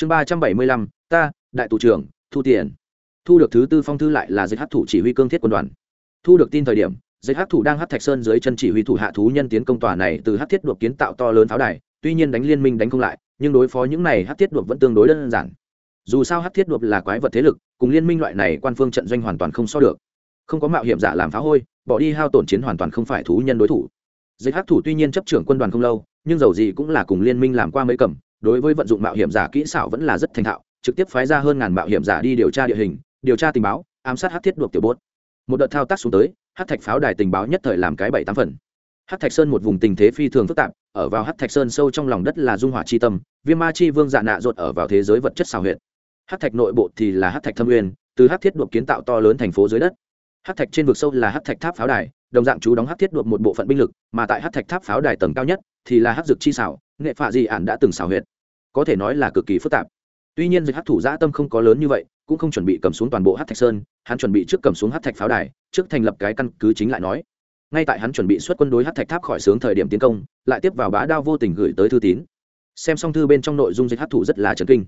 chương ba trăm bảy mươi lăm, ta, đại tù trưởng, thu tiền. Thu được thứ tư phong thư lại là dịch hát thủ chỉ huy cương thiết quân đoàn. Thu được tin thời điểm, dịch hát thủ đang hát thạch sơn dưới chân chỉ huy thủ hạ thú nhân tiến công tòa này từ hát thiết đột kiến tạo to lớn pháo đài, tuy nhiên đánh liên minh đánh không lại, nhưng đối phó những này hát thiết đột vẫn tương đối đơn giản. Dù sao hát thiết đột là quái vật thế lực, cùng liên minh loại này quan phương trận doanh hoàn toàn không so được. Không có mạo hiểm giả làm phá hôi, bỏ đi hao tổn chiến hoàn toàn không phải thú nhân đối thủ. Dịch hát thủ tuy nhiên chấp trưởng quân đoàn không lâu, nhưng dầu gì cũng là cùng liên minh làm qua mấy cầm đối với vận dụng mạo hiểm giả kỹ xảo vẫn là rất thành thạo, trực tiếp phái ra hơn ngàn mạo hiểm giả đi điều tra địa hình, điều tra tình báo, ám sát hát thiết đột tiểu bốt. Một đợt thao tác xuống tới, hát thạch pháo đài tình báo nhất thời làm cái bảy tám phần. Hát thạch sơn một vùng tình thế phi thường phức tạp, ở vào hát thạch sơn sâu trong lòng đất là dung hỏa chi tâm, viêm ma chi vương dạ nạ ruột ở vào thế giới vật chất xào huyện hát thạch nội bộ thì là hát thạch thâm uyên từ hát thiết đột kiến tạo to lớn thành phố dưới đất. Hát thạch trên vực sâu là hát thạch tháp pháo đài, đồng dạng chú đóng hát thiết đột một bộ phận binh lực, mà tại hát thạch tháp pháo đài tầng cao nhất thì là hát dược chi xảo nghệ phạ dị ản đã từng xảo huyệt. Có thể nói là cực kỳ phức tạp. Tuy nhiên dịch hát thủ giã tâm không có lớn như vậy, cũng không chuẩn bị cầm xuống toàn bộ hát thạch sơn, hắn chuẩn bị trước cầm xuống hát thạch pháo đài, trước thành lập cái căn cứ chính lại nói. Ngay tại hắn chuẩn bị xuất quân đối hát thạch tháp khỏi sướng thời điểm tiến công, lại tiếp vào bá đao vô tình gửi tới thư tín. Xem xong thư bên trong nội dung dịch hát thủ rất là trấn kinh.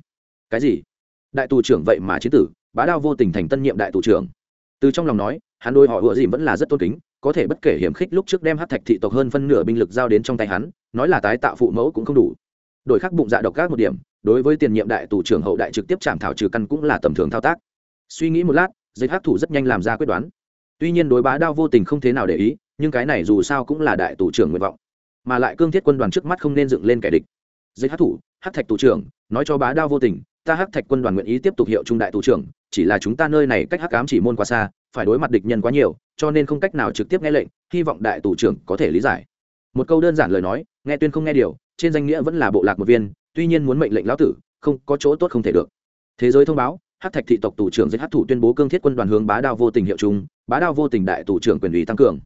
Cái gì? Đại tù trưởng vậy mà chế tử, bá đao vô tình thành tân nhiệm đại tù trưởng. Từ trong lòng nói, hắn đôi họ ựa dìm vẫn là rất tôn kính có thể bất kể hiểm khích lúc trước đem hát thạch thị tộc hơn phân nửa binh lực giao đến trong tay hắn, nói là tái tạo phụ mẫu cũng không đủ. Đổi khắc bụng dạ độc các một điểm, đối với tiền nhiệm đại tù trưởng hậu đại trực tiếp chạm thảo trừ căn cũng là tầm thường thao tác. Suy nghĩ một lát giấy hát thủ rất nhanh làm ra quyết đoán. Tuy nhiên đối bá đao vô tình không thế nào để ý, nhưng cái này dù sao cũng là đại tù trưởng nguyện vọng, mà lại cương thiết quân đoàn trước mắt không nên dựng lên kẻ địch. Giấy hát thủ, hát thạch tù trưởng, nói cho bá đao vô tình, ta hát thạch quân đoàn nguyện ý tiếp tục hiệu trung đại tù trưởng chỉ là chúng ta nơi này cách hắc ám chỉ môn quá xa, phải đối mặt địch nhân quá nhiều, cho nên không cách nào trực tiếp nghe lệnh, hy vọng đại tù trưởng có thể lý giải. Một câu đơn giản lời nói, nghe tuyên không nghe điều, trên danh nghĩa vẫn là bộ lạc một viên, tuy nhiên muốn mệnh lệnh lão tử, không, có chỗ tốt không thể được. Thế giới thông báo hát thạch thị tộc tù trưởng giết hát thủ tuyên bố cương thiết quân đoàn hướng bá đao vô tình hiệu chung bá đao vô tình đại tù trưởng quyền ủy tăng cường.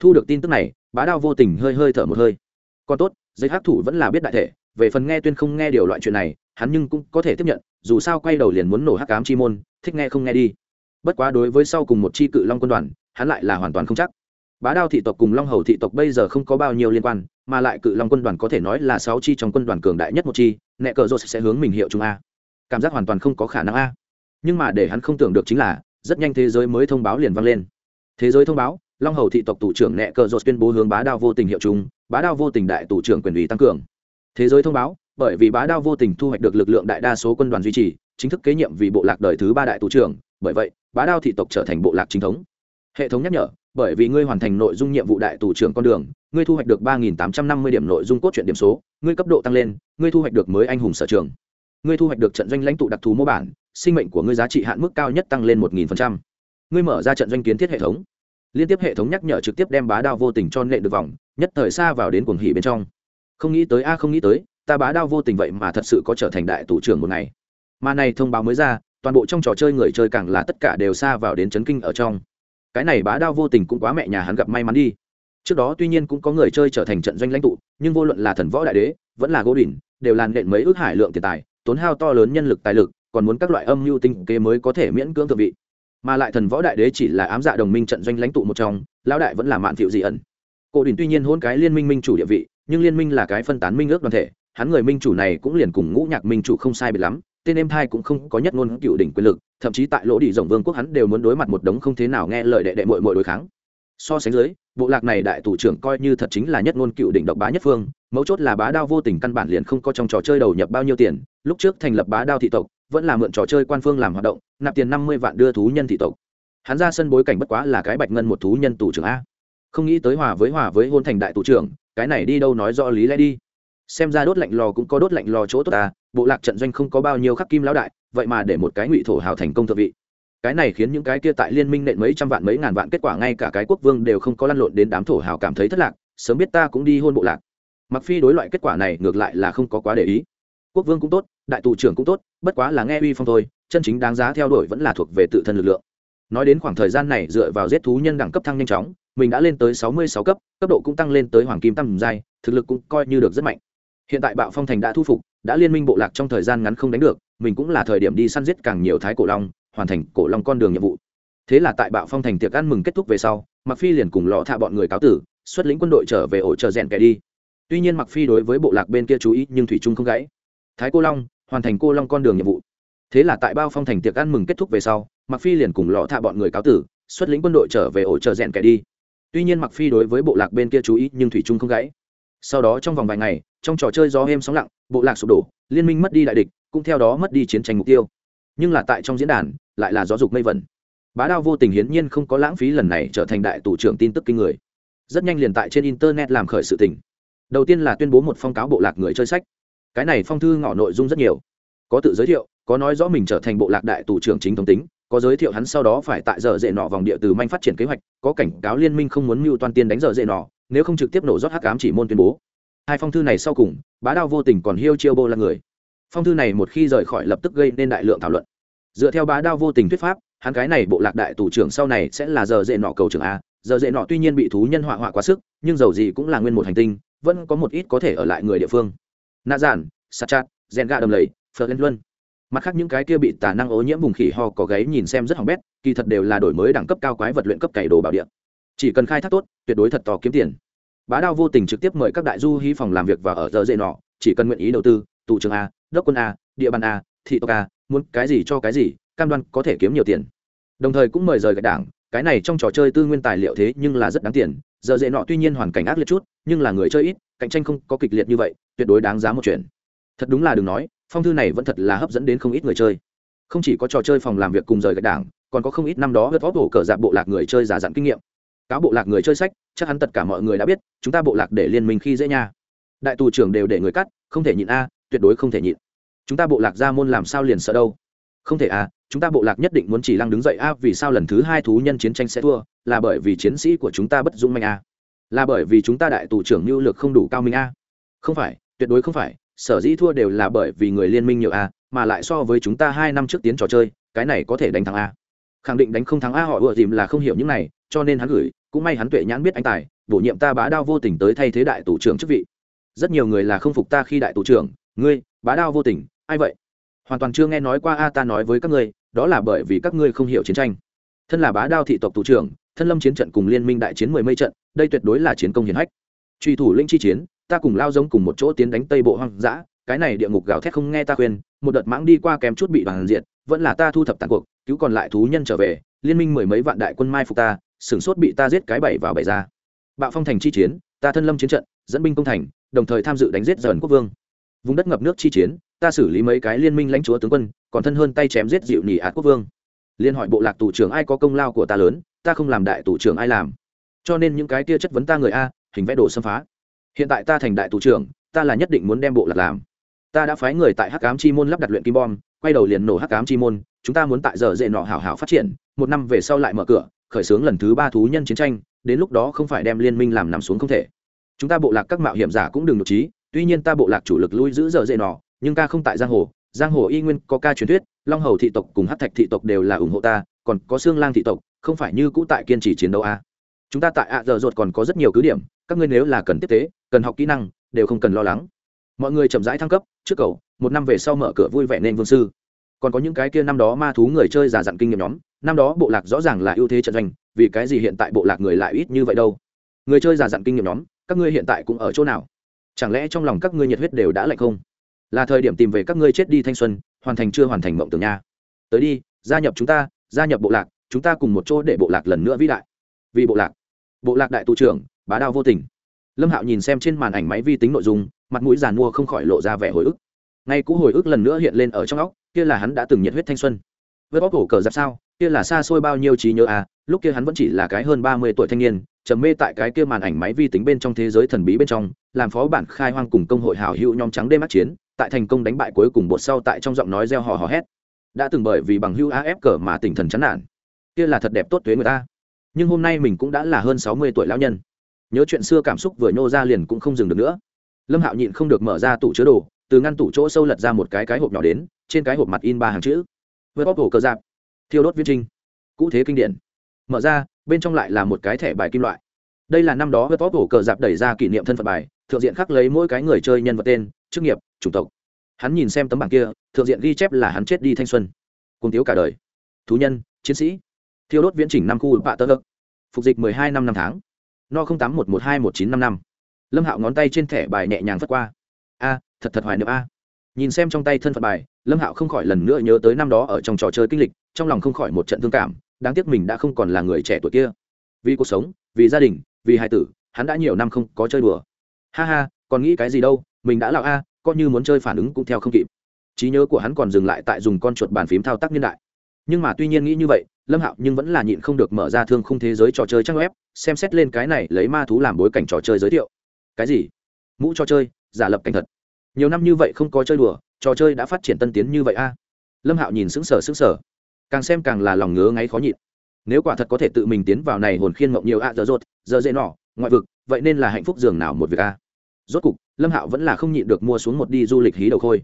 Thu được tin tức này, bá đao vô tình hơi hơi thở một hơi. Còn tốt giấy hát thủ vẫn là biết đại thể, về phần nghe tuyên không nghe điều loại chuyện này, hắn nhưng cũng có thể tiếp nhận dù sao quay đầu liền muốn nổ hắc cám chi môn, thích nghe không nghe đi. Bất quá đối với sau cùng một chi cự long quân đoàn, hắn lại là hoàn toàn không chắc. Bá đao thị tộc cùng long hầu thị tộc bây giờ không có bao nhiêu liên quan, mà lại cự long quân đoàn có thể nói là sáu chi trong quân đoàn cường đại nhất một chi, nẹ cờ rô sẽ hướng mình hiệu chung a. Cảm giác hoàn toàn không có khả năng a. Nhưng mà để hắn không tưởng được chính là, rất nhanh thế giới mới thông báo liền vang lên. Thế giới thông báo, long hầu thị tộc thủ trưởng nẹ cờ rô tuyên bố hướng bá đao vô tình hiệu chung bá đao vô tình đại thủ trưởng quyền ủy tăng cường. Thế giới thông báo bởi vì bá đao vô tình thu hoạch được lực lượng đại đa số quân đoàn duy trì, chính thức kế nhiệm vì bộ lạc đời thứ ba đại tù trưởng, bởi vậy, bá đao thị tộc trở thành bộ lạc chính thống. Hệ thống nhắc nhở, bởi vì ngươi hoàn thành nội dung nhiệm vụ đại tù trưởng con đường, ngươi thu hoạch được ba nghìn tám trăm năm mươi điểm nội dung cốt truyện điểm số, ngươi cấp độ tăng lên, ngươi thu hoạch được mới anh hùng sở trường. Ngươi thu hoạch được trận doanh lãnh tụ đặc thù mô bản, sinh mệnh của ngươi giá trị hạn mức cao nhất tăng lên một nghìn phần trăm. Ngươi mở ra trận doanh kiến thiết hệ thống. Liên tiếp hệ thống nhắc nhở trực tiếp đem bá đao vô tình cho nệ được vòng, nhất thời xa vào đến cuồng hỉ bên trong. Không nghĩ tới a, không nghĩ tới ta bá đao vô tình vậy mà thật sự có trở thành đại tủ trưởng một ngày. Mà này thông báo mới ra, toàn bộ trong trò chơi người chơi càng là tất cả đều xa vào đến chấn kinh ở trong. Cái này bá đao vô tình cũng quá mẹ nhà hắn gặp may mắn đi. Trước đó tuy nhiên cũng có người chơi trở thành trận doanh lãnh tụ, nhưng vô luận là thần võ đại đế, vẫn là gỗ đỉnh, đều làn nện mấy ước hải lượng tiền tài, tốn hao to lớn nhân lực tài lực, còn muốn các loại âm mưu tinh kế mới có thể miễn cưỡng thượng vị. Mà lại thần võ đại đế chỉ là ám dạ đồng minh trận doanh lãnh tụ một trong, lão đại vẫn là mạn thiệu dị ẩn. Cổ đỉnh tuy nhiên hôn cái liên minh minh chủ địa vị, nhưng liên minh là cái phân tán minh ước đoàn thể hắn người minh chủ này cũng liền cùng ngũ nhạc minh chủ không sai biệt lắm, tên em thai cũng không có nhất ngôn cựu đỉnh quyền lực, thậm chí tại lỗ đi rộng vương quốc hắn đều muốn đối mặt một đống không thế nào nghe lời đệ đệ mội mội đối kháng. So sánh dưới, bộ lạc này đại thủ trưởng coi như thật chính là nhất ngôn cựu đỉnh độc bá nhất phương, mấu chốt là bá đao vô tình căn bản liền không có trong trò chơi đầu nhập bao nhiêu tiền, lúc trước thành lập bá đao thị tộc, vẫn là mượn trò chơi quan phương làm hoạt động, nạp tiền năm mươi vạn đưa thú nhân thị tộc. Hắn ra sân bối cảnh bất quá là cái bạch ngân một thú nhân tù trưởng a. Không nghĩ tới hòa với hòa với hôn thành đại tù trưởng, cái này đi đâu nói rõ lý lẽ đi xem ra đốt lạnh lò cũng có đốt lạnh lò chỗ tốt à bộ lạc trận doanh không có bao nhiêu khắc kim lão đại, vậy mà để một cái ngụy thổ hào thành công thượng vị. Cái này khiến những cái kia tại liên minh nện mấy trăm vạn mấy ngàn vạn kết quả ngay cả cái quốc vương đều không có lăn lộn đến đám thổ hào cảm thấy thất lạc, sớm biết ta cũng đi hôn bộ lạc. Mặc phi đối loại kết quả này ngược lại là không có quá để ý. Quốc vương cũng tốt, đại tù trưởng cũng tốt, bất quá là nghe uy phong thôi, chân chính đáng giá theo đuổi vẫn là thuộc về tự thân lực lượng. Nói đến khoảng thời gian này dựa vào giết thú nhân đẳng cấp thăng nhanh chóng, mình đã lên tới sáu mươi sáu cấp cấp độ cũng tăng lên tới hoàng kim tam giai, thực lực cũng coi như được rất mạnh hiện tại bạo phong thành đã thu phục, đã liên minh bộ lạc trong thời gian ngắn không đánh được, mình cũng là thời điểm đi săn giết càng nhiều thái cổ long, hoàn thành cổ long con đường nhiệm vụ. Thế là tại bạo phong thành tiệc ăn mừng kết thúc về sau mặc phi liền cùng lọ thạ bọn người cáo tử, xuất lĩnh quân đội trở về ổ chờ rèn kẻ đi. Tuy nhiên mặc phi đối với bộ lạc bên kia chú ý nhưng thủy trung không gãy. Thái cô long, hoàn thành cô long con đường nhiệm vụ. Thế là tại bao phong thành tiệc ăn mừng kết thúc về sau mặc phi liền cùng lọ thạ bọn người cáo tử, xuất lĩnh quân đội trở về ổ chờ rèn kẻ đi. Tuy nhiên mặc phi đối với bộ lạc bên kia chú ý nhưng thủy trung không gãy sau đó trong vòng vài ngày, trong trò chơi gió êm sóng lặng, bộ lạc sụp đổ, liên minh mất đi đại địch, cũng theo đó mất đi chiến tranh mục tiêu. Nhưng là tại trong diễn đàn, lại là gió dục mây vẩn. Bá đao vô tình hiến nhiên không có lãng phí lần này trở thành đại tủ trưởng tin tức kinh người. Rất nhanh liền tại trên internet làm khởi sự tình. Đầu tiên là tuyên bố một phong cáo bộ lạc người chơi sách. Cái này phong thư ngỏ nội dung rất nhiều. Có tự giới thiệu, có nói rõ mình trở thành bộ lạc đại tủ trưởng chính thống tính, có giới thiệu hắn sau đó phải tại giờ dễ nọ vòng địa từ manh phát triển kế hoạch, có cảnh cáo liên minh không muốn mưu toàn tiên đánh giờ dễ nọ nếu không trực tiếp nổ rót hắc ám chỉ môn tuyên bố. Hai phong thư này sau cùng, bá đao vô tình còn hiêu chiêu bô là người. Phong thư này một khi rời khỏi lập tức gây nên đại lượng thảo luận. Dựa theo bá đao vô tình thuyết pháp, hắn cái này bộ lạc đại tù trưởng sau này sẽ là giờ dễ nọ cầu trưởng a. Giờ dễ nọ tuy nhiên bị thú nhân họa họa quá sức, nhưng dầu gì cũng là nguyên một hành tinh, vẫn có một ít có thể ở lại người địa phương. Nạ giản sạt chát, gen gà đầm lầy phờ lên luân. Mặt khác những cái kia bị tà năng ô nhiễm vùng khỉ ho có gáy nhìn xem rất hỏng bét, kỳ thật đều là đổi mới đẳng cấp cao quái vật luyện cấp cày đồ bảo địa chỉ cần khai thác tốt, tuyệt đối thật to kiếm tiền. Bá đao vô tình trực tiếp mời các đại du hy phòng làm việc và ở giờ dễ nọ, chỉ cần nguyện ý đầu tư tụ trường a, đốc quân a, địa bàn a, thị tộc a, muốn cái gì cho cái gì, cam đoan có thể kiếm nhiều tiền. Đồng thời cũng mời rời gạch đảng, cái này trong trò chơi tư nguyên tài liệu thế nhưng là rất đáng tiền, giờ dễ nọ tuy nhiên hoàn cảnh ác liệt chút, nhưng là người chơi ít, cạnh tranh không có kịch liệt như vậy, tuyệt đối đáng giá một chuyện. Thật đúng là đừng nói, phong thư này vẫn thật là hấp dẫn đến không ít người chơi. Không chỉ có trò chơi phòng làm việc cùng rời gạch đảng, còn có không ít năm đó hớt vót hổ cờ dạp bộ lạc người chơi giả dặn kinh nghiệm cáo bộ lạc người chơi sách, chắc hẳn tất cả mọi người đã biết, chúng ta bộ lạc để liên minh khi dễ nha. Đại tù trưởng đều để người cắt, không thể nhịn a, tuyệt đối không thể nhịn. Chúng ta bộ lạc ra môn làm sao liền sợ đâu? Không thể a chúng ta bộ lạc nhất định muốn chỉ lăng đứng dậy a, vì sao lần thứ hai thú nhân chiến tranh sẽ thua? Là bởi vì chiến sĩ của chúng ta bất dung mạnh a. Là bởi vì chúng ta đại tù trưởng nhu lực không đủ cao minh a. Không phải, tuyệt đối không phải, sở dĩ thua đều là bởi vì người liên minh nhiều a, mà lại so với chúng ta hai năm trước tiến trò chơi, cái này có thể đánh thắng a khẳng định đánh không thắng a, họ ùa dìm là không hiểu những này, cho nên hắn gửi, cũng may hắn tuệ nhãn biết anh tài, bổ nhiệm ta bá đao vô tình tới thay thế đại tủ trưởng chức vị. Rất nhiều người là không phục ta khi đại tủ trưởng, ngươi, bá đao vô tình, ai vậy? Hoàn toàn chưa nghe nói qua a, ta nói với các ngươi, đó là bởi vì các ngươi không hiểu chiến tranh. Thân là bá đao thị tộc tù trưởng, thân lâm chiến trận cùng liên minh đại chiến mười mây trận, đây tuyệt đối là chiến công hiển hách. Truy thủ linh chi chiến, ta cùng lao giống cùng một chỗ tiến đánh tây bộ hoang dã, cái này địa ngục gào thét không nghe ta khuyên, một đợt mãng đi qua kém chút bị bằng diện vẫn là ta thu thập tàn cuộc, cứu còn lại thú nhân trở về, liên minh mười mấy vạn đại quân mai phục ta, sửng sốt bị ta giết cái bảy vào bảy ra. Bạo phong thành chi chiến, ta thân lâm chiến trận, dẫn binh công thành, đồng thời tham dự đánh giết dần quốc vương. Vùng đất ngập nước chi chiến, ta xử lý mấy cái liên minh lãnh chúa tướng quân, còn thân hơn tay chém giết dịu nỉ ạt quốc vương. Liên hỏi bộ lạc tù trưởng ai có công lao của ta lớn, ta không làm đại tù trưởng ai làm. Cho nên những cái kia chất vấn ta người a, hình vẽ đồ xâm phá. Hiện tại ta thành đại tù trưởng, ta là nhất định muốn đem bộ lạc làm. Ta đã phái người tại hắc ám chi môn lắp đặt luyện kim bom quay đầu liền nổ hắc cám chi môn, chúng ta muốn tại giờ dễ nọ hảo hảo phát triển, một năm về sau lại mở cửa, khởi xướng lần thứ ba thú nhân chiến tranh, đến lúc đó không phải đem liên minh làm nằm xuống không thể. Chúng ta bộ lạc các mạo hiểm giả cũng đừng nhục trí, tuy nhiên ta bộ lạc chủ lực lui giữ giờ dễ nọ, nhưng ta không tại giang hồ giang hồ y nguyên có ca truyền thuyết, long hầu thị tộc cùng hát thạch thị tộc đều là ủng hộ ta, còn có xương lang thị tộc, không phải như cũ tại kiên trì chiến đấu a. Chúng ta tại ạ giờ ruột còn có rất nhiều cứ điểm, các ngươi nếu là cần tiếp tế, cần học kỹ năng, đều không cần lo lắng mọi người chậm rãi thăng cấp, trước cầu, một năm về sau mở cửa vui vẻ nên vương sư. Còn có những cái kia năm đó ma thú người chơi giả dặn kinh nghiệm nhóm, năm đó bộ lạc rõ ràng là ưu thế trận doanh, vì cái gì hiện tại bộ lạc người lại ít như vậy đâu? Người chơi giả dặn kinh nghiệm nhóm, các ngươi hiện tại cũng ở chỗ nào? Chẳng lẽ trong lòng các ngươi nhiệt huyết đều đã lạnh không? Là thời điểm tìm về các ngươi chết đi thanh xuân, hoàn thành chưa hoàn thành mộng tưởng nha. Tới đi, gia nhập chúng ta, gia nhập bộ lạc, chúng ta cùng một chỗ để bộ lạc lần nữa vĩ đại. Vì bộ lạc bộ lạc đại tu trưởng, bá đao vô tình lâm hạo nhìn xem trên màn ảnh máy vi tính nội dung, mặt mũi giàn mua không khỏi lộ ra vẻ hồi ức. Ngay cũ hồi ức lần nữa hiện lên ở trong óc, kia là hắn đã từng nhiệt huyết thanh xuân. Với bóc cổ cờ giáp sao, kia là xa xôi bao nhiêu trí nhớ à lúc kia hắn vẫn chỉ là cái hơn ba mươi tuổi thanh niên, trầm mê tại cái kia màn ảnh máy vi tính bên trong thế giới thần bí bên trong, làm phó bản khai hoang cùng công hội hảo hữu nhóm trắng đêm ác chiến, tại thành công đánh bại cuối cùng bột sau tại trong giọng nói reo hò hò hét. Đã từng bởi vì bằng hữu af cờ mà tỉnh thần chán nản. Kia là thật đẹp tốt tuế người ta. Nhưng hôm nay mình cũng đã là hơn sáu mươi tuổi lão nhân nhớ chuyện xưa cảm xúc vừa nhô ra liền cũng không dừng được nữa. Lâm hạo nhịn không được mở ra tủ chứa đồ, từ ngăn tủ chỗ sâu lật ra một cái cái hộp nhỏ đến, trên cái hộp mặt in ba hàng chữ. Với bóp cổ cờ giáp thiêu đốt viết trinh. Cũ thế kinh điển. Mở ra, bên trong lại là một cái thẻ bài kim loại. Đây là năm đó với bóp cổ cờ giáp đẩy ra kỷ niệm thân phận bài, thượng diện khắc lấy mỗi cái người chơi nhân vật tên, chức nghiệp, chủng tộc. Hắn nhìn xem tấm bảng kia, thượng diện ghi chép là hắn chết đi thanh xuân. Cùng tiếu cả đời. Thú nhân, chiến sĩ. Thiêu đốt viễn chỉnh năm khu bạ tơ phục dịch mười hai năm năm tháng no tám một một hai một chín năm năm. Lâm hạo ngón tay trên thẻ bài nhẹ nhàng phất qua. A, thật thật hoài niệm a. Nhìn xem trong tay thân phận bài, lâm hạo không khỏi lần nữa nhớ tới năm đó ở trong trò chơi kinh lịch, trong lòng không khỏi một trận thương cảm, đáng tiếc mình đã không còn là người trẻ tuổi kia. Vì cuộc sống, vì gia đình, vì hai tử, hắn đã nhiều năm không có chơi đùa. Ha ha, còn nghĩ cái gì đâu, mình đã lão a, coi như muốn chơi phản ứng cũng theo không kịp. Trí nhớ của hắn còn dừng lại tại dùng con chuột bàn phím thao tác niên đại nhưng mà tuy nhiên nghĩ như vậy, lâm hạo nhưng vẫn là nhịn không được mở ra thương khung thế giới trò chơi trang web, xem xét lên cái này lấy ma thú làm bối cảnh trò chơi giới thiệu. Cái gì? Mũ trò chơi, giả lập cảnh thật. Nhiều năm như vậy không có chơi đùa, trò chơi đã phát triển tân tiến như vậy a. Lâm hạo nhìn sững sờ sững sờ. Càng xem càng là lòng ngứa ngáy khó nhịn. Nếu quả thật có thể tự mình tiến vào này hồn khiên mộng nhiều a giờ rột giờ dễ nọ, ngoại vực, vậy nên là hạnh phúc dường nào một việc a. Rốt cục, lâm hạo vẫn là không nhịn được mua xuống một đi du lịch hí đầu khôi.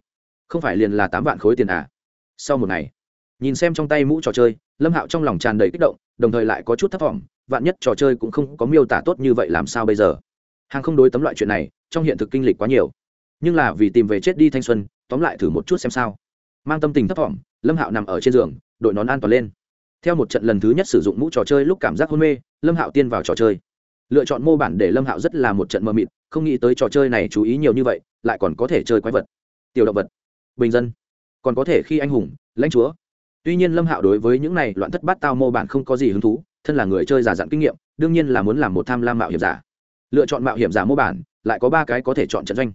Không phải liền là tám vạn khối tiền à? Sau một ngày nhìn xem trong tay mũ trò chơi, lâm hạo trong lòng tràn đầy kích động, đồng thời lại có chút thất vọng, vạn nhất trò chơi cũng không có miêu tả tốt như vậy làm sao bây giờ? Hàng không đối tấm loại chuyện này, trong hiện thực kinh lịch quá nhiều. Nhưng là vì tìm về chết đi thanh xuân, tóm lại thử một chút xem sao. Mang tâm tình thất vọng, lâm hạo nằm ở trên giường, đội nón an toàn lên. Theo một trận lần thứ nhất sử dụng mũ trò chơi lúc cảm giác hôn mê, lâm hạo tiên vào trò chơi. Lựa chọn mô bản để lâm hạo rất là một trận mơ mịt, không nghĩ tới trò chơi này chú ý nhiều như vậy, lại còn có thể chơi quái vật. Tiểu động vật. Bình dân. Còn có thể khi anh hùng, lãnh chúa tuy nhiên lâm hạo đối với những này loạn thất bát tao mô bản không có gì hứng thú, thân là người chơi giả dặn kinh nghiệm, đương nhiên là muốn làm một tham lam mạo hiểm giả. Lựa chọn mạo hiểm giả mô bản, lại có ba cái có thể chọn trận doanh.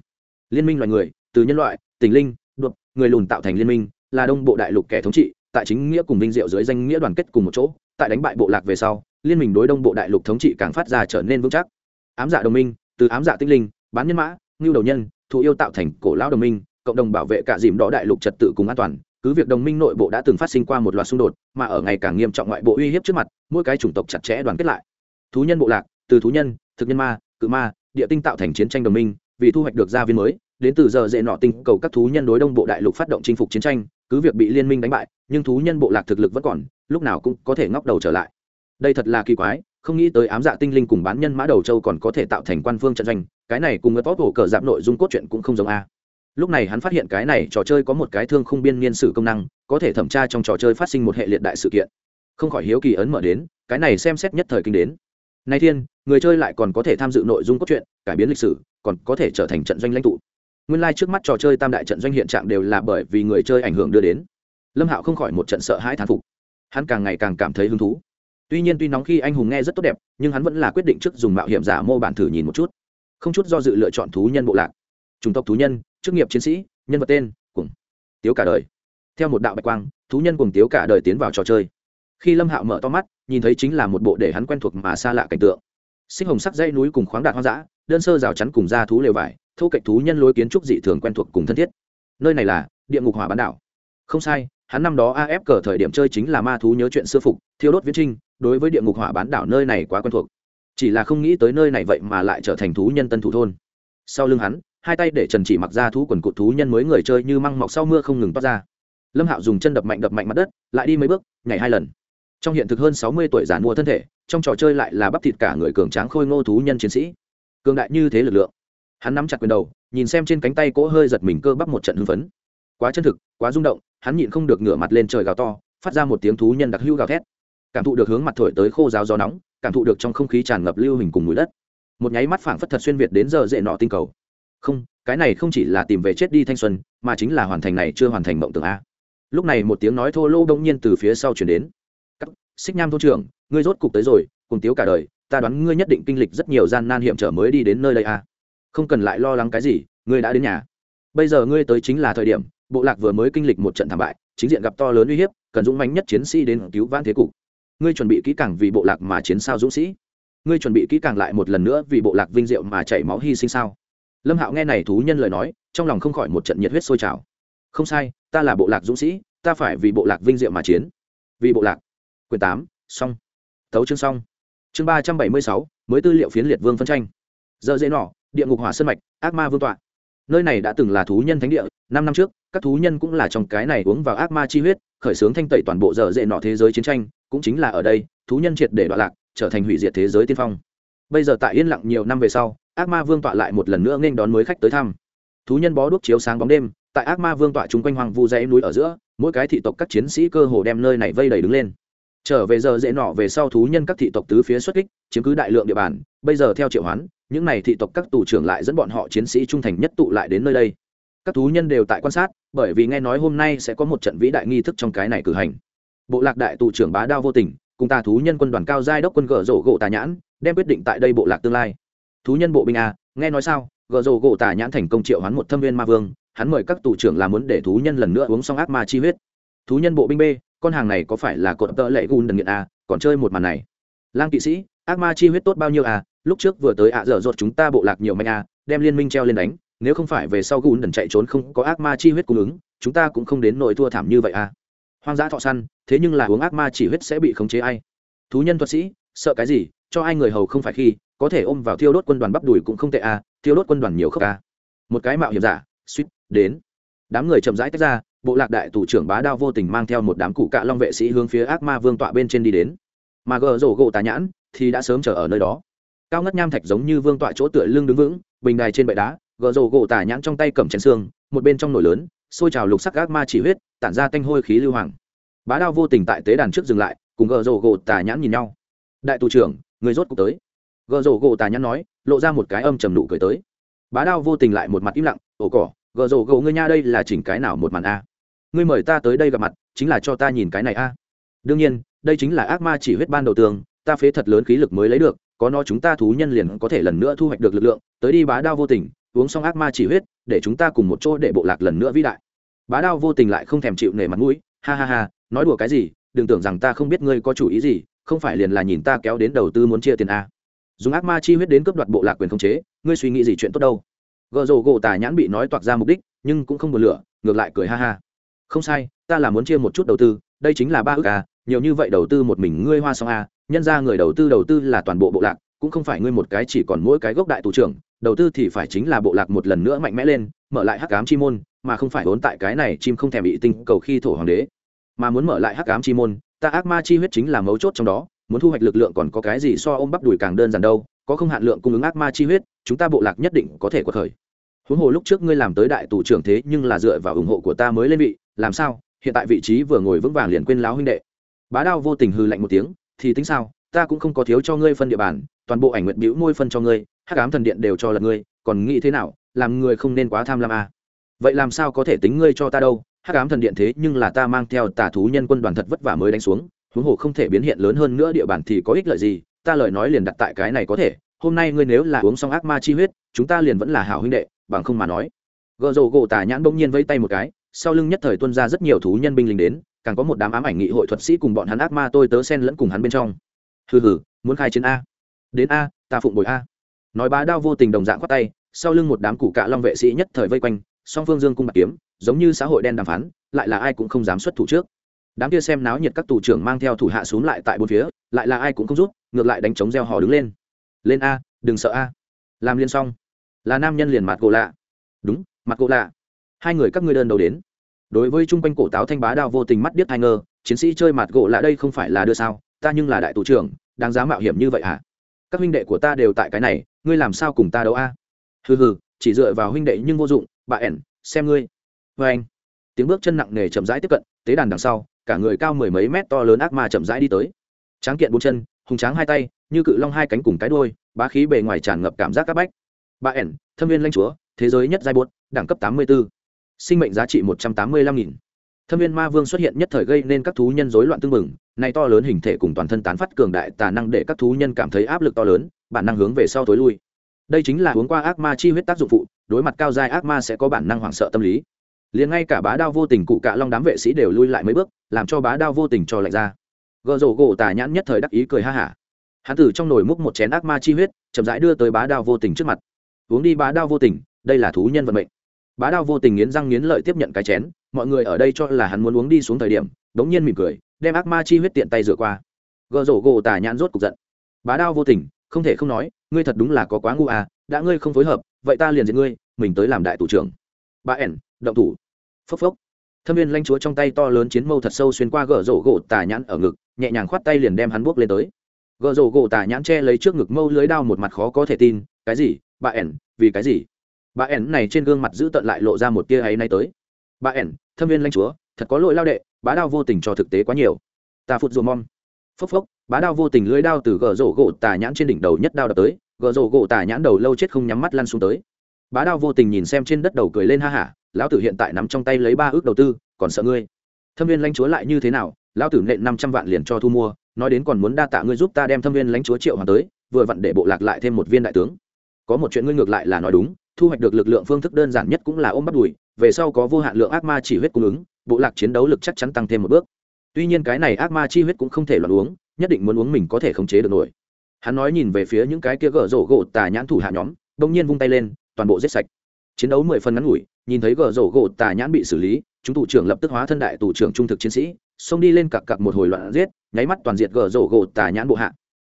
Liên minh loài người, từ nhân loại, tình linh, đột, người lùn tạo thành liên minh, là đông bộ đại lục kẻ thống trị, tại chính nghĩa cùng vinh diệu dưới danh nghĩa đoàn kết cùng một chỗ, tại đánh bại bộ lạc về sau, liên minh đối đông bộ đại lục thống trị càng phát ra trở nên vững chắc. Ám giả đồng minh, từ ám giả tinh linh, bán nhân mã, ngưu đầu nhân, thụ yêu tạo thành cổ lão đồng minh, cộng đồng bảo vệ cả dìm đỏ đại lục trật tự cùng an toàn cứ việc đồng minh nội bộ đã từng phát sinh qua một loạt xung đột, mà ở ngày càng nghiêm trọng ngoại bộ uy hiếp trước mặt, mỗi cái chủng tộc chặt chẽ đoàn kết lại. Thú nhân bộ lạc, từ thú nhân, thực nhân ma, cự ma, địa tinh tạo thành chiến tranh đồng minh, vì thu hoạch được gia viên mới, đến từ giờ dễ nọ tinh cầu các thú nhân đối đông bộ đại lục phát động chinh phục chiến tranh, cứ việc bị liên minh đánh bại, nhưng thú nhân bộ lạc thực lực vẫn còn, lúc nào cũng có thể ngóc đầu trở lại. Đây thật là kỳ quái, không nghĩ tới ám dạ tinh linh cùng bán nhân mã đầu châu còn có thể tạo thành quan phương trận doanh, cái này cùng người tốt hổ cờ giảm nội dung cốt truyện cũng không giống a lúc này hắn phát hiện cái này trò chơi có một cái thương không biên niên sử công năng, có thể thẩm tra trong trò chơi phát sinh một hệ liệt đại sự kiện. Không khỏi hiếu kỳ ấn mở đến, cái này xem xét nhất thời kinh đến. Nay thiên, người chơi lại còn có thể tham dự nội dung cốt truyện, cải biến lịch sử, còn có thể trở thành trận doanh lãnh tụ. Nguyên lai、like、trước mắt trò chơi tam đại trận doanh hiện trạng đều là bởi vì người chơi ảnh hưởng đưa đến. Lâm hạo không khỏi một trận sợ hãi thán phục. Hắn càng ngày càng cảm thấy hứng thú. Tuy nhiên tuy nóng khi anh hùng nghe rất tốt đẹp, nhưng hắn vẫn là quyết định trước dùng mạo hiểm giả mô bản thử nhìn một chút. Không chút do dự lựa chọn thú nhân bộ lạc. Chủng tộc thú nhân chức nghiệp chiến sĩ, nhân vật tên, cùng tiếu cả đời. Theo một đạo bạch quang, thú nhân cùng tiếu cả đời tiến vào trò chơi. Khi lâm hạo mở to mắt, nhìn thấy chính là một bộ để hắn quen thuộc mà xa lạ cảnh tượng. Sinh hồng sắc dãy núi cùng khoáng đạt hoang dã, đơn sơ rào chắn cùng da thú lều vải, thô cạnh thú nhân lối kiến trúc dị thường quen thuộc cùng thân thiết. Nơi này là địa ngục hỏa bán đảo. Không sai, hắn năm đó af cờ thời điểm chơi chính là ma thú nhớ chuyện xưa phục, thiêu đốt viễn trinh, đối với địa ngục hỏa bán đảo nơi này quá quen thuộc. Chỉ là không nghĩ tới nơi này vậy mà lại trở thành thú nhân tân thủ thôn. Sau lưng hắn hai tay để trần chỉ mặc ra thú quần cụt thú nhân mới người chơi như măng mọc sau mưa không ngừng toát ra. Lâm hạo dùng chân đập mạnh đập mạnh mặt đất, lại đi mấy bước, nhảy hai lần. Trong hiện thực hơn sáu mươi tuổi giản mua thân thể, trong trò chơi lại là bắp thịt cả người cường tráng khôi ngô thú nhân chiến sĩ. Cường đại như thế lực lượng. Hắn nắm chặt quyền đầu, nhìn xem trên cánh tay cỗ hơi giật mình cơ bắp một trận hưng phấn. Quá chân thực, quá rung động, hắn nhịn không được ngửa mặt lên trời gào to, phát ra một tiếng thú nhân đặc hữu gào thét. Cảm thụ được hướng mặt thổi tới khô giáo gió nóng, cảm thụ được trong không khí tràn ngập lưu hình cùng mũi đất. Một nháy mắt phảng phất thật xuyên việt đến giờ dễ nọ tinh cầu không, cái này không chỉ là tìm về chết đi thanh xuân, mà chính là hoàn thành này chưa hoàn thành mộng tưởng a. Lúc này một tiếng nói thô lỗ đông nhiên từ phía sau chuyển đến. Các, xích nham thôn trưởng, ngươi rốt cục tới rồi, cùng tiếu cả đời, ta đoán ngươi nhất định kinh lịch rất nhiều gian nan hiểm trở mới đi đến nơi đây a. Không cần lại lo lắng cái gì, ngươi đã đến nhà. Bây giờ ngươi tới chính là thời điểm, bộ lạc vừa mới kinh lịch một trận thảm bại, chính diện gặp to lớn uy hiếp, cần dũng mãnh nhất chiến sĩ đến cứu vãn thế cục. Ngươi chuẩn bị kỹ càng vì bộ lạc mà chiến sao dũng sĩ? Ngươi chuẩn bị kỹ càng lại một lần nữa vì bộ lạc vinh diệu mà chảy máu hy sinh sao? Lâm hạo nghe này thú nhân lời nói, trong lòng không khỏi một trận nhiệt huyết sôi trào. Không sai, ta là bộ lạc dũng sĩ, ta phải vì bộ lạc vinh diệu mà chiến. Vì bộ lạc. Quyền tám, xong. Tấu chương xong. Chương ba trăm bảy mươi sáu, mới tư liệu phiến liệt vương phân tranh. Giờ dễ nọ, địa ngục hỏa sân mạch, ác ma vương tọa. Nơi này đã từng là thú nhân thánh địa, năm năm trước, các thú nhân cũng là trong cái này uống vào ác ma chi huyết, khởi xướng thanh tẩy toàn bộ dở dễ nọ thế giới chiến tranh, cũng chính là ở đây, thú nhân triệt để đoạn lạc, trở thành hủy diệt thế giới tiên phong. Bây giờ tại yên lặng nhiều năm về sau ác ma vương tọa lại một lần nữa nghênh đón mới khách tới thăm. Thú nhân bó đuốc chiếu sáng bóng đêm, tại ác ma vương tọa chung quanh hoàng vu dãy núi ở giữa, mỗi cái thị tộc các chiến sĩ cơ hồ đem nơi này vây đầy đứng lên. Trở về giờ dễ nọ về sau thú nhân các thị tộc tứ phía xuất kích, chiếm cứ đại lượng địa bàn, bây giờ theo triệu hoán, những này thị tộc các tù trưởng lại dẫn bọn họ chiến sĩ trung thành nhất tụ lại đến nơi đây. Các thú nhân đều tại quan sát, bởi vì nghe nói hôm nay sẽ có một trận vĩ đại nghi thức trong cái này cử hành. Bộ lạc đại tù trưởng bá đao vô tình, cùng ta thú nhân quân đoàn cao giai đốc quân gở rổ gỗ tà nhãn, đem quyết định tại đây bộ lạc tương lai thú nhân bộ binh a, nghe nói sao gợ rồ gỗ tả nhãn thành công triệu hoán một thâm viên ma vương, hắn mời các tù trưởng làm muốn để thú nhân lần nữa uống xong ác ma chi huyết. Thú nhân bộ binh b, con hàng này có phải là cột tợ lệ gun đần nghiện a, còn chơi một màn này. Lang kỵ sĩ, ác ma chi huyết tốt bao nhiêu à lúc trước vừa tới ạ dở dột chúng ta bộ lạc nhiều mạnh à đem liên minh treo lên đánh, nếu không phải về sau gun đần chạy trốn không có ác ma chi huyết cung ứng, chúng ta cũng không đến nỗi thua thảm như vậy à hoang dã thọ săn, thế nhưng là uống ác ma chỉ huyết sẽ bị khống chế ai? Thú nhân thuật sĩ, sợ cái gì, cho ai người hầu không phải khi có thể ôm vào thiêu đốt quân đoàn bắp đùi cũng không tệ à thiêu đốt quân đoàn nhiều khóc à. Một cái mạo hiểm giả, suýt, đến. Đám người chậm rãi tách ra, bộ lạc đại thủ trưởng bá đao vô tình mang theo một đám cụ cạ long vệ sĩ hướng phía ác ma vương tọa bên trên đi đến. Mà gờ rổ gỗ tà nhãn thì đã sớm chờ ở nơi đó. Cao ngất nham thạch giống như vương tọa chỗ tựa lưng đứng vững, bình đài trên bệ đá, gờ rổ gỗ tà nhãn trong tay cầm chén xương, một bên trong nồi lớn, xôi trào lục sắc ác ma chỉ huyết, tản ra tanh hôi khí lưu hoàng. Bá đao vô tình tại tế đàn trước dừng lại, cùng gờ rổ gỗ tà nhãn nhìn nhau. Đại tù trưởng, người rốt cuộc tới gợ rổ gỗ tà nhắn nói, lộ ra một cái âm trầm nụ cười tới. Bá đao vô tình lại một mặt im lặng, ổ cỏ gợ rổ gỗ ngươi nha đây là chỉnh cái nào một màn a? Ngươi mời ta tới đây gặp mặt, chính là cho ta nhìn cái này a. Đương nhiên, đây chính là ác ma chỉ huyết ban đầu tường, ta phế thật lớn khí lực mới lấy được, có nó chúng ta thú nhân liền có thể lần nữa thu hoạch được lực lượng, tới đi bá đao vô tình, uống xong ác ma chỉ huyết, để chúng ta cùng một chỗ để bộ lạc lần nữa vĩ đại. Bá đao vô tình lại không thèm chịu nể mặt mũi, ha ha ha, nói đùa cái gì, đừng tưởng rằng ta không biết ngươi có chủ ý gì, không phải liền là nhìn ta kéo đến đầu tư muốn chia tiền a dùng ác ma chi huyết đến cướp đoạt bộ lạc quyền khống chế, ngươi suy nghĩ gì chuyện tốt đâu? Gợ rổ gỗ tà nhãn bị nói toạc ra mục đích, nhưng cũng không buồn lửa, ngược lại cười ha ha. Không sai, ta là muốn chia một chút đầu tư, đây chính là ba ước à nhiều như vậy đầu tư một mình ngươi hoa xong à nhân ra người đầu tư đầu tư là toàn bộ bộ lạc, cũng không phải ngươi một cái chỉ còn mỗi cái gốc đại tù trưởng, đầu tư thì phải chính là bộ lạc một lần nữa mạnh mẽ lên, mở lại hắc ám chi môn, mà không phải vốn tại cái này chim không thèm bị tinh cầu khi thổ hoàng đế. Mà muốn mở lại hắc ám chi môn, ta ác ma chi huyết chính là mấu chốt trong đó muốn thu hoạch lực lượng còn có cái gì so ôm bắp đùi càng đơn giản đâu, có không hạn lượng cung ứng ác ma chi huyết, chúng ta bộ lạc nhất định có thể có thời huống hồ lúc trước ngươi làm tới đại tù trưởng thế nhưng là dựa vào ủng hộ của ta mới lên vị, làm sao? Hiện tại vị trí vừa ngồi vững vàng liền quên láo huynh đệ. Bá đao vô tình hư lạnh một tiếng, thì tính sao? Ta cũng không có thiếu cho ngươi phân địa bàn, toàn bộ ảnh nguyện bĩu môi phân cho ngươi, hắc ám thần điện đều cho là ngươi, còn nghĩ thế nào? Làm người không nên quá tham lam à. vậy làm sao có thể tính ngươi cho ta đâu? Hắc ám thần điện thế nhưng là ta mang theo tà thú nhân quân đoàn thật vất vả mới đánh xuống huống hồ không thể biến hiện lớn hơn nữa địa bàn thì có ích lợi gì, ta lời nói liền đặt tại cái này có thể, hôm nay ngươi nếu là uống xong ác ma chi huyết, chúng ta liền vẫn là hảo huynh đệ, bằng không mà nói. Gợ rồ gỗ tà nhãn bỗng nhiên vẫy tay một cái, sau lưng nhất thời tuân ra rất nhiều thú nhân binh lính đến, càng có một đám ám ảnh nghị hội thuật sĩ cùng bọn hắn ác ma tôi tớ sen lẫn cùng hắn bên trong. Hừ hừ, muốn khai chiến a. Đến a, ta phụng bồi a. Nói bá đao vô tình đồng dạng khoát tay, sau lưng một đám củ cạ long vệ sĩ nhất thời vây quanh, song phương dương cung bạc kiếm, giống như xã hội đen đàm phán, lại là ai cũng không dám xuất thủ trước đám kia xem náo nhiệt các tù trưởng mang theo thủ hạ xuống lại tại bốn phía, lại là ai cũng không rút, ngược lại đánh chống gieo hò đứng lên. Lên a, đừng sợ a. Làm liên xong. Là nam nhân liền mặt gỗ lạ. Đúng, mặt gỗ lạ. Hai người các ngươi đơn đầu đến. Đối với chung quanh cổ táo thanh bá đao vô tình mắt điếc hai ngơ, chiến sĩ chơi mặt gỗ lạ đây không phải là đưa sao, ta nhưng là đại tù trưởng, đáng giá mạo hiểm như vậy hả? Các huynh đệ của ta đều tại cái này, ngươi làm sao cùng ta đấu a? Hừ hừ, chỉ dựa vào huynh đệ nhưng vô dụng, bà ẻn, xem ngươi. Vê anh tiếng bước chân nặng nề chậm rãi tiếp cận, tế đàn đằng sau cả người cao mười mấy mét to lớn ác ma chậm rãi đi tới. Tráng kiện bốn chân, hùng tráng hai tay, như cự long hai cánh cùng cái đôi bá khí bề ngoài tràn ngập cảm giác áp bách. Bà ẻn, thâm viên lanh chúa, thế giới nhất giai bột đẳng cấp tám mươi 84. sinh mệnh giá trị một trăm tám mươi lăm nghìn. Thâm viên ma vương xuất hiện nhất thời gây nên các thú nhân rối loạn tương mừng nay to lớn hình thể cùng toàn thân tán phát cường đại tà năng để các thú nhân cảm thấy áp lực to lớn, bản năng hướng về sau tối lui. Đây chính là uống qua ác ma chi huyết tác dụng phụ, đối mặt cao giai ác ma sẽ có bản năng hoảng sợ tâm lý liền ngay cả bá đao vô tình cụ cạ long đám vệ sĩ đều lui lại mấy bước, làm cho bá đao vô tình cho lạnh ra. Gợ rổ gỗ tà nhãn nhất thời đắc ý cười ha hả. Hắn tử trong nồi múc một chén ác ma chi huyết, chậm rãi đưa tới bá đao vô tình trước mặt. Uống đi bá đao vô tình, đây là thú nhân vận mệnh. Bá đao vô tình nghiến răng nghiến lợi tiếp nhận cái chén, mọi người ở đây cho là hắn muốn uống đi xuống thời điểm, đống nhiên mỉm cười, đem ác ma chi huyết tiện tay rửa qua. Gợ rổ gỗ tà nhãn rốt cục giận. Bá đao vô tình, không thể không nói, ngươi thật đúng là có quá ngu à đã ngươi không phối hợp, vậy ta liền giết ngươi, mình tới làm đại thủ trưởng. Ba ẻn, động thủ phốc phốc. Thâm viên lanh chúa trong tay to lớn chiến mâu thật sâu xuyên qua gở rổ gỗ tà nhãn ở ngực, nhẹ nhàng khoát tay liền đem hắn buốc lên tới. Gở rổ gỗ tà nhãn che lấy trước ngực mâu lưới đao một mặt khó có thể tin, cái gì? Bà ẻn, vì cái gì? Bà ẻn này trên gương mặt giữ tận lại lộ ra một tia ấy nay tới. Bà ẻn, thâm viên lanh chúa, thật có lỗi lao đệ, bá đao vô tình cho thực tế quá nhiều. Ta phụt rùa mong. Phốc phốc, bá đao vô tình lưới đao từ gờ rổ gỗ tà nhãn trên đỉnh đầu nhất đao đập tới gờ rổ gỗ tà nhãn đầu lâu chết không nhắm mắt lăn xuống tới. Bá đao vô tình nhìn xem trên đất đầu cười lên ha hả lão tử hiện tại nắm trong tay lấy ba ước đầu tư, còn sợ ngươi? Thâm viên lãnh chúa lại như thế nào? Lão tử nện năm trăm vạn liền cho thu mua, nói đến còn muốn đa tạ ngươi giúp ta đem thâm viên lãnh chúa triệu hoàng tới, vừa vặn để bộ lạc lại thêm một viên đại tướng. Có một chuyện ngươi ngược lại là nói đúng, thu hoạch được lực lượng phương thức đơn giản nhất cũng là ôm bắt đùi, về sau có vô hạn lượng ác ma chỉ huyết cung ứng, bộ lạc chiến đấu lực chắc chắn tăng thêm một bước. Tuy nhiên cái này ác ma chi huyết cũng không thể loạn uống, nhất định muốn uống mình có thể khống chế được nổi. Hắn nói nhìn về phía những cái kia gở rổ gỗ tà nhãn thủ hạ nhóm, bỗng nhiên vung tay lên, toàn bộ giết sạch. Chiến đấu mười phần ngắn ngủi nhìn thấy gờ rổ gỗ tà nhãn bị xử lý, chúng thủ trưởng lập tức hóa thân đại thủ trưởng trung thực chiến sĩ, xông đi lên cặc cặc một hồi loạn giết, nháy mắt toàn diệt gờ rổ gỗ tà nhãn bộ hạ.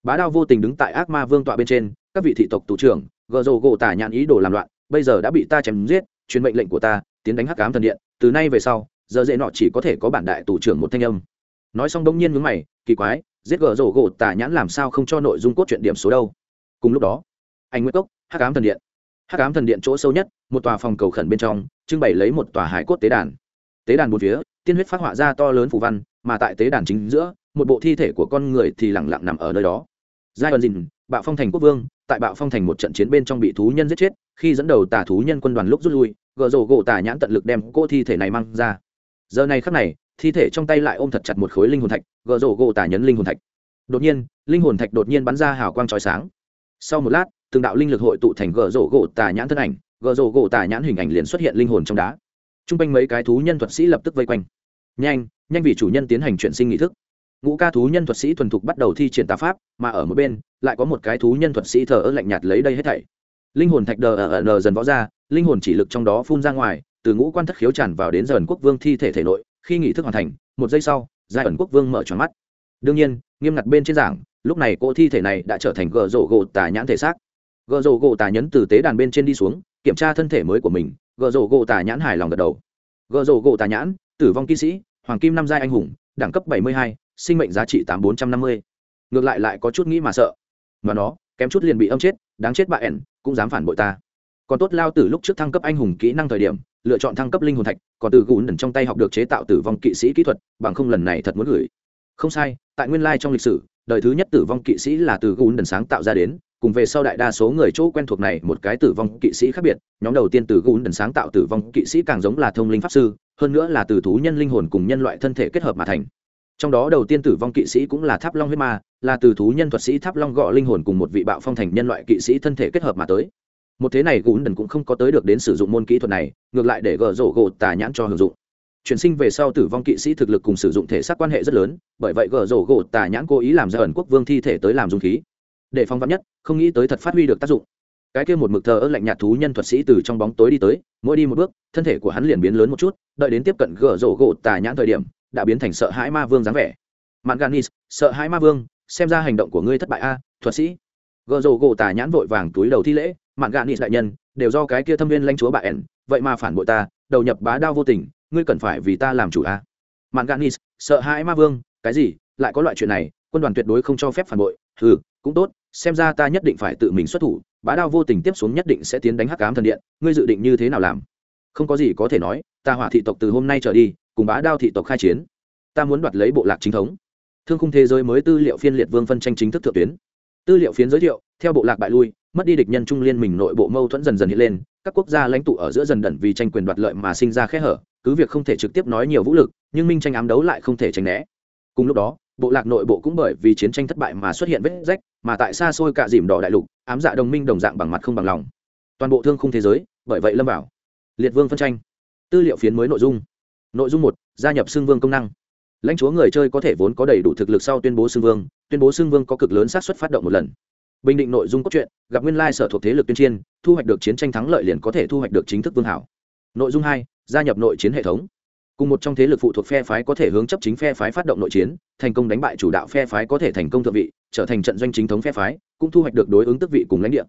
Bá đao vô tình đứng tại ác ma vương tọa bên trên, các vị thị tộc thủ trưởng, gờ rổ gỗ tà nhãn ý đồ làm loạn, bây giờ đã bị ta chém giết, truyền mệnh lệnh của ta, tiến đánh hắc ám thần điện, từ nay về sau, giờ dễ nọ chỉ có thể có bản đại tù trưởng một thanh âm. Nói xong đông nhiên ngứng mày, kỳ quái, giết gờ rổ gỗ tà nhãn làm sao không cho nội dung cốt truyện điểm số đâu? Cùng lúc đó, anh nguyễn cốc, hắc ám thần điện hắc ám thần điện chỗ sâu nhất, một tòa phòng cầu khẩn bên trong, trưng bày lấy một tòa hải cốt tế đàn. Tế đàn một phía, tiên huyết phát họa ra to lớn phù văn, mà tại tế đàn chính giữa, một bộ thi thể của con người thì lẳng lặng nằm ở nơi đó. Giai đoạn dình bạo phong thành quốc vương, tại bạo phong thành một trận chiến bên trong bị thú nhân giết chết, khi dẫn đầu tà thú nhân quân đoàn lúc rút lui gờ rổ gỗ tà nhãn tận lực đem cô thi thể này mang ra. Giờ này khắc này, thi thể trong tay lại ôm thật chặt một khối linh hồn thạch gờ rổ gỗ tà nhấn linh hồn thạch. Đột nhiên, linh hồn thạch đột nhiên bắn ra hào quang trói sáng. Sau một lát từng đạo linh lực hội tụ thành gờ rổ gỗ tà nhãn thân ảnh, gờ rổ gỗ tà nhãn hình ảnh liền xuất hiện linh hồn trong đá. T r u n g quanh mấy cái thú nhân thuật sĩ lập tức vây quanh. Nhanh nhanh vì chủ nhân tiến hành chuyển sinh nghị thức. Ngũ ca thú nhân thuật sĩ thuần thục bắt đầu thi triển tà pháp, mà ở một bên, lại có một cái thú nhân thuật sĩ thờ ơ lạnh nhạt lấy đây hết thảy. Linh hồn thạch đờ ở nờ dần võ ra, linh hồn chỉ lực trong đó phun ra ngoài, từ ngũ quan thất khiếu tràn vào đến dần quốc vương thi thể thể nội, khi nghị thức hoàn thành, một giây sau, giai ẩn quốc vương mở tròn mắt. Đương nhiên, nghiêm ngặt bên trên giảng, lúc này cô thi thể này đã trở thành gờ rổ gỗ tà nhãn thể xác gờ rổ gỗ tà nhấn từ tế đàn bên trên đi xuống, kiểm tra thân thể mới của mình, gờ rổ gỗ tà nhãn hài lòng gật đầu. Gờ rổ gỗ tà nhãn, tử vong kỹ sĩ, hoàng kim năm giai anh hùng, đẳng cấp bảy mươi hai, sinh mệnh giá trị tám bốn trăm năm mươi. Ngược lại lại có chút nghĩ mà sợ. Mà nó, kém chút liền bị âm chết, đáng chết bà ẻn, cũng dám phản bội ta. Còn tốt lao từ lúc trước thăng cấp anh hùng kỹ năng thời điểm, lựa chọn thăng cấp linh hồn thạch, còn từ gùn đần trong tay học được chế tạo tử vong kỵ sĩ kỹ thuật, bằng không lần này thật muốn gửi. Không sai, tại nguyên lai trong lịch sử, đời thứ nhất tử vong kỵ sĩ là từ gùn đần sáng tạo ra đến cùng về sau đại đa số người chỗ quen thuộc này một cái tử vong kỵ sĩ khác biệt, nhóm đầu tiên từ gún đần sáng tạo tử vong kỵ sĩ càng giống là thông linh pháp sư, hơn nữa là từ thú nhân linh hồn cùng nhân loại thân thể kết hợp mà thành. Trong đó đầu tiên tử vong kỵ sĩ cũng là tháp long huyết ma, là từ thú nhân thuật sĩ tháp long gọ linh hồn cùng một vị bạo phong thành nhân loại kỵ sĩ thân thể kết hợp mà tới. Một thế này gún đần cũng không có tới được đến sử dụng môn kỹ thuật này, ngược lại để gỡ rổ gỗ tà nhãn cho hưởng dụng. Chuyển sinh về sau tử vong kỵ sĩ thực lực cùng sử dụng thể xác quan hệ rất lớn, bởi vậy gỡ rổ gỗ tà nhãn cố ý làm ra ẩn quốc vương thi thể tới làm dung khí để phong vắn nhất, không nghĩ tới thật phát huy được tác dụng. Cái kia một mực thờ ơ lạnh nhạt thú nhân thuật sĩ từ trong bóng tối đi tới, mỗi đi một bước, thân thể của hắn liền biến lớn một chút, đợi đến tiếp cận gỡ rổ gỗ tà nhãn thời điểm, đã biến thành sợ hãi ma vương dáng vẻ. Mạn ganis sợ hãi ma vương, xem ra hành động của ngươi thất bại a, thuật sĩ. Gỡ rổ gỗ tà nhãn vội vàng túi đầu thi lễ mạn ganis đại nhân, đều do cái kia thâm viên lãnh chúa bà ẻn vậy mà phản bội ta, đầu nhập bá đao vô tình, ngươi cần phải vì ta làm chủ a. Mạn ganis sợ hãi ma vương, cái gì, lại có loại chuyện này, quân đoàn tuyệt đối không cho phép phản bội ừ cũng tốt xem ra ta nhất định phải tự mình xuất thủ, bá đao vô tình tiếp xuống nhất định sẽ tiến đánh hắc cám thần điện, ngươi dự định như thế nào làm? Không có gì có thể nói, ta hỏa thị tộc từ hôm nay trở đi, cùng bá đao thị tộc khai chiến, ta muốn đoạt lấy bộ lạc chính thống. Thương khung thế giới mới tư liệu phiên liệt vương phân tranh chính thức thượng tuyến. Tư liệu phiến giới thiệu, theo bộ lạc bại lui, mất đi địch nhân trung liên mình nội bộ mâu thuẫn dần dần hiện lên, các quốc gia lãnh tụ ở giữa dần đẩn vì tranh quyền đoạt lợi mà sinh ra khe hở, cứ việc không thể trực tiếp nói nhiều vũ lực, nhưng minh tranh ám đấu lại không thể tránh né. Cùng lúc đó bộ lạc nội bộ cũng bởi vì chiến tranh thất bại mà xuất hiện vết rách, mà tại xa xôi cả dìm đỏ đại lục, ám dạ đồng minh đồng dạng bằng mặt không bằng lòng. Toàn bộ thương khung thế giới, bởi vậy lâm vào liệt vương phân tranh. Tư liệu phiến mới nội dung. Nội dung một, gia nhập xưng vương công năng. Lãnh chúa người chơi có thể vốn có đầy đủ thực lực sau tuyên bố xưng vương, tuyên bố xưng vương có cực lớn xác suất phát động một lần. Bình định nội dung cốt truyện, gặp nguyên lai sở thuộc thế lực tuyên chiến, thu hoạch được chiến tranh thắng lợi liền có thể thu hoạch được chính thức vương hảo. Nội dung hai, gia nhập nội chiến hệ thống cùng một trong thế lực phụ thuộc phe phái có thể hướng chấp chính phe phái phát động nội chiến, thành công đánh bại chủ đạo phe phái có thể thành công thượng vị, trở thành trận doanh chính thống phe phái, cũng thu hoạch được đối ứng tức vị cùng lãnh địa.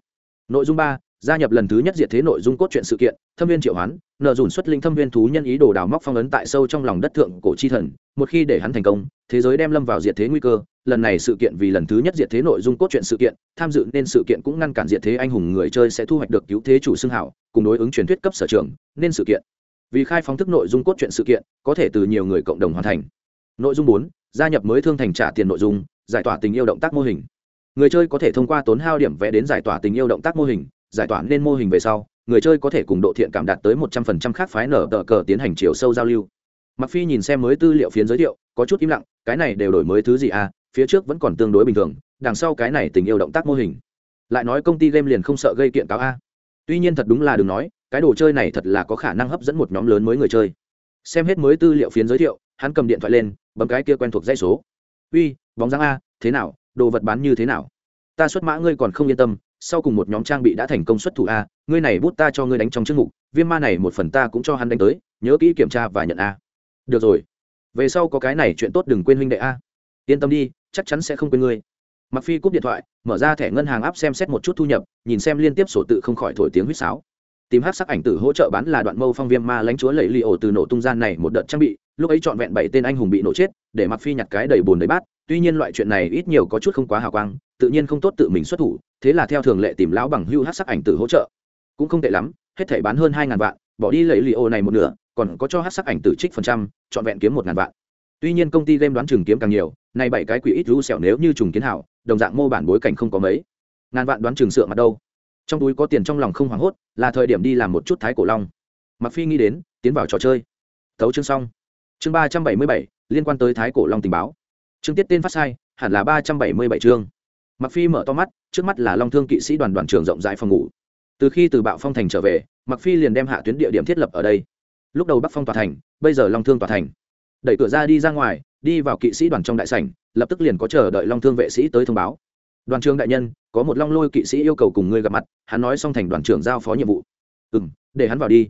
Nội dung ba, gia nhập lần thứ nhất diệt thế nội dung cốt truyện sự kiện, thâm viên triệu hoán, nợ dùn xuất linh thâm viên thú nhân ý đồ đào móc phong ấn tại sâu trong lòng đất thượng cổ chi thần, một khi để hắn thành công, thế giới đem lâm vào diệt thế nguy cơ. Lần này sự kiện vì lần thứ nhất diệt thế nội dung cốt truyện sự kiện, tham dự nên sự kiện cũng ngăn cản diệt thế anh hùng người chơi sẽ thu hoạch được cứu thế chủ xưng hảo, cùng đối ứng truyền thuyết cấp sở trường, nên sự kiện vì khai phóng thức nội dung cốt truyện sự kiện, có thể từ nhiều người cộng đồng hoàn thành. Nội dung bốn, gia nhập mới thương thành trả tiền nội dung, giải tỏa tình yêu động tác mô hình. Người chơi có thể thông qua tốn hao điểm vẽ đến giải tỏa tình yêu động tác mô hình, giải tỏa nên mô hình về sau, người chơi có thể cùng độ thiện cảm đạt tới một trăm phần trăm khác phái nở tờ cờ tiến hành chiều sâu giao lưu. Mặc phi nhìn xem mới tư liệu phiến giới thiệu, có chút im lặng, cái này đều đổi mới thứ gì à phía trước vẫn còn tương đối bình thường, đằng sau cái này tình yêu động tác mô hình. Lại nói công ty game liền không sợ gây kiện cáo a. Tuy nhiên thật đúng là đừng nói cái đồ chơi này thật là có khả năng hấp dẫn một nhóm lớn mới người chơi. Xem hết mới tư liệu phiến giới thiệu, hắn cầm điện thoại lên, bấm cái kia quen thuộc dây số. Uy, bóng dáng a, thế nào? Đồ vật bán như thế nào? Ta xuất mã ngươi còn không yên tâm, sau cùng một nhóm trang bị đã thành công xuất thủ a, ngươi này bút ta cho ngươi đánh trong chức mục viêm ma này một phần ta cũng cho hắn đánh tới, nhớ kỹ kiểm tra và nhận a. Được rồi, về sau có cái này chuyện tốt đừng quên huynh đệ a. Yên tâm đi, chắc chắn sẽ không quên ngươi. Mặc phi cúp điện thoại, mở ra thẻ ngân hàng áp xem xét một chút thu nhập, nhìn xem liên tiếp sổ tự không khỏi thổi tiếng huýt sáo tìm hát sắc ảnh tử hỗ trợ bán là đoạn mâu phong viêm ma lãnh chúa lẫy li ổ từ nổ tung gian này một đợt trang bị, lúc ấy trọn vẹn bảy tên anh hùng bị nổ chết, để mặc phi nhặt cái đầy bùn đầy bát. Tuy nhiên loại chuyện này ít nhiều có chút không quá hào quang, tự nhiên không tốt tự mình xuất thủ, thế là theo thường lệ tìm lão bằng hưu hát sắc ảnh tử hỗ trợ. Cũng không tệ lắm, hết thể bán hơn hai ngàn vạn, bỏ đi lẫy li ổ này một nửa, còn có cho hát sắc ảnh tử trích phần trăm, trọn vẹn kiếm một ngàn vạn. Tuy nhiên công ty game đoán chừng kiếm càng nhiều, nay bảy cái quỷ ít rú xẻo nếu như trùng kiến hảo, đồng dạng mô bản bối cảnh không có mấy. Ngàn vạn đoán chừng sượng mặt đâu trong túi có tiền trong lòng không hoảng hốt, là thời điểm đi làm một chút thái cổ long. Mặc phi nghĩ đến, tiến vào trò chơi. Thấu chương xong. Chương ba trăm bảy mươi bảy, liên quan tới thái cổ long tình báo. Chương tiết tên phát sai, hẳn là ba trăm bảy mươi bảy chương. Mặc phi mở to mắt, trước mắt là long thương kỵ sĩ đoàn đoàn trường rộng rãi phòng ngủ. Từ khi từ bạo phong thành trở về mặc phi liền đem hạ tuyến địa điểm thiết lập ở đây. Lúc đầu bắc phong tòa thành, bây giờ long thương tòa thành. Đẩy cửa ra đi ra ngoài, đi vào kỵ sĩ đoàn trong đại sảnh, lập tức liền có chờ đợi long thương vệ sĩ tới thông báo. Đoàn trường đại nhân có một long lôi kỵ sĩ yêu cầu cùng ngươi gặp mặt, hắn nói xong thành đoàn trưởng giao phó nhiệm vụ. Ừ m để hắn vào đi.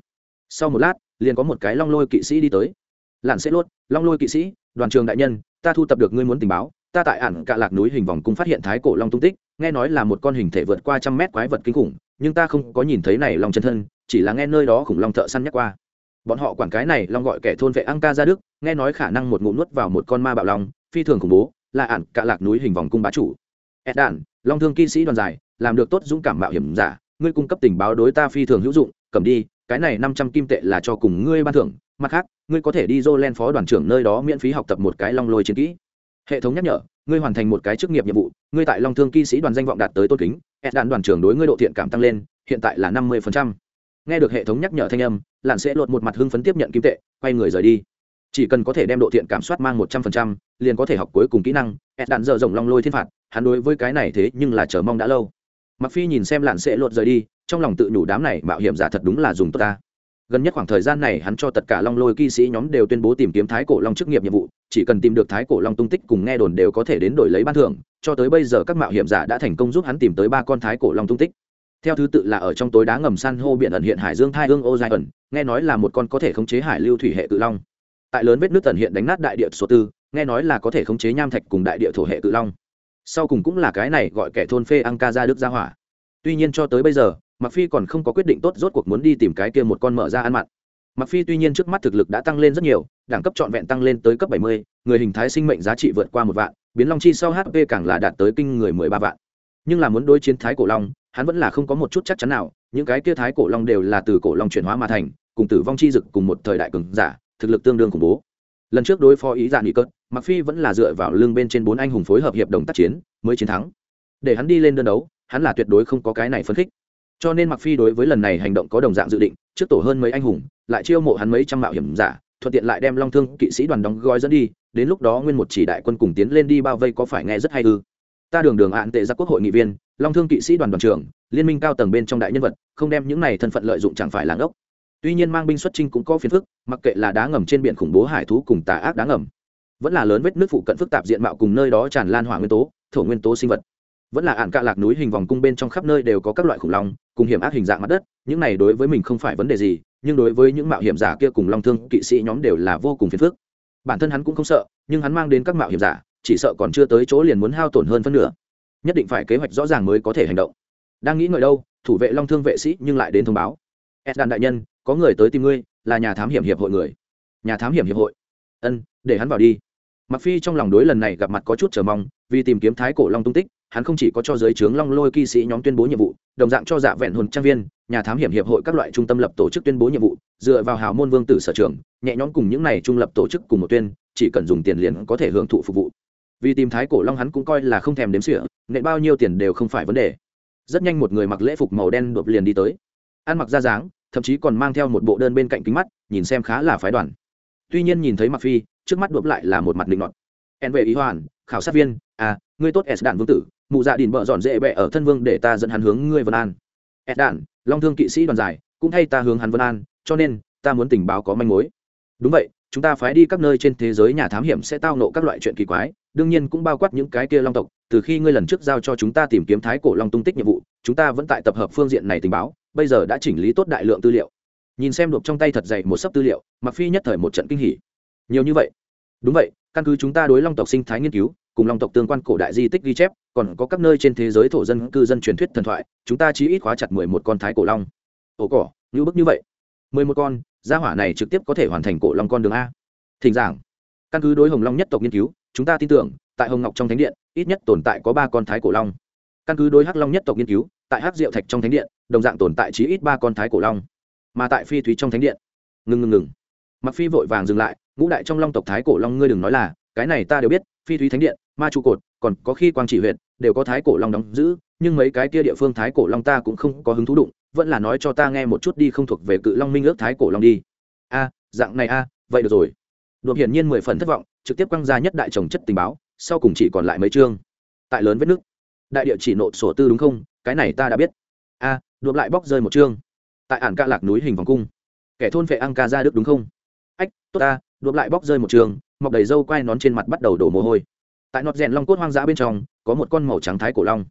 Sau một lát, liền có một cái long lôi kỵ sĩ đi tới. Lặn sẽ lốt, long lôi kỵ sĩ, đoàn trường đại nhân, ta thu tập được ngươi muốn tình báo. Ta tại ản cạ lạc núi hình vòng cung phát hiện thái cổ long tung tích, nghe nói là một con hình thể vượt qua trăm mét quái vật kinh khủng, nhưng ta không có nhìn thấy này long chân thân, chỉ là nghe nơi đó khủng long thợ săn nhắc qua. Bọn họ quản cái này long gọi kẻ thôn vệ ăn ca ra đức, nghe nói khả năng một ngụm nuốt vào một con ma bạo long, phi thường khủng bố, là ản cạ lạc núi hình vòng cung bá chủ. Ed đản long thương kỵ sĩ đoàn dài làm được tốt dũng cảm mạo hiểm giả, ngươi cung cấp tình báo đối ta phi thường hữu dụng, cầm đi, cái này năm trăm kim tệ là cho cùng ngươi ban thưởng, mặt khác, ngươi có thể đi dô len phó đoàn trưởng nơi đó miễn phí học tập một cái long lôi chiến kỹ. Hệ thống nhắc nhở, ngươi hoàn thành một cái chức nghiệp nhiệm vụ, ngươi tại long thương kỵ sĩ đoàn danh vọng đạt tới tôn kính ed đạn đoàn trưởng đối ngươi độ thiện cảm tăng lên, hiện tại là năm mươi nghe được hệ thống nhắc nhở thanh âm lặn sẽ lột một mặt hưng phấn tiếp nhận kim tệ, quay người rời đi chỉ cần có thể đem độ thiện cảm soát mang một trăm phần trăm, liền có thể học cuối cùng kỹ năng ed đạn dở rộng long lôi thiên phạt, hắn đối với cái này thế nhưng là chờ mong đã lâu. Mặc phi nhìn xem lặn sẽ lột rời đi, trong lòng tự nhủ đám này mạo hiểm giả thật đúng là dùng tốt ta. Gần nhất khoảng thời gian này hắn cho tất cả long lôi kỵ sĩ nhóm đều tuyên bố tìm kiếm thái cổ long chức nghiệp nhiệm vụ, chỉ cần tìm được thái cổ long tung tích cùng nghe đồn đều có thể đến đổi lấy ban thưởng, cho tới bây giờ các mạo hiểm giả đã thành công giúp hắn tìm tới ba con thái cổ long tung tích. Theo thứ tự là ở trong tối đá ngầm san hô biển ẩn hiện hải dương thai ương ô giai ẩn nghe nói là một con có thể khống chế hải lưu thủy hệ cự long tại lớn vết nước tần hiện đánh nát đại địa số tư nghe nói là có thể khống chế nham thạch cùng đại địa thổ hệ cự long. Sau cùng cũng là cái này gọi kẻ thôn phê ăn ca ra đức ra hỏa. Tuy nhiên cho tới bây giờ mặc phi còn không có quyết định tốt rốt cuộc muốn đi tìm cái kia một con mở ra ăn mặn. Mặc phi tuy nhiên trước mắt thực lực đã tăng lên rất nhiều đẳng cấp trọn vẹn tăng lên tới cấp 70, người hình thái sinh mệnh giá trị vượt qua một vạn biến long chi sau hp càng là đạt tới kinh người 13 vạn. Nhưng là muốn đối chiến thái cổ long hắn vẫn là không có một chút chắc chắn nào những cái kia thái cổ long đều là từ cổ long chuyển hóa mà thành cùng tử vong chi dực cùng một thời đại cường giả thực lực tương đương khủng bố. Lần trước đối phó ý dạ nghị cớt mặc phi vẫn là dựa vào lưng bên trên bốn anh hùng phối hợp hiệp đồng tác chiến, mới chiến thắng. Để hắn đi lên đơn đấu, hắn là tuyệt đối không có cái này phấn khích. Cho nên mặc phi đối với lần này hành động có đồng dạng dự định, trước tổ hơn mấy anh hùng, lại chiêu mộ hắn mấy trăm mạo hiểm giả, thuận tiện lại đem long thương kỵ sĩ đoàn đóng gói dẫn đi, đến lúc đó nguyên một chỉ đại quân cùng tiến lên đi bao vây có phải nghe rất hay ư? Ta đường đường án tệ ra quốc hội nghị viên, long thương kỵ sĩ đoàn đoàn trưởng, liên minh cao tầng bên trong đại nhân vật, không đem những này thân phận lợi dụng chẳng phải là ngốc tuy nhiên mang binh xuất trinh cũng có phiền phức, mặc kệ là đá ngầm trên biển khủng bố hải thú cùng tà ác đá ngầm, vẫn là lớn vết nước phụ cận phức tạp diện mạo cùng nơi đó tràn lan hỏa nguyên tố, thổ nguyên tố sinh vật. Vẫn là ạn cạ lạc núi hình vòng cung bên trong khắp nơi đều có các loại khủng long, cùng hiểm ác hình dạng mặt đất, những này đối với mình không phải vấn đề gì, nhưng đối với những mạo hiểm giả kia cùng long thương kỵ sĩ nhóm đều là vô cùng phiền phức. Bản thân hắn cũng không sợ, nhưng hắn mang đến các mạo hiểm giả, chỉ sợ còn chưa tới chỗ liền muốn hao tổn hơn phân nửa. Nhất định phải kế hoạch rõ ràng mới có thể hành động. Đang nghĩ ngợi đâu, thủ vệ long thương vệ sĩ nhưng lại đến thông báo. Ed đàn đại nhân có người tới tìm ngươi, là nhà thám hiểm hiệp hội người. Nhà thám hiểm hiệp hội. Ân, để hắn vào đi. Mặc phi trong lòng đối lần này gặp mặt có chút chờ mong, vì tìm kiếm thái cổ long tung tích, hắn không chỉ có cho giới trướng long lôi kỵ sĩ nhóm tuyên bố nhiệm vụ, đồng dạng cho dạ vẹn hồn trang viên, nhà thám hiểm hiệp hội các loại trung tâm lập tổ chức tuyên bố nhiệm vụ, dựa vào hào môn vương tử sở trường, nhẹ nhõm cùng những này trung lập tổ chức cùng một tuyên, chỉ cần dùng tiền liền có thể hưởng thụ phục vụ. Vì tìm thái cổ long hắn cũng coi là không thèm đếm xỉa nệ bao nhiêu tiền đều không phải vấn đề. Rất nhanh một người mặc lễ phục màu đen đột liền đi tới. Ăn mặc ra dáng thậm chí còn mang theo một bộ đơn bên cạnh kính mắt, nhìn xem khá là phái đoàn. Tuy nhiên nhìn thấy mặc phi, trước mắt đụp lại là một mặt định ngọt en về ý hoàn, khảo sát viên à ngươi tốt, s đạn vương tử, mụ dạ đình bợ dọn dễ bẹ ở thân vương để ta dẫn hắn hướng ngươi vân an. S đạn, long thương kỵ sĩ đoàn giải, cũng thay ta hướng hắn vân an, cho nên, ta muốn tình báo có manh mối. Đúng vậy, chúng ta phái đi các nơi trên thế giới nhà thám hiểm sẽ tao nộ các loại chuyện kỳ quái, đương nhiên cũng bao quát những cái kia long tộc, từ khi ngươi lần trước giao cho chúng ta tìm kiếm thái cổ long tung tích nhiệm vụ, chúng ta vẫn tại tập hợp phương diện này tình báo bây giờ đã chỉnh lý tốt đại lượng tư liệu. Nhìn xem đột trong tay thật dày một sấp tư liệu mặc phi nhất thời một trận kinh hỉ. Nhiều như vậy? Đúng vậy, căn cứ chúng ta đối long tộc sinh thái nghiên cứu, cùng long tộc tương quan cổ đại di tích ghi chép, còn có các nơi trên thế giới thổ dân cư dân truyền thuyết thần thoại, chúng ta chỉ ít khóa chặt mười một con thái cổ long. Ổ cỏ, như bức như vậy. Mười một con, gia hỏa này trực tiếp có thể hoàn thành cổ long con đường a. Thỉnh giảng. Căn cứ đối hồng long nhất tộc nghiên cứu, chúng ta tin tưởng, tại hồng ngọc trong thánh điện, ít nhất tồn tại có ba con thái cổ long. Căn cứ đối hắc long nhất tộc nghiên cứu, tại hắc diệu thạch trong thánh điện đồng dạng tồn tại chí ít ba con thái cổ long mà tại phi thúy trong thánh điện. Ngừng ngừng ngừng. Mặc phi vội vàng dừng lại ngũ đại trong long tộc thái cổ long ngươi đừng nói là cái này ta đều biết phi thúy thánh điện ma trụ cột còn có khi quang chỉ huyện đều có thái cổ long đóng giữ nhưng mấy cái kia địa phương thái cổ long ta cũng không có hứng thú đụng vẫn là nói cho ta nghe một chút đi không thuộc về cự long minh ước thái cổ long đi. A dạng này a vậy được rồi. Đột hiển nhiên mười phần thất vọng trực tiếp quăng ra nhất đại trồng chất tình báo sau cùng chỉ còn lại mấy chương. Tại lớn vết nước đại địa chỉ nộp sổ tư đúng không? Cái này ta đã biết. A à, đột lại bóc rơi một chương. Tại ản ca lạc núi hình vòng cung, kẻ thôn vệ ăn ca ra đức đúng không? Ách, tốt ta đột lại bóc rơi một trường mọc đầy râu quai nón trên mặt bắt đầu đổ mồ hôi. Tại nọt rèn long cốt hoang dã bên trong, có một con màu trắng thái cổ long.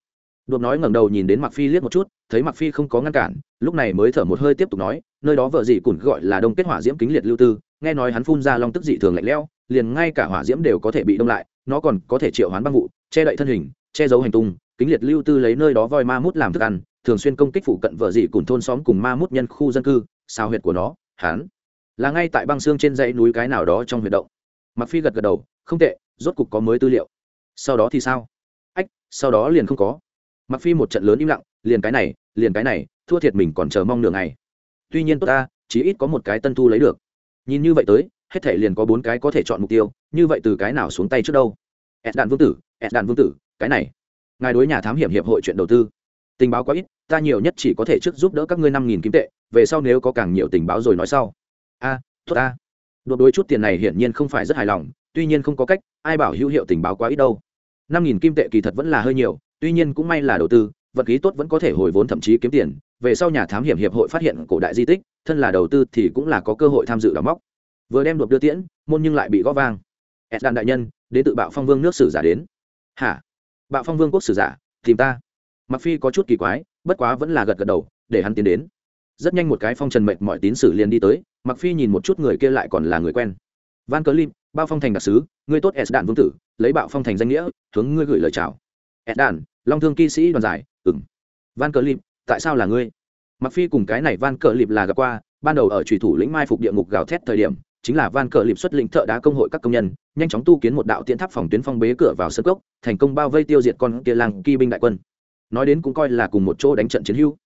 Đột nói ngẩng đầu nhìn đến mặc phi liếc một chút, thấy mặc phi không có ngăn cản, lúc này mới thở một hơi tiếp tục nói, nơi đó vợ gì cũng gọi là đông kết hỏa diễm kính liệt lưu tư, nghe nói hắn phun ra long tức dị thường lạnh lẽo, liền ngay cả hỏa diễm đều có thể bị đông lại, nó còn có thể triệu hoán băng vụ, che đậy thân hình, che giấu hành tung, kính liệt lưu tư lấy nơi đó voi ma mút làm thức ăn thường xuyên công kích phụ cận vợ dị cùng thôn xóm cùng ma mút nhân khu dân cư, sao huyệt của nó hắn là ngay tại băng xương trên dãy núi cái nào đó trong huyệt động. Mặc phi gật gật đầu, không tệ, rốt cục có mới tư liệu. Sau đó thì sao? Ách, sau đó liền không có. Mặc phi một trận lớn im lặng, liền cái này, liền cái này, thua thiệt mình còn chờ mong nửa ngày. Tuy nhiên tốt ta chỉ ít có một cái tân thu lấy được. Nhìn như vậy tới, hết thể liền có bốn cái có thể chọn mục tiêu, như vậy từ cái nào xuống tay trước đâu? Ed đạn vương tử ed đạn vương tử, cái này. Ngài đối nhà thám hiểm hiệp hội chuyện đầu tư tình báo quá ít ta nhiều nhất chỉ có thể trước giúp đỡ các ngươi năm nghìn kim tệ về sau nếu có càng nhiều tình báo rồi nói sau. A à, tốt a đột đối chút tiền này hiển nhiên không phải rất hài lòng tuy nhiên không có cách ai bảo hữu hiệu tình báo quá ít đâu. Năm nghìn kim tệ kỳ thật vẫn là hơi nhiều tuy nhiên cũng may là đầu tư vật khí tốt vẫn có thể hồi vốn thậm chí kiếm tiền về sau nhà thám hiểm hiệp hội phát hiện cổ đại di tích thân là đầu tư thì cũng là có cơ hội tham dự đóng móc vừa đem đột đưa tiễn môn nhưng lại bị gõ vang. Ed đàn đại nhân đến tự bạo phong vương nước sử giả đến. Hả? Bạo phong vương quốc sử giả tìm ta mặc phi có chút kỳ quái, bất quá vẫn là gật gật đầu, để hắn tiến đến. Rất nhanh một cái phong trần mệnh mọi tín sử liền đi tới mặc phi nhìn một chút người kia lại còn là người quen. Van cờ lim, bao phong thành đặc sứ ngươi tốt s đạn vương tử, lấy bạo phong thành danh nghĩa, hướng ngươi gửi lời chào. S đạn, long thương kỵ sĩ đoàn giải ừng van cờ lim, tại sao là ngươi? Mặc phi cùng cái này van cờ lịp là gặp qua, ban đầu ở trùy thủ lĩnh mai phục địa ngục gào thét thời điểm, chính là van cờ lịp xuất lĩnh thợ đá công hội các công nhân, nhanh chóng tu kiến một đạo tiễn tháp phòng tuyến phong bế cửa vào sân cốc, thành công bao vây tiêu diệt con kia làng kỳ binh đại quân nói đến cũng coi là cùng một chỗ đánh trận chiến hữu.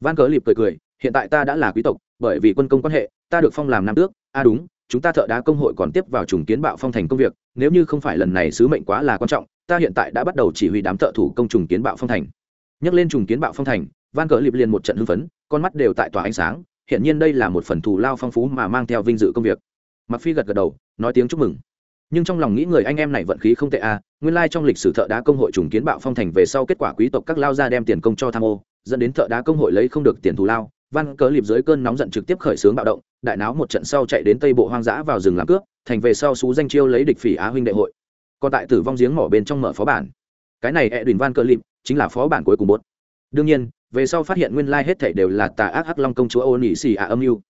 Van cờ lịp cười cười, hiện tại ta đã là quý tộc, bởi vì quân công quan hệ, ta được phong làm nam tước. A à đúng, chúng ta thợ đá công hội còn tiếp vào trùng kiến bạo phong thành công việc, nếu như không phải lần này sứ mệnh quá là quan trọng, ta hiện tại đã bắt đầu chỉ huy đám thợ thủ công trùng kiến bạo phong thành. Nhắc lên trùng kiến bạo phong thành, van cờ lịp liền một trận hưng phấn, con mắt đều tại tòa ánh sáng, hiện nhiên đây là một phần thù lao phong phú mà mang theo vinh dự công việc. Mặc phi gật gật đầu, nói tiếng chúc mừng nhưng trong lòng nghĩ người anh em này vận khí không tệ à nguyên lai trong lịch sử thợ đá công hội trùng kiến bạo phong thành về sau kết quả quý tộc các lao ra đem tiền công cho tham ô, dẫn đến thợ đá công hội lấy không được tiền thù lao, văn cớ lịp dưới cơn nóng giận trực tiếp khởi xướng bạo động, đại náo một trận sau chạy đến tây bộ hoang dã vào rừng làm cướp, thành về sau xú danh chiêu lấy địch phỉ á huynh đệ hội. Còn tại tử vong giếng mỏ bên trong mở phó bản. Cái này e đùn van cờ lịp chính là phó bản cuối cùng bốt. Đương nhiên, về sau phát hiện nguyên lai hết thảy đều là tà ác hắc long công chúa ô nỉ xì ạ âm mưu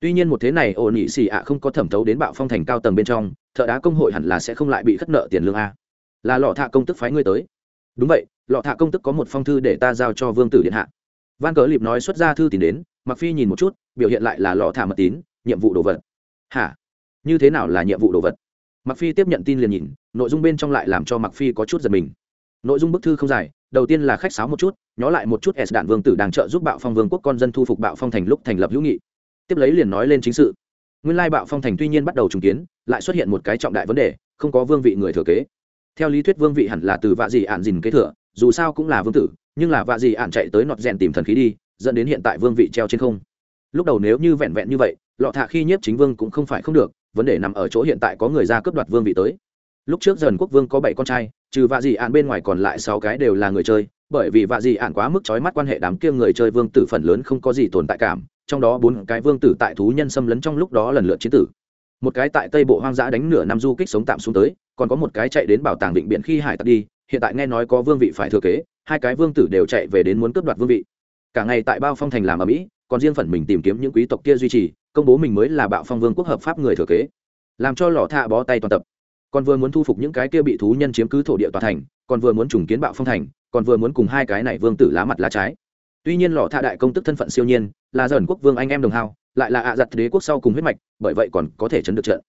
tuy nhiên một thế này ô nhị xì ạ không có thẩm thấu đến bạo phong thành cao tầng bên trong, thợ đá công hội hẳn là sẽ không lại bị khất nợ tiền lương a. Là lọ thạ công tức phái ngươi tới. Đúng vậy, lọ thạ công tức có một phong thư để ta giao cho vương tử điện hạ. Van cờ lịp nói xuất ra thư tìm đến mặc phi nhìn một chút, biểu hiện lại là lọ thả mật tín, nhiệm vụ đồ vật. Hả? Như thế nào là nhiệm vụ đồ vật? Mặc phi tiếp nhận tin liền nhìn, nội dung bên trong lại làm cho mặc phi có chút giật mình. Nội dung bức thư không dài, đầu tiên là khách sáo một chút, nhó lại một chút s đạn vương tử đang trợ giúp bạo phong vương quốc con dân thu phục bạo phong thành lúc thành lập hữu nghị tiếp lấy liền nói lên chính sự. Nguyên lai bạo phong thành tuy nhiên bắt đầu trùng kiến, lại xuất hiện một cái trọng đại vấn đề, không có vương vị người thừa kế. Theo lý thuyết vương vị hẳn là từ vạ dị ạn dìn kế thừa, dù sao cũng là vương tử, nhưng là vạ dị ạn chạy tới nọt rèn tìm thần khí đi, dẫn đến hiện tại vương vị treo trên không. Lúc đầu nếu như vẹn vẹn như vậy, lọ thạ khi nhiếp chính vương cũng không phải không được, vấn đề nằm ở chỗ hiện tại có người ra cướp đoạt vương vị tới. Lúc trước dần quốc vương có bảy con trai, trừ vạ dị ạn bên ngoài còn lại sáu cái đều là người chơi, bởi vì vạ dị ạn quá mức trói mắt quan hệ đám kia người chơi vương tử phần lớn không có gì tồn tại cảm trong đó bốn cái vương tử tại thú nhân xâm lấn trong lúc đó lần lượt chiến tử. Một cái tại tây bộ hoang dã đánh nửa năm du kích sống tạm xuống tới, còn có một cái chạy đến bảo tàng định biển khi hải tặc đi, hiện tại nghe nói có vương vị phải thừa kế, hai cái vương tử đều chạy về đến muốn cướp đoạt vương vị. Cả ngày tại bao phong thành làm ở mỹ, còn riêng phần mình tìm kiếm những quý tộc kia duy trì, công bố mình mới là bạo phong vương quốc hợp pháp người thừa kế. Làm cho lò thạ bó tay toàn tập. Còn vừa muốn thu phục những cái kia bị thú nhân chiếm cứ thổ địa toàn thành, còn vừa muốn trùng kiến bạo phong thành, còn vừa muốn cùng hai cái này vương tử lá mặt lá trái tuy nhiên lò thạ đại công tức thân phận siêu nhiên là dần quốc vương anh em đồng hào, lại là ạ giặt đế quốc sau cùng huyết mạch bởi vậy còn có thể chấn được trận.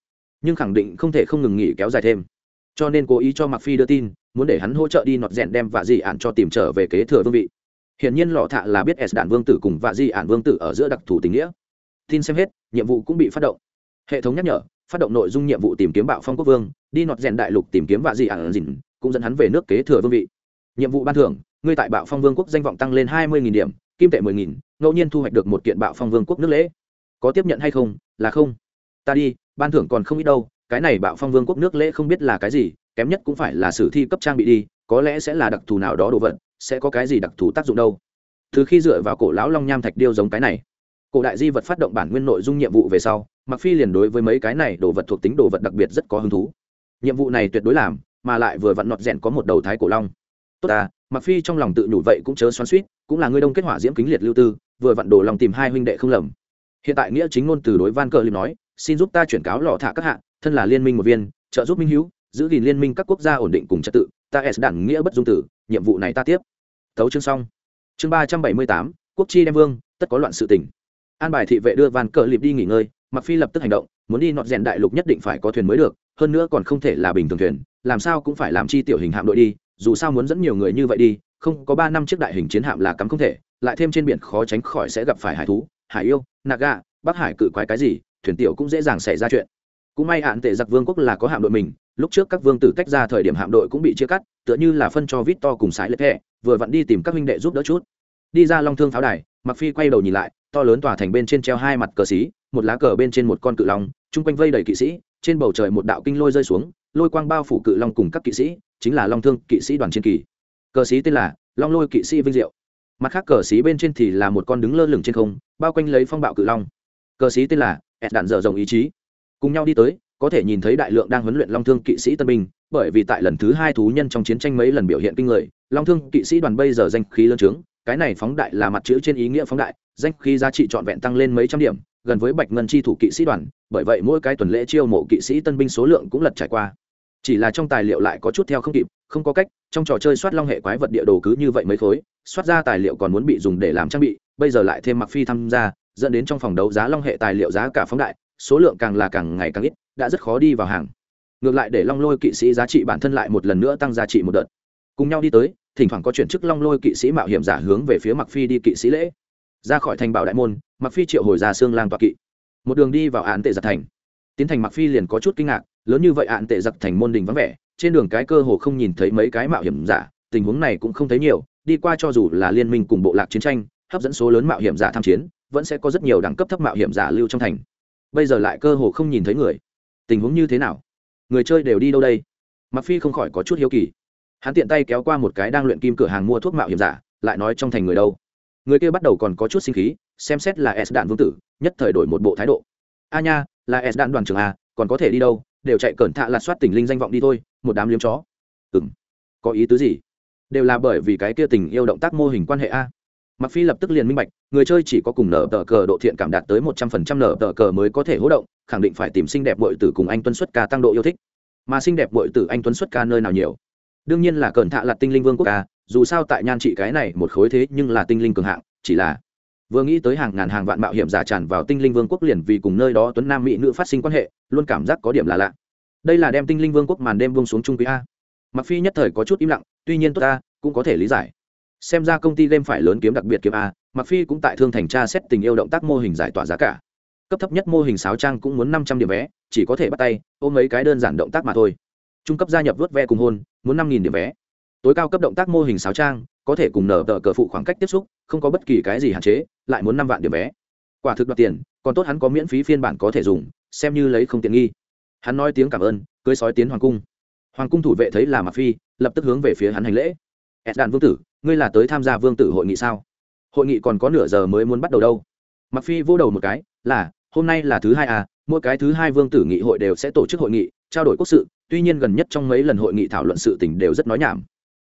Nhưng khẳng định không thể không ngừng nghỉ kéo dài thêm. Cho nên cố ý cho mặc phi đưa tin muốn để hắn hỗ trợ đi nọt rèn đem vạ dị ạn cho tìm trở về kế thừa vương vị. Hiển nhiên lọ thạ là biết s đạn vương tử cùng vạ dị ản vương tử ở giữa đặc thù tình nghĩa. Tin xem hết nhiệm vụ cũng bị phát động. Hệ thống nhắc nhở phát động nội dung nhiệm vụ tìm kiếm bạo phong quốc vương đi nọt rèn đại lục tìm kiếm vạ dị ản dìn cũng dẫn hắn về nước kế thừa vương vị. Nhiệm vụ ban thưởng ngươi tại bạo phong vương quốc danh vọng tăng lên hai mươi điểm, kim tệ mười nghìn, ngẫu nhiên thu hoạch được một kiện bạo phong vương quốc nước lễ. Có tiếp nhận hay không? Là không. Ta đi, ban thưởng còn không ít đâu, cái này bạo phong vương quốc nước lễ không biết là cái gì, kém nhất cũng phải là sử thi cấp trang bị đi, có lẽ sẽ là đặc thù nào đó đồ vật, sẽ có cái gì đặc thù tác dụng đâu. Từ khi dựa vào cổ lão long nham thạch điêu giống cái này, cổ đại di vật phát động bản nguyên nội dung nhiệm vụ về sau mặc phi liền đối với mấy cái này đồ vật thuộc tính đồ vật đặc biệt rất có hứng thú. Nhiệm vụ này tuyệt đối làm, mà lại vừa vặn nọt rèn có một đầu thái cổ long. Tốt ta mặc phi trong lòng tự nhủ vậy cũng chớ xoắn suýt cũng là người đông kết hỏa diễm kính liệt lưu tư vừa vặn đồ lòng tìm hai huynh đệ không lầm. Hiện tại nghĩa chính ngôn từ đối van cờ liêm nói xin giúp ta chuyển cáo lọ thả các hạ thân là liên minh một viên trợ giúp minh hữu giữ gìn liên minh các quốc gia ổn định cùng trật tự ta s đẳng nghĩa bất dung tử nhiệm vụ này ta tiếp. Tấu chương xong. Chương ba trăm bảy mươi tám quốc chi đem vương tất có loạn sự tình, an bài thị vệ đưa van cờ liệp đi nghỉ ngơi mặc phi lập tức hành động muốn đi nọt rèn đại lục nhất định phải có thuyền mới được hơn nữa còn không thể là bình thường thuyền làm sao cũng phải làm chi tiểu hình hạm đội đi dù sao muốn dẫn nhiều người như vậy đi, không có ba năm chiếc đại hình chiến hạm là cắm không thể, lại thêm trên biển khó tránh khỏi sẽ gặp phải hải thú, hải yêu, naga, bắc hải cự quái cái gì, thuyền tiểu cũng dễ dàng xảy ra chuyện. Cũng may hạn tệ giặc vương quốc là có hạm đội mình, lúc trước các vương tử tách ra thời điểm hạm đội cũng bị chia cắt, tựa như là phân cho vít to cùng sái lệ thẻ, vừa vặn đi tìm các huynh đệ giúp đỡ chút. Đi ra long thương pháo đài mặc phi quay đầu nhìn lại, to lớn tòa thành bên trên treo hai mặt cờ xí, một lá cờ bên trên một con cự long, chung quanh vây đầy kỵ sĩ, trên bầu trời một đạo kinh lôi rơi xuống, lôi quang bao phủ cự long cùng các kỵ sĩ chính là long thương kỵ sĩ đoàn chiến kỳ. Cờ sĩ tên là long lôi kỵ sĩ vinh diệu. Mặt khác cờ sĩ bên trên thì là một con đứng lơ lửng trên không, bao quanh lấy phong bạo cự long. Cờ sĩ tên là ẹt đạn dở dòng ý chí. Cùng nhau đi tới, có thể nhìn thấy đại lượng đang huấn luyện long thương kỵ sĩ tân binh, bởi vì tại lần thứ hai thú nhân trong chiến tranh mấy lần biểu hiện kinh người, long thương kỵ sĩ đoàn bây giờ danh khí lớn trướng, cái này phóng đại là mặt chữ trên ý nghĩa phóng đại, danh khí giá trị trọn vẹn tăng lên mấy trăm điểm, gần với bạch ngân chi thủ kỵ sĩ đoàn, bởi vậy mỗi cái tuần lễ chiêu mộ kỵ sĩ tân binh số lượng cũng lật trải qua chỉ là trong tài liệu lại có chút theo không kịp, không có cách, trong trò chơi soát long hệ quái vật địa đồ cứ như vậy mấy khối, soát ra tài liệu còn muốn bị dùng để làm trang bị, bây giờ lại thêm mặc phi tham gia, dẫn đến trong phòng đấu giá long hệ tài liệu giá cả phóng đại, số lượng càng là càng ngày càng ít, đã rất khó đi vào hàng. Ngược lại để long lôi kỵ sĩ giá trị bản thân lại một lần nữa tăng giá trị một đợt. Cùng nhau đi tới, thỉnh thoảng có chuyển chức long lôi kỵ sĩ mạo hiểm giả hướng về phía mặc phi đi kỵ sĩ lễ. Ra khỏi thành bảo đại môn mặc phi triệu hồi ra xương lang tọa kỵ. Một đường đi vào án tệ giặt thành tiến thành mặc phi liền có chút kinh ngạc, lớn như vậy ạn tệ giặc thành môn đình vắng vẻ, trên đường cái cơ hồ không nhìn thấy mấy cái mạo hiểm giả, tình huống này cũng không thấy nhiều, đi qua cho dù là liên minh cùng bộ lạc chiến tranh, hấp dẫn số lớn mạo hiểm giả tham chiến, vẫn sẽ có rất nhiều đẳng cấp thấp mạo hiểm giả lưu trong thành. Bây giờ lại cơ hồ không nhìn thấy người. Tình huống như thế nào? Người chơi đều đi đâu đây? Mặc phi không khỏi có chút hiếu kỳ. Hắn tiện tay kéo qua một cái đang luyện kim cửa hàng mua thuốc mạo hiểm giả, lại nói trong thành người đâu? Người kia bắt đầu còn có chút sinh khí, xem xét là s đạn vương tử, nhất thời đổi một bộ thái độ. A nha là s đạn đoàn trưởng a, còn có thể đi đâu, đều chạy cẩn thạ lạt soát tình linh danh vọng đi thôi, một đám liếm chó. Ừng có ý tứ gì? Đều là bởi vì cái kia tình yêu động tác mô hình quan hệ a. Mặc phi lập tức liền minh bạch, người chơi chỉ có cùng nở tờ cờ độ thiện cảm đạt tới một trăm phần trăm nở tờ cờ mới có thể hỗ động, khẳng định phải tìm xinh đẹp bội tử cùng anh tuân xuất ca tăng độ yêu thích. Mà xinh đẹp bội tử anh tuấn xuất ca nơi nào nhiều? Đương nhiên là cẩn thạ là tinh linh vương quốc ca dù sao tại nhan trị cái này một khối thế nhưng là tinh linh cường hạng, chỉ là vừa nghĩ tới hàng ngàn hàng vạn mạo hiểm giả tràn vào tinh linh vương quốc liền vì cùng nơi đó tuấn nam mỹ nữ phát sinh quan hệ, luôn cảm giác có điểm là lạ. Đây là đem tinh linh vương quốc màn đêm vương xuống trung quý a. Mặc phi nhất thời có chút im lặng, tuy nhiên tốt ta cũng có thể lý giải. Xem ra công ty game phải lớn kiếm đặc biệt kiếm a mặc phi cũng tại thương thành tra xét tình yêu động tác mô hình giải tỏa giá cả. Cấp thấp nhất mô hình sáo trang cũng muốn năm trăm điểm vé, chỉ có thể bắt tay, ôm mấy cái đơn giản động tác mà thôi. Trung cấp gia nhập vớt ve cùng hôn, muốn năm nghìn điểm vé. Tối cao cấp động tác mô hình sáo trang có thể cùng nở tờ cờ phụ khoảng cách tiếp xúc, không có bất kỳ cái gì hạn chế, lại muốn năm vạn điểm vé. Quả thực đoạt tiền, còn tốt hắn có miễn phí phiên bản có thể dùng, xem như lấy không tiện nghi. Hắn nói tiếng cảm ơn, cưới sói tiến hoàng cung. Hoàng cung thủ vệ thấy là mặc phi, lập tức hướng về phía hắn hành lễ. Ed đàn vương tử, ngươi là tới tham gia vương tử hội nghị sao? Hội nghị còn có nửa giờ mới muốn bắt đầu đâu. Mặc phi vô đầu một cái, là, hôm nay là thứ hai à mỗi cái thứ hai vương tử nghị hội đều sẽ tổ chức hội nghị, trao đổi quốc sự, tuy nhiên gần nhất trong mấy lần hội nghị thảo luận sự tình đều rất nói nhảm.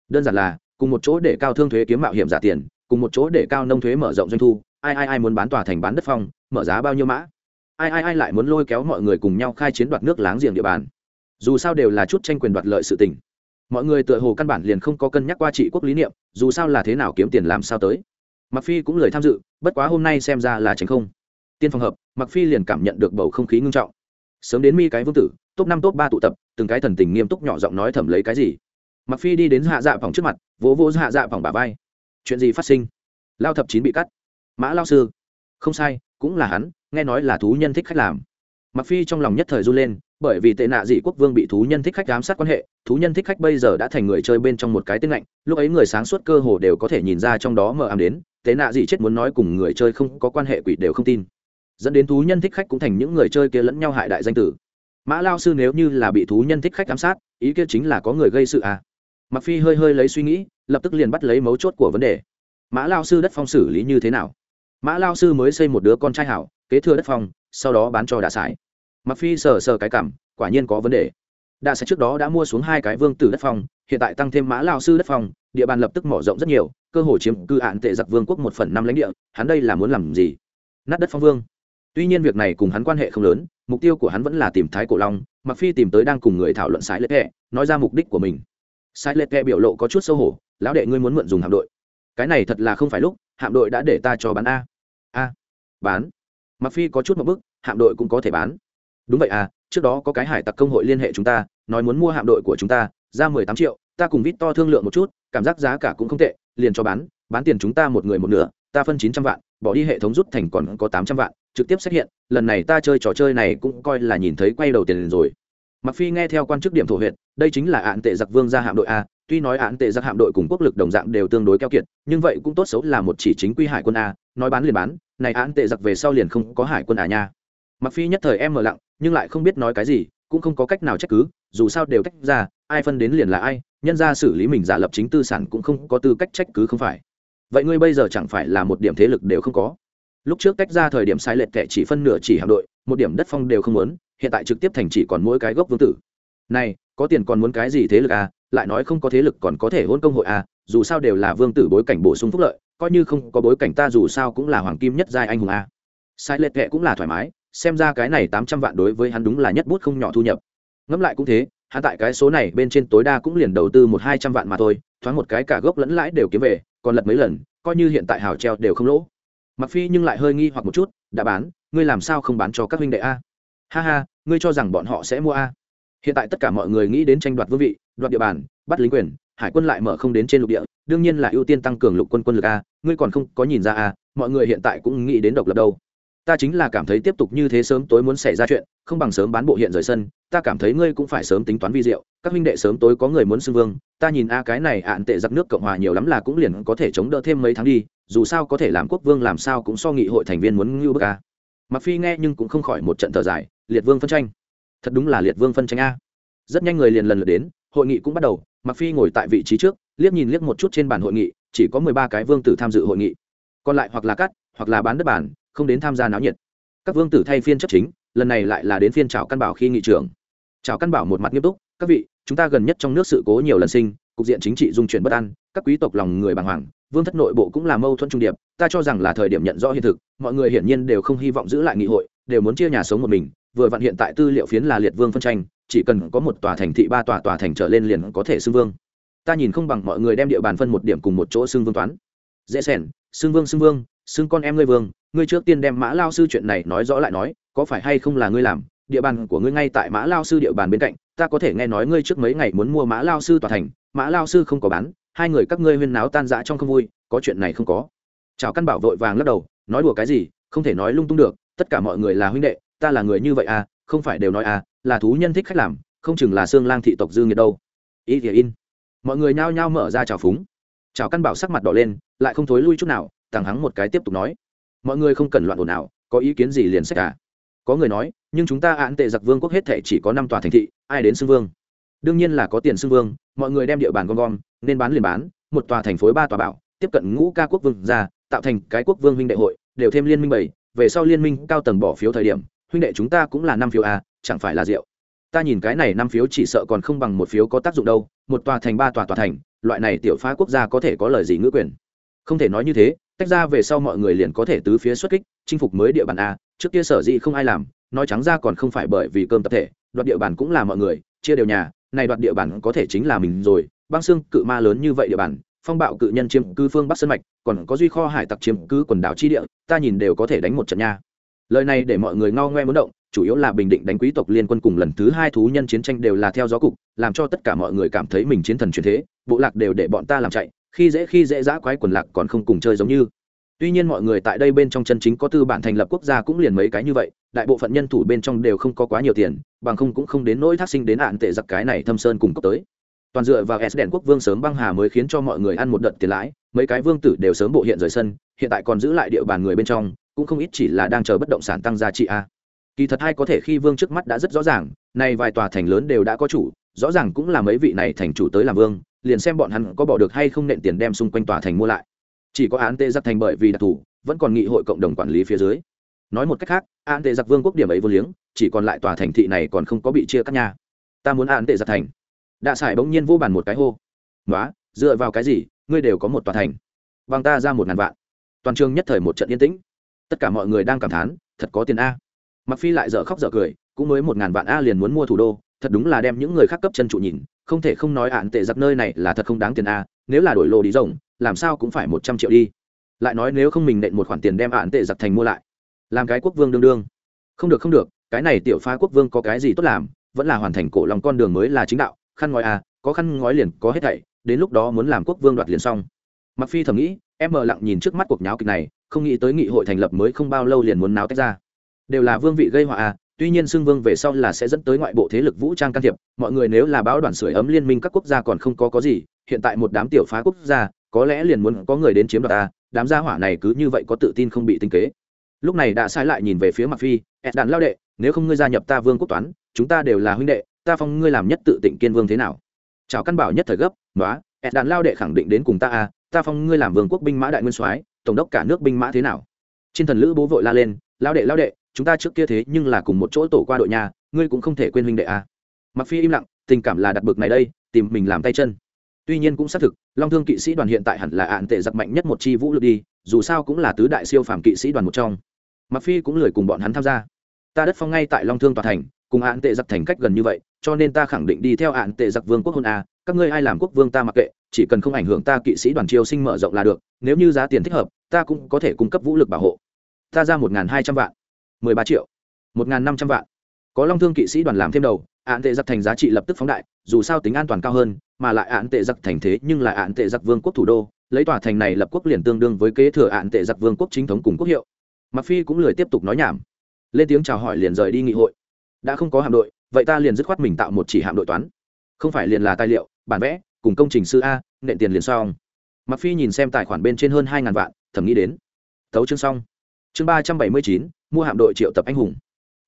Đơn giản là cùng một chỗ để cao thương thuế kiếm mạo hiểm giả tiền, cùng một chỗ để cao nông thuế mở rộng doanh thu, ai ai ai muốn bán tòa thành bán đất phong, mở giá bao nhiêu mã. Ai ai ai lại muốn lôi kéo mọi người cùng nhau khai chiến đoạt nước láng giềng địa bàn. Dù sao đều là chút tranh quyền đoạt lợi sự tình. Mọi người tựa hồ căn bản liền không có cân nhắc qua trị quốc lý niệm, dù sao là thế nào kiếm tiền làm sao tới. Mặc phi cũng lời tham dự, bất quá hôm nay xem ra là tránh không. Tiên phòng hợp mặc phi liền cảm nhận được bầu không khí ngưng trọng. Sớm đến mi cái vương tử, top năm, top ba tụ tập, từng cái thần tình nghiêm túc nhỏ giọng nói thầm lấy cái gì? Mặc phi đi đến hạ dạ phòng trước mặt, vỗ vỗ hạ dạ phòng bà vai. Chuyện gì phát sinh? Lao thập chín bị cắt. Mã lao sư. Không sai, cũng là hắn, nghe nói là thú nhân thích khách làm. Mặc phi trong lòng nhất thời run lên, bởi vì tệ nạ dị quốc vương bị thú nhân thích khách giám sát quan hệ, thú nhân thích khách bây giờ đã thành người chơi bên trong một cái tên lạnh, lúc ấy người sáng suốt cơ hồ đều có thể nhìn ra trong đó mờ ám đến, tệ nạ dị chết muốn nói cùng người chơi không có quan hệ quỷ đều không tin. Dẫn đến thú nhân thích khách cũng thành những người chơi kia lẫn nhau hại đại danh tử. Mã lao sư nếu như là bị thú nhân thích khách giám sát, ý kia chính là có người gây sự à? Mặc phi hơi hơi lấy suy nghĩ, lập tức liền bắt lấy mấu chốt của vấn đề. Mã lao sư đất phong xử lý như thế nào? Mã lao sư mới xây một đứa con trai hảo, kế thừa đất phong, sau đó bán cho đạ sải. Mặc phi sờ sờ cái cảm, quả nhiên có vấn đề. Đạ sải trước đó đã mua xuống hai cái vương tử đất phong, hiện tại tăng thêm mã lao sư đất phong, địa bàn lập tức mở rộng rất nhiều, cơ hội chiếm cư hạn tệ giặc vương quốc một phần năm lãnh địa, hắn đây là muốn làm gì? Nát đất phong vương. Tuy nhiên việc này cùng hắn quan hệ không lớn, mục tiêu của hắn vẫn là tìm thái cổ long mặc phi tìm tới đang cùng người thảo luận sái lễ hệ nói ra mục đích của mình. Sai lệch kẹ biểu lộ có chút sâu hổ, lão đệ, ngươi muốn mượn dùng hạm đội. Cái này thật là không phải lúc, hạm đội đã để ta cho bán a. A, bán? Mặc phi có chút một bức, hạm đội cũng có thể bán. Đúng vậy à trước đó có cái hải tặc công hội liên hệ chúng ta, nói muốn mua hạm đội của chúng ta, ra mười tám triệu, ta cùng vít to thương lượng một chút, cảm giác giá cả cũng không tệ, liền cho bán bán tiền chúng ta một người một nửa, ta phân chín trăm vạn, bỏ đi hệ thống rút thành còn có tám trăm vạn, trực tiếp xét hiện, lần này ta chơi trò chơi này cũng coi là nhìn thấy quay đầu tiền rồi mặc phi nghe theo quan chức điểm thổ huyện đây chính là án tệ giặc vương gia hạm đội a, tuy nói án tệ giặc hạm đội cùng quốc lực đồng dạng đều tương đối keo kiệt, nhưng vậy cũng tốt xấu là một chỉ chính quy hải quân a, nói bán liền bán, này án tệ giặc về sau liền không có hải quân à nha. Mặc phi nhất thời em mở lặng, nhưng lại không biết nói cái gì, cũng không có cách nào trách cứ, dù sao đều tách ra, ai phân đến liền là ai, nhân ra xử lý mình giả lập chính tư sản cũng không có tư cách trách cứ không phải. Vậy ngươi bây giờ chẳng phải là một điểm thế lực đều không có. Lúc trước tách ra thời điểm sai lệch kẻ chỉ phân nửa chỉ hạm đội, một điểm đất phong đều không muốn hiện tại trực tiếp thành chỉ còn mỗi cái gốc vương tử. Này, có tiền còn muốn cái gì thế lực à? Lại nói không có thế lực còn có thể hôn công hội à? Dù sao đều là vương tử bối cảnh bổ sung phúc lợi, coi như không có bối cảnh ta dù sao cũng là hoàng kim nhất giai anh hùng à? Sai lệch kệ cũng là thoải mái, xem ra cái này tám trăm vạn đối với hắn đúng là nhất bút không nhỏ thu nhập. Ngẫm lại cũng thế, hắn tại cái số này bên trên tối đa cũng liền đầu tư một hai trăm vạn mà thôi, thoáng một cái cả gốc lẫn lãi đều kiếm về, còn lật mấy lần, coi như hiện tại hào treo đều không lỗ. Mặc phi nhưng lại hơi nghi hoặc một chút, đã bán, ngươi làm sao không bán cho các huynh đệ a? Ha ha, ngươi cho rằng bọn họ sẽ mua a? Hiện tại tất cả mọi người nghĩ đến tranh đoạt vương vị, đoạt địa bàn, bắt lính quyền, hải quân lại mở không đến trên lục địa, đương nhiên là ưu tiên tăng cường lục quân quân lực a, ngươi còn không có nhìn ra a, mọi người hiện tại cũng nghĩ đến độc lập đâu. Ta chính là cảm thấy tiếp tục như thế sớm tối muốn xảy ra chuyện, không bằng sớm bán bộ hiện rời sân, ta cảm thấy ngươi cũng phải sớm tính toán vi diệu, các huynh đệ sớm tối có người muốn xưng vương, ta nhìn a, cái này ạn tệ giặc nước cộng hòa nhiều lắm là cũng liền có thể chống đỡ thêm mấy tháng đi, dù sao có thể làm quốc vương làm sao cũng so nghị hội thành viên muốn ngưu bức a. Mặc phi nghe nhưng cũng không khỏi một trận thở dài liệt vương phân tranh. Thật đúng là liệt vương phân tranh a. Rất nhanh người liền lần lượt đến, hội nghị cũng bắt đầu mặc phi ngồi tại vị trí trước, liếc nhìn liếc một chút trên bàn hội nghị, chỉ có mười ba cái vương tử tham dự hội nghị. Còn lại hoặc là cắt, hoặc là bán đất bản không đến tham gia náo nhiệt. Các vương tử thay phiên chấp chính, lần này lại là đến phiên Chào căn bảo khi nghị trưởng. Chào căn bảo một mặt nghiêm túc, các vị, chúng ta gần nhất trong nước sự cố nhiều lần sinh, cục diện chính trị dung chuyển bất an, các quý tộc lòng người bàng hoàng, vương thất nội bộ cũng là mâu thuẫn trung điệp, ta cho rằng là thời điểm nhận rõ hiện thực, mọi người hiển nhiên đều không hy vọng giữ lại nghị hội, đều muốn chia nhà sống một mình vừa vặn hiện tại tư liệu phiến là liệt vương phân tranh, chỉ cần có một tòa thành thị, ba tòa tòa thành trở lên liền có thể xưng vương. Ta nhìn không bằng mọi người đem địa bàn phân một điểm cùng một chỗ xưng vương toán. Dễ xẻn xưng vương xưng vương, xưng con em ngươi vương, ngươi trước tiên đem mã lao sư chuyện này nói rõ lại nói, có phải hay không là ngươi làm? Địa bàn của ngươi ngay tại mã lao sư địa bàn bên cạnh, ta có thể nghe nói ngươi trước mấy ngày muốn mua mã lao sư tòa thành, mã lao sư không có bán, hai người các ngươi huyên náo tan rã trong không vui, có chuyện này không có. Chào căn bảo vội vàng lắc đầu, nói đùa cái gì, không thể nói lung tung được, tất cả mọi người là huynh đệ ta là người như vậy à không phải đều nói à là thú nhân thích khách làm, không chừng là xương lang thị tộc dư nghiệt đâu. Ý thì in. Mọi người nhao nhao mở ra trào phúng. Chào căn bảo sắc mặt đỏ lên, lại không thối lui chút nào, thẳng hắng một cái tiếp tục nói. Mọi người không cần loạn ồn ào, có ý kiến gì liền xét cả. Có người nói, nhưng chúng ta án tệ giặc vương quốc hết thể chỉ có năm tòa thành thị, ai đến xưng vương? Đương nhiên là có tiền xưng vương, mọi người đem địa bàn gom gom, nên bán liền bán, một tòa thành phối ba tòa bảo, tiếp cận ngũ ca quốc vương ra, tạo thành cái quốc vương huynh đại hội, đều thêm liên minh bảy, về sau liên minh cao tầng bỏ phiếu thời điểm huynh đệ chúng ta cũng là năm phiếu a, chẳng phải là rượu. Ta nhìn cái này năm phiếu chỉ sợ còn không bằng một phiếu có tác dụng đâu, một tòa thành, ba tòa tòa thành, loại này tiểu phá quốc gia có thể có lời gì ngữ quyền? Không thể nói như thế, tách ra về sau mọi người liền có thể tứ phía xuất kích, chinh phục mới địa bàn a, trước kia sở dĩ không ai làm, nói trắng ra còn không phải bởi vì cơm tập thể, đoạt địa bàn cũng là mọi người, chia đều nhà, này đoạt địa bàn có thể chính là mình rồi. Băng xương cự ma lớn như vậy địa bàn, phong bạo cự nhân chiếm cư phương bắc sơn mạch, còn có duy kho hải tặc chiếm cư quần đảo chi địa, ta nhìn đều có thể đánh một trận nha lời này để mọi người ngao ngoe muốn động, chủ yếu là bình định đánh quý tộc liên quân cùng lần thứ hai thú nhân chiến tranh đều là theo gió cục, làm cho tất cả mọi người cảm thấy mình chiến thần truyền thế, bộ lạc đều để bọn ta làm chạy, khi dễ khi dễ dã quái quần lạc còn không cùng chơi giống như. Tuy nhiên mọi người tại đây bên trong chân chính có tư bản thành lập quốc gia cũng liền mấy cái như vậy, đại bộ phận nhân thủ bên trong đều không có quá nhiều tiền, bằng không cũng không đến nỗi thác sinh đến hạn tệ giặc cái này thâm sơn cùng cấp tới. Toàn dựa vào s đèn quốc vương sớm băng hà mới khiến cho mọi người ăn một đợt tiền lãi, mấy cái vương tử đều sớm bộ hiện rời sân, hiện tại còn giữ lại địa bàn người bên trong cũng không ít chỉ là đang chờ bất động sản tăng giá trị a. Kỳ thật hay có thể khi vương trước mắt đã rất rõ ràng, nay vài tòa thành lớn đều đã có chủ, rõ ràng cũng là mấy vị này thành chủ tới làm vương, liền xem bọn hắn có bỏ được hay không nện tiền đem xung quanh tòa thành mua lại. Chỉ có án tê giặc thành bởi vì đặc thù, vẫn còn nghị hội cộng đồng quản lý phía dưới. Nói một cách khác, án tệ giặc vương quốc điểm ấy vô liếng, chỉ còn lại tòa thành thị này còn không có bị chia cắt nhà ta muốn án tệ giặc thành. Đạ sải bỗng nhiên vô bàn một cái hô. Nói dựa vào cái gì? Ngươi đều có một tòa thành. Bằng ta ra một ngàn vạn. Toàn trường nhất thời một trận yên tĩnh tất cả mọi người đang cảm thán, thật có tiền a. Mặc phi lại dở khóc dở cười, cũng mới một ngàn vạn a liền muốn mua thủ đô, thật đúng là đem những người khác cấp chân trụ nhìn, không thể không nói ạn tệ giặc nơi này là thật không đáng tiền a, nếu là đổi lô đi rồng, làm sao cũng phải một trăm triệu đi. Lại nói nếu không mình nện một khoản tiền đem ạn tệ giặc thành mua lại. Làm cái quốc vương đương đương. Không được không được, cái này tiểu phá quốc vương có cái gì tốt làm, vẫn là hoàn thành cổ lòng con đường mới là chính đạo, khăn ngói a, có khăn ngói liền có hết thảy, đến lúc đó muốn làm quốc vương đoạt liền xong. Mặc phi thầm nghĩ em mờ lặng nhìn trước mắt cuộc nháo kịch này, không nghĩ tới nghị hội thành lập mới không bao lâu liền muốn náo tách ra. Đều là vương vị gây họa à tuy nhiên xưng vương về sau là sẽ dẫn tới ngoại bộ thế lực vũ trang can thiệp, mọi người nếu là báo đoàn sưởi ấm liên minh các quốc gia còn không có có gì, hiện tại một đám tiểu phá quốc gia, có lẽ liền muốn có người đến chiếm đoạt ta đám gia hỏa này cứ như vậy có tự tin không bị tinh kế. Lúc này đã sai lại nhìn về phía mặt phi ed đàn lao đệ, nếu không ngươi gia nhập ta vương quốc toán, chúng ta đều là huynh đệ, ta phong ngươi làm nhất tự tịnh kiên vương thế nào? Chào căn bảo nhất thời gấp nói ed đàn lao đệ khẳng định đến cùng ta à ta phong ngươi làm vương quốc binh mã đại nguyên soái, tổng đốc cả nước binh mã thế nào? Trên thần lữ bố vội la lên lao đệ lao đệ, chúng ta trước kia thế nhưng là cùng một chỗ tổ qua đội nhà, ngươi cũng không thể quên huynh đệ à. mặc phi im lặng, tình cảm là đặt bực này đây, tìm mình làm tay chân. Tuy nhiên cũng xác thực, long thương kỵ sĩ đoàn hiện tại hẳn là ạn tệ giặc mạnh nhất một chi vũ lực đi, dù sao cũng là tứ đại siêu phàm kỵ sĩ đoàn một trong. Mặc phi cũng lười cùng bọn hắn tham gia. Ta đất phong ngay tại long thương tòa thành, cùng ạn tệ giặc thành cách gần như vậy, cho nên ta khẳng định đi theo ạn tệ giặc vương quốc hôn a các ngươi ai làm quốc vương ta mặc kệ, chỉ cần không ảnh hưởng ta kỵ sĩ đoàn triều sinh mở rộng là được, nếu như giá tiền thích hợp, ta cũng có thể cung cấp vũ lực bảo hộ. Ta ra một hai trăm vạn. mười ba triệu. một năm trăm vạn. Có long thương kỵ sĩ đoàn làm thêm đầu ạn tệ giặc thành giá trị lập tức phóng đại, dù sao tính an toàn cao hơn, mà lại ạn tệ giặc thành thế nhưng lại ạn tệ giặc vương quốc thủ đô, lấy tòa thành này lập quốc liền tương đương với kế thừa ạn tệ giặc vương quốc chính thống cùng quốc hiệu. Mặc phi cũng lười tiếp tục nói nhảm. Lên tiếng chào hỏi liền rời đi nghị hội. Đã không có hạm đội, vậy ta liền dứt khoát mình tạo một chỉ hạm đội toán không phải liền là tài liệu, bản vẽ, cùng công trình sư a, nện tiền liền xong. Mặc phi nhìn xem tài khoản bên trên hơn hai ngàn vạn, thầm nghĩ đến. Tấu chương xong. Chương ba trăm bảy mươi chín, mua hạm đội triệu tập anh hùng.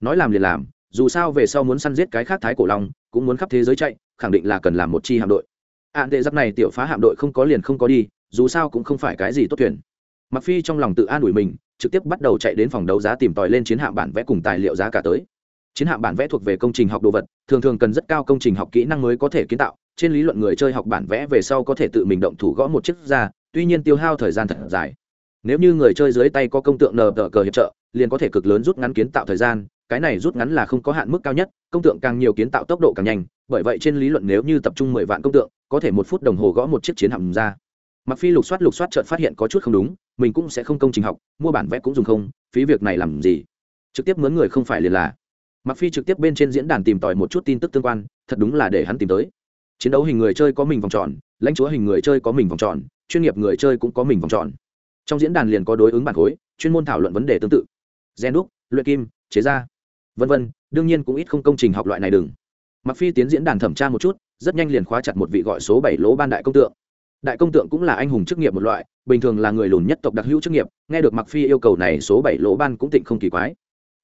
Nói làm liền làm, dù sao về sau muốn săn giết cái khác thái cổ long, cũng muốn khắp thế giới chạy, khẳng định là cần làm một chi hạm đội. À, Ạn tệ giặc này tiểu phá hạm đội không có liền không có đi, dù sao cũng không phải cái gì tốt thuyền. Mặc phi trong lòng tự an ủi mình, trực tiếp bắt đầu chạy đến phòng đấu giá tìm tòi lên chiến hạm bản vẽ cùng tài liệu giá cả tới chiến hạm bản vẽ thuộc về công trình học đồ vật, thường thường cần rất cao công trình học kỹ năng mới có thể kiến tạo. Trên lý luận người chơi học bản vẽ về sau có thể tự mình động thủ gõ một chiếc ra, tuy nhiên tiêu hao thời gian thật dài. Nếu như người chơi dưới tay có công tượng nờ tờ cờ hiệp trợ, liền có thể cực lớn rút ngắn kiến tạo thời gian, cái này rút ngắn là không có hạn mức cao nhất, công tượng càng nhiều kiến tạo tốc độ càng nhanh, bởi vậy trên lý luận nếu như tập trung mười vạn công tượng, có thể một phút đồng hồ gõ một chiếc chiến hạm ra. Mặc phi lục soát lục soát chợt phát hiện có chút không đúng, mình cũng sẽ không công trình học, mua bản vẽ cũng dùng không, phí việc này làm gì? Trực tiếp mướn người không phải liền là mặc phi trực tiếp bên trên diễn đàn tìm tòi một chút tin tức tương quan, thật đúng là để hắn tìm tới. Chiến đấu hình người chơi có mình vòng tròn, lãnh chúa hình người chơi có mình vòng tròn, chuyên nghiệp người chơi cũng có mình vòng tròn. Trong diễn đàn liền có đối ứng bản khối, chuyên môn thảo luận vấn đề tương tự. Gen đúc, luyện kim, chế ra vân vân, đương nhiên cũng ít không công trình học loại này đừng. Mặc phi tiến diễn đàn thẩm tra một chút, rất nhanh liền khóa chặt một vị gọi số bảy lỗ ban đại công tượng. Đại công tượng cũng là anh hùng chức nghiệp một loại, bình thường là người lùn nhất tộc đặc hữu chức nghiệp, nghe được mặc phi yêu cầu này số bảy lỗ ban cũng tịnh không kỳ quái.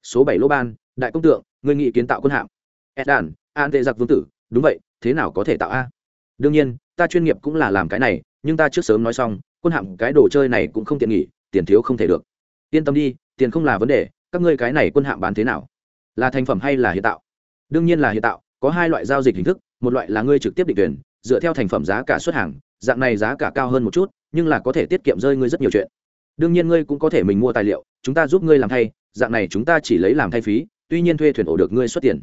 Số bảy lỗ ban đại công tượng người nghị kiến tạo quân hạm. Ed đàn, an tệ giặc vương tử, đúng vậy, thế nào có thể tạo a? Đương nhiên, ta chuyên nghiệp cũng là làm cái này, nhưng ta trước sớm nói xong, quân hạm cái đồ chơi này cũng không tiện nghỉ, tiền thiếu không thể được. Yên tâm đi, tiền không là vấn đề, các ngươi cái này quân hạm bán thế nào? Là thành phẩm hay là hiện tạo? Đương nhiên là hiện tạo, có hai loại giao dịch hình thức, một loại là ngươi trực tiếp định tuyển, dựa theo thành phẩm giá cả xuất hàng, dạng này giá cả cao hơn một chút, nhưng là có thể tiết kiệm rơi ngươi rất nhiều chuyện. Đương nhiên ngươi cũng có thể mình mua tài liệu, chúng ta giúp ngươi làm thay, dạng này chúng ta chỉ lấy làm thay phí tuy nhiên thuê thuyền ổ được ngươi xuất tiền.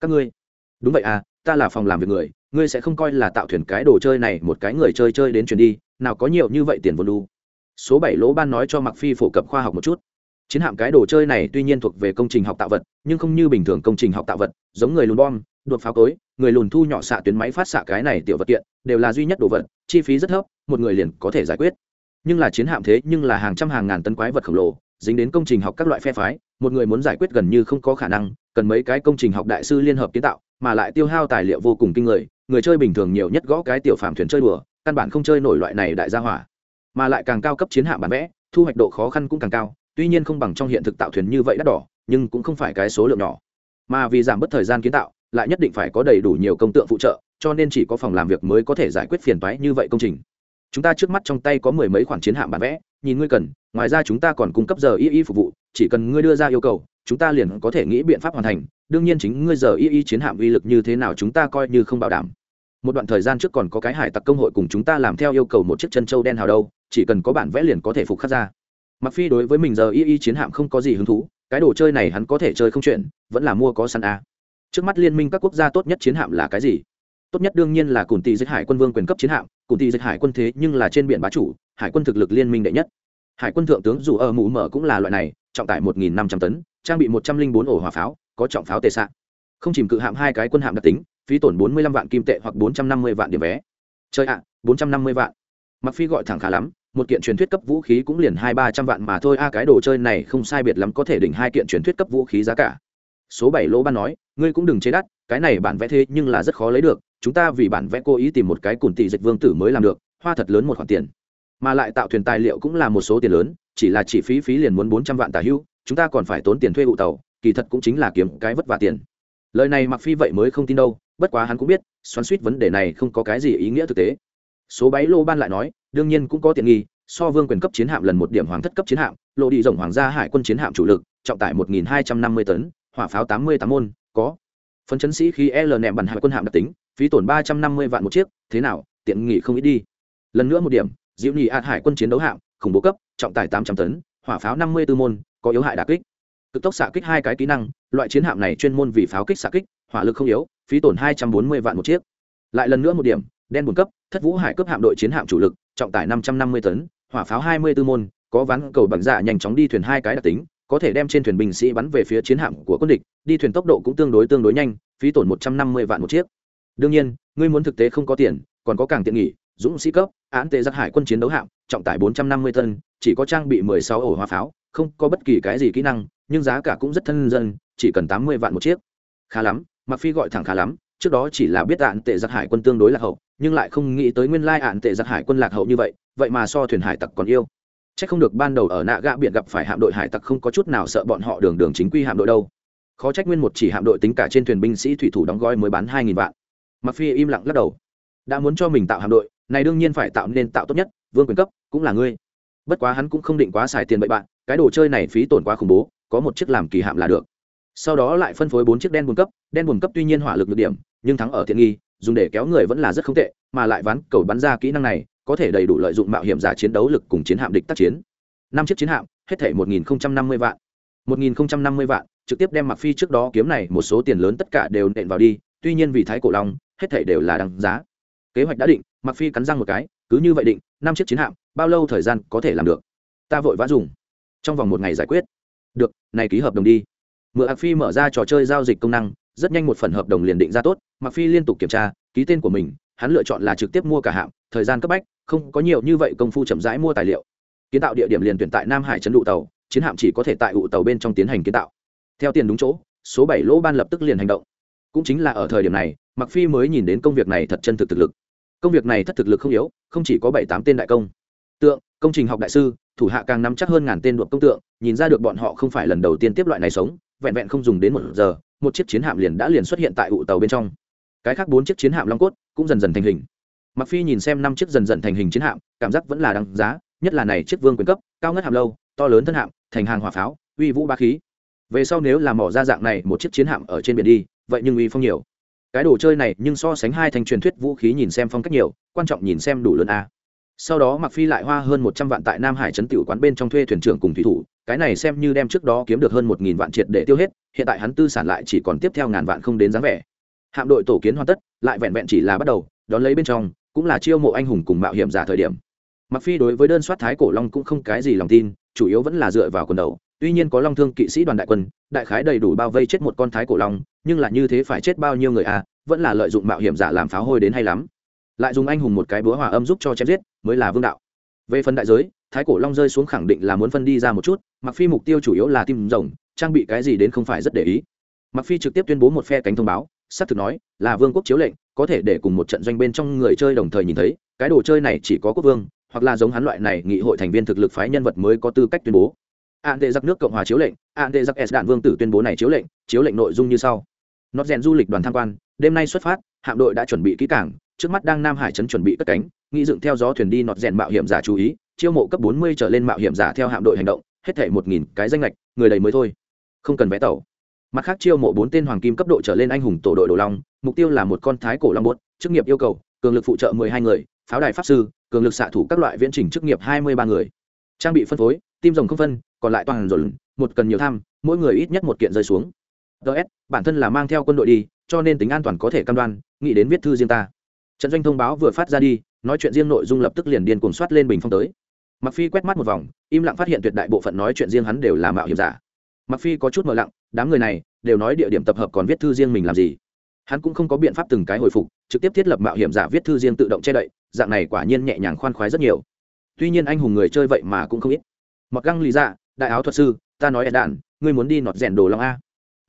Các ngươi. Đúng vậy à ta là phòng làm việc người, ngươi sẽ không coi là tạo thuyền cái đồ chơi này một cái người chơi chơi đến chuyển đi, nào có nhiều như vậy tiền vốn đu. Số bảy lỗ ban nói cho mặc phi phổ cập khoa học một chút. Chiến hạm cái đồ chơi này tuy nhiên thuộc về công trình học tạo vật, nhưng không như bình thường công trình học tạo vật, giống người lùn bom, đột pháo cối, người lùn thu nhỏ xạ tuyến máy phát xạ cái này tiểu vật kiện, đều là duy nhất đồ vật, chi phí rất thấp, một người liền có thể giải quyết. Nhưng là chiến hạm thế nhưng là hàng trăm hàng ngàn tấn quái vật khổng lồ dính đến công trình học các loại phe phái, một người muốn giải quyết gần như không có khả năng, cần mấy cái công trình học đại sư liên hợp kiến tạo, mà lại tiêu hao tài liệu vô cùng kinh người người chơi bình thường nhiều nhất gõ cái tiểu phàm thuyền chơi đùa, căn bản không chơi nổi loại này đại gia hỏa. Mà lại càng cao cấp chiến hạm bản vẽ, thu hoạch độ khó khăn cũng càng cao, tuy nhiên không bằng trong hiện thực tạo thuyền như vậy đắt đỏ, nhưng cũng không phải cái số lượng nhỏ. Mà vì giảm bớt thời gian kiến tạo, lại nhất định phải có đầy đủ nhiều công tượng phụ trợ, cho nên chỉ có phòng làm việc mới có thể giải quyết phiền toái như vậy công trình. Chúng ta trước mắt trong tay có mười mấy khoản chiến hạm bản vẽ nhìn ngươi cần, ngoài ra chúng ta còn cung cấp giờ y y phục vụ, chỉ cần ngươi đưa ra yêu cầu, chúng ta liền có thể nghĩ biện pháp hoàn thành. Đương nhiên chính ngươi giờ y y chiến hạm uy lực như thế nào chúng ta coi như không bảo đảm. Một đoạn thời gian trước còn có cái hải tặc công hội cùng chúng ta làm theo yêu cầu một chiếc chân châu đen hào đâu, chỉ cần có bản vẽ liền có thể phục khắc ra. Mặc phi đối với mình giờ y y chiến hạm không có gì hứng thú, cái đồ chơi này hắn có thể chơi không chuyện, vẫn là mua có sẵn a trước mắt liên minh các quốc gia tốt nhất chiến hạm là cái gì? Tốt nhất đương nhiên là cùng tỷ dịch hải quân vương quyền cấp chiến hạm cùng tỷ dịch hải quân thế nhưng là trên biển bá chủ hải quân thực lực liên minh đệ nhất. Hải quân thượng tướng dù ở mũ mở cũng là loại này, trọng tải một nghìn năm trăm tấn, trang bị một trăm linh bốn ổ hỏa pháo, có trọng pháo tệ xạ. Không chìm cự hạm hai cái quân hạm đặc tính, phí tổn bốn mươi lăm vạn kim tệ hoặc bốn trăm năm mươi vạn điểm vé. Chơi ạ, bốn trăm năm mươi vạn. Mặc phi gọi thẳng khá lắm, một kiện truyền thuyết cấp vũ khí cũng liền hai ba trăm vạn mà thôi, a, cái đồ chơi này không sai biệt lắm có thể đỉnh hai kiện truyền thuyết cấp vũ khí giá cả. Số bảy lỗ ban nói, ngươi cũng đừng chế đắt, cái này bản vẽ thế nhưng là rất khó lấy được, chúng ta vì bản vẽ cố ý tìm một cái cùn tỷ dịch vương tử mới làm được, hoa thật lớn một khoản tiền mà lại tạo thuyền tài liệu cũng là một số tiền lớn, chỉ là chỉ phí phí liền muốn bốn trăm vạn tà hưu, chúng ta còn phải tốn tiền thuê ụ tàu, kỳ thật cũng chính là kiếm cái vất vả tiền. Lời này mặc phi vậy mới không tin đâu, bất quá hắn cũng biết, xoắn suýt vấn đề này không có cái gì ý nghĩa thực tế. Số báy lô ban lại nói, đương nhiên cũng có tiện nghi, so vương quyền cấp chiến hạm lần một điểm hoàng thất cấp chiến hạm, lộ đi rộng hoàng gia hải quân chiến hạm chủ lực, trọng tải một nghìn hai trăm năm mươi tấn, hỏa pháo tám mươi tám môn, có. Phấn chấn sĩ khi l nẹm bắn hải quân hạm đặc tính, phí tổn ba trăm năm mươi vạn một chiếc, thế nào, tiện nghị không ít đi. Lần nữa một điểm diễu nhị ạt hải quân chiến đấu hạm, khủng bố cấp, trọng tải tám trăm tấn, hỏa pháo năm mươi tư môn, có yếu hại đà kích. Cực tốc xạ kích hai cái kỹ năng, loại chiến hạm này chuyên môn vì pháo kích xạ kích, hỏa lực không yếu, phí tổn hai trăm bốn mươi vạn một chiếc. Lại lần nữa một điểm, đen buồn cấp, thất vũ hải cấp hạm đội chiến hạm chủ lực, trọng tải năm trăm năm mươi tấn, hỏa pháo hai mươi tư môn, có ván cầu bằng dạ nhanh chóng đi thuyền hai cái đặc tính, có thể đem trên thuyền binh sĩ bắn về phía chiến hạm của quân địch, đi thuyền tốc độ cũng tương đối tương đối nhanh, phí tổn một trăm năm mươi vạn một chiếc. Đương nhiên, ngươi muốn thực tế không có tiền, còn có càng tiện nghỉ dũng sĩ cấp án tệ giặc hải quân chiến đấu hạm trọng tải bốn trăm năm mươi chỉ có trang bị mười sáu ổ hoa pháo không có bất kỳ cái gì kỹ năng nhưng giá cả cũng rất thân dân chỉ cần tám mươi vạn một chiếc khá lắm mặc phi gọi thẳng khá lắm trước đó chỉ là biết án tệ giặc hải quân tương đối lạc hậu nhưng lại không nghĩ tới nguyên lai án tệ giặc hải quân lạc hậu như vậy vậy mà so thuyền hải tặc còn yêu Chắc không được ban đầu ở nạ gạ biển gặp phải hạm đội hải tặc không có chút nào sợ bọn họ đường đường chính quy hạm đội đâu. Khó trách nguyên một chỉ hạm đội tính cả trên thuyền binh sĩ thủy thủ đóng gói mới bán hai nghìn vạn. Mặc Phi im lặng lắc đầu. Đã muốn cho mình tạo hạm đội, này đương nhiên phải tạo nên tạo tốt nhất, vương quyền cấp cũng là ngươi. Bất quá hắn cũng không định quá xài tiền bậy bạn, cái đồ chơi này phí tổn quá khủng bố, có một chiếc làm kỳ hạm là được. Sau đó lại phân phối bốn chiếc đen buồn cấp, đen buồn cấp tuy nhiên hỏa lực được điểm, nhưng thắng ở thiện nghi, dùng để kéo người vẫn là rất không tệ, mà lại ván cầu bắn ra kỹ năng này, có thể đầy đủ lợi dụng mạo hiểm giả chiến đấu lực cùng chiến hạm địch tác chiến năm chiếc chiến hạm hết thể một nghìn năm mươi vạn một nghìn năm mươi vạn trực tiếp đem mặc phi trước đó kiếm này một số tiền lớn tất cả đều nện vào đi tuy nhiên vì thái cổ long hết thể đều là đáng giá kế hoạch đã định mặc phi cắn răng một cái, cứ như vậy định, năm chiếc chiến hạm, bao lâu thời gian có thể làm được? Ta vội vã dùng. Trong vòng một ngày giải quyết. Được, này ký hợp đồng đi. Mượn mặc phi mở ra trò chơi giao dịch công năng, rất nhanh một phần hợp đồng liền định ra tốt. Mặc phi liên tục kiểm tra, ký tên của mình, hắn lựa chọn là trực tiếp mua cả hạm, thời gian cấp bách, không có nhiều như vậy công phu chậm rãi mua tài liệu. Kiến tạo địa điểm liền tuyển tại nam hải trấn đụ tàu, chiến hạm chỉ có thể tại ụ tàu bên trong tiến hành kiến tạo. Theo tiền đúng chỗ, số bảy lỗ ban lập tức liền hành động. Cũng chính là ở thời điểm này mặc phi mới nhìn đến công việc này thật chân thực thực lực công việc này thất thực lực không yếu, không chỉ có bảy tám tên đại công. Tượng, công trình học đại sư, thủ hạ càng nắm chắc hơn ngàn tên đột công tượng, nhìn ra được bọn họ không phải lần đầu tiên tiếp loại này sống, vẹn vẹn không dùng đến một giờ, một chiếc chiến hạm liền đã liền xuất hiện tại ụ tàu bên trong. Cái khác bốn chiếc chiến hạm long cốt cũng dần dần thành hình. Mặc phi nhìn xem năm chiếc dần dần thành hình chiến hạm, cảm giác vẫn là đáng giá, nhất là này chiếc vương quyền cấp, cao ngất hạm lâu, to lớn thân hạm, thành hàng hỏa pháo, uy vũ ba khí. Về sau nếu làm mỏ ra dạng này một chiếc chiến hạm ở trên biển đi, vậy nhưng uy phong nhiều cái đồ chơi này nhưng so sánh hai thành truyền thuyết vũ khí nhìn xem phong cách nhiều, quan trọng nhìn xem đủ lớn a. Sau đó mặc phi lại hoa hơn một trăm vạn tại nam hải trấn tiểu quán bên trong thuê thuyền trưởng cùng thủy thủ, cái này xem như đem trước đó kiếm được hơn một nghìn vạn triệt để tiêu hết, hiện tại hắn tư sản lại chỉ còn tiếp theo ngàn vạn không đến dáng vẻ. Hạm đội tổ kiến hoàn tất, lại vẹn vẹn chỉ là bắt đầu, đón lấy bên trong, cũng là chiêu mộ anh hùng cùng mạo hiểm giả thời điểm. Mặc phi đối với đơn soát thái cổ long cũng không cái gì lòng tin, chủ yếu vẫn là dựa vào quần đầu. Tuy nhiên có long thương kỵ sĩ đoàn đại quân, đại khái đầy đủ bao vây chết một con thái cổ long nhưng là như thế phải chết bao nhiêu người à vẫn là lợi dụng mạo hiểm giả làm pháo hôi đến hay lắm. Lại dùng anh hùng một cái búa hòa âm giúp cho chém giết, mới là vương đạo. Về phần đại giới, thái cổ long rơi xuống khẳng định là muốn phân đi ra một chút mặc phi mục tiêu chủ yếu là tim rồng, trang bị cái gì đến không phải rất để ý. Mặc phi trực tiếp tuyên bố một phe cánh thông báo, xác thực nói, là vương quốc chiếu lệnh, có thể để cùng một trận doanh bên trong người chơi đồng thời nhìn thấy, cái đồ chơi này chỉ có quốc vương, hoặc là giống hắn loại này nghị hội thành viên thực lực phái nhân vật mới có tư cách tuyên bố. An tệ giặc nước cộng hòa chiếu lệnh an tệ giặc s đạn vương tử tuyên bố này chiếu lệnh chiếu lệnh nội dung như sau nót rèn du lịch đoàn tham quan, đêm nay xuất phát, hạm đội đã chuẩn bị kỹ cảng trước mắt đang nam hải trấn chuẩn bị cất cánh, nghĩ dựng theo gió thuyền đi nọt rèn mạo hiểm giả chú ý, chiêu mộ cấp bốn mươi trở lên mạo hiểm giả theo hạm đội hành động, hết thể một nghìn cái danh lệch người đầy mới thôi. Không cần vé tàu. Mặt khác chiêu mộ bốn tên hoàng kim cấp độ trở lên anh hùng tổ đội đồ long, mục tiêu là một con thái cổ long bốt chức nghiệp yêu cầu, cường lực phụ trợ mười hai người, pháo đài pháp sư, cường lực xạ thủ các loại viễn trình chức nghiệp hai mươi ba người. Trang bị phân phối tim rồng không phân, còn lại toàn dồn, một cần nhiều tham, mỗi người ít nhất một kiện rơi xuống ts bản thân là mang theo quân đội đi, cho nên tính an toàn có thể cam đoan, nghĩ đến viết thư riêng ta. Trận doanh thông báo vừa phát ra đi, nói chuyện riêng nội dung lập tức liền điên cuồng soát lên bình phong tới. Mặc phi quét mắt một vòng, im lặng phát hiện tuyệt đại bộ phận nói chuyện riêng hắn đều là mạo hiểm giả. Mặc phi có chút mờ lặng, đám người này đều nói địa điểm tập hợp còn viết thư riêng mình làm gì. Hắn cũng không có biện pháp từng cái hồi phục, trực tiếp thiết lập mạo hiểm giả viết thư riêng tự động che đậy, dạng này quả nhiên nhẹ nhàng khoan khoái rất nhiều. Tuy nhiên anh hùng người chơi vậy mà cũng không ít. Mặc găng lý dạ đại áo thuật sư, ta nói ed đạn ngươi muốn đi nọt rèn đồ long a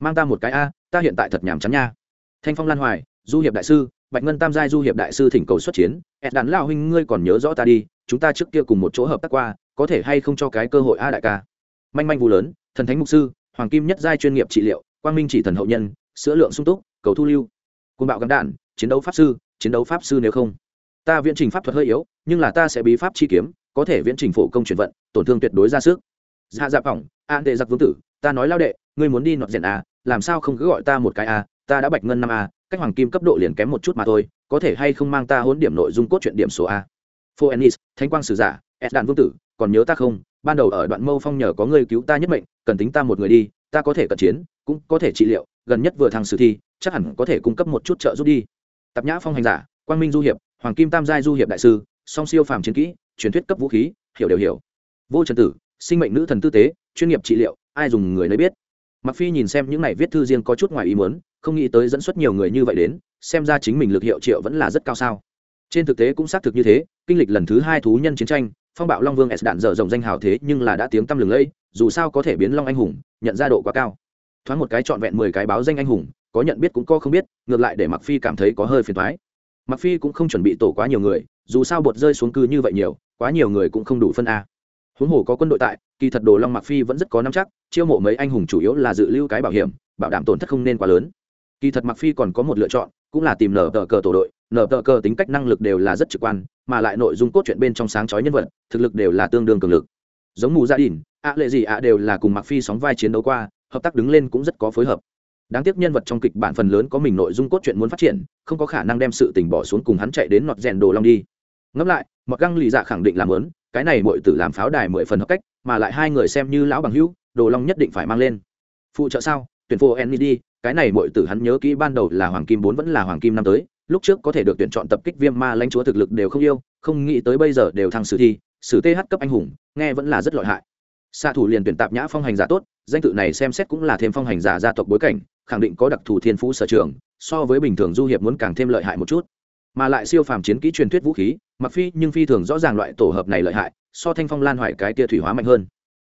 mang ta một cái a, ta hiện tại thật nhàm chán nha. Thanh phong lan hoài, du hiệp đại sư, bạch ngân tam giai du hiệp đại sư thỉnh cầu xuất chiến. Ed đạn lao huynh, ngươi còn nhớ rõ ta đi, chúng ta trước kia cùng một chỗ hợp tác qua, có thể hay không cho cái cơ hội a đại ca? Manh manh vụ lớn, thần thánh mục sư, hoàng kim nhất giai chuyên nghiệp trị liệu, quang minh chỉ thần hậu nhân, sữa lượng sung túc, cầu thu lưu. Côn bạo gắn đạn, chiến đấu pháp sư, chiến đấu pháp sư nếu không. Ta viễn trình pháp thuật hơi yếu, nhưng là ta sẽ bí pháp chi kiếm, có thể viễn trình phổ công chuyển vận, tổn thương tuyệt đối ra sức. Dạ dạ phỏng, an tệ giặc vương tử, ta nói lao đệ ngươi muốn đi nọt diện à? làm sao không cứ gọi ta một cái à? ta đã bạch ngân năm a cách hoàng kim cấp độ liền kém một chút mà thôi, có thể hay không mang ta hỗn điểm nội dung cốt truyện điểm số a phoenix ennis quang sử giả ed đạn vương tử, còn nhớ ta không ban đầu ở đoạn mâu phong nhờ có người cứu ta nhất mệnh, cần tính ta một người đi, ta có thể cận chiến, cũng có thể trị liệu, gần nhất vừa thằng sử thi, chắc hẳn có thể cung cấp một chút trợ giúp đi tạp nhã phong hành giả, quang minh du hiệp, hoàng kim tam giai du hiệp đại sư, song siêu phàm chiến kỹ, truyền thuyết cấp vũ khí, hiểu đều hiểu vô trần tử, sinh mệnh nữ thần tư tế, chuyên nghiệp trị liệu, ai dùng người lấy biết mặc phi nhìn xem những này viết thư riêng có chút ngoài ý muốn, không nghĩ tới dẫn xuất nhiều người như vậy đến, xem ra chính mình lực hiệu triệu vẫn là rất cao sao. Trên thực tế cũng xác thực như thế, kinh lịch lần thứ hai thú nhân chiến tranh, phong bạo long vương s đạn dở rộng danh hào thế nhưng là đã tiếng tăm lừng lẫy, dù sao có thể biến long anh hùng, nhận ra độ quá cao. Thoáng một cái trọn vẹn mười cái báo danh anh hùng, có nhận biết cũng có không biết, ngược lại để mặc phi cảm thấy có hơi phiền thoái mặc phi cũng không chuẩn bị tổ quá nhiều người, dù sao bột rơi xuống cư như vậy nhiều, quá nhiều người cũng không đủ phân a huống hồ có quân đội tại, kỳ thật đồ long mặc phi vẫn rất có nắm chắc, chiêu mộ mấy anh hùng chủ yếu là dự lưu cái bảo hiểm, bảo đảm tổn thất không nên quá lớn. Kỳ thật mặc phi còn có một lựa chọn, cũng là tìm nở tờ cờ tổ đội, nở tờ cờ tính cách năng lực đều là rất trực quan, mà lại nội dung cốt truyện bên trong sáng chói nhân vật, thực lực đều là tương đương cường lực. Giống mù gia đình ạ lệ gì ạ đều là cùng mặc phi sóng vai chiến đấu qua, hợp tác đứng lên cũng rất có phối hợp. Đáng tiếc nhân vật trong kịch bản phần lớn có mình nội dung cốt truyện muốn phát triển, không có khả năng đem sự tình bỏ xuống cùng hắn chạy đến nọt rèn đồ long đi. Ngẫm lại mặc găng lì dạ khẳng định làm lớn cái này mọi tử làm pháo đài mười phần hợp cách, mà lại hai người xem như lão bằng hữu, đồ long nhất định phải mang lên. Phụ trợ sao? Tuyển phô enny đi, cái này mọi tử hắn nhớ kỹ ban đầu là hoàng kim bốn vẫn là hoàng kim năm tới, lúc trước có thể được tuyển chọn tập kích viêm ma lãnh chúa thực lực đều không yêu, không nghĩ tới bây giờ đều thăng sử thi, sử th cấp anh hùng, nghe vẫn là rất lợi hại. Xạ thủ liền tuyển tạp nhã phong hành giả tốt, danh tự này xem xét cũng là thêm phong hành giả gia tộc bối cảnh, khẳng định có đặc thù thiên phú sở trường, so với bình thường du hiệp muốn càng thêm lợi hại một chút mà lại siêu phàm chiến kỹ truyền thuyết vũ khí, mặc phi, nhưng phi thường rõ ràng loại tổ hợp này lợi hại, so thanh phong lan hoại cái tia thủy hóa mạnh hơn.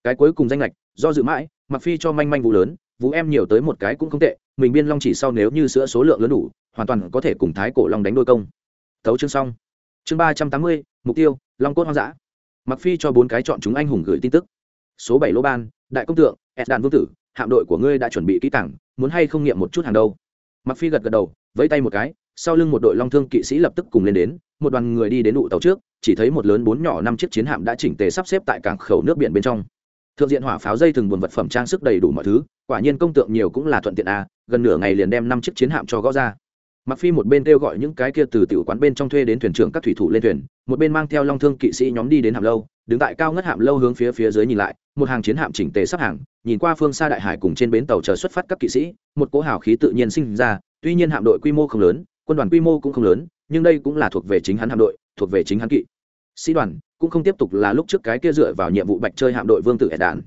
Cái cuối cùng danh lệch, do dự mãi, mặc phi cho manh manh vụ lớn, vũ em nhiều tới một cái cũng không tệ, mình biên long chỉ sau nếu như sữa số lượng lớn đủ, hoàn toàn có thể cùng thái cổ long đánh đôi công. Thấu chương xong. Chương ba trăm tám mươi, mục tiêu, long cốt hoang dã. Mặc phi cho bốn cái chọn chúng anh hùng gửi tin tức. Số bảy lô ban, đại công tượng ed đàn vương tử, hạm đội của ngươi đã chuẩn bị kỹ cảng muốn hay không nghiệm một chút hàng đâu? Mặc phi gật gật đầu, vẫy tay một cái sau lưng một đội long thương kỵ sĩ lập tức cùng lên đến, một đoàn người đi đến ụ tàu trước, chỉ thấy một lớn bốn nhỏ năm chiếc chiến hạm đã chỉnh tề sắp xếp tại cảng khẩu nước biển bên trong. Thượng diện hỏa pháo dây thừng buồn vật phẩm trang sức đầy đủ mọi thứ, quả nhiên công tượng nhiều cũng là thuận tiện a, gần nửa ngày liền đem năm chiếc chiến hạm cho gõ ra. Mặc phi một bên kêu gọi những cái kia từ tiểu quán bên trong thuê đến thuyền trưởng các thủy thủ lên thuyền, một bên mang theo long thương kỵ sĩ nhóm đi đến hạm lâu, đứng tại cao ngất hạm lâu hướng phía phía dưới nhìn lại, một hàng chiến hạm chỉnh tề sắp hàng, nhìn qua phương xa đại hải cùng trên bến tàu chờ xuất phát các kỵ sĩ, một cỗ hào khí tự nhiên sinh ra, tuy nhiên hạm đội quy mô không lớn quân đoàn quy mô cũng không lớn, nhưng đây cũng là thuộc về chính hắn hạm đội, thuộc về chính hắn kỵ. Sĩ đoàn cũng không tiếp tục là lúc trước cái kia dựa vào nhiệm vụ bạch chơi hạm đội vương tử ed đàn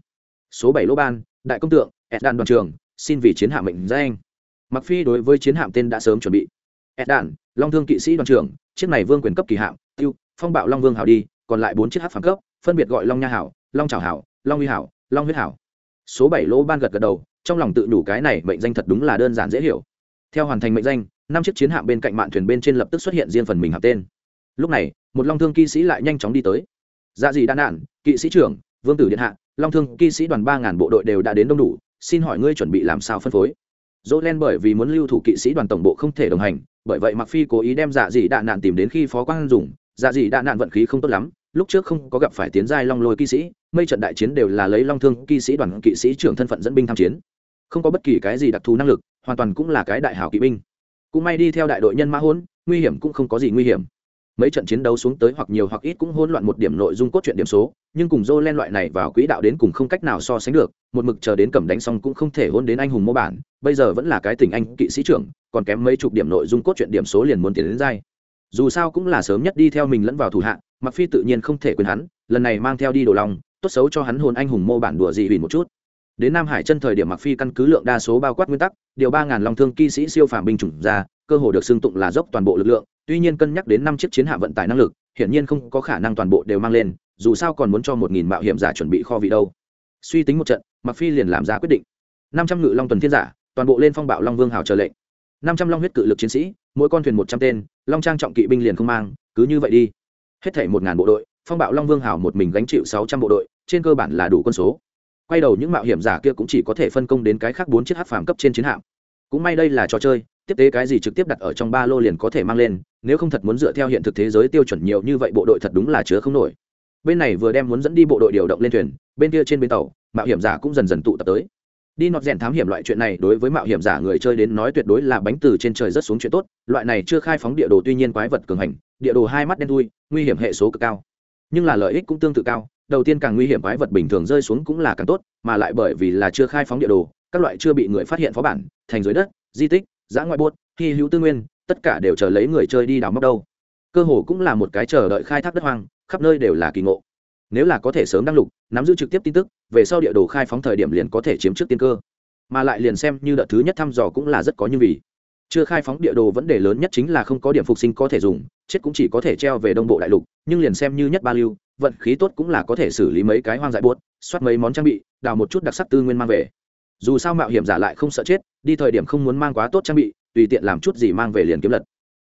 số bảy lô ban, đại công tượng ed đàn đoàn trường, xin vì chiến hạm mệnh danh. Mặc phi đối với chiến hạm tên đã sớm chuẩn bị. Ed đàn long thương kỵ sĩ đoàn trưởng, chiếc này vương quyền cấp kỳ hạm, tiêu, phong bạo long vương hảo đi, còn lại bốn chiếc hát phẩm cấp, phân biệt gọi long nha hảo, long trào hảo, long huy hảo, long huyết hảo. Số bảy lỗ ban gật gật đầu, trong lòng tự đủ cái này mệnh danh thật đúng là đơn giản dễ hiểu. Theo hoàn thành mệnh danh năm chiếc chiến hạm bên cạnh mạn thuyền bên trên lập tức xuất hiện riêng phần mình hạm tên. Lúc này, một long thương kỵ sĩ lại nhanh chóng đi tới. Dạ dị đa nạn kỵ sĩ trưởng, vương tử điện hạ, long thương kỵ sĩ đoàn ba ngàn bộ đội đều đã đến đông đủ, xin hỏi ngươi chuẩn bị làm sao phân phối? Dỗ len bởi vì muốn lưu thủ kỵ sĩ đoàn tổng bộ không thể đồng hành, bởi vậy mặc phi cố ý đem dạ dị Đa nạn tìm đến khi phó quan dùng. Dạ dị Đa nạn vận khí không tốt lắm, lúc trước không có gặp phải tiến giai long lôi kỵ sĩ, mây trận đại chiến đều là lấy long thương kỵ sĩ đoàn kỵ sĩ trưởng thân phận dẫn binh tham chiến. Không có bất kỳ cái gì đặc thù năng lực, hoàn toàn cũng là cái đại hảo kỵ binh cũng may đi theo đại đội nhân mã hỗn, nguy hiểm cũng không có gì nguy hiểm. Mấy trận chiến đấu xuống tới hoặc nhiều hoặc ít cũng hỗn loạn một điểm nội dung cốt truyện điểm số, nhưng cùng dô len loại này vào quỹ đạo đến cùng không cách nào so sánh được, một mực chờ đến cầm đánh xong cũng không thể hôn đến anh hùng mô bản, bây giờ vẫn là cái tình anh kỵ sĩ trưởng, còn kém mấy chục điểm nội dung cốt truyện điểm số liền muốn tiến đến dai. Dù sao cũng là sớm nhất đi theo mình lẫn vào thủ hạ mặc phi tự nhiên không thể quên hắn, lần này mang theo đi đồ lòng, tốt xấu cho hắn hồn anh hùng mô bản đùa dị hủy một chút đến nam hải chân thời điểm mặc phi căn cứ lượng đa số bao quát nguyên tắc, điều ba ngàn long thương kỵ sĩ siêu phàm binh chủng ra, cơ hồ được xưng tụng là dốc toàn bộ lực lượng, tuy nhiên cân nhắc đến năm chiếc chiến hạm vận tải năng lực, hiển nhiên không có khả năng toàn bộ đều mang lên, dù sao còn muốn cho một nghìn mạo hiểm giả chuẩn bị kho vị đâu. Suy tính một trận mặc phi liền làm ra quyết định. Năm trăm ngự long tuần thiên giả, toàn bộ lên phong bạo long vương hào chờ lệnh. Năm trăm long huyết cự lực chiến sĩ, mỗi con thuyền một trăm tên, long trang trọng kỵ binh liền không mang, cứ như vậy đi. Hết thảy một ngàn bộ đội, phong bạo long vương hào một mình gánh chịu sáu trăm bộ đội, trên cơ bản là đủ quân số quay đầu những mạo hiểm giả kia cũng chỉ có thể phân công đến cái khác bốn chiếc hát phàm cấp trên chiến hạm. Cũng may đây là trò chơi, tiếp tế cái gì trực tiếp đặt ở trong ba lô liền có thể mang lên, nếu không thật muốn dựa theo hiện thực thế giới tiêu chuẩn nhiều như vậy bộ đội thật đúng là chứa không nổi. Bên này vừa đem muốn dẫn đi bộ đội điều động lên thuyền, bên kia trên bến tàu, mạo hiểm giả cũng dần dần tụ tập tới. Đi nọt rèn thám hiểm loại chuyện này đối với mạo hiểm giả người chơi đến nói tuyệt đối là bánh từ trên trời rất xuống chuyện tốt, loại này chưa khai phóng địa đồ tuy nhiên quái vật cường hành, địa đồ hai mắt đen thui, nguy hiểm hệ số cực cao. Nhưng là lợi ích cũng tương tự cao đầu tiên càng nguy hiểm quái vật bình thường rơi xuống cũng là càng tốt, mà lại bởi vì là chưa khai phóng địa đồ, các loại chưa bị người phát hiện phó bản, thành dưới đất, di tích, giã ngoại buốt, hy hữu tư nguyên, tất cả đều chờ lấy người chơi đi đào móc đâu. Cơ hồ cũng là một cái chờ đợi khai thác đất hoang, khắp nơi đều là kỳ ngộ. Nếu là có thể sớm đăng lục, nắm giữ trực tiếp tin tức, về sau địa đồ khai phóng thời điểm liền có thể chiếm trước tiên cơ. Mà lại liền xem như đợt thứ nhất thăm dò cũng là rất có như vì. Chưa khai phóng địa đồ vấn đề lớn nhất chính là không có điểm phục sinh có thể dùng, chết cũng chỉ có thể treo về đông bộ đại lục, nhưng liền xem như nhất ba lưu vận khí tốt cũng là có thể xử lý mấy cái hoang dại buốt, soát mấy món trang bị, đào một chút đặc sắc tư nguyên mang về. Dù sao mạo hiểm giả lại không sợ chết, đi thời điểm không muốn mang quá tốt trang bị, tùy tiện làm chút gì mang về liền kiếm lật.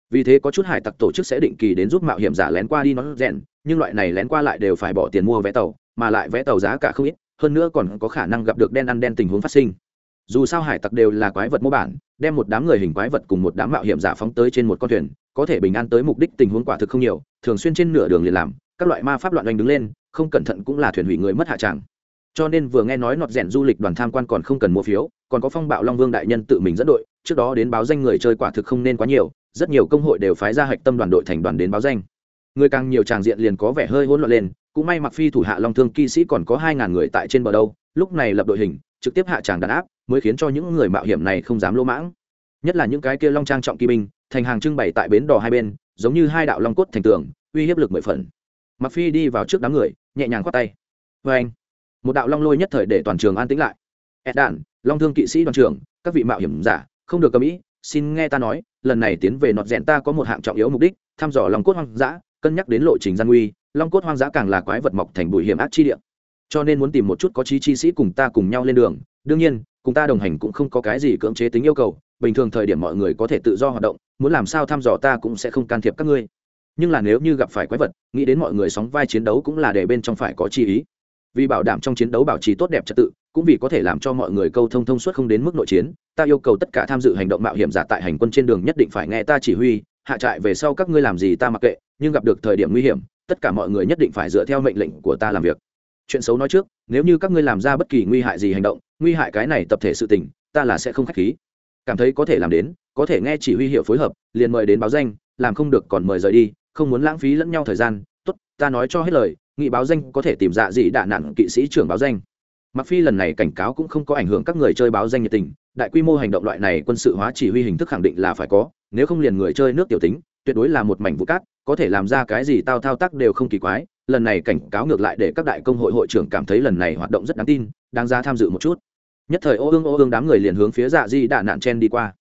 Vì thế có chút hải tặc tổ chức sẽ định kỳ đến giúp mạo hiểm giả lén qua đi nó rèn, nhưng loại này lén qua lại đều phải bỏ tiền mua vé tàu, mà lại vé tàu giá cả không ít, hơn nữa còn có khả năng gặp được đen ăn đen tình huống phát sinh. Dù sao hải tặc đều là quái vật mô bản, đem một đám người hình quái vật cùng một đám mạo hiểm giả phóng tới trên một con thuyền, có thể bình an tới mục đích tình huống quả thực không nhiều, thường xuyên trên nửa đường liền làm các loại ma pháp loạn oanh đứng lên, không cẩn thận cũng là thuyền hủy người mất hạ tràng. Cho nên vừa nghe nói nọt rèn du lịch đoàn tham quan còn không cần mua phiếu, còn có phong bạo long vương đại nhân tự mình dẫn đội, trước đó đến báo danh người chơi quả thực không nên quá nhiều, rất nhiều công hội đều phái ra hạch tâm đoàn đội thành đoàn đến báo danh. Người càng nhiều tràng diện liền có vẻ hơi hỗn loạn lên, cũng may mặc phi thủ hạ long thương kỵ sĩ còn có hai ngàn người tại trên bờ đâu, lúc này lập đội hình, trực tiếp hạ tràng đàn áp, mới khiến cho những người mạo hiểm này không dám lỗ mãng. Nhất là những cái kia long trang trọng kỵ binh, thành hàng trưng bày tại bến đò hai bên, giống như hai đạo long cốt thành tường, uy hiếp lực mười phần mặc phi đi vào trước đám người, nhẹ nhàng khoát tay. Với anh. Một đạo long lôi nhất thời để toàn trường an tĩnh lại. Ed đạn, long thương kỵ sĩ đoàn trưởng, các vị mạo hiểm giả, không được cầm ý, xin nghe ta nói, lần này tiến về nọt rèn ta có một hạng trọng yếu mục đích, thăm dò long cốt hoang dã, cân nhắc đến lộ trình gian nguy, long cốt hoang dã càng là quái vật mọc thành bụi hiểm ác chi địa. Cho nên muốn tìm một chút có trí chi sĩ cùng ta cùng nhau lên đường, đương nhiên, cùng ta đồng hành cũng không có cái gì cưỡng chế tính yêu cầu, bình thường thời điểm mọi người có thể tự do hoạt động, muốn làm sao thăm dò ta cũng sẽ không can thiệp các ngươi nhưng là nếu như gặp phải quái vật, nghĩ đến mọi người sóng vai chiến đấu cũng là để bên trong phải có chi ý. Vì bảo đảm trong chiến đấu bảo trì tốt đẹp trật tự, cũng vì có thể làm cho mọi người câu thông thông suốt không đến mức nội chiến, ta yêu cầu tất cả tham dự hành động mạo hiểm giả tại hành quân trên đường nhất định phải nghe ta chỉ huy, hạ trại về sau các ngươi làm gì ta mặc kệ, nhưng gặp được thời điểm nguy hiểm, tất cả mọi người nhất định phải dựa theo mệnh lệnh của ta làm việc. Chuyện xấu nói trước, nếu như các ngươi làm ra bất kỳ nguy hại gì hành động, nguy hại cái này tập thể sự tình, ta là sẽ không k h á c h khí. Cảm thấy có thể làm đến, có thể nghe chỉ huy hiệu phối hợp, liền mời đến báo danh, làm không được còn mời rời đi không muốn lãng phí lẫn nhau thời gian, tốt, ta nói cho hết lời, nghị báo danh có thể tìm dạ dị đạ nạn kỵ sĩ trưởng báo danh. Mặc phi lần này cảnh cáo cũng không có ảnh hưởng các người chơi báo danh nhiệt tình, đại quy mô hành động loại này quân sự hóa chỉ huy hình thức khẳng định là phải có, nếu không liền người chơi nước tiểu tính, tuyệt đối là một mảnh vụ cát, có thể làm ra cái gì tao thao tác đều không kỳ quái, lần này cảnh cáo ngược lại để các đại công hội hội trưởng cảm thấy lần này hoạt động rất đáng tin, đáng ra tham dự một chút. Nhất thời ô ương ô ương đám người liền hướng phía dạ di đạ nạn chen đi qua.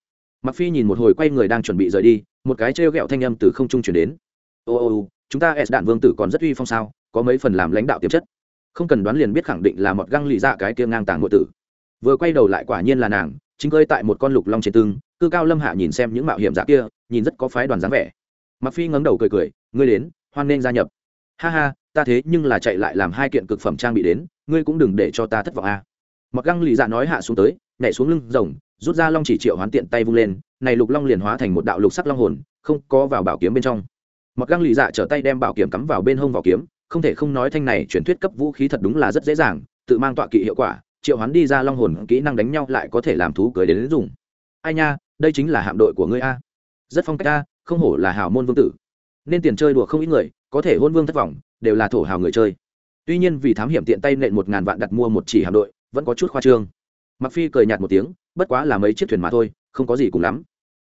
Mặc phi nhìn một hồi quay người đang chuẩn bị rời đi, một cái trêu ghẹo thanh âm từ không trung chuyển đến ô ô chúng ta s đạn vương tử còn rất uy phong sao? Có mấy phần làm lãnh đạo tiềm chất. Không cần đoán liền biết khẳng định là một găng lì dạ cái kia ngang tàng ngộ tử. Vừa quay đầu lại quả nhiên là nàng, chính cơi tại một con lục long trên tương cư cao lâm hạ nhìn xem những mạo hiểm giả kia, nhìn rất có phái đoàn dáng vẻ. Mặc phi ngẩng đầu cười cười, ngươi đến, hoan nên gia nhập. Ha ha, ta thế nhưng là chạy lại làm hai kiện cực phẩm trang bị đến, ngươi cũng đừng để cho ta thất vọng a. À. mặc găng lì dạ nói hạ xuống tới, nhảy xuống lưng rồng, rút ra long chỉ triệu hoán tiện tay vung lên, này lục long liền hóa thành một đạo lục sắc long hồn, không có vào bảo kiếm bên trong mặc găng lì dạ trở tay đem bảo kiếm cắm vào bên hông vỏ kiếm không thể không nói thanh này truyền thuyết cấp vũ khí thật đúng là rất dễ dàng tự mang tọa kỵ hiệu quả triệu hắn đi ra long hồn kỹ năng đánh nhau lại có thể làm thú cưới đến, đến dùng. Ai nha đây chính là hạm đội của ngươi a. Rất phong cách a không hổ là hào môn vương tử. Nên tiền chơi đùa không ít người có thể hôn vương thất vọng đều là thổ hào người chơi. Tuy nhiên vì thám hiểm tiện tay nện một ngàn vạn đặt mua một chỉ hạm đội vẫn có chút khoa trương. Mặc phi cười nhạt một tiếng bất quá là mấy chiếc thuyền mà thôi không có gì cùng lắm.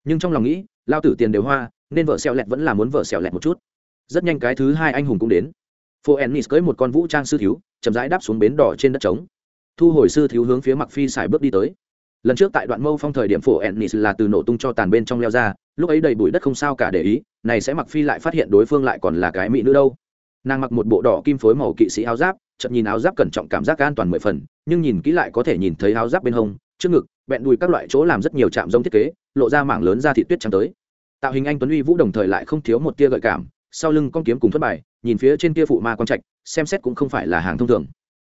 Nhưng trong lòng nghĩ lao tử tiền đều hoa nên vợ xẹo lẹt vẫn là muốn vợ xẹo lẹt một chút. Rất nhanh cái thứ hai anh hùng cũng đến. Phố ennis cưới một con vũ trang sư thiếu, chậm rãi đáp xuống bến đỏ trên đất trống. Thu hồi sư thiếu hướng phía mặc phi xài bước đi tới. Lần trước tại đoạn mâu phong thời điểm phố ennis là từ nổ tung cho tàn bên trong leo ra, lúc ấy đầy bụi đất không sao cả để ý, này sẽ mặc phi lại phát hiện đối phương lại còn là cái mỹ nữ đâu. Nàng mặc một bộ đỏ kim phối màu kỵ sĩ áo giáp, chậm nhìn áo giáp cẩn trọng cảm giác an toàn mười phần, nhưng nhìn kỹ lại có thể nhìn thấy áo giáp bên hông, trước ngực, bẹn đùi các loại chỗ làm rất nhiều chạm giống thiết kế, lộ ra mảng lớn ra thị tuyết trắng tới tạo hình anh tuấn uy vũ đồng thời lại không thiếu một tia gợi cảm, sau lưng con kiếm cùng thất bài, nhìn phía trên kia phụ ma quang trạch, xem xét cũng không phải là hàng thông thường.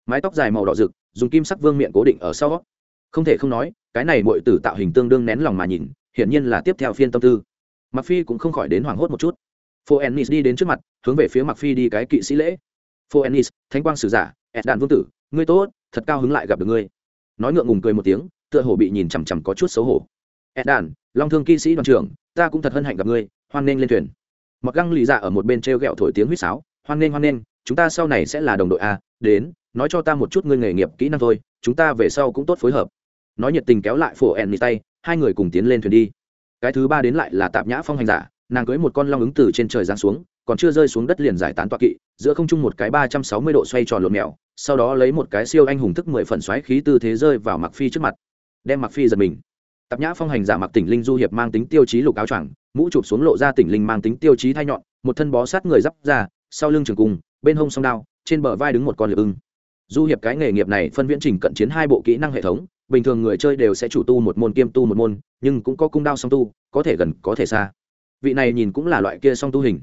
Mái tóc dài màu đỏ rực, dùng kim sắc vương miệng cố định ở sau. Không thể không nói, cái này mọi tử tạo hình tương đương nén lòng mà nhìn, hiển nhiên là tiếp theo phiên tâm tư. Mặc phi cũng không khỏi đến hoảng hốt một chút. Phố ennis đi đến trước mặt, hướng về phía mặc phi đi cái kỵ sĩ lễ. Phố ennis, thánh quang sử giả ed đạn vương tử, ngươi tốt, thật cao hứng lại gặp được ngươi. Nói ngượng ngùng cười một tiếng, tựa hồ bị nhìn chằm chằm có chút xấu hổ ed đàn, long thương kỵ sĩ đoàn trưởng, ta cũng thật hân hạnh gặp ngươi, hoan nghênh lên thuyền. Mặc găng lì dạ ở một bên t r ghẹo thổi tiếng huýt sáo, hoan nghênh hoan nghênh, chúng ta sau này sẽ là đồng đội a, đến, nói cho ta một chút ngươi nghề nghiệp kỹ năng thôi, chúng ta về sau cũng tốt phối hợp. Nói nhiệt tình kéo lại phổ ẻn tay, hai người cùng tiến lên thuyền đi. Cái thứ ba đến lại là tạp nhã phong hành giả, nàng cưới một con long ứng từ trên trời giáng xuống, còn chưa rơi xuống đất liền giải tán toa kỵ, giữa không trung một cái ba trăm sáu mươi độ xoay tròn lộn mèo, sau đó lấy một cái siêu anh hùng thức mười phần xoáy khí tư thế rơi vào mặc phi trước mặt, đem mặc phi giật mình tạp nhã phong hành giả mặc tỉnh linh du hiệp mang tính tiêu chí lục áo choàng, mũ chụp xuống lộ ra tỉnh linh mang tính tiêu chí thai nhọn, một thân bó sát người d ra, sau lưng trường cung, bên hông song đao, trên bờ vai đứng một con liệp ưng. Du hiệp cái nghề nghiệp này phân viễn trình cận chiến hai bộ kỹ năng hệ thống, bình thường người chơi đều sẽ chủ tu một môn kiêm tu một môn, nhưng cũng có cung đao song tu, có thể gần, có thể xa. Vị này nhìn cũng là loại kia song tu hình.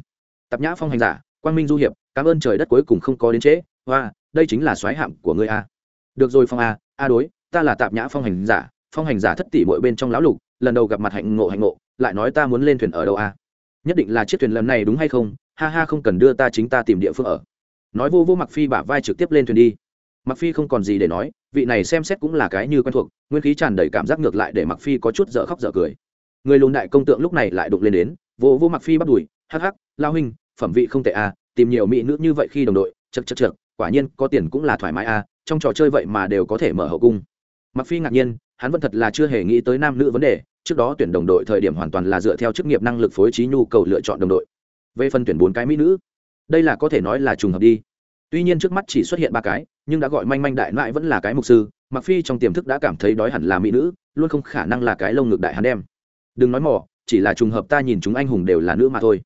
Tạp nhã phong hành giả, quang minh du hiệp, cảm ơn trời đất cuối cùng không có đến trễ. Hoa, đây chính là soái hạm của ngươi a. Được rồi phong a a đối, ta là tạp nhã phong hành giả phong hành giả thất tỷ mỗi bên trong lão lục, lần đầu gặp mặt hạnh ngộ hạnh ngộ, lại nói ta muốn lên thuyền ở đâu a nhất định là chiếc thuyền lần này đúng hay không? Ha ha, không cần đưa ta chính ta tìm địa phương ở. Nói vô vô mặc phi bả vai trực tiếp lên thuyền đi. Mặc phi không còn gì để nói, vị này xem xét cũng là cái như quen thuộc, nguyên khí tràn đầy cảm giác ngược lại để mặc phi có chút dở khóc dở cười. Người lùn đại công tượng lúc này lại đụng lên đến, vô vô mặc phi bắt đùi, hắc hắc lao huynh, phẩm vị không tệ à tìm nhiều mỹ nữ như vậy khi đồng đội, chật chật chật quả nhiên có tiền cũng là thoải mái à trong trò chơi vậy mà đều có thể mở hậu cung. Mặc phi ngạc nhiên hắn vẫn thật là chưa hề nghĩ tới nam nữ vấn đề, trước đó tuyển đồng đội thời điểm hoàn toàn là dựa theo chức nghiệp năng lực phối trí nhu cầu lựa chọn đồng đội. Về phần tuyển bốn cái mỹ nữ, đây là có thể nói là trùng hợp đi. Tuy nhiên trước mắt chỉ xuất hiện ba cái, nhưng đã gọi manh manh đại loại vẫn là cái mục sư mặc phi trong tiềm thức đã cảm thấy đói hẳn là mỹ nữ, luôn không khả năng là cái lông ngực đại hắn đem. Đừng nói mỏ chỉ là trùng hợp ta nhìn chúng anh hùng đều là nữ mà thôi.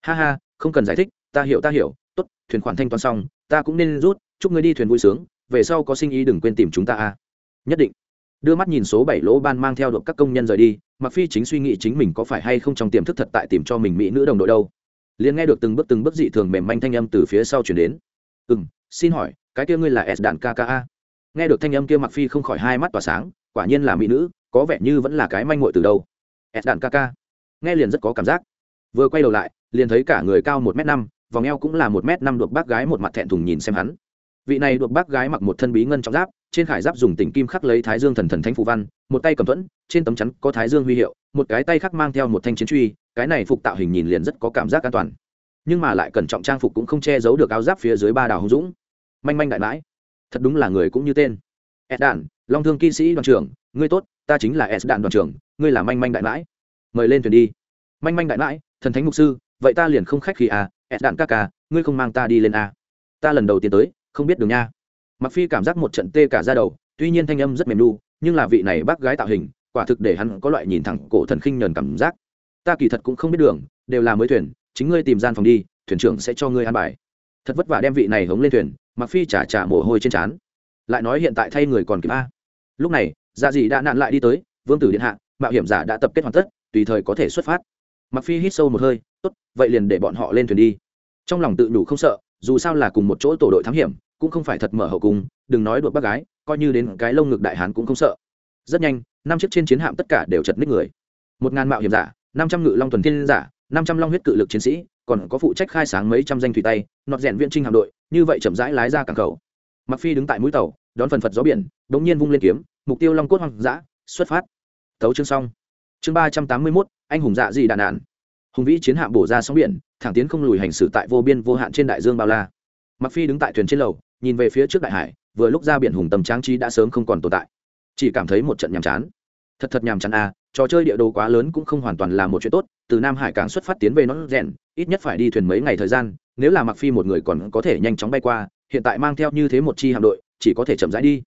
Ha ha, không cần giải thích, ta hiểu ta hiểu. Tốt, thuyền khoản thanh toán xong, ta cũng nên rút, chúc ngươi đi thuyền vui sướng, về sau có sinh ý đừng quên tìm chúng ta a. Nhất định đưa mắt nhìn số bảy lỗ ban mang theo được các công nhân rời đi mặc phi chính suy nghĩ chính mình có phải hay không trong tiềm thức thật tại tìm cho mình mỹ nữ đồng đội đâu. Liền nghe được từng bước từng bước dị thường mềm manh thanh âm từ phía sau chuyển đến. Ừ m xin hỏi, cái kia ngươi là s đạn kka nghe được thanh âm kia mặc phi không khỏi hai mắt tỏa sáng, quả nhiên là mỹ nữ, có vẻ như vẫn là cái manh muội từ đâu. S đạn kka nghe liền rất có cảm giác. Vừa quay đầu lại, liền thấy cả người cao một m năm, vòng eo cũng là một m năm được bác gái một mặt thẹn thùng nhìn xem hắn vị này được bác gái mặc một thân bí ngân trọng giáp, trên khải giáp dùng tỉnh kim khắc lấy thái dương thần thần thánh phù văn, một tay cầm thuẫn, trên tấm chắn có thái dương huy hiệu, một cái tay khắc mang theo một thanh chiến truy, cái này phục tạo hình nhìn liền rất có cảm giác an toàn. Nhưng mà lại cẩn trọng trang phục cũng không che giấu được áo giáp phía dưới ba đào hùng dũng. Manh manh đại mãi. Thật đúng là người cũng như tên. Ed đạn, long thương kỵ sĩ đoàn trưởng, ngươi tốt, ta chính là ed đạn đoàn trưởng, ngươi là manh manh đại mãi. Mời lên thuyền đi. Manh manh đại mãi, thần thánh mục sư, vậy ta liền không khách khi à ed đạn ca ca, ngươi không mang ta đi lên à. ta lần đầu tiên tới không biết đường nha. Mặc phi cảm giác một trận tê cả ra đầu tuy nhiên thanh âm rất mềm đu, nhưng là vị này bác gái tạo hình quả thực để hắn có loại nhìn thẳng cổ thần khinh nhờn cảm giác. Ta kỳ thật cũng không biết đường đều là mới thuyền chính ngươi tìm gian phòng đi thuyền trưởng sẽ cho ngươi an bài. Thật vất vả đem vị này hống lên thuyền mặc phi trả trả mồ hôi trên trán. Lại nói hiện tại thay người còn kịp a. Lúc này dạ dị đã nạn lại đi tới vương tử điện hạ mạo hiểm giả đã tập kết hoàn tất tùy thời có thể xuất phát. Mặc phi hít sâu một hơi tốt vậy liền để bọn họ lên thuyền đi. Trong lòng tự đủ không sợ dù sao là cùng một chỗ tổ đội thám hiểm cũng không phải thật mở hậu cung đừng nói đuổi bác gái coi như đến cái lông ngực đại hán cũng không sợ. Rất nhanh năm chiếc trên chiến hạm tất cả đều chật ních người. Một ngàn mạo hiểm giả năm trăm ngự long thuần thiên giả năm trăm long huyết cự lực chiến sĩ còn có phụ trách khai sáng mấy trăm danh thủy tay nọt rèn viên trinh hạm đội như vậy chậm rãi lái ra cảng khẩu. mặc phi đứng tại mũi tàu đón phần phật gió biển đống nhiên vung lên kiếm mục tiêu long cốt hoang dã xuất phát. Thấu chương xong. Chương ba trăm tám mươi 381, anh hùng dạ gì đàn đàn hùng vĩ chiến hạm bổ ra sóng biển thẳng tiến không lùi hành xử tại vô biên vô hạn trên đại dương bao la. Mặc phi đứng tại thuyền trên lầu, nhìn về phía trước đại hải, vừa lúc ra biển hùng tầm tráng trí đã sớm không còn tồn tại. Chỉ cảm thấy một trận nhàm chán. Thật thật nhàm chán à trò chơi địa đồ quá lớn cũng không hoàn toàn là một chuyện tốt, từ nam hải cảng xuất phát tiến về nó rèn, ít nhất phải đi thuyền mấy ngày thời gian, nếu là mặc phi một người còn có thể nhanh chóng bay qua, hiện tại mang theo như thế một chi hạm đội, chỉ có thể chậm rãi đi.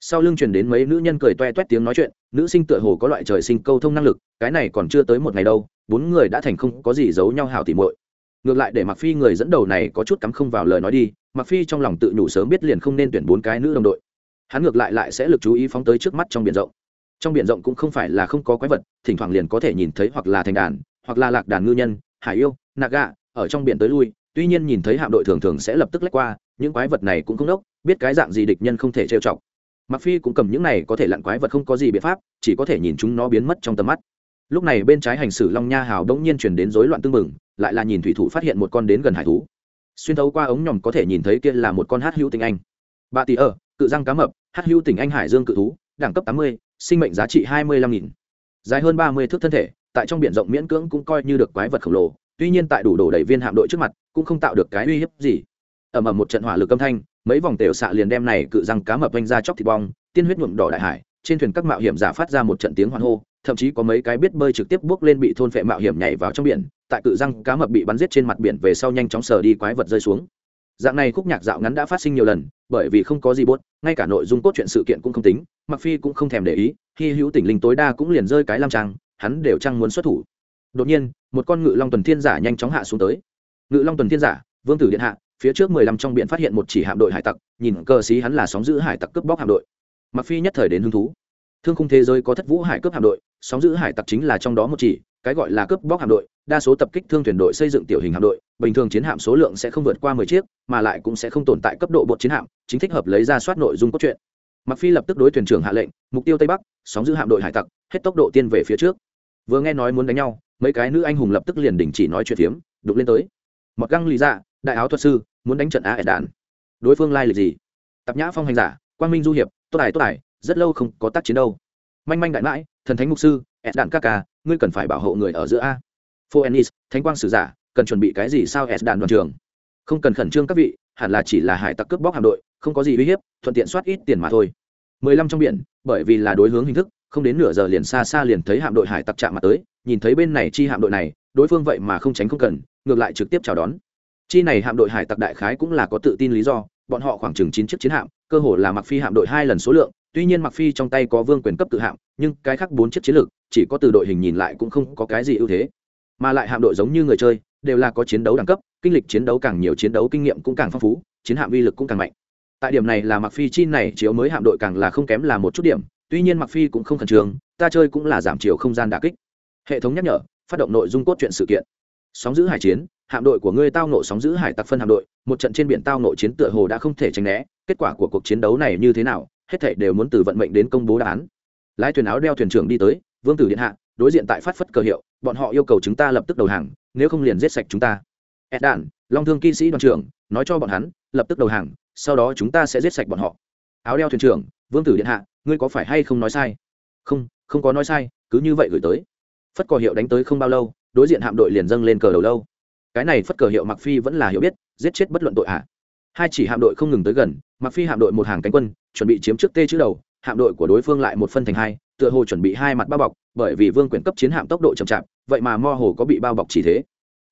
Sau lưng truyền đến mấy nữ nhân cười toe toét tiếng nói chuyện, nữ sinh tựa hồ có loại trời sinh câu thông năng lực, cái này còn chưa tới một ngày đâu, bốn người đã thành không có gì giấu nhau hảo tỉ muội ngược lại để mặc phi người dẫn đầu này có chút cắm không vào lời nói đi mặc phi trong lòng tự nhủ sớm biết liền không nên tuyển bốn cái nữ đồng đội. Hắn ngược lại lại sẽ lực chú ý phóng tới trước mắt trong biển rộng. Trong biển rộng cũng không phải là không có quái vật, thỉnh thoảng liền có thể nhìn thấy hoặc là thành đàn, hoặc là lạc đàn ngư nhân, hải yêu nạc gạ ở trong biển tới lui, tuy nhiên nhìn thấy hạm đội thường thường sẽ lập tức lách qua, những quái vật này cũng không đốc, biết cái dạng gì địch nhân không thể trêu chọc. Mặc phi cũng cầm những này có thể lặn quái vật không có gì biện pháp, chỉ có thể nhìn chúng nó biến mất trong tầm mắt. Lúc này bên trái hành xử long nha hào đống nhiên chuyển đến rối loạn tương mừng lại là nhìn thủy thủ phát hiện một con đến gần hải thú. Xuyên thấu qua ống nhòm có thể nhìn thấy kia là một con hát hữu tình anh. Bà tỷ ở cự răng cá mập, hát hữu tình anh hải dương cự thú, đẳng cấp tám mươi, sinh mệnh giá trị hai mươi lăm nghìn. Dài hơn ba mươi thước thân thể, tại trong biển rộng miễn cưỡng cũng coi như được quái vật khổng lồ, tuy nhiên tại đủ đổ đầy viên hạm đội trước mặt, cũng không tạo được cái uy hiếp gì. Ầm ầm một trận hỏa lực âm thanh, mấy vòng tều xạ liền đem này cự răng cá mập vanh ra chóc thịt bong, tiên huyết nhuộm đỏ đại hải, trên thuyền các mạo hiểm giả phát ra một trận tiếng hoan hô thậm chí có mấy cái biết bơi trực tiếp bước lên bị thôn phệ mạo hiểm nhảy vào trong biển, tại cự răng cá mập bị bắn giết trên mặt biển về sau nhanh chóng sờ đi quái vật rơi xuống. Dạng này khúc nhạc dạo ngắn đã phát sinh nhiều lần, bởi vì không có gì buốt, ngay cả nội dung cốt truyện sự kiện cũng không tính mặc phi cũng không thèm để ý khi hữu tỉnh linh tối đa cũng liền rơi cái lam trang, hắn đều chăng muốn xuất thủ. Đột nhiên, một con ngự long tuần thiên giả nhanh chóng hạ xuống tới. Ngự long tuần thiên giả, vương tử điện hạ, phía trước mười lăm trong biển phát hiện một chỉ hạm đội hải tặc, nhìn cờ xí hắn là sóng giữ hải tặc cướp bóc hạm đội. Mặc phi nhất thời đến hứng thú thương khung thế giới có thất vũ hải cướp hạm đội, sóng giữ hải tặc chính là trong đó một chỉ, cái gọi là cướp bóc hạm đội, đa số tập kích thương thuyền đội xây dựng tiểu hình hạm đội, bình thường chiến hạm số lượng sẽ không vượt qua mười chiếc, mà lại cũng sẽ không tồn tại cấp độ bột chiến hạm, chính thích hợp lấy ra soát nội dung cốt truyện. Mặc phi lập tức đối thuyền trưởng hạ lệnh, mục tiêu tây bắc, sóng giữ hạm đội hải tặc, hết tốc độ tiên về phía trước. Vừa nghe nói muốn đánh nhau, mấy cái nữ anh hùng lập tức liền đình chỉ nói chuyện phiếm đục lên tới. Mặc găng lý dạ đại áo thuật sư, muốn đánh trận á ẻ đạn đối phương lai lịch gì? Tập nhã phong hành giả, quang minh du hiệp, tốt tài tốt tài rất lâu không có tác chiến đâu. Manh manh đại mãi, thần thánh mục sư Et đạn ca ca, ngươi cần phải bảo hộ người ở giữa a. Phô ennis, thánh quang sử giả, cần chuẩn bị cái gì sao Et đạn đoàn trường? Không cần khẩn trương các vị, hẳn là chỉ là hải tặc cướp bóc hạm đội, không có gì uy hiếp, thuận tiện soát ít tiền mà thôi. Mười lăm trong biển, bởi vì là đối hướng hình thức, không đến nửa giờ liền xa xa liền thấy hạm đội hải tặc chạm mặt tới, nhìn thấy bên này chi hạm đội này, đối phương vậy mà không tránh không cần, ngược lại trực tiếp chào đón. Chi này hạm đội hải tặc đại khái cũng là có tự tin lý do, bọn họ khoảng chừng chín chiếc chiến hạm, cơ hồ là mặc phi hạm đội hai lần số lượng tuy nhiên mặc phi trong tay có vương quyền cấp tự hạm, nhưng cái khác bốn chiếc chiến lược, chỉ có từ đội hình nhìn lại cũng không có cái gì ưu thế. Mà lại hạm đội giống như người chơi, đều là có chiến đấu đẳng cấp, kinh lịch chiến đấu càng nhiều chiến đấu kinh nghiệm cũng càng phong phú, chiến hạm uy lực cũng càng mạnh. Tại điểm này là mặc phi chi này chiếu mới hạm đội càng là không kém là một chút điểm, tuy nhiên mặc phi cũng không khẩn trương, ta chơi cũng là giảm chiều không gian đả kích. Hệ thống nhắc nhở, phát động nội dung cốt truyện sự kiện. Sóng giữ hải chiến, hạm đội của ngươi tao nộ sóng giữ hải tặc phân hạm đội, một trận trên biển tao nộ chiến tựa hồ đã không thể tránh né, kết quả của cuộc chiến đấu này như thế nào hết thảy đều muốn từ vận mệnh đến công bố đáp án. Lái thuyền áo đeo thuyền trưởng đi tới, vương tử điện hạ, đối diện tại phát phất cờ hiệu, bọn họ yêu cầu chúng ta lập tức đầu hàng, nếu không liền giết sạch chúng ta. Ed đạn, long thương kỵ sĩ đoàn trưởng, nói cho bọn hắn, lập tức đầu hàng, sau đó chúng ta sẽ giết sạch bọn họ. Áo đeo thuyền trưởng, vương tử điện hạ, ngươi có phải hay không nói sai? Không không có nói sai, cứ như vậy gửi tới. Phất cờ hiệu đánh tới không bao lâu, đối diện hạm đội liền dâng lên cờ đầu lâu. Cái này phất cờ hiệu mặc phi vẫn là hiểu biết, giết chết bất luận tội hạ. Hai chỉ hạm đội không ngừng tới gần mặc phi hạm đội một hàng cánh quân chuẩn bị chiếm trước tê chữ đầu, hạm đội của đối phương lại một phân thành hai, tựa hồ chuẩn bị hai mặt bao bọc, bởi vì vương quyền cấp chiến hạm tốc độ chậm chạp, vậy mà mo hồ có bị bao bọc chỉ thế.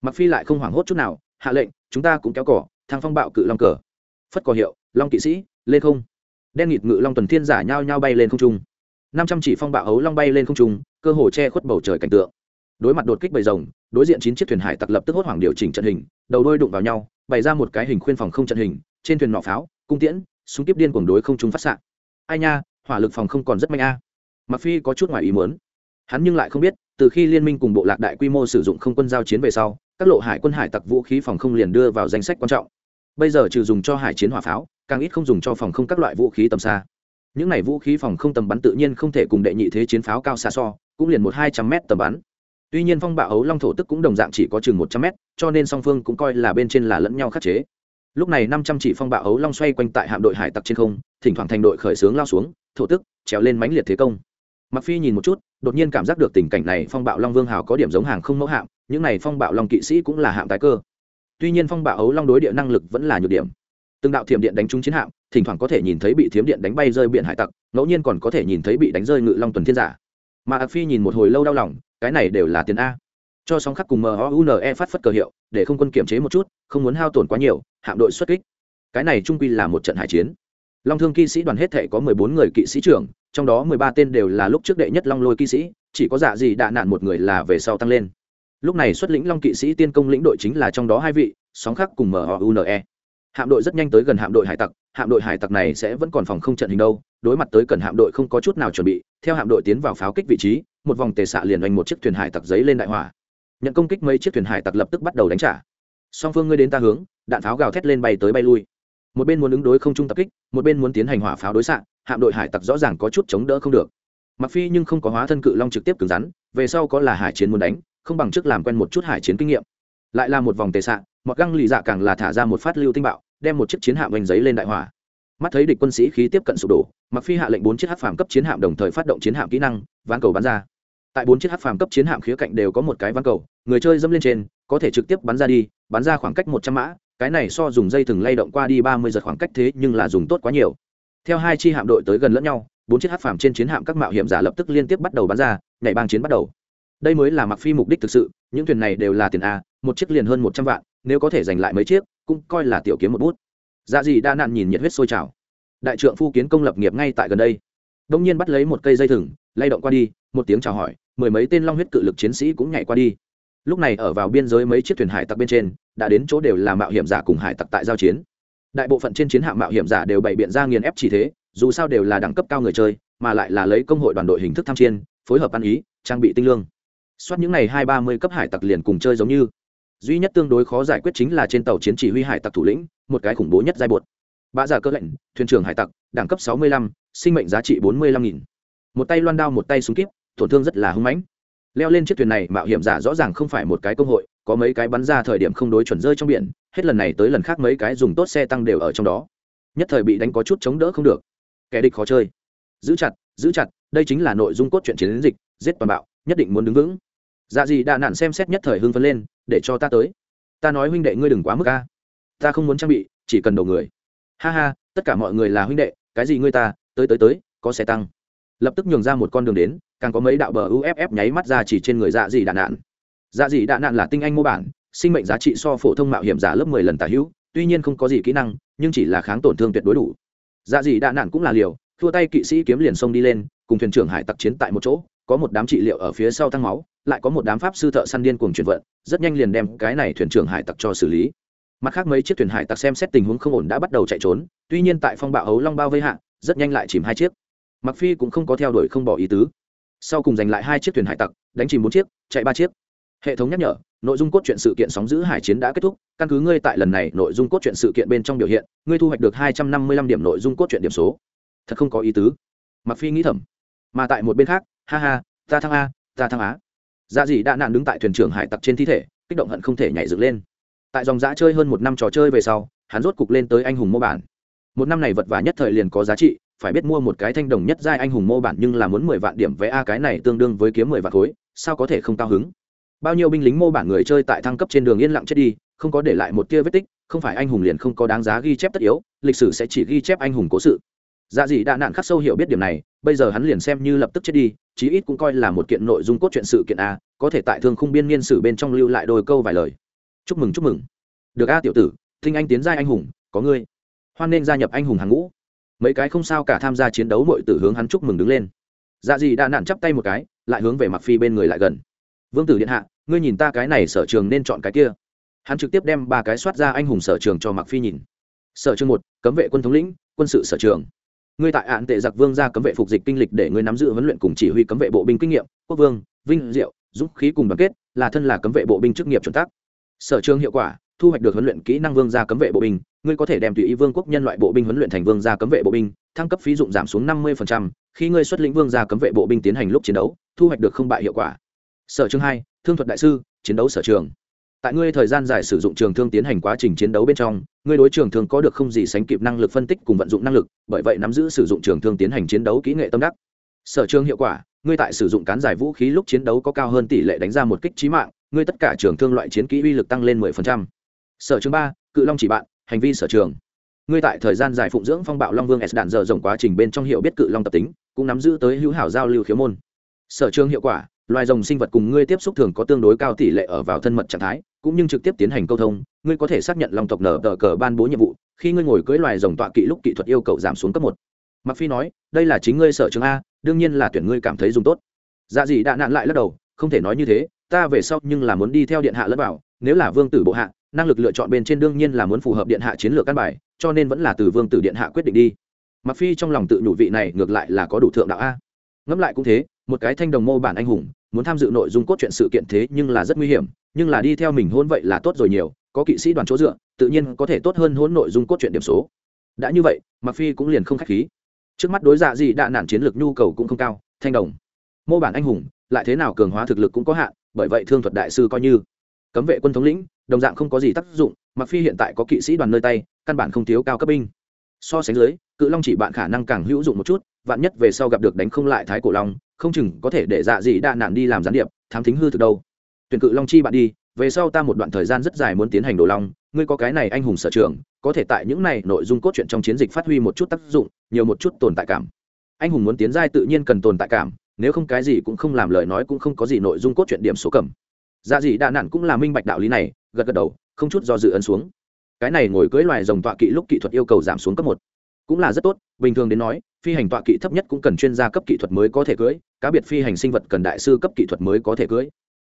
Mặc phi lại không hoảng hốt chút nào, hạ lệnh, chúng ta cũng kéo cỏ thang phong bạo cự long cờ. Phất cờ hiệu, long kỵ sĩ, lên không. Đen nghịt ngự long tuần thiên giả nhao nhao bay lên không trung. Năm trăm chỉ phong bạo ấu long bay lên không trung, cơ hồ che khuất bầu trời cảnh tượng. Đối mặt đột kích bầy rồng, đối diện chín chiếc thuyền hải tặc lập tức hốt hoảng điều chỉnh trận hình, đầu đôi đụng vào nhau, bày ra một cái hình khuyên phòng không trận hình, trên thuyền nọ pháo, cung tiễn súng tiếp điên cuồng đối không trung phát xạ. Ai nha, hỏa lực phòng không còn rất mạnh a. Mặc phi có chút ngoài ý muốn. Hắn nhưng lại không biết, từ khi liên minh cùng bộ lạc đại quy mô sử dụng không quân giao chiến về sau, các lộ hải quân hải tặc vũ khí phòng không liền đưa vào danh sách quan trọng. Bây giờ trừ dùng cho hải chiến hỏa pháo, càng ít không dùng cho phòng không các loại vũ khí tầm xa. Những này vũ khí phòng không tầm bắn tự nhiên không thể cùng đệ nhị thế chiến pháo cao xa so, cũng liền một hai trăm mét tầm bắn. Tuy nhiên phong bạo ấu long thổ tức cũng đồng dạng chỉ có chừng một trăm mét, cho nên song phương cũng coi là bên trên là lẫn nhau khắc chế lúc này năm trăm chỉ phong bạo ấu long xoay quanh tại hạm đội hải tặc trên không, thỉnh thoảng thành đội khởi xướng lao xuống, thổ tức, trèo lên mánh liệt thế công. Mặc phi nhìn một chút, đột nhiên cảm giác được tình cảnh này phong bạo long vương hào có điểm giống hàng không mẫu hạm, những này phong bạo long kỵ sĩ cũng là hạm tái cơ. Tuy nhiên phong bạo ấu long đối địa năng lực vẫn là nhược điểm. Từng đạo thiểm điện đánh trúng chiến hạm, thỉnh thoảng có thể nhìn thấy bị thiểm điện đánh bay rơi biển hải tặc, ngẫu nhiên còn có thể nhìn thấy bị đánh rơi ngự long tuần thiên giả. Mà ạc phi nhìn một hồi lâu đau lòng, cái này đều là tiền a cho sóng khắc cùng mune phát phất cờ hiệu, để không quân kiểm chế một chút, không muốn hao tổn quá nhiều, hạm đội xuất kích. Cái này trung quy là một trận hải chiến. Long thương kỵ sĩ đoàn hết thể có mười bốn người kỵ sĩ trưởng, trong đó mười ba tên đều là lúc trước đệ nhất long lôi kỵ sĩ, chỉ có dạ gì đạ nạn một người là về sau tăng lên. Lúc này xuất lĩnh long kỵ sĩ tiên công lĩnh đội chính là trong đó hai vị, sóng khắc cùng mune hạm đội rất nhanh tới gần hạm đội hải tặc, hạm đội hải tặc này sẽ vẫn còn phòng không trận hình đâu, đối mặt tới cần hạm đội không có chút nào chuẩn bị, theo hạm đội tiến vào pháo kích vị trí, một vòng tề xạ liền đánh một chiếc thuyền hải tặc giấy lên đại hỏa nhận công kích mấy chiếc thuyền hải tặc lập tức bắt đầu đánh trả. Song phương ngươi đến ta hướng, đạn pháo gào thét lên bay tới bay lui. Một bên muốn ứng đối không trung tập kích, một bên muốn tiến hành hỏa pháo đối xạ, hạm đội hải tặc rõ ràng có chút chống đỡ không được. Mặc phi nhưng không có hóa thân cự long trực tiếp cứng rắn, về sau có là hải chiến muốn đánh, không bằng trước làm quen một chút hải chiến kinh nghiệm. Lại là một vòng tề xạ mọt găng lì dạ càng là thả ra một phát lưu tinh bạo, đem một chiếc chiến hạm vành giấy lên đại hỏa. Mắt thấy địch quân sĩ khí tiếp cận sụp đổ, mặc phi hạ lệnh bốn chiếc hát phàm cấp chiến hạm đồng thời phát động chiến hạm kỹ năng, ván cầu bắn ra tại bốn chiếc hát phàm cấp chiến hạm khía cạnh đều có một cái ván cầu, người chơi dẫm lên trên, có thể trực tiếp bắn ra đi, bắn ra khoảng cách một trăm mã, cái này so dùng dây thừng lay động qua đi ba mươi giật khoảng cách thế nhưng là dùng tốt quá nhiều. Theo hai chi hạm đội tới gần lẫn nhau, bốn chiếc hát phàm trên chiến hạm các mạo hiểm giả lập tức liên tiếp bắt đầu bắn ra, nhảy bang chiến bắt đầu. Đây mới là mặc phi mục đích thực sự, những thuyền này đều là tiền a, một chiếc liền hơn một trăm vạn, nếu có thể giành lại mấy chiếc, cũng coi là tiểu kiếm một bút. Dạ gì đa nạn nhìn nhiệt huyết sôi trào. Đại trượng phu kiến công lập nghiệp ngay tại gần đây. Đông nhiên bắt lấy một cây dây thừng, lay động qua đi, một tiếng chào hỏi mười mấy tên long huyết cự lực chiến sĩ cũng nhảy qua đi. Lúc này ở vào biên giới mấy chiếc thuyền hải tặc bên trên, đã đến chỗ đều là mạo hiểm giả cùng hải tặc tại giao chiến. Đại bộ phận trên chiến hạm mạo hiểm giả đều bày biện ra nghiền ép chỉ thế, dù sao đều là đẳng cấp cao người chơi, mà lại là lấy công hội đoàn đội hình thức tham chiên phối hợp ăn ý, trang bị tinh lương. Soát những ngày hai ba mươi cấp hải tặc liền cùng chơi giống như. Duy nhất tương đối khó giải quyết chính là trên tàu chiến chỉ huy hải tặc thủ lĩnh, một cái khủng bố nhất giai bột. Bạ giả cơ lệnh, thuyền trưởng hải tặc, đẳng cấp sáu mươi lăm, sinh mệnh giá trị bốn mươi lăm nghìn. Một tay loan đao, một tay súng kíp tổn thương rất là hưng mãnh. Leo lên chiếc thuyền này, mạo hiểm giả rõ ràng không phải một cái công hội, có mấy cái bắn ra thời điểm không đối chuẩn rơi trong biển, hết lần này tới lần khác mấy cái dùng tốt xe tăng đều ở trong đó. Nhất thời bị đánh có chút chống đỡ không được. Kẻ địch khó chơi. Giữ chặt giữ chặt, đây chính là nội dung cốt truyện chiến dịch, giết toàn bạo, nhất định muốn đứng vững. Dạ gì đã nạn xem xét nhất thời hưng phấn lên, để cho ta tới. Ta nói huynh đệ ngươi đừng quá mức ca ta không muốn trang bị, chỉ cần đầu người. Ha ha, tất cả mọi người là huynh đệ, cái gì ngươi ta, tới tới tới, có xe tăng. Lập tức nhường ra một con đường đến càng có mấy đạo bờ uff nháy mắt ra chỉ trên người dạ dị đạn nạn. Dạ dị đạn nạn là tinh anh mô bản, sinh mệnh giá trị so phổ thông mạo hiểm giả lớp mười lần tả hữu, tuy nhiên không có gì kỹ năng, nhưng chỉ là kháng tổn thương tuyệt đối đủ. Dạ dị đạn nạn cũng là liều, thua tay kỵ sĩ kiếm liền xông đi lên, cùng thuyền trưởng hải tặc chiến tại một chỗ, có một đám trị liệu ở phía sau tăng máu, lại có một đám pháp sư thợ săn điên cuồng chuyển vận, rất nhanh liền đem cái này thuyền trưởng hải tặc cho xử lý. Mặt khác mấy chiếc thuyền hải tặc xem xét tình huống không ổn đã bắt đầu chạy trốn, tuy nhiên tại phong bạo hấu long bao vây hạ, rất nhanh lại chìm hai chiếc. Mặc phi cũng không có theo đuổi không bỏ ý tứ sau cùng giành lại hai chiếc thuyền hải tặc, đánh chìm bốn chiếc, chạy ba chiếc. Hệ thống nhắc nhở, nội dung cốt truyện sự kiện sóng giữ hải chiến đã kết thúc. Căn cứ ngươi tại lần này, nội dung cốt truyện sự kiện bên trong biểu hiện, ngươi thu hoạch được hai trăm năm mươi lăm điểm nội dung cốt truyện điểm số. Thật không có ý tứ. Mặc phi nghĩ thầm. Mà tại một bên khác, ha ha, ta thăng a, ta thăng á. Dạ dị đã nạn đứng tại thuyền trưởng hải tặc trên thi thể, kích động hận không thể nhảy dựng lên. Tại dòng giã chơi hơn một năm trò chơi về sau, hắn rốt cục lên tới anh hùng mô bản. Một năm này vật vả nhất thời liền có giá trị phải biết mua một cái thanh đồng nhất giai anh hùng mô bản nhưng là muốn mười vạn điểm vé a cái này tương đương với kiếm mười vạn khối, sao có thể không cao hứng? Bao nhiêu binh lính mô bản người chơi tại thăng cấp trên đường yên lặng chết đi, không có để lại một tia vết tích, không phải anh hùng liền không có đáng giá ghi chép tất yếu, lịch sử sẽ chỉ ghi chép anh hùng cố sự. Dạ dị đã nạn khắc sâu hiểu biết điểm này, bây giờ hắn liền xem như lập tức chết đi, chí ít cũng coi là một kiện nội dung cốt truyện sự kiện a, có thể tại thương khung biên niên sử bên trong lưu lại đôi câu vài lời. Chúc mừng chúc mừng. Được a tiểu tử tinh anh tiến giai anh hùng, có ngươi. Hoan nên gia nhập anh hùng hàng ngũ mấy cái không sao cả tham gia chiến đấu mọi tử hướng hắn chúc mừng đứng lên. Dạ dị đã nạn chắp tay một cái, lại hướng về mặc phi bên người lại gần. Vương tử điện hạ, ngươi nhìn ta cái này sở trường nên chọn cái kia. Hắn trực tiếp đem ba cái soát ra anh hùng sở trường cho mặc phi nhìn. Sở trường một, cấm vệ quân thống lĩnh, quân sự sở trường. Ngươi tại ạn tệ giặc vương ra cấm vệ phục dịch kinh lịch để ngươi nắm giữ huấn luyện cùng chỉ huy cấm vệ bộ binh kinh nghiệm, quốc vương, vinh, diệu, dũng khí cùng đoàn kết, là thân là cấm vệ bộ binh chức nghiệp chuẩn tắc. Sở trường hiệu quả, thu hoạch được huấn luyện kỹ năng vương gia cấm vệ bộ binh ngươi có thể đem tùy ý vương quốc nhân loại bộ binh huấn luyện thành vương gia cấm vệ bộ binh, thăng cấp phí dụng giảm xuống năm mươi khi ngươi xuất lĩnh vương gia cấm vệ bộ binh tiến hành lúc chiến đấu, thu hoạch được không bại hiệu quả. Sở chương hai, thương thuật đại sư, chiến đấu sở trường. Tại ngươi thời gian dài sử dụng trường thương tiến hành quá trình chiến đấu bên trong, ngươi đối trường thương có được không gì sánh kịp năng lực phân tích cùng vận dụng năng lực, bởi vậy nắm giữ sử dụng trường thương tiến hành chiến đấu kỹ nghệ tâm đắc. Sở trường hiệu quả, ngươi tại sử dụng cán giải vũ khí lúc chiến đấu có cao hơn tỷ lệ đánh ra một kích trí mạng, ngươi tất cả trường thương loại chiến kỹ uy lực tăng lên 10%. sở trường ba, cự long chỉ bạn hành vi sở trường. Ngươi tại thời gian dài phụng dưỡng phong bạo long vương s đạn dở rộng quá trình bên trong hiệu biết cự long tập tính, cũng nắm giữ tới hữu hảo giao lưu khiếu môn. Sở trường hiệu quả, loài rồng sinh vật cùng ngươi tiếp xúc thường có tương đối cao tỷ lệ ở vào thân mật trạng thái, cũng như trực tiếp tiến hành câu thông, ngươi có thể xác nhận long tộc nở tờ cờ ban bố nhiệm vụ, khi ngươi ngồi cưới loài rồng tọa kỵ lúc kỹ thuật yêu cầu giảm xuống cấp một. Mặc phi nói, đây là chính ngươi sở trường a, đương nhiên là tuyển ngươi cảm thấy dùng tốt. Dạ dị đã nạn lại lắc đầu, không thể nói như thế, ta về sau nhưng là muốn đi theo điện hạ lẫn vào, nếu là vương tử bộ hạ năng lực lựa chọn bên trên đương nhiên là muốn phù hợp điện hạ chiến lược căn bài, cho nên vẫn là từ vương tử điện hạ quyết định đi. Mặc phi trong lòng tự nhủ vị này ngược lại là có đủ thượng đạo a. Ngẫm lại cũng thế, một cái thanh đồng mô bản anh hùng, muốn tham dự nội dung cốt truyện sự kiện thế nhưng là rất nguy hiểm, nhưng là đi theo mình hôn vậy là tốt rồi nhiều, có kỵ sĩ đoàn chỗ dựa, tự nhiên có thể tốt hơn hôn nội dung cốt truyện điểm số. Đã như vậy mặc phi cũng liền không khách khí. Trước mắt đối dạ gì đã nản chiến lược nhu cầu cũng không cao, thanh đồng. Mô bản anh hùng, lại thế nào cường hóa thực lực cũng có hạn, bởi vậy thương thuật đại sư coi như cấm vệ quân thống lĩnh, đồng dạng không có gì tác dụng mặc phi hiện tại có kỵ sĩ đoàn nơi tay, căn bản không thiếu cao cấp binh. So sánh dưới, cự long chỉ bạn khả năng càng hữu dụng một chút, vạn nhất về sau gặp được đánh không lại thái cổ long, không chừng có thể để dạ dị đa nạn đi làm gián điệp, thám thính hư thực đâu. Tuyển cự long chi bạn đi, về sau ta một đoạn thời gian rất dài muốn tiến hành đồ long, ngươi có cái này anh hùng sở trường, có thể tại những này nội dung cốt truyện trong chiến dịch phát huy một chút tác dụng, nhiều một chút tồn tại cảm. Anh hùng muốn tiến giai tự nhiên cần tồn tại cảm, nếu không cái gì cũng không làm lời nói cũng không có gì nội dung cốt truyện điểm số cầm dạ dị đà nạn cũng là minh bạch đạo lý này, gật gật đầu, không chút do dự ấn xuống. Cái này ngồi cưới loài rồng tọa kỵ lúc kỹ thuật yêu cầu giảm xuống cấp một. Cũng là rất tốt, bình thường đến nói, phi hành tọa kỵ thấp nhất cũng cần chuyên gia cấp kỹ thuật mới có thể cưới, cá biệt phi hành sinh vật cần đại sư cấp kỹ thuật mới có thể cưới.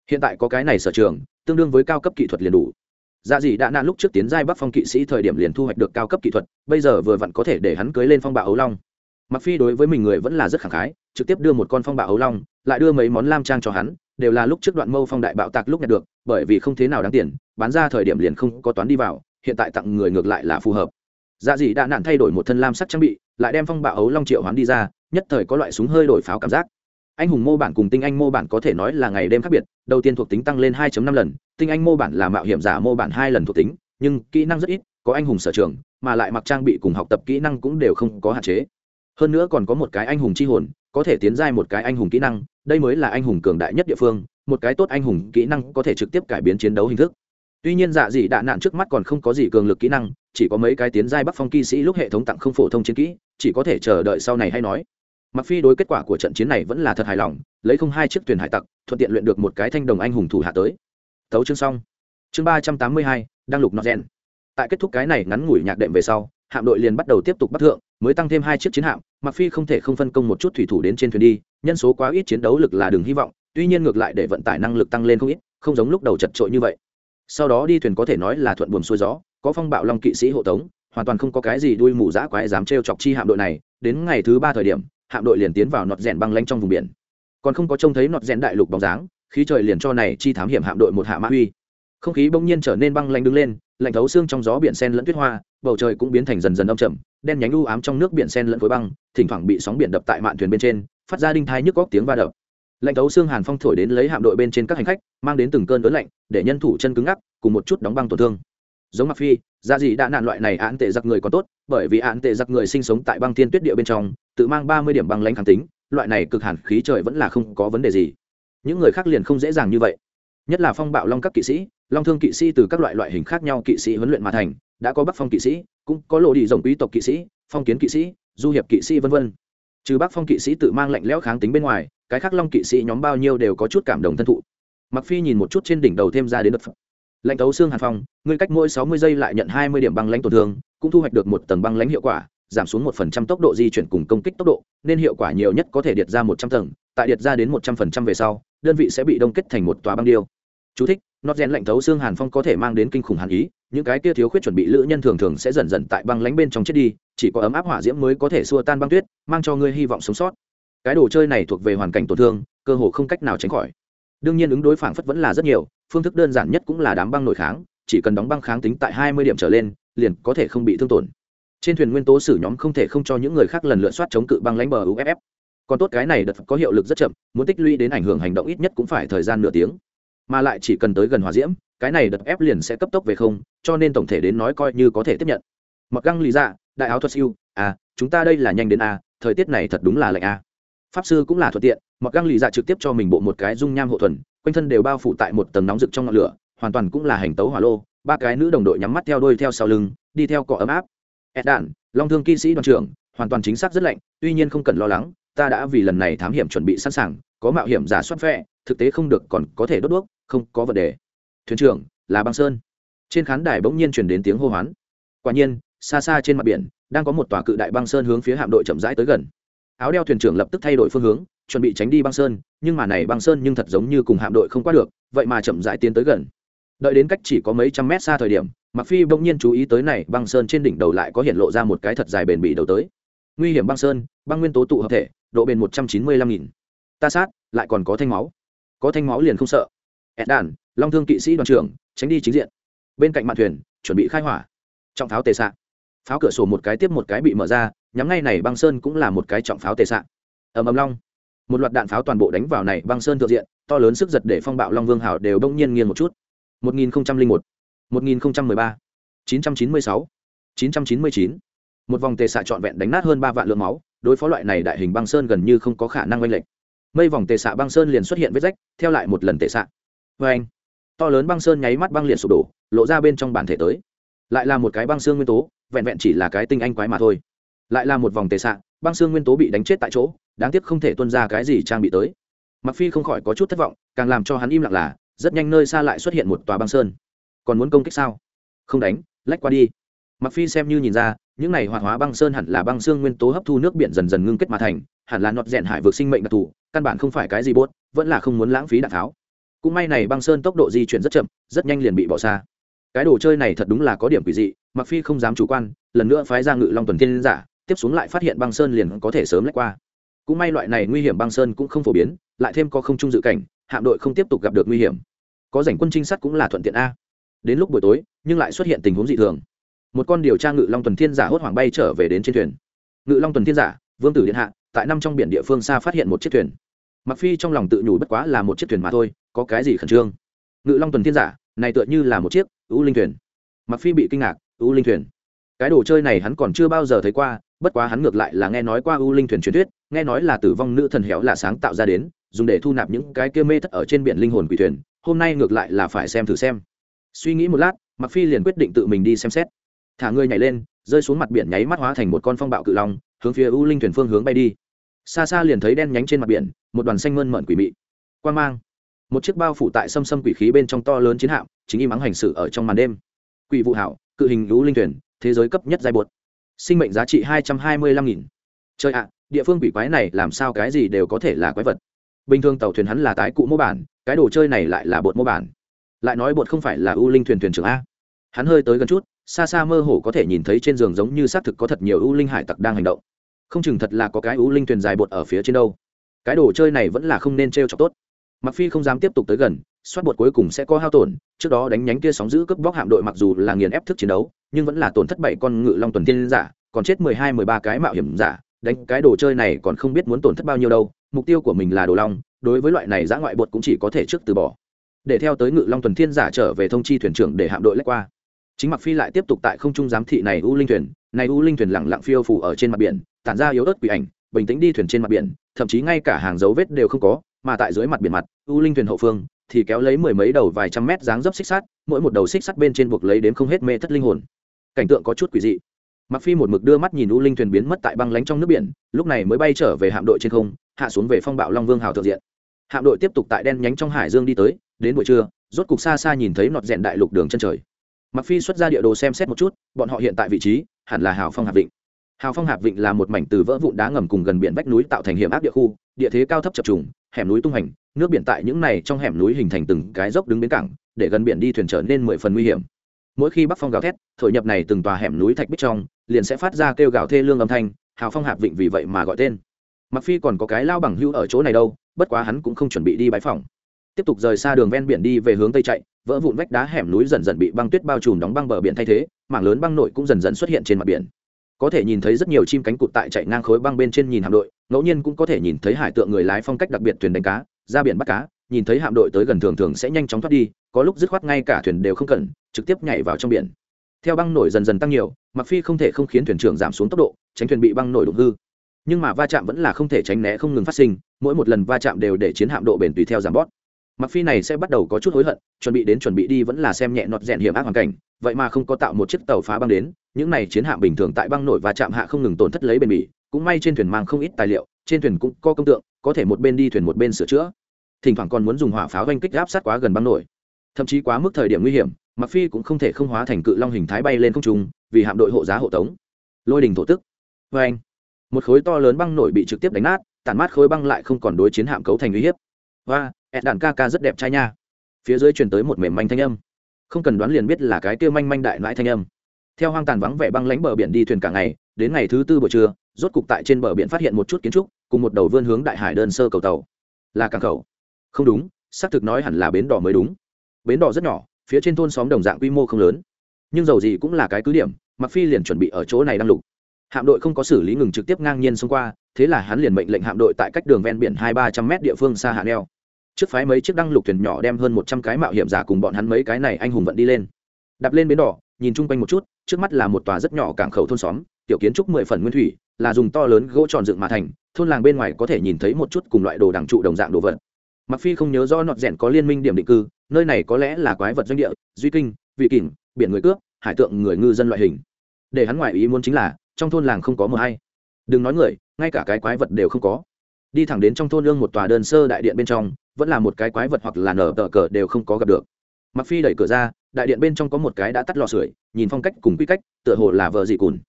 Hiện tại có cái này sở trường, tương đương với cao cấp kỹ thuật liền đủ. Dạ dị đã nạn lúc trước tiến giai bắc phong kỵ sĩ thời điểm liền thu hoạch được cao cấp kỹ thuật, bây giờ vừa vặn có thể để hắn cưới lên phong bạo ấu long. Mặc phi đối với mình người vẫn là rất khẳng khái trực tiếp đưa một con phong bạo ấu long, lại đưa mấy món lam trang cho hắn, đều là lúc trước đoạn mâu phong đại bạo tạc lúc nhận được, bởi vì không thế nào đáng tiền, bán ra thời điểm liền không có toán đi vào, hiện tại tặng người ngược lại là phù hợp. Dạ dị đã nạn thay đổi một thân lam sắc trang bị, lại đem phong bạo ấu long triệu hoán đi ra, nhất thời có loại súng hơi đổi pháo cảm giác. Anh hùng mô bản cùng tinh anh mô bản có thể nói là ngày đêm khác biệt, đầu tiên thuộc tính tăng lên 2 năm lần, tinh anh mô bản là mạo hiểm giả mô bản hai lần thuộc tính, nhưng kỹ năng rất ít, có anh hùng sở trường, mà lại mặc trang bị cùng học tập kỹ năng cũng đều không có hạn chế. Hơn nữa còn có một cái anh hùng chi hồn có thể tiến giai một cái anh hùng kỹ năng, đây mới là anh hùng cường đại nhất địa phương, một cái tốt anh hùng kỹ năng có thể trực tiếp cải biến chiến đấu hình thức. Tuy nhiên dạ dị đạ nạn trước mắt còn không có gì cường lực kỹ năng, chỉ có mấy cái tiến giai bắc phong kỵ sĩ lúc hệ thống tặng không phổ thông chiến kỹ, chỉ có thể chờ đợi sau này hay nói. Mặc phi đối kết quả của trận chiến này vẫn là thật hài lòng, lấy không hai chiếc thuyền hải tặc, thuận tiện luyện được một cái thanh đồng anh hùng thủ hạ tới. Thấu chương xong. Chương ba trăm tám mươi hai đang lục nọ rèn. Tại kết thúc cái này ngắn ngủi nhạc đệm về sau, hạm đội liền bắt đầu tiếp tục bắt thượng, mới tăng thêm hai chiếc chiến hạm mặc phi không thể không phân công một chút thủy thủ đến trên thuyền đi, nhân số quá ít chiến đấu lực là đừng hy vọng, tuy nhiên ngược lại để vận tải năng lực tăng lên không ít, không giống lúc đầu chật trội như vậy. Sau đó đi thuyền có thể nói là thuận buồm xuôi gió, có phong bạo long kỵ sĩ hộ tống, hoàn toàn không có cái gì đuôi mù dã quái dám trêu chọc chi hạm đội này, đến ngày thứ ba thời điểm, hạm đội liền tiến vào nọt rèn băng lanh trong vùng biển. Còn không có trông thấy nọt rèn đại lục bóng dáng, khí trời liền cho này chi thám hiểm hạm đội một hạ mã huy không khí bỗng nhiên trở nên băng lanh đứng lên, lạnh thấu xương trong gió biển sen lẫn tuyết hoa bầu trời cũng biến thành dần dần âm chậm đen nhánh u ám trong nước biển sen lẫn với băng, thỉnh thoảng bị sóng biển đập tại mạn thuyền bên trên, phát ra đinh thai nhức góc tiếng va đập. Lạnh thấu xương hàn phong thổi đến lấy hạm đội bên trên các hành khách, mang đến từng cơn đớn lạnh, để nhân thủ chân cứng ngắc, cùng một chút đóng băng tổn thương. Giống mặc phi gia dị đã nạn loại này án tệ giặc người còn tốt, bởi vì án tệ giặc người sinh sống tại băng thiên tuyết địa bên trong, tự mang ba mươi điểm băng lãnh kháng tính, loại này cực hàn khí trời vẫn là không có vấn đề gì. Những người khác liền không dễ dàng như vậy. Nhất là phong bạo long các kỵ sĩ, long thương kỵ sĩ từ các loại loại hình khác nhau kỵ sĩ huấn luyện mà thành đã có bắc phong kỵ sĩ cũng có lộ đi rồng quý tộc kỵ sĩ phong kiến kỵ sĩ du hiệp kỵ sĩ v v trừ bắc phong kỵ sĩ tự mang lạnh lẽo kháng tính bên ngoài cái khác long kỵ sĩ nhóm bao nhiêu đều có chút cảm động thân thụ. Mặc phi nhìn một chút trên đỉnh đầu thêm ra đến đất phẩm lạnh tấu xương hàn phong người cách mỗi sáu mươi giây lại nhận hai mươi điểm băng lãnh tổn thương cũng thu hoạch được một tầng băng lãnh hiệu quả giảm xuống một phần trăm tốc độ di chuyển cùng công kích tốc độ nên hiệu quả nhiều nhất có thể điệt ra một trăm tầng tại điệt ra đến một trăm phần trăm về sau đơn vị sẽ bị đông kết thành một tòa băng điêu. Chú thích, nót rèn lạnh thấu xương hàn phong có thể mang đến kinh khủng hàn ý những cái kia thiếu khuyết chuẩn bị lữ nhân thường thường sẽ dần dần tại băng lánh bên trong chết đi, chỉ có ấm áp hỏa diễm mới có thể xua tan băng tuyết, mang cho ngươi hy vọng sống sót. Cái đồ chơi này thuộc về hoàn cảnh tổn thương, cơ hồ không cách nào tránh khỏi. Đương nhiên ứng đối phản phất vẫn là rất nhiều, phương thức đơn giản nhất cũng là đám băng nội kháng, chỉ cần đóng băng kháng tính tại hai mươi điểm trở lên, liền có thể không bị thương tổn. Trên thuyền nguyên tố sử nhóm không thể không cho những người khác lần lượt soát chống cự băng lãnh bờ uff còn tốt cái này đợt có hiệu lực rất chậm, muốn tích lũy đến ảnh hưởng hành động ít nhất cũng phải thời gian nửa tiếng. Mà lại chỉ cần tới gần hòa diễm cái này đợt ép liền sẽ cấp tốc về không, cho nên tổng thể đến nói coi như có thể tiếp nhận. Mặc găng lý dạ đại áo thuật siêu à chúng ta đây là nhanh đến a, thời tiết này thật đúng là lạnh a. Pháp sư cũng là thuận tiện, mặc găng lý dạ trực tiếp cho mình bộ một cái dung nham hộ thuần, quanh thân đều bao phủ tại một tầng nóng rực trong ngọn lửa, hoàn toàn cũng là hành tấu hỏa lô, ba cái nữ đồng đội nhắm mắt theo đôi theo sau lưng, đi theo cọ ấm áp. Ed đạn, long thương kỵ sĩ đoàn trưởng, hoàn toàn chính xác rất lạnh, tuy nhiên không cần lo lắng, ta đã vì lần này thám hiểm chuẩn bị sẵn sàng, có mạo hiểm giả soát phe, thực tế không được còn có thể đốt đuốc, không có vấn đề thuyền trưởng là băng sơn. Trên khán đài bỗng nhiên chuyển đến tiếng hô hoán. Quả nhiên, xa xa trên mặt biển, đang có một tòa cự đại băng sơn hướng phía hạm đội chậm rãi tới gần. Áo đeo thuyền trưởng lập tức thay đổi phương hướng, chuẩn bị tránh đi băng sơn, nhưng mà này băng sơn nhưng thật giống như cùng hạm đội không qua được, vậy mà chậm rãi tiến tới gần. Đợi đến cách chỉ có mấy trăm mét xa thời điểm mặc phi bỗng nhiên chú ý tới này băng sơn trên đỉnh đầu lại có hiện lộ ra một cái thật dài bền bỉ đầu tới. Nguy hiểm băng sơn, băng nguyên tố tụ hợp thể, độ bền một trăm chín mươi lăm nghìn. Ta sát, lại còn có thanh máu. Có thanh máu liền không sợ ed đàn long thương kỵ sĩ đoàn trưởng, tránh đi chính diện. Bên cạnh mạn thuyền, chuẩn bị khai hỏa. Trọng pháo tề xạ pháo cửa sổ một cái tiếp một cái bị mở ra, nhắm ngay này băng sơn cũng là một cái trọng pháo tề xạ ầm ầm long. Một loạt đạn pháo toàn bộ đánh vào này băng sơn thượng diện, to lớn sức giật để phong bạo long vương hảo đều đông nhiên nghiêng một chút. 1001 1013 996 999 một vòng tề xạ trọn vẹn đánh nát hơn ba vạn lượng máu, đối phó loại này đại hình băng sơn gần như không có khả năng oanh lệch. Mây vòng tề xạ băng sơn liền xuất hiện vết rách, theo lại một lần tề xạ vê anh, to lớn băng sơn nháy mắt băng liệt sụp đổ, lộ ra bên trong bản thể tới. Lại là một cái băng xương nguyên tố, vẹn vẹn chỉ là cái tinh anh quái mà thôi. Lại là một vòng tề xạ băng xương nguyên tố bị đánh chết tại chỗ, đáng tiếc không thể tuân ra cái gì trang bị tới. Mặc phi không khỏi có chút thất vọng, càng làm cho hắn im lặng là, rất nhanh nơi xa lại xuất hiện một tòa băng sơn. Còn muốn công kích sao? Không đánh, lách qua đi. Mặc phi xem như nhìn ra, những này hoạt hóa băng sơn hẳn là băng xương nguyên tố hấp thu nước biển dần dần ngưng kết mà thành, hẳn là nọt rèn hải vực sinh mệnh đặc thù, căn bản không phải cái gì bốt, vẫn là không muốn lãng phí đạn tháo cũng may này băng sơn tốc độ di chuyển rất chậm, rất nhanh liền bị bỏ xa. Cái đồ chơi này thật đúng là có điểm quỷ dị mặc phi không dám chủ quan, lần nữa phái ra ngự long tuần thiên giả, tiếp xuống lại phát hiện băng sơn liền có thể sớm lách qua. Cũng may loại này nguy hiểm băng sơn cũng không phổ biến, lại thêm có không trung dự cảnh, hạm đội không tiếp tục gặp được nguy hiểm. Có rảnh quân trinh sát cũng là thuận tiện a. Đến lúc buổi tối, nhưng lại xuất hiện tình huống dị thường. Một con điều tra ngự long tuần thiên giả hốt hoảng bay trở về đến trên thuyền. Ngự long tuần thiên giả, vương tử điện hạ, tại năm trong biển địa phương xa phát hiện một chiếc thuyền mặc phi trong lòng tự nhủ bất quá là một chiếc thuyền mà thôi, có cái gì khẩn trương? Ngự long tuần thiên giả, này tựa như là một chiếc u linh thuyền. Mặc phi bị kinh ngạc, u linh thuyền. Cái đồ chơi này hắn còn chưa bao giờ thấy qua, bất quá hắn ngược lại là nghe nói qua u linh thuyền truyền thuyết, nghe nói là tử vong nữ thần héo là sáng tạo ra đến, dùng để thu nạp những cái kia mê thất ở trên biển linh hồn quỷ thuyền, hôm nay ngược lại là phải xem thử xem. Suy nghĩ một lát mặc phi liền quyết định tự mình đi xem xét. Thả người nhảy lên, rơi xuống mặt biển nháy mắt hóa thành một con phong bạo cự long, hướng phía u linh thuyền phương hướng bay đi xa xa liền thấy đen nhánh trên mặt biển, một đoàn xanh mơn mận quỷ mị. Quan mang. Một chiếc bao phủ tại xâm xâm quỷ khí bên trong to lớn chiến hạm, chính im ắng hành xử ở trong màn đêm. Quỷ vụ hảo, cự hình lũ linh thuyền thế giới cấp nhất giai bột sinh mệnh giá trị hai trăm hai mươi lăm nghìn. Chơi ạ, địa phương quỷ quái này làm sao cái gì đều có thể là quái vật. Bình thường tàu thuyền hắn là tái cụ mô bản, cái đồ chơi này lại là bột mô bản. Lại nói bột không phải là u linh thuyền thuyền trưởng a. Hắn hơi tới gần chút, xa xa mơ hồ có thể nhìn thấy trên giường giống như xác thực có thật nhiều u linh hải tặc đang hành động không chừng thật là có cái ú linh thuyền dài bột ở phía trên đâu. Cái đồ chơi này vẫn là không nên t r e o cho tốt. Mặc phi không dám tiếp tục tới gần, soát bột cuối cùng sẽ có hao tổn, trước đó đánh nhánh kia sóng giữ cướp bóc hạm đội mặc dù là nghiền ép thức chiến đấu, nhưng vẫn là tổn thất bảy con ngự long tuần tiên giả, còn chết mười hai, mười ba cái mạo hiểm giả, đánh cái đồ chơi này còn không biết muốn tổn thất bao nhiêu đâu, mục tiêu của mình là đồ long, đối với loại này giã ngoại bột cũng chỉ có thể trước từ bỏ. Để theo tới ngự long tuần thiên giả trở về thông chi thuyền trưởng để hạm đội lách qua chính mặc phi lại tiếp tục tại không trung giám thị này u linh thuyền. Này u linh thuyền lẳng lặng phiêu phủ ở trên mặt biển, tản ra yếu ớt quỷ ảnh, bình tĩnh đi thuyền trên mặt biển, thậm chí ngay cả hàng dấu vết đều không có, mà tại dưới mặt biển mặt, u linh thuyền hậu phương, thì kéo lấy mười mấy đầu vài trăm mét dáng dấp xích sắt, mỗi một đầu xích sắt bên trên buộc lấy đến không hết mê thất linh hồn. Cảnh tượng có chút quỷ dị. Mặc phi một mực đưa mắt nhìn u linh thuyền biến mất tại băng lánh trong nước biển, lúc này mới bay trở về hạm đội trên không, hạ xuống về phong bạo long vương hào thượng diện. Hạm đội tiếp tục tại đen nhánh trong hải dương đi tới, đến buổi trưa, rốt cục xa xa nhìn thấy nọt rèn đại lục đường chân trời mặc phi xuất ra địa đồ xem xét một chút, bọn họ hiện tại vị trí hẳn là hào phong hạp vịnh. Hào phong hạp vịnh là một mảnh từ vỡ vụn đá ngầm cùng gần biển vách núi tạo thành hiểm áp địa khu, địa thế cao thấp chập trùng, hẻm núi tung hành, nước biển tại những này trong hẻm núi hình thành từng cái dốc đứng bến cảng, để gần biển đi thuyền trở nên mười phần nguy hiểm. Mỗi khi bắc phong gào thét, thổi nhập này từng tòa hẻm núi thạch bích trong, liền sẽ phát ra kêu gào thê lương âm thanh, hào phong hạp vịnh vì vậy mà gọi tên. Mặc phi còn có cái lao bằng hưu ở chỗ này đâu, bất quá hắn cũng không chuẩn bị đi bãi phòng tiếp tục rời xa đường ven biển đi về hướng tây chạy vỡ vụn vách đá hẻm núi dần dần bị băng tuyết bao trùm đóng băng bờ biển thay thế, mảng lớn băng nội cũng dần dần xuất hiện trên mặt biển. Có thể nhìn thấy rất nhiều chim cánh cụt tại chạy ngang khối băng bên trên nhìn hạm đội, ngẫu nhiên cũng có thể nhìn thấy hải tượng người lái phong cách đặc biệt thuyền đánh cá, ra biển bắt cá, nhìn thấy hạm đội tới gần thường thường sẽ nhanh chóng thoát đi, có lúc dứt khoát ngay cả thuyền đều không cần, trực tiếp nhảy vào trong biển. Theo băng nổi dần dần tăng nhiều, mặc phi không thể không khiến thuyền trưởng giảm xuống tốc độ, tránh thuyền bị băng nổi đụng hư. Nhưng mà va chạm vẫn là không thể tránh né không ngừng phát sinh, mỗi một lần va chạm đều để chiến hạm độ bền tùy theo giảm bót mặc phi này sẽ bắt đầu có chút hối hận, chuẩn bị đến chuẩn bị đi vẫn là xem nhẹ nọt rèn hiểm ác hoàn cảnh, vậy mà không có tạo một chiếc tàu phá băng đến, những này chiến hạm bình thường tại băng nổi và chạm hạ không ngừng tổn thất lấy bền bỉ, cũng may trên thuyền mang không ít tài liệu, trên thuyền cũng có công tượng, có thể một bên đi thuyền một bên sửa chữa. Thỉnh thoảng còn muốn dùng hỏa pháo oanh kích áp sát quá gần băng nổi. Thậm chí quá mức thời điểm nguy hiểm mặc phi cũng không thể không hóa thành cự long hình thái bay lên không trung, vì hạm đội hộ giá hộ tống. Lôi đình thổ tức. Vê anh. Một khối to lớn băng nổi bị trực tiếp đánh nát, tản mát khối băng lại không còn đối chiến hạm cấu thành uy hiếp. Và ed đàn ca ca rất đẹp trai nha. Phía dưới truyền tới một mềm manh thanh âm. Không cần đoán liền biết là cái kia manh manh đại nãi thanh âm. Theo hoang tàn vắng vẻ băng lánh bờ biển đi thuyền cả ngày, đến ngày thứ tư buổi trưa, rốt cục tại trên bờ biển phát hiện một chút kiến trúc, cùng một đầu vươn hướng đại hải đơn sơ cầu tàu. Là cảng khẩu. Không đúng, xác thực nói hẳn là bến đỏ mới đúng. Bến đỏ rất nhỏ, phía trên thôn xóm đồng dạng quy mô không lớn. Nhưng dầu gì cũng là cái cứ điểm mặc phi liền chuẩn bị ở chỗ này đăng lục. Hạm đội không có xử lý ngừng trực tiếp ngang nhiên xông qua, thế là hắn liền mệnh lệnh hạm đội tại cách đường ven biển hai ba trăm mét địa phương xa hạ neo trước phái mấy chiếc đăng lục thuyền nhỏ đem hơn một trăm cái mạo hiểm giả cùng bọn hắn mấy cái này anh hùng vận đi lên. Đạp lên bến đỏ, nhìn chung quanh một chút, trước mắt là một tòa rất nhỏ cảng khẩu thôn xóm, tiểu kiến trúc mười phần nguyên thủy, là dùng to lớn gỗ tròn dựng mà thành, thôn làng bên ngoài có thể nhìn thấy một chút cùng loại đồ đằng trụ đồng dạng đồ vật. Mặc phi không nhớ rõ nọt rẽn có liên minh điểm định cư, nơi này có lẽ là quái vật doanh địa, duy kinh, vị kỉnh biển người cướp, hải tượng người ngư dân loại hình. Để hắn ngoại ý muốn chính là, trong thôn làng không có mờ hay. Đừng nói người, ngay cả cái quái vật đều không có. Đi thẳng đến trong thôn lương một tòa đơn sơ đại điện bên trong vẫn là một cái quái vật hoặc là nở tờ cờ đều không có gặp được. Mặc phi đẩy cửa ra, đại điện bên trong có một cái đã tắt lò sưởi, nhìn phong cách cùng quy cách, tựa hồ là vợ gì cùn.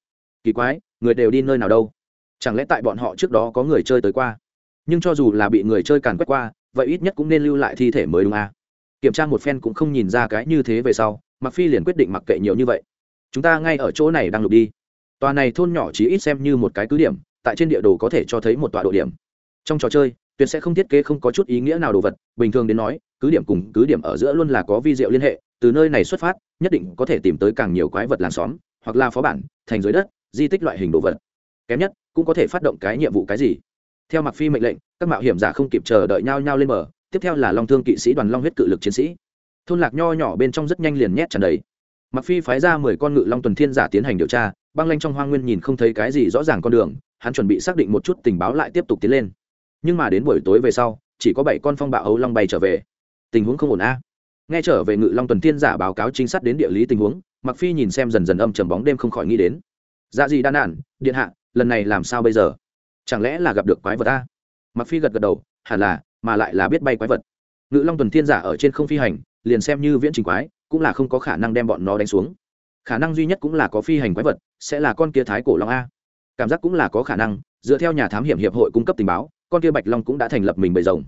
Kỳ quái, người đều đi nơi nào đâu? Chẳng lẽ tại bọn họ trước đó có người chơi tới qua? Nhưng cho dù là bị người chơi càn quét qua, vậy ít nhất cũng nên lưu lại thi thể mới đúng à? Kiểm tra một phen cũng không nhìn ra cái như thế về sau, mặc phi liền quyết định mặc kệ nhiều như vậy. Chúng ta ngay ở chỗ này đang lục đi. Tòa này thôn nhỏ chỉ ít xem như một cái cứ điểm, tại trên địa đồ có thể cho thấy một tọa độ điểm. Trong trò chơi tuyệt sẽ không thiết kế không có chút ý nghĩa nào đồ vật, bình thường đến nói, cứ điểm cùng cứ điểm ở giữa luôn là có vi diệu liên hệ, từ nơi này xuất phát, nhất định có thể tìm tới càng nhiều quái vật làng xóm, hoặc là phó bản, thành dưới đất, di tích loại hình đồ vật. Kém nhất, cũng có thể phát động cái nhiệm vụ cái gì. Theo mặc phi mệnh lệnh, các mạo hiểm giả không kịp chờ đợi nhau nhau lên bờ, tiếp theo là long thương kỵ sĩ đoàn long huyết cự lực chiến sĩ. Thôn lạc nho nhỏ bên trong rất nhanh liền nhét tràn đầy. Mặc phi phái ra mười con ngự long tuần thiên giả tiến hành điều tra, băng lanh trong hoang nguyên nhìn không thấy cái gì rõ ràng con đường, hắn chuẩn bị xác định một chút tình báo lại tiếp tục tiến lên nhưng mà đến buổi tối về sau, chỉ có bảy con phong bạo ấu long bay trở về. Tình huống không ổn a. Nghe trở về ngự long tuần thiên giả báo cáo chính xác đến địa lý tình huống mặc phi nhìn xem dần dần âm trầm bóng đêm không khỏi nghĩ đến. Dạ gì đan nạn điện hạ, lần này làm sao bây giờ? Chẳng lẽ là gặp được quái vật a mặc phi gật gật đầu, hẳn là, mà lại là biết bay quái vật. Ngự long tuần thiên giả ở trên không phi hành, liền xem như viễn trình quái, cũng là không có khả năng đem bọn nó đánh xuống. Khả năng duy nhất cũng là có phi hành quái vật, sẽ là con kia thái cổ long a. Cảm giác cũng là có khả năng, dựa theo nhà thám hiểm hiệp hội cung cấp tình báo con kia bạch long cũng đã thành lập mình bầy rồng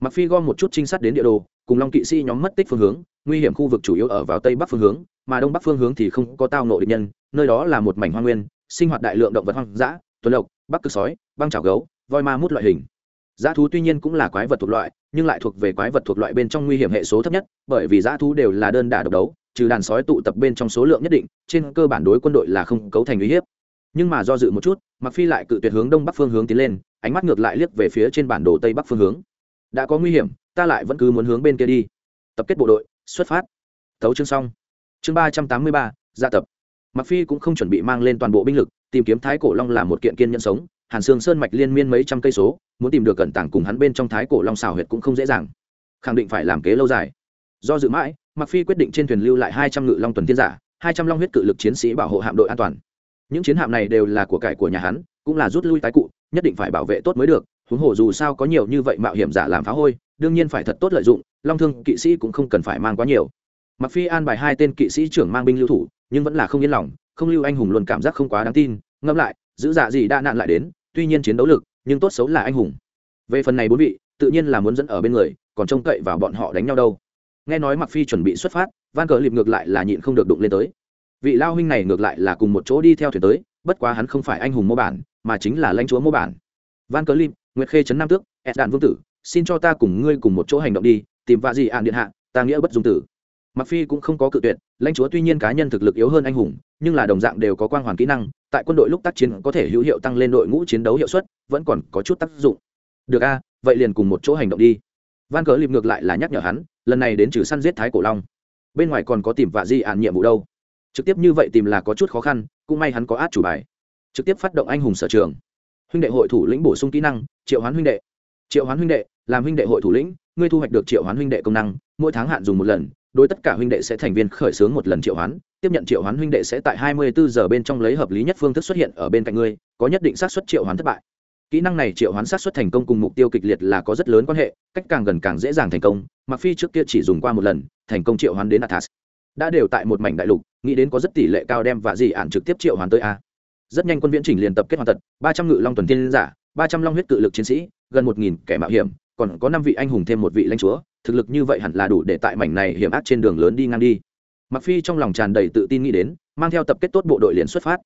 mặc phi gom một chút trinh sát đến địa đồ cùng long kỵ sĩ nhóm mất tích phương hướng nguy hiểm khu vực chủ yếu ở vào tây bắc phương hướng mà đông bắc phương hướng thì không có tao nộ địch nhân nơi đó là một mảnh hoang nguyên sinh hoạt đại lượng động vật hoang dã tuần lộc bắc cực sói băng chảo gấu voi ma mút loại hình Giá thú tuy nhiên cũng là quái vật thuộc loại, nhưng lại thuộc về quái vật thuộc loại bên trong nguy hiểm hệ số thấp nhất, bởi vì giá thú đều là đơn đả độc đấu, trừ đàn sói tụ tập bên trong số lượng nhất định, trên cơ bản đối quân đội là không cấu thành uy hiếp. Nhưng mà do dự một chút, Mặc Phi lại cự tuyệt hướng đông bắc phương hướng tiến lên, ánh mắt ngược lại liếc về phía trên bản đồ tây bắc phương hướng. Đã có nguy hiểm, ta lại vẫn cứ muốn hướng bên kia đi. Tập kết bộ đội, xuất phát. Tấu chương xong. Chương ba trăm tám mươi ba, gia tập. Mặc Phi cũng không chuẩn bị mang lên toàn bộ binh lực, tìm kiếm Thái Cổ Long là một kiện kiên nhẫn sống, hàn xương sơn mạch liên miên mấy trăm cây số muốn tìm được cẩn tảng cùng hắn bên trong thái cổ long xào huyệt cũng không dễ dàng khẳng định phải làm kế lâu dài do dự mãi mặc phi quyết định trên thuyền lưu lại hai trăm ngự long tuần tiên giả hai trăm long huyết cự lực chiến sĩ bảo hộ hạm đội an toàn những chiến hạm này đều là của cải của nhà hắn cũng là rút lui tái cụ, nhất định phải bảo vệ tốt mới được, huống hồ dù sao có nhiều như vậy mạo hiểm giả làm phá hôi, đương nhiên phải thật tốt lợi dụng, long thương kỵ sĩ cũng không cần phải mang quá nhiều. Mặc phi an bài hai tên kỵ sĩ trưởng mang binh lưu thủ, nhưng vẫn là không yên lòng, không lưu anh hùng luôn cảm giác không quá đáng tin, ngẫm lại, giữ dạ gì đã nạn lại đến, tuy nhiên chiến đấu lực, nhưng tốt xấu là anh hùng. Về phần này bốn vị, tự nhiên là muốn dẫn ở bên người, còn trông cậy vào bọn họ đánh nhau đâu. Nghe nói mặc phi chuẩn bị xuất phát, van cờ liệp ngược lại là nhịn không được đụng lên tới. Vị lao huynh này ngược lại là cùng một chỗ đi theo thuyền tới, bất quá hắn không phải anh hùng mô bản mà chính là lãnh chúa mô bản. Van cờ Lim, nguyệt khê trấn nam tước ed Đạn vương tử xin cho ta cùng ngươi cùng một chỗ hành động đi tìm vạ gì ạn điện hạ ta nghĩa bất dung tử. Mặc phi cũng không có cự tuyệt lãnh chúa tuy nhiên cá nhân thực lực yếu hơn anh hùng nhưng là đồng dạng đều có quang hoàn kỹ năng tại quân đội lúc tác chiến có thể hữu hiệu tăng lên đội ngũ chiến đấu hiệu suất vẫn còn có chút tác dụng. Được a vậy liền cùng một chỗ hành động đi. Van cờ lịp ngược lại là nhắc nhở hắn lần này đến trừ săn giết thái cổ long. Bên ngoài còn có tìm vạ di ạn nhiệm vụ đâu. Trực tiếp như vậy tìm là có chút khó khăn cũng may hắn có át chủ bài trực tiếp phát động anh hùng sở trường. Huynh đệ hội thủ lĩnh bổ sung kỹ năng, triệu hoán huynh đệ. Triệu hoán huynh đệ, làm huynh đệ hội thủ lĩnh, ngươi thu hoạch được triệu hoán huynh đệ công năng, mỗi tháng hạn dùng một lần, đối tất cả huynh đệ sẽ thành viên khởi xướng một lần triệu hoán, tiếp nhận triệu hoán huynh đệ sẽ tại 24 giờ bên trong lấy hợp lý nhất phương thức xuất hiện ở bên cạnh ngươi, có nhất định xác suất triệu hoán thất bại. Kỹ năng này triệu hoán xác suất thành công cùng mục tiêu kịch liệt là có rất lớn quan hệ, cách càng gần càng dễ dàng thành công mặc phi trước kia chỉ dùng qua một lần, thành công triệu hoán đến athas đã đều tại một mảnh đại lục, nghĩ đến có rất tỷ lệ cao đem và gì ản trực tiếp triệu hoán tới a rất nhanh quân viễn chỉnh liền tập kết hoàn tật 300 ngự long tuần tiên giả 300 long huyết cự lực chiến sĩ, gần 1.000 kẻ mạo hiểm, còn có năm vị anh hùng thêm một vị lãnh chúa, thực lực như vậy hẳn là đủ để tại mảnh này hiểm ác trên đường lớn đi ngang đi. Mặc phi trong lòng tràn đầy tự tin nghĩ đến, mang theo tập kết tốt bộ đội liền xuất phát.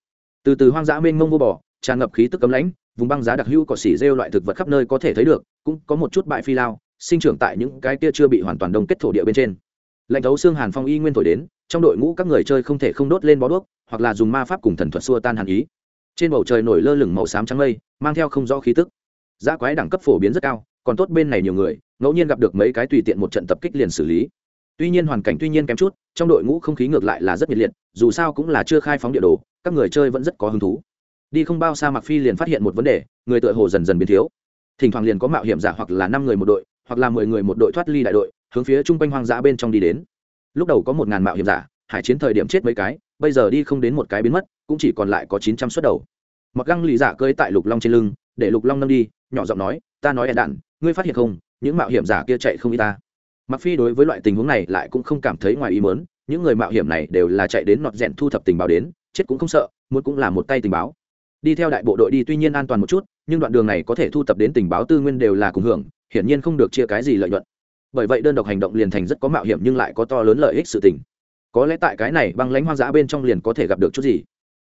Từ từ hoang dã mênh mông vô bò tràn ngập khí tức cấm lãnh, vùng băng giá đặc hữu có xỉ rêu loại thực vật khắp nơi có thể thấy được, cũng có một chút bại phi lao, sinh trưởng tại những cái kia chưa bị hoàn toàn đông kết thổ địa bên trên. Lạnh thấu xương hàn phong y nguyên thổi đến, trong đội ngũ các người chơi không thể không đốt lên bó đuốc, hoặc là dùng ma pháp cùng thần thuật xua tan hàn ý trên bầu trời nổi lơ lửng màu xám trắng mây, mang theo không rõ khí tức. Giá quái đẳng cấp phổ biến rất cao, còn tốt bên này nhiều người, ngẫu nhiên gặp được mấy cái tùy tiện một trận tập kích liền xử lý. Tuy nhiên hoàn cảnh tuy nhiên kém chút, trong đội ngũ không khí ngược lại là rất nhiệt liệt, dù sao cũng là chưa khai phóng địa đồ, các người chơi vẫn rất có hứng thú. Đi không bao xa mặc phi liền phát hiện một vấn đề, người tựa hồ dần dần biến thiếu. Thỉnh thoảng liền có mạo hiểm giả hoặc là năm người một đội, hoặc là mười người một đội thoát ly đại đội, hướng phía trung quanh hoang dã bên trong đi đến. Lúc đầu có một ngàn mạo hiểm giả, hải chiến thời điểm chết mấy cái, bây giờ đi không đến một cái biến mất cũng chỉ còn lại có chín trăm suất đầu. Mặc găng lì giả cơi tại lục long trên lưng, để lục long nâng đi, nhỏ giọng nói, ta nói ẹ đạn, ngươi phát hiện không, những mạo hiểm giả kia chạy không y ta. Mặc phi đối với loại tình huống này lại cũng không cảm thấy ngoài ý muốn, những người mạo hiểm này đều là chạy đến nọt rèn thu thập tình báo đến, chết cũng không sợ, muốn cũng là một tay tình báo. Đi theo đại bộ đội đi tuy nhiên an toàn một chút, nhưng đoạn đường này có thể thu thập đến tình báo tư nguyên đều là cùng hưởng, hiển nhiên không được chia cái gì lợi nhuận. Bởi vậy đơn độc hành động liền thành rất có mạo hiểm nhưng lại có to lớn lợi ích sự tình. Có lẽ tại cái này băng lãnh hoang dã bên trong liền có thể gặp được chút gì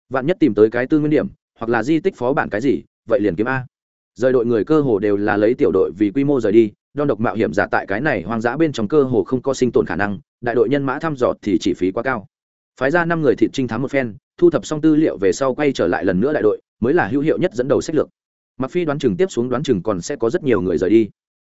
vạn nhất tìm tới cái tư nguyên điểm, hoặc là di tích phó bản cái gì, vậy liền kiếm a. Rời đội người cơ hồ đều là lấy tiểu đội vì quy mô rời đi đòn độc mạo hiểm giả tại cái này hoang dã bên trong cơ hồ không có sinh tồn khả năng, đại đội nhân mã thăm dò thì chỉ phí quá cao. Phái ra năm người thị trinh thám một phen, thu thập xong tư liệu về sau quay trở lại lần nữa đại đội, mới là hữu hiệu nhất dẫn đầu sách lược. Mặc phi đoán chừng tiếp xuống đoán chừng còn sẽ có rất nhiều người rời đi.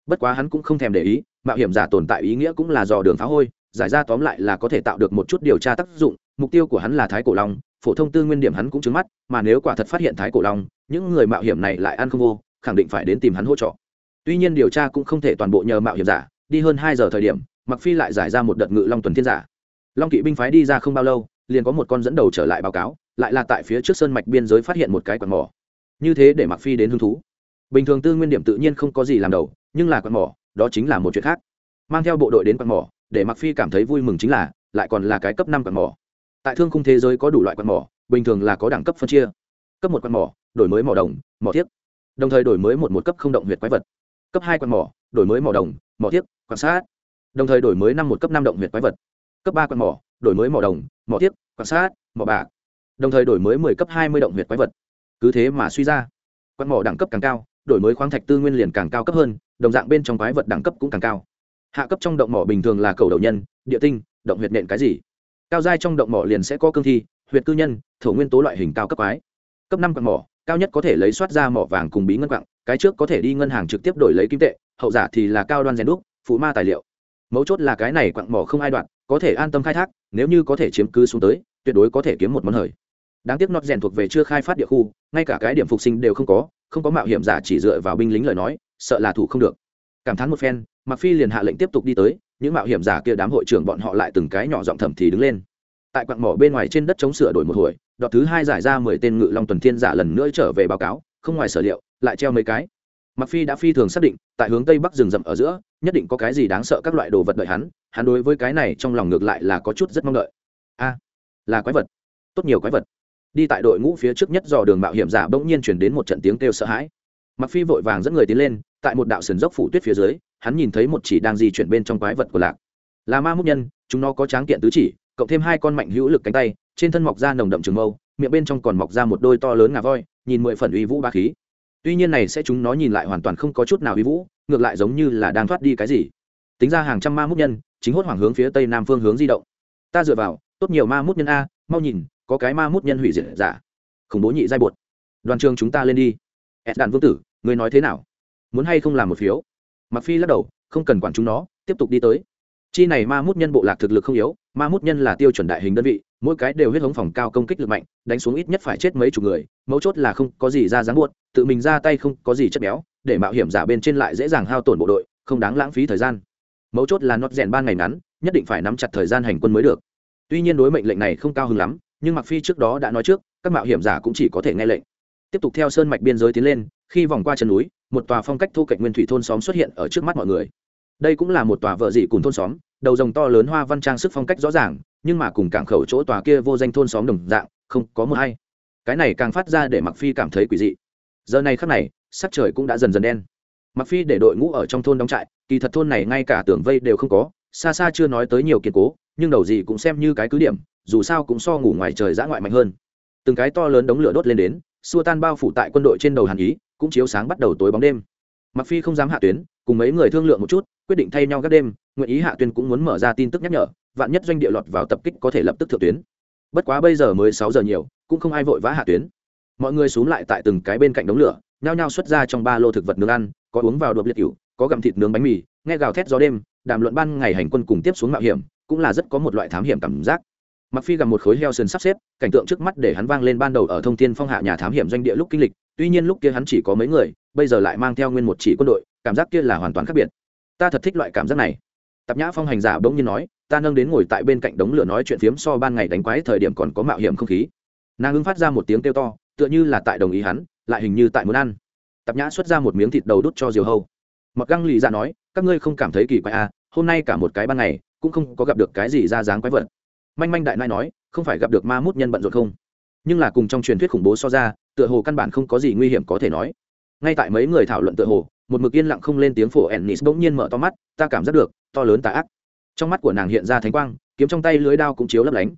Bất quá hắn cũng không thèm để ý, mạo hiểm giả tồn tại ý nghĩa cũng là dò đường phá hôi, giải ra tóm lại là có thể tạo được một chút điều tra tác dụng mục tiêu của hắn là thái cổ long, phổ thông tư nguyên điểm hắn cũng trứng mắt, mà nếu quả thật phát hiện thái cổ long, những người mạo hiểm này lại ăn không vô, khẳng định phải đến tìm hắn hỗ trợ. Tuy nhiên điều tra cũng không thể toàn bộ nhờ mạo hiểm giả, đi hơn hai giờ thời điểm mặc phi lại giải ra một đợt ngự long tuần thiên giả. Long kỵ binh phái đi ra không bao lâu, liền có một con dẫn đầu trở lại báo cáo, lại là tại phía trước sơn mạch biên giới phát hiện một cái quạt mỏ. Như thế để mặc phi đến hứng thú. Bình thường tư nguyên điểm tự nhiên không có gì làm đầu, nhưng là quạt mỏ, đó chính là một chuyện khác. Mang theo bộ đội đến quạt mỏ, để mặc phi cảm thấy vui mừng chính là, lại còn là cái cấp năm quạt mỏ tại thương khung thế giới có đủ loại quạt mỏ, bình thường là có đẳng cấp phân chia. Cấp một quạt mỏ, đổi mới mỏ đồng, mỏ thiết đồng thời đổi mới một một cấp không động huyệt quái vật. Cấp hai quan mỏ, đổi mới mỏ đồng, mỏ thiết quan sát. Đồng thời đổi mới năm một cấp năm động huyệt quái vật. Cấp ba quan mỏ, đổi mới mỏ đồng, mỏ thiết quan sát, mỏ bạc. Đồng thời đổi mới mười cấp hai mươi động huyệt quái vật. Cứ thế mà suy ra. Quan mỏ đẳng cấp càng cao, đổi mới khoáng thạch tư nguyên liền càng cao cấp hơn, đồng dạng bên trong quái vật đẳng cấp cũng càng cao. Hạ cấp trong động mỏ bình thường là cầu đầu nhân, địa tinh, động huyệt nện cái gì? Cao giai trong động mỏ liền sẽ có cương thi, huyệt cư nhân, thổ nguyên tố loại hình cao cấp quái. Cấp năm quặng mỏ, cao nhất có thể lấy soát ra mỏ vàng cùng bí ngân quặng, cái trước có thể đi ngân hàng trực tiếp đổi lấy kim tệ, hậu giả thì là cao đoan rèn đúc, phụ ma tài liệu. Mấu chốt là cái này quặng mỏ không ai đoạn, có thể an tâm khai thác, nếu như có thể chiếm cứ xuống tới, tuyệt đối có thể kiếm một món hời. Đáng tiếc nọt rèn thuộc về chưa khai phát địa khu, ngay cả cái điểm phục sinh đều không có không có mạo hiểm giả chỉ dựa vào binh lính lời nói, sợ là thủ không được. Cảm thán một phen mặc phi liền hạ lệnh tiếp tục đi tới những mạo hiểm giả kia đám hội trưởng bọn họ lại từng cái nhỏ giọng thầm thì đứng lên. Tại quặng mỏ bên ngoài trên đất chống sửa đổi một hồi, đọt thứ hai giải ra mười tên ngự long tuần thiên giả lần nữa trở về báo cáo, không ngoài sở liệu, lại treo mấy cái. Mặc phi đã phi thường xác định, tại hướng tây bắc rừng rậm ở giữa, nhất định có cái gì đáng sợ các loại đồ vật đợi hắn hắn đối với cái này trong lòng ngược lại là có chút rất mong đợi. A, là quái vật. Tốt nhiều quái vật. Đi tại đội ngũ phía trước nhất dò đường mạo hiểm giả bỗng nhiên chuyển đến một trận tiếng kêu sợ hãi. Mặc phi vội vàng dẫn người tiến lên, tại một đạo sườn dốc phủ tuyết phía dưới hắn nhìn thấy một chỉ đang di chuyển bên trong quái vật của lạc. Là ma múc nhân, chúng nó có tráng kiện tứ chỉ, cộng thêm hai con mạnh hữu lực cánh tay, trên thân mọc ra nồng đậm trường mâu, miệng bên trong còn mọc ra một đôi to lớn ngà voi, nhìn mười phần uy vũ ba khí. Tuy nhiên này sẽ chúng nó nhìn lại hoàn toàn không có chút nào uy vũ, ngược lại giống như là đang thoát đi cái gì. Tính ra hàng trăm ma múc nhân, chính hốt hoảng hướng phía tây nam phương hướng di động. Ta dựa vào, tốt nhiều ma mút nhân a, mau nhìn, có cái ma mút nhân hủy diệt giả. Khủng bố nhị giai bột. Đoàn trường chúng ta lên đi. Ed đàn vương tử, người nói thế nào? Muốn hay không làm một phiếu? Mặc phi lắc đầu, không cần quản chúng nó, tiếp tục đi tới. Chi này ma mút nhân bộ lạc thực lực không yếu, ma mút nhân là tiêu chuẩn đại hình đơn vị, mỗi cái đều huyết hống phòng cao công kích lực mạnh, đánh xuống ít nhất phải chết mấy chục người, mấu chốt là không có gì ra dáng buốt tự mình ra tay không có gì chất béo, để mạo hiểm giả bên trên lại dễ dàng hao tổn bộ đội, không đáng lãng phí thời gian. Mấu chốt là nót rèn ban ngày ngắn, nhất định phải nắm chặt thời gian hành quân mới được. Tuy nhiên đối mệnh lệnh này không cao hứng lắm, nhưng mặc phi trước đó đã nói trước, các mạo hiểm giả cũng chỉ có thể nghe lệnh. Tiếp tục theo sơn mạch biên giới tiến lên khi vòng qua chân núi, một tòa phong cách thu cạnh nguyên thủy thôn xóm xuất hiện ở trước mắt mọi người. Đây cũng là một tòa vợ dị cùng thôn xóm, đầu rồng to lớn hoa văn trang sức phong cách rõ ràng, nhưng mà cùng cảng khẩu chỗ tòa kia vô danh thôn xóm đồng dạng, không có mưa hay. Cái này càng phát ra để mặc phi cảm thấy quỷ dị. Giờ này khắc này, sắc trời cũng đã dần dần đen. Mặc phi để đội ngũ ở trong thôn đóng trại, kỳ thật thôn này ngay cả tường vây đều không có, xa xa chưa nói tới nhiều kiên cố, nhưng đầu gì cũng xem như cái cứ điểm, dù sao cũng so ngủ ngoài trời dã ngoại mạnh hơn. Từng cái to lớn đống lửa đốt lên đến xua tan bao phủ tại quân đội trên đầu hàn ý, cũng chiếu sáng bắt đầu tối bóng đêm. Mặc phi không dám hạ tuyến, cùng mấy người thương lượng một chút, quyết định thay nhau các đêm, nguyện ý hạ tuyến cũng muốn mở ra tin tức nhắc nhở, vạn nhất doanh địa lọt vào tập kích có thể lập tức thượng tuyến. Bất quá bây giờ mới sáu giờ nhiều, cũng không ai vội vã hạ tuyến. Mọi người xuống lại tại từng cái bên cạnh đống lửa, nhao nhao xuất ra trong ba lô thực vật nướng ăn, có uống vào đột liệt cửu có gặm thịt nướng bánh mì, nghe gào thét gió đêm, đàm luận ban ngày hành quân cùng tiếp xuống mạo hiểm, cũng là rất có một loại thám hiểm cảm giác mặc phi gặp một khối heo sườn sắp xếp, cảnh tượng trước mắt để hắn vang lên ban đầu ở thông thiên phong hạ nhà thám hiểm doanh địa lúc kinh lịch, tuy nhiên lúc kia hắn chỉ có mấy người, bây giờ lại mang theo nguyên một chỉ quân đội, cảm giác kia là hoàn toàn khác biệt. Ta thật thích loại cảm giác này. Tạp nhã phong hành giả bỗng nhiên nói, ta nâng đến ngồi tại bên cạnh đống lửa nói chuyện phiếm so ban ngày đánh quái thời điểm còn có mạo hiểm không khí. Nàng ứng phát ra một tiếng kêu to, tựa như là tại đồng ý hắn, lại hình như tại muốn ăn. Tạp nhã xuất ra một miếng thịt đầu đút cho diều hâu. Mặc găng lì ra nói, các ngươi không cảm thấy kỳ quái à hôm nay cả một cái ban ngày, cũng không có gặp được cái gì ra dáng quái vật manh manh đại nai nói, không phải gặp được ma mút nhân bận rộn không? Nhưng là cùng trong truyền thuyết khủng bố so ra, tựa hồ căn bản không có gì nguy hiểm có thể nói. Ngay tại mấy người thảo luận tựa hồ, một mực yên lặng không lên tiếng phổ ennis bỗng nhiên mở to mắt, ta cảm giác được, to lớn tà ác. Trong mắt của nàng hiện ra thánh quang, kiếm trong tay lưới đao cũng chiếu lấp lánh.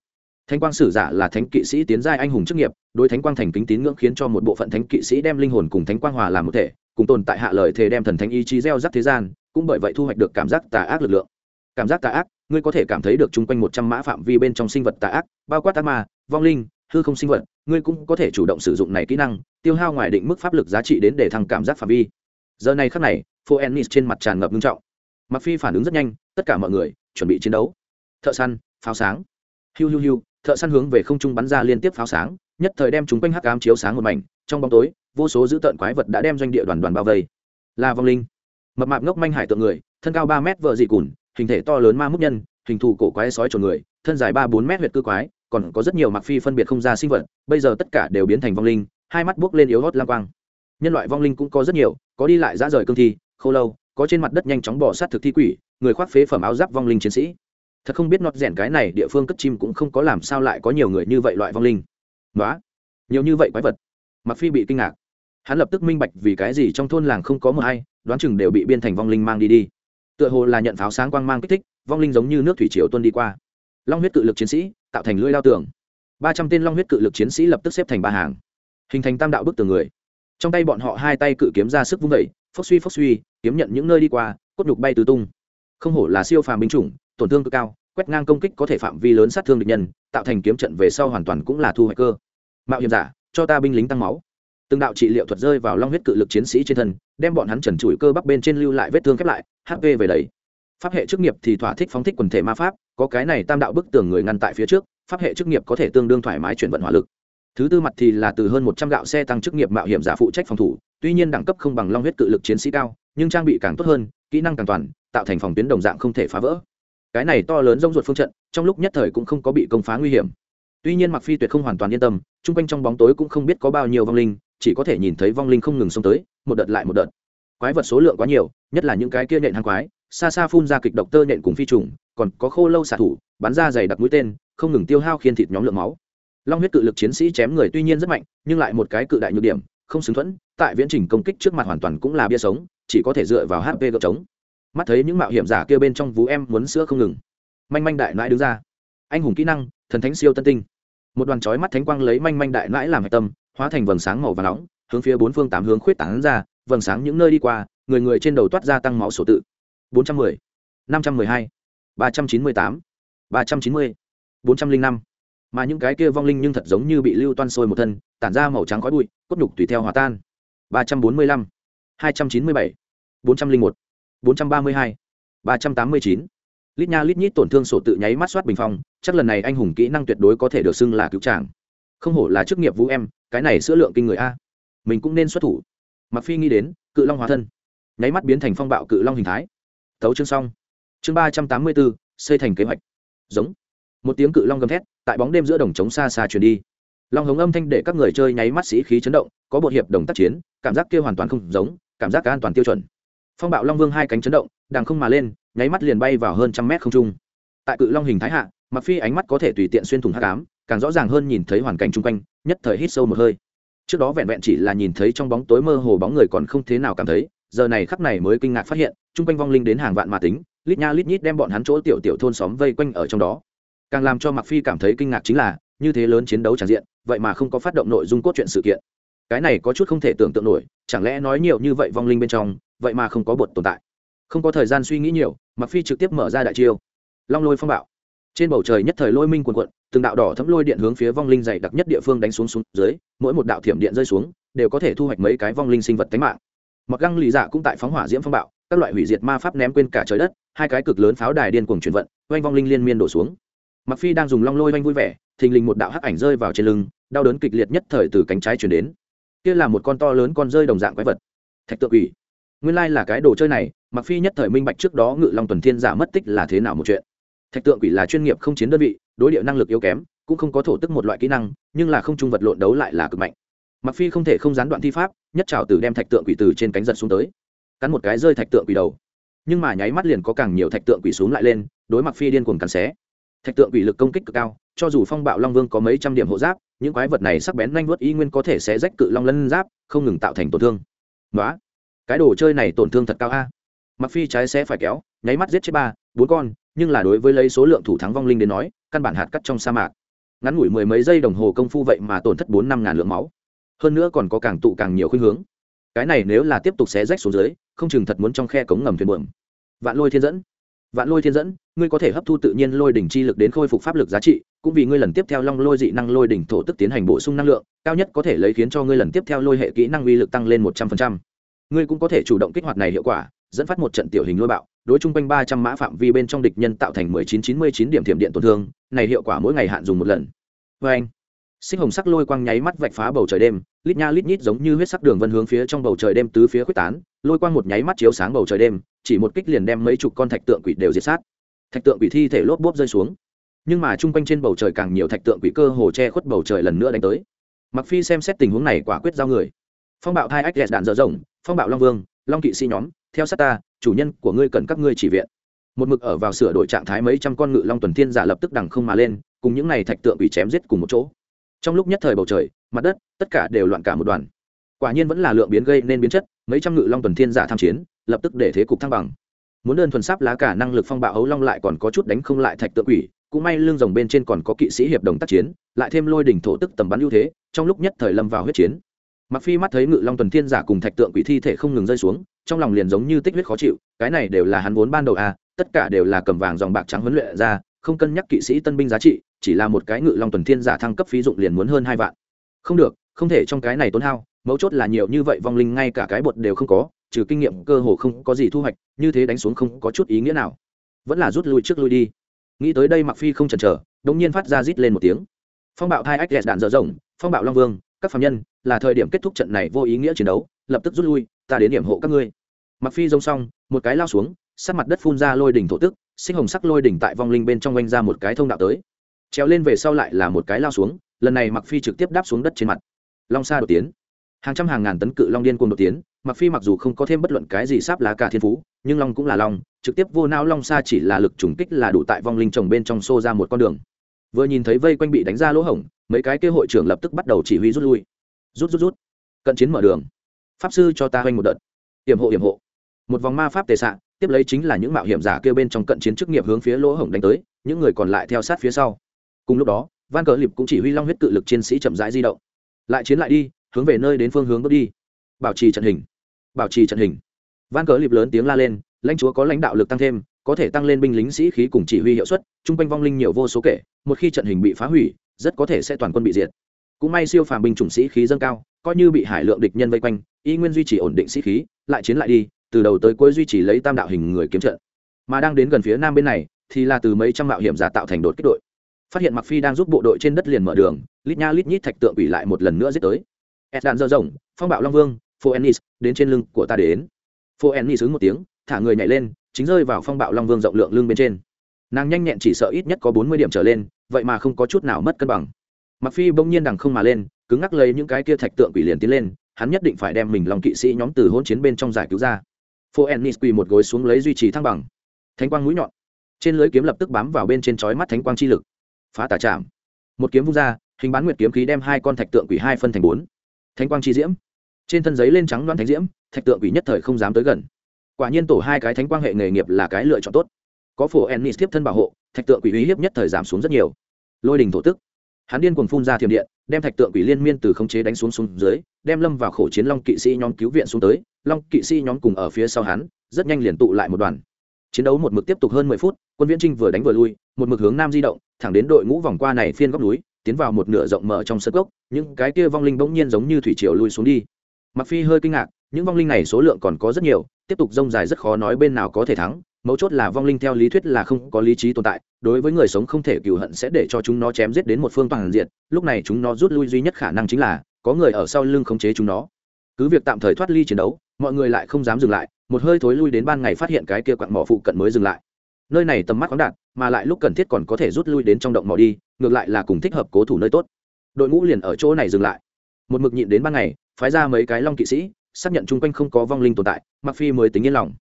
Thánh quang sử giả là thánh kỵ sĩ tiến giai anh hùng chức nghiệp, đối thánh quang thành kính tín ngưỡng khiến cho một bộ phận thánh kỵ sĩ đem linh hồn cùng thánh quang hòa làm một thể, cùng tồn tại hạ lời thề đem thần thánh ý chí gieo rắc thế gian, cũng bởi vậy thu hoạch được cảm giác tà ác lực lượng. Cảm giác tà ác ngươi có thể cảm thấy được chung quanh một trăm mã phạm vi bên trong sinh vật tà ác, bao quát ác ma, vong linh, hư không sinh vật, ngươi cũng có thể chủ động sử dụng này kỹ năng, tiêu hao ngoài định mức pháp lực giá trị đến để thăng cảm giác phạm vi. Giờ này khắc này phô ennis trên mặt tràn ngập nghiêm trọng. Mặc phi phản ứng rất nhanh, tất cả mọi người chuẩn bị chiến đấu. Thợ săn, pháo sáng. Hiu hiu hiu, thợ săn hướng về không trung bắn ra liên tiếp pháo sáng, nhất thời đem chúng quanh hắc ám chiếu sáng một mảnh, trong bóng tối, vô số dữ tợn quái vật đã đem doanh địa đoàn đoàn bao vây. Là vong linh. Mập mạp ngốc manh hải tượng người, thân cao ba mét vợ dị cùn hình thể to lớn ma mút nhân, hình thù cổ quái sói trồn người, thân dài ba bốn mét huyệt cư quái, còn có rất nhiều mặc phi phân biệt không ra sinh vật, bây giờ tất cả đều biến thành vong linh, hai mắt buốc lên yếu hót lang quang. Nhân loại vong linh cũng có rất nhiều, có đi lại ra rời cương thi, khô lâu, có trên mặt đất nhanh chóng bỏ sát thực thi quỷ, người khoác phế phẩm áo giáp vong linh chiến sĩ. Thật không biết nọt rèn cái này địa phương cất chim cũng không có làm sao lại có nhiều người như vậy loại vong linh. Nói nhiều như vậy quái vật. Mặc phi bị kinh ngạc. Hắn lập tức minh bạch vì cái gì trong thôn làng không có một ai, đoán chừng đều bị biên thành vong linh mang đi đi tựa hồ là nhận pháo sáng quang mang kích thích, vong linh giống như nước thủy triều tuân đi qua. Long huyết cự lực chiến sĩ, tạo thành lưỡi lao tường. Ba trăm tên long huyết cự lực chiến sĩ lập tức xếp thành ba hàng. Hình thành tam đạo bức tường người. Trong tay bọn họ hai tay cự kiếm ra sức vung vẩy phốc suy phốc suy, kiếm nhận những nơi đi qua, cốt nhục bay tứ tung. Không hổ là siêu phàm binh chủng, tổn thương cực cao, quét ngang công kích có thể phạm vi lớn sát thương địch nhân, tạo thành kiếm trận về sau hoàn toàn cũng là thu hoạch cơ. Mạo hiểm giả, cho ta binh lính tăng máu từng đạo trị liệu thuật rơi vào long huyết cự lực chiến sĩ trên thân, đem bọn hắn trần trụi cơ bắp bên trên lưu lại vết thương khép lại hp về đấy pháp hệ chức nghiệp thì thỏa thích phóng thích quần thể ma pháp, có cái này tam đạo bức tường người ngăn tại phía trước, pháp hệ chức nghiệp có thể tương đương thoải mái chuyển vận hỏa lực. Thứ tư mặt thì là từ hơn một trăm gạo xe tăng chức nghiệp mạo hiểm giả phụ trách phòng thủ, tuy nhiên đẳng cấp không bằng long huyết cự lực chiến sĩ cao, nhưng trang bị càng tốt hơn, kỹ năng càng toàn, tạo thành phòng tuyến đồng dạng không thể phá vỡ. Cái này to lớn rông ruột phương trận, trong lúc nhất thời cũng không có bị công phá nguy hiểm. Tuy nhiên mặc phi tuyệt không hoàn toàn yên tâm, chung quanh trong bóng tối cũng không biết có bao nhiêu vong linh chỉ có thể nhìn thấy vong linh không ngừng xông tới, một đợt lại một đợt. Quái vật số lượng quá nhiều, nhất là những cái kia nện hàng quái, xa xa phun ra kịch độc tơ nện cùng phi trùng, còn có khô lâu xạ thủ, bắn ra dày đặc mũi tên, không ngừng tiêu hao khiên thịt nhóm lượng máu. Long huyết cự lực chiến sĩ chém người tuy nhiên rất mạnh, nhưng lại một cái cự đại nhược điểm, không xứng thuẫn, tại viễn trình công kích trước mặt hoàn toàn cũng là bia sống, chỉ có thể dựa vào hp gợp trống. Mắt thấy những mạo hiểm giả kia bên trong vú em muốn sữa không ngừng. Manh manh đại nãi đứng ra. Anh hùng kỹ năng, thần thánh siêu tân tinh. Một đoàn chói mắt thánh quang lấy manh manh đại nãi làm hạch tâm hóa thành vầng sáng màu và nóng, hướng phía bốn phương tám hướng khuyết tảng ra, vầng sáng những nơi đi qua, người người trên đầu toát ra tăng máu sổ tự. bốn trăm mười, năm trăm mười hai, ba trăm chín mươi tám, ba trăm chín mươi, bốn trăm linh năm. Mà những cái kia vong linh nhưng thật giống như bị lưu toan sôi một thân, tản ra màu trắng khói bụi, cốt nhục tùy theo hòa tan. ba trăm bốn mươi lăm, hai trăm chín mươi bảy, bốn trăm linh một, bốn trăm ba mươi hai, ba trăm tám mươi chín. Lít nha lít nhít tổn thương sổ tự nháy mắt soát bình phong, chắc lần này anh hùng kỹ năng tuyệt đối có thể được xưng là cứu tràng không hổ là chức nghiệp vũ em, cái này sữa lượng kinh người a. Mình cũng nên xuất thủ. Mặc phi nghĩ đến, cự long hóa thân. Nháy mắt biến thành phong bạo cự long hình thái. Thấu chương xong. Chương ba trăm tám mươi bốn, xây thành kế hoạch. Giống. Một tiếng cự long gầm thét, tại bóng đêm giữa đồng trống xa xa truyền đi. Long hống âm thanh để các người chơi nháy mắt sĩ khí chấn động, có bộ hiệp đồng tác chiến, cảm giác kia hoàn toàn không giống, cảm giác cả an toàn tiêu chuẩn. Phong bạo long vương hai cánh chấn động đàng không mà lên, nháy mắt liền bay vào hơn trăm mét không trung. Tại cự long hình thái hạ mặc phi ánh mắt có thể tùy tiện xuyên thủng hắc ám, càng rõ ràng hơn nhìn thấy hoàn cảnh chung quanh, nhất thời hít sâu một hơi. Trước đó vẹn vẹn chỉ là nhìn thấy trong bóng tối mơ hồ bóng người còn không thế nào cảm thấy, giờ này khắc này mới kinh ngạc phát hiện, chung quanh vong linh đến hàng vạn mà tính, lít nha lít nhít đem bọn hắn chỗ tiểu tiểu thôn xóm vây quanh ở trong đó. Càng làm cho mặc phi cảm thấy kinh ngạc chính là, như thế lớn chiến đấu tràn diện, vậy mà không có phát động nội dung cốt truyện sự kiện. Cái này có chút không thể tưởng tượng nổi, chẳng lẽ nói nhiều như vậy vong linh bên trong, vậy mà không có bột tồn tại. Không có thời gian suy nghĩ nhiều mặc phi trực tiếp mở ra đại chiêu. Long lôi phong bạo trên bầu trời nhất thời lôi minh quần quận từng đạo đỏ thấm lôi điện hướng phía vong linh dày đặc nhất địa phương đánh xuống xuống dưới, mỗi một đạo thiểm điện rơi xuống, đều có thể thu hoạch mấy cái vong linh sinh vật tánh mạng. Mặc găng lì dạ cũng tại phóng hỏa diễm phong bạo, các loại hủy diệt ma pháp ném quên cả trời đất, hai cái cực lớn pháo đài điên cuồng chuyển vận, oanh vong linh liên miên đổ xuống. Mặc phi đang dùng long lôi oanh vui vẻ, thình lình một đạo hắc ảnh rơi vào trên lưng, đau đớn kịch liệt nhất thời từ cánh trái chuyển đến. Kia là một con to lớn con rơi đồng dạng quái vật. Thạch tượng ủy nguyên lai là cái đồ chơi này mặc phi nhất thời minh bạch trước đó ngự long tuần thiên giả mất tích là thế nào một chuyện thạch tượng quỷ là chuyên nghiệp không chiến đơn vị, đối địa năng lực yếu kém, cũng không có thổ tức một loại kỹ năng, nhưng là không trung vật lộn đấu lại là cực mạnh. Mặc phi không thể không gián đoạn thi pháp, nhất trào từ đem thạch tượng quỷ từ trên cánh giật xuống tới, cắn một cái rơi thạch tượng quỷ đầu. Nhưng mà nháy mắt liền có càng nhiều thạch tượng quỷ xuống lại lên, đối mặc phi điên cuồng cắn xé. Thạch tượng quỷ lực công kích cực cao, cho dù phong bạo long vương có mấy trăm điểm hộ giáp, những quái vật này sắc bén nhanh vớt y nguyên có thể sẽ rách cự long lân giáp, không ngừng tạo thành tổn thương. Đó cái đồ chơi này tổn thương thật cao a mặc phi trái sẽ phải kéo, nháy mắt giết chết ba, bốn con, nhưng là đối với lấy số lượng thủ thắng vong linh đến nói, căn bản hạt cắt trong sa mạc. Ngắn ngủi mười mấy giây đồng hồ công phu vậy mà tổn thất bốn năm ngàn lượng máu. Hơn nữa còn có càng tụ càng nhiều khuynh hướng. Cái này nếu là tiếp tục xé rách xuống dưới, không chừng thật muốn trong khe cống ngầm thuyền buồm. Vạn lôi thiên dẫn. Vạn lôi thiên dẫn, ngươi có thể hấp thu tự nhiên lôi đỉnh chi lực đến khôi phục pháp lực giá trị, cũng vì ngươi lần tiếp theo long lôi dị năng lôi đỉnh thổ tức tiến hành bổ sung năng lượng, cao nhất có thể lấy khiến cho ngươi lần tiếp theo lôi hệ kỹ năng uy lực tăng lên một trăm phần trăm. Ngươi cũng có thể chủ động kích hoạt này hiệu quả dẫn phát một trận tiểu hình lôi bạo, đối chung quanh ba trăm mã phạm vi bên trong địch nhân tạo thành mười chín chín mươi chín điểm thiểm điện tổn thương, này hiệu quả mỗi ngày hạn dùng một lần. Vê anh sinh hồng sắc lôi quang nháy mắt vạch phá bầu trời đêm, lít nha lít nhít giống như huyết sắc đường vân hướng phía trong bầu trời đêm tứ phía quyết tán, lôi quang một nháy mắt chiếu sáng bầu trời đêm, chỉ một kích liền đem mấy chục con thạch tượng quỷ đều diệt sát. Thạch tượng quỷ thi thể lốp bốp rơi xuống. Nhưng mà chung quanh trên bầu trời càng nhiều thạch tượng quỷ cơ hồ che khuất bầu trời lần nữa đánh tới. Mặc phi xem xét tình huống này quả quyết giao người. Phong bạo thai ách đạn dở rộng, phong bạo long vương, long kỵ sĩ nhóm theo sát ta, chủ nhân của ngươi cần các ngươi chỉ viện. Một mực ở vào sửa đổi trạng thái mấy trăm con ngự long tuần thiên giả lập tức đằng không mà lên, cùng những này thạch tượng bị chém giết cùng một chỗ. Trong lúc nhất thời bầu trời, mặt đất, tất cả đều loạn cả một đoàn. Quả nhiên vẫn là lượng biến gây nên biến chất, mấy trăm ngự long tuần thiên giả tham chiến, lập tức để thế cục thăng bằng. Muốn đơn thuần sáp lá cả năng lực phong bạo ấu long lại còn có chút đánh không lại thạch tượng quỷ, cũng may lương rồng bên trên còn có kỵ sĩ hiệp đồng tác chiến, lại thêm lôi đỉnh thổ tức tầm bắn ưu thế, trong lúc nhất thời lâm vào huyết chiến mặc phi mắt thấy ngự long tuần thiên giả cùng thạch tượng quỷ thi thể không ngừng rơi xuống, trong lòng liền giống như tích huyết khó chịu, cái này đều là hắn vốn ban đầu à tất cả đều là cầm vàng dòng bạc trắng huấn luyện ra, không cân nhắc kỵ sĩ tân binh giá trị, chỉ là một cái ngự long tuần thiên giả thăng cấp phí dụng liền muốn hơn hai vạn. Không được, không thể trong cái này tốn hao, mấu chốt là nhiều như vậy vong linh ngay cả cái bột đều không có, trừ kinh nghiệm cơ hồ không có gì thu hoạch, như thế đánh xuống không có chút ý nghĩa nào. Vẫn là rút lui trước lui đi. Nghĩ tới đây mặc phi không chần chờ, đột nhiên phát ra rít lên một tiếng. Phong bạo thai ách đạn dở rộng, phong bạo long vương các phạm nhân, là thời điểm kết thúc trận này vô ý nghĩa chiến đấu, lập tức rút lui, ta đến điểm hộ các ngươi. Mặc phi rông xong, một cái lao xuống sát mặt đất phun ra lôi đỉnh thổ tức, sinh hồng sắc lôi đỉnh tại vong linh bên trong quanh ra một cái thông đạo tới. Treo lên về sau lại là một cái lao xuống, lần này mặc phi trực tiếp đáp xuống đất trên mặt. Long sa đột tiến. Hàng trăm hàng ngàn tấn cự long điên cuồng đột tiến mặc phi mặc dù không có thêm bất luận cái gì sáp lá cả thiên phú, nhưng long cũng là long, trực tiếp vô nao long sa chỉ là lực trùng kích là đủ tại vong linh trồng bên trong xô ra một con đường. Vừa nhìn thấy vây quanh bị đánh ra lỗ hổng mấy cái kế hội trưởng lập tức bắt đầu chỉ huy rút lui. Rút rút rút. Cận chiến mở đường. Pháp sư cho ta hoành một đợt. Hiểm hộ hiểm hộ. Một vòng ma pháp tề xạ, tiếp lấy chính là những mạo hiểm giả kêu bên trong cận chiến chức nghiệp hướng phía lỗ hổng đánh tới, những người còn lại theo sát phía sau. Cùng lúc đó, van cờ liệp cũng chỉ huy long huyết cự lực chiến sĩ chậm rãi di động. Lại chiến lại đi, hướng về nơi đến phương hướng bước đi. Bảo trì trận hình. Bảo trì trận hình. Van cờ liệp lớn tiếng la lên, lãnh chúa có lãnh đạo lực tăng thêm, có thể tăng lên binh lính sĩ khí cùng chỉ huy hiệu suất, chung quanh vong linh nhiều vô số kể, một khi trận hình bị phá hủy rất có thể sẽ toàn quân bị diệt. Cũng may siêu phàm binh chủng sĩ khí dâng cao, coi như bị hải lượng địch nhân vây quanh, y nguyên duy trì ổn định sĩ khí, lại chiến lại đi, từ đầu tới cuối duy trì lấy tam đạo hình người kiếm trận. Mà đang đến gần phía nam bên này, thì là từ mấy trăm mạo hiểm giả tạo thành đột kích đội. Phát hiện mặc phi đang giúp bộ đội trên đất liền mở đường, lít nha lít nhít thạch tượng ủy lại một lần nữa giết tới. Ed đạn dơ rộng phong bạo long vương phô ennis đến trên lưng của ta đến. Phô ennis ứng một tiếng, thả người nhảy lên, chính rơi vào phong bạo long vương rộng lượng lưng bên trên nàng nhanh nhẹn chỉ sợ ít nhất có bốn mươi điểm trở lên, vậy mà không có chút nào mất cân bằng. Mặc phi bỗng nhiên đằng không mà lên, cứng ngắc lấy những cái kia thạch tượng quỷ liền tiến lên, hắn nhất định phải đem mình lòng kỵ sĩ nhóm từ hỗn chiến bên trong giải cứu ra. Phô ennis quỳ một gối xuống lấy duy trì thăng bằng. Thánh quang mũi nhọn. Trên lưới kiếm lập tức bám vào bên trên chói mắt thánh quang chi lực. Phá tà chạm một kiếm vung ra, hình bán nguyệt kiếm khí đem hai con thạch tượng quỷ hai phân thành bốn. Thánh quang chi diễm. Trên thân giấy lên trắng đoan thánh diễm, thạch tượng quỷ nhất thời không dám tới gần. Quả nhiên tổ hai cái thánh quang hệ nghề nghiệp là cái lựa chọn tốt có phổ ennis tiếp thân bảo hộ, thạch tượng quỷ uy hiếp nhất thời giảm xuống rất nhiều. Lôi đình thổ tức. Hắn điên cuồng phun ra thiểm điện, đem thạch tượng quỷ liên miên từ khống chế đánh xuống xuống dưới, đem lâm vào khổ chiến long kỵ sĩ nhóm cứu viện xuống tới. Long kỵ sĩ nhóm cùng ở phía sau hắn, rất nhanh liền tụ lại một đoàn. Chiến đấu một mực tiếp tục hơn mười phút, quân viễn trinh vừa đánh vừa lui, một mực hướng nam di động, thẳng đến đội ngũ vòng qua này phiên góc núi, tiến vào một nửa rộng mở trong sân gốc những cái kia vong linh bỗng nhiên giống như thủy triều lui xuống đi. Mặc phi hơi kinh ngạc, những vong linh này số lượng còn có rất nhiều, tiếp tục rông dài rất khó nói bên nào có thể thắng mấu chốt là vong linh theo lý thuyết là không có lý trí tồn tại, đối với người sống không thể cừu hận sẽ để cho chúng nó chém giết đến một phương toàn diện, lúc này chúng nó rút lui duy nhất khả năng chính là có người ở sau lưng khống chế chúng nó. Cứ việc tạm thời thoát ly chiến đấu, mọi người lại không dám dừng lại, một hơi thối lui đến ban ngày phát hiện cái kia quặng mỏ phụ cận mới dừng lại. Nơi này tầm mắt khoáng đạt, mà lại lúc cần thiết còn có thể rút lui đến trong động mỏ đi, ngược lại là cùng thích hợp cố thủ nơi tốt. Đội ngũ liền ở chỗ này dừng lại. Một mực nhịn đến ban ngày, phái ra mấy cái long kỵ sĩ, xác nhận chung quanh không có vong linh tồn tại mặc phi mới tính yên lòng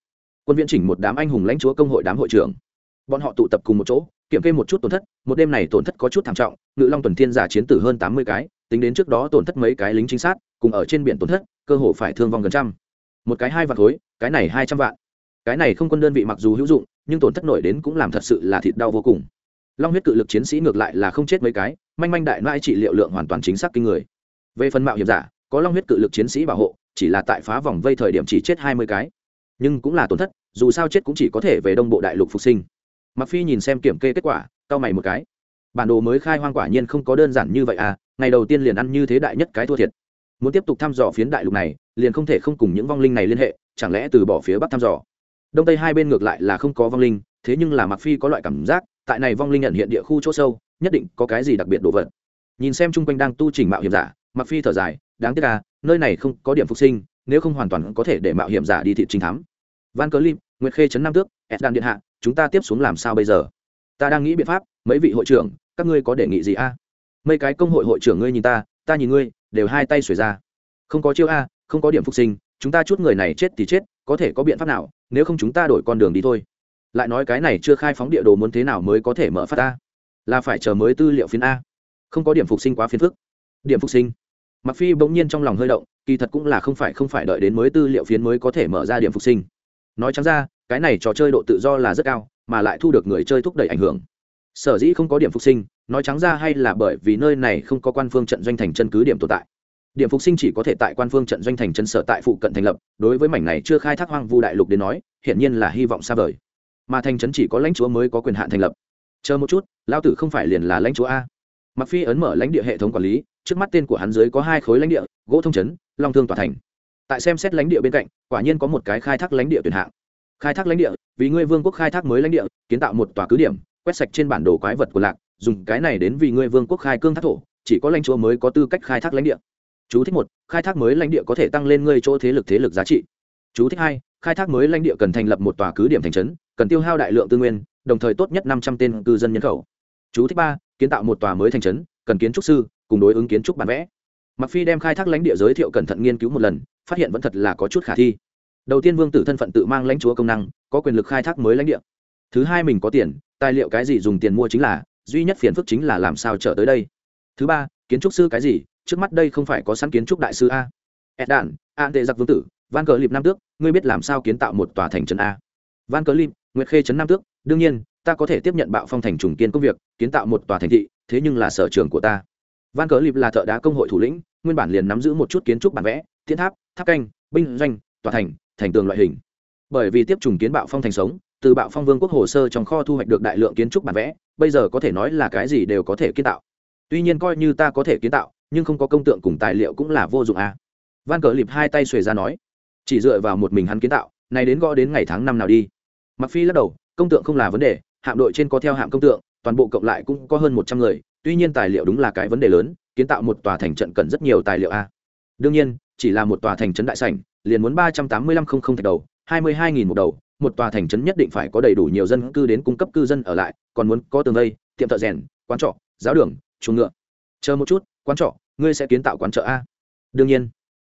quân viễn chỉnh một đám anh hùng lãnh chúa công hội đám hội trưởng. Bọn họ tụ tập cùng một chỗ, kiểm kê một chút tổn thất, một đêm này tổn thất có chút thảm trọng, ngự long tuần thiên giả chiến tử hơn tám mươi cái, tính đến trước đó tổn thất mấy cái lính chính sát, cùng ở trên biển tổn thất, cơ hồ phải thương vong gần trăm. Một cái hai vạn khối cái này hai trăm vạn. Cái này không quân đơn vị mặc dù hữu dụng, nhưng tổn thất nổi đến cũng làm thật sự là thịt đau vô cùng. Long huyết cự lực chiến sĩ ngược lại là không chết mấy cái, manh manh đại mãi trị liệu lượng hoàn toàn chính xác kinh người. Về phần mạo hiểm giả, có long huyết cự lực chiến sĩ bảo hộ, chỉ là tại phá vòng vây thời điểm chỉ chết hai mươi cái. Nhưng cũng là tổn thất dù sao chết cũng chỉ có thể về đông bộ đại lục phục sinh. Mặc phi nhìn xem kiểm kê kết quả cao mày một cái. Bản đồ mới khai hoang quả nhiên không có đơn giản như vậy à ngày đầu tiên liền ăn như thế đại nhất cái thua thiệt. Muốn tiếp tục thăm dò phiến đại lục này liền không thể không cùng những vong linh này liên hệ chẳng lẽ từ bỏ phía bắc thăm dò? Đông tây hai bên ngược lại là không có vong linh thế nhưng là mặc phi có loại cảm giác tại này vong linh nhận hiện địa khu chỗ sâu nhất định có cái gì đặc biệt đồ vật. Nhìn xem chung quanh đang tu trình mạo hiểm giả mặc phi thở dài đáng tiếc à, nơi này không có điểm phục sinh nếu không hoàn toàn có thể để mạo hiểm giả đi thị trinh thám van cờ lim nguyệt khê trấn nam tước eddan điện hạ, chúng ta tiếp xuống làm sao bây giờ? Ta đang nghĩ biện pháp, mấy vị hội trưởng, các ngươi có đề nghị gì a? Mấy cái công hội hội trưởng ngươi nhìn ta ta nhìn ngươi, đều hai tay xuề ra. Không có chiêu a, không có điểm phục sinh, chúng ta chút người này chết thì chết, có thể có biện pháp nào, nếu không chúng ta đổi con đường đi thôi. Lại nói cái này chưa khai phóng địa đồ muốn thế nào mới có thể mở phát ta là phải chờ mới tư liệu phiến a. Không có điểm phục sinh quá phiền phức. Điểm phục sinh. Mặc phi bỗng nhiên trong lòng hơi động, kỳ thật cũng là không phải không phải đợi đến mới tư liệu phiến mới có thể mở ra điểm phục sinh nói chẳng ra, cái này trò chơi độ tự do là rất cao, mà lại thu được người chơi thúc đẩy ảnh hưởng. Sở dĩ không có điểm phục sinh, nói trắng ra hay là bởi vì nơi này không có quan phương trận doanh thành chân cứ điểm tồn tại. Điểm phục sinh chỉ có thể tại quan phương trận doanh thành chân sở tại phụ cận thành lập, đối với mảnh này chưa khai thác hoang vu đại lục đến nói, hiển nhiên là hy vọng xa vời. Mà thành trấn chỉ có lãnh chúa mới có quyền hạn thành lập. Chờ một chút lao tử không phải liền là lãnh chúa a. Mặc phi ấn mở lãnh địa hệ thống quản lý, trước mắt tên của hắn dưới có hai khối lãnh địa, gỗ thông trấn, long thương tòa thành tại xem xét lãnh địa bên cạnh, quả nhiên có một cái khai thác lãnh địa tuyển hạng. Khai thác lãnh địa, vì ngươi vương quốc khai thác mới lãnh địa, kiến tạo một tòa cứ điểm, quét sạch trên bản đồ quái vật của lạc, dùng cái này đến vì ngươi vương quốc khai cương thác thổ, chỉ có lãnh chúa mới có tư cách khai thác lãnh địa. Chú thích một, khai thác mới lãnh địa có thể tăng lên ngươi chỗ thế lực thế lực giá trị. Chú thích hai, khai thác mới lãnh địa cần thành lập một tòa cứ điểm thành trấn, cần tiêu hao đại lượng tư nguyên, đồng thời tốt nhất năm trăm tên cư dân nhân khẩu. Chú thích ba, kiến tạo một tòa mới thành trấn, cần kiến trúc sư, cùng đối ứng kiến trúc bản vẽ mặc phi đem khai thác lãnh địa giới thiệu cẩn thận nghiên cứu một lần, phát hiện vẫn thật là có chút khả thi. Đầu tiên vương tử thân phận tự mang lãnh chúa công năng, có quyền lực khai thác mới lãnh địa. Thứ hai mình có tiền, tài liệu cái gì dùng tiền mua chính là, duy nhất phiền phức chính là làm sao trở tới đây. Thứ ba, kiến trúc sư cái gì, trước mắt đây không phải có sẵn kiến trúc đại sư a. Ed đạn an tệ giặc vương tử, van cờ lịp nam tước, ngươi biết làm sao kiến tạo một tòa thành trấn a? Van cờ lịp nguyệt khê trấn nam tước, đương nhiên, ta có thể tiếp nhận bạo phong thành trùng kiên công việc, kiến tạo một tòa thành thị, thế nhưng là sở trường của ta. Van cờ lịp là thợ đá công hội thủ lĩnh nguyên bản liền nắm giữ một chút kiến trúc bản vẽ thiên tháp tháp canh, binh doanh, tòa thành thành tường loại hình. Bởi vì tiếp trùng kiến bạo phong thành sống, từ bạo phong vương quốc hồ sơ trong kho thu hoạch được đại lượng kiến trúc bản vẽ, bây giờ có thể nói là cái gì đều có thể kiến tạo. Tuy nhiên coi như ta có thể kiến tạo, nhưng không có công tượng cùng tài liệu cũng là vô dụng à. van cờ lịp hai tay xuề ra nói, chỉ dựa vào một mình hắn kiến tạo, này đến gõ đến ngày tháng năm nào đi. Mặc phi lắc đầu, công tượng không là vấn đề, hạm đội trên có theo hạm công tượng, toàn bộ cộng lại cũng có hơn một trăm người tuy nhiên tài liệu đúng là cái vấn đề lớn, kiến tạo một tòa thành trận cần rất nhiều tài liệu a. Đương nhiên, chỉ là một tòa thành trấn đại sảnh, liền muốn ba trăm tám mươi lăm không không thạch đầu, hai mươi hai nghìn một đầu, một tòa thành trấn nhất định phải có đầy đủ nhiều dân cư đến cung cấp cư dân ở lại, còn muốn có tường vây, tiệm thợ rèn, quán trọ, giáo đường, chuồng ngựa. Chờ một chút, quán trọ, ngươi sẽ kiến tạo quán chợ a. Đương nhiên,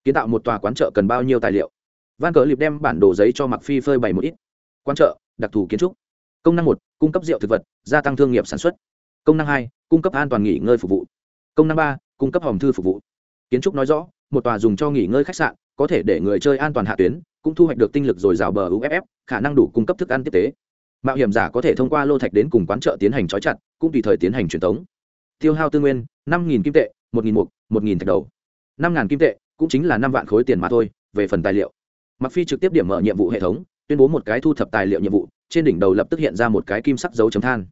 kiến tạo một tòa quán chợ cần bao nhiêu tài liệu? Van cờ liệp đem bản đồ giấy cho mặc phi phơi bày một ít. Quán chợ, đặc thù kiến trúc. Công năng một, cung cấp rượu thực vật, gia tăng thương nghiệp sản xuất công năng hai, cung cấp an toàn nghỉ ngơi phục vụ. Công năng ba, cung cấp hòm thư phục vụ. Kiến trúc nói rõ, một tòa dùng cho nghỉ ngơi khách sạn, có thể để người chơi an toàn hạ tuyến, cũng thu hoạch được tinh lực dồi dào bờ uff khả năng đủ cung cấp thức ăn tiếp tế. Mạo hiểm giả có thể thông qua lô thạch đến cùng quán chợ tiến hành trói chặt, cũng tùy thời tiến hành truyền tống. tiêu hao tư nguyên, năm kim tệ, một mục, một thạch đầu. Năm kim tệ, cũng chính là năm vạn khối tiền mà thôi, về phần tài liệu. Mặc phi trực tiếp điểm mở nhiệm vụ hệ thống, tuyên bố một cái thu thập tài liệu nhiệm vụ, trên đỉnh đầu lập tức hiện ra một cái kim sắc dấu chấm than.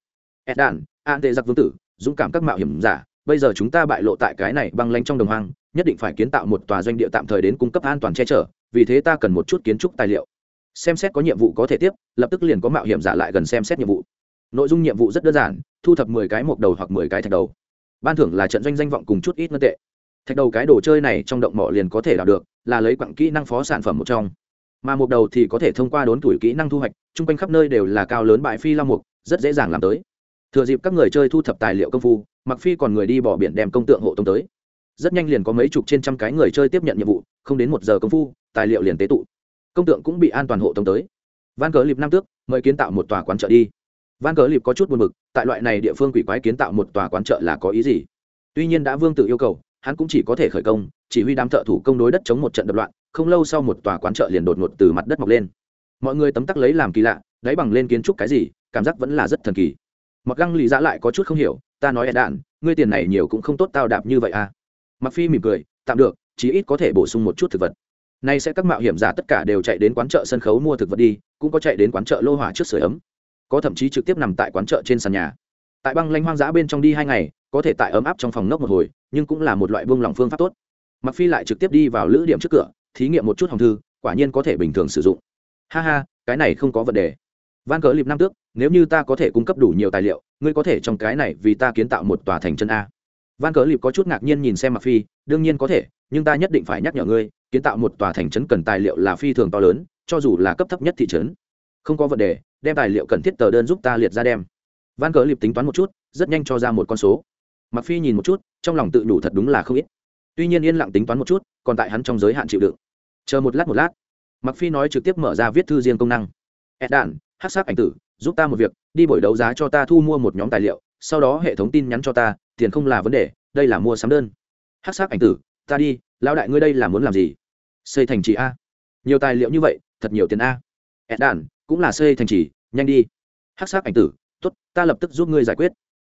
Ed đản an tệ giặc vương tử, dũng cảm các mạo hiểm giả, bây giờ chúng ta bại lộ tại cái này băng lanh trong đồng hoang, nhất định phải kiến tạo một tòa doanh địa tạm thời đến cung cấp an toàn che chở, vì thế ta cần một chút kiến trúc tài liệu. Xem xét có nhiệm vụ có thể tiếp, lập tức liền có mạo hiểm giả lại gần xem xét nhiệm vụ. Nội dung nhiệm vụ rất đơn giản, thu thập mười cái mộc đầu hoặc mười cái thạch đầu. Ban thưởng là trận doanh danh vọng cùng chút ít ngân tệ. Thạch đầu cái đồ chơi này trong động mỏ liền có thể đào được, là lấy quặng kỹ năng phó sản phẩm một trong. Mà mộc đầu thì có thể thông qua đốn tuổi kỹ năng thu hoạch, chung quanh khắp nơi đều là cao lớn bại phi lao mục, rất dễ dàng làm tới thừa dịp các người chơi thu thập tài liệu công phu mặc phi còn người đi bỏ biển đem công tượng hộ tống tới. Rất nhanh liền có mấy chục trên trăm cái người chơi tiếp nhận nhiệm vụ, không đến một giờ công phu, tài liệu liền tế tụ. Công tượng cũng bị an toàn hộ tống tới. Van cờ lịp năm tước, mời kiến tạo một tòa quán chợ đi. Van cờ lịp có chút buồn bực, tại loại này địa phương quỷ quái kiến tạo một tòa quán chợ là có ý gì? Tuy nhiên đã vương tự yêu cầu, hắn cũng chỉ có thể khởi công, chỉ huy đám thợ thủ công đối đất chống một trận đập loạn, không lâu sau một tòa quán chợ liền đột ngột từ mặt đất mọc lên. Mọi người tấm tắc lấy làm kỳ lạ, đáy bằng lên kiến trúc cái gì, cảm giác vẫn là rất thần kỳ mặc găng lì giã lại có chút không hiểu, ta nói ed đạn ngươi tiền này nhiều cũng không tốt tao đạp như vậy à? Mặc phi mỉm cười, tạm được, chí ít có thể bổ sung một chút thực vật. Nay sẽ các mạo hiểm giả tất cả đều chạy đến quán chợ sân khấu mua thực vật đi, cũng có chạy đến quán chợ lô hỏa trước sửa ấm. Có thậm chí trực tiếp nằm tại quán chợ trên sàn nhà. Tại băng lanh hoang dã bên trong đi hai ngày, có thể tại ấm áp trong phòng nốc một hồi, nhưng cũng là một loại vương lòng phương pháp tốt. Mặc phi lại trực tiếp đi vào lữ điểm trước cửa, thí nghiệm một chút hồng thư, quả nhiên có thể bình thường sử dụng. Ha ha, cái này không có vấn đề van Cỡ liệp năm tước, nếu như ta có thể cung cấp đủ nhiều tài liệu, ngươi có thể trong cái này vì ta kiến tạo một tòa thành chân a. Van Cỡ liệp có chút ngạc nhiên nhìn xem mặc phi, đương nhiên có thể, nhưng ta nhất định phải nhắc nhở ngươi, kiến tạo một tòa thành trấn cần tài liệu là phi thường to lớn, cho dù là cấp thấp nhất thị trấn. Không có vấn đề, đem tài liệu cần thiết tờ đơn giúp ta liệt ra đem. Van Cỡ liệp tính toán một chút, rất nhanh cho ra một con số. Mặc phi nhìn một chút, trong lòng tự đủ thật đúng là không ít. Tuy nhiên yên lặng tính toán một chút, còn tại hắn trong giới hạn chịu đựng. Chờ một lát một lát mặc phi nói trực tiếp mở ra viết thư riêng công năng ed đạn, hát sát ảnh tử, giúp ta một việc, đi buổi đấu giá cho ta thu mua một nhóm tài liệu, sau đó hệ thống tin nhắn cho ta, tiền không là vấn đề, đây là mua sắm đơn. Hát sát ảnh tử, ta đi, lão đại ngươi đây là muốn làm gì? Xây thành trì a. Nhiều tài liệu như vậy, thật nhiều tiền a. Ed đàn cũng là xây thành trì, nhanh đi. Hát sát ảnh tử t ố t ta lập tức giúp ngươi giải quyết.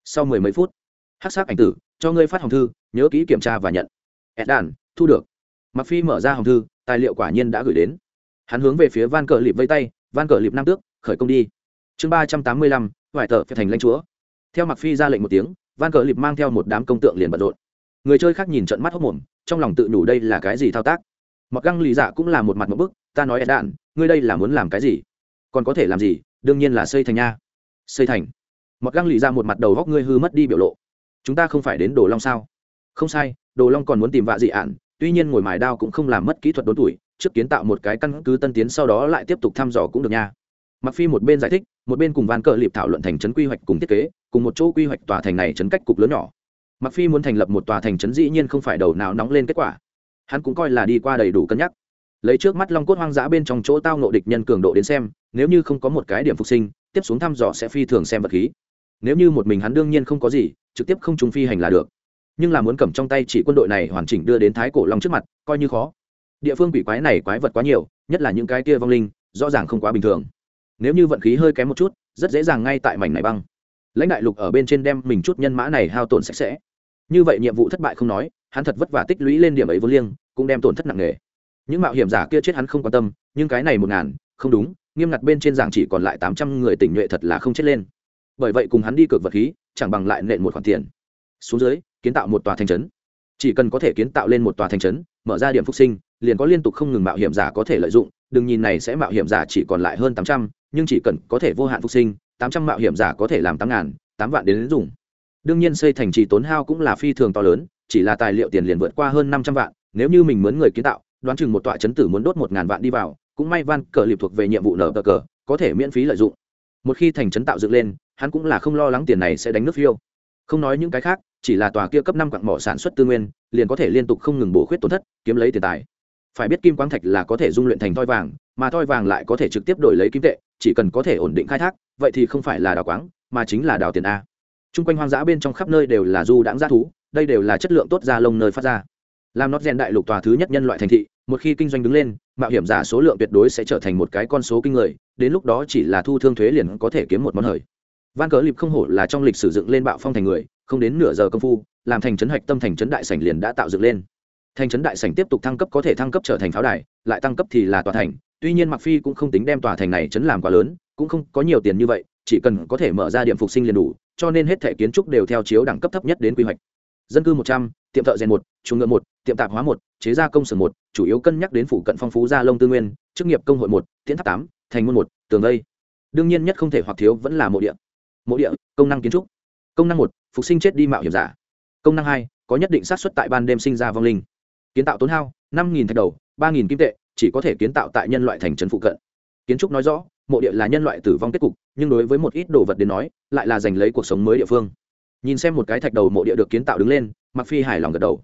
Sau mười mấy phút, hát sát ảnh tử, cho ngươi phát hồng thư, nhớ kỹ kiểm tra và nhận. Ed đàn thu được. Mặc phi mở ra hồng thư, tài liệu quả nhiên đã gửi đến. Hắn hướng về phía van cờ lịp vây tay van cờ liệp nam tước, khởi công đi. Chương ba trăm tám mươi lăm ngoại tờ phải thành lãnh chúa. Theo mặc phi ra lệnh một tiếng, van cờ liệp mang theo một đám công tượng liền bận rộn. Người chơi khác nhìn trận mắt hốc mồm, trong lòng tự nhủ đây là cái gì thao tác. Mặc găng lì dạ cũng là một mặt một bức, ta nói ed đạn, ngươi đây là muốn làm cái gì? Còn có thể làm gì? Đương nhiên là xây thành nha. Xây thành? Mặc găng lì dạ một mặt đầu góc ngươi hư mất đi biểu lộ. Chúng ta không phải đến đồ long sao? Không sai, đồ long còn muốn tìm vạ dị ạn, tuy nhiên ngồi mài đao cũng không làm mất kỹ thuật đốn tuổi trước kiến tạo một cái căn cứ tân tiến sau đó lại tiếp tục thăm dò cũng được nha. Mặc phi một bên giải thích, một bên cùng van cờ liệp thảo luận thành trấn quy hoạch cùng thiết kế, cùng một chỗ quy hoạch tòa thành này trấn cách cục lớn nhỏ. Mặc phi muốn thành lập một tòa thành trấn dĩ nhiên không phải đầu nào nóng lên kết quả. Hắn cũng coi là đi qua đầy đủ cân nhắc. Lấy trước mắt long cốt hoang dã bên trong chỗ tao nộ địch nhân cường độ đến xem, nếu như không có một cái điểm phục sinh, tiếp xuống thăm dò sẽ phi thường xem vật khí. Nếu như một mình hắn đương nhiên không có gì, trực tiếp không trùng phi hành là được. Nhưng là muốn cầm trong tay chỉ quân đội này hoàn chỉnh đưa đến thái cổ long trước mặt, coi như khó địa phương quỷ quái này quái vật quá nhiều, nhất là những cái kia vong linh, rõ ràng không quá bình thường. Nếu như vận khí hơi kém một chút, rất dễ dàng ngay tại mảnh này băng. Lãnh đại lục ở bên trên đem mình chút nhân mã này hao tổn sạch sẽ. Như vậy nhiệm vụ thất bại không nói, hắn thật vất vả tích lũy lên điểm ấy vô liêng, cũng đem tổn thất nặng nề. Những mạo hiểm giả kia chết hắn không quan tâm, nhưng cái này một ngàn, không đúng, nghiêm ngặt bên trên giảng chỉ còn lại tám trăm người tỉnh nhuệ thật là không chết lên. Bởi vậy cùng hắn đi cược vật khí, chẳng bằng lại nện một khoản tiền. Xuống dưới, kiến tạo một tòa thành trấn. Chỉ cần có thể kiến tạo lên một tòa thành trấn, mở ra điểm phục sinh liền có liên tục không ngừng mạo hiểm giả có thể lợi dụng, đừng nhìn này sẽ mạo hiểm giả chỉ còn lại hơn tám trăm, nhưng chỉ cần có thể vô hạn phục sinh, tám trăm mạo hiểm giả có thể làm tám ngàn, tám vạn đến dùng. Đương nhiên xây thành trì tốn hao cũng là phi thường to lớn, chỉ là tài liệu tiền liền vượt qua hơn năm trăm vạn, nếu như mình mướn người kiến tạo, đoán chừng một tọa chấn tử muốn đốt một ngàn vạn đi vào, cũng may van cờ liệp thuộc về nhiệm vụ nở cờ cờ, có thể miễn phí lợi dụng. Một khi thành trấn tạo dựng lên, hắn cũng là không lo lắng tiền này sẽ đánh nước phiêu. Không nói những cái khác, chỉ là tòa kia cấp năm quặng mỏ sản xuất tư nguyên, liền có thể liên tục không ngừng bổ khuyết tổn thất, kiếm lấy tiền tài phải biết kim quang thạch là có thể dung luyện thành thoi vàng, mà thoi vàng lại có thể trực tiếp đổi lấy kim tệ, chỉ cần có thể ổn định khai thác, vậy thì không phải là đào quáng, mà chính là đào tiền a. T r u n g quanh hoang dã bên trong khắp nơi đều là du đãng g thú, đây đều là chất lượng tốt da lông nơi phát ra. Làm nót rèn đại lục tòa thứ nhất nhân loại thành thị, một khi kinh doanh đứng lên, mạo hiểm giả số lượng tuyệt đối sẽ trở thành một cái con số kinh người, đến lúc đó chỉ là thu thương thuế liền có thể kiếm một món hời. Van cờ lịp không hổ là trong lịch sử dựng lên bạo phong thành người, không đến nửa giờ công phu, làm thành trấn hạch tâm thành trấn đại sảnh liền đã tạo dựng lên thành trấn đại sảnh tiếp tục thăng cấp có thể thăng cấp trở thành pháo đài lại tăng cấp thì là tòa thành. Tuy nhiên mặc phi cũng không tính đem tòa thành này trấn làm quá lớn cũng không có nhiều tiền như vậy chỉ cần có thể mở ra điểm phục sinh liền đủ cho nên hết thể kiến trúc đều theo chiếu đẳng cấp thấp nhất đến quy hoạch. Dân cư 100, tiệm thợ rèn một chuồng ngựa một tiệm tạp hóa một chế gia công sở một chủ yếu cân nhắc đến phụ cận phong phú gia lông tư nguyên chức nghiệp công hội một tiễn tháp tám thành môn một tường vây. Đương nhiên nhất không thể hoặc thiếu vẫn là mộ địa. Mộ địa công năng kiến trúc. Công năng một phục sinh chết đi mạo hiểm giả. Công năng hai có nhất định xác suất tại ban đêm sinh ra vong linh kiến tạo tốn hao, năm nghìn thạch đầu, ba nghìn kim tệ, chỉ có thể kiến tạo tại nhân loại thành trấn phụ cận. Kiến trúc nói rõ, mộ địa là nhân loại tử vong kết cục, nhưng đối với một ít đồ vật đến nói, lại là giành lấy cuộc sống mới địa phương. Nhìn xem một cái thạch đầu mộ địa được kiến tạo đứng lên mặc phi hài lòng gật đầu.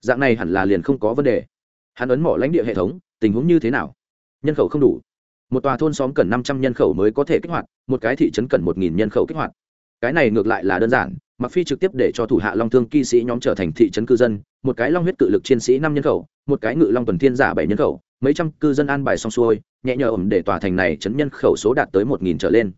Dạng này hẳn là liền không có vấn đề. Hắn ấn mỏ lãnh địa hệ thống, tình huống như thế nào? Nhân khẩu không đủ. Một tòa thôn xóm cần năm trăm nhân khẩu mới có thể kích hoạt, một cái thị trấn cần một nghìn nhân khẩu kích hoạt. Cái này ngược lại là đơn giản mặc phi trực tiếp để cho thủ hạ long thương kỵ sĩ nhóm trở thành thị trấn cư dân, một cái long huyết cự lực chiến sĩ năm nhân khẩu, một cái ngự long tuần thiên giả bảy nhân khẩu, mấy trăm cư dân an bài xong xuôi, nhẹ nhở ẩm để tòa thành này chấn nhân khẩu số đạt tới một nghìn trở lên.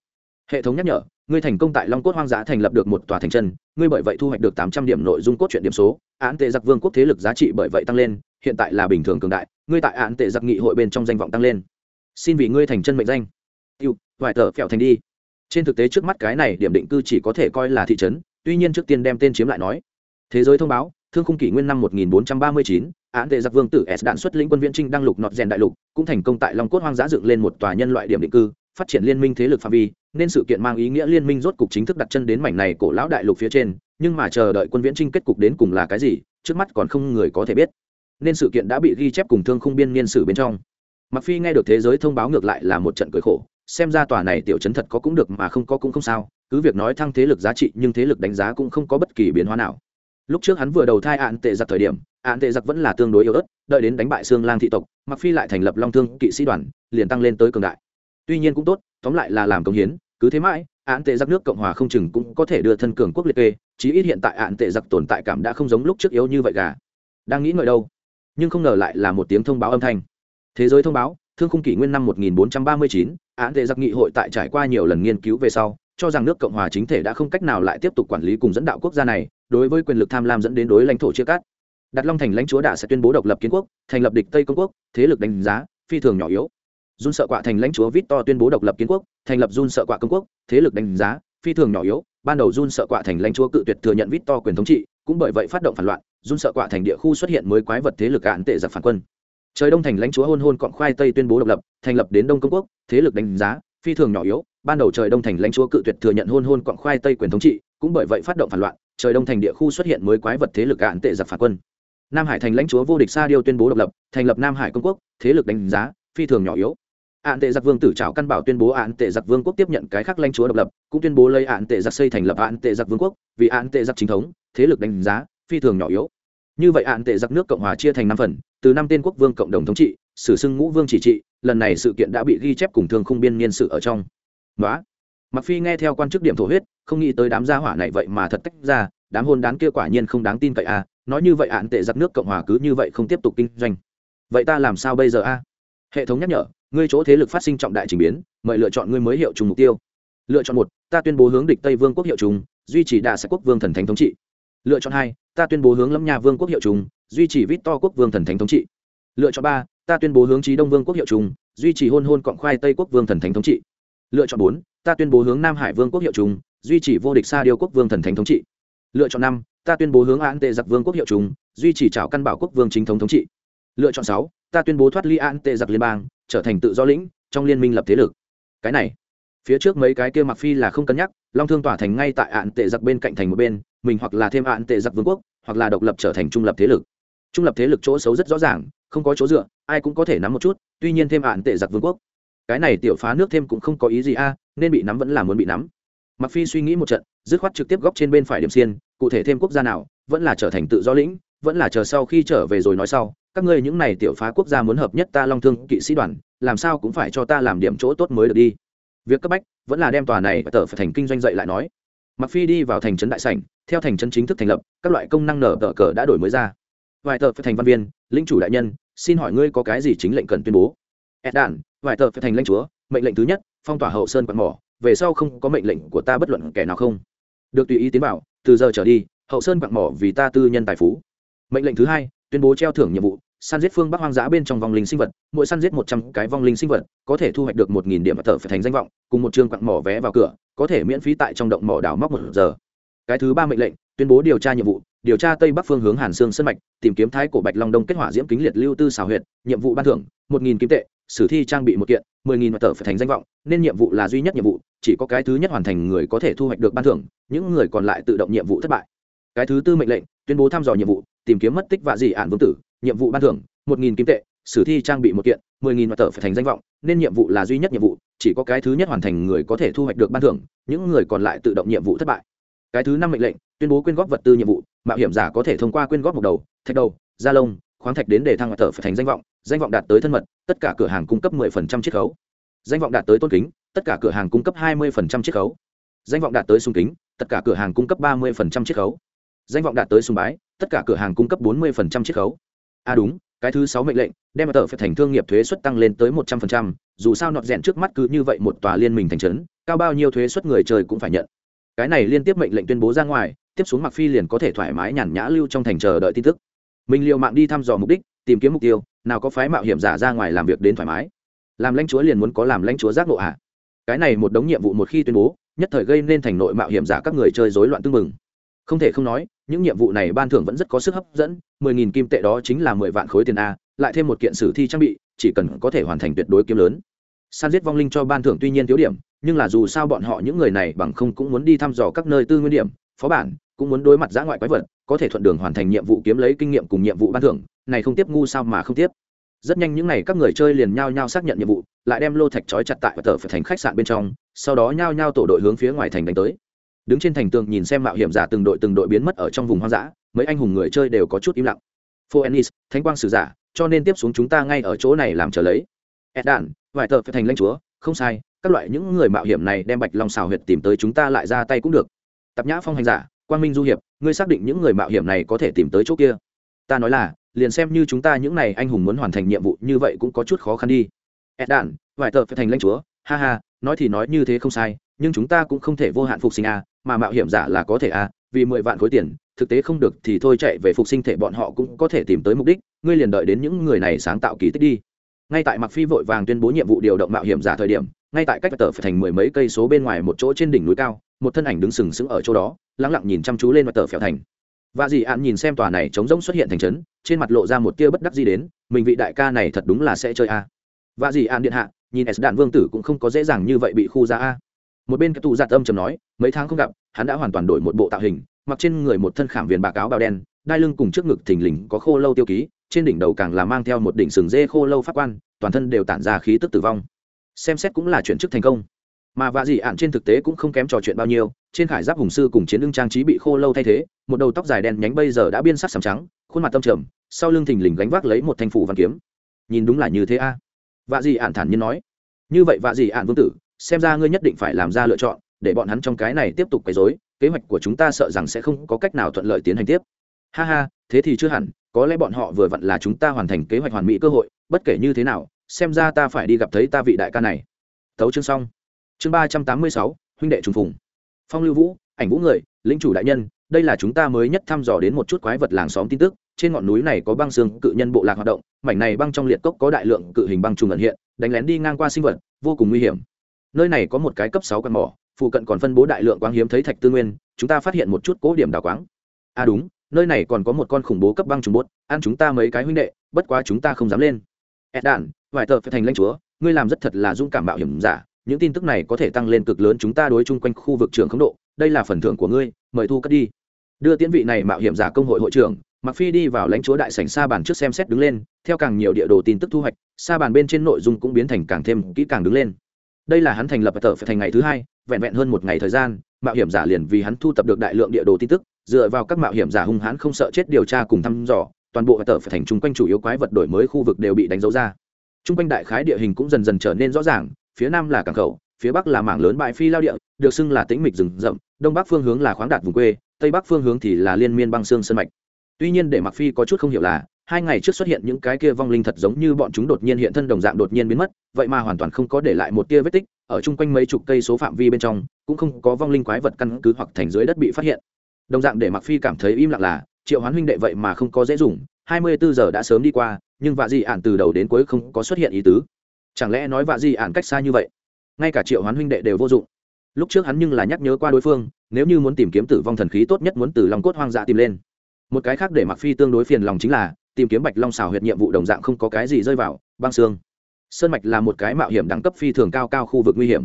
Hệ thống nhắc nhở, ngươi thành công tại long cốt hoang dã thành lập được một tòa thành chân ngươi bởi vậy thu hoạch được tám trăm điểm nội dung cốt truyện điểm số, án tệ giặc vương quốc thế lực giá trị bởi vậy tăng lên, hiện tại là bình thường cường đại, ngươi tại án tệ giặc nghị hội bên trong danh vọng tăng lên. Xin vì ngươi thành chân mệnh danh. Yêu vài tờ phèo thành đi. Trên thực tế trước mắt cái này điểm định cư chỉ có thể coi là thị trấn tuy nhiên trước tiên đem tên chiếm lại nói. Thế giới thông báo thương khung kỷ nguyên năm 1439, án tệ giặc vương tử s đạn xuất lĩnh quân viễn trinh đăng lục nọt rèn đại lục cũng thành công tại long cốt hoang dã dựng lên một tòa nhân loại điểm định cư phát triển liên minh thế lực phạm vi nên sự kiện mang ý nghĩa liên minh rốt cục chính thức đặt chân đến mảnh này cổ lão đại lục phía trên nhưng mà chờ đợi quân viễn trinh kết cục đến cùng là cái gì trước mắt còn không người có thể biết. Nên sự kiện đã bị ghi chép cùng thương khung biên niên sử bên trong. Mặc phi nghe được thế giới thông báo ngược lại là một trận cười khổ xem ra tòa này tiểu chấn thật có cũng được mà không có cũng không sao cứ việc nói thăng thế lực giá trị nhưng thế lực đánh giá cũng không có bất kỳ biến hóa nào. Lúc trước hắn vừa đầu thai ạn tệ giặc thời điểm ạn tệ giặc vẫn là tương đối yếu ớt đợi đến đánh bại xương lang thị tộc mặc phi lại thành lập long thương kỵ sĩ đoàn liền tăng lên tới cường đại. Tuy nhiên cũng tốt tóm lại là làm công hiến cứ thế mãi ạn tệ giặc nước cộng hòa không chừng cũng có thể đưa thân cường quốc liệt kê chí ít hiện tại ạn tệ giặc tồn tại cảm đã không giống lúc trước yếu như vậy gà. Đang nghĩ ngợi đâu nhưng không ngờ lại là một tiếng thông báo âm thanh. Thế giới thông báo thương khung kỷ nguyên năm 1439, án tệ giặc nghị hội tại trải qua nhiều lần nghiên cứu về sau cho rằng nước cộng hòa chính thể đã không cách nào lại tiếp tục quản lý cùng dẫn đạo quốc gia này đối với quyền lực tham lam dẫn đến đối lãnh thổ chia cắt. Đặt long thành lãnh chúa đã sẽ tuyên bố độc lập kiến quốc thành lập địch tây công quốc thế lực đánh giá phi thường nhỏ yếu. Jun sợ quạ thành lãnh chúa Victor tuyên bố độc lập kiến quốc, thành lập Jun sợ quạ công quốc, thế lực đánh giá phi thường nhỏ yếu, ban đầu Jun sợ quạ thành lãnh chúa cự tuyệt thừa nhận Victor quyền thống trị, cũng bởi vậy phát động phản loạn, Jun sợ quạ thành địa khu xuất hiện mới quái vật thế lực án tệ giặc phản quân. Trời Đông thành lãnh chúa hôn hôn cọn khoai tây tuyên bố độc lập, thành lập đến Đông công quốc, thế lực đánh giá phi thường nhỏ yếu, ban đầu trời Đông thành lãnh chúa cự tuyệt thừa nhận hôn hôn quặng khoai tây quyền thống trị, cũng bởi vậy phát động phản loạn, trời Đông thành địa khu xuất hiện mới quái vật thế lực cạn tệ giặc phản quân. Nam Hải thành lãnh chúa vô địch Sa Điêu tuyên bố độc lập, thành lập Nam Hải công quốc, thế lực đánh giá phi thường nhỏ yếu, ạn tệ giặc vương tử trào căn bảo tuyên bố ạn tệ giặc vương quốc tiếp nhận cái khác lãnh chúa độc lập cũng tuyên bố lấy ạn tệ giặc xây thành lập ạn tệ giặc vương quốc vì ạn tệ giặc chính thống thế lực đánh giá phi thường nhỏ yếu. Như vậy ạn tệ giặc nước cộng hòa chia thành năm phần từ năm tên quốc vương cộng đồng thống trị sử xưng ngũ vương chỉ trị lần này sự kiện đã bị ghi chép cùng thương khung biên niên sự ở trong đó mặc phi nghe theo quan chức điểm thổ huyết, không nghĩ tới đám gia hỏa này vậy mà thật tách ra, đám hôn đán kia quả nhiên không đáng tin cậy à nói như vậy ạn tệ giặc nước cộng hòa cứ như vậy không tiếp tục kinh doanh. Vậy ta làm sao bây giờ a hệ thống nhắc nhở, ngươi chỗ thế lực phát sinh trọng đại trình biến, mời lựa chọn ngươi mới hiệu trùng mục tiêu. Lựa chọn một, ta tuyên bố hướng địch tây vương quốc hiệu trùng, duy trì đà sẽ quốc vương thần thánh thống trị. Lựa chọn hai, ta tuyên bố hướng lâm nhà vương quốc hiệu trùng, duy trì vít to quốc vương thần thánh thống trị. Lựa chọn ba, ta tuyên bố hướng trí đông vương quốc hiệu trùng, duy trì hôn hôn cộng khoai tây quốc vương thần thánh thống trị lựa chọn bốn, ta tuyên bố hướng nam hải vương quốc hiệu trùng, duy trì vô địch sa điêu quốc vương thần thánh thống trị. Lựa chọn năm, ta tuyên bố hướng an tệ giặc vương quốc hiệu trùng, duy trì trảo căn bảo quốc vương chính thống thống trị. Lựa chọn sáu, ta tuyên bố thoát ly an tệ giặc liên bang, trở thành tự do lĩnh, trong liên minh lập thế lực. Cái này, phía trước mấy cái kia mặc phi là không cân nhắc, long thương tỏa thành ngay tại ạn tệ giặc bên cạnh thành một bên, mình hoặc là thêm ạn tệ giặc vương quốc, hoặc là độc lập trở thành trung lập thế lực. Trung lập thế lực chỗ xấu rất rõ ràng, không có chỗ dựa, ai cũng có thể nắm một chút, tuy nhiên thêm ạn tệ giặc vương quốc cái này tiểu phá nước thêm cũng không có ý gì a à, nên bị nắm vẫn là muốn bị nắm. Mặc phi suy nghĩ một trận, dứt khoát trực tiếp góc trên bên phải điểm xiên, cụ thể thêm quốc gia nào, vẫn là trở thành tự do lĩnh, vẫn là chờ sau khi trở về rồi nói sau, các ngươi những này tiểu phá quốc gia muốn hợp nhất ta long thương kỵ sĩ đoàn, làm sao cũng phải cho ta làm điểm chỗ tốt mới được đi. Việc cấp bách, vẫn là đem tòa này và tờ phải thành kinh doanh dậy lại nói. Mặc phi đi vào thành trấn đại sảnh, theo thành trấn chính thức thành lập, các loại công năng nở tờ cờ đã đổi mới ra. Vài tờ phải thành văn viên, lĩnh chủ đại nhân, xin hỏi ngươi có cái gì chính lệnh cần tuyên bố? Ed đản vài tờ phải thành lãnh chúa, mệnh lệnh thứ nhất, phong tỏa hậu sơn quạt mỏ, về sau không có mệnh lệnh của ta bất luận kẻ nào không. Được tùy ý tiến bảo, từ giờ trở đi, hậu sơn quạt mỏ vì ta tư nhân tài phú. Mệnh lệnh thứ hai, tuyên bố treo thưởng nhiệm vụ, săn giết phương bắc hoang dã bên trong vong linh sinh vật, mỗi săn giết một trăm cái vong linh sinh vật, có thể thu hoạch được một nghìn điểm thợ phải thành danh vọng, cùng một chương quặng mỏ vé vào cửa, có thể miễn phí tại trong động mỏ đảo móc một giờ. Cái thứ ba mệnh lệnh, tuyên bố điều tra nhiệm vụ, điều tra tây bắc phương hướng hàn sương sân mạch, tìm kiếm thái cổ bạch long đông kết hỏa diễm kính liệt lưu tư xào huyệt, nhiệm vụ ban thưởng, một nghìn kim tệ sử thi trang bị một kiện, mười nghìn mặt tờ phải thành danh vọng, nên nhiệm vụ là duy nhất nhiệm vụ, chỉ có cái thứ nhất hoàn thành người có thể thu hoạch được ban thưởng, những người còn lại tự động nhiệm vụ thất bại. Cái thứ tư mệnh lệnh, tuyên bố thăm dò nhiệm vụ, tìm kiếm mất tích và dị ản vương tử, nhiệm vụ ban thưởng, một nghìn kim tệ, sử thi trang bị một kiện, mười nghìn mặt tờ phải thành danh vọng, nên nhiệm vụ là duy nhất nhiệm vụ, chỉ có cái thứ nhất hoàn thành người có thể thu hoạch được ban thưởng, những người còn lại tự động nhiệm vụ thất bại. Cái thứ năm mệnh lệnh, tuyên bố quyên góp vật tư nhiệm vụ, mạo hiểm giả có thể thông qua quyên góp một đầu, thạch đầu, da lông khoáng thạch đến để thăng mặt tờ phải thành danh vọng danh vọng đạt tới thân mật, tất cả cửa hàng cung cấp mười phần trăm chiết khấu. Danh vọng đạt tới tôn kính, tất cả cửa hàng cung cấp hai mươi phần trăm chiết khấu. Danh vọng đạt tới sung kính, tất cả cửa hàng cung cấp ba mươi phần trăm chiết khấu. Danh vọng đạt tới sùng bái, tất cả cửa hàng cung cấp bốn mươi chiết khấu. À đúng, cái thứ sáu mệnh lệnh, đem tờ phải thành thương nghiệp thuế suất tăng lên tới một trăm linh dù sao nọt rèn trước mắt cứ như vậy một tòa liên minh thành trấn, cao bao nhiêu thuế suất người trời cũng phải nhận. Cái này liên tiếp mệnh lệnh tuyên bố ra ngoài, tiếp xuống mặc phi liền có thể thoải mái nhàn nhã lưu trong thành chờ đợi tin tức mình liều mạng đi thăm dò mục đích, tìm kiếm mục tiêu, nào có phái mạo hiểm giả ra ngoài làm việc đến thoải mái. Làm lãnh chúa liền muốn có làm lãnh chúa giác ngộ ạ à. cái này một đống nhiệm vụ một khi tuyên bố, nhất thời gây nên thành nội mạo hiểm giả các người chơi rối loạn tương mừng không thể không nói, những nhiệm vụ này ban thưởng vẫn rất có sức hấp dẫn, mười nghìn kim tệ đó chính là mười vạn khối tiền a, lại thêm một kiện sử thi trang bị, chỉ cần có thể hoàn thành tuyệt đối kiếm lớn. San giết vong linh cho ban thưởng tuy nhiên thiếu điểm, nhưng là dù sao bọn họ những người này bằng không cũng muốn đi thăm dò các nơi tư nguyên điểm, phó bản, cũng muốn đối mặt giã ngoại quái vật có thể thuận đường hoàn thành nhiệm vụ kiếm lấy kinh nghiệm cùng nhiệm vụ ban thưởng, này không tiếp ngu sao mà không tiếp. Rất nhanh những n à y các người chơi liền nhao nhao xác nhận nhiệm vụ, lại đem lô thạch trói chặt tại và tờ phải thành khách sạn bên trong, sau đó nhao nhao tổ đội hướng phía ngoài thành đánh tới. Đứng trên thành tường nhìn xem mạo hiểm giả từng đội từng đội biến mất ở trong vùng hoang dã, mấy anh hùng người chơi đều có chút im lặng. Phoenix, thánh quang sử giả, cho nên tiếp xuống chúng ta ngay ở chỗ này làm trở lấy. Edan, vài tờ phải thành lãnh chúa, không sai, các loại những người mạo hiểm này đem bạch long xào huyệt tìm tới chúng ta lại ra tay cũng được. Tập nhã phong hành giả quang minh du hiệp, ngươi xác định những người mạo hiểm này có thể tìm tới chỗ kia. Ta nói là, liền xem như chúng ta những này anh hùng muốn hoàn thành nhiệm vụ như vậy cũng có chút khó khăn đi. Edan vài tờ phải thành lãnh chúa. Ha ha, nói thì nói như thế không sai, nhưng chúng ta cũng không thể vô hạn phục sinh a, mà mạo hiểm giả là có thể a, vì mười vạn khối tiền, thực tế không được thì thôi chạy về phục sinh thể bọn họ cũng có thể tìm tới mục đích. Ngươi liền đợi đến những người này sáng tạo kỳ tích đi. Ngay tại mặc phi vội vàng tuyên bố nhiệm vụ điều động mạo hiểm giả thời điểm, ngay tại cách tờ phải thành mười mấy cây số bên ngoài một chỗ trên đỉnh núi cao một thân ảnh đứng sừng sững ở chỗ đó lắng lặng nhìn chăm chú lên mặt tờ phèo thành. Và dì ạn nhìn xem tòa này trống rỗng xuất hiện thành trấn, trên mặt lộ ra một tia bất đắc gì đến, mình vị đại ca này thật đúng là sẽ chơi a. Và dì ạn điện hạ, nhìn s đạn vương tử cũng không có dễ dàng như vậy bị khu ra a. Một bên cái tù giạt âm trầm nói, mấy tháng không gặp, hắn đã hoàn toàn đổi một bộ tạo hình, mặc trên người một thân khảm viền bạc áo bào đen, đai lưng cùng trước ngực thình lình có khô lâu tiêu ký, trên đỉnh đầu càng là mang theo một đỉnh sừng dê khô lâu phát quan, toàn thân đều tản ra khí tức tử vong. Xem xét cũng là chuyển chức thành công mà vạ dị ạn trên thực tế cũng không kém trò chuyện bao nhiêu, trên khải giáp hùng sư cùng chiến đương trang trí bị khô lâu thay thế, một đầu tóc dài đen nhánh bây giờ đã biên sắc sầm trắng, khuôn mặt tâm trầm, sau lưng thình lình gánh vác lấy một thanh phủ văn kiếm. Nhìn đúng là như thế a. À. vạ dị ạn thản nhiên nói. Như vậy vạ dị ạn vương tử, xem ra ngươi nhất định phải làm ra lựa chọn, để bọn hắn trong cái này tiếp tục quấy rối, kế hoạch của chúng ta sợ rằng sẽ không có cách nào thuận lợi tiến hành tiếp. Ha ha, thế thì chưa hẳn, có lẽ bọn họ vừa vặn là chúng ta hoàn thành kế hoạch hoàn mỹ cơ hội, bất kể như thế nào, xem ra ta phải đi gặp thấy ta vị đại ca này. Thấu chương xong chương ba trăm tám mươi sáu, huynh đệ trùng phùng. Phong lưu vũ, ảnh vũ người lính chủ đại nhân, đây là chúng ta mới nhất thăm dò đến một chút quái vật làng xóm tin tức. Trên ngọn núi này có băng xương cự nhân bộ lạc hoạt động, mảnh này băng trong liệt cốc có đại lượng cự hình băng trùng ẩn hiện, đánh lén đi ngang qua sinh vật, vô cùng nguy hiểm. Nơi này có một cái cấp sáu con mỏ, phụ cận còn phân bố đại lượng quáng hiếm thấy thạch tư nguyên, chúng ta phát hiện một chút cố điểm đào quáng. À đúng, nơi này còn có một con khủng bố cấp băng trùng bốt, ăn chúng ta mấy cái huynh đệ, bất quá chúng ta không dám lên. Ed đản, vài tờ phải thành lãnh chúa, ngươi làm rất thật là dũng cảm mạo hiểm giả những tin tức này có thể tăng lên cực lớn chúng ta đối chung quanh khu vực trường khống độ. Đây là phần thưởng của ngươi, mời thu cất đi. Đưa tiến vị này mạo hiểm giả công hội hội trưởng mặc phi đi vào lãnh chúa đại sảnh sa bàn trước xem xét đứng lên. Theo càng nhiều địa đồ tin tức thu hoạch, sa bàn bên trên nội dung cũng biến thành càng thêm kỹ càng đứng lên. Đây là hắn thành lập tờ phải thành ngày thứ hai, vẹn vẹn hơn một ngày thời gian, mạo hiểm giả liền vì hắn thu thập được đại lượng địa đồ tin tức, dựa vào các mạo hiểm giả hung hãn không sợ chết điều tra cùng thăm dò, toàn bộ tờ phải thành chung quanh chủ yếu quái vật đổi mới khu vực đều bị đánh dấu ra. Chung quanh đại khái địa hình cũng dần dần trở nên rõ ràng phía nam là cảng khẩu, phía bắc là mảng lớn bãi phi lao địa, được xưng là tĩnh mịch rừng rậm, đông bắc phương hướng là khoáng đạt vùng quê, tây bắc phương hướng thì là liên miên băng xương sân mạch. Tuy nhiên để mặc phi có chút không hiểu là, hai ngày trước xuất hiện những cái kia vong linh thật giống như bọn chúng đột nhiên hiện thân đồng dạng đột nhiên biến mất, vậy mà hoàn toàn không có để lại một tia vết tích, ở chung quanh mấy chục cây số phạm vi bên trong, cũng không có vong linh quái vật căn cứ hoặc thành dưới đất bị phát hiện. Đồng dạng để mặc phi cảm thấy im lặng là, triệu hoán huynh đệ vậy mà không có dễ dùng, hai mươi bốn giờ đã sớm đi qua, nhưng vạ gì ản từ đầu đến cuối không có xuất hiện ý tứ chẳng lẽ nói vạ di ạn cách xa như vậy? Ngay cả triệu hoán huynh đệ đều vô dụng. Lúc trước hắn nhưng là nhắc nhớ qua đối phương, nếu như muốn tìm kiếm tử vong thần khí tốt nhất muốn từ lòng cốt hoang dã tìm lên. Một cái khác để mặc phi tương đối phiền lòng chính là, tìm kiếm bạch long xào huyệt nhiệm vụ đồng dạng không có cái gì rơi vào, băng xương. Sơn mạch là một cái mạo hiểm đẳng cấp phi thường cao cao khu vực nguy hiểm.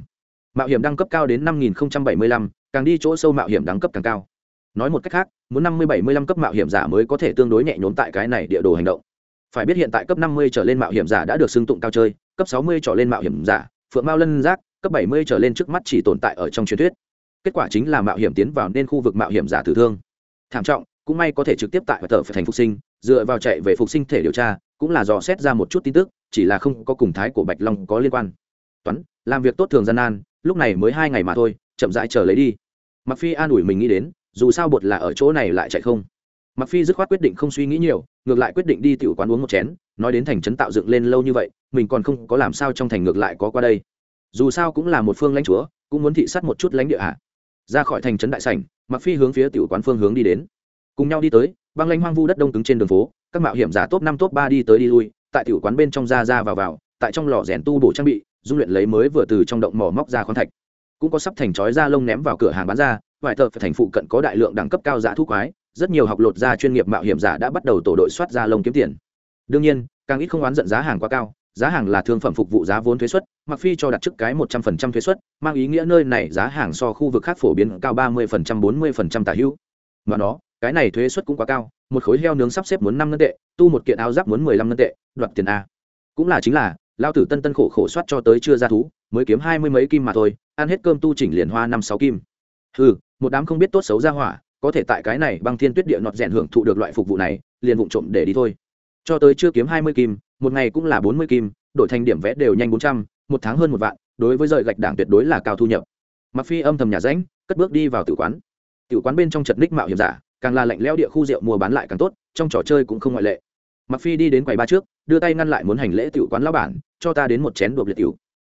Mạo hiểm đẳng cấp cao đến năm nghìn bảy mươi lăm, càng đi chỗ sâu mạo hiểm đẳng cấp càng cao. Nói một cách khác, muốn năm mươi bảy mươi lăm cấp mạo hiểm giả mới có thể tương đối nhẹ nhốn tại cái này địa đồ hành động. Phải biết hiện tại cấp năm mươi trở lên mạo hiểm giả đã được xưng tụng cao chơi cấp sáu mươi trở lên mạo hiểm giả, phượng mao lân giác, cấp bảy mươi trở lên trước mắt chỉ tồn tại ở trong truyền thuyết. Kết quả chính là mạo hiểm tiến vào nên khu vực mạo hiểm giả tử thương. Thảm trọng, cũng may có thể trực tiếp tại tờ phải thành phục sinh, dựa vào chạy về phục sinh thể điều tra, cũng là dò xét ra một chút tin tức, chỉ là không có cùng thái của bạch long có liên quan. Toán, làm việc tốt thường gian nan, lúc này mới hai ngày mà thôi, chậm rãi chờ lấy đi. Mặc phi an ủi mình nghĩ đến, dù sao bột là ở chỗ này lại chạy không. Mặc phi dứt khoát quyết định không suy nghĩ nhiều, ngược lại quyết định đi tiểu quán uống một chén, nói đến thành trấn tạo dựng lên lâu như vậy mình còn không có làm sao trong thành ngược lại có qua đây. Dù sao cũng là một phương lãnh chúa, cũng muốn thị sát một chút lãnh địa hạ ra khỏi thành trấn đại sảnh mặc phi hướng phía tiểu quán phương hướng đi đến. Cùng nhau đi tới, băng lãnh hoang vu đất đông cứng trên đường phố, các mạo hiểm giả top năm top ba đi tới đi lui, tại tiểu quán bên trong ra ra vào vào, tại trong lò rèn tu bổ trang bị, dung luyện lấy mới vừa từ trong động mỏ móc ra khoáng thạch. Cũng có sắp thành chói da lông ném vào cửa hàng bán ra, vài tờ phải thành phụ cận có đại lượng đẳng cấp cao giả thu quái, rất nhiều học lột ra chuyên nghiệp mạo hiểm giả đã bắt đầu tổ đội soát da lông kiếm tiền. Đương nhiên, càng ít không oán giận giá hàng quá cao giá hàng là thương phẩm phục vụ giá vốn thuế xuất mặc phi cho đặt trước cái một trăm phần trăm thuế xuất, mang ý nghĩa nơi này giá hàng so khu vực khác phổ biến cao ba mươi phần trăm, bốn mươi phần trăm tả hữu. Mà nó, cái này thuế xuất cũng quá cao, một khối heo nướng sắp xếp muốn năm ngân tệ, tu một kiện áo giáp muốn mười lăm ngân tệ, đoạt tiền a. Cũng là chính là, lao tử tân tân khổ khổ soát cho tới chưa ra thú, mới kiếm hai mươi mấy kim mà thôi, ăn hết cơm tu chỉnh liền hoa năm sáu kim. Ừ một đám không biết tốt xấu ra hỏa, có thể tại cái này băng thiên tuyết địa nọt rèn hưởng thụ được loại phục vụ này, liền vụng trộm để đi thôi. Cho tới chưa kiếm hai mươi kim một ngày cũng là bốn mươi kim, đổi thành điểm vẽ đều nhanh bốn trăm, một tháng hơn một vạn, đối với rời gạch đảng tuyệt đối là cao thu nhập. Mặc phi âm thầm nhà ránh cất bước đi vào tử quán. Tử quán bên trong chật ních mạo hiểm giả, càng là lạnh lẽo địa khu rượu mua bán lại càng tốt, trong trò chơi cũng không ngoại lệ. Mặc phi đi đến quầy ba trước, đưa tay ngăn lại muốn hành lễ tử quán lão bản, cho ta đến một chén đột liệt tiểu.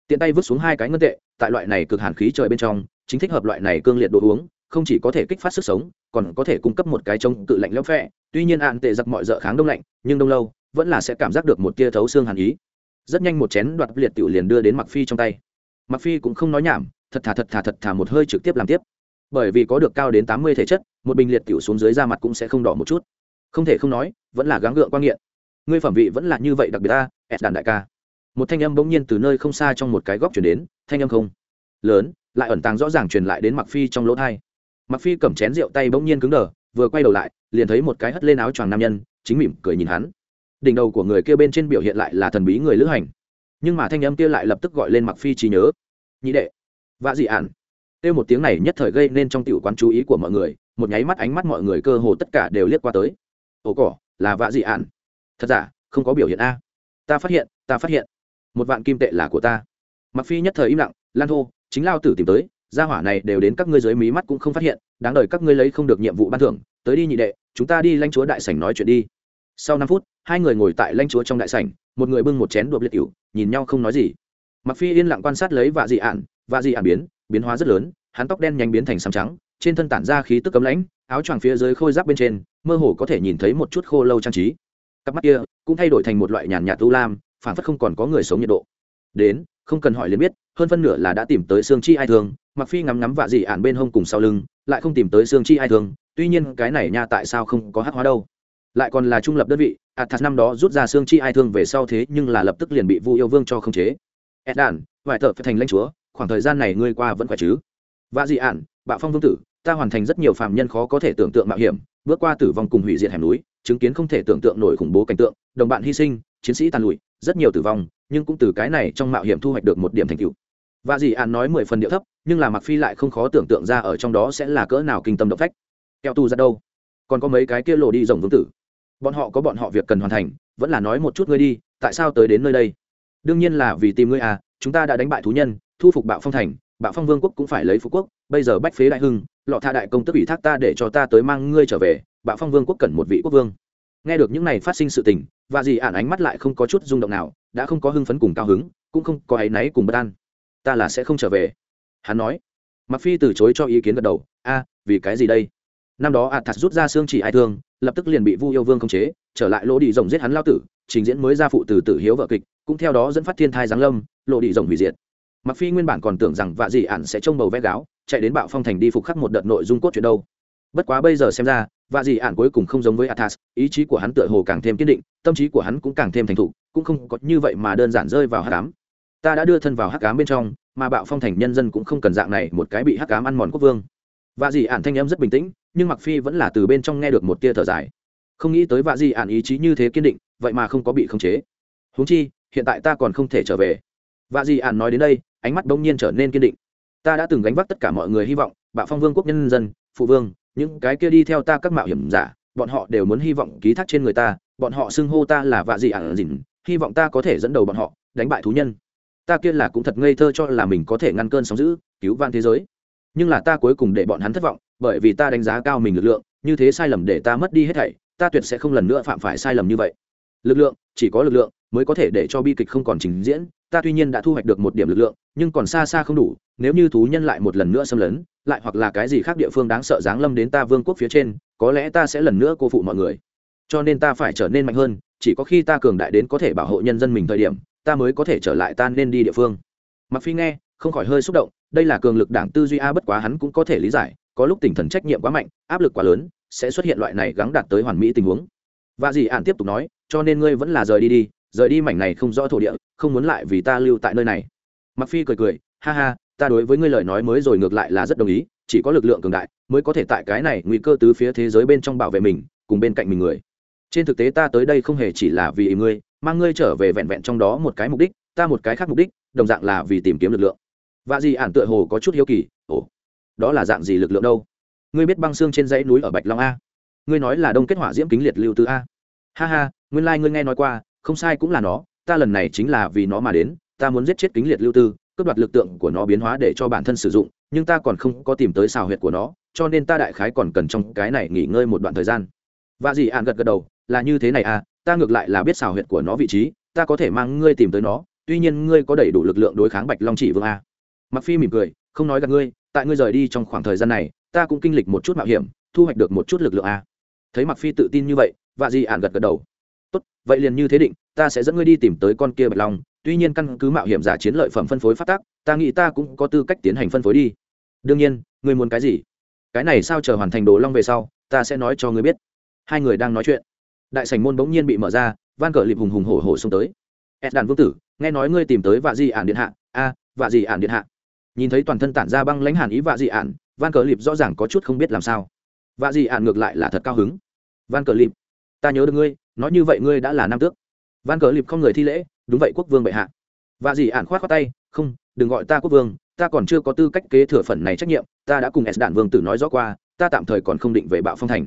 Tiện tay vứt xuống hai cái ngân tệ, tại loại này cực hàn khí trời bên trong, chính thích hợp loại này cương liệt đồ uống, không chỉ có thể kích phát sức sống, còn có thể cung cấp một cái chống cự lạnh lẽo phẹ tuy nhiên ạn tệ giặc mọi dợ kháng đông lạnh, nhưng đông lâu vẫn là sẽ cảm giác được một tia thấu xương hàn ý. Rất nhanh một chén đoạt liệt tiểu liền đưa đến mặc phi trong tay. Mặc phi cũng không nói nhảm, thật thà thật thà thật thà một hơi trực tiếp làm tiếp. Bởi vì có được cao đến tám mươi thể chất, một bình liệt tiểu xuống dưới da mặt cũng sẽ không đỏ một chút. Không thể không nói, vẫn là gắng gượng quan nghiện. Ngươi phẩm vị vẫn là như vậy đặc biệt ta ẹt đàn đại ca. Một thanh âm bỗng nhiên từ nơi không xa trong một cái góc chuyển đến, thanh âm không. Lớn, lại ẩn tàng rõ ràng truyền lại đến mặc phi trong lỗ thai. Mặc phi cầm chén rượu tay bỗng nhiên cứng đờ, vừa quay đầu lại, liền thấy một cái hất lên áo choàng nam nhân, chính mỉm cười nhìn hắn đỉnh đầu của người kia bên trên biểu hiện lại là thần bí người lữ hành. Nhưng mà thanh âm kia lại lập tức gọi lên mặc phi trí nhớ. Nhị đệ. Vạ dị ản. kêu một tiếng này nhất thời gây nên trong tiểu quán chú ý của mọi người, một nháy mắt ánh mắt mọi người cơ hồ tất cả đều liếc qua tới. Ồ cỏ, là vạ dị ản. thật giả, không có biểu hiện a. Ta phát hiện, ta phát hiện. Một vạn kim tệ là của ta. Mặc phi nhất thời im lặng, lan thô, chính lao tử tìm tới, gia hỏa này đều đến các ngươi dưới mí mắt cũng không phát hiện, đáng đời các ngươi lấy không được nhiệm vụ ban thưởng, tới đi nhị đệ, chúng ta đi lãnh chúa đại sảnh nói chuyện đi. Sau năm phút hai người ngồi tại lãnh chúa trong đại sảnh, một người bưng một chén đột liệt cựu nhìn nhau không nói gì. Mặc phi yên lặng quan sát lấy vạ dị ạn, vạ dị ạn biến biến hóa rất lớn, hắn tóc đen nhanh biến thành xám trắng, trên thân tản ra khí tức cấm lãnh, áo choàng phía dưới khôi giáp bên trên, mơ hồ có thể nhìn thấy một chút khô lâu trang trí. Cặp mắt kia cũng thay đổi thành một loại nhàn nhạt tu lam phản phất không còn có người sống nhiệt độ. Đến, không cần hỏi liền biết, hơn phân nửa là đã tìm tới xương chi ai thương mặc phi ngắm ngắm vạ dị ạn bên hông cùng sau lưng, lại không tìm tới xương chi ai thương tuy nhiên cái này nha tại sao không có hắc hóa đâu lại còn là trung lập đơn vị, athas năm đó rút ra xương chi ai thương về sau thế nhưng là lập tức liền bị vu yêu vương cho khống chế. Ed đàn vải thợ phải thành lãnh chúa, khoảng thời gian này ngươi qua vẫn khỏe chứ? Vạ dị ản, bạo phong vương tử, ta hoàn thành rất nhiều phạm nhân khó có thể tưởng tượng mạo hiểm, bước qua tử vong cùng hủy diệt hẻm núi, chứng kiến không thể tưởng tượng nổi khủng bố cảnh tượng, đồng bạn hy sinh, chiến sĩ tàn lụi, rất nhiều tử vong, nhưng cũng từ cái này trong mạo hiểm thu hoạch được một điểm thành tựu. Và dì an nói mười phần điệu thấp, nhưng là mặc phi lại không khó tưởng tượng ra ở trong đó sẽ là cỡ nào kinh tâm động phách. Keo tu ra đâu? Còn có mấy cái kia lộ đi rồng vương tử bọn họ có bọn họ việc cần hoàn thành, vẫn là nói một chút ngươi đi, tại sao tới đến nơi đây? Đương nhiên là vì tìm ngươi à chúng ta đã đánh bại thú nhân, thu phục bạo phong thành, bạo phong vương quốc cũng phải lấy phú quốc, bây giờ bách phế đại hưng, lọ tha đại công tức ủy thác ta để cho ta tới mang ngươi trở về, bạo phong vương quốc cần một vị quốc vương. Nghe được những này phát sinh sự tình và dì ản ánh mắt lại không có chút rung động nào, đã không có hưng phấn cùng cao hứng, cũng không có áy náy cùng bất an. Ta là sẽ không trở về. Hắn nói. Mặc phi từ chối cho ý kiến gật đầu. A, vì cái gì đây? Năm đó ạt thật rút ra xương chỉ ai thương, lập tức liền bị vu yêu vương khống chế, trở lại lỗ đi rồng giết hắn lao tử, trình diễn mới ra phụ từ tử hiếu vợ kịch, cũng theo đó dẫn phát thiên thai giáng lâm lộ đi rồng hủy diệt. Mặc phi nguyên bản còn tưởng rằng vạ dị ản sẽ trông bầu vẽ gáo, chạy đến bạo phong thành đi phục khắc một đợt nội dung cốt chuyện đâu. Bất quá bây giờ xem ra, vạ dị ản cuối cùng không giống với athas ý chí của hắn tựa hồ càng thêm kiên định, tâm trí của hắn cũng càng thêm thành thục, cũng không có như vậy mà đơn giản rơi vào hắc ám. Ta đã đưa thân vào hắc ám bên trong, mà bạo phong thành nhân dân cũng không cần dạng này một cái bị hắc ám ăn mòn quốc vương. Vạ dị ản thanh em rất bình tĩnh nhưng mặc phi vẫn là từ bên trong nghe được một tia thở dài. Không nghĩ tới vạ di ản ý chí như thế kiên định, vậy mà không có bị khống chế. Huống chi, hiện tại ta còn không thể trở về. Vạ di ản nói đến đây, ánh mắt bỗng nhiên trở nên kiên định. Ta đã từng gánh vác tất cả mọi người hy vọng bạo phong vương quốc nhân dân, phụ vương, những cái kia đi theo ta các mạo hiểm giả, bọn họ đều muốn hy vọng ký thác trên người ta, bọn họ xưng hô ta là vạ dị ản dỉn hy vọng ta có thể dẫn đầu bọn họ, đánh bại thú nhân. Ta kia là cũng thật ngây thơ cho là mình có thể ngăn cơn sóng giữ cứu van thế giới. Nhưng là ta cuối cùng để bọn hắn thất vọng bởi vì ta đánh giá cao mình lực lượng, như thế sai lầm để ta mất đi hết thảy, ta tuyệt sẽ không lần nữa phạm phải sai lầm như vậy. Lực lượng, chỉ có lực lượng mới có thể để cho bi kịch không còn trình diễn, ta tuy nhiên đã thu hoạch được một điểm lực lượng, nhưng còn xa xa không đủ, nếu như thú nhân lại một lần nữa xâm lấn, lại hoặc là cái gì khác địa phương đáng sợ giáng lâm đến ta vương quốc phía trên, có lẽ ta sẽ lần nữa cô phụ mọi người. Cho nên ta phải trở nên mạnh hơn, chỉ có khi ta cường đại đến có thể bảo hộ nhân dân mình thời điểm, ta mới có thể trở lại ta nên đi địa phương. Mặc phi nghe, không khỏi hơi xúc động, đây là cường lực đảng tư duy a, bất quá hắn cũng có thể lý giải có lúc tinh thần trách nhiệm quá mạnh, áp lực quá lớn, sẽ xuất hiện loại này gắng đạt tới hoàn mỹ tình huống. Và dì ạn tiếp tục nói, cho nên ngươi vẫn là rời đi đi, rời đi mảnh này không rõ thổ địa, không muốn lại vì ta lưu tại nơi này. Mặc phi cười cười, ha ha, ta đối với ngươi lời nói mới rồi ngược lại là rất đồng ý, chỉ có lực lượng cường đại mới có thể tại cái này nguy cơ tứ phía thế giới bên trong bảo vệ mình, cùng bên cạnh mình người. Trên thực tế ta tới đây không hề chỉ là vì ngươi, mang ngươi trở về vẹn vẹn trong đó một cái mục đích, ta một cái khác mục đích, đồng dạng là vì tìm kiếm lực lượng. Và gì ản tựa hồ có chút hiếu kỳ, ồ đó là dạng gì lực lượng đâu? Ngươi biết băng xương trên dãy núi ở bạch long a? Ngươi nói là đông kết hỏa diễm kính liệt lưu tứ a? Ha ha, nguyên lai、like、ngươi nghe nói qua, không sai cũng là nó, ta lần này chính là vì nó mà đến, ta muốn giết chết kính liệt lưu tư, cướp đoạt lực tượng của nó biến hóa để cho bản thân sử dụng, nhưng ta còn không có tìm tới xào huyệt của nó, cho nên ta đại khái còn cần trong cái này nghỉ ngơi một đoạn thời gian. Và gì ạn gật gật đầu, là như thế này à ta ngược lại là biết xào huyệt của nó vị trí, ta có thể mang ngươi tìm tới nó, tuy nhiên ngươi có đầy đủ lực lượng đối kháng bạch long chỉ vương a. Mặc phi mỉm cười, không nói gặp ngươi tại ngươi rời đi trong khoảng thời gian này, ta cũng kinh lịch một chút mạo hiểm, thu hoạch được một chút lực lượng a. Thấy mặc phi tự tin như vậy, vạ di ạn gật gật đầu. Tốt, vậy liền như thế định, ta sẽ dẫn ngươi đi tìm tới con kia bạch long, tuy nhiên căn cứ mạo hiểm giả chiến lợi phẩm phân phối phát tác, ta nghĩ ta cũng có tư cách tiến hành phân phối đi. Đương nhiên, ngươi muốn cái gì? Cái này sao chờ hoàn thành đồ long về sau, ta sẽ nói cho ngươi biết. Hai người đang nói chuyện. Đại sảnh môn bỗng nhiên bị mở ra, van cờ lịp hùng hùng hổ hổ xông tới. Ed đàn vương tử, nghe nói ngươi tìm tới vạ di ản điện hạ. A, vạ di ản điện hạ nhìn thấy toàn thân tản ra băng lãnh hàn ý vạ dị ản van cờ lịp rõ ràng có chút không biết làm sao. Vạ dị ản ngược lại là thật cao hứng. Van cờ lịp ta nhớ được ngươi, nói như vậy ngươi đã là nam tước. Van cờ lịp không người thi lễ, đúng vậy quốc vương bệ hạ. Vạ dị ản khoát khoát tay, không, đừng gọi ta quốc vương, ta còn chưa có tư cách kế thừa phần này trách nhiệm, ta đã cùng s đạn vương tử nói rõ qua, ta tạm thời còn không định về bạo phong thành.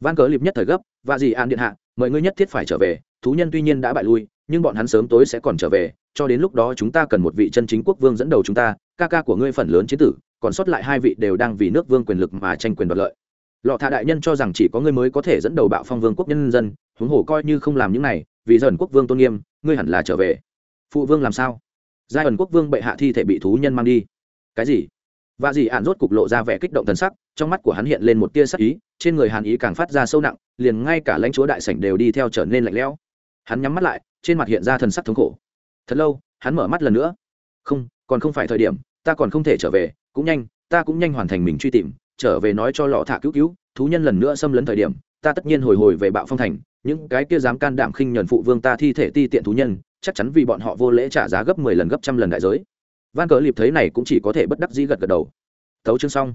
Van cờ lịp nhất thời gấp và dì an điện hạ, mời ngươi nhất thiết phải trở về, thú nhân tuy nhiên đã bại lui, nhưng bọn hắn sớm tối sẽ còn trở về, cho đến lúc đó chúng ta cần một vị chân chính quốc vương dẫn đầu chúng ta ca ca của ngươi phần lớn chiến tử, còn sót lại hai vị đều đang vì nước vương quyền lực mà tranh quyền đoạt lợi. Lọ thạ đại nhân cho rằng chỉ có ngươi mới có thể dẫn đầu bạo phong vương quốc nhân dân, huống hồ coi như không làm những này, vì dần quốc vương tôn nghiêm, ngươi hẳn là trở về. Phụ vương làm sao? Giai ẩn quốc vương bệ hạ thi thể bị thú nhân mang đi. Cái gì? Và dì ạn rốt cục lộ ra vẻ kích động thần sắc, trong mắt của hắn hiện lên một tia sắc ý, trên người hàn ý càng phát ra sâu nặng, liền ngay cả lãnh chúa đại sảnh đều đi theo trở nên lạnh lẽo. Hắn nhắm mắt lại, trên mặt hiện ra thần sắc thống khổ. Thật lâu, hắn mở mắt lần nữa. Không, còn không phải thời điểm ta còn không thể trở về, cũng nhanh, ta cũng nhanh hoàn thành mình truy tìm, trở về nói cho lọ thả cứu cứu, thú nhân lần nữa xâm lấn thời điểm, ta tất nhiên hồi hồi về bạo phong thành, những cái kia dám can đảm khinh nhuần phụ vương ta thi thể ti tiện thú nhân, chắc chắn vì bọn họ vô lễ trả giá gấp mười lần gấp trăm lần đại giới. Van cờ liệp thấy này cũng chỉ có thể bất đắc dĩ gật gật đầu. Thấu chương xong.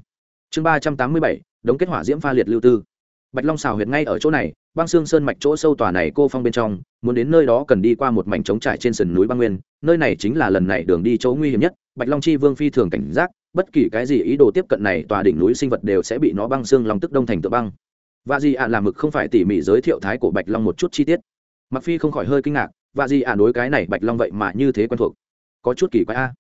Chương ba trăm tám mươi bảy, đống kết hỏa diễm pha liệt lưu tư. Bạch long xào huyệt ngay ở chỗ này, băng xương sơn mạch chỗ sâu tòa này cô phong bên trong, muốn đến nơi đó cần đi qua một mảnh trống trải trên sườn núi băng nguyên, nơi này chính là lần này đường đi chỗ nguy hiểm nhất bạch long chi vương phi thường cảnh giác, bất kỳ cái gì ý đồ tiếp cận này tòa đỉnh núi sinh vật đều sẽ bị nó băng xương lòng tức đông thành tự băng. Và gì ạ làm mực không phải tỉ mỉ giới thiệu thái của bạch long một chút chi tiết. Mặc phi không khỏi hơi kinh ngạc và gì ạ đối cái này bạch long vậy mà như thế quen thuộc. Có chút kỳ quái a.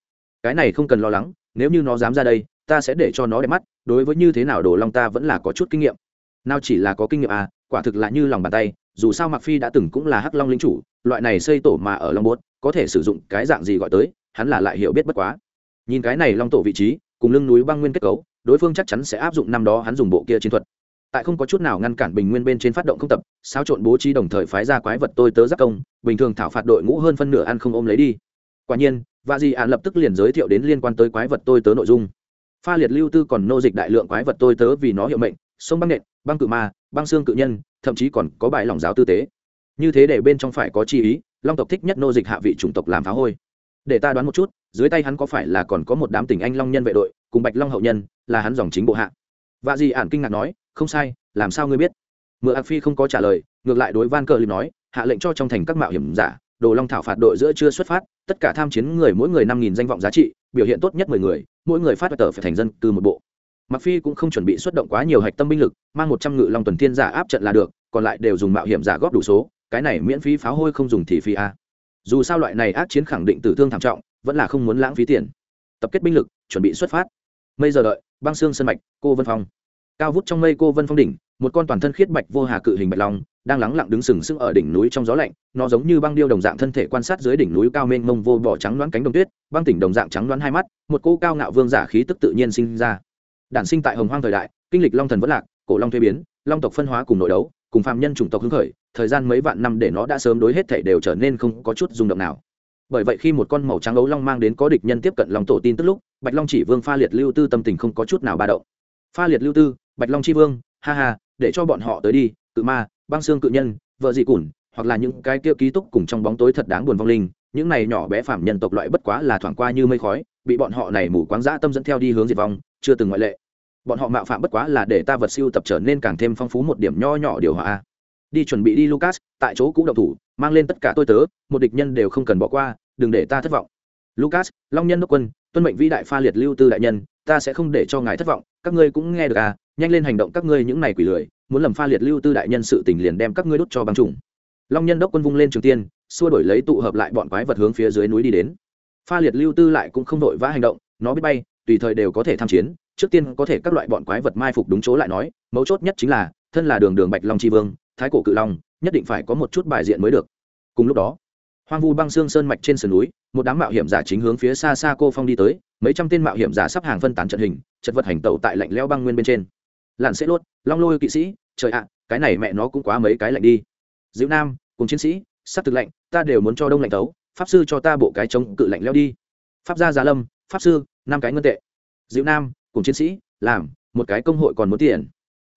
Cái này không cần lo lắng, nếu như nó dám ra đây, ta sẽ để cho nó đẹp mắt, đối với như thế nào đồ long ta vẫn là có chút kinh nghiệm. Nào chỉ là có kinh nghiệm à quả thực là như lòng bàn tay, dù sao mặc phi đã từng cũng là hắc long lính chủ, loại này xây tổ mà ở long bốt, có thể sử dụng cái dạng gì gọi tới, hắn là lại hiểu biết bất quá nhìn cái này long tổ vị trí, cùng lưng núi băng nguyên kết cấu, đối phương chắc chắn sẽ áp dụng năm đó hắn dùng bộ kia chiến thuật. Tại không có chút nào ngăn cản bình nguyên bên trên phát động không tập, xáo trộn bố trí đồng thời phái ra quái vật tôi tớ giác công, bình thường thảo phạt đội ngũ hơn phân nửa ăn không ôm lấy đi. Quả nhiên và gì ạn lập tức liền giới thiệu đến liên quan tới quái vật tôi tớ nội dung. Pha liệt lưu tư còn nô dịch đại lượng quái vật tôi tớ vì nó hiệu mệnh, sông băng nện, băng cự ma, băng xương cự nhân, thậm chí còn có bài lòng giáo tư tế. Như thế để bên trong phải có chi ý, long tộc thích nhất nô dịch hạ vị chủng tộc làm phá hôi để ta đoán một chút, dưới tay hắn có phải là còn có một đám tình anh long nhân vệ đội, cùng bạch long hậu nhân, là hắn dòng chính bộ hạ? Vạ dị ản kinh ngạc nói, không sai, làm sao ngươi biết? Mượn ạc phi không có trả lời, ngược lại đối van cờ lip nói, hạ lệnh cho trong thành các mạo hiểm giả, đồ long thảo phạt đội giữa chưa xuất phát, tất cả tham chiến người mỗi người năm nghìn danh vọng giá trị, biểu hiện tốt nhất mười người, mỗi người phát tờ phải thành dân từ một bộ. Mặc phi cũng không chuẩn bị xuất động quá nhiều hạch tâm binh lực, mang một trăm ngự long tuần thiên giả áp trận là được, còn lại đều dùng mạo hiểm giả góp đủ số, cái này miễn phí pháo hôi không dùng thì phi a dù sao loại này ác chiến khẳng định tử thương thảm trọng, vẫn là không muốn lãng phí tiền. Tập kết binh lực, chuẩn bị xuất phát. Mây giờ đợi, băng xương sân mạch, cô vân phong. Cao vút trong mây cô vân phong đỉnh, một con toàn thân khiết bạch vô hà cự hình bạch long, đang lắng lặng đứng sừng sững ở đỉnh núi trong gió lạnh, nó giống như băng điêu đồng dạng thân thể quan sát dưới đỉnh núi cao mênh mông vô bỏ trắng đoán cánh đồng tuyết, băng tỉnh đồng dạng trắng đoán hai mắt, một cô cao ngạo vương giả khí tức tự nhiên sinh ra. Đản sinh tại hồng hoang thời đại, kinh lịch long thần vẫn lạc, cổ long thuế biến, long tộc phân hóa cùng nội đấu, cùng phạm nhân chủng tộc hưng khởi thời gian mấy vạn năm để nó đã sớm đối hết thể đều trở nên không có chút rung động nào. Bởi vậy khi một con màu trắng ấu long mang đến có địch nhân tiếp cận long tổ tin tức lúc, bạch long chỉ vương pha liệt lưu tư tâm tình không có chút nào ba động. Pha liệt lưu tư, bạch long chi vương, ha ha, để cho bọn họ tới đi, cự ma, băng xương cự nhân, vợ dị cùn, hoặc là những cái kia ký túc cùng trong bóng tối thật đáng buồn vong linh, những này nhỏ bé phạm nhân tộc loại bất quá là thoảng qua như mây khói, bị bọn họ này mù quáng dã tâm dẫn theo đi hướng diệt vong, chưa từng ngoại lệ. Bọn họ mạo phạm bất quá là để ta vật siêu tập trở nên càng thêm phong phú một điểm nho nhỏ điều hòa đi chuẩn bị đi lucas, tại chỗ cũ đậu thủ, mang lên tất cả tôi tớ, một địch nhân đều không cần bỏ qua, đừng để ta thất vọng. Lucas, long nhân đốc quân, tuân mệnh vĩ đại pha liệt lưu tư đại nhân, ta sẽ không để cho ngài thất vọng, các ngươi cũng nghe được à nhanh lên hành động các ngươi những này quỷ lười, muốn lầm pha liệt lưu tư đại nhân sự tình liền đem các ngươi đốt cho băng trùng. Long nhân đốc quân vung lên trường tiên, xua đổi lấy tụ hợp lại bọn quái vật hướng phía dưới núi đi đến. Pha liệt lưu tư lại cũng không đội vã hành động, nó biết bay, tùy thời đều có thể tham chiến, trước tiên có thể các loại bọn quái vật mai phục đúng chỗ lại nói, mấu chốt nhất chính là, thân là đường đường bạch long tri vương thái cổ cự long, nhất định phải có một chút bài diện mới được. Cùng lúc đó, hoang vu băng xương sơn mạch trên sườn núi, một đám mạo hiểm giả chính hướng phía xa xa cô phong đi tới, mấy trăm tên mạo hiểm giả sắp hàng phân tán trận hình, chật vật hành tẩu tại lạnh leo băng nguyên bên trên. Lặn sẽ lốt, long lôi kỵ sĩ, trời ạ, cái này mẹ nó cũng quá mấy cái lạnh đi. Diệu nam, cùng chiến sĩ, sắp thực lạnh, ta đều muốn cho đông lạnh tấu, pháp sư cho ta bộ cái chống cự lạnh leo đi. Pháp gia gia lâm, pháp sư, năm cái ngân tệ. Diệu nam, cùng chiến sĩ, làm, một cái công hội còn muốn tiền.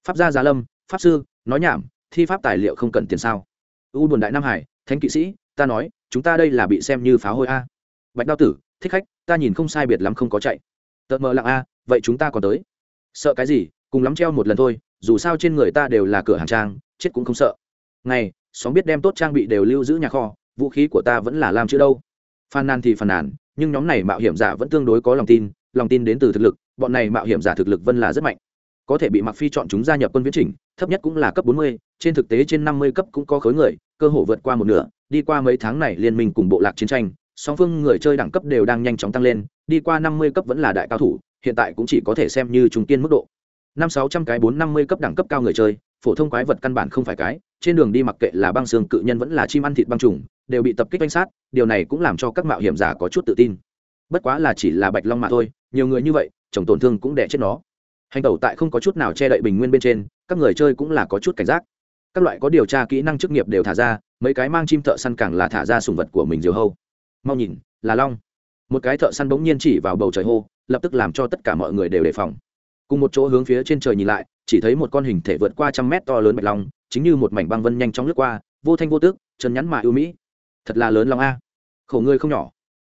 Pháp gia gia lâm, pháp sư, nói nhảm thi pháp tài liệu không cần tiền sao? U buồn đại nam hải, thánh kỵ sĩ, ta nói, chúng ta đây là bị xem như phá hôi a. Bạch đao tử, thích khách, ta nhìn không sai biệt lắm không có chạy. Tợt mờ lặng a, vậy chúng ta còn tới. Sợ cái gì, cùng lắm treo một lần thôi, dù sao trên người ta đều là cửa hàng trang, chết cũng không sợ. Ngày, xóm biết đem tốt trang bị đều lưu giữ nhà kho, vũ khí của ta vẫn là làm chữ đâu. Phàn nàn thì phàn nàn, nhưng nhóm này mạo hiểm giả vẫn tương đối có lòng tin lòng tin đến từ thực lực, bọn này mạo hiểm giả thực lực vân là rất mạnh có thể bị mặc phi chọn chúng gia nhập quân viễn chỉnh, thấp nhất cũng là cấp 40, trên thực tế trên 50 cấp cũng có khối người cơ hội vượt qua một nửa đi qua mấy tháng này liên minh cùng bộ lạc chiến tranh song phương người chơi đẳng cấp đều đang nhanh chóng tăng lên đi qua 50 cấp vẫn là đại cao thủ hiện tại cũng chỉ có thể xem như trung tiên mức độ. Năm sáu trăm cái bốn năm mươi cấp đẳng cấp cao người chơi phổ thông quái vật căn bản không phải cái trên đường đi mặc kệ là băng xương cự nhân vẫn là chim ăn thịt băng trùng đều bị tập kích oanh sát điều này cũng làm cho các mạo hiểm giả có chút tự tin. Bất quá là chỉ là bạch long mà thôi nhiều người như vậy chồng tổn thương cũng đẻ chết nó hành tẩu tại không có chút nào che đậy bình nguyên bên trên, các người chơi cũng là có chút cảnh giác. Các loại có điều tra kỹ năng chức nghiệp đều thả ra, mấy cái mang chim thợ săn càng là thả ra sùng vật của mình diều hâu. Mau nhìn, là long. Một cái thợ săn bỗng nhiên chỉ vào bầu trời hô, lập tức làm cho tất cả mọi người đều đề phòng. Cùng một chỗ hướng phía trên trời nhìn lại, chỉ thấy một con hình thể vượt qua trăm mét to lớn bạch long, chính như một mảnh băng vân nhanh chóng lướt qua, vô thanh vô tước, chân nhắn mà ưu mỹ. Thật là lớn long a. Khổ người không nhỏ.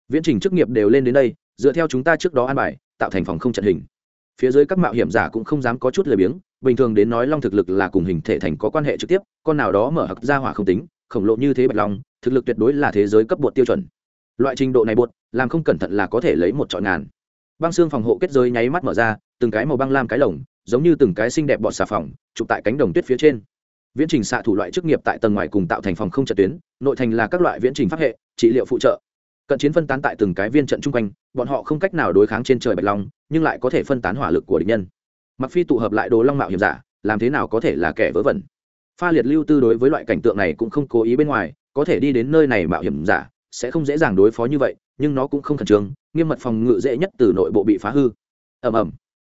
Viễn trình chức nghiệp đều lên đến đây, dựa theo chúng ta trước đó an bài, tạo thành phòng không trận hình phía dưới các mạo hiểm giả cũng không dám có chút lười biếng, bình thường đến nói long thực lực là cùng hình thể thành có quan hệ trực tiếp, con nào đó mở hặc ra hỏa không tính, khổng lồ như thế bạch long, thực lực tuyệt đối là thế giới cấp bột tiêu chuẩn. Loại trình độ này bột, làm không cẩn thận là có thể lấy một trọn ngàn. Băng xương phòng hộ kết giới nháy mắt mở ra, từng cái màu băng lam cái lồng, giống như từng cái xinh đẹp bọt xà phòng, chụp tại cánh đồng tuyết phía trên. Viễn trình xạ thủ loại chức nghiệp tại tầng ngoài cùng tạo thành phòng không trận tuyến, nội thành là các loại viễn trình pháp hệ, trị liệu phụ trợ cận chiến phân tán tại từng cái viên trận chung quanh, bọn họ không cách nào đối kháng trên trời bạch long, nhưng lại có thể phân tán hỏa lực của địch nhân. Mặc phi tụ hợp lại đồ long mạo hiểm giả, làm thế nào có thể là kẻ vớ vẩn? Pha liệt lưu tư đối với loại cảnh tượng này cũng không cố ý bên ngoài, có thể đi đến nơi này mạo hiểm giả sẽ không dễ dàng đối phó như vậy, nhưng nó cũng không khẩn trương, nghiêm mật phòng ngự dễ nhất từ nội bộ bị phá hư. Ầm ầm.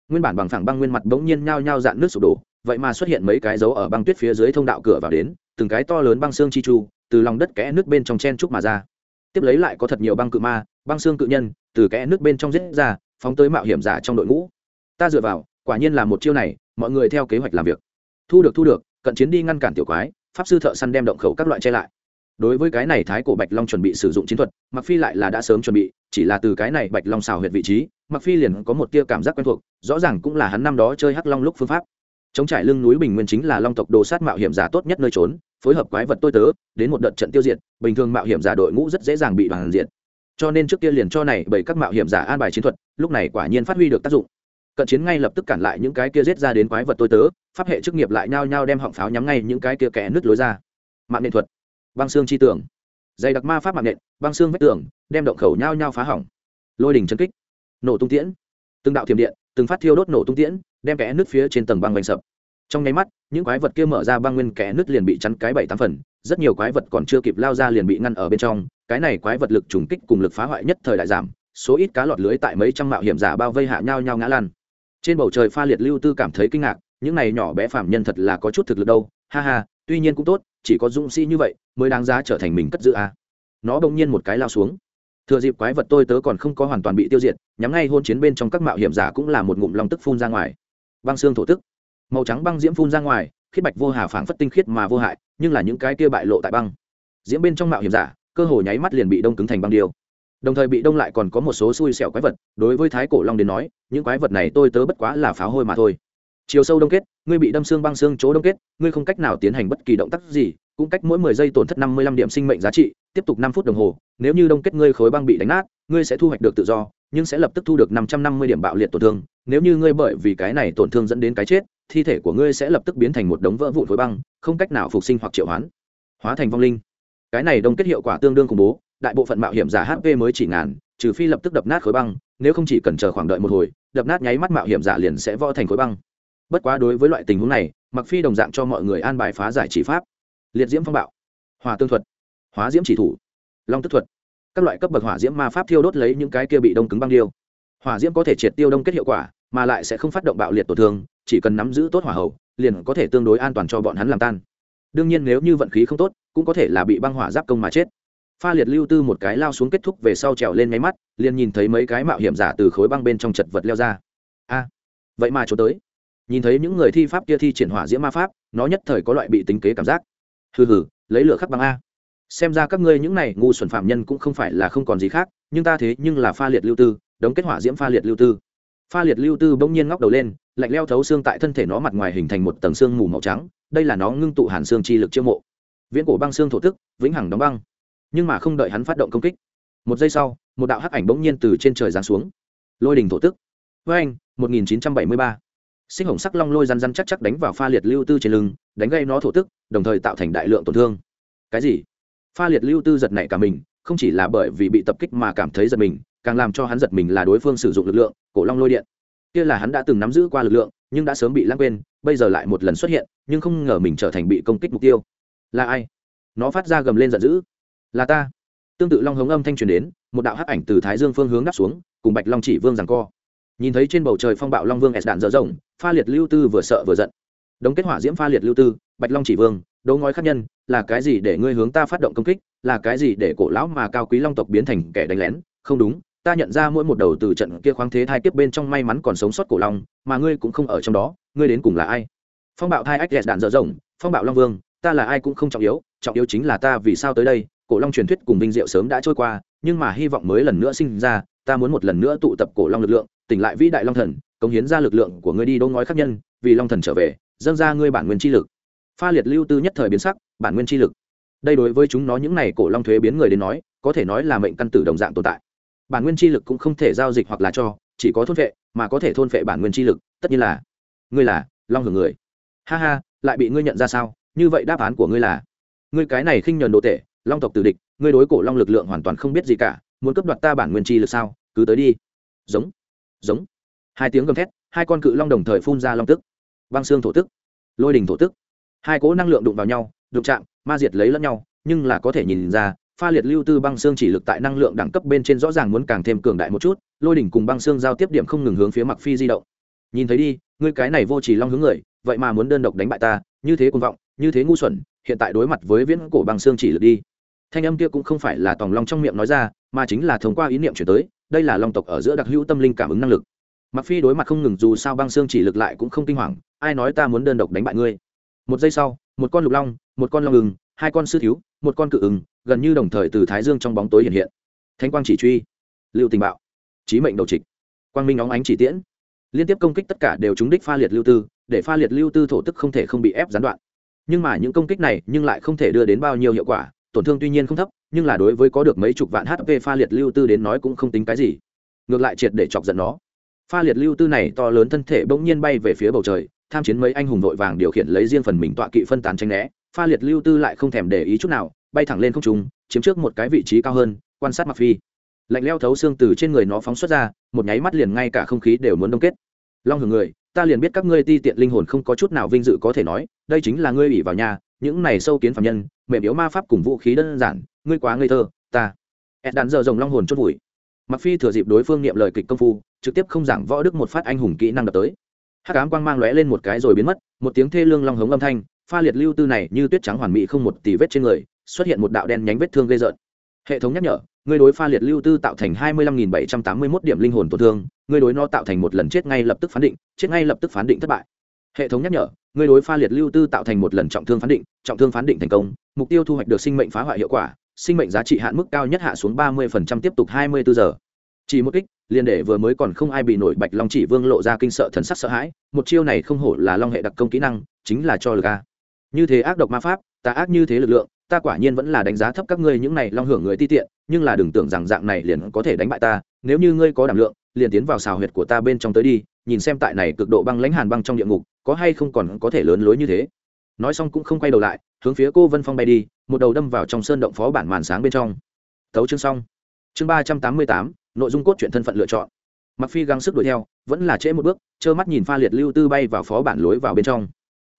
Nguyên bản bằng phẳng băng nguyên mặt bỗng nhiên nhao nhao dạn nước sụp đổ, vậy mà xuất hiện mấy cái dấu ở băng tuyết phía dưới thông đạo cửa vào đến, từng cái to lớn băng xương chi chu từ lòng đất kẽ nước bên trong chen trúc mà ra tiếp lấy lại có thật nhiều băng cự ma, băng xương cự nhân, từ kẽ nước bên trong giết ra, phóng tới mạo hiểm giả trong đội ngũ. Ta dựa vào, quả nhiên là một chiêu này, mọi người theo kế hoạch làm việc. Thu được thu được, cận chiến đi ngăn cản tiểu quái, pháp sư thợ săn đem động khẩu các loại che lại. Đối với cái này thái cổ bạch long chuẩn bị sử dụng chiến thuật mặc phi lại là đã sớm chuẩn bị, chỉ là từ cái này bạch long xào huyệt vị trí mặc phi liền có một tia cảm giác quen thuộc, rõ ràng cũng là hắn năm đó chơi hắc long lúc phương pháp chống trải lưng núi bình nguyên chính là long tộc đồ sát mạo hiểm giả tốt nhất nơi trốn, phối hợp quái vật tôi tớ, đến một đợt trận tiêu diệt, bình thường mạo hiểm giả đội ngũ rất dễ dàng bị đoàn diện cho nên trước kia liền cho này bởi các mạo hiểm giả an bài chiến thuật, lúc này quả nhiên phát huy được tác dụng. Cận chiến ngay lập tức cản lại những cái kia giết ra đến quái vật tôi tớ, pháp hệ chức nghiệp lại nhao nhao đem họng pháo nhắm ngay những cái kia kẻ nứt lối ra. Mạng nghệ thuật. Băng xương chi tường. Dày đặc ma pháp mạng nện, băng xương vách tường, đem động khẩu nhao nhao phá hỏng. Lôi đỉnh chân kích. Nổ tung tiễn. Từng đạo thiểm điện, từng phát thiêu đốt nổ tung tiễn đem kẽ nước phía trên tầng băng bành sập. Trong nháy mắt, những quái vật kia mở ra băng nguyên kẽ nước liền bị chắn cái bảy tám phần, rất nhiều quái vật còn chưa kịp lao ra liền bị ngăn ở bên trong. Cái này quái vật lực trùng kích cùng lực phá hoại nhất thời đại giảm, số ít cá lọt lưới tại mấy trăm mạo hiểm giả bao vây hạ nhau nhau ngã lan trên bầu trời pha liệt lưu tư cảm thấy kinh ngạc, những này nhỏ bé phạm nhân thật là có chút thực lực đâu. Ha ha, tuy nhiên cũng tốt, chỉ có dũng sĩ như vậy mới đáng giá trở thành mình cất giữ a. À. nó bỗng nhiên một cái lao xuống. Thừa dịp quái vật tôi tớ còn không có hoàn toàn bị tiêu diệt, nhắm ngay hôn chiến bên trong các mạo hiểm giả cũng là một ngụm long tức phun ra ngoài băng xương thổ tức. Màu trắng băng diễm phun ra ngoài, khiết bạch vô hà phảng phất tinh khiết mà vô hại, nhưng là những cái kia bại lộ tại băng. Diễm bên trong mạo hiểm giả, cơ hồ nháy mắt liền bị đông cứng thành băng điêu. Đồng thời bị đông lại còn có một số xui xẻo quái vật, đối với thái cổ long đến nói, những quái vật này tôi tớ bất quá là pháo hôi mà thôi. Chiều sâu đông kết, ngươi bị đâm xương băng xương chỗ đông kết, ngươi không cách nào tiến hành bất kỳ động tác gì, cũng cách mỗi mười giây tổn thất năm mươi lăm điểm sinh mệnh giá trị, tiếp tục năm phút đồng hồ, nếu như đông kết ngươi khối băng bị đánh nát, ngươi sẽ thu hoạch được tự do, nhưng sẽ lập tức thu được năm trăm năm mươi điểm bạo liệt tổn thương nếu như ngươi bởi vì cái này tổn thương dẫn đến cái chết, thi thể của ngươi sẽ lập tức biến thành một đống vỡ vụn khối băng, không cách nào phục sinh hoặc triệu hoán. Hóa thành vong linh. Cái này đông kết hiệu quả tương đương khủng bố, đại bộ phận mạo hiểm giả hp mới chỉ ngàn, trừ phi lập tức đập nát khối băng, nếu không chỉ cần chờ khoảng đợi một hồi, đập nát nháy mắt mạo hiểm giả liền sẽ vỡ thành khối băng. Bất quá đối với loại tình huống này mặc phi đồng dạng cho mọi người an bài phá giải chỉ pháp. Liệt diễm phong bạo. Hòa tương thuật. Hóa diễm chỉ thủ. Long tức thuật. Các loại cấp bậc hỏa diễm ma pháp thiêu đốt lấy những cái kia bị đông cứng băng điêu hỏa diễm có thể triệt tiêu đông kết hiệu quả, mà lại sẽ không phát động bạo liệt tổn thương, chỉ cần nắm giữ tốt hỏa hậu liền có thể tương đối an toàn cho bọn hắn làm tan. Đương nhiên nếu như vận khí không tốt, cũng có thể là bị băng hỏa giáp công mà chết. Pha liệt lưu tư một cái lao xuống kết thúc về sau trèo lên máy mắt, liền nhìn thấy mấy cái mạo hiểm giả từ khối băng bên trong chật vật leo ra. A, vậy mà chỗ tới. Nhìn thấy những người thi pháp kia thi triển hỏa diễm ma pháp, nó nhất thời có loại bị tính kế cảm giác. Hừ hừ, lấy lửa khắc băng a. Xem ra các ngươi những này ngu xuẩn phạm nhân cũng không phải là không còn gì khác, nhưng ta thế nhưng là pha liệt lưu tư đống kết hỏa diễm pha liệt lưu tư. Pha liệt lưu tư bỗng nhiên ngóc đầu lên, lạnh leo thấu xương tại thân thể nó mặt ngoài hình thành một tầng xương mù màu trắng, đây là nó ngưng tụ hàn xương chi lực chiêu mộ. Viễn cổ băng xương thổ tức, vĩnh hằng đóng băng. Nhưng mà không đợi hắn phát động công kích, một giây sau, một đạo hắc ảnh bỗng nhiên từ trên trời giáng xuống. Lôi đình thổ tức. Với anh 1973. sinh hồng sắc long lôi răn răn chắc chắc đánh vào pha liệt lưu tư trên lưng, đánh gây nó thổ tức, đồng thời tạo thành đại lượng tổn thương. Cái gì? Pha liệt lưu tư giật nảy cả mình, không chỉ là bởi vì bị tập kích mà cảm thấy giật mình càng làm cho hắn giật mình là đối phương sử dụng lực lượng, cổ long lôi điện. Kia là hắn đã từng nắm giữ qua lực lượng, nhưng đã sớm bị lãng quên, bây giờ lại một lần xuất hiện, nhưng không ngờ mình trở thành bị công kích mục tiêu. Là ai? Nó phát ra gầm lên giận dữ. Là ta. Tương tự long hống âm thanh truyền đến, một đạo hắc ảnh từ thái dương phương hướng đáp xuống, cùng bạch long chỉ vương rằng co. Nhìn thấy trên bầu trời phong bạo long vương s đạn dở rộng, pha liệt lưu tư vừa sợ vừa giận. Đống kết hỏa diễm pha liệt lưu tư, bạch long chỉ vương, đấu ngói khắc nhân, là cái gì để ngươi hướng ta phát động công kích, là cái gì để cổ lão mà cao quý long tộc biến thành kẻ đánh lén? Không đúng ta nhận ra mỗi một đầu từ trận kia khoáng thế thai kiếp bên trong may mắn còn sống sót cổ long, mà ngươi cũng không ở trong đó, ngươi đến cùng là ai? Phong bạo thai ách đẹp đạn dở rộng, phong bạo long vương, ta là ai cũng không trọng yếu trọng yếu chính là ta vì sao tới đây, cổ long truyền thuyết cùng vinh diệu sớm đã trôi qua, nhưng mà hy vọng mới lần nữa sinh ra, ta muốn một lần nữa tụ tập cổ long lực lượng, tỉnh lại vĩ đại long thần, cống hiến ra lực lượng của ngươi đi đỗ ngói khắc nhân, vì long thần trở về, dâng ra ngươi bản nguyên chi lực. Pha liệt lưu tư nhất thời biến sắc, bản nguyên chi lực. Đây đối với chúng nó những này cổ long thuế biến người đến nói, có thể nói là mệnh căn tử đồng dạng tồn tại bản nguyên chi lực cũng không thể giao dịch hoặc là cho, chỉ có thôn vệ mà có thể thôn vệ bản nguyên chi lực, tất nhiên là. Ngươi là long hưởng người. Ha ha, lại bị ngươi nhận ra sao? Như vậy đáp án của ngươi là, ngươi cái này khinh nhờn đồ tệ long tộc tử địch, ngươi đối cổ long lực lượng hoàn toàn không biết gì cả, muốn cấp đoạt ta bản nguyên chi lực sao? Cứ tới đi. Giống giống. Hai tiếng gầm thét, hai con cự long đồng thời phun ra long tức. Băng xương thổ tức, lôi đình thổ tức. Hai cỗ năng lượng đụng vào nhau, đụng chạm, ma diệt lấy lẫn nhau, nhưng là có thể nhìn ra pha liệt lưu tư băng xương chỉ lực tại năng lượng đẳng cấp bên trên rõ ràng muốn càng thêm cường đại một chút, lôi đỉnh cùng băng xương giao tiếp điểm không ngừng hướng phía mặc phi di động. Nhìn thấy đi, ngươi cái này vô chỉ long hướng người, vậy mà muốn đơn độc đánh bại ta, như thế cuồng vọng, như thế ngu xuẩn, hiện tại đối mặt với viễn cổ băng xương chỉ lực đi. Thanh âm kia cũng không phải là tòng long trong miệng nói ra, mà chính là thông qua ý niệm chuyển tới, đây là long tộc ở giữa đặc hữu tâm linh cảm ứng năng lực. Mặc phi đối mặt không ngừng dù sao băng xương chỉ lực lại cũng không kinh hoàng, ai nói ta muốn đơn độc đánh bại ngươi? Một giây sau, một con lục long, một con long ngừng hai con sư thiếu một con cự ứng, gần như đồng thời từ thái dương trong bóng tối hiện hiện. Thánh quang chỉ truy lưu tình bạo trí mệnh đầu trịch quang minh óng ánh chỉ tiễn. Liên tiếp công kích tất cả đều trúng đích pha liệt lưu tư để pha liệt lưu tư thổ tức không thể không bị ép gián đoạn. Nhưng mà những công kích này nhưng lại không thể đưa đến bao nhiêu hiệu quả tổn thương tuy nhiên không thấp nhưng là đối với có được mấy chục vạn hp pha liệt lưu tư đến nói cũng không tính cái gì. Ngược lại triệt để chọc giận nó. Pha liệt lưu tư này to lớn thân thể bỗng nhiên bay về phía bầu trời tham chiến mấy anh hùng vội vàng điều khiển lấy riêng phần mình tọa kỵ phân tán tranh né, pha liệt lưu tư lại không thèm để ý chút nào, bay thẳng lên không trung, chiếm trước một cái vị trí cao hơn, quan sát mặc phi. Lạnh leo thấu xương từ trên người nó phóng xuất ra, một nháy mắt liền ngay cả không khí đều muốn đông kết. Long hưởng người, ta liền biết các ngươi ti tiện linh hồn không có chút nào vinh dự có thể nói, đây chính là ngươi ủy vào nhà, những này sâu kiến phạm nhân, mềm yếu ma pháp cùng vũ khí đơn giản, ngươi quá ngây thơ, ta. Ed đạn giờ rồng long hồn chốt vùi. Mặc phi thừa dịp đối phương niệm lời kịch công phu, trực tiếp không giảng võ đức một phát anh hùng kỹ năng đập tới hắc ám quang mang lóe lên một cái rồi biến mất, một tiếng thê lương long hống âm thanh, pha liệt lưu tư này như tuyết trắng hoàn mỹ không một tỷ vết trên người, xuất hiện một đạo đen nhánh vết thương gây rợn. Hệ thống nhắc nhở người đối pha liệt lưu tư tạo thành hai mươi lăm nghìn bảy trăm tám mươi mốt điểm linh hồn tổn thương người đối nó tạo thành một lần chết ngay lập tức phán định, chết ngay lập tức phán định thất bại. Hệ thống nhắc nhở người đối pha liệt lưu tư tạo thành một lần trọng thương phán định, trọng thương phán định thành công, mục tiêu thu hoạch được sinh mệnh phá hoại hiệu quả, sinh mệnh giá trị hạn mức cao nhất hạ xuống ba mươi tiếp tục hai mươi bốn giờ. Chỉ một kích liền để vừa mới còn không ai bị nổi bạch long chỉ vương lộ ra kinh sợ thần sắc sợ hãi, một chiêu này không hổ là long hệ đặc công kỹ năng, chính là cho lực a. Như thế ác độc ma pháp ta ác như thế lực lượng, ta quả nhiên vẫn là đánh giá thấp các ngươi những này long hưởng người ti tiện, nhưng là đừng tưởng rằng dạng này liền có thể đánh bại ta, nếu như ngươi có đảm lượng, liền tiến vào xào huyệt của ta bên trong tới đi, nhìn xem tại này cực độ băng lãnh hàn băng trong địa ngục, có hay không còn có thể lớn lối như thế. Nói xong cũng không quay đầu lại, hướng phía cô vân phong bay đi, một đầu đâm vào trong sơn động phó bản màn sáng bên trong. Thấu chương xong. Chương ba trăm tám mươi tám nội dung cốt truyện thân phận lựa chọn. Mặc phi gắng sức đuổi theo, vẫn là trễ một bước, trơ mắt nhìn pha liệt lưu tư bay vào phó bản lối vào bên trong.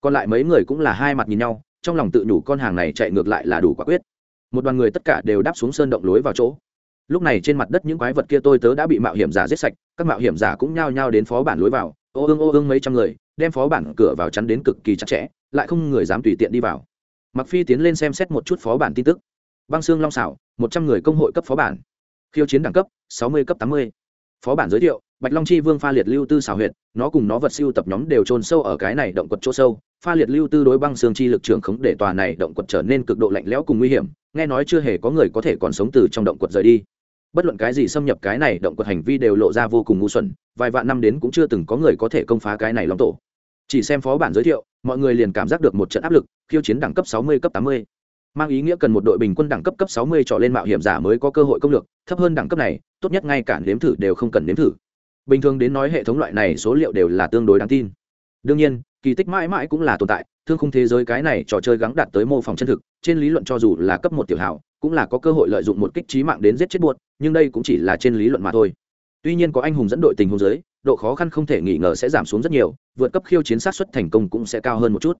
Còn lại mấy người cũng là hai mặt nhìn nhau, trong lòng tự nhủ con hàng này chạy ngược lại là đủ quả quyết. Một đoàn người tất cả đều đáp xuống sơn động lối vào chỗ. Lúc này trên mặt đất những quái vật kia tôi tớ đã bị mạo hiểm giả giết sạch, các mạo hiểm giả cũng nhao nhao đến phó bản lối vào, ô ương ô ương mấy trăm người, đem phó bản cửa vào chắn đến cực kỳ chặt chẽ, lại không người dám tùy tiện đi vào. Mặc phi tiến lên xem xét một chút phó bản tin tức. Băng xương long xảo một trăm người công hội cấp phó bản khiêu chiến đẳng cấp, sáu mươi cấp tám mươi. Phó bản giới thiệu, bạch long chi vương pha liệt lưu tư xảo huyệt, nó cùng nó vật siêu tập nhóm đều trôn sâu ở cái này động quật chỗ sâu. Pha liệt lưu tư đối băng xương chi lực trưởng khống để tòa này động quật trở nên cực độ lạnh lẽo cùng nguy hiểm, nghe nói chưa hề có người có thể còn sống từ trong động quật rời đi. Bất luận cái gì xâm nhập cái này động quật hành vi đều lộ ra vô cùng ngu xuẩn, vài vạn năm đến cũng chưa từng có người có thể công phá cái này long tổ. Chỉ xem phó bản giới thiệu, mọi người liền cảm giác được một trận áp lực, khiêu chiến đẳng cấp sáu mươi cấp tám mươi mang ý nghĩa cần một đội bình quân đẳng cấp cấp 60 trở lên mạo hiểm giả mới có cơ hội công lược thấp hơn đẳng cấp này tốt nhất ngay cả nếm thử đều không cần nếm thử. Bình thường đến nói hệ thống loại này số liệu đều là tương đối đáng tin. Đương nhiên kỳ tích mãi mãi cũng là tồn tại thương khung thế giới cái này trò chơi gắng đạt tới mô phỏng chân thực trên lý luận cho dù là cấp một tiểu hảo cũng là có cơ hội lợi dụng một kích trí mạng đến giết chết buột, nhưng đây cũng chỉ là trên lý luận mà thôi. Tuy nhiên có anh hùng dẫn đội tình huống giới độ khó khăn không thể nghi ngờ sẽ giảm xuống rất nhiều vượt cấp khiêu chiến sát xuất thành công cũng sẽ cao hơn một chút.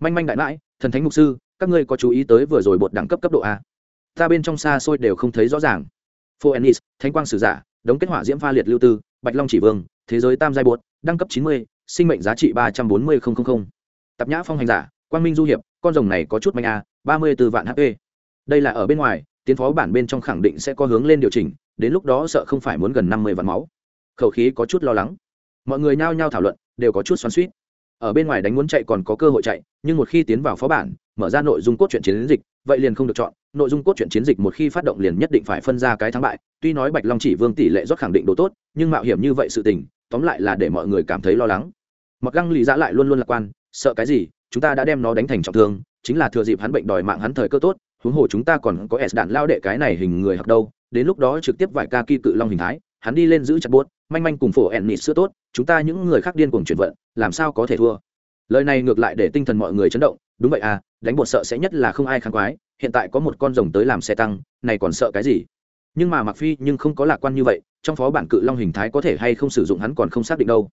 Manh manh đại mãi thần thánh mục sư các ngươi có chú ý tới vừa rồi bột đẳng cấp cấp độ a? Ta bên trong xa xôi đều không thấy rõ ràng. Phoenix, thánh quang sử giả, đống kết hỏa diễm pha liệt lưu tư, bạch long chỉ vương, thế giới tam giai bột, đăng cấp chín mươi, sinh mệnh giá trị ba trăm bốn mươi tập nhã phong hành giả, quang minh du hiệp, con rồng này có chút mạnh a, ba mươi b vạn hp. Đây là ở bên ngoài, tiến phó bản bên trong khẳng định sẽ có hướng lên điều chỉnh, đến lúc đó sợ không phải muốn gần năm mươi vạn máu. Khẩu khí có chút lo lắng. Mọi người nhao nhao thảo luận, đều có chút xoắn suýt ở bên ngoài đánh muốn chạy còn có cơ hội chạy, nhưng một khi tiến vào phó bản, mở ra nội dung cốt truyện chiến dịch, vậy liền không được chọn. Nội dung cốt truyện chiến dịch một khi phát động liền nhất định phải phân ra cái thắng bại. Tuy nói bạch long chỉ vương tỷ lệ rót khẳng định độ tốt, nhưng mạo hiểm như vậy sự tình, tóm lại là để mọi người cảm thấy lo lắng. Mặc găng lì giã lại luôn luôn lạc quan, sợ cái gì, chúng ta đã đem nó đánh thành trọng thương, chính là thừa dịp hắn bệnh đòi mạng hắn thời cơ tốt, huống hồ chúng ta còn có s đạn lao đệ cái này hình người học đâu, đến lúc đó trực tiếp vải ca kỳ cự long hình thái hắn đi lên giữ chặt buốt, manh manh cùng phổ ẹn nịt sữa tốt, chúng ta những người khác điên cùng chuyển vận, làm sao có thể thua? Lời này ngược lại để tinh thần mọi người chấn động, đúng vậy à đánh bột sợ sẽ nhất là không ai kháng quái, hiện tại có một con rồng tới làm xe tăng, này còn sợ cái gì? Nhưng mà mặc phi nhưng không có lạc quan như vậy, trong phó bản cự long hình thái có thể hay không sử dụng hắn còn không xác định đâu.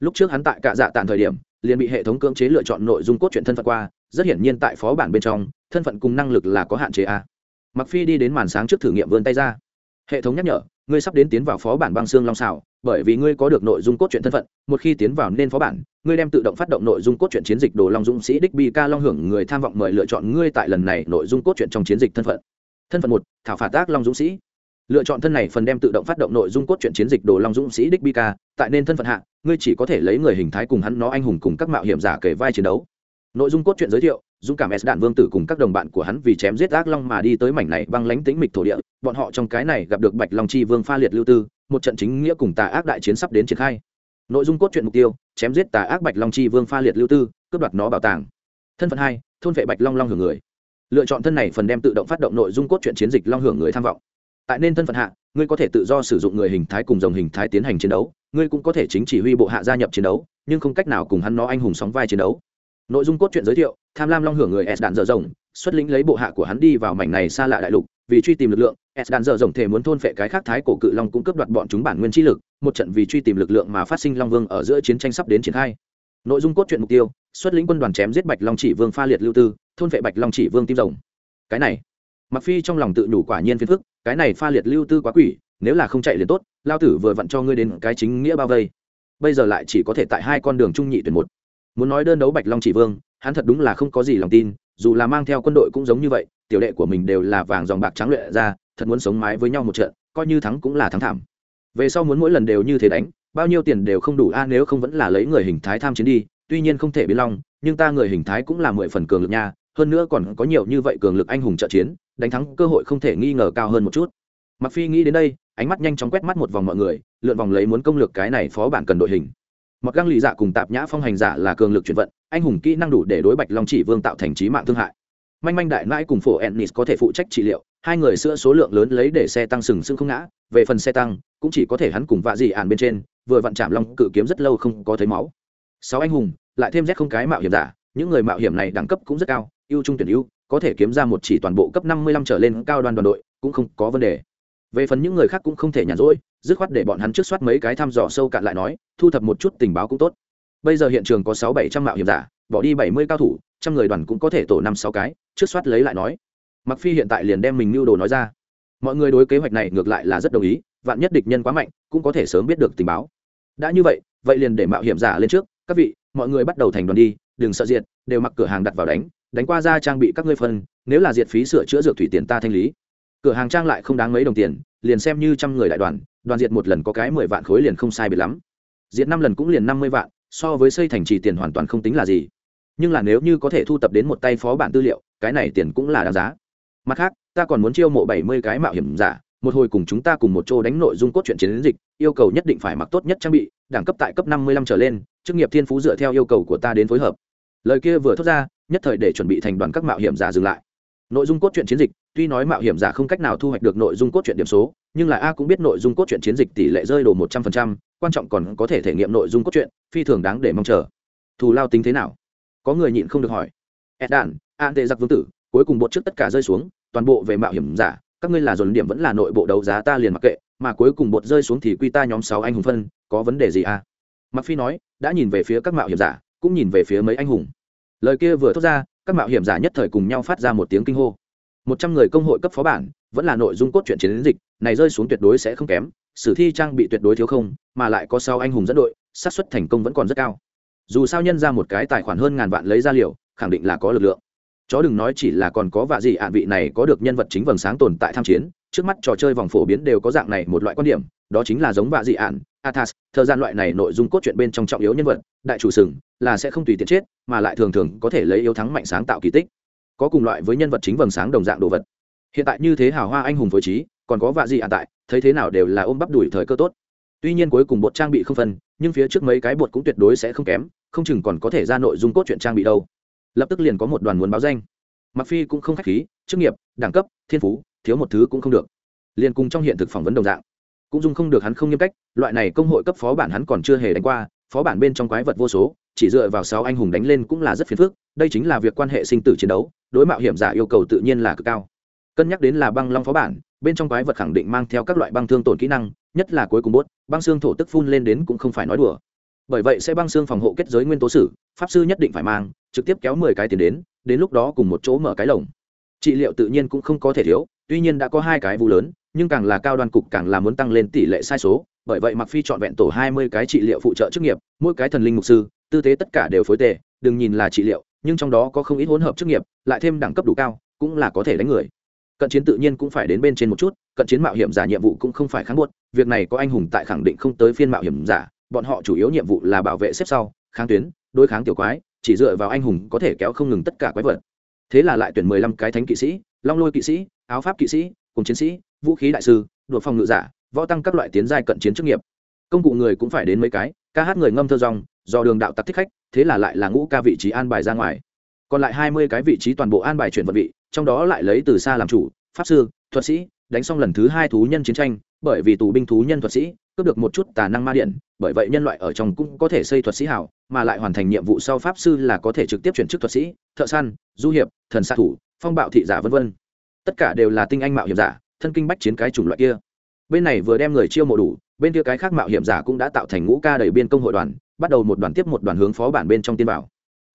Lúc trước hắn tại cạ dạ tàn thời điểm, liền bị hệ thống cưỡng chế lựa chọn nội dung cốt truyện thân phận qua, rất hiển nhiên tại phó bản bên trong, thân phận cùng năng lực là có hạn chế a à. mặc phi đi đến màn sáng trước thử nghiệm vươn tay ra. Hệ thống nhắc nhở ngươi sắp đến tiến vào phó bản băng xương long xảo, bởi vì ngươi có được nội dung cốt truyện thân phận, một khi tiến vào nên phó bản, ngươi đem tự động phát động nội dung cốt truyện chiến dịch đồ long dũng sĩ đích bi ca long hưởng người tham vọng mời lựa chọn ngươi tại lần này nội dung cốt truyện trong chiến dịch thân phận. Thân phận một, thảo phạt tác long dũng sĩ. Lựa chọn thân này phần đem tự động phát động nội dung cốt truyện chiến dịch đồ long dũng sĩ đích bi ca, tại nên thân phận hạ, ngươi chỉ có thể lấy người hình thái cùng hắn nó anh hùng cùng các mạo hiểm giả kể vai chiến đấu. Nội dung cốt truyện giới thiệu dũng cảm s đạn vương tử cùng các đồng bạn của hắn vì chém giết ác long mà đi tới mảnh này băng lánh tĩnh mịch thổ địa. Bọn họ trong cái này gặp được bạch long chi vương pha liệt lưu tư, một trận chính nghĩa cùng tà ác đại chiến sắp đến triển khai. Nội dung cốt truyện mục tiêu, chém giết tà ác bạch long chi vương pha liệt lưu tư, cướp đoạt nó bảo tàng. Thân phận hai, thôn vệ bạch long long hưởng người. Lựa chọn thân này phần đem tự động phát động nội dung cốt truyện chiến dịch long hưởng người tham vọng. Tại nên thân phận hạ, ngươi có thể tự do sử dụng người hình thái cùng dòng hình thái tiến hành chiến đấu, ngươi cũng có thể chính chỉ huy bộ hạ gia nhập chiến đấu, nhưng không cách nào cùng hắn nó anh hùng sóng vai chiến đấu. Nội dung cốt truyện giới thiệu tham lam long hưởng người s đạn dở rồng, xuất lĩnh lấy bộ hạ của hắn đi vào mảnh này xa lạ đại lục, vì truy tìm lực lượng, s đạn dở rồng thể muốn thôn phệ cái khác thái cổ cự long cũng cướp đoạt bọn chúng bản nguyên chi lực, một trận vì truy tìm lực lượng mà phát sinh long vương ở giữa chiến tranh sắp đến triển khai. Nội dung cốt truyện mục tiêu, xuất lĩnh quân đoàn chém giết bạch long chỉ vương pha liệt lưu tư, thôn phệ bạch long chỉ vương tim rồng. Cái này mặc phi trong lòng tự nhủ quả nhiên phiền phức, cái này pha liệt lưu tư quá quỷ, nếu là không chạy liền tốt, lao tử vừa vặn cho ngươi đến cái chính nghĩa bao vây. Bây giờ lại chỉ có thể tại hai con đường trung nhị tuyển một. Muốn nói đơn đấu bạch long chỉ vương hắn thật đúng là không có gì lòng tin, dù là mang theo quân đội cũng giống như vậy, tiểu đệ của mình đều là vàng dòng bạc trắng luyện ra, thật muốn sống mái với nhau một trận, coi như thắng cũng là thắng thảm. Về sau muốn mỗi lần đều như thế đánh, bao nhiêu tiền đều không đủ, a, nếu không vẫn là lấy người hình thái tham chiến đi, tuy nhiên không thể biến long, nhưng ta người hình thái cũng là mười phần cường lực nha, hơn nữa còn có nhiều như vậy cường lực anh hùng trợ chiến, đánh thắng cơ hội không thể nghi ngờ cao hơn một chút. Mặc phi nghĩ đến đây, ánh mắt nhanh chóng quét mắt một vòng mọi người, lượn vòng lấy muốn công lược cái này phó bản cần đội hình. Mặc găng lì dạ cùng tạp nhã phong hành giả là cường lực chuyển vận anh hùng kỹ năng đủ để đối bạch long chỉ vương tạo thành trí mạng thương hại. Manh manh đại mãi cùng phổ ennis có thể phụ trách trị liệu, hai người sữa số lượng lớn lấy để xe tăng sừng sững không ngã, về phần xe tăng, cũng chỉ có thể hắn cùng vạ dị ạn bên trên, vừa vặn chạm long cự kiếm rất lâu không có thấy máu. Sáu anh hùng, lại thêm rét không cái mạo hiểm giả, những người mạo hiểm này đẳng cấp cũng rất cao, ưu trung tuyển ưu, có thể kiếm ra một chỉ toàn bộ cấp năm mươi lăm trở lên cao đoàn đoàn đội, cũng không có vấn đề. Về phần những người khác cũng không thể nhàn rỗi, dứt khoát để bọn hắn trước soát mấy cái thăm dò sâu cạn lại nói, thu thập một chút tình báo cũng tốt bây giờ hiện trường có sáu bảy trăm mạo hiểm giả, bỏ đi bảy mươi cao thủ, trăm người đoàn cũng có thể tổ năm sáu cái, trước soát lấy lại nói. Mặc phi hiện tại liền đem mình mưu đồ nói ra. Mọi người đối kế hoạch này ngược lại là rất đồng ý, vạn nhất địch nhân quá mạnh, cũng có thể sớm biết được tình báo. Đã như vậy vậy liền để mạo hiểm giả lên trước. Các vị, mọi người bắt đầu thành đoàn đi, đừng sợ diệt, đều mặc cửa hàng đặt vào đánh đánh qua ra trang bị các ngươi phân, nếu là diệt phí sửa chữa dược thủy tiền ta thanh lý. Cửa hàng trang lại không đáng mấy đồng tiền, liền xem như trăm người đại đoàn đoàn diệt một lần có cái mười vạn khối liền không sai biệt lắm. Diệt năm lần cũng liền năm mươi vạn so với xây thành trì tiền hoàn toàn không tính là gì. Nhưng là nếu như có thể thu tập đến một tay phó bản tư liệu, cái này tiền cũng là đáng giá. Mặt khác, ta còn muốn chiêu mộ bảy mươi cái mạo hiểm giả, một hồi cùng chúng ta cùng một chỗ đánh nội dung cốt truyện chiến dịch, yêu cầu nhất định phải mặc tốt nhất trang bị, đẳng cấp tại cấp năm mươi lăm trở lên, chức nghiệp thiên phú dựa theo yêu cầu của ta đến phối hợp. Lời kia vừa thốt ra, nhất thời để chuẩn bị thành đoàn các mạo hiểm giả dừng lại. Nội dung cốt truyện chiến dịch, tuy nói mạo hiểm giả không cách nào thu hoạch được nội dung cốt truyện điểm số, nhưng là a cũng biết nội dung cốt truyện chiến dịch tỷ lệ rơi đồ một trăm phần trăm quan trọng còn có thể thể nghiệm nội dung cốt truyện, phi thường đáng để mong chờ. Thù lao tính thế nào? Có người nhịn không được hỏi. Ed đàn an tệ giặc vương tử, cuối cùng bột trước tất cả rơi xuống, toàn bộ về mạo hiểm giả, các ngươi là dồn điểm vẫn là nội bộ đấu giá ta liền mặc kệ, mà cuối cùng bột rơi xuống thì quy ta nhóm sáu anh hùng phân, có vấn đề gì à? Mặc phi nói, đã nhìn về phía các mạo hiểm giả, cũng nhìn về phía mấy anh hùng. Lời kia vừa thốt ra, các mạo hiểm giả nhất thời cùng nhau phát ra một tiếng kinh hô. Một trăm người công hội cấp phó bản, vẫn là nội dung cốt truyện chiến dịch, này rơi xuống tuyệt đối sẽ không kém sử thi trang bị tuyệt đối thiếu không, mà lại có sáu anh hùng dẫn đội, xác suất thành công vẫn còn rất cao. Dù sao nhân ra một cái tài khoản hơn ngàn vạn lấy ra liều, khẳng định là có lực lượng. Chó đừng nói chỉ là còn có vạ gì ạn vị này có được nhân vật chính vầng sáng tồn tại tham chiến, trước mắt trò chơi vòng phổ biến đều có dạng này một loại quan điểm, đó chính là giống vạ dị ạn athas, thời gian loại này nội dung cốt truyện bên trong trọng yếu nhân vật, đại chủ sừng, là sẽ không tùy tiện chết, mà lại thường thường có thể lấy yếu thắng mạnh sáng tạo kỳ tích. Có cùng loại với nhân vật chính vầng sáng đồng dạng đồ vật. Hiện tại như thế hào hoa anh hùng phối trí, còn có vạ dị ạn tại thấy thế nào đều là ôm bắp đuổi thời cơ tốt. Tuy nhiên cuối cùng bột trang bị không phân, nhưng phía trước mấy cái bột cũng tuyệt đối sẽ không kém, không chừng còn có thể ra nội dung cốt truyện trang bị đâu. Lập tức liền có một đoàn muốn báo danh. Mặc phi cũng không khách khí, chức nghiệp, đẳng cấp, thiên phú, thiếu một thứ cũng không được. Liền cùng trong hiện thực phỏng vấn đồng dạng. Cũng dung không được hắn không nghiêm cách, loại này công hội cấp phó bản hắn còn chưa hề đánh qua, phó bản bên trong quái vật vô số, chỉ dựa vào sáu anh hùng đánh lên cũng là rất phiền phức, đây chính là việc quan hệ sinh tử chiến đấu, đối mạo hiểm giả yêu cầu tự nhiên là cực cao. Cân nhắc đến là băng long phó bản bên trong quái vật khẳng định mang theo các loại băng thương tổn kỹ năng, nhất là cuối cùng bốt, băng xương thổ tức phun lên đến cũng không phải nói đùa. Bởi vậy sẽ băng xương phòng hộ kết giới nguyên tố sử, pháp sư nhất định phải mang, trực tiếp kéo mười cái tiền đến đến lúc đó cùng một chỗ mở cái lồng. Trị liệu tự nhiên cũng không có thể thiếu, tuy nhiên đã có hai cái vụ lớn, nhưng càng là cao đoàn cục càng là muốn tăng lên tỷ lệ sai số, bởi vậy mặc phi chọn vẹn tổ hai mươi cái trị liệu phụ trợ chức nghiệp, mỗi cái thần linh mục sư, tư thế tất cả đều phối tề, đừng nhìn là trị liệu, nhưng trong đó có không ít hỗn hợp chức nghiệp, lại thêm đẳng cấp đủ cao, cũng là có thể đánh người cận chiến tự nhiên cũng phải đến bên trên một chút, cận chiến mạo hiểm giả nhiệm vụ cũng không phải kháng buốt việc này có anh hùng tại khẳng định không tới phiên mạo hiểm giả, bọn họ chủ yếu nhiệm vụ là bảo vệ xếp sau, kháng tuyến, đối kháng tiểu quái, chỉ dựa vào anh hùng có thể kéo không ngừng tất cả quái vật. Thế là lại tuyển mười lăm cái thánh kỵ sĩ, long lôi kỵ sĩ, áo pháp kỵ sĩ, cùng chiến sĩ, vũ khí đại sư, đột phòng ngự giả, võ tăng các loại tiến giai cận chiến chức nghiệp. Công cụ người cũng phải đến mấy cái, ca hát người ngâm thơ rong, do đường đạo tặc thích khách, thế là lại là ngũ ca vị trí an bài ra ngoài. Còn lại hai mươi cái vị trí toàn bộ an bài chuyển vật vị trong đó lại lấy từ xa làm chủ, pháp sư, thuật sĩ, đánh xong lần thứ hai thú nhân chiến tranh, bởi vì tù binh thú nhân thuật sĩ, cướp được một chút tà năng ma điện, bởi vậy nhân loại ở trong cũng có thể xây thuật sĩ hảo, mà lại hoàn thành nhiệm vụ sau pháp sư là có thể trực tiếp chuyển chức thuật sĩ, thợ săn, du hiệp, thần xạ thủ, phong bạo thị giả v v tất cả đều là tinh anh mạo hiểm giả, thân kinh bách chiến cái chủng loại kia. Bên này vừa đem người chiêu mộ đủ, bên kia cái khác mạo hiểm giả cũng đã tạo thành ngũ ca đầy biên công hội đoàn, bắt đầu một đoàn tiếp một đoàn hướng phó bản bên trong tiên bảo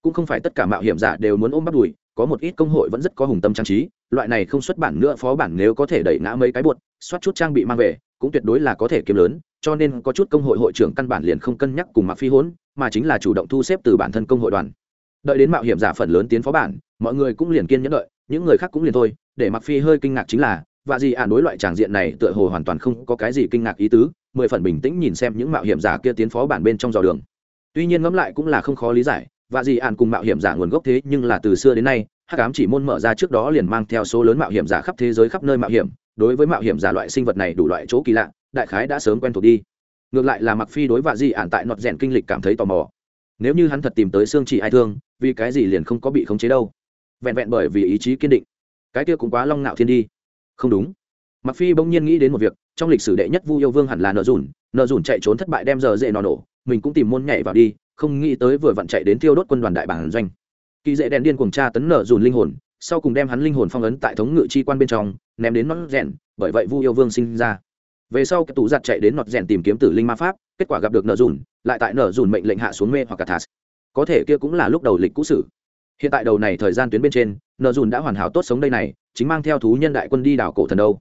cũng không phải tất cả mạo hiểm giả đều muốn ôm bắt đùi có một ít công hội vẫn rất có hùng tâm trang trí loại này không xuất bản nữa phó bản nếu có thể đẩy ngã mấy cái buột soát chút trang bị mang về cũng tuyệt đối là có thể kiếm lớn cho nên có chút công hội hội trưởng căn bản liền không cân nhắc cùng mặc phi hốn, mà chính là chủ động thu xếp từ bản thân công hội đoàn. Đợi đến mạo hiểm giả phần lớn tiến phó bản mọi người cũng liền kiên nhẫn đợi những người khác cũng liền thôi để mặc phi hơi kinh ngạc chính là và gì ả đối loại tràng diện này tựa hồ hoàn toàn không có cái gì kinh ngạc ý tứ mười phần bình tĩnh nhìn xem những mạo hiểm giả kia tiến phó bản bên trong dò đường. Tuy nhiên ngẫm lại cũng là không khó lý giải và dị ạn cùng mạo hiểm giả nguồn gốc thế nhưng là từ xưa đến nay, hắc ám chỉ môn mở ra trước đó liền mang theo số lớn mạo hiểm giả khắp thế giới khắp nơi mạo hiểm. Đối với mạo hiểm giả loại sinh vật này đủ loại chỗ kỳ lạ, đại khái đã sớm quen thuộc đi. Ngược lại là mặc phi đối và dị ạn tại nọt rèn kinh lịch cảm thấy tò mò. Nếu như hắn thật tìm tới xương chỉ ai thương, vì cái gì liền không có bị khống chế đâu? Vẹn vẹn bởi vì ý chí kiên định. Cái kia cũng quá long ngạo thiên đi. Không đúng. Mặc phi bỗng nhiên nghĩ đến một việc, trong lịch sử đệ nhất vu yêu vương hẳn là nợ dùn nợ dùn chạy trốn thất bại đem giờ dễ nọ nổ, mình cũng tìm môn nhảy vào đi không nghĩ tới vừa vặn chạy đến tiêu đốt quân đoàn đại bản doanh. Kỳ dễ đèn điên cuồng tra tấn nợ dùn linh hồn, sau cùng đem hắn linh hồn phong ấn tại thống ngự chi quan bên trong, ném đến nọt rèn, bởi vậy vu yêu vương sinh ra. Về sau, cái tủ giặt chạy đến nọt rèn tìm kiếm tử linh ma pháp, kết quả gặp được nợ dùn, lại tại nợ dùn mệnh lệnh hạ xuống mê hoặc cả thas có thể kia cũng là lúc đầu lịch cũ sử hiện tại đầu này thời gian tuyến bên trên nợ dùn đã hoàn hảo tốt sống đây này, chính mang theo thú nhân đại quân đi đảo cổ thần đâu.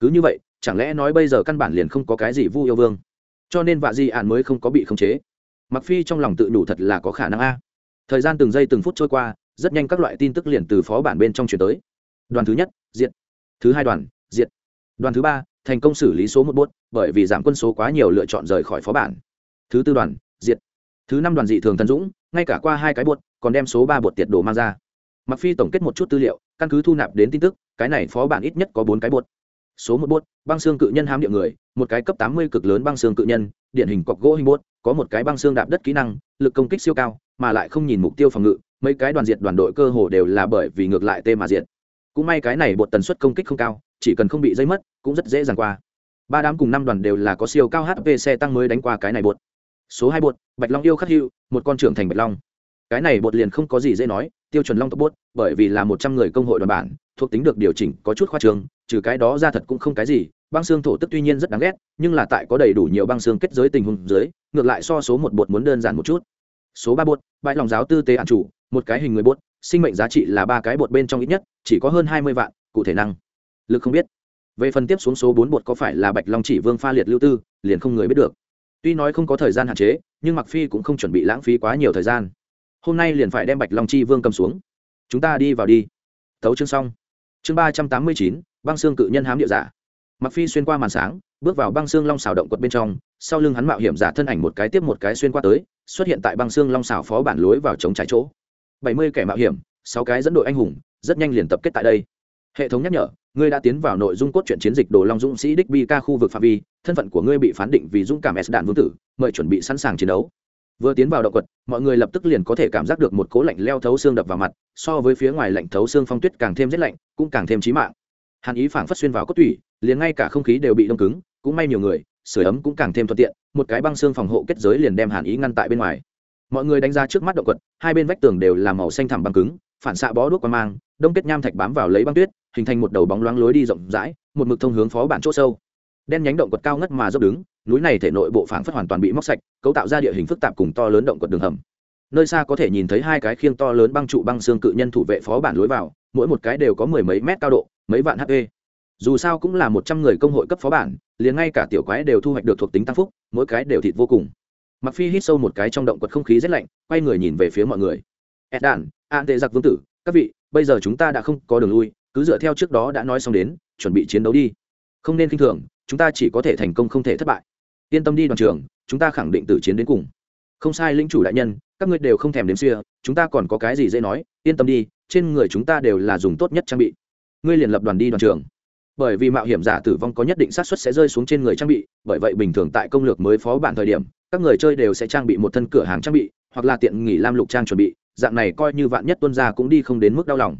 Cứ như vậy, chẳng lẽ nói bây giờ căn bản liền không có cái gì vu yêu vương? Cho nên vạ di ạn mới không có bị khống chế mặc phi trong lòng tự đủ thật là có khả năng a. Thời gian từng giây từng phút trôi qua, rất nhanh các loại tin tức liền từ phó bản bên trong chuyển tới. Đoàn thứ nhất, diệt. Thứ hai đoàn, diệt. Đoàn thứ ba, thành công xử lý số một bốt bởi vì giảm quân số quá nhiều lựa chọn rời khỏi phó bản. Thứ tư đoàn, diệt. Thứ năm đoàn dị thường thần dũng, ngay cả qua hai cái bột còn đem số ba bột tiệt đồ mang ra. Mặc phi tổng kết một chút tư liệu, căn cứ thu nạp đến tin tức, cái này phó bản ít nhất có bốn cái bột số một bột băng xương cự nhân hám địa người, một cái cấp tám mươi cực lớn băng xương cự nhân, điển hình cọc gỗ hình bột có một cái băng xương đạp đất kỹ năng, lực công kích siêu cao, mà lại không nhìn mục tiêu phòng ngự, mấy cái đoàn diệt đoàn đội cơ hồ đều là bởi vì ngược lại tê mà diệt. Cũng may cái này bột tần suất công kích không cao, chỉ cần không bị dây mất, cũng rất dễ dàng qua. Ba đám cùng năm đoàn đều là có siêu cao hp xe tăng mới đánh qua cái này bột. Số hai bột, bạch long yêu khắc hữu, một con trưởng thành bạch long. Cái này bột liền không có gì dễ nói, tiêu chuẩn long tốc bốt bởi vì là một trăm người công hội đoàn bản, thuộc tính được điều chỉnh có chút khoa trương, trừ cái đó ra thật cũng không cái gì băng xương thổ tức tuy nhiên rất đáng ghét, nhưng là tại có đầy đủ nhiều băng xương kết giới tình huống dưới, ngược lại so số một bột muốn đơn giản một chút. Số ba bột, bãi lòng giáo tư tế ạn chủ, một cái hình người bột, sinh mệnh giá trị là ba cái bột bên trong ít nhất, chỉ có hơn hai mươi vạn, cụ thể năng lực không biết. Về phần tiếp xuống số bốn bột có phải là bạch long chỉ vương pha liệt lưu tư, liền không người biết được. Tuy nói không có thời gian hạn chế, nhưng mặc phi cũng không chuẩn bị lãng phí quá nhiều thời gian. Hôm nay liền phải đem bạch long chi vương cầm xuống. Chúng ta đi vào đi. Tấu chương xong. Chương ba trăm tám mươi chín, băng xương cự nhân hám địa giả mặc phi xuyên qua màn sáng, bước vào băng xương long xào động quật bên trong, sau lưng hắn mạo hiểm giả thân ảnh một cái tiếp một cái xuyên qua tới, xuất hiện tại băng xương long xào phó bản lối vào chống trái chỗ. Bảy mươi kẻ mạo hiểm, sáu cái dẫn đội anh hùng, rất nhanh liền tập kết tại đây. Hệ thống nhắc nhở, ngươi đã tiến vào nội dung cốt truyện chiến dịch đồ long dũng sĩ đích bi ca khu vực phạm vi, thân phận của ngươi bị phán định vì dũng cảm s đạn vương tử, mời chuẩn bị sẵn sàng chiến đấu. Vừa tiến vào động quật, mọi người lập tức liền có thể cảm giác được một cố lạnh leo thấu xương đập vào mặt, so với phía ngoài lạnh thấu xương phong tuyết càng thêm rét lạnh, cũng càng thêm chí mạng. Hàn ý phảng phất xuyên vào cốt tủy liền ngay cả không khí đều bị đông cứng, cũng may nhiều người sửa ấm cũng càng thêm thuận tiện, một cái băng xương phòng hộ kết giới liền đem hàn ý ngăn tại bên ngoài. Mọi người đánh ra trước mắt động quật, hai bên vách tường đều là màu xanh thẳm băng cứng, phản xạ bó đuốc qua mang, đông kết nham thạch bám vào lấy băng tuyết, hình thành một đầu bóng loáng lối đi rộng rãi, một mực thông hướng phó bản chỗ sâu. Đen nhánh động quật cao ngất mà dốc đứng, núi này thể nội bộ phảng phất hoàn toàn bị móc sạch, cấu tạo ra địa hình phức tạp cùng to lớn động quật đường hầm. Nơi xa có thể nhìn thấy hai cái khiêng to lớn băng trụ băng xương cự nhân thủ vệ phó bản lối vào, mỗi một cái đều có mười mấy mét cao độ, mấy vạn hp dù sao cũng là một trăm người công hội cấp phó bản, liền ngay cả tiểu quái đều thu hoạch được thuộc tính tăng phúc, mỗi cái đều thịt vô cùng. Mặc phi hít sâu một cái trong động quật không khí rét lạnh, quay người nhìn về phía mọi người. Ed đàn an tệ giặc vương tử, các vị, bây giờ chúng ta đã không có đường lui, cứ dựa theo trước đó đã nói xong đến, chuẩn bị chiến đấu đi. Không nên k i n h thường, chúng ta chỉ có thể thành công không thể thất bại. Yên tâm đi đoàn trường chúng ta khẳng định từ chiến đến cùng. Không sai linh chủ đại nhân, các ngươi đều không thèm đếm xưa chúng ta còn có cái gì dễ nói, yên tâm đi, trên người chúng ta đều là dùng tốt nhất trang bị. Ngươi liền lập đoàn đi đoàn trường bởi vì mạo hiểm giả tử vong có nhất định xác suất sẽ rơi xuống trên người trang bị, bởi vậy bình thường tại công lược mới phó bản thời điểm, các người chơi đều sẽ trang bị một thân cửa hàng trang bị, hoặc là tiện nghỉ lam lục trang chuẩn bị, dạng này coi như vạn nhất tuân gia cũng đi không đến mức đau lòng.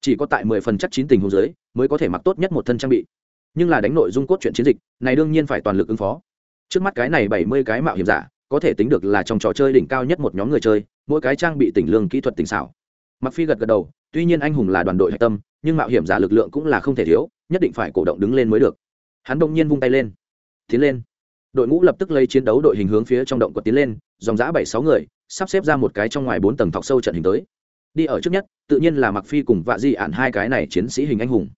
Chỉ có tại mười phần chắc chín tình huống dưới, mới có thể mặc tốt nhất một thân trang bị. Nhưng là đánh nội dung cốt truyện chiến dịch, này đương nhiên phải toàn lực ứng phó. Trước mắt cái này bảy mươi cái mạo hiểm giả, có thể tính được là trong trò chơi đỉnh cao nhất một nhóm người chơi, mỗi cái trang bị tỉnh lương kỹ thuật tỉnh xảo. Mặc phi gật gật đầu, tuy nhiên anh hùng là đoàn đội hạch tâm, nhưng mạo hiểm giả lực lượng cũng là không thể thiếu nhất định phải cổ động đứng lên mới được. Hắn đông nhiên vung tay lên. Tiến lên. Đội ngũ lập tức lấy chiến đấu đội hình hướng phía trong động quật tiến lên, dòng giã bảy sáu người, sắp xếp ra một cái trong ngoài bốn tầng thọc sâu trận hình tới. Đi ở trước nhất, tự nhiên là mặc phi cùng vạ di ản, hai cái này chiến sĩ hình anh hùng.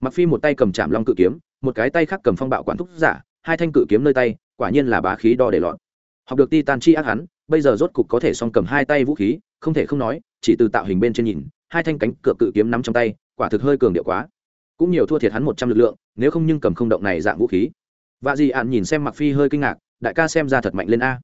Mặc phi một tay cầm chạm long cự kiếm, một cái tay khác cầm phong bạo quản thúc giả, hai thanh cự kiếm nơi tay, quả nhiên là bá khí đo để lọt. Học được titan chi ác hắn, bây giờ rốt cục có thể song cầm hai tay vũ khí, không thể không nói, chỉ từ tạo hình bên trên nhìn, hai thanh cánh cửa cự kiếm nắm trong tay, quả thực hơi cường điệu quá cũng nhiều thua thiệt hắn một trăm lực lượng, nếu không nhưng cầm không động này dạng vũ khí. Vạ di ạn nhìn xem mặc phi hơi kinh ngạc, đại ca xem ra thật mạnh lên a.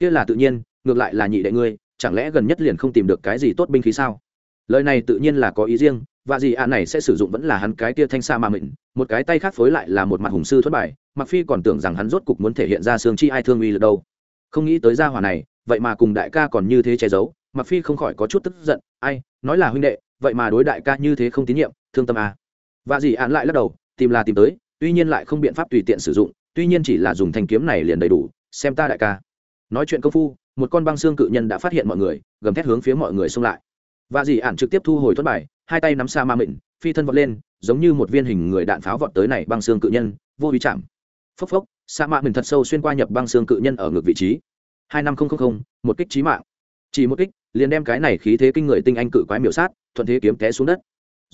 Kia là tự nhiên, ngược lại là nhị đệ ngươi, chẳng lẽ gần nhất liền không tìm được cái gì tốt binh khí sao? Lời này tự nhiên là có ý riêng và gì ạ này sẽ sử dụng vẫn là hắn cái tia thanh sa ma mịn một cái tay khác phối lại là một mặt hùng sư thất bại mặc phi còn tưởng rằng hắn rốt cục muốn thể hiện ra xương chi ai thương uy được đâu. Không nghĩ tới gia hỏa này, vậy mà cùng đại ca còn như thế che giấu mặc phi không khỏi có chút tức giận, ai, nói là huynh đệ, vậy mà đối đại ca như thế không tín nhiệm, thương tâm à và gì án lại lắc đầu, tìm là tìm tới, tuy nhiên lại không biện pháp tùy tiện sử dụng, tuy nhiên chỉ là dùng thanh kiếm này liền đầy đủ, xem ta đại ca. Nói chuyện công phu, một con băng xương cự nhân đã phát hiện mọi người, gầm thét hướng phía mọi người xông lại. Và dì ản trực tiếp thu hồi thoát bài, hai tay nắm xa ma mịn, phi thân vọt lên, giống như một viên hình người đạn pháo vọt tới này băng xương cự nhân, vô ý chạm. Phốc phốc sa mạ mình thật sâu xuyên qua nhập băng xương cự nhân ở ngược vị trí. Hai năm nghìn một kích trí mạng. Chỉ một kích, liền đem cái này khí thế kinh người tinh anh cự quái miểu sát, thuận thế kiếm té xuống đất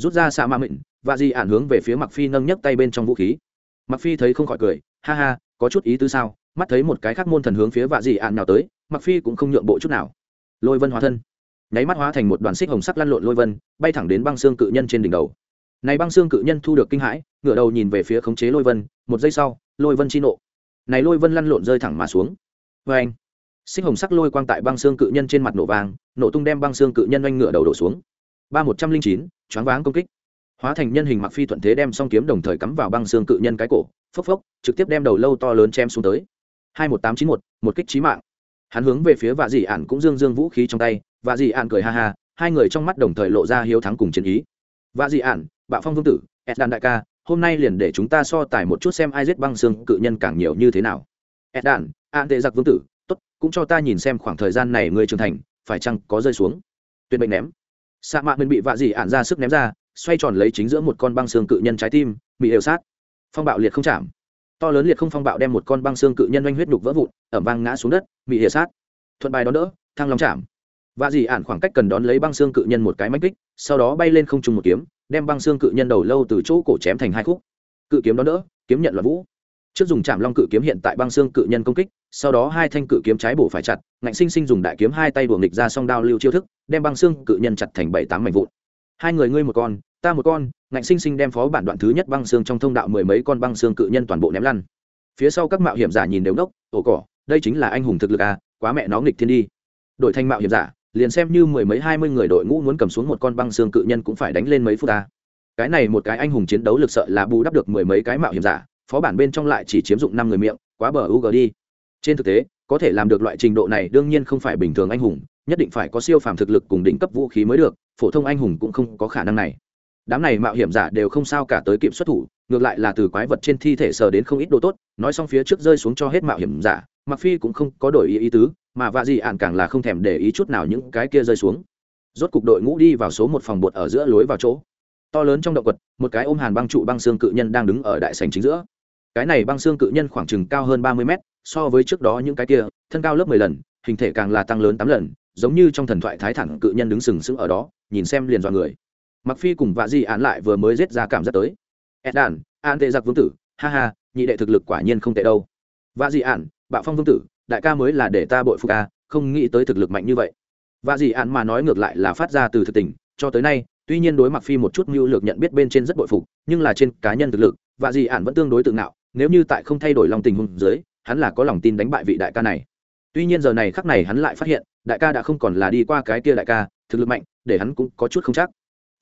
rút ra xạ ma mịn, và di ản hướng về phía mặc phi nâng nhấc tay bên trong vũ khí. Mặc phi thấy không khỏi cười, ha ha, có chút ý tứ sao? Mắt thấy một cái khác môn thần hướng phía vạ dị ạn nào tới mặc phi cũng không nhượng bộ chút nào. Lôi vân hóa thân. Nháy mắt hóa thành một đoàn xích hồng sắc lăn lộn lôi vân, bay thẳng đến băng xương cự nhân trên đỉnh đầu. Này băng xương cự nhân thu được kinh hãi, ngửa đầu nhìn về phía khống chế lôi vân, một giây sau, lôi vân chi nộ. Này lôi vân lăn lộn rơi thẳng mà xuống. Vê anh xích hồng sắc lôi quang tại băng xương cự nhân trên mặt nổ vàng nổ tung đem băng xương cự nhân oanh ngửa đầu đổ xuống ba một trăm linh chín, choáng váng công kích. Hóa thành nhân hình mặc phi thuận thế đem song kiếm đồng thời cắm vào băng xương cự nhân cái cổ, phốc phốc, trực tiếp đem đầu lâu to lớn chém xuống tới. Hai một tám chín một một kích trí mạng. Hắn hướng về phía vạ dị ạn cũng dương dương vũ khí trong tay, vạ dị ạn cười ha ha, hai người trong mắt đồng thời lộ ra hiếu thắng cùng chiến ý. Vạ dị ạn bạo phong vương tử eddan đại ca, hôm nay liền để chúng ta so tài một chút xem ai giết băng xương cự nhân càng nhiều như thế nào. Eddan an tệ giặc vương tử, tốt, cũng cho ta nhìn xem khoảng thời gian này người trưởng thành, phải chăng có rơi xuống. Tuyệt bệnh ném sa mạ mình bị vạ dị ạn ra sức ném ra, xoay tròn lấy chính giữa một con băng xương cự nhân trái tim, bị đều sát. Phong bạo liệt không chạm. To lớn liệt không phong bạo đem một con băng xương cự nhân oanh huyết đục vỡ vụn, ẩm vang ngã xuống đất, bị hiệt sát. Thuận bài đón đỡ thang long chạm. Và dì ản khoảng cách cần đón lấy băng xương cự nhân một cái mách kích, sau đó bay lên không trung một kiếm, đem băng xương cự nhân đầu lâu từ chỗ cổ chém thành hai khúc. Cự kiếm đón đỡ, kiếm nhận loạn vũ trước dùng chạm long cự kiếm hiện tại băng xương cự nhân công kích, sau đó hai thanh cự kiếm trái bổ phải chặt, ngạnh sinh sinh dùng đại kiếm hai tay đuồng nghịch ra song đao lưu chiêu thức, đem băng xương cự nhân chặt thành bảy tám mảnh vụn. Hai người ngươi một con, ta một con, ngạnh sinh sinh đem phó bản đoạn thứ nhất băng xương trong thông đạo mười mấy con băng xương cự nhân toàn bộ ném lăn. Phía sau các mạo hiểm giả nhìn đều đốc ổ cỏ, đây chính là anh hùng thực lực à quá mẹ nó nghịch thiên đi. Đội thanh mạo hiểm giả, liền xem như mười mấy hai mươi người đội ngũ muốn cầm xuống một con băng xương cự nhân cũng phải đánh lên mấy phút ta cái này một cái anh hùng chiến đấu lực sợ là bù đắp được mười mấy cái mạo hiểm giả phó bản bên trong lại chỉ chiếm dụng năm người miệng, quá bờ u g đi. Trên thực tế, có thể làm được loại trình độ này đương nhiên không phải bình thường anh hùng, nhất định phải có siêu phàm thực lực cùng đỉnh cấp vũ khí mới được, phổ thông anh hùng cũng không có khả năng này. Đám này mạo hiểm giả đều không sao cả tới kịp xuất thủ, ngược lại là từ quái vật trên thi thể sờ đến không ít đồ tốt, nói xong phía trước rơi xuống cho hết mạo hiểm giả mặc phi cũng không có đổi ý ý tứ, mà vạ gì ạn càng là không thèm để ý chút nào những cái kia rơi xuống. Rốt cục đội ngũ đi vào số một phòng bột ở giữa lối vào chỗ. To lớn trong động quật, một cái ôm hàn băng trụ băng xương cự nhân đang đứng ở đại sành chính giữa cái này băng xương cự nhân khoảng chừng cao hơn ba mươi mét, so với trước đó những cái kia, thân cao lớp mười lần, hình thể càng là tăng lớn tám lần, giống như trong thần thoại thái thẳng cự nhân đứng sừng sững ở đó, nhìn xem liền dọa người. Mặc phi cùng vạ di án lại vừa mới giết ra cảm giác tới. Ed đàn an tệ giặc vương tử, ha ha, nhị đệ thực lực quả nhiên không tệ đâu. Vạ di án, bạo phong vương tử, đại ca mới là để ta bội phục ca không nghĩ tới thực lực mạnh như vậy. Vạ di án mà nói ngược lại là phát ra từ thực tình, cho tới nay, tuy nhiên đối mặc phi một chút mưu lược nhận biết bên trên rất bội phục, nhưng là trên cá nhân thực lực, vạ di án vẫn tương đối tự ngạo nếu như tại không thay đổi lòng tình huống dưới, hắn là có lòng tin đánh bại vị đại ca này. Tuy nhiên giờ này khắc này hắn lại phát hiện, đại ca đã không còn là đi qua cái kia đại ca, thực lực mạnh, để hắn cũng có chút không chắc.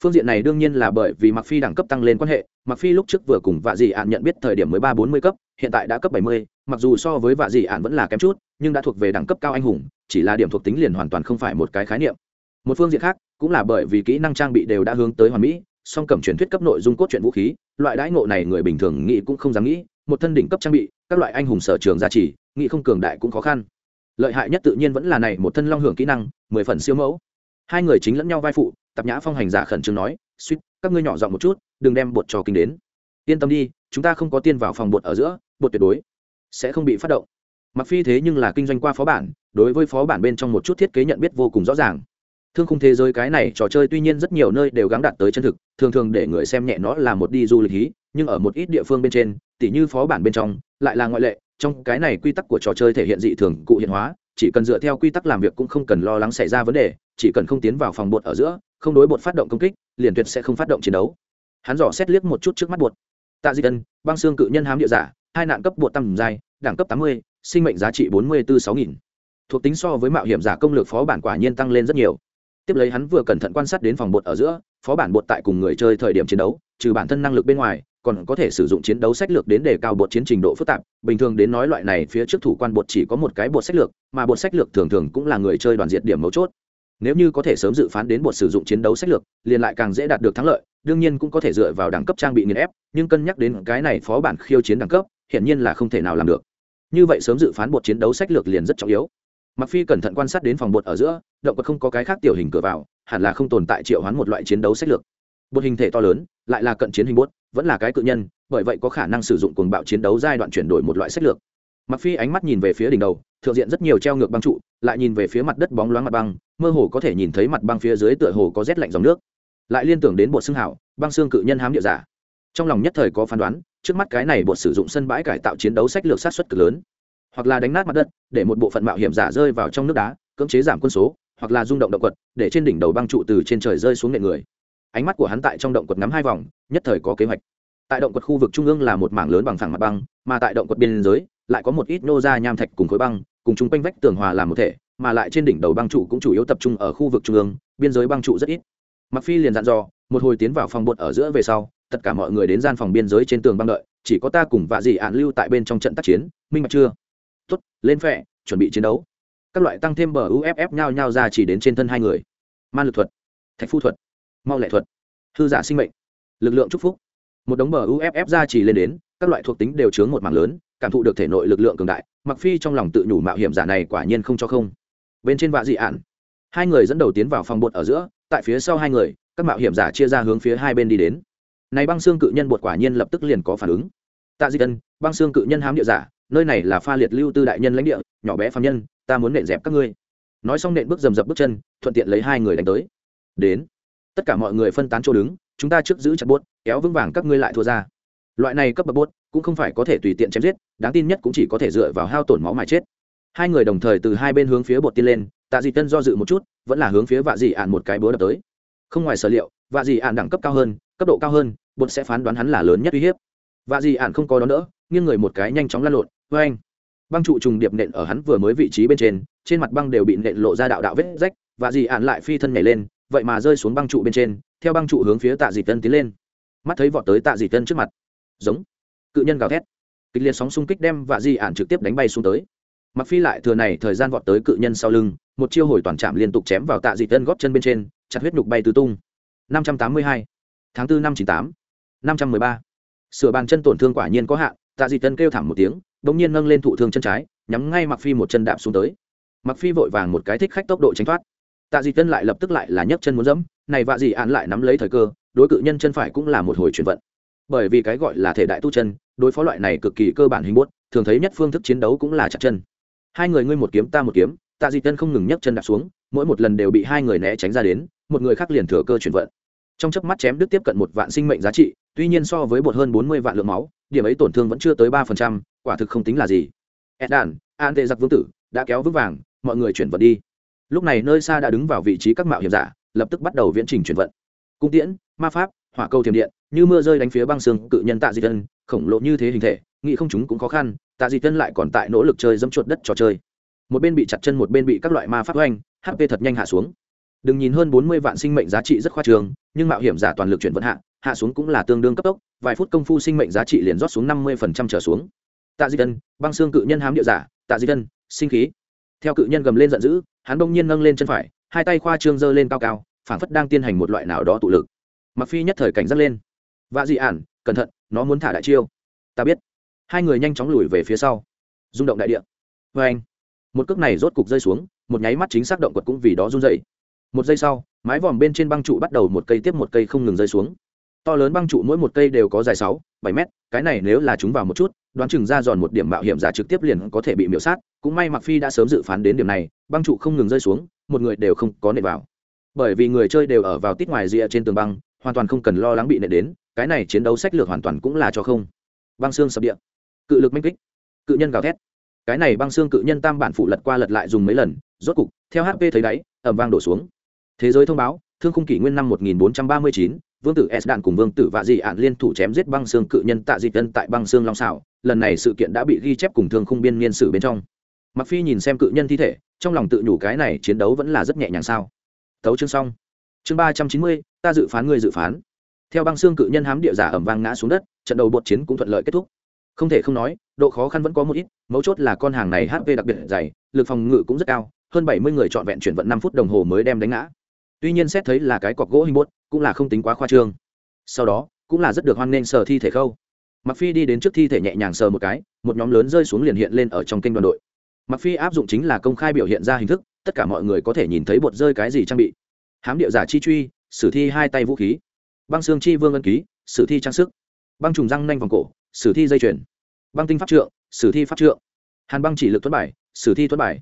Phương diện này đương nhiên là bởi vì mặc phi đẳng cấp tăng lên quan hệ mặc phi lúc trước vừa cùng vạ dị ạn nhận biết thời điểm mới ba bốn mươi cấp, hiện tại đã cấp bảy mươi, mặc dù so với vạ dị ạn vẫn là kém chút, nhưng đã thuộc về đẳng cấp cao anh hùng, chỉ là điểm thuộc tính liền hoàn toàn không phải một cái khái niệm. Một phương diện khác, cũng là bởi vì kỹ năng trang bị đều đã hướng tới hoàn mỹ, song cẩm truyền thuyết cấp nội dung cốt truyện vũ khí, loại đãi ngộ này người bình thường nghĩ cũng không dám nghĩ một thân đỉnh cấp trang bị, các loại anh hùng sở trường gia trì nghị không cường đại cũng khó khăn. Lợi hại nhất tự nhiên vẫn là này một thân long hưởng kỹ năng, mười phần siêu mẫu. Hai người chính lẫn nhau vai phụ, tạp nhã phong hành giả khẩn trương nói, suýt, các ngươi nhỏ giọng một chút, đừng đem bột trò kinh đến. Yên tâm đi, chúng ta không có tiên vào phòng bột ở giữa, bột tuyệt đối sẽ không bị phát động. Mặc phi thế nhưng là kinh doanh qua phó bản, đối với phó bản bên trong một chút thiết kế nhận biết vô cùng rõ ràng. Thương khung thế giới cái này trò chơi tuy nhiên rất nhiều nơi đều gắng đạt tới chân thực, thường thường để người xem nhẹ nó là một đi du lịch hí nhưng ở một ít địa phương bên trên, tỉ như phó bản bên trong, lại là ngoại lệ, trong cái này quy tắc của trò chơi thể hiện dị thường, cụ hiện hóa, chỉ cần dựa theo quy tắc làm việc cũng không cần lo lắng xảy ra vấn đề, chỉ cần không tiến vào phòng bột ở giữa, không đối bột phát động công kích, liền tuyệt sẽ không phát động chiến đấu. Hắn dò xét liếc một chút trước mắt bột. Tạ di tân băng xương cự nhân hám địa giả, hai nạn cấp bột tăng dài, đẳng cấp tám mươi, sinh mệnh giá trị bốn mươi bốn sáu nghìn. Thuộc tính so với mạo hiểm giả công lược phó bản quả nhiên tăng lên rất nhiều. Tiếp lấy hắn vừa cẩn thận quan sát đến phòng bột ở giữa, phó bản bột tại cùng người chơi thời điểm chiến đấu, trừ bản thân năng lực bên ngoài còn có thể sử dụng chiến đấu sách lược đến để cao bột chiến trình độ phức tạp. Bình thường đến nói loại này, phía trước thủ quan bột chỉ có một cái bột sách lược, mà bột sách lược thường thường cũng là người chơi đoàn diệt điểm mấu chốt. Nếu như có thể sớm dự phán đến bột sử dụng chiến đấu sách lược, liền lại càng dễ đạt được thắng lợi, đương nhiên cũng có thể dựa vào đẳng cấp trang bị nghiền ép, nhưng cân nhắc đến cái này phó bản khiêu chiến đẳng cấp, hiển nhiên là không thể nào làm được. Như vậy sớm dự phán bột chiến đấu sách lược liền rất trọng yếu. Mặc phi cẩn thận quan sát đến phòng bột ở giữa, động vật không có cái khác tiểu hình cửa vào, hẳn là không tồn tại triệu hoán một loại chiến đấu sách lược bột hình thể to lớn, lại là cận chiến hình bốt vẫn là cái cự nhân, bởi vậy có khả năng sử dụng cuồng bạo chiến đấu giai đoạn chuyển đổi một loại sách lược. Mặc phi ánh mắt nhìn về phía đỉnh đầu, thượng diện rất nhiều treo ngược băng trụ, lại nhìn về phía mặt đất bóng loáng mặt băng, mơ hồ có thể nhìn thấy mặt băng phía dưới tựa hồ có rét lạnh dòng nước. Lại liên tưởng đến bộ xương hảo, băng xương cự nhân hám địa giả. Trong lòng nhất thời có phán đoán, trước mắt cái này bộ sử dụng sân bãi cải tạo chiến đấu sách lược sát xuất cực lớn. Hoặc là đánh nát mặt đất, để một bộ phận mạo hiểm giả rơi vào trong nước đá, cưỡng chế giảm quân số, hoặc là rung động động quật, để trên đỉnh đầu băng trụ từ trên trời rơi xuống nệ người ánh mắt của hắn tại trong động quật ngắm hai vòng, nhất thời có kế hoạch. Tại động quật khu vực trung ương là một mảng lớn bằng phẳng mặt băng, mà tại động quật biên giới, lại có một ít nô ra nham thạch cùng khối băng, cùng chung quanh vách tường hòa làm một thể, mà lại trên đỉnh đầu băng trụ cũng chủ yếu tập trung ở khu vực trung ương, biên giới băng trụ rất ít. Mặc phi liền dặn dò, một hồi tiến vào phòng bột ở giữa về sau, tất cả mọi người đến gian phòng biên giới trên tường băng đợi, chỉ có ta cùng vạ dị ạn lưu tại bên trong trận tác chiến, minh bạch chưa? Tốt, lên phẹ chuẩn bị chiến đấu. Các loại tăng thêm bờ uff nhau nhau ra chỉ đến trên thân hai người. Man lực thuật, thạch phu thuật mau lệ thuật. Thư giả sinh mệnh. Lực lượng chúc phúc. Một đống bờ uff ra chỉ lên đến, các loại thuộc tính đều chứa một mảng lớn, cảm thụ được thể nội lực lượng cường đại mặc phi trong lòng tự nhủ mạo hiểm giả này quả nhiên không cho không. Bên trên vạ dị ạn. Hai người dẫn đầu tiến vào phòng bột ở giữa, tại phía sau hai người, các mạo hiểm giả chia ra hướng phía hai bên đi đến. Này băng xương cự nhân bột quả nhiên lập tức liền có phản ứng. Tạ di tân, băng xương cự nhân hám địa giả, nơi này là pha liệt lưu tư đại nhân lãnh địa, nhỏ bé phạm nhân, ta muốn nện dẹp các ngươi. Nói xong nện bước dầm dập bước chân, thuận tiện lấy hai người đánh tới. Đến tất cả mọi người phân tán chỗ đứng, chúng ta trước giữ chặt bốt kéo vững vàng các ngươi lại thua ra. Loại này cấp bậc bốt cũng không phải có thể tùy tiện chém giết, đáng tin nhất cũng chỉ có thể dựa vào hao tổn máu mà chết. Hai người đồng thời từ hai bên hướng phía bột tiên lên, tạ dị tân do dự một chút, vẫn là hướng phía vạ dị ạn một cái búa đập tới. Không ngoài sở liệu, vạ dị ạn đẳng cấp cao hơn, cấp độ cao hơn, bột sẽ phán đoán hắn là lớn nhất uy hiếp. Vạ dị ạn không có đó nữa nghiêng người một cái nhanh chóng lăn lộn vê anh băng trụ trùng điệp nện ở hắn vừa mới vị trí bên trên trên mặt băng đều bị nện lộ ra đạo đạo vết rách, Vạ dị ạn lại phi thân nhảy lên vậy mà rơi xuống băng trụ bên trên, theo băng trụ hướng phía tạ dị tân tiến lên. Mắt thấy vọt tới tạ dị tân trước mặt. Giống. Cự nhân gào thét. Kịch liệt sóng xung kích đem và di ản trực tiếp đánh bay xuống tới. Mặc phi lại thừa này thời gian vọt tới cự nhân sau lưng, một chiêu hồi toàn chạm liên tục chém vào tạ dị tân góp chân bên trên, chặt huyết nhục bay tứ tung. 582. tháng 4 năm 98. 513. sửa bàn chân tổn thương quả nhiên có hạn, tạ dị tân kêu thảm một tiếng, bỗng nhiên nâng lên thụ thương chân trái, nhắm ngay mặc phi một chân đạp xuống tới. Mặc phi vội vàng một cái thích khách tốc độ tránh thoát tạ dị tân lại lập tức lại là nhấc chân muốn dẫm, này vạ dị ạn lại nắm lấy thời cơ, đối cự nhân chân phải cũng là một hồi chuyển vận. Bởi vì cái gọi là thể đại tu chân, đối phó loại này cực kỳ cơ bản hình bút, thường thấy nhất phương thức chiến đấu cũng là chặt chân. Hai người ngươi một kiếm ta một kiếm, tạ dị tân không ngừng nhấc chân đạp xuống, mỗi một lần đều bị hai người né tránh ra đến, một người khác liền thừa cơ chuyển vận. Trong chớp mắt chém đứt tiếp cận một vạn sinh mệnh giá trị, tuy nhiên so với bột hơn bốn mươi vạn lượng máu, điểm ấy tổn thương vẫn chưa tới ba phần trăm, quả thực không tính là gì. Ed đàn an tệ giặc vương tử, đã kéo vững vàng, mọi người chuyển vận đi lúc này nơi xa đã đứng vào vị trí các mạo hiểm giả, lập tức bắt đầu viễn trình chuyển vận. Cung tiễn, ma pháp, hỏa cầu thiềm điện, như mưa rơi đánh phía băng xương, cự nhân tạ di tân, khổng lồ như thế hình thể, nghĩ không chúng cũng khó khăn, tạ di tân lại còn tại nỗ lực chơi dẫm chuột đất trò chơi. Một bên bị chặt chân, một bên bị các loại ma pháp oanh hp thật nhanh hạ xuống. Đừng nhìn hơn bốn mươi vạn sinh mệnh giá trị rất khoa trường, nhưng mạo hiểm giả toàn lực chuyển vận hạ hạ xuống cũng là tương đương cấp tốc, vài phút công phu sinh mệnh giá trị liền rót xuống năm mươi trở xuống. Tạ di tân, băng xương cự nhân hám địa giả, tạ di tân, sinh khí. Theo cự nhân gầm lên giận dữ hắn bỗng nhiên nâng lên chân phải, hai tay khoa trương giơ lên cao cao, phảng phất đang tiến hành một loại nào đó tụ lực. Mặc phi nhất thời cảnh giác lên. Vạ dị ản, cẩn thận, nó muốn thả đại chiêu. Ta biết. Hai người nhanh chóng lùi về phía sau. Rung động đại địa. Vê anh, một cước này rốt cục rơi xuống, một nháy mắt chính xác động quật cũng vì đó run dậy một giây sau, mái vòm bên trên băng trụ bắt đầu một cây tiếp một cây không ngừng rơi xuống to lớn băng trụ mỗi một cây đều có dài sáu bảy mét cái này nếu là chúng vào một chút đoán chừng ra giòn một điểm mạo hiểm giả trực tiếp liền có thể bị miễu sát cũng may mặc phi đã sớm dự phán đến điểm này băng trụ không ngừng rơi xuống một người đều không có nệ vào. Bởi vì người chơi đều ở vào tít ngoài rìa trên tường băng hoàn toàn không cần lo lắng bị nệ đến cái này chiến đấu sách lược hoàn toàn cũng là cho không. Băng xương sập địa. Cự lực manh kích. Cự nhân gào thét. Cái này băng xương cự nhân tam bản phụ lật qua lật lại dùng mấy lần rốt cục theo hp thấy đáy ẩm vang đổ xuống. Thế giới thông báo thương khung kỷ nguyên năm 1439, vương tử s đạn cùng vương tử vạ dị ạn liên thủ chém giết băng xương cự nhân tạ dị tân tại băng xương long xảo lần này sự kiện đã bị ghi chép cùng thương khung biên niên sử bên trong. Mặc phi nhìn xem cự nhân thi thể, trong lòng tự nhủ cái này chiến đấu vẫn là rất nhẹ nhàng sao. Tấu chương xong. Chương ba trăm chín mươi, ta dự phán người dự phán. Theo băng xương cự nhân hám địa giả ẩm vang ngã xuống đất, trận đầu bột chiến cũng thuận lợi kết thúc. Không thể không nói, độ khó khăn vẫn có một ít, mấu chốt là con hàng này hp đặc biệt dày, lực phòng ngự cũng rất cao, hơn bảy mươi người trọn vẹn chuyển vận năm phút đồng hồ mới đem đánh ngã tuy nhiên xét thấy là cái cọc gỗ hình bốt cũng là không tính quá khoa trương. Sau đó, cũng là rất được hoan nghênh sờ thi thể khâu. Mặc phi đi đến trước thi thể nhẹ nhàng sờ một cái, một nhóm lớn rơi xuống liền hiện lên ở trong kênh đoàn đội. Mặc phi áp dụng chính là công khai biểu hiện ra hình thức, tất cả mọi người có thể nhìn thấy bột rơi cái gì trang bị. Hám điệu giả chi truy, sử thi hai tay vũ khí. Băng xương chi vương ân ký, sử thi trang sức. Băng trùng răng nanh vòng cổ, sử thi dây chuyền. Băng tinh pháp trượng, sử thi pháp trượng. Hàn băng chỉ lực thuất bài, sử thi thuất bài.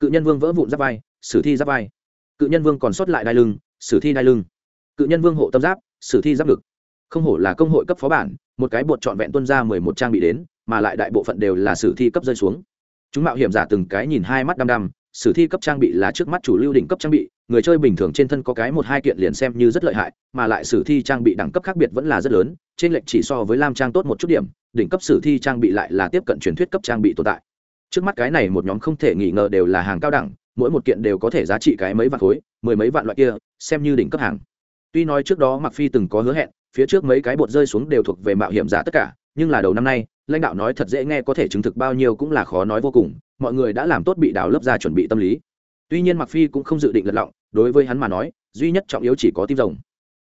Cự nhân vương vỡ vụn giáp vai, sử thi giáp vai cự nhân vương còn sót lại đai lưng, sử thi đai lưng. Cự nhân vương hộ tâm giáp, sử thi giáp ngực. Không hổ là công hội cấp phó bản, một cái bột trọn vẹn tuân ra mười một trang bị đến, mà lại đại bộ phận đều là sử thi cấp rơi xuống. Chúng mạo hiểm giả từng cái nhìn hai mắt đăm đăm, sử thi cấp trang bị là trước mắt chủ lưu đỉnh cấp trang bị, người chơi bình thường trên thân có cái một hai kiện liền xem như rất lợi hại, mà lại sử thi trang bị đẳng cấp khác biệt vẫn là rất lớn, trên lệch chỉ so với lam trang tốt một chút điểm, đỉnh cấp sử thi trang bị lại là tiếp cận truyền thuyết cấp trang bị tồn tại. Trước mắt cái này một nhóm không thể nghi ngờ đều là hàng cao đẳng mỗi một kiện đều có thể giá trị cái mấy vạn khối, mười mấy vạn loại kia, xem như đỉnh cấp hàng. Tuy nói trước đó mặc phi từng có hứa hẹn, phía trước mấy cái bột rơi xuống đều thuộc về mạo hiểm giả tất cả, nhưng là đầu năm nay, lãnh đạo nói thật dễ nghe có thể chứng thực bao nhiêu cũng là khó nói vô cùng, mọi người đã làm tốt bị đào lớp ra chuẩn bị tâm lý. Tuy nhiên mặc phi cũng không dự định lật lọng, đối với hắn mà nói, duy nhất trọng yếu chỉ có tim rồng.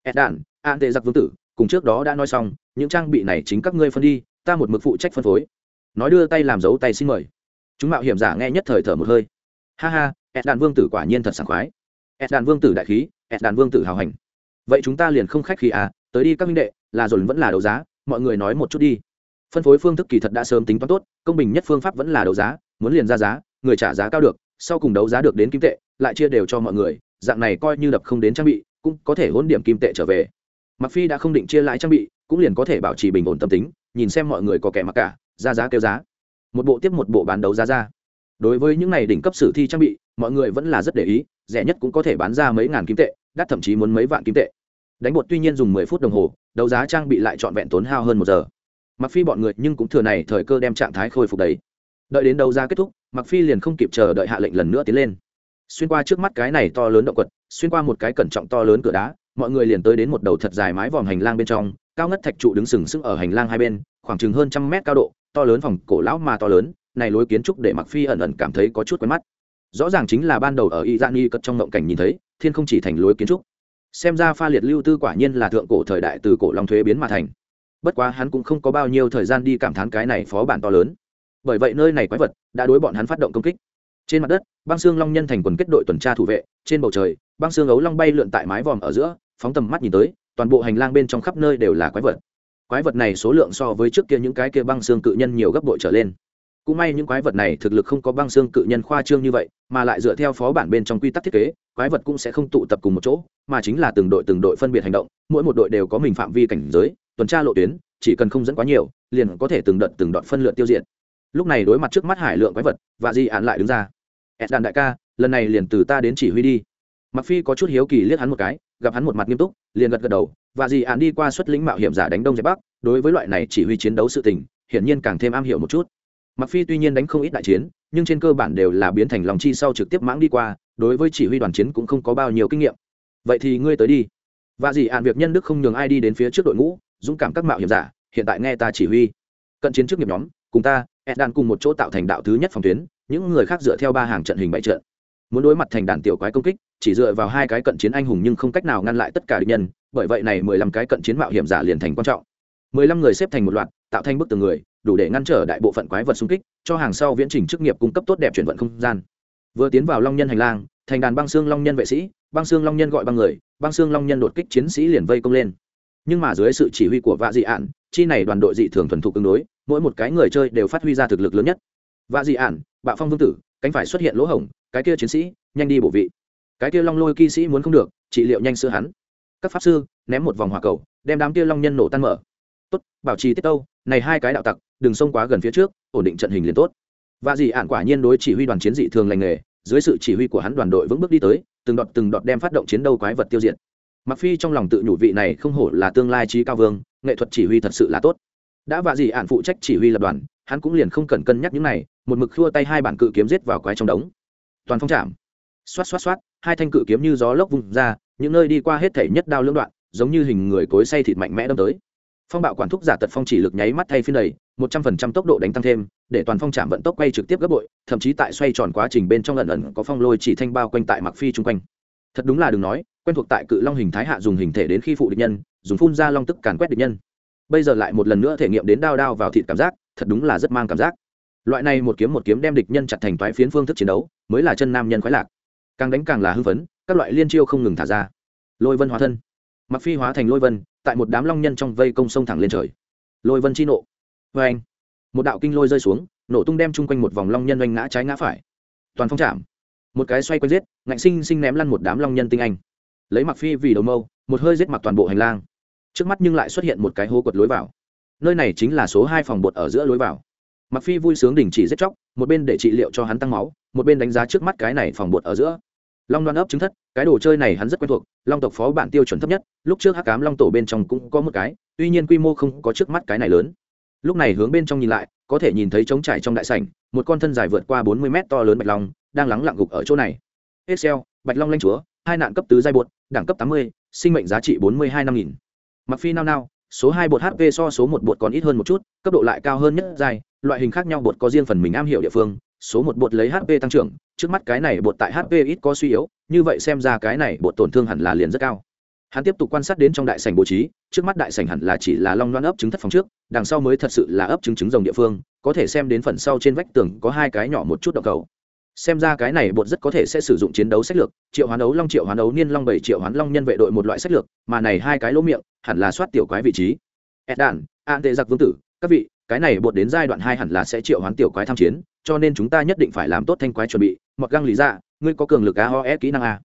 Ed đạn an tệ giặc vương tử, cùng trước đó đã nói xong, những trang bị này chính các ngươi phân đi, ta một mực phụ trách phân phối. Nói đưa tay làm dấu tay xin mời. Chúng mạo hiểm giả nghe nhất thời thở một hơi. Ha ha ed đàn vương tử quả nhiên thật sảng khoái. ed đàn vương tử đại khí ed đàn vương tử hào hành. Vậy chúng ta liền không khách khí à tới đi các minh đệ, là dồn vẫn là đấu giá, mọi người nói một chút đi. Phân phối phương thức kỳ thật đã sớm tính toán tốt, công bình nhất phương pháp vẫn là đấu giá, muốn liền ra giá, người trả giá cao được, sau cùng đấu giá được đến kim tệ, lại chia đều cho mọi người, dạng này coi như đập không đến trang bị, cũng có thể hôn điểm kim tệ trở về. Mặc phi đã không định chia lại trang bị, cũng liền có thể bảo trì bình ổn tâm tính, nhìn xem mọi người có kẻ mặc cả, ra giá kêu giá. Một bộ tiếp một bộ bán đấu giá ra. Đối với những này đỉnh cấp sử thi trang bị mọi người vẫn là rất để ý, rẻ nhất cũng có thể bán ra mấy ngàn kim tệ, đắt thậm chí muốn mấy vạn kim tệ. Đánh bột tuy nhiên dùng mười phút đồng hồ, đấu giá trang bị lại trọn vẹn tốn hao hơn một giờ. Mặc phi bọn người nhưng cũng thừa này thời cơ đem trạng thái khôi phục đấy. Đợi đến đấu giá kết thúc mặc phi liền không kịp chờ đợi hạ lệnh lần nữa tiến lên. Xuyên qua trước mắt cái này to lớn động quật, xuyên qua một cái cẩn trọng to lớn cửa đá, mọi người liền tới đến một đầu thật dài mái vòm hành lang bên trong, cao ngất thạch trụ đứng sừng sững ở hành lang hai bên, khoảng chừng hơn trăm mét cao độ, to lớn phòng cổ lão mà to lớn, này lối kiến trúc để mặc phi ẩn ẩn cảm thấy có chút quen mắt rõ ràng chính là ban đầu ở Y iran y cất trong ngộng cảnh nhìn thấy, thiên không chỉ thành lối kiến trúc. Xem ra pha liệt lưu tư quả nhiên là thượng cổ thời đại từ cổ long thuế biến mà thành. Bất quá hắn cũng không có bao nhiêu thời gian đi cảm thán cái này phó bản to lớn. Bởi vậy nơi này quái vật đã đối bọn hắn phát động công kích. Trên mặt đất, băng xương long nhân thành quần kết đội tuần tra thủ vệ, trên bầu trời, băng xương ấu long bay lượn tại mái vòm ở giữa, phóng tầm mắt nhìn tới, toàn bộ hành lang bên trong khắp nơi đều là quái vật. Quái vật này số lượng so với trước kia những cái kia băng xương cự nhân nhiều gấp bội trở lên cũng may những quái vật này thực lực không có băng xương cự nhân khoa trương như vậy, mà lại dựa theo phó bản bên trong quy tắc thiết kế, quái vật cũng sẽ không tụ tập cùng một chỗ, mà chính là từng đội từng đội phân biệt hành động, mỗi một đội đều có mình phạm vi cảnh giới, tuần tra lộ tuyến, chỉ cần không dẫn quá nhiều, liền có thể từng đợt từng đoạn phân lượt tiêu diệt. Lúc này đối mặt trước mắt hải lượng quái vật và di ạn lại đứng ra. Ed đàn đại ca, lần này liền từ ta đến chỉ huy đi. Mặc phi có chút hiếu kỳ liếc hắn một cái, gặp hắn một mặt nghiêm túc, liền gật gật đầu. Và di ạn đi qua xuất lĩnh mạo hiểm giả đánh đông giải bắc, đối với loại này chỉ huy chiến đấu sự tình, hiển nhiên càng thêm am hiểu một chút mặc phi tuy nhiên đánh không ít đại chiến, nhưng trên cơ bản đều là biến thành lòng chi sau trực tiếp mãng đi qua, đối với chỉ huy đoàn chiến cũng không có bao nhiêu kinh nghiệm. Vậy thì ngươi tới đi. Và gì ạn việc nhân đức không nhường ai đi đến phía trước đội ngũ, dũng cảm các mạo hiểm giả, hiện tại nghe ta chỉ huy. Cận chiến trước nghiệp nhóm, cùng ta ed đàn cùng một chỗ tạo thành đạo thứ nhất phòng tuyến, những người khác dựa theo ba hàng trận hình bảy trận. Muốn đối mặt thành đàn tiểu quái công kích, chỉ dựa vào hai cái cận chiến anh hùng nhưng không cách nào ngăn lại tất cả địch nhân, bởi vậy này mười lăm cái cận chiến mạo hiểm giả liền thành quan trọng mười lăm người xếp thành một loạt, tạo thành bức tường người, đủ để ngăn trở đại bộ phận quái vật xung kích, cho hàng sau viễn trình chức nghiệp cung cấp tốt đẹp chuyển vận không gian. Vừa tiến vào long nhân hành lang, thành đàn băng xương long nhân vệ sĩ, băng xương long nhân gọi băng người, băng xương long nhân đột kích chiến sĩ liền vây công lên. Nhưng mà dưới sự chỉ huy của vạ dị ạn chi này đoàn đội dị thường thuần thục tương đối, mỗi một cái người chơi đều phát huy ra thực lực lớn nhất. Vạ dị ạn bạo phong vương tử, cánh phải xuất hiện lỗ hổng, cái kia chiến sĩ, nhanh đi bổ vị. Cái kia long lôi kỵ sĩ muốn không được, trị liệu nhanh sữa hắn. Các pháp sư, ném một vòng hỏa cầu, đem đám kia long nhân nổ tan mở tốt, bảo trì tiết tâu, này hai cái đạo tặc, đừng xông quá gần phía trước, ổn định trận hình liền tốt. Và dì ạn quả nhiên đối chỉ huy đoàn chiến dị thường lành nghề, dưới sự chỉ huy của hắn đoàn đội vững bước đi tới, từng đọt từng đọt đem phát động chiến đấu quái vật tiêu diệt. Mặc phi trong lòng tự nhủ vị này không hổ là tương lai trí cao vương, nghệ thuật chỉ huy thật sự là tốt. Đã vạ dì ạn phụ trách chỉ huy lập đoàn, hắn cũng liền không cần cân nhắc những này, một mực khua tay hai bản cự kiếm giết vào quái trong đống. Toàn phong chạm xoát xoát xoát, hai thanh cự kiếm như gió lốc vung ra, những nơi đi qua hết thể nhất đao lưỡng đoạn, giống như hình người cối say thịt mạnh mẽ đâm tới phong bạo quản thúc giả tật phong chỉ lực nháy mắt thay phiên đầy, một trăm phần trăm tốc độ đánh tăng thêm, để toàn phong chạm vận tốc quay trực tiếp gấp bội, thậm chí tại xoay tròn quá trình bên trong lần ẩn có phong lôi chỉ thanh bao quanh tại mặc phi chung quanh. Thật đúng là đừng nói, quen thuộc tại cự long hình thái hạ dùng hình thể đến khi phụ địch nhân, dùng phun ra long tức càn quét địch nhân. Bây giờ lại một lần nữa thể nghiệm đến đao đao vào thịt cảm giác, thật đúng là rất mang cảm giác. Loại này một kiếm một kiếm đem địch nhân chặt thành toái phiến phương thức chiến đấu, mới là chân nam nhân khoái lạc. Càng đánh càng là hưng phấn, các loại liên chiêu không ngừng thả ra. Lôi vân hóa thân mặc phi hóa thành lôi vân, tại một đám long nhân trong vây công sông thẳng lên trời. Lôi vân chi nộ. Vê anh, một đạo kinh lôi rơi xuống, nổ tung đem chung quanh một vòng long nhân oanh ngã trái ngã phải. Toàn phong chạm. Một cái xoay quanh giết, ngạnh sinh sinh ném lăn một đám long nhân tinh anh. Lấy mặc phi vì đầu mâu, một hơi giết mặc toàn bộ hành lang. Trước mắt nhưng lại xuất hiện một cái hố quật lối vào. Nơi này chính là số hai phòng bột ở giữa lối vào. Mặc phi vui sướng đình chỉ giết chóc, một bên để trị liệu cho hắn tăng máu, một bên đánh giá trước mắt cái này phòng bột ở giữa long đoan ấp chứng thất, cái đồ chơi này hắn rất quen thuộc, long tộc phó bản tiêu chuẩn thấp nhất, lúc trước hắc cám long tổ bên trong cũng có một cái, tuy nhiên quy mô không có trước mắt cái này lớn. Lúc này hướng bên trong nhìn lại, có thể nhìn thấy trống trải trong đại sảnh, một con thân dài vượt qua bốn mươi mét to lớn bạch long, đang lắng lặng gục ở chỗ này. Excel, bạch long lanh chúa, hai nạn cấp tứ giai bột, đẳng cấp tám mươi, sinh mệnh giá trị bốn mươi hai năm nghìn. Mặc phi nao nao, số hai bột hp so số một bột còn ít hơn một chút, cấp độ lại cao hơn nhất giai, loại hình khác nhau bột có riêng phần mình am hiểu địa phương số một bột lấy hp tăng trưởng, trước mắt cái này bột tại hp ít có suy yếu, như vậy xem ra cái này bột tổn thương hẳn là liền rất cao. Hắn tiếp tục quan sát đến trong đại sảnh bố trí, trước mắt đại sảnh hẳn là chỉ là long loan ấp trứng thất phòng trước, đằng sau mới thật sự là ấp trứng trứng rồng địa phương, có thể xem đến phần sau trên vách tường có hai cái nhỏ một chút đậu cầu. Xem ra cái này bột rất có thể sẽ sử dụng chiến đấu sách lược, triệu hoán đấu long triệu hoán đấu niên long bảy triệu hoán long nhân vệ đội một loại sách lược, mà này hai cái lỗ miệng, hẳn là soát tiểu quái vị trí. Ed đàn an tệ giặc vương tử, các vị cái này bột đến giai đoạn hai hẳn là sẽ triệu hoán tiểu quái tham chiến, cho nên chúng ta nhất định phải làm tốt thanh quái chuẩn bị. Mọt găng lý ra ngươi có cường lực aoe kỹ năng a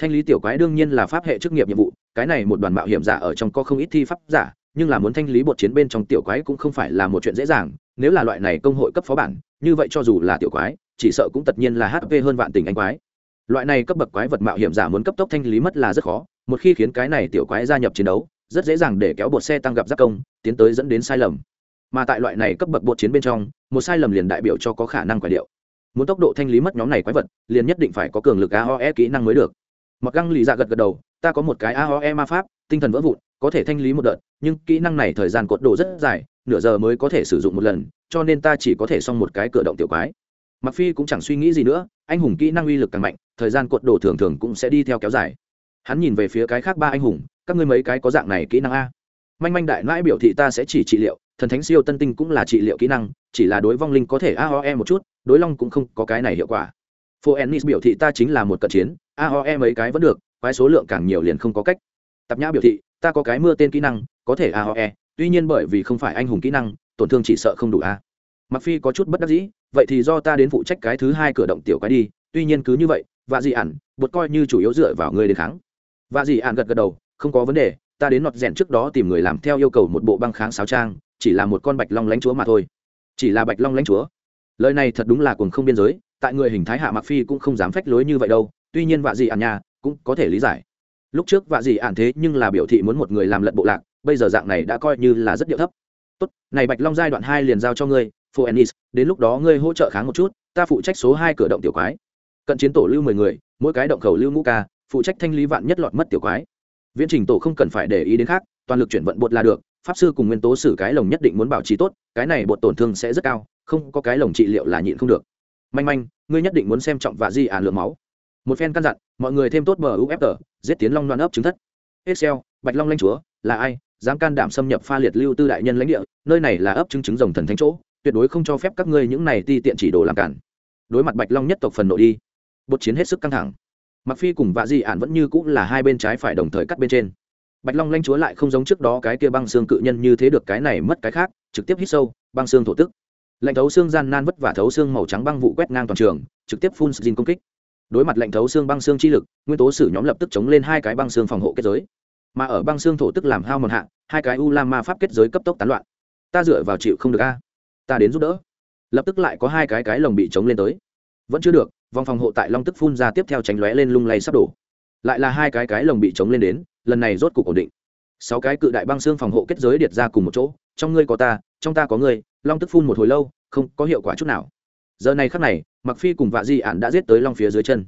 thanh lý tiểu quái đương nhiên là pháp hệ chức nghiệp nhiệm vụ, cái này một đoàn mạo hiểm giả ở trong có không ít thi pháp giả, nhưng là muốn thanh lý bột chiến bên trong tiểu quái cũng không phải là một chuyện dễ dàng, nếu là loại này công hội cấp phó bản, như vậy cho dù là tiểu quái, chỉ sợ cũng tất nhiên là hp hơn vạn tình anh quái. Loại này cấp bậc quái vật mạo hiểm giả muốn cấp tốc thanh lý mất là rất khó, một khi khiến cái này tiểu quái gia nhập chiến đấu, rất dễ dàng để kéo bột xe tăng gặp giáp công, tiến tới dẫn đến sai lầm mà tại loại này cấp bậc bột chiến bên trong, một sai lầm liền đại biểu cho có khả năng quả điệu. Muốn tốc độ thanh lý mất nhóm này quái vật, liền nhất định phải có cường lực aoe kỹ năng mới được. Mặc găng lì dạ gật gật đầu, ta có một cái aoe ma pháp, tinh thần vỡ vụn, có thể thanh lý một đợt, nhưng kỹ năng này thời gian cột đổ rất dài, nửa giờ mới có thể sử dụng một lần, cho nên ta chỉ có thể xong một cái cửa động tiểu quái. Mặc phi cũng chẳng suy nghĩ gì nữa, anh hùng kỹ năng uy lực càng mạnh, thời gian cột đổ thường thường cũng sẽ đi theo kéo dài. Hắn nhìn về phía cái khác ba anh hùng, các ngươi mấy cái có dạng này kỹ năng a? Manh manh đại nãi biểu thị ta sẽ chỉ trị liệu thần thánh siêu tân tinh cũng là trị liệu kỹ năng, chỉ là đối vong linh có thể aoe một chút, đối long cũng không có cái này hiệu quả. Phố ennis biểu thị ta chính là một cận chiến aoe mấy cái vẫn được, quái số lượng càng nhiều liền không có cách. Tập nhã biểu thị, ta có cái mưa tên kỹ năng, có thể aoe tuy nhiên bởi vì không phải anh hùng kỹ năng, tổn thương chỉ sợ không đủ a. Mặc phi có chút bất đắc dĩ, vậy thì do ta đến phụ trách cái thứ hai cửa động tiểu quái đi, tuy nhiên cứ như vậy và dị ản, bột coi như chủ yếu dựa vào người đến kháng. Và dị ản gật gật đầu, không có vấn đề, ta đến nọt rèn trước đó tìm người làm theo yêu cầu một bộ băng kháng sáo trang chỉ là một con bạch long lãnh chúa mà thôi. Chỉ là bạch long lãnh chúa. Lời này thật đúng là cuồng không biên giới, tại người hình thái hạ mặc phi cũng không dám phách lối như vậy đâu, tuy nhiên vạ dị ản nhà cũng có thể lý giải. Lúc trước vạ dị ản thế nhưng là biểu thị muốn một người làm lận bộ lạc, bây giờ dạng này đã coi như là rất điệu thấp. Tốt, này bạch long giai đoạn hai liền giao cho ngươi phô ennis đến lúc đó ngươi hỗ trợ kháng một chút, ta phụ trách số hai cửa động tiểu quái. Cận chiến tổ lưu mười người, mỗi cái động khẩu lưu ngũ ca, phụ trách thanh lý vạn nhất lọt mất tiểu quái. Viễn trình tổ không cần phải để ý đến khác, toàn lực chuyển vận bột là được pháp sư cùng nguyên tố sử cái lồng nhất định muốn bảo trì tốt, cái này bột tổn thương sẽ rất cao, không có cái lồng trị liệu là nhịn không được. Manh manh, ngươi nhất định muốn xem trọng và di ả lượng máu. Một phen căn dặn, mọi người thêm tốt bờ uff giết tiến long loan ấp chứng thất. Excel, bạch long lanh chúa, là ai? Dám can đảm xâm nhập pha liệt lưu tư đại nhân lãnh địa, nơi này là ấp chứng chứng rồng thần thánh chỗ, tuyệt đối không cho phép các ngươi những này ti tiện chỉ đồ làm cản. Đối mặt bạch long nhất tộc phần nội đi. Bột chiến hết sức căng thẳng. Mặc phi cùng vạ di ản vẫn như cũng là hai bên trái phải đồng thời cắt bên trên bạch long lanh chúa lại không giống trước đó cái kia băng xương cự nhân như thế được cái này mất cái khác, trực tiếp hít sâu, băng xương thổ tức. Lệnh thấu xương gian nan vất vả thấu xương màu trắng băng vụ quét ngang toàn trường, trực tiếp phun xin công kích. Đối mặt lệnh thấu xương băng xương chi lực, nguyên tố sử nhóm lập tức chống lên hai cái băng xương phòng hộ kết giới. Mà ở băng xương thổ tức làm hao một hạ, hai cái u la ma pháp kết giới cấp tốc tán loạn. Ta dựa vào chịu không được a. Ta đến giúp đỡ. Lập tức lại có hai cái cái lồng bị chống lên tới. Vẫn chưa được, vòng phòng hộ tại long tức phun ra tiếp theo tránh lóe lên lung lay sắp đổ. Lại là hai cái cái lồng bị chống lên đến lần này rốt cục ổn định. Sáu cái cự đại băng xương phòng hộ kết giới điệt ra cùng một chỗ, trong ngươi có ta, trong ta có ngươi, long tức phun một hồi lâu, không có hiệu quả chút nào. Giờ này khắc này mặc phi cùng vạ di ản đã giết tới long phía dưới chân.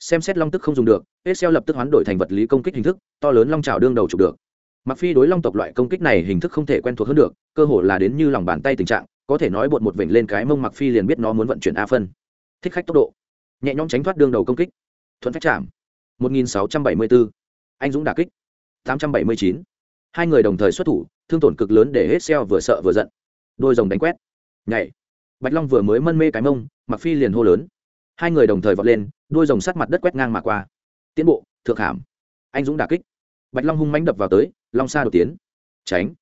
Xem xét long tức không dùng được hết xeo lập tức hoán đổi thành vật lý công kích hình thức, to lớn long trào đương đầu chụp được. Mặc phi đối long tộc loại công kích này hình thức không thể quen thuộc hơn được, cơ hồ là đến như lòng bàn tay tình trạng, có thể nói bột một vểnh lên cái mông mặc phi liền biết nó muốn vận chuyển a phân. Thích khách tốc độ. Nhẹ nhõm tránh thoát đương đầu công kích. Thuận phách chạm. 1674. anh dũng đả kích. 879. hai người đồng thời xuất thủ, thương tổn cực lớn để hết xeo vừa sợ vừa giận. Đôi rồng đánh quét. Nhảy. Bạch long vừa mới mân mê cái mông mặc phi liền hô lớn. Hai người đồng thời vọt lên, đôi rồng sắt mặt đất quét ngang mà qua. Tiến bộ, thượng hàm. Anh dũng đả kích. Bạch long hung mãnh đập vào tới, long sa đột tiến. Tránh.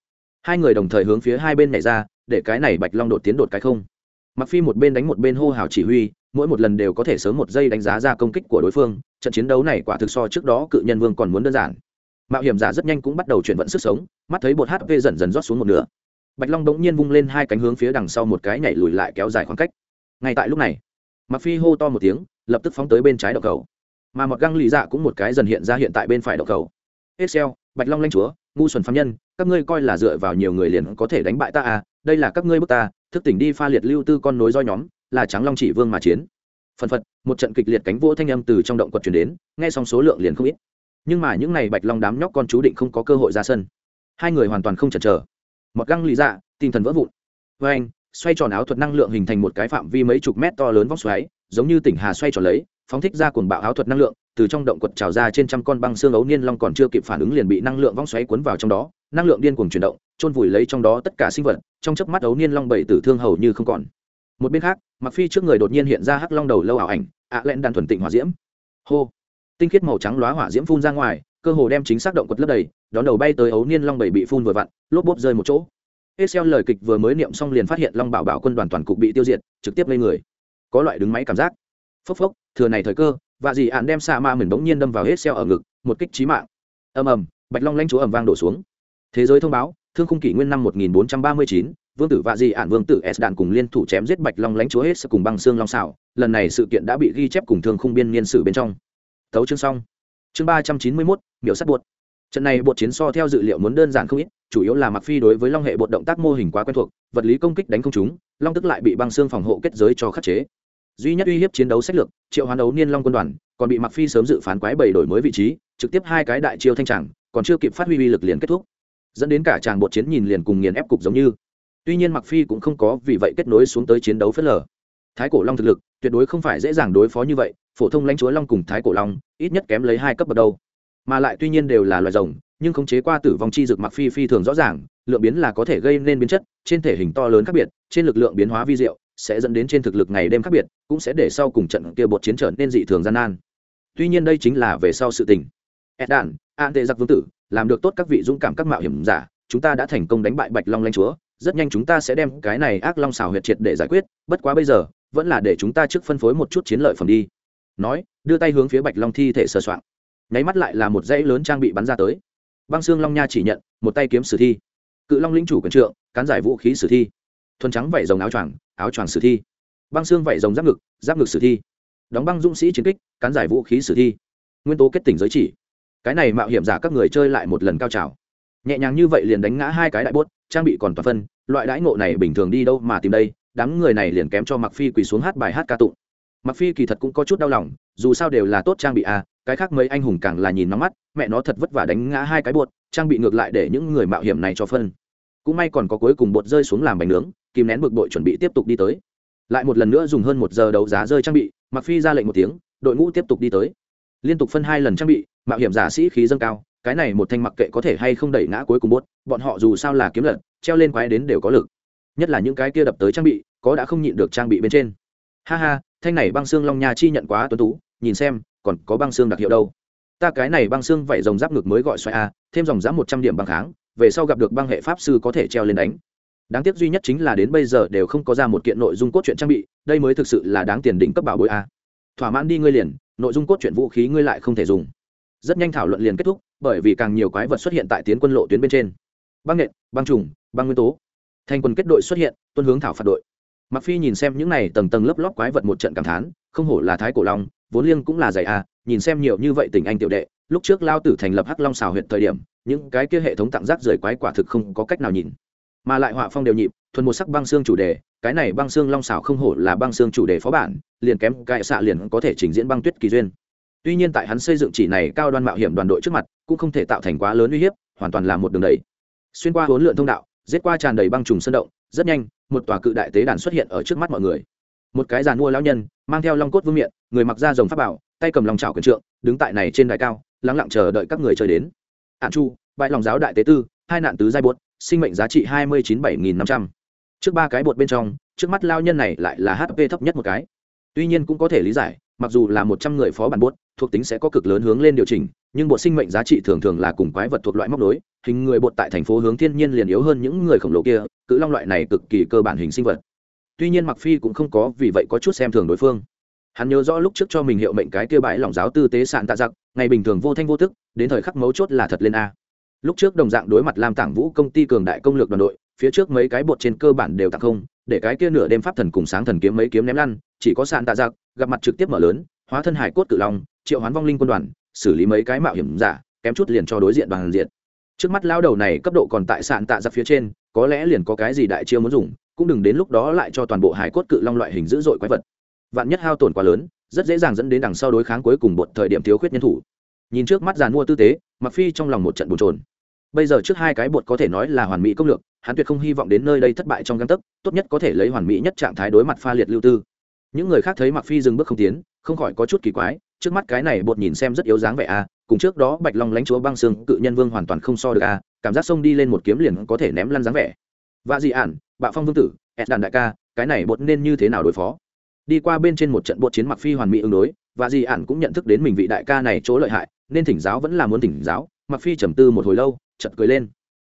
Hai người đồng thời hướng phía hai bên nhảy ra, để cái này bạch long đột tiến đột cái không. Mặc phi một bên đánh một bên hô hào chỉ huy, mỗi một lần đều có thể sớm một giây đánh giá ra công kích của đối phương, trận chiến đấu này quả thực so trước đó cự nhân vương còn muốn đơn giản mạo hiểm giả rất nhanh cũng bắt đầu chuyển vận sức sống, mắt thấy bột hp dần dần rót xuống một nửa. Bạch long bỗng nhiên vung lên hai cánh hướng phía đằng sau một cái nhảy lùi lại kéo dài khoảng cách. Ngay tại lúc này mặc phi hô to một tiếng, lập tức phóng tới bên trái đậu cầu. Mà một găng lì dạ cũng một cái dần hiện ra hiện tại bên phải đậu cầu. Excel, bạch long lanh chúa, ngu xuẩn phạm nhân, các ngươi coi là dựa vào nhiều người liền có thể đánh bại ta à đây là các ngươi bức ta, thức tỉnh đi pha liệt lưu tư con nối roi nhóm, là trắng long chỉ vương mà chiến. Phần phật, một trận kịch liệt cánh vỗ thanh âm từ trong động quật chuyển đến, nghe xong số lượng liền không ít nhưng mà những n à y bạch long đám nhóc con chú định không có cơ hội ra sân. Hai người hoàn toàn không chần chờ. Một găng lì dạ tinh thần vỡ vụn. Với anh, xoay tròn áo thuật năng lượng hình thành một cái phạm vi mấy chục mét to lớn vóc xoáy, giống như tỉnh hà xoay tròn lấy, phóng thích ra cuồng bạo áo thuật năng lượng, từ trong động quật trào ra trên trăm con băng xương ấu niên long còn chưa kịp phản ứng liền bị năng lượng vong xoáy cuốn vào trong đó, năng lượng điên cuồng chuyển động trôn vùi lấy trong đó tất cả sinh vật, trong chớp mắt ấu niên long bảy tử thương hầu như không còn. Một bên khác mặc phi trước người đột nhiên hiện ra hắc long đầu lâu ảo ảnh, ạ à lẹn đàn thuần tịnh hỏa diễm. Hô! Tinh khiết màu trắng lóa hỏa diễm phun ra ngoài cơ hồ đem chính xác động quật lấp đầy đón đầu bay tới ấu niên long bảy bị phun vừa vặn lốp bốp rơi một chỗ Excel lời kịch vừa mới niệm xong liền phát hiện Long Bảo Bảo quân đoàn toàn cục bị tiêu diệt, trực tiếp lên người. Có loại đứng máy cảm giác. Phốc phốc, thừa này thời cơ, và dì ạn đem xạ ma mình bỗng nhiên đâm vào hết xeo ở ngực, một kích chí mạng. Ầm ầm, Bạch Long lanh chúa ầm vang đổ xuống. Thế giới thông báo, thương khung kỷ nguyên năm 1439, vương tử vạ Dì ạn vương tử s đạn cùng liên thủ chém giết bạch long lãnh chúa hết cùng băng xương long xảo lần này sự kiện đã bị ghi chép cùng thương khung biên niên sử bên trong tấu chương xong. Chương ba trăm chín mươi mốt, miểu sắt buột trận này bột chiến so theo dự liệu muốn đơn giản không ít, chủ yếu là mặc phi đối với long hệ bột động tác mô hình quá quen thuộc, vật lý công kích đánh không chúng long tức lại bị băng xương phòng hộ kết giới cho khắc chế. Duy nhất uy hiếp chiến đấu sách lược, triệu hoán đấu niên long quân đoàn, còn bị mặc phi sớm dự phán quái bảy đổi mới vị trí, trực tiếp hai cái đại chiêu thanh tràng, còn chưa kịp phát huy uy lực liền kết thúc. Dẫn đến cả tràng bột chiến nhìn liền cùng nghiền ép cục giống như. Tuy nhiên mặc phi cũng không có vì vậy kết nối xuống tới chiến đấu phớt lờ. Thái cổ long thực lực, tuyệt đối không phải dễ dàng đối phó như vậy phổ thông lãnh chúa long cùng thái cổ long, ít nhất kém lấy hai cấp bậc đâu. Mà lại tuy nhiên đều là loài rồng, nhưng khống chế qua tử vong chi dược mặc phi phi thường rõ ràng, lượng biến là có thể gây nên biến chất, trên thể hình to lớn khác biệt, trên lực lượng biến hóa vi diệu, sẽ dẫn đến trên thực lực ngày đêm khác biệt, cũng sẽ để sau cùng trận kia bột chiến trở nên dị thường gian nan. Tuy nhiên đây chính là về sau sự tình. Ed đàn an tệ giặc vương tử, làm được tốt các vị dũng cảm các mạo hiểm giả, chúng ta đã thành công đánh bại bạch long lanh chúa, rất nhanh chúng ta sẽ đem cái này ác long xào huyệt triệt để giải quyết, bất quá bây giờ, vẫn là để chúng ta trước phân phối một chút chiến lợi phẩm đi nói, đưa tay hướng phía bạch long thi thể sờ soạng. Nháy mắt lại là một dãy lớn trang bị bắn ra tới. Băng xương long nha chỉ nhận, một tay kiếm sử thi. Cự long lĩnh chủ quần trượng, cán giải vũ khí sử thi. Thuần trắng vảy rồng áo choàng áo choàng sử thi. Băng xương vảy rồng giáp ngực giáp ngực sử thi. Đóng băng dũng sĩ chiến kích, cán giải vũ khí sử thi. Nguyên tố kết tỉnh giới chỉ. Cái này mạo hiểm giả các người chơi lại một lần cao trào. Nhẹ nhàng như vậy liền đánh ngã hai cái đại bốt, trang bị còn toàn phân, loại đãi ngộ này bình thường đi đâu mà tìm đây, đám người này liền kém cho mặc phi quỳ xuống hát bài hát ca tụng mặc phi kỳ thật cũng có chút đau lòng, dù sao đều là tốt trang bị à cái khác mấy anh hùng càng là nhìn nóng mắt, mẹ nó thật vất vả đánh ngã hai cái bột, trang bị ngược lại để những người mạo hiểm này cho phân. Cũng may còn có cuối cùng bột rơi xuống làm bánh nướng, kìm nén bực bội chuẩn bị tiếp tục đi tới. Lại một lần nữa dùng hơn một giờ đấu giá rơi trang bị mặc phi ra lệnh một tiếng, đội ngũ tiếp tục đi tới. Liên tục phân hai lần trang bị, mạo hiểm giả sĩ khí dâng cao, cái này một thanh mặc kệ có thể hay không đẩy ngã cuối cùng bốt bọn họ dù sao là kiếm lật, treo lên quái đến đều có lực. Nhất là những cái kia đập tới trang bị, có đã không nhịn được trang bị bên trên. Ha ha thanh này băng xương long nha chi nhận quá tuấn tú, nhìn xem, còn có băng xương đặc hiệu đâu. Ta cái này băng xương vảy rồng giáp ngực mới gọi xoay a, thêm dòng giáp một trăm điểm băng kháng, về sau gặp được băng hệ pháp sư có thể treo lên đánh. Đáng tiếc duy nhất chính là đến bây giờ đều không có ra một kiện nội dung cốt truyện trang bị, đây mới thực sự là đáng tiền đỉnh cấp bảo bối a. Thỏa mãn đi ngươi liền, nội dung cốt truyện vũ khí ngươi lại không thể dùng. Rất nhanh thảo luận liền kết thúc, bởi vì càng nhiều quái vật xuất hiện tại tiến quân lộ tuyến bên trên. Băng nện băng trùng, băng nguyên tố. Thành quân kết đội xuất hiện, tuân hướng thảo phạt đội mặc phi nhìn xem những này tầng tầng lớp lóp quái vật một trận cảm thán, không hổ là thái cổ long, vốn liêng cũng là dày a nhìn xem nhiều như vậy tình anh tiểu đệ, lúc trước lao tử thành lập hắc long xào huyện thời điểm, những cái kia hệ thống tặng rác rời quái quả thực không có cách nào nhìn. Mà lại họa phong đều nhịp, thuần một sắc băng xương chủ đề, cái này băng xương long xào không hổ là băng xương chủ đề phó bản, liền kém cai xạ liền có thể trình diễn băng tuyết kỳ duyên. Tuy nhiên tại hắn xây dựng chỉ này cao đoan mạo hiểm đoàn đội trước mặt, cũng không thể tạo thành quá lớn uy hiếp, hoàn toàn là một đường đầy xuyên qua huấn lượn thông đạo, giết qua tràn đầy băng trùng sơn động, rất nhanh một tòa cự đại tế đàn xuất hiện ở trước mắt mọi người. Một cái giàn mua lão nhân, mang theo long cốt vương miện, người mặc da rồng pháp bảo, tay cầm lòng trào quyền trượng, đứng tại này trên đài cao lắng lặng chờ đợi các người chơi đến. Ạn chu bãi lòng giáo đại tế tư, hai nạn tứ giai bột, sinh mệnh giá trị hai mươi chín bảy nghìn năm trăm. Trước ba cái bột bên trong, trước mắt lao nhân này lại là hp thấp nhất một cái. Tuy nhiên cũng có thể lý giải mặc dù là một trăm người phó bản bột thuộc tính sẽ có cực lớn hướng lên điều chỉnh nhưng bộ sinh mệnh giá trị thường thường là cùng quái vật thuộc loại móc nối, hình người bột tại thành phố hướng thiên nhiên liền yếu hơn những người khổng lồ kia cự long loại này cực kỳ cơ bản hình sinh vật. Tuy nhiên mặc phi cũng không có vì vậy có chút xem thường đối phương. Hắn nhớ rõ lúc trước cho mình hiệu mệnh cái kia bãi lòng giáo tư tế sạn tạ giặc ngày bình thường vô thanh vô tức đến thời khắc mấu chốt là thật lên a. Lúc trước đồng dạng đối mặt làm tảng vũ công ty cường đại công lược đoàn đội phía trước mấy cái bột trên cơ bản đều tặng không để cái kia nửa đêm pháp thần cùng sáng thần kiếm mấy kiếm ném lăn chỉ có sạn tạ giặc gặp mặt trực tiếp mở lớn, hóa thân hải cốt cự long, triệu hoán vong linh quân đoàn, xử lý mấy cái mạo hiểm giả, kém chút liền cho đối diện bằng diện trước mắt lao đầu này cấp độ còn tại sạn tạ ra phía trên, có lẽ liền có cái gì đại chiêu muốn dùng, cũng đừng đến lúc đó lại cho toàn bộ hải cốt cự long loại hình dữ dội quái vật. Vạn nhất hao tổn quá lớn, rất dễ dàng dẫn đến đằng sau đối kháng cuối cùng một thời điểm thiếu khuyết nhân thủ. Nhìn trước mắt giàn mua tư tế mặc phi trong lòng một trận bồn trồn bây giờ trước hai cái bột có thể nói là hoàn mỹ công lược, hắn tuyệt không hy vọng đến nơi đây thất bại trong găng tấc, tốt nhất có thể lấy hoàn mỹ nhất trạng thái đối mặt pha liệt lưu tư những người khác thấy mặc phi dừng bước không tiến, không khỏi có chút kỳ quái, trước mắt cái này bột nhìn xem rất yếu dáng vẻ a à. cùng trước đó bạch long lãnh chúa băng xương cự nhân vương hoàn toàn không so được a à. cảm giác xông đi lên một kiếm liền có thể ném lăn dáng vẻ và dị ản, bạo phong vương tử ed đàn đại ca, cái này bột nên như thế nào đối phó đi qua bên trên một trận bột chiến mặc phi hoàn mỹ ứng đối và dị ản cũng nhận thức đến mình vị đại ca này chỗ lợi hại, nên thỉnh giáo vẫn là muốn thỉnh giáo mặc phi trầm tư một hồi lâu chật cười lên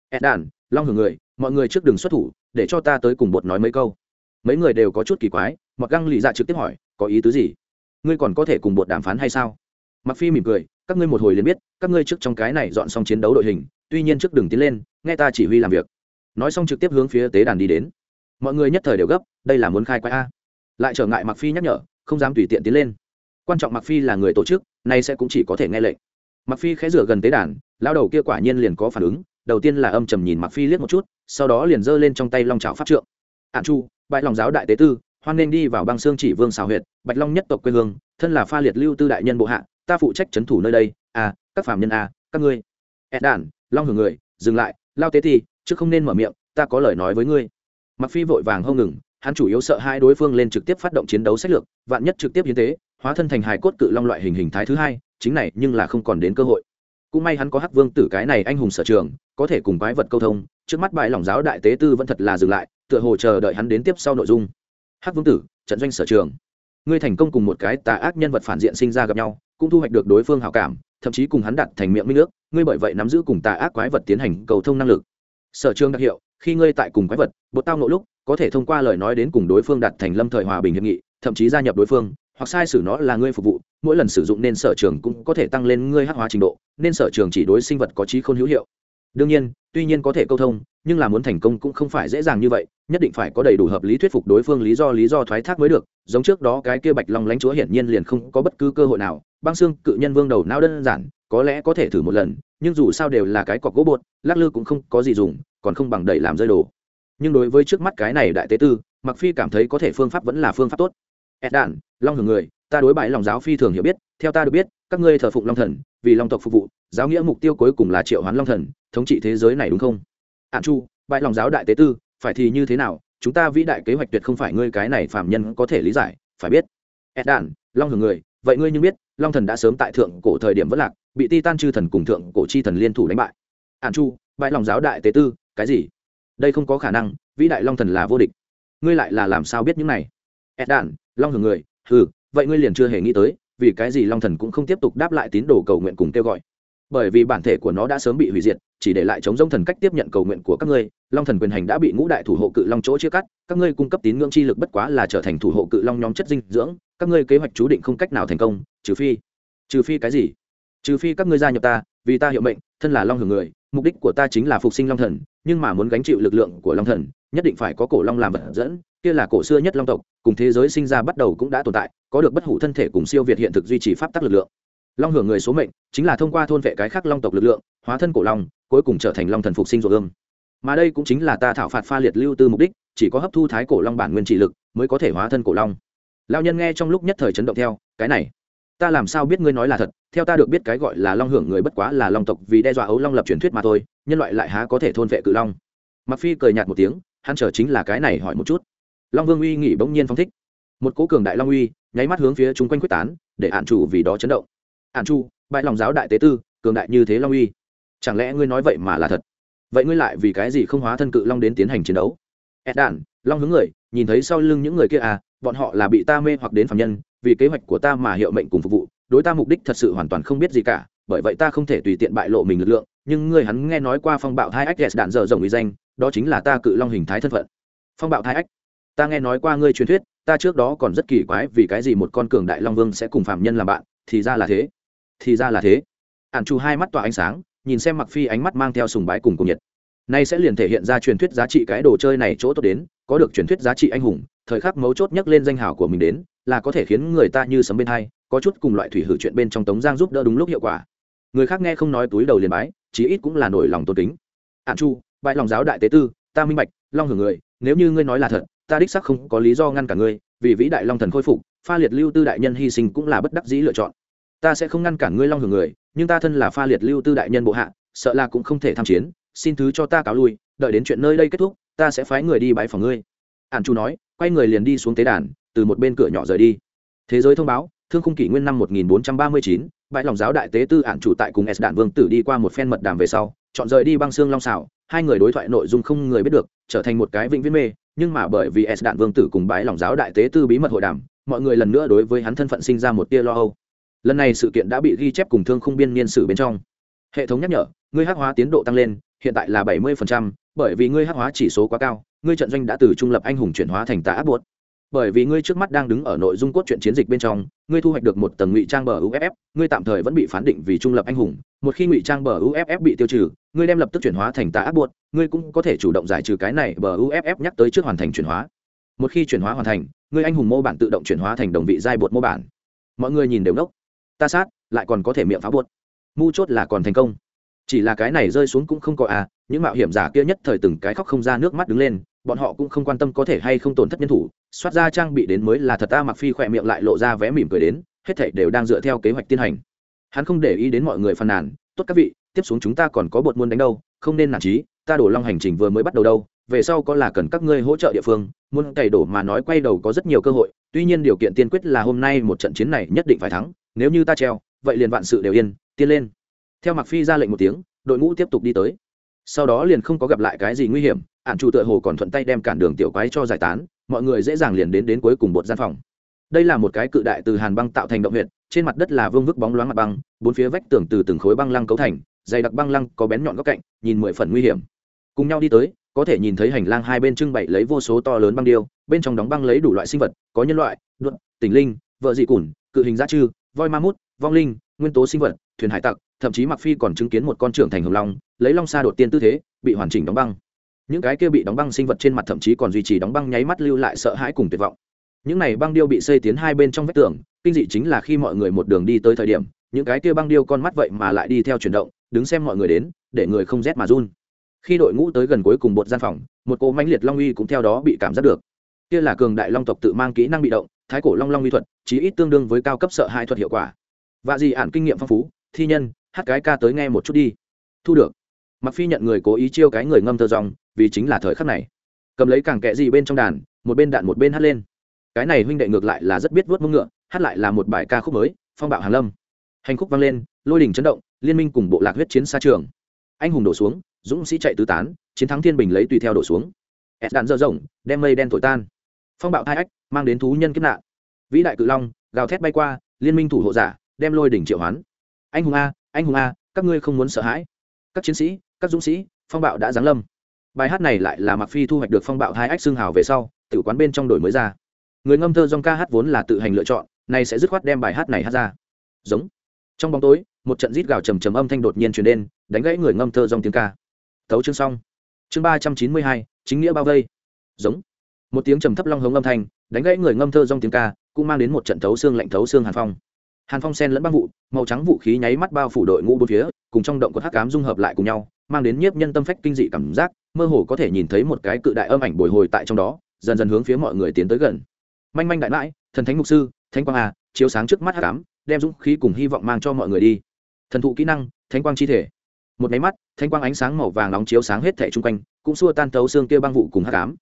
ed đàn, long hưởng người, mọi người trước đừng xuất thủ, để cho ta tới cùng bột nói mấy câu mấy người đều có chút kỳ quái mặc găng lì dạ trực tiếp hỏi, có ý tứ gì? Ngươi còn có thể cùng bột đàm phán hay sao? Mặc phi mỉm cười, các ngươi một hồi liền biết, các ngươi trước trong cái này dọn xong chiến đấu đội hình, tuy nhiên trước đừng tiến lên, nghe ta chỉ huy làm việc. Nói xong trực tiếp hướng phía tế đàn đi đến. Mọi người nhất thời đều gấp, đây là muốn khai quái a. Lại trở ngại mặc phi nhắc nhở, không dám tùy tiện tiến lên. Quan trọng mặc phi là người tổ chức, nay sẽ cũng chỉ có thể nghe lệnh. Mặc phi khẽ rửa gần tế đàn lao đầu kia quả nhiên liền có phản ứng, đầu tiên là âm trầm nhìn mặc phi liếc một chút, sau đó liền giơ lên trong tay long trào pháp trượng. Ạn chu bại lòng giáo đại tế tư hoan nên đi vào băng xương chỉ vương xào huyệt, bạch long nhất tộc quê hương, thân là pha liệt lưu tư đại nhân bộ hạ, ta phụ trách c thủ nơi đây. À các phạm nhân à các ngươi. Ed đản, long hưởng người, dừng lại, lao tế thì chứ không nên mở miệng, ta có lời nói với ngươi. Mặc phi vội vàng hông ngừng, hắn chủ yếu sợ hai đối phương lên trực tiếp phát động chiến đấu sách lược, vạn nhất trực tiếp hiến tế, hóa thân thành hài cốt cự long loại hình hình thái thứ hai, chính này nhưng là không còn đến cơ hội. Cũng may hắn có hắc vương tử cái này anh hùng sở trường, có thể cùng quái vật câu thông, trước mắt bài lỏng giáo đại tế tư vẫn thật là dừng lại, tựa hồ chờ đợi hắn đến tiếp sau nội dung hắc vương tử, trận doanh sở trường ngươi thành công cùng một cái tà ác nhân vật phản diện sinh ra gặp nhau, cũng thu hoạch được đối phương hảo cảm, thậm chí cùng hắn đặt thành miệng minh nước. ngươi bởi vậy nắm giữ cùng tà ác quái vật tiến hành cầu thông năng lực sở trường đặc hiệu, khi ngươi tại cùng quái vật, bột tao nộ lúc, có thể thông qua lời nói đến cùng đối phương đặt thành lâm thời hòa bình hiệp nghị, thậm chí gia nhập đối phương, hoặc sai sử nó là ngươi phục vụ, mỗi lần sử dụng nên sở trường cũng có thể tăng lên ngươi hắc hóa trình độ, nên sở trường chỉ đối sinh vật có trí không hữu hiệu đương nhiên tuy nhiên có thể câu thông, nhưng là muốn thành công cũng không phải dễ dàng như vậy, nhất định phải có đầy đủ hợp lý thuyết phục đối phương lý do lý do thoái thác mới được, giống trước đó cái kia bạch long lãnh chúa hiển nhiên liền không có bất cứ cơ hội nào, băng xương cự nhân vương đầu não đơn giản, có lẽ có thể thử một lần, nhưng dù sao đều là cái cọc gỗ bột, lắc lư cũng không có gì dùng, còn không bằng đẩy làm rơi đồ. Nhưng đối với trước mắt cái này đại tế tư mặc phi cảm thấy có thể phương pháp vẫn là phương pháp tốt. Ed đạn, long hưởng người ta đối bãi lòng giáo phi thường hiểu biết, theo ta được biết, các ngươi thờ phụng long thần, vì long tộc phục vụ, giáo nghĩa mục tiêu cuối cùng là triệu hoán long thần, thống trị thế giới này đúng không? Ạn chu, bãi lòng giáo đại tế tư, phải thì như thế nào? Chúng ta vĩ đại kế hoạch tuyệt không phải ngươi cái này phạm nhân có thể lý giải, phải biết. Ed đản, long hưởng người, vậy ngươi nhưng biết, long thần đã sớm tại thượng cổ thời điểm vất lạc, bị ti tan chư thần cùng thượng cổ chi thần liên thủ đánh bại. Ạn chu, bãi lòng giáo đại tế tư, cái gì? Đây không có khả năng, vĩ đại long thần là vô địch. Ngươi lại là làm sao biết những này? Ed đản, long hưởng người, hừ vậy ngươi liền chưa hề nghĩ tới, vì cái gì long thần cũng không tiếp tục đáp lại tín đồ cầu nguyện cùng kêu gọi. Bởi vì bản thể của nó đã sớm bị hủy diệt, chỉ để lại chống g thần cách tiếp nhận cầu nguyện của các ngươi, long thần quyền hành đã bị ngũ đại thủ hộ cự long chỗ chia cắt, các ngươi cung cấp tín ngưỡng chi lực bất quá là trở thành thủ hộ cự long nhóm chất dinh dưỡng, các ngươi kế hoạch chú định không cách nào thành công, trừ phi trừ phi cái gì? Trừ phi các ngươi gia nhập ta, vì ta hiệu mệnh, thân là long hưởng người, mục đích của ta chính là phục sinh long thần, nhưng mà muốn gánh chịu lực lượng của long thần, nhất định phải có cổ long làm vật dẫn, kia là cổ xưa nhất long tộc cùng thế giới sinh ra bắt đầu cũng đã tồn tại, có được bất hủ thân thể cùng siêu việt hiện thực duy trì pháp tắc lực lượng. Long hưởng người số mệnh, chính là thông qua thôn vệ cái khác long tộc lực lượng, hóa thân cổ long, cuối cùng trở thành long thần phục sinh ruộng ương mà đây cũng chính là ta thảo phạt pha liệt lưu tư mục đích, chỉ có hấp thu thái cổ long bản nguyên trị lực mới có thể hóa thân cổ long. Lao nhân nghe trong lúc nhất thời chấn động theo, cái này, ta làm sao biết ngươi nói là thật? Theo ta được biết cái gọi là long hưởng người bất quá là long tộc vì đe dọa ấu long lập truyền thuyết mà thôi, nhân loại lại há có thể thôn vệ cự long? Mặc phi cười nhạt một tiếng, hắn chờ chính là cái này hỏi một chút long vương uy nghỉ bỗng nhiên phong thích. Một cố cường đại long uy, nháy mắt hướng phía chúng quanh quyết tán, để ạn chủ vì đó chấn động. Ạn chu, bại lòng giáo đại tế tư, cường đại như thế long uy. Chẳng lẽ ngươi nói vậy mà là thật? Vậy ngươi lại vì cái gì không hóa thân cự long đến tiến hành chiến đấu? Ed đản, long hướng người, nhìn thấy sau lưng những người kia à bọn họ là bị ta mê hoặc đến phạm nhân, vì kế hoạch của ta mà hiệu mệnh cùng phục vụ, đối ta mục đích thật sự hoàn toàn không biết gì cả, bởi vậy ta không thể tùy tiện bại lộ mình lực lượng, nhưng ngươi hắn nghe nói qua phong bạo hai ách đạn dở rộng uy danh, đó chính là ta cự long hình thái thân phận. Phong bạo Thái ách ta nghe nói qua ngươi truyền thuyết, ta trước đó còn rất kỳ quái vì cái gì một con cường đại long vương sẽ cùng phạm nhân làm bạn, thì ra là thế. Thì ra là thế. Ạn chu hai mắt tỏa ánh sáng, nhìn xem mặc phi ánh mắt mang theo sùng bái cùng cùng nhiệt. Nay sẽ liền thể hiện ra truyền thuyết giá trị cái đồ chơi này chỗ tốt đến, có được truyền thuyết giá trị anh hùng, thời khắc mấu chốt nhắc lên danh hào của mình đến, là có thể khiến người ta như sấm bên hai, có chút cùng loại thủy hử chuyện bên trong tống giang giúp đỡ đúng lúc hiệu quả. Người khác nghe không nói túi đầu liền bái, chí ít cũng là nổi lòng tôn kính. Ạn chu bại lòng giáo đại tế tư, ta minh bạch, long hưởng người nếu như ngươi nói là thật ta đích sắc không có lý do ngăn cả ngươi vì vĩ đại long thần khôi phục pha liệt lưu tư đại nhân hy sinh cũng là bất đắc dĩ lựa chọn. Ta sẽ không ngăn cản ngươi long hưởng người nhưng ta thân là pha liệt lưu tư đại nhân bộ hạ sợ là cũng không thể tham chiến xin thứ cho ta cáo lui đợi đến chuyện nơi đây kết thúc ta sẽ phái người đi bãi phòng ngươi. Ản chu nói quay người liền đi xuống tế đàn từ một bên cửa nhỏ rời đi. Thế giới thông báo thương khung kỷ nguyên năm 1439, bãi lòng giáo đại tế tư ản chủ tại cùng s đạn vương tử đi qua một phen mật đàm về sau chọn rời đi băng xương long xảo, hai người đối thoại nội dung không người biết được, trở thành một cái vĩnh viễn mê, nhưng mà bởi vì s đạn vương tử cùng bãi lòng giáo đại tế tư bí mật hội đàm, mọi người lần nữa đối với hắn thân phận sinh ra một tia lo âu. Lần này sự kiện đã bị ghi chép cùng thương khung biên niên sử bên trong. Hệ thống nhắc nhở, ngươi hắc hóa tiến độ tăng lên, hiện tại là bảy mươi bởi vì ngươi hắc hóa chỉ số quá cao, ngươi trận doanh đã từ trung lập anh hùng chuyển hóa thành tà ác buốt bởi vì ngươi trước mắt đang đứng ở nội dung cốt truyện chiến dịch bên trong, ngươi thu hoạch được một tầng ngụy trang bờ uff ngươi tạm thời vẫn bị phán định vì trung lập anh hùng, một khi ngụy trang bờ uff bị tiêu trừ, ngươi đem lập tức chuyển hóa thành tà ác buột ngươi cũng có thể chủ động giải trừ cái này bờ uff nhắc tới trước hoàn thành chuyển hóa. Một khi chuyển hóa hoàn thành, ngươi anh hùng mô bản tự động chuyển hóa thành đồng vị giai bột mô bản. Mọi người nhìn đều đốc ta sát, lại còn có thể miệng phá buột mu chốt là còn thành công. Chỉ là cái này rơi xuống cũng không có à những mạo hiểm giả kia nhất thời từng cái khóc không ra nước mắt đứng lên bọn họ cũng không quan tâm có thể hay không tổn thất nhân thủ, soát ra trang bị đến mới là thật ta mặc phi khỏe miệng lại lộ ra vé mỉm cười đến, hết thảy đều đang dựa theo kế hoạch tiến hành. Hắn không để ý đến mọi người phàn nàn, tốt các vị, tiếp xuống chúng ta còn có bột muôn đánh đâu, không nên nản trí, ta đổ long hành trình vừa mới bắt đầu đâu, về sau có là cần các ngươi hỗ trợ địa phương, muốn cày đổ mà nói quay đầu có rất nhiều cơ hội, tuy nhiên điều kiện tiên quyết là hôm nay một trận chiến này nhất định phải thắng, nếu như ta treo, vậy liền vạn sự đều yên tiên lên. Theo mặc phi ra lệnh một tiếng, đội ngũ tiếp tục đi tới. Sau đó liền không có gặp lại cái gì nguy hiểm ạn chủ tựa hồ còn thuận tay đem cản đường tiểu quái cho giải tán, mọi người dễ dàng liền đến đến cuối cùng bột gian phòng. Đây là một cái cự đại từ hàn băng tạo thành động huyệt, trên mặt đất là vương vức bóng loáng mặt băng, bốn phía vách tường từ từng khối băng lăng cấu thành, dày đặc băng lăng có bén nhọn góc cạnh, nhìn mười phần nguy hiểm. Cùng nhau đi tới, có thể nhìn thấy hành lang hai bên trưng bày lấy vô số to lớn băng điêu, bên trong đóng băng lấy đủ loại sinh vật, có nhân loại đuận tỉnh linh, vợ dị cùn, cự hình giá chư voi ma mút, vong linh, nguyên tố sinh vật, thuyền hải tặc, thậm chí mặc phi còn chứng kiến một con trưởng thành hồng long, lấy long xa đột tiên tư thế, bị hoàn chỉnh đóng băng những cái kia bị đóng băng sinh vật trên mặt thậm chí còn duy trì đóng băng nháy mắt lưu lại sợ hãi cùng tuyệt vọng. Những này băng điêu bị xây tiến hai bên trong vách tường, kinh dị chính là khi mọi người một đường đi tới thời điểm, những cái kia băng điêu con mắt vậy mà lại đi theo chuyển động, đứng xem mọi người đến, để người không rét mà run. Khi đội ngũ tới gần cuối cùng một gian phòng, một cỗ mãnh liệt long uy cũng theo đó bị cảm giác được. Kia là cường đại long tộc tự mang kỹ năng bị động, thái cổ long long uy thuật, chí ít tương đương với cao cấp sợ hai thuật hiệu quả. Và gì ản kinh nghiệm phong phú, thi nhân, hát cái ca tới nghe một chút đi. Thu được mặc phi nhận người cố ý chiêu cái người ngâm thơ rong, vì chính là thời khắc này. Cầm lấy càng kệ gì bên trong đàn, một bên đạn một bên hát lên. Cái này huynh đệ ngược lại là rất biết vuốt mông ngựa, hát lại là một bài ca khúc mới, phong bạo hàn lâm. Hành khúc vang lên, lôi đình chấn động, liên minh cùng bộ lạc huyết chiến xa trường. Anh hùng đổ xuống, dũng sĩ chạy tứ tán, chiến thắng thiên bình lấy tùy theo đổ xuống. Ép đạn dơ rộng, đem mây đen thổi tan. Phong bạo hai ách, mang đến thú nhân kiếp nạn. Vĩ đại cự long, gào thét bay qua, liên minh thủ hộ giả, đem lôi đỉnh triệu hoán. Anh hùng a, anh hùng a, các ngươi không muốn sợ hãi. Các chiến sĩ các dũng sĩ, phong bạo đã giáng lâm. Bài hát này lại là mặc phi thu hoạch được phong bạo hai ách xương hào về sau tự quán bên trong đổi mới ra. Người ngâm thơ dòng ca hát vốn là tự hành lựa chọn, này sẽ dứt khoát đem bài hát này hát ra. Giống. Trong bóng tối, một trận rít gào trầm trầm âm thanh đột nhiên truyền đến, đánh gãy người ngâm thơ dòng tiếng ca. Thấu chương xong. Chương ba trăm chín mươi hai, chính nghĩa bao vây. Giống. Một tiếng trầm thấp long hống âm thanh, đánh gãy người ngâm thơ dòng tiếng ca, cũng mang đến một trận thấu xương lạnh thấu xương hàn phong hàn phong sen lẫn băng vụ màu trắng vũ khí nháy mắt bao phủ đội ngũ bốn phía cùng trong động của hắc cám dung hợp lại cùng nhau mang đến nhiếp nhân tâm phách kinh dị cảm giác mơ hồ có thể nhìn thấy một cái cự đại âm ảnh bồi hồi tại trong đó dần dần hướng phía mọi người tiến tới gần. Manh manh đại mãi thần thánh mục sư thánh quang Hà, chiếu sáng trước mắt hắc ám đem dũng khí cùng hy vọng mang cho mọi người đi. Thần thụ kỹ năng thánh quang chi thể. Một máy mắt thánh quang ánh sáng màu vàng nóng chiếu sáng hết thẻ chung quanh cũng xua tan tấu xương kia băng vụ cùng hắc ám.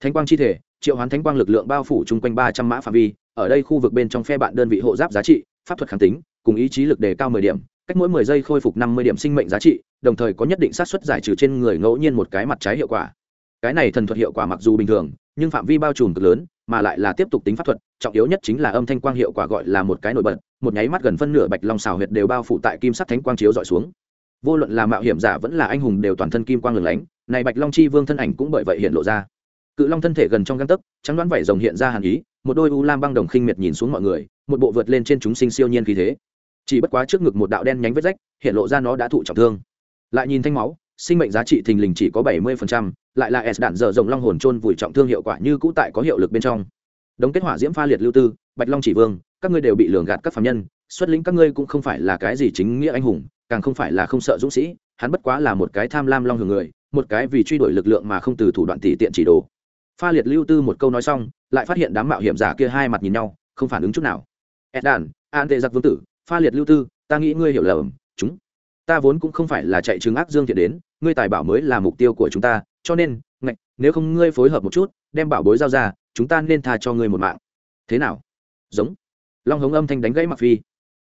Thánh quang chi thể triệu hoán thánh quang lực lượng bao phủ chung quanh ba trăm mã phạm vi ở đây khu vực bên trong phe bạn đơn vị hộ giáp giá trị pháp thuật kháng tính, cùng ý chí lực đề cao mười điểm, cách mỗi mười giây khôi phục năm mươi điểm sinh mệnh giá trị, đồng thời có nhất định xác suất giải trừ trên người ngẫu nhiên một cái mặt trái hiệu quả. Cái này thần thuật hiệu quả mặc dù bình thường, nhưng phạm vi bao trùm cực lớn, mà lại là tiếp tục tính pháp thuật, trọng yếu nhất chính là âm thanh quang hiệu quả gọi là một cái nổi bật, một nháy mắt gần phân nửa bạch long xào huyệt đều bao phủ tại kim sắc thánh quang chiếu dọi xuống. Vô luận là mạo hiểm giả vẫn là anh hùng đều toàn thân kim quang lửng lánh, này bạch long chi vương thân ảnh cũng bởi vậy hiện lộ ra. Cự long thân thể gần trong găng tấc, trắng đoán vảy rồng hiện ra hàn ý, một đôi u lam băng đồng khinh miệt nhìn xuống mọi người một bộ vượt lên trên chúng sinh siêu nhiên khí thế. Chỉ bất quá trước ngực một đạo đen nhánh vết rách, hiện lộ ra nó đã thụ trọng thương. Lại nhìn thanh máu, sinh mệnh giá trị thình lình chỉ có bảy mươi lại là s đạn dở rộng long hồn trôn vùi trọng thương hiệu quả như cũ tại có hiệu lực bên trong. Đống kết hỏa diễm pha liệt lưu tư, bạch long chỉ vương, các ngươi đều bị lường gạt các phạm nhân, xuất lĩnh các ngươi cũng không phải là cái gì chính nghĩa anh hùng, càng không phải là không sợ dũng sĩ, hắn bất quá là một cái tham lam long hưởng người, một cái vì truy đuổi lực lượng mà không từ thủ đoạn tỷ tiện chỉ đồ. Pha liệt lưu tư một câu nói xong, lại phát hiện đám mạo hiểm giả kia hai mặt nhìn nhau, không phản ứng chút nào ed đàn, an tệ giặc vương tử, pha liệt lưu tư, ta nghĩ ngươi hiểu lầm, chúng, ta vốn cũng không phải là chạy chứng ác dương thiện đến, ngươi tài bảo mới là mục tiêu của chúng ta, cho nên, ngạch, nếu không ngươi phối hợp một chút, đem bảo bối giao ra, chúng ta nên tha cho ngươi một mạng. Thế nào? Giống. Long hống âm thanh đánh gãy mặc phi.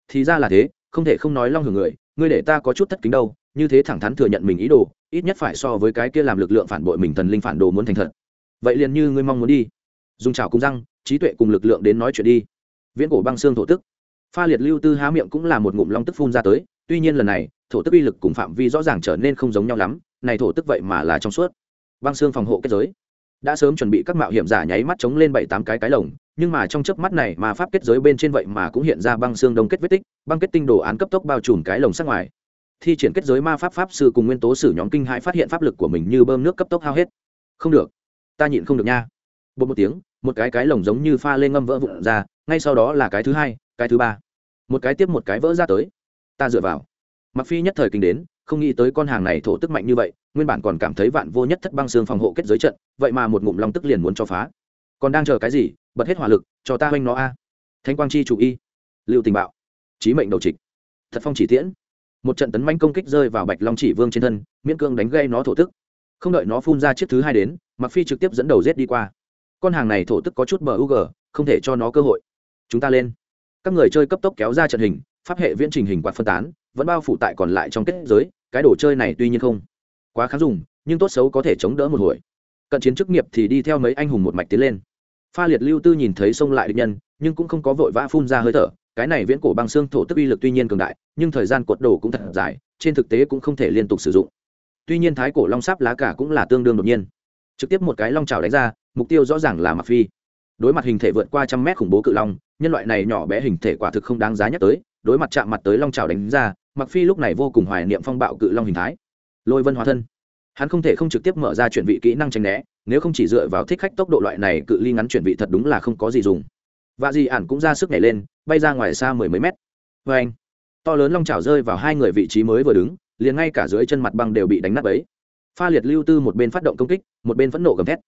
Thì ra là thế, không thể không nói long hưởng người, ngươi để ta có chút thất kính đâu, như thế thẳng thắn thừa nhận mình ý đồ, ít nhất phải so với cái kia làm lực lượng phản bội mình thần linh phản đồ muốn thành thật. Vậy liền như ngươi mong muốn đi. Dùng chảo cùng răng, trí tuệ cùng lực lượng đến nói chuyện đi viễn cổ băng xương thổ tức. Pha liệt lưu tư há miệng cũng là một ngụm long tức phun ra tới, tuy nhiên lần này, thổ tức uy lực cùng phạm vi rõ ràng trở nên không giống nhau lắm, này thổ tức vậy mà là trong suốt. Băng xương phòng hộ kết giới. Đã sớm chuẩn bị các mạo hiểm giả nháy mắt chống lên bảy tám cái cái lồng, nhưng mà trong chớp mắt này mà pháp kết giới bên trên vậy mà cũng hiện ra băng xương đông kết vết tích, băng kết tinh đồ án cấp tốc bao trùm cái lồng sát ngoài. Thi triển kết giới ma pháp pháp sư cùng nguyên tố sử nhóm kinh hãi phát hiện pháp lực của mình như bơm nước cấp tốc hao hết. Không được. Ta nhịn không được nha. Bột một tiếng một cái cái lồng giống như pha lên ngâm vỡ vụn ra, ngay sau đó là cái thứ hai, cái thứ ba. Một cái tiếp một cái vỡ ra tới. Ta dựa vào. Mặc phi nhất thời kinh đến, không nghĩ tới con hàng này thổ tức mạnh như vậy, nguyên bản còn cảm thấy vạn vô nhất thất băng xương phòng hộ kết giới trận, vậy mà một ngụm long tức liền muốn cho phá. Còn đang chờ cái gì? Bật hết hỏa lực, cho ta hoanh nó a. Thanh quang chi chủ y. Lưu tình bạo. Trí mệnh đầu trịch. Thật phong chỉ tiễn. Một trận tấn manh công kích rơi vào bạch long chỉ vương trên thân, miễn cương đánh gây nó thổ tức. Không đợi nó phun ra chiếc thứ hai đến mặc phi trực tiếp dẫn đầu rết đi qua con hàng này thổ tức có chút bờ u g, không thể cho nó cơ hội. Chúng ta lên. Các người chơi cấp tốc kéo ra trận hình, pháp hệ viễn trình hình quạt phân tán, vẫn bao phủ tại còn lại trong kết giới, cái đồ chơi này tuy nhiên không quá kháng dùng, nhưng tốt xấu có thể chống đỡ một hồi. Cận chiến chức nghiệp thì đi theo mấy anh hùng một mạch tiến lên. Pha liệt lưu tư nhìn thấy xông lại địch nhân, nhưng cũng không có vội vã phun ra hơi thở, cái này viễn cổ băng xương thổ tức uy lực tuy nhiên cường đại, nhưng thời gian cuột đồ cũng thật dài, trên thực tế cũng không thể liên tục sử dụng. Tuy nhiên thái cổ long sáp lá cả cũng là tương đương đột nhiên. Trực tiếp một cái long trào đánh ra mục tiêu rõ ràng là mặc phi. Đối mặt hình thể vượt qua trăm mét khủng bố cự long, nhân loại này nhỏ bé hình thể quả thực không đáng giá nhắc tới, đối mặt chạm mặt tới long trào đánh ra mặc phi lúc này vô cùng hoài niệm phong bạo cự long hình thái. Lôi vân hóa thân. Hắn không thể không trực tiếp mở ra chuyển vị kỹ năng tránh né, nếu không chỉ dựa vào thích khách tốc độ loại này cự ly ngắn chuyển vị thật đúng là không có gì dùng. Và gì ản cũng ra sức nhảy lên, bay ra ngoài xa mười mấy mét. Vê anh, to lớn long trào rơi vào hai người vị trí mới vừa đứng, liền ngay cả dưới chân mặt băng đều bị đánh nát ấy pha liệt lưu tư một bên phát động công kích, một bên phẫn nộ gầm thét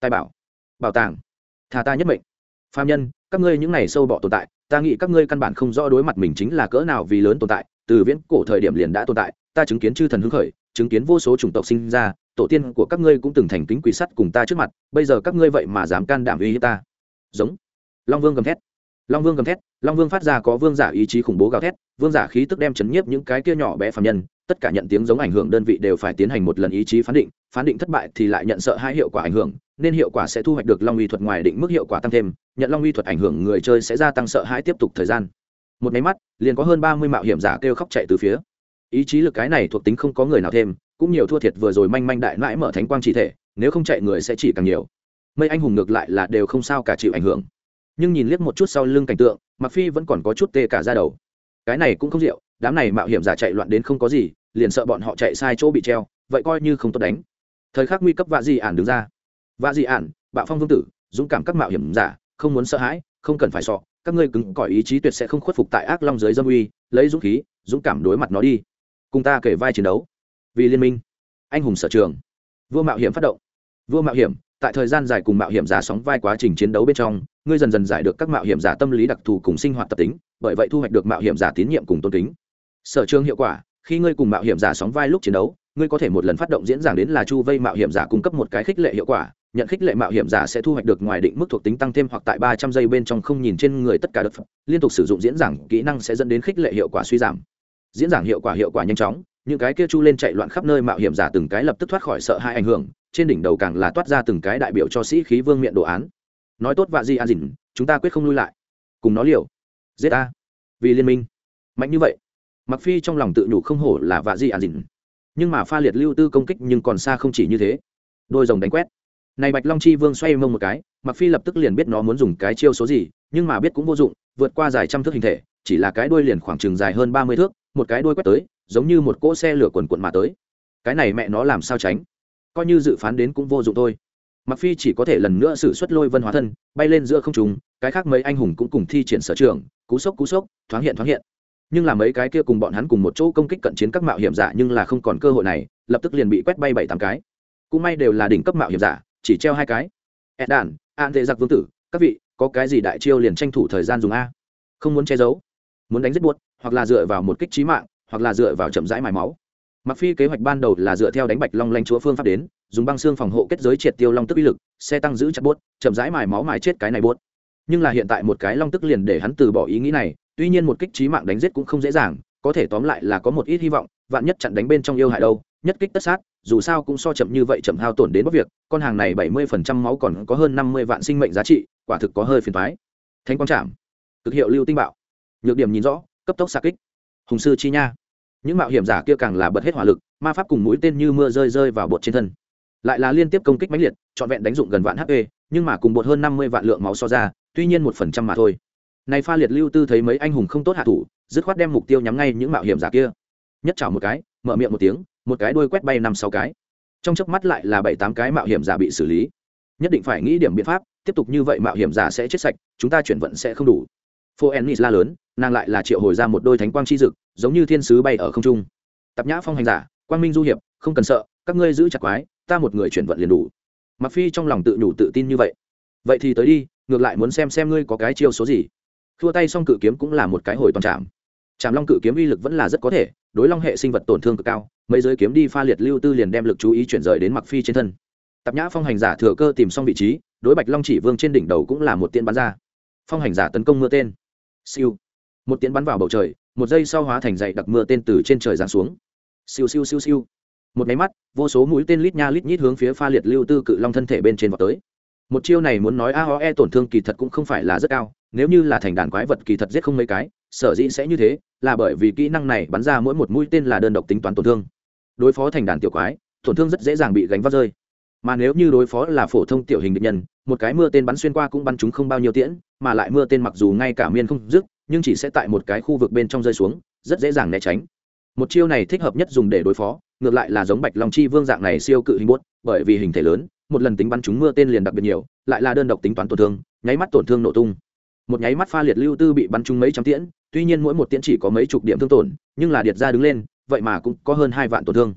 tài bảo bảo tàng thà ta nhất mệnh. Phạm nhân, các ngươi những này sâu bọ tồn tại, ta nghĩ các ngươi căn bản không rõ đối mặt mình chính là cỡ nào vì lớn tồn tại, từ viễn cổ thời điểm liền đã tồn tại, ta chứng kiến chư thần hưng khởi, chứng kiến vô số chủng tộc sinh ra, tổ tiên của các ngươi cũng từng thành kính quỷ sắt cùng ta trước mặt, bây giờ các ngươi vậy mà dám can đảm uy hiếp ta. Giống. Long vương gầm thét. Long vương gầm thét, long vương phát ra có vương giả ý chí khủng bố gào thét, vương giả khí tức đem chấn nhiếp những cái kia nhỏ bé phạm nhân, tất cả nhận tiếng giống ảnh hưởng đơn vị đều phải tiến hành một lần ý chí phán định phán định thất bại thì lại nhận sợ hai hiệu quả ảnh hưởng nên hiệu quả sẽ thu hoạch được long uy thuật ngoài định mức hiệu quả tăng thêm, nhận long uy thuật ảnh hưởng người chơi sẽ gia tăng sợ hãi tiếp tục thời gian. Một máy mắt, liền có hơn ba mươi mạo hiểm giả kêu khóc chạy từ phía. Ý chí lực cái này thuộc tính không có người nào thêm, cũng nhiều thua thiệt vừa rồi manh manh đại mãi mở thánh quang chỉ thể, nếu không chạy người sẽ chỉ càng nhiều. Mây anh hùng ngược lại là đều không sao cả chịu ảnh hưởng. Nhưng nhìn liếc một chút sau lưng cảnh tượng mặc phi vẫn còn có chút tê cả ra đầu. Cái này cũng không rượu, đám này mạo hiểm giả chạy loạn đến không có gì, liền sợ bọn họ chạy sai chỗ bị treo, vậy coi như không tốt đánh. Thời khắc nguy cấp vạ gì ản đứng ra vạ dị ản, bạo phong vương tử, dũng cảm các mạo hiểm giả, không muốn sợ hãi, không cần phải sọ, các ngươi cứng cỏi ý chí tuyệt sẽ không khuất phục tại ác long dưới dâm uy, lấy dũng khí, dũng cảm đối mặt nó đi. Cùng ta kể vai chiến đấu. Vì liên minh. Anh hùng sở trường. Vua mạo hiểm phát động. Vua mạo hiểm, tại thời gian dài cùng mạo hiểm giả sóng vai quá trình chiến đấu bên trong, ngươi dần dần giải được các mạo hiểm giả tâm lý đặc thù cùng sinh hoạt tập tính, bởi vậy thu hoạch được mạo hiểm giả tín nhiệm cùng tôn kính. Sở trường hiệu quả, khi ngươi cùng mạo hiểm giả sóng vai lúc chiến đấu, ngươi có thể một lần phát động diễn giảng đến là chu vây mạo hiểm giả cung cấp một cái khích lệ hiệu quả nhận khích lệ mạo hiểm giả sẽ thu hoạch được ngoài định mức thuộc tính tăng thêm hoặc tại ba trăm giây bên trong không nhìn trên người tất cả đất liên tục sử dụng diễn giảng kỹ năng sẽ dẫn đến khích lệ hiệu quả suy giảm. Diễn giảng hiệu quả hiệu quả nhanh chóng, những cái kia chu lên chạy loạn khắp nơi mạo hiểm giả từng cái lập tức thoát khỏi sợ hãi ảnh hưởng, trên đỉnh đầu càng là toát ra từng cái đại biểu cho sĩ khí vương miệng đồ án. Nói tốt vạ di an dìn, chúng ta quyết không lui lại. Cùng nó liều. Giết a vì liên minh. Mạnh như vậy. Mặc phi trong lòng tự nhủ không hổ là vạ di an dìn. Nhưng mà pha liệt lưu tư công kích nhưng còn xa không chỉ như thế. Đôi rồng đánh quét này bạch long chi vương xoay mông một cái mặc phi lập tức liền biết nó muốn dùng cái chiêu số gì, nhưng mà biết cũng vô dụng, vượt qua dài trăm thước hình thể, chỉ là cái đuôi liền khoảng chừng dài hơn ba mươi thước, một cái đuôi quét tới, giống như một cỗ xe lửa quần quận mà tới. Cái này mẹ nó làm sao tránh? Coi như dự phán đến cũng vô dụng thôi. Mặc phi chỉ có thể lần nữa sử xuất lôi vân hóa thân, bay lên giữa không trung, cái khác mấy anh hùng cũng cùng thi triển sở trường, cú sốc cú sốc, thoáng hiện thoáng hiện. Nhưng là mấy cái kia cùng bọn hắn cùng một chỗ công kích cận chiến các mạo hiểm giả nhưng là không còn cơ hội này, lập tức liền bị quét bay bảy tám cái. Cũng may đều là đỉnh cấp mạo hiểm giả chỉ treo hai cái. Ed đàn an tệ giặc vương tử, các vị, có cái gì đại chiêu liền tranh thủ thời gian dùng a? Không muốn che giấu. Muốn đánh rất buốt, hoặc là dựa vào một kích trí mạng, hoặc là dựa vào chậm rãi mài máu. Mặc phi kế hoạch ban đầu là dựa theo đánh bạch long lanh chúa phương pháp đến, dùng băng xương phòng hộ kết giới triệt tiêu long tức uy lực, xe tăng giữ chặt buốt, chậm rãi mài máu mài chết cái này buốt. Nhưng là hiện tại một cái long tức liền để hắn từ bỏ ý nghĩ này, tuy nhiên một kích trí mạng đánh giết cũng không dễ dàng, có thể tóm lại là có một ít hy vọng, vạn nhất chặn đánh bên trong yêu hại đâu nhất kích tất sát, dù sao cũng so chậm như vậy chậm hao tổn đến bất việc, con hàng này bảy mươi phần trăm máu còn có hơn năm mươi vạn sinh mệnh giá trị, quả thực có hơi phiền thoái thanh quang trảm, cực hiệu lưu tinh bạo. Nhược điểm nhìn rõ, cấp tốc xa kích. Hùng sư chi nha. Những mạo hiểm giả kia càng là bật hết hỏa lực, ma pháp cùng mũi tên như mưa rơi rơi vào bột trên thân. Lại là liên tiếp công kích mãnh liệt, trọn vẹn đánh dụng gần vạn hp nhưng mà cùng bột hơn năm mươi vạn lượng máu so ra, tuy nhiên một phần trăm mà thôi. Này pha liệt lưu tư thấy mấy anh hùng không tốt hạ thủ, dứt khoát đem mục tiêu nhắm ngay những mạo hiểm giả kia. Nhất chảo một cái, mở miệng một tiếng một cái đuôi quét bay năm sáu cái. Trong chớp mắt lại là bảy tám cái mạo hiểm giả bị xử lý. Nhất định phải nghĩ điểm biện pháp, tiếp tục như vậy mạo hiểm giả sẽ chết sạch, chúng ta chuyển vận sẽ không đủ. Phố ennis la lớn, nàng lại là triệu hồi ra một đôi thánh quang chi dực, giống như thiên sứ bay ở không trung. Tập nhã phong hành giả, quang minh du hiệp, không cần sợ, các ngươi giữ chặt quái, ta một người chuyển vận liền đủ. Mặc phi trong lòng tự nhủ tự tin như vậy. Vậy thì tới đi, ngược lại muốn xem xem ngươi có cái chiêu số gì. Thua tay xong cự kiếm cũng là một cái hồi toàn trạm trạm long cự kiếm uy lực vẫn là rất có thể, đối long hệ sinh vật tổn thương cực cao mấy giới kiếm đi pha liệt lưu tư liền đem lực chú ý chuyển rời đến mặc phi trên thân. Tạp nhã phong hành giả thừa cơ tìm xong vị trí, đối bạch long chỉ vương trên đỉnh đầu cũng là một tiện bắn ra. Phong hành giả tấn công mưa tên. Siêu. Một tiện bắn vào bầu trời, một giây sau hóa thành dậy đặc mưa tên từ trên trời giáng xuống. Siêu siêu siêu siêu. Một máy mắt, vô số mũi tên lít nha lít nhít hướng phía pha liệt lưu tư cự long thân thể bên trên vào tới. Một chiêu này muốn nói a ho e tổn thương kỳ thật cũng không phải là rất cao, nếu như là thành đàn quái vật kỳ thật giết không mấy cái, sở dĩ sẽ như thế, là bởi vì kỹ năng này bắn ra mỗi một mũi tên là đơn độc tính toán tổn thương đối phó thành đàn tiểu quái, tổn thương rất dễ dàng bị gánh vác rơi. Mà nếu như đối phó là phổ thông tiểu hình địch nhân, một cái mưa tên bắn xuyên qua cũng bắn chúng không bao nhiêu tiễn, mà lại mưa tên mặc dù ngay cả miên không dứt, nhưng chỉ sẽ tại một cái khu vực bên trong rơi xuống, rất dễ dàng né tránh. Một chiêu này thích hợp nhất dùng để đối phó, ngược lại là giống bạch long chi vương dạng này siêu cự hình bút bởi vì hình thể lớn, một lần tính bắn chúng mưa tên liền đặc biệt nhiều, lại là đơn độc tính toán tổn thương, nháy mắt tổn thương nổ tung. Một nháy mắt pha liệt lưu tư bị bắn trúng mấy trăm tiễn, tuy nhiên mỗi một tiễn chỉ có mấy chục điểm thương tổn, nhưng là điệt ra đứng lên vậy mà cũng có hơn hai vạn tổn thương.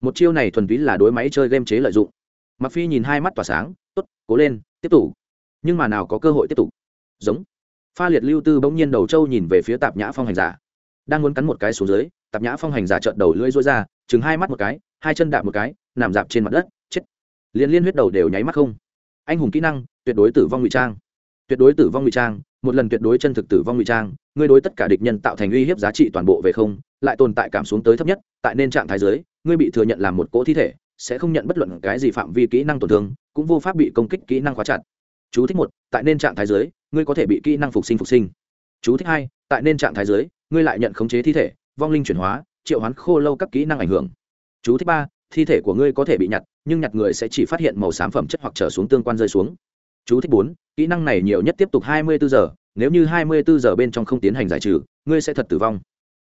Một chiêu này thuần túy là đối máy chơi game chế lợi dụng. Mặc phi nhìn hai mắt tỏa sáng, tốt, cố lên, tiếp tục. Nhưng mà nào có cơ hội tiếp tục? Giống. Pha liệt lưu tư bỗng nhiên đầu trâu nhìn về phía tạp nhã phong hành giả. Đang muốn cắn một cái xuống dưới, tạp nhã phong hành giả trợn đầu lưỡi rối ra chừng hai mắt một cái, hai chân đạp một cái, nằm dạp trên mặt đất, chết. Liên liên huyết đầu đều nháy mắt không. Anh hùng kỹ năng, tuyệt đối tử vong ngụy trang tuyệt đối tử vong ngụy trang, một lần tuyệt đối chân thực tử vong ngụy trang, ngươi đối tất cả địch nhân tạo thành uy hiếp giá trị toàn bộ về không, lại tồn tại cảm xuống tới thấp nhất, tại nên trạng thái giới ngươi bị thừa nhận làm một cỗ thi thể, sẽ không nhận bất luận cái gì phạm vi kỹ năng tổn thương, cũng vô pháp bị công kích kỹ năng khóa chặt. Chú thích một, tại nên trạng thái giới ngươi có thể bị kỹ năng phục sinh phục sinh. Chú thích hai, tại nên trạng thái giới ngươi lại nhận khống chế thi thể, vong linh chuyển hóa, triệu hoán khô lâu các kỹ năng ảnh hưởng. Chú thích ba, thi thể của ngươi có thể bị nhặt, nhưng nhặt người sẽ chỉ phát hiện màu xám phẩm chất hoặc trở xuống tương quan rơi xuống. Chú thích bốn kỹ năng này nhiều nhất tiếp tục hai mươi bốn giờ, nếu như hai mươi bốn giờ bên trong không tiến hành giải trừ, ngươi sẽ thật tử vong.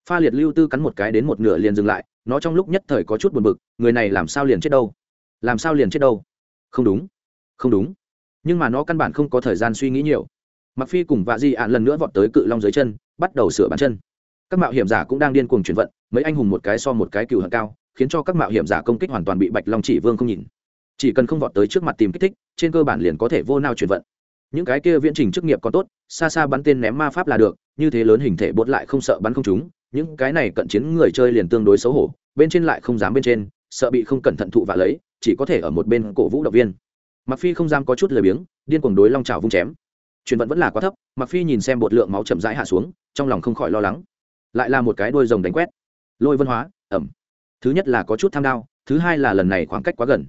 Pha liệt lưu tư cắn một cái đến một nửa liền dừng lại, nó trong lúc nhất thời có chút buồn bực, người này làm sao liền chết đâu? Làm sao liền chết đâu? Không đúng không đúng. Nhưng mà nó căn bản không có thời gian suy nghĩ nhiều. Mặc phi cùng vạ di ạn lần nữa vọt tới cự long dưới chân, bắt đầu sửa bàn chân. Các mạo hiểm giả cũng đang điên cuồng chuyển vận, mấy anh hùng một cái so một cái cựu hận cao, khiến cho các mạo hiểm giả công kích hoàn toàn bị bạch long chỉ vương không nhìn. Chỉ cần không vọt tới trước mặt tìm kích thích, trên cơ bản liền có thể vô nao chuyển vận những cái kia viễn trình chức nghiệp còn tốt, xa xa bắn tên ném ma pháp là được, như thế lớn hình thể bột lại không sợ bắn không chúng những cái này cận chiến người chơi liền tương đối xấu hổ, bên trên lại không dám bên trên, sợ bị không cẩn thận thụ vạ lấy, chỉ có thể ở một bên cổ vũ động viên. Mặc phi không dám có chút lười biếng, điên cuồng đối long trào vung chém. Chuyển vận vẫn là quá thấp mặc phi nhìn xem bột lượng máu chậm rãi hạ xuống, trong lòng không khỏi lo lắng. Lại là một cái đuôi rồng đánh quét. Lôi vân hóa, ẩm. Thứ nhất là có chút tham đao, thứ hai là lần này khoảng cách quá gần.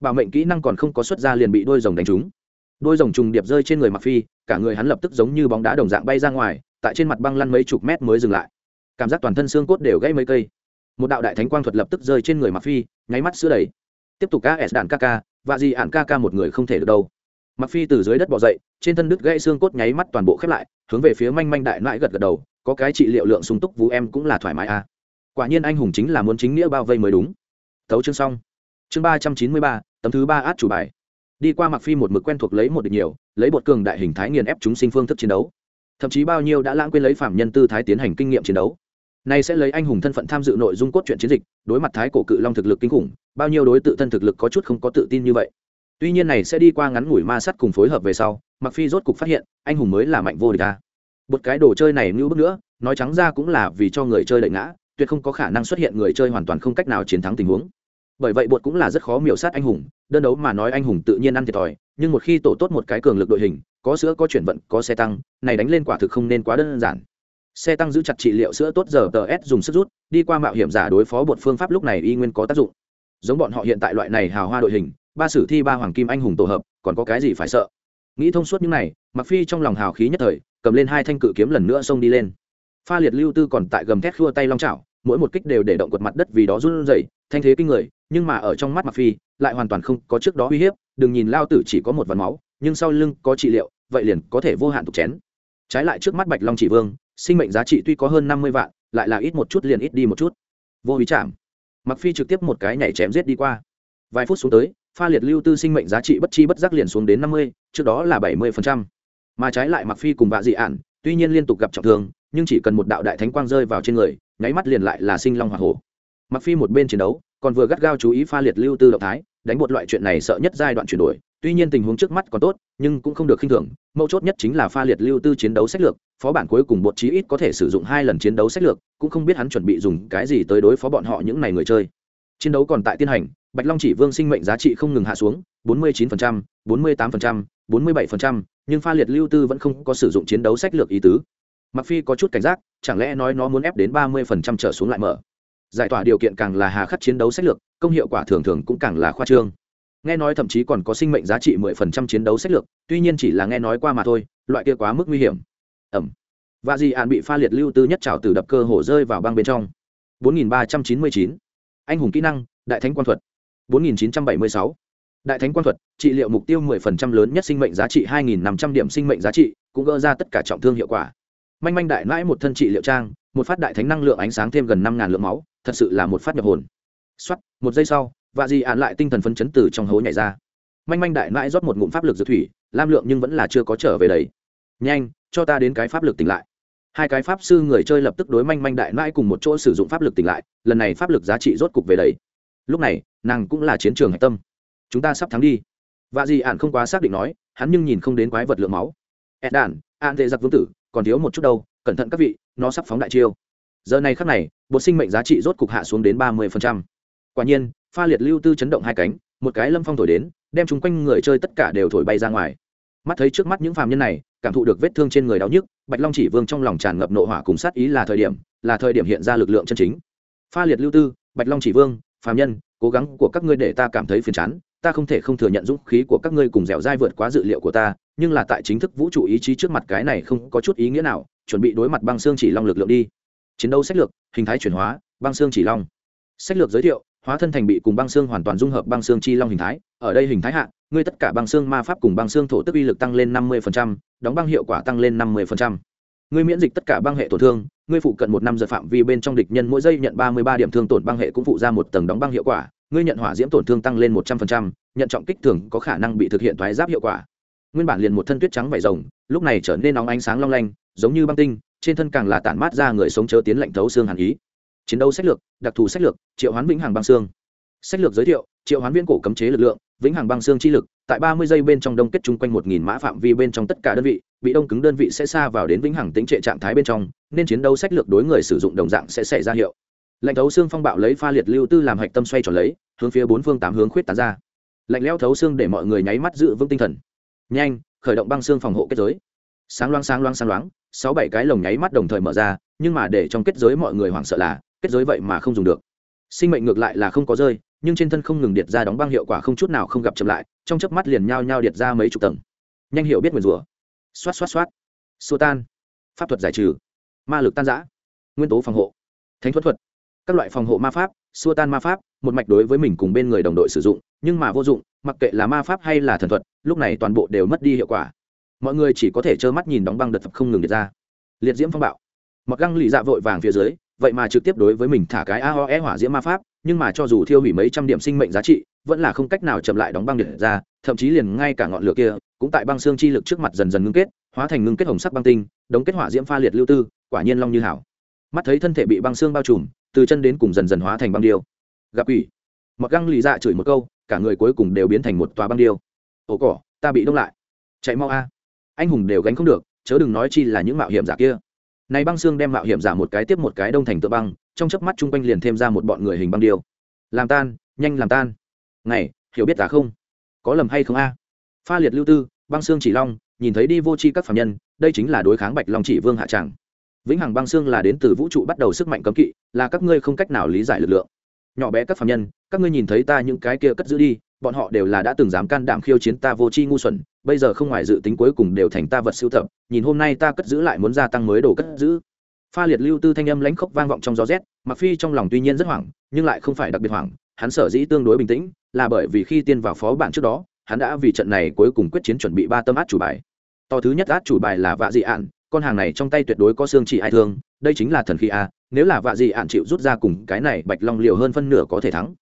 Bảo mệnh kỹ năng còn không có xuất ra liền bị đôi rồng đánh trúng đôi rồng trùng điệp rơi trên người mặc phi, cả người hắn lập tức giống như bóng đá đồng dạng bay ra ngoài, tại trên mặt băng lăn mấy chục mét mới dừng lại. Cảm giác toàn thân xương cốt đều gãy mấy cây. Một đạo đại thánh quang thuật lập tức rơi trên người mặc phi, nháy mắt sữa đầy. Tiếp tục ks đạn kk và gì ạn kk một người không thể được đâu. Mặc phi từ dưới đất bò dậy, trên thân đứt gãy xương cốt nháy mắt toàn bộ khép lại, hướng về phía manh manh đại nãi gật gật đầu, có cái trị liệu lượng sung túc vũ em cũng là thoải mái à quả nhiên anh hùng chính là muốn chính nghĩa bao vây mới đúng. Thấu chương xong. Chương ba trăm chín mươi ba, tấm thứ ba át chủ bài đi qua mặc phi một mực quen thuộc lấy một địch nhiều, lấy bột cường đại hình thái nghiền ép chúng sinh phương thức chiến đấu. Thậm chí bao nhiêu đã lãng quên lấy phạm nhân tư thái tiến hành kinh nghiệm chiến đấu. Nay sẽ lấy anh hùng thân phận tham dự nội dung cốt truyện chiến dịch, đối mặt thái cổ cự long thực lực kinh khủng, bao nhiêu đối tự thân thực lực có chút không có tự tin như vậy. Tuy nhiên này sẽ đi qua ngắn ngủi ma sát cùng phối hợp về sau mặc phi rốt cục phát hiện, anh hùng mới là mạnh vô địch ta một cái đồ chơi này như bước nữa, nói trắng ra cũng là vì cho người chơi đợi ngã, tuyệt không có khả năng xuất hiện người chơi hoàn toàn không cách nào chiến thắng tình huống bởi vậy bột cũng là rất khó miểu sát anh hùng, đơn đấu mà nói anh hùng tự nhiên ăn thiệt thòi, nhưng một khi tổ tốt một cái cường lực đội hình, có sữa có chuyển vận, có xe tăng, này đánh lên quả thực không nên quá đơn giản. Xe tăng giữ chặt trị liệu sữa tốt giờ tờ s dùng sức rút, đi qua mạo hiểm giả đối phó bột phương pháp lúc này y nguyên có tác dụng. Giống bọn họ hiện tại loại này hào hoa đội hình, ba sử thi ba hoàng kim anh hùng tổ hợp, còn có cái gì phải sợ? Nghĩ thông suốt những này mặc phi trong lòng hào khí nhất thời, cầm lên hai thanh cự kiếm lần nữa xông đi lên. Pha liệt lưu tư còn tại gầm thét khua tay long chảo, mỗi một kích đều để động quật mặt đất vì đó run rẩy, thanh thế kinh người nhưng mà ở trong mắt mặc phi, lại hoàn toàn không có trước đó uy hiếp, đừng nhìn lao tử chỉ có một vần máu, nhưng sau lưng có trị liệu, vậy liền có thể vô hạn tục chén. Trái lại trước mắt bạch long chỉ vương, sinh mệnh giá trị tuy có hơn năm mươi vạn, lại là ít một chút liền ít đi một chút. Vô ý chạm. Mặc phi trực tiếp một cái nhảy chém giết đi qua. Vài phút xuống tới, pha liệt lưu tư sinh mệnh giá trị bất chi bất giác liền xuống đến năm mươi, trước đó là bảy mươi mà trái lại mặc phi cùng vạ dị ản, tuy nhiên liên tục gặp trọng thương, nhưng chỉ cần một đạo đại thánh quang rơi vào trên người, nháy mắt liền lại là sinh long hỏa hổ. Mặc phi một bên chiến đấu còn vừa gắt gao chú ý pha liệt lưu tư động thái đánh một loại chuyện này sợ nhất giai đoạn chuyển đổi. Tuy nhiên tình huống trước mắt còn tốt nhưng cũng không được khinh thường. Mấu chốt nhất chính là pha liệt lưu tư chiến đấu sách lược phó bản cuối cùng bột chí ít có thể sử dụng hai lần chiến đấu sách lược cũng không biết hắn chuẩn bị dùng cái gì tới đối phó bọn họ những này người chơi. Chiến đấu còn tại tiến hành bạch long chỉ vương sinh mệnh giá trị không ngừng hạ xuống 49%, 48%, 47%, nhưng pha liệt lưu tư vẫn không có sử dụng chiến đấu sách lược ý tứ. Mặc phi có chút cảnh giác chẳng lẽ nói nó muốn ép đến 30% trở xuống lại mở? Giải tỏa điều kiện càng là hà khắc chiến đấu sách lược, công hiệu quả thường thường cũng càng là khoa trương. Nghe nói thậm chí còn có sinh mệnh giá trị 10% chiến đấu sách lược, tuy nhiên chỉ là nghe nói qua mà thôi, loại kia quá mức nguy hiểm. Ẩm. Và dị ạn bị pha liệt lưu tư nhất trào từ đập cơ hổ rơi vào băng bên trong. 4399. anh hùng kỹ năng, đại thánh quan thuật. 4976. đại thánh quan thuật, trị liệu mục tiêu 10% lớn nhất sinh mệnh giá trị 2.500 điểm sinh mệnh giá trị, cũng gỡ ra tất cả trọng thương hiệu quả. Manh manh đại mãi một thân trị liệu trang, một phát đại thánh năng lượng ánh sáng thêm gần năm ngàn lượng máu thật sự là một phát nhập hồn. Xuất một giây sau, Vạ Dị ạn lại tinh thần phấn chấn từ trong hố nhảy ra. Manh manh đại mãi rót một ngụm pháp lực dược thủy, lam lượng nhưng vẫn là chưa có trở về đấy. Nhanh, cho ta đến cái pháp lực tỉnh lại. Hai cái pháp sư người chơi lập tức đối manh manh đại mãi cùng một chỗ sử dụng pháp lực tỉnh lại, lần này pháp lực giá trị rốt cục về đấy. Lúc này, nàng cũng là chiến trường hạch tâm. Chúng ta sắp thắng đi. Vạ Dị ạn không quá xác định nói, hắn nhưng nhìn không đến quái vật lượng máu. Ed đàn an tệ giặc vương tử, còn thiếu một chút đâu, cẩn thận các vị, nó sắp phóng đại chiêu. Giờ này khắc này bộ sinh mệnh giá trị rốt cục hạ xuống đến ba mươi quả nhiên, pha liệt lưu tư chấn động hai cánh, một cái lâm phong thổi đến, đem chúng quanh người chơi tất cả đều thổi bay ra ngoài. Mắt thấy trước mắt những phàm nhân này, cảm thụ được vết thương trên người đau nhức, bạch long chỉ vương trong lòng tràn ngập nộ hỏa cùng sát ý là thời điểm, là thời điểm hiện ra lực lượng chân chính. Pha liệt lưu tư, bạch long chỉ vương, phàm nhân, cố gắng của các ngươi để ta cảm thấy phiền chán, ta không thể không thừa nhận dũng khí của các ngươi cùng dẻo dai vượt quá dự liệu của ta, nhưng là tại chính thức vũ trụ ý chí trước mặt cái này không có chút ý nghĩa nào, chuẩn bị đối mặt băng xương chỉ long lực lượng đi chiến đấu sách lược, hình thái chuyển hóa, băng xương chỉ long. Sách lược giới thiệu, hóa thân thành bị cùng băng xương hoàn toàn dung hợp băng xương chi long hình thái. Ở đây hình thái hạ, ngươi tất cả băng xương ma pháp cùng băng xương thổ tức uy lực tăng lên năm mươi đóng băng hiệu quả tăng lên năm mươi ngươi miễn dịch tất cả băng hệ tổn thương, ngươi phụ cận một năm giờ phạm vi bên trong địch nhân mỗi giây nhận ba mươi ba điểm thương tổn băng hệ cũng phụ ra một tầng đóng băng hiệu quả. Ngươi nhận hỏa diễm tổn thương tăng lên một trăm linh nhận trọng kích thường có khả năng bị thực hiện thoái giáp hiệu quả. Nguyên bản liền một thân tuyết trắng vải rồng, lúc này trở nên nóng ánh sáng long lanh, giống như băng tinh trên thân càng là tản mát ra người sống chớ tiến lạnh thấu xương hàn ý. Chiến đấu sách lược, đặc thù sách lược, triệu hoán vĩnh hằng băng xương. Sách lược giới thiệu, triệu hoán viễn cổ cấm chế lực lượng, vĩnh hằng băng xương chi lực, tại ba mươi giây bên trong đông kết chung quanh một nghìn mã phạm vi bên trong tất cả đơn vị, bị đông cứng đơn vị sẽ xa vào đến vĩnh hằng tính trệ trạng thái bên trong, nên chiến đấu sách lược đối người sử dụng đồng dạng sẽ xảy ra hiệu. Lạnh thấu xương phong bạo lấy pha liệt lưu tư làm hạch tâm xoay tròn lấy, hướng phía bốn phương tám hướng khuyết tán ra. Lạnh lẽo thấu xương để mọi người nháy mắt giữ vững tinh thần. Nhanh, khởi động băng xương phòng hộ kết giới sáng loáng sáng loáng sáng loáng, sáu bảy cái lồng nháy mắt đồng thời mở ra, nhưng mà để trong kết giới mọi người hoảng sợ là, kết giới vậy mà không dùng được. Sinh mệnh ngược lại là không có rơi, nhưng trên thân không ngừng điệt ra đóng băng hiệu quả không chút nào không gặp chậm lại, trong chớp mắt liền nhao nhao điệt ra mấy chục tầng. Nhanh hiểu biết nguyền rủa. Xoát xoát xoát. Xua tan. Pháp thuật giải trừ. Ma lực tan giã nguyên tố phòng hộ. Thánh thuật thuật. Các loại phòng hộ ma pháp, xua tan ma pháp, một mạch đối với mình cùng bên người đồng đội sử dụng, nhưng mà vô dụng, mặc kệ là ma pháp hay là thần thuật, lúc này toàn bộ đều mất đi hiệu quả mọi người chỉ có thể trơ mắt nhìn đóng băng đợt tập không ngừng điệt ra. Liệt diễm phong bạo. Mặc găng lì dạ vội vàng phía dưới, vậy mà trực tiếp đối với mình thả cái aoe hỏa diễm ma pháp, nhưng mà cho dù thiêu hủy mấy trăm điểm sinh mệnh giá trị, vẫn là không cách nào chậm lại đóng băng điện ra, thậm chí liền ngay cả ngọn lửa kia, cũng tại băng xương chi lực trước mặt dần dần ngưng kết, hóa thành ngưng kết hồng sắc băng tinh đống kết hỏa diễm pha liệt lưu tư, quả nhiên long như hảo. Mắt thấy thân thể bị băng xương bao trùm, từ chân đến cùng dần dần hóa thành băng điêu. Gặp quỷ. Mặc găng lì dạ chửi một câu, cả người cuối cùng đều biến thành một tòa băng điêu. Ồ cỏ, ta bị đông lại. Chạy mau a anh hùng đều gánh không được, chớ đừng nói chi là những mạo hiểm giả kia. Này băng xương đem mạo hiểm giả một cái tiếp một cái đông thành tựa băng, trong chớp mắt chung quanh liền thêm ra một bọn người hình băng điêu. Làm tan, nhanh làm tan. Này, hiểu biết giả không? Có lầm hay không a? Pha liệt lưu tư, băng xương chỉ long, nhìn thấy đi vô c h i các phạm nhân, đây chính là đối kháng bạch long chỉ vương hạ tràng vĩnh hằng băng xương là đến từ vũ trụ bắt đầu sức mạnh cấm kỵ, là các ngươi không cách nào lý giải lực lượng. Nhỏ bé các phạm nhân, các ngươi nhìn thấy ta những cái kia cất giữ đi, bọn họ đều là đã từng dám can đảm khiêu chiến ta vô tri ngu xuẩn bây giờ không ngoài dự tính cuối cùng đều thành ta vật siêu tập, nhìn hôm nay ta cất giữ lại muốn gia tăng mới đồ cất giữ. Pha liệt lưu tư thanh âm lãnh khốc vang vọng trong gió rét mặc phi trong lòng tuy nhiên rất hoảng, nhưng lại không phải đặc biệt hoảng, hắn sở dĩ tương đối bình tĩnh, là bởi vì khi tiên vào phó bản trước đó, hắn đã vì trận này cuối cùng quyết chiến chuẩn bị ba tâm át chủ bài. To thứ nhất át chủ bài là vạ dị ạn, con hàng này trong tay tuyệt đối có xương chỉ ai thương, đây chính là thần khí a, nếu là vạ dị ạn chịu rút ra cùng cái này bạch long liều hơn phân nửa có thể thắng.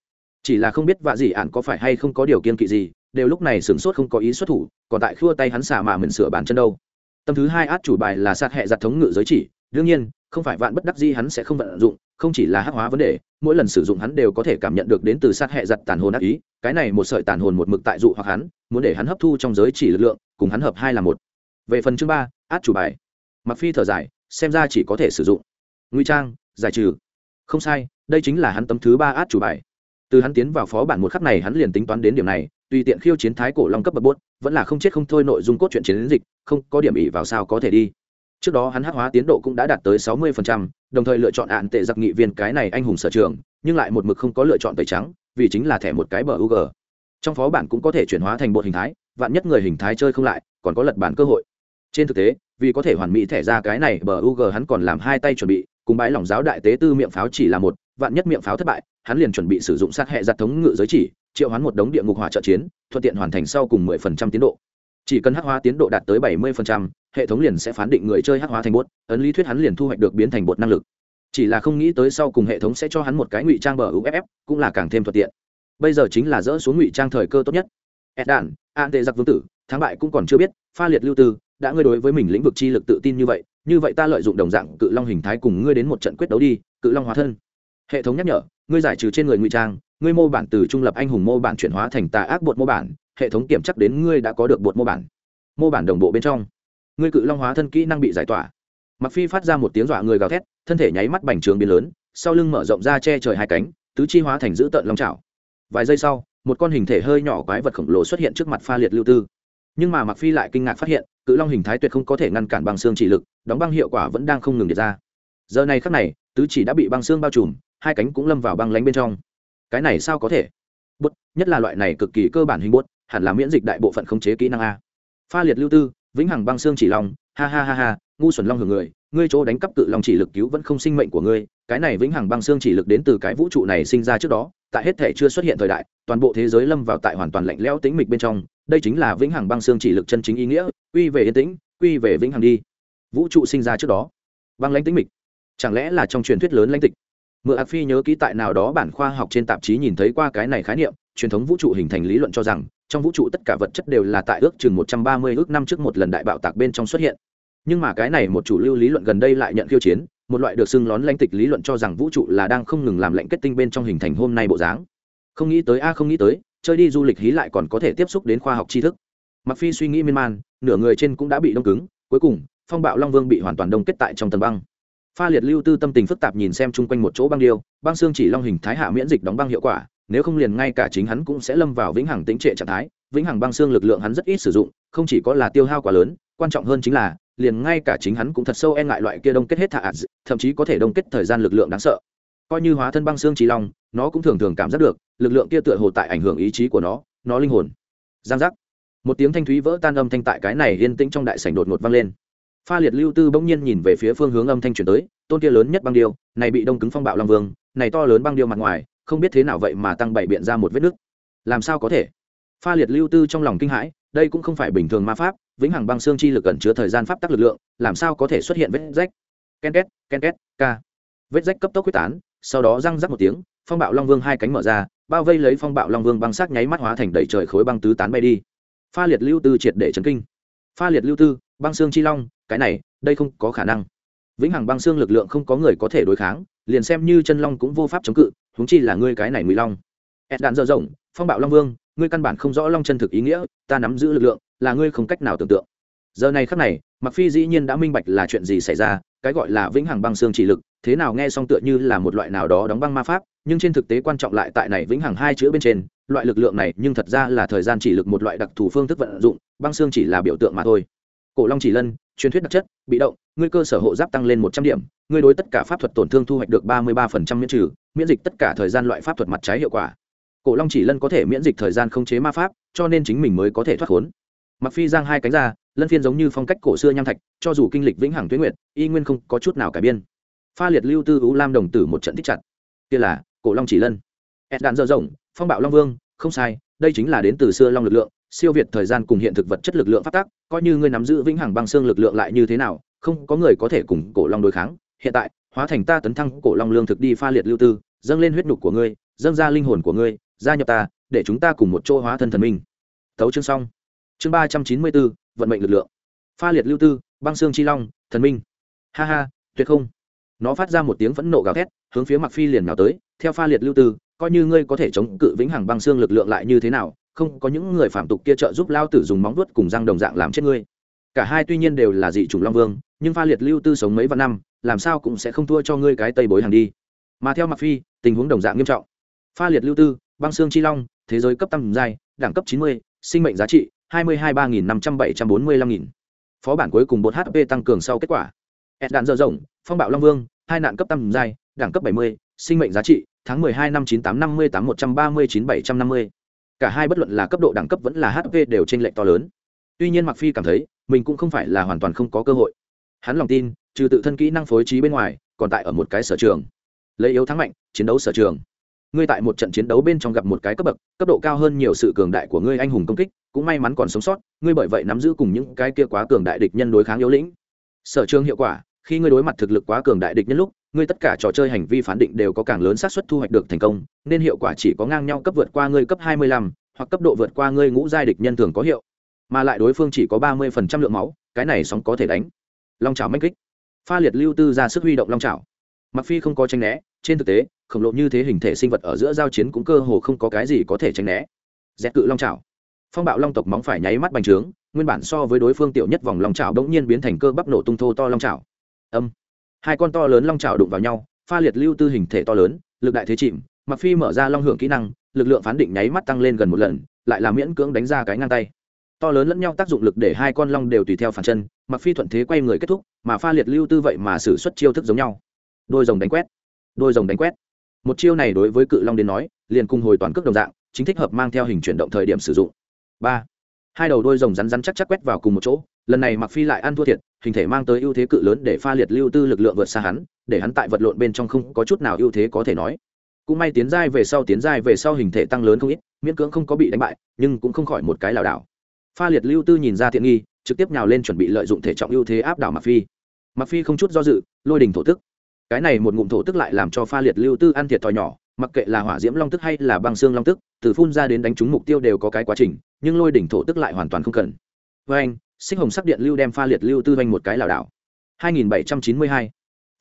Chỉ là không biết vạ dị ạn có phải hay không có điều kiên kỵ gì đều lúc này sửng sốt không có ý xuất thủ, còn tại khua tay hắn xả mà mình sửa bàn chân đâu. Tâm thứ hai át chủ bài là sát hệ giặt thống ngự giới chỉ, đương nhiên, không phải vạn bất đắc gì hắn sẽ không vận dụng, không chỉ là hắc hóa vấn đề, mỗi lần sử dụng hắn đều có thể cảm nhận được đến từ sát hệ giặt tàn hồn ác ý, cái này một sợi tàn hồn một mực tại dụ hoặc hắn, muốn để hắn hấp thu trong giới chỉ lực lượng, cùng hắn hợp hai là một. Về phần chương ba, át chủ bài. Mặc phi thở dài, xem ra chỉ có thể sử dụng. Nguy trang, giải trừ. Không sai, đây chính là hắn tấm thứ ba át chủ bài. Từ hắn tiến vào phó bản một khắc này hắn liền tính toán đến điểm này tùy tiện khiêu chiến thái cổ long cấp bậc bốt vẫn là không chết không thôi nội dung cốt truyện chiến dịch không có điểm ỉ vào sao có thể đi trước đó hắn hắc hóa tiến độ cũng đã đạt tới sáu 60%, đồng thời lựa chọn ạn tệ giặc nghị viên cái này anh hùng sở trường nhưng lại một mực không có lựa chọn tẩy trắng vì chính là thẻ một cái bờ UG. Trong phó bản cũng có thể chuyển hóa thành bộ hình thái, vạn nhất người hình thái chơi không lại, còn có lật bản cơ hội. Trên thực tế, vì có thể hoàn mỹ thẻ ra cái này bờ UG hắn còn làm hai tay chuẩn bị, cùng bãi lòng giáo đại tế tư miệng pháo chỉ là một, vạn nhất miệng pháo thất bại, hắn liền chuẩn bị sử dụng sát hệ giặc thống ngự giới chỉ, triệu hoán một đống địa ngục hỏa trợ chiến, thuận tiện hoàn thành sau cùng 10% tiến độ. Chỉ cần hắc hóa tiến độ đạt tới 70%, hệ thống liền sẽ phán định người chơi hắc hóa thành bột, ấn lý thuyết hắn liền thu hoạch được biến thành bột năng lực. Chỉ là không nghĩ tới sau cùng hệ thống sẽ cho hắn một cái ngụy trang bờ uff cũng là càng thêm thuận tiện. Bây giờ chính là dỡ xuống ngụy trang thời cơ tốt nhất. Ed đản an tệ giặc vương tử thắng bại cũng còn chưa biết pha liệt lưu tư đã ngươi đối với mình lĩnh vực chi lực tự tin như vậy như vậy ta lợi dụng đồng dạng cự long hình thái cùng ngươi đến một trận quyết đấu đi cự long hóa thân. Hệ thống nhắc nhở ngươi giải trừ trên người ngụy trang ngươi mô bản từ trung lập anh hùng mô bản chuyển hóa thành tà ác bột mô bản, hệ thống kiểm chắc đến ngươi đã có được bột mô bản. Mô bản đồng bộ bên trong, ngươi cự long hóa thân kỹ năng bị giải tỏa. Mặc phi phát ra một tiếng dọa người gào thét, thân thể nháy mắt bành trướng biến lớn, sau lưng mở rộng ra che trời hai cánh, tứ chi hóa thành dữ tợn long trào vài giây sau, một con hình thể hơi nhỏ quái vật khổng lồ xuất hiện trước mặt pha liệt lưu tư. Nhưng mà mặc phi lại kinh ngạc phát hiện, cự long hình thái tuyệt không có thể ngăn cản bằng xương chỉ lực, đóng băng hiệu quả vẫn đang không ngừng để ra. Giờ này khắc này, tứ chỉ đã bị băng xương bao trùm, hai cánh cũng lâm vào băng lánh bên trong cái này sao có thể? Bút, nhất là loại này cực kỳ cơ bản hình bút, hẳn là miễn dịch đại bộ phận khống chế kỹ năng a. Pha liệt lưu tư, vĩnh hằng băng xương chỉ long, ha ha ha ha, ngu xuẩn long hưởng người, ngươi chỗ đánh cắp cự long chỉ lực cứu vẫn không sinh mệnh của ngươi, cái này vĩnh hằng băng xương chỉ lực đến từ cái vũ trụ này sinh ra trước đó, tại hết thể chưa xuất hiện thời đại, toàn bộ thế giới lâm vào tại hoàn toàn lạnh lẽo tĩnh mịch bên trong, đây chính là vĩnh hằng băng xương chỉ lực chân chính ý nghĩa, quy về yên tĩnh, quy về vĩnh hằng đi. Vũ trụ sinh ra trước đó, băng lãnh tĩnh mịch, chẳng lẽ là trong truyền thuyết lớn lãnh tịch? Mượn ạc phi nhớ ký tại nào đó bản khoa học trên tạp chí nhìn thấy qua cái này khái niệm, truyền thống vũ trụ hình thành lý luận cho rằng, trong vũ trụ tất cả vật chất đều là tại ước chừng một trăm ba mươi ước năm trước một lần đại bạo tạc bên trong xuất hiện. Nhưng mà cái này một chủ lưu lý luận gần đây lại nhận khiêu chiến, một loại được xưng lón lãnh tịch lý luận cho rằng vũ trụ là đang không ngừng làm lệnh kết tinh bên trong hình thành hôm nay bộ dáng. Không nghĩ tới, a, không nghĩ tới, chơi đi du lịch hí lại còn có thể tiếp xúc đến khoa học tri thức. Mặc phi suy nghĩ miên man, nửa người trên cũng đã bị đông cứng, cuối cùng, phong bạo long vương bị hoàn toàn đông kết tại trong tầng băng pha liệt lưu tư tâm tình phức tạp nhìn xem chung quanh một chỗ băng điêu, băng xương chỉ long hình thái hạ miễn dịch đóng băng hiệu quả, nếu không liền ngay cả chính hắn cũng sẽ lâm vào vĩnh hằng tính trệ trạng thái, vĩnh hằng băng xương lực lượng hắn rất ít sử dụng, không chỉ có là tiêu hao quá lớn, quan trọng hơn chính là, liền ngay cả chính hắn cũng thật sâu e ngại loại kia đông kết hết thả ạt thậm chí có thể đông kết thời gian lực lượng đáng sợ. Coi như hóa thân băng xương trí long, nó cũng thường thường cảm giác được, lực lượng kia tựa hồ tại ảnh hưởng ý chí của nó nó linh hồn. Giang giác. Một tiếng thanh thúy vỡ tan âm thanh tại cái này yên tĩnh trong đại sảnh đột ngột vang lên pha liệt lưu tư bỗng nhiên nhìn về phía phương hướng âm thanh chuyển tới, tôn kia lớn nhất băng điêu, này bị đông cứng phong bạo long vương, này to lớn băng điêu mặt ngoài, không biết thế nào vậy mà tăng bảy biện ra một vết nứt. Làm sao có thể? Pha liệt lưu tư trong lòng kinh hãi, đây cũng không phải bình thường ma pháp, vĩnh hằng băng xương chi lực ẩn chứa thời gian pháp tắc lực lượng, làm sao có thể xuất hiện vết rách? Ken két ken két k vết rách cấp tốc quyết tán, sau đó răng rắc một tiếng, phong bạo long vương hai cánh mở ra, bao vây lấy phong bạo long vương băng sắc nháy mắt hóa thành đầy trời khối băng tứ tán bay đi. Pha liệt lưu tư triệt để chấn kinh. Pha liệt lưu tư, băng xương chi long cái này, đây không có khả năng. Vĩnh hằng băng xương lực lượng không có người có thể đối kháng, liền xem như chân long cũng vô pháp chống cự húng chi là ngươi cái này ngụy long. Ed đạn dơ rộng, phong bạo long vương, ngươi căn bản không rõ long chân thực ý nghĩa, ta nắm giữ lực lượng, là ngươi không cách nào tưởng tượng. Giờ này khắc này mặc phi dĩ nhiên đã minh bạch là chuyện gì xảy ra, cái gọi là vĩnh hằng băng xương chỉ lực, thế nào nghe xong tựa như là một loại nào đó đóng băng ma pháp, nhưng trên thực tế quan trọng lại tại này vĩnh hằng hai chữ bên trên, loại lực lượng này nhưng thật ra là thời gian chỉ lực một loại đặc thù phương thức vận dụng, băng xương chỉ là biểu tượng mà thôi cổ long chỉ lân, truyền thuyết đặc chất, bị động, ngươi cơ sở hộ giáp tăng lên một trăm điểm, ngươi đối tất cả pháp thuật tổn thương thu hoạch được ba mươi ba phần trăm miễn trừ, miễn dịch tất cả thời gian loại pháp thuật mặt trái hiệu quả. Cổ long chỉ lân có thể miễn dịch thời gian không chế ma pháp, cho nên chính mình mới có thể thoát khốn. Mặc phi giang hai cánh ra, lân phiên giống như phong cách cổ xưa nham thạch, cho dù kinh lịch vĩnh hằng tuyến nguyệt, y nguyên không có chút nào cải biên. Pha liệt lưu tư ú lam đồng tử một trận thích chặt. Kia là, cổ long chỉ lân. Ed đạn dơ rộng, phong bạo long vương, không sai, đây chính là đến từ xưa long lực lượng siêu việt thời gian cùng hiện thực vật chất lực lượng phát tác, coi như ngươi nắm giữ vĩnh hằng băng xương lực lượng lại như thế nào, không có người có thể cùng cổ long đối kháng. Hiện tại, hóa thành ta tấn thăng cổ long lương thực đi pha liệt lưu tư, dâng lên huyết nhục của ngươi, dâng ra linh hồn của ngươi, gia nhập ta, để chúng ta cùng một chỗ hóa thân thần minh. Thấu chương xong. Chương ba trăm chín mươi bốn, vận mệnh lực lượng. Pha liệt lưu tư, băng xương chi long, thần minh. Ha ha, tuyệt không. Nó phát ra một tiếng phẫn nộ gào thét, hướng phía mặc phi liền nào tới. Theo pha liệt lưu tư, coi như ngươi có thể chống cự vĩnh hằng băng xương lực lượng lại như thế nào không có những người phạm tục kia trợ giúp lao tử dùng móng vuốt cùng răng đồng dạng làm chết ngươi. Cả hai tuy nhiên đều là dị chủng long vương nhưng pha liệt lưu tư sống mấy vạn năm làm sao cũng sẽ không thua cho ngươi cái tây bối hàng đi. Mà theo mặt phi tình huống đồng dạng nghiêm trọng. Pha liệt lưu tư băng xương chi long thế giới cấp tăng giai đẳng cấp 90, sinh mệnh giá trị 223745.000. phó bản cuối cùng bột hp tăng cường sau kết quả. Ed đạn dở rộng phong bạo long vương hai nạn cấp tăng giai đẳng cấp 70, sinh mệnh giá trị tháng 12 năm 98 50 8139 750 cả hai bất luận là cấp độ đẳng cấp vẫn là hp đều t r ê n lệch to lớn. Tuy nhiên mặc phi cảm thấy, mình cũng không phải là hoàn toàn không có cơ hội. Hắn lòng tin, trừ tự thân kỹ năng phối trí bên ngoài, còn tại ở một cái sở trường. Lấy yếu thắng mạnh, chiến đấu sở trường. Ngươi tại một trận chiến đấu bên trong gặp một cái cấp bậc, cấp độ cao hơn nhiều sự cường đại của ngươi anh hùng công kích, cũng may mắn còn sống sót, ngươi bởi vậy nắm giữ cùng những cái kia quá cường đại địch nhân đối kháng yếu lĩnh. Sở trường hiệu quả, khi ngươi đối mặt thực lực quá cường đại địch nhân lúc ngươi tất cả trò chơi hành vi phán định đều có càng lớn xác suất thu hoạch được thành công nên hiệu quả chỉ có ngang nhau cấp vượt qua ngươi cấp 25, hoặc cấp độ vượt qua ngươi ngũ giai địch nhân thường có hiệu. Mà lại đối phương chỉ có 30% lượng máu cái này sóng có thể đánh. Long chảo manh kích. Pha liệt lưu tư ra sức huy động long chảo mặc phi không có tranh né trên thực tế khổng lồ như thế hình thể sinh vật ở giữa giao chiến cũng cơ hồ không có cái gì có thể tránh né. Dẹt cự long chảo phong bạo long tộc móng phải nháy mắt bành trướng nguyên bản so với đối phương tiểu nhất vòng long chảo đống nhiên biến thành cơ bắp nổ tung thô to long chảo âm hai con to lớn long trào đụng vào nhau, pha liệt lưu tư hình thể to lớn, lực đại thế chìm mặc phi mở ra long hưởng kỹ năng, lực lượng phán định nháy mắt tăng lên gần một lần, lại là miễn cưỡng đánh ra cái ngang tay. To lớn lẫn nhau tác dụng lực để hai con long đều tùy theo phản chân, mặc phi thuận thế quay người kết thúc, mà pha liệt lưu tư vậy mà xử suất chiêu thức giống nhau. Đôi rồng đánh quét, đôi rồng đánh quét. Một chiêu này đối với cự long đến nói, liền cùng hồi toàn cước đồng dạng, chính thích hợp mang theo hình chuyển động thời điểm sử dụng. Ba, hai đầu đôi rồng rắn rắn chắc chắc quét vào cùng một chỗ, lần này mặc phi lại ăn thua thiệt hình thể mang tới ưu thế cự lớn để pha liệt lưu tư lực lượng vượt xa hắn, để hắn tại vật lộn bên trong không có chút nào ưu thế có thể nói. Cũng may tiến giai về sau, tiến giai về sau hình thể tăng lớn không ít, miễn cưỡng không có bị đánh bại, nhưng cũng không khỏi một cái lảo đảo. Pha liệt lưu tư nhìn ra thiện nghi, trực tiếp nhào lên chuẩn bị lợi dụng thể trọng ưu thế áp đảo mặc phi. Mặc phi không chút do dự, lôi đình thổ tức. Cái này một ngụm thổ tức lại làm cho pha liệt lưu tư ăn thiệt thòi nhỏ, mặc kệ là hỏa diễm long tức hay là băng xương long tức, từ phun ra đến đánh trúng mục tiêu đều có cái quá trình, nhưng lôi đỉnh thổ tức lại hoàn toàn không cần. Với anh sinh hồng sắc điện lưu đem pha liệt lưu tư vanh một cái lảo đảo. 2792.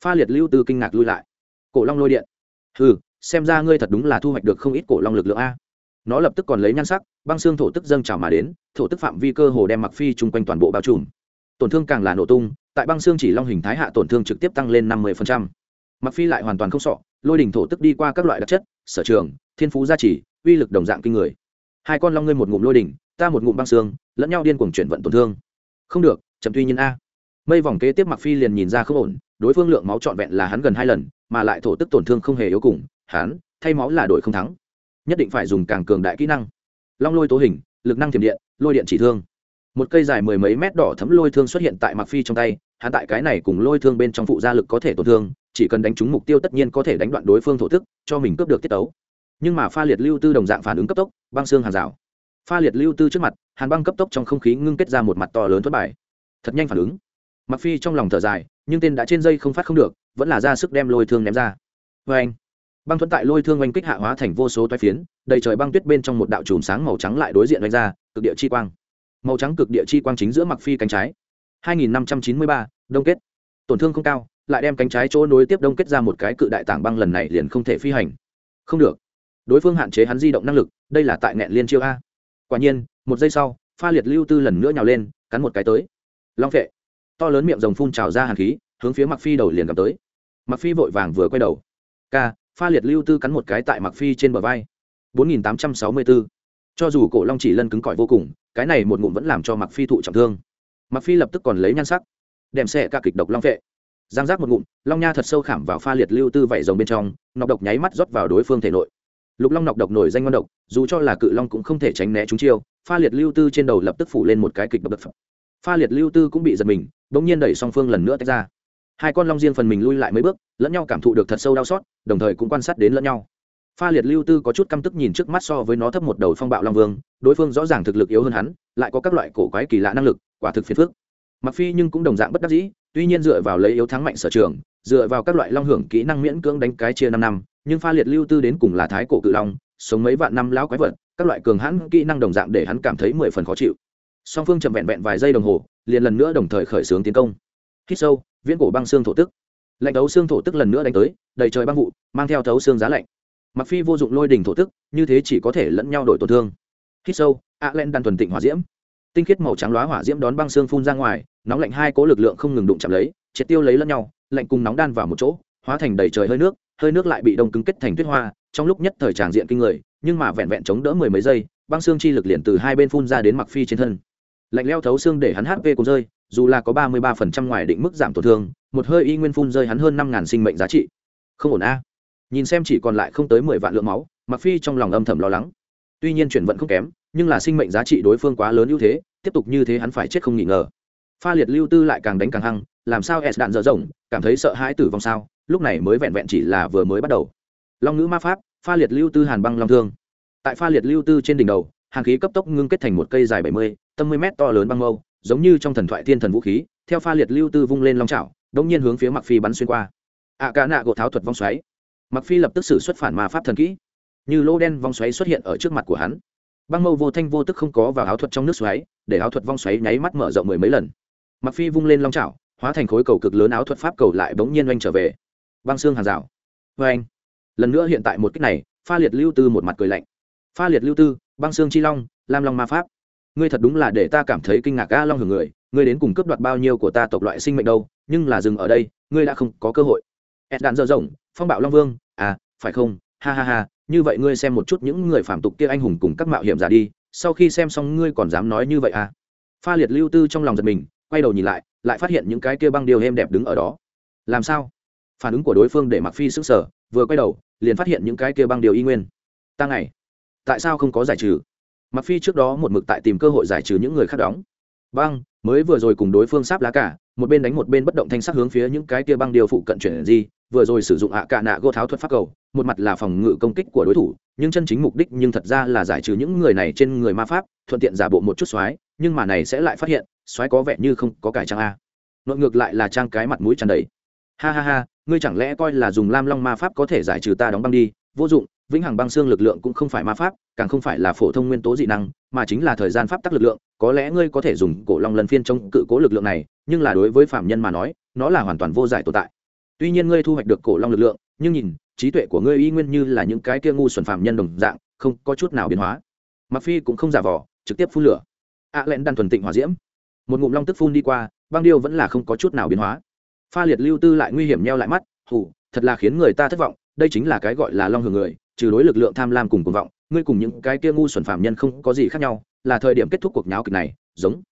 pha liệt lưu tư kinh ngạc lui lại. Cổ long lôi điện. Ừ xem ra ngươi thật đúng là thu hoạch được không ít cổ long lực lượng a. Nó lập tức còn lấy nhan sắc, băng xương thổ tức dâng trào mà đến, thổ tức phạm vi cơ hồ đem mặc phi chung quanh toàn bộ bao trùm. Tổn thương càng là nổ tung, tại băng xương chỉ long hình thái hạ tổn thương trực tiếp tăng lên 50%. mặc phi lại hoàn toàn không sọ lôi đỉnh thổ tức đi qua các loại đặc chất, sở trường, thiên phú gia trì, uy lực đồng dạng kinh người. Hai con long ngươi một ngụm lôi đỉnh, ta một ngụm băng xương, lẫn nhau điên cuồng chuyển vận tổn thương không được, chậm tuy nhiên a. Mây vòng kế tiếp mặc phi liền nhìn ra không ổn, đối phương lượng máu trọn vẹn là hắn gần hai lần, mà lại thổ tức tổn thương không hề yếu cùng, hắn, thay máu là đổi không thắng. Nhất định phải dùng càng cường đại kỹ năng. Long lôi tố hình, lực năng thiểm điện, lôi điện chỉ thương. Một cây dài mười mấy mét đỏ thấm lôi thương xuất hiện tại mặc phi trong tay, hắn tại cái này cùng lôi thương bên trong phụ gia lực có thể tổn thương, chỉ cần đánh trúng mục tiêu tất nhiên có thể đánh đoạn đối phương thổ tức, cho mình cướp được tiết tấu. Nhưng mà pha liệt lưu tư đồng dạng phản ứng cấp tốc, băng xương hàng rào pha liệt lưu tư trước mặt hàn băng cấp tốc trong không khí ngưng kết ra một mặt to lớn thất bại thật nhanh phản ứng. Mặc phi trong lòng thở dài nhưng tên đã trên dây không phát không được vẫn là ra sức đem lôi thương ném ra. Vê anh băng thuẫn tại lôi thương oanh kích hạ hóa thành vô số toái phiến đầy trời băng tuyết bên trong một đạo chùm sáng màu trắng lại đối diện oanh ra cực địa chi quang. Màu trắng cực địa chi quang chính giữa mặc phi cánh trái. 2593, đông kết. Tổn thương không cao lại đem cánh trái chỗ nối tiếp đông kết ra một cái cự đại tảng băng lần này liền không thể phi hành. Không được. Đối phương hạn chế hắn di động năng lực đây là tại nghẹn liên chiêu a quả nhiên, một giây sau, pha liệt lưu tư lần nữa nhào lên, cắn một cái tới. Long phệ, to lớn miệng rồng phun trào ra hàn khí, hướng phía mặc phi đầu liền gặp tới. Mặc phi vội vàng vừa quay đầu. Ca, pha liệt lưu tư cắn một cái tại mặc phi trên bờ vai. 4864. cho dù cổ long chỉ lân cứng cỏi vô cùng, cái này một ngụm vẫn làm cho mặc phi thụ trọng thương. Mặc phi lập tức còn lấy nhan sắc, đem xe ca kịch độc long phệ. Giang giác một ngụm, long nha thật sâu khảm vào pha liệt lưu tư vảy rồng bên trong, nọc độc nháy mắt rót vào đối phương thể nội lục long nọc độc nổi danh ngon độc, dù cho là cự long cũng không thể tránh né chúng chiêu, pha liệt lưu tư trên đầu lập tức phủ lên một cái kịch độc đập pha liệt lưu tư cũng bị giật mình, bỗng nhiên đẩy song phương lần nữa tách ra. Hai con long riêng phần mình lui lại mấy bước, lẫn nhau cảm thụ được thật sâu đau xót, đồng thời cũng quan sát đến lẫn nhau. Pha liệt lưu tư có chút căm tức nhìn trước mắt so với nó thấp một đầu phong bạo long vương, đối phương rõ ràng thực lực yếu hơn hắn, lại có các loại cổ quái kỳ lạ năng lực, quả thực phiền phức. Mặc phi nhưng cũng đồng dạng bất đắc dĩ, tuy nhiên dựa vào lấy yếu thắng mạnh sở trường, dựa vào các loại long hưởng kỹ năng miễn cưỡng đánh cái chia năm năm nhưng pha liệt lưu tư đến cùng là thái cổ cự long, sống mấy vạn năm lão quái vật, các loại cường hãn kỹ năng đồng dạng để hắn cảm thấy mười phần khó chịu. Song phương chậm vẹn vẹn vài giây đồng hồ, liền lần nữa đồng thời khởi xướng tiến công. Hít sâu, viễn cổ băng xương thổ tức. Lạnh đấu xương thổ tức lần nữa đánh tới, đầy trời băng vụ, mang theo thấu xương giá lạnh. Mặc phi vô dụng lôi đỉnh thổ tức, như thế chỉ có thể lẫn nhau đổi tổn thương. Hít sâu a len đan thuần tịnh hỏa diễm. Tinh khiết màu trắng lóa hỏa diễm đón băng xương phun ra ngoài, nóng lạnh hai cố lực lượng không ngừng đụng chạm lấy, triệt tiêu lấy lẫn nhau, lạnh cùng nóng đan vào một chỗ, hóa thành đầy trời hơi nước hơi nước lại bị đông cứng kết thành tuyết hoa, trong lúc nhất thời tràng diện kinh người, nhưng mà vẹn vẹn chống đỡ mười mấy giây, băng xương chi lực liền từ hai bên phun ra đến mặc phi trên thân. Lạnh leo thấu xương để hắn hp cũng rơi, dù là có ba mươi ba phần trăm ngoài định mức giảm tổn thương, một hơi y nguyên phun rơi hắn hơn năm ngàn sinh mệnh giá trị. Không ổn a. Nhìn xem chỉ còn lại không tới mười vạn lượng máu, mặc phi trong lòng âm thầm lo lắng. Tuy nhiên chuyển vận không kém, nhưng là sinh mệnh giá trị đối phương quá lớn ưu thế, tiếp tục như thế hắn phải chết không nghi ngờ. Pha liệt lưu tư lại càng đánh càng hăng, làm sao s đạn dở rộng, cảm thấy sợ hãi tử vong sao? Lúc này mới vẹn vẹn chỉ là vừa mới bắt đầu. Long ngữ ma pháp, pha liệt lưu tư hàn băng long thương. Tại pha liệt lưu tư trên đỉnh đầu, hàng khí cấp tốc ngưng kết thành một cây dài bảy mươi, tâm mươi m to lớn băng mâu, giống như trong thần thoại thiên thần vũ khí, theo pha liệt lưu tư vung lên long trào đống nhiên hướng phía mặc phi bắn xuyên qua. Ạ cả nạ gỗ tháo thuật vong xoáy. Mặc phi lập tức xử xuất phản ma pháp thần kỹ. Như lô đen vong xoáy xuất hiện ở trước mặt của hắn. Băng mâu vô thanh vô tức không có vào áo thuật trong nước xoáy, để áo thuật vong xoáy nháy mắt mở rộng mười mấy lần. Mặc phi vung lên long trào hóa thành khối cầu cực lớn áo thuật pháp cầu lại bỗng nhiên oanh trở về băng xương hàng rào. Vê anh. Lần nữa hiện tại một cách này, pha liệt lưu tư một mặt cười lạnh. Pha liệt lưu tư, băng xương chi long, lam long ma pháp. Ngươi thật đúng là để ta cảm thấy kinh ngạc ga long hưởng người, ngươi đến cùng cướp đoạt bao nhiêu của ta tộc loại sinh mệnh đâu, nhưng là dừng ở đây, ngươi đã không có cơ hội. Ed đạn dở rộng, phong bạo long vương à phải không? Ha ha ha, như vậy ngươi xem một chút những người phạm tục kia anh hùng cùng các mạo hiểm giả đi, sau khi xem xong ngươi còn dám nói như vậy à? Pha liệt lưu tư trong lòng giật mình, quay đầu nhìn lại lại phát hiện những cái kia băng điều êm đẹp đứng ở đó. Làm sao? Phản ứng của đối phương để mặc phi sức sở vừa quay đầu, liền phát hiện những cái kia băng điều y nguyên. Ta ngày tại sao không có giải trừ? Mặc phi trước đó một mực tại tìm cơ hội giải trừ những người khác đóng. Băng, mới vừa rồi cùng đối phương sáp lá cả, một bên đánh một bên bất động thanh sắc hướng phía những cái kia băng điều phụ cận chuyển gì vừa rồi sử dụng ạ à cạ nạ gô tháo thuật pháp cầu, một mặt là phòng ngự công kích của đối thủ, nhưng chân chính mục đích nhưng thật ra là giải trừ những người này trên người ma pháp, thuận tiện giả bộ một chút xoái, nhưng mà này sẽ lại phát hiện, xoái có vẻ như không có cải trang a. Nội ngược lại là trang cái mặt mũi tràn đầy ha ha ha, ngươi chẳng lẽ coi là dùng lam long ma pháp có thể giải trừ ta đóng băng đi? Vô dụng, vĩnh hằng băng xương lực lượng cũng không phải ma pháp, càng không phải là phổ thông nguyên tố dị năng, mà chính là thời gian pháp tắc lực lượng. Có lẽ ngươi có thể dùng cổ long lần phiên trong cự cố lực lượng này, nhưng là đối với phạm nhân mà nói, nó là hoàn toàn vô giải tồn tại. Tuy nhiên ngươi thu hoạch được cổ long lực lượng, nhưng nhìn, trí tuệ của ngươi y nguyên như là những cái kia ngu xuẩn phạm nhân đồng dạng, không có chút nào biến hóa. Mặc phi cũng không giả vỏ trực tiếp phun lửa. A à lẽn đan thuần tịnh hỏa diễm. Một ngụm long tức phun đi qua, băng điêu vẫn là không có chút nào biến hóa pha liệt lưu tư lại nguy hiểm nheo lại mắt hủ thật là khiến người ta thất vọng, đây chính là cái gọi là long hưởng người, trừ đối lực lượng tham lam cùng cuồng vọng, ngươi cùng những cái kia ngu xuẩn phạm nhân không có gì khác nhau, là thời điểm kết thúc cuộc nháo kịch này. Giống.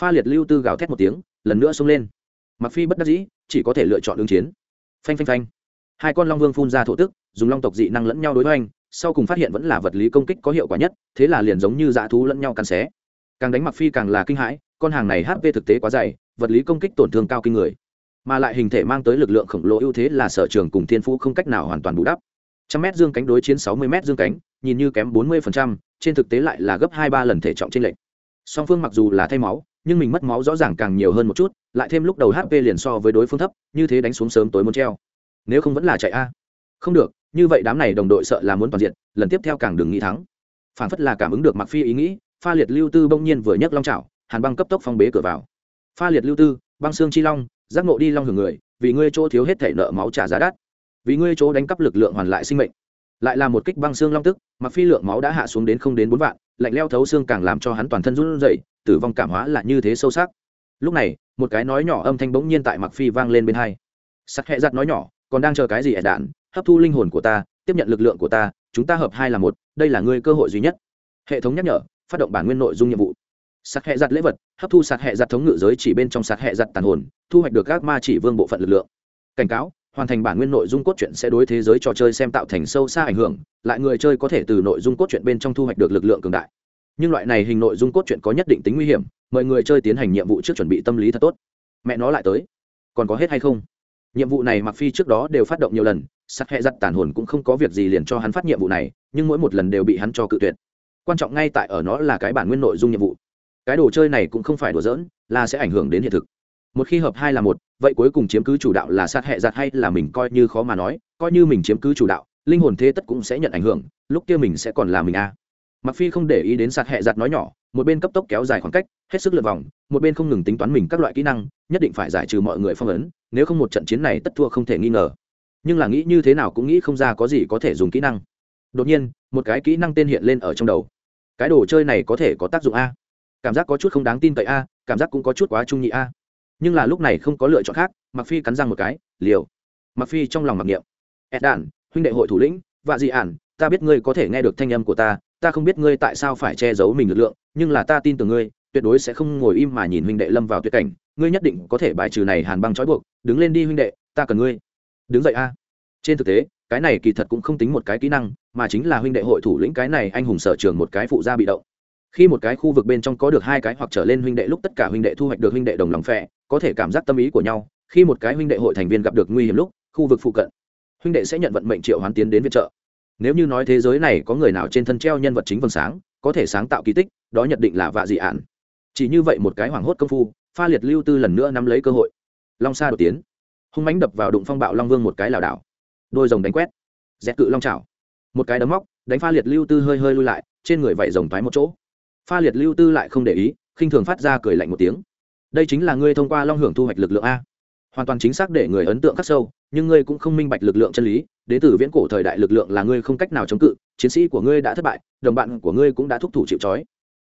Pha liệt lưu tư gào thét một tiếng, lần nữa xông lên. Mặc phi bất đắc dĩ, chỉ có thể lựa chọn ứng chiến. Phanh phanh phanh. Hai con long vương phun ra thổ tức, dùng long tộc dị năng lẫn nhau đối với anh sau cùng phát hiện vẫn là vật lý công kích có hiệu quả nhất, thế là liền giống như dã thú lẫn nhau cắn xé. Càng đánh mặc phi càng là kinh hãi, con hàng này hp thực tế quá dày, vật lý công kích tổn thương cao kinh người mà lại hình thể mang tới lực lượng khổng lồ ưu thế là sở trường cùng thiên phú không cách nào hoàn toàn bù đắp. Trăm mét dương cánh đối chiến sáu mươi mét dương cánh, nhìn như kém bốn mươi trên thực tế lại là gấp hai ba lần thể trọng trên lệnh song phương mặc dù là thay máu, nhưng mình mất máu rõ ràng càng nhiều hơn một chút, lại thêm lúc đầu hp liền so với đối phương thấp, như thế đánh xuống sớm tối muốn treo. Nếu không vẫn là chạy a. Không được, như vậy đám này đồng đội sợ là muốn toàn diện, lần tiếp theo càng đừng nghĩ thắng. Phản phất là cảm ứng được mặc phi ý nghĩ, pha liệt lưu tư bỗng nhiên vừa nhấc long trào hàn băng cấp tốc phong bế cửa vào. Pha liệt lưu tư, băng xương chi long giác ngộ đi long hưởng người, vì ngươi chỗ thiếu hết thể nợ máu trả giá đắt. Vì ngươi chỗ đánh cắp lực lượng hoàn lại sinh mệnh. Lại là một kích băng xương long tức mặc phi lượng máu đã hạ xuống đến không đến bốn vạn, lạnh leo thấu xương càng làm cho hắn toàn thân run rẩy, tử vong cảm hóa là như thế sâu sắc. Lúc này, một cái nói nhỏ âm thanh bỗng nhiên tại mặc phi vang lên bên hai. Sắc hẹ giặt nói nhỏ, còn đang chờ cái gì ẻ đạn? Hấp thu linh hồn của ta, tiếp nhận lực lượng của ta, chúng ta hợp hai là một, đây là ngươi cơ hội duy nhất. Hệ thống nhắc nhở, phát động bản nguyên nội dung nhiệm vụ sạt hệ giặt lễ vật, hấp thu sạt hệ giặt thống ngự giới chỉ bên trong sạt hệ giặt tàn hồn, thu hoạch được các ma chỉ vương bộ phận lực lượng. Cảnh cáo, hoàn thành bản nguyên nội dung cốt truyện sẽ đối thế giới trò chơi xem tạo thành sâu xa ảnh hưởng, lại người chơi có thể từ nội dung cốt truyện bên trong thu hoạch được lực lượng cường đại. Nhưng loại này hình nội dung cốt truyện có nhất định tính nguy hiểm, mời người chơi tiến hành nhiệm vụ trước chuẩn bị tâm lý thật tốt. Mẹ nó lại tới. Còn có hết hay không? Nhiệm vụ này mặc phi trước đó đều phát động nhiều lần sắc hệ giặt tàn hồn cũng không có việc gì liền cho hắn phát nhiệm vụ này, nhưng mỗi một lần đều bị hắn cho cự tuyệt. Quan trọng ngay tại ở nó là cái bản nguyên nội dung nhiệm vụ cái đồ chơi này cũng không phải đùa giỡn, là sẽ ảnh hưởng đến hiện thực. Một khi hợp hai là một, vậy cuối cùng chiếm cứ chủ đạo là sát hệ giặt hay là mình coi như khó mà nói, coi như mình chiếm cứ chủ đạo, linh hồn thế tất cũng sẽ nhận ảnh hưởng, lúc kia mình sẽ còn là mình a. À. mặc phi không để ý đến sát hệ giặt nói nhỏ, một bên cấp tốc kéo dài khoảng cách, hết sức lượt vòng, một bên không ngừng tính toán mình các loại kỹ năng, nhất định phải giải trừ mọi người phong ấn, nếu không một trận chiến này tất thua không thể nghi ngờ. Nhưng là nghĩ như thế nào cũng nghĩ không ra có gì có thể dùng kỹ năng. Đột nhiên, một cái kỹ năng tên hiện lên ở trong đầu. Cái đồ chơi này có thể có tác dụng a? Cảm giác có chút không đáng tin cậy a, cảm giác cũng có chút quá trung nhị a. Nhưng là lúc này không có lựa chọn khác mặc phi cắn răng một cái, liều. Mặc phi trong lòng mặc niệm ed đản huynh đệ hội thủ lĩnh, vạ dị ản, ta biết ngươi có thể nghe được thanh âm của ta ta không biết ngươi tại sao phải che giấu mình lực lượng, nhưng là ta tin tưởng ngươi, tuyệt đối sẽ không ngồi im mà nhìn huynh đệ lâm vào tuyệt cảnh, ngươi nhất định có thể bài trừ này hàn băng trói buộc, đứng lên đi huynh đệ, ta cần ngươi. Đứng dậy a. Trên thực tế, cái này kỳ thật cũng không tính một cái kỹ năng, mà chính là huynh đệ hội thủ lĩnh cái này anh hùng sở trường một cái phụ gia bị động khi một cái khu vực bên trong có được hai cái hoặc trở lên huynh đệ, lúc tất cả huynh đệ thu hoạch được huynh đệ đồng lòng phẹ có thể cảm giác tâm ý của nhau. Khi một cái huynh đệ hội thành viên gặp được nguy hiểm lúc, khu vực phụ cận, huynh đệ sẽ nhận vận mệnh triệu hoán tiến đến viện trợ. Nếu như nói thế giới này có người nào trên thân treo nhân vật chính vầng sáng, có thể sáng tạo kỳ tích, đó nhận định là vạ dị ạn. Chỉ như vậy một cái hoảng hốt công phu, pha liệt lưu tư lần nữa nắm lấy cơ hội. Long sa đột tiến. Hung mánh đập vào đụng phong bạo long vương một cái lảo đảo. Đôi rồng đánh quét. Dẹt cự long trào một cái đấm móc, đánh pha liệt lưu tư hơi hơi lui lại, trên người vẩy rồng thoái một chỗ pha liệt lưu tư lại không để ý, khinh thường phát ra cười lạnh một tiếng. Đây chính là ngươi thông qua long hưởng thu hoạch lực lượng a. Hoàn toàn chính xác để người ấn tượng khắc sâu, nhưng ngươi cũng không minh bạch lực lượng chân lý đ ế t ử viễn cổ thời đại lực lượng là ngươi không cách nào chống cự, chiến sĩ của ngươi đã thất bại, đồng bạn của ngươi cũng đã thúc thủ chịu c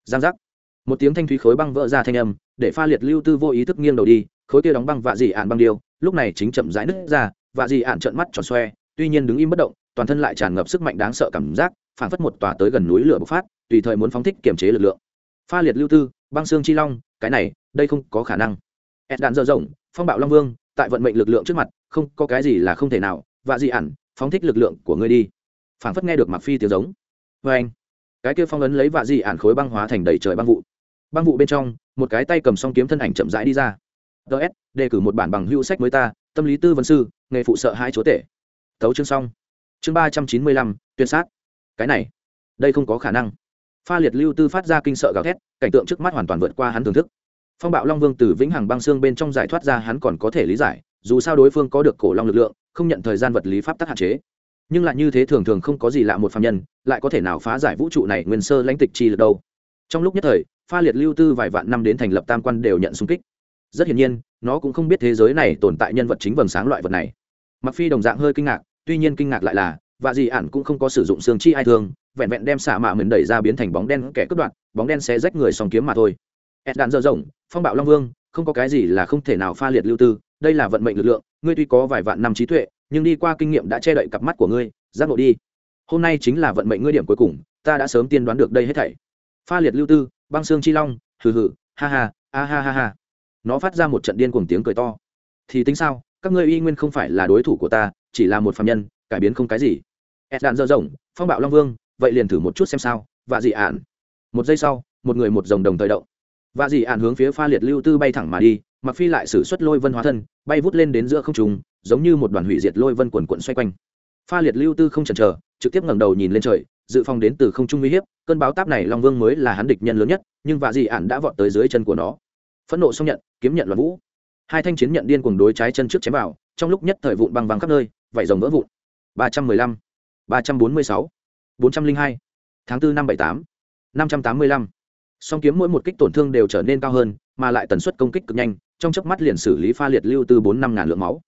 giang giác. Một tiếng thanh thúy khối băng vỡ ra thanh âm, để pha liệt lưu tư vô ý thức nghiêng đầu đi, khối kia đóng băng vạ dị ạn băng điêu, lúc này chính chậm rãi nứt ra, vạ dị ạn trợn mắt tròn xoe, tuy nhiên đứng im bất động, toàn thân lại tràn ngập sức mạnh đáng sợ cảm giác phản phất một tòa tới gần núi lửa bộc phát tùy thời muốn phóng thích kiểm chế lực lượng. Pha liệt lưu tư, băng xương chi long, cái này, đây không có khả năng. Ed đạn dở rộng, phong bạo long vương, tại vận mệnh lực lượng trước mặt, không, có cái gì là không thể nào và dị ản phóng thích lực lượng của ngươi đi. Phảng phất nghe được mặc phi tiếng giống. Vê anh, cái kia phong ấn lấy vạ dị ản khối băng hóa thành đầy trời băng vụ. Băng vụ bên trong, một cái tay cầm song kiếm thân ảnh chậm rãi đi ra. Ts đề cử một bản bằng hữu sách mới ta, tâm lý tư vấn sư, nghề phụ sợ hai chúa tể. Thấu chương xong. Chương ba trăm chín mươi lăm, tuyệt sát. Cái này, đây không có khả năng pha liệt lưu tư phát ra kinh sợ gào thét, cảnh tượng trước mắt hoàn toàn vượt qua hắn thưởng thức. Phong bạo long vương từ vĩnh hằng băng xương bên trong giải thoát ra hắn còn có thể lý giải, dù sao đối phương có được cổ long lực lượng, không nhận thời gian vật lý pháp tắc hạn chế. Nhưng lại như thế thường thường không có gì lạ một phạm nhân, lại có thể nào phá giải vũ trụ này nguyên sơ lãnh tịch chi được đâu. Trong lúc nhất thời, pha liệt lưu tư vài vạn năm đến thành lập tam quan đều nhận xung kích. Rất hiển nhiên, nó cũng không biết thế giới này tồn tại nhân vật chính vầng sáng loại vật này. Mặc phi đồng dạng hơi kinh ngạc, tuy nhiên kinh ngạc lại là và gì ản cũng không có sử dụng xương chi ai thương vẹn vẹn đem xả mạ mình đẩy ra biến thành bóng đen kẻ cướp đoạn bóng đen sẽ rách người song kiếm mà thôi. Ed đạn dơ rộng, phong bạo long vương, không có cái gì là không thể nào pha liệt lưu tư, đây là vận mệnh lực lượng, ngươi tuy có vài vạn năm trí tuệ, nhưng đi qua kinh nghiệm đã che đậy cặp mắt của ngươi, giác ngộ đi. Hôm nay chính là vận mệnh ngươi điểm cuối cùng, ta đã sớm tiên đoán được đây hết thảy. Pha liệt lưu tư, băng xương chi long, hừ hừ, ha ha, a ha ha ha. Nó phát ra một trận điên cuồng tiếng cười to. Thì tính sao, các ngươi y nguyên không phải là đối thủ của ta, chỉ là một phạm nhân, cải biến không cái gì. Ed đạn dơ rộng, phong bạo long vương vậy liền thử một chút xem sao và dị ạn. Một giây sau, một người một dòng đồng thời động. Và dị ạn hướng phía pha liệt lưu tư bay thẳng mà đi, mặc phi lại sử xuất lôi vân hóa thân, bay vút lên đến giữa không trung, giống như một đoàn hủy diệt lôi vân quần quận xoay quanh. Pha liệt lưu tư không chần chờ, trực tiếp ngẩng đầu nhìn lên trời, dự phòng đến từ không trung uy hiếp, cơn báo táp này long vương mới là hắn địch nhân lớn nhất, nhưng vạ dị ạn đã vọt tới dưới chân của nó. Phẫn nộ xong nhận, kiếm nhận loạn vũ. Hai thanh chiến nhận điên cuồng đối trái chân trước chém vào, trong lúc nhất thời vụn băng văng khắp nơi, vảy rồng vỡ vụn. Ba trăm mười lăm, ba trăm bốn mươi sáu bốn trăm linh hai, tháng bốn năm bảy tám, năm trăm tám mươi lăm. Song kiếm mỗi một kích tổn thương đều trở nên cao hơn, mà lại tần suất công kích cực nhanh, trong chớp mắt liền xử lý pha liệt lưu từ bốn năm ngàn lượng máu.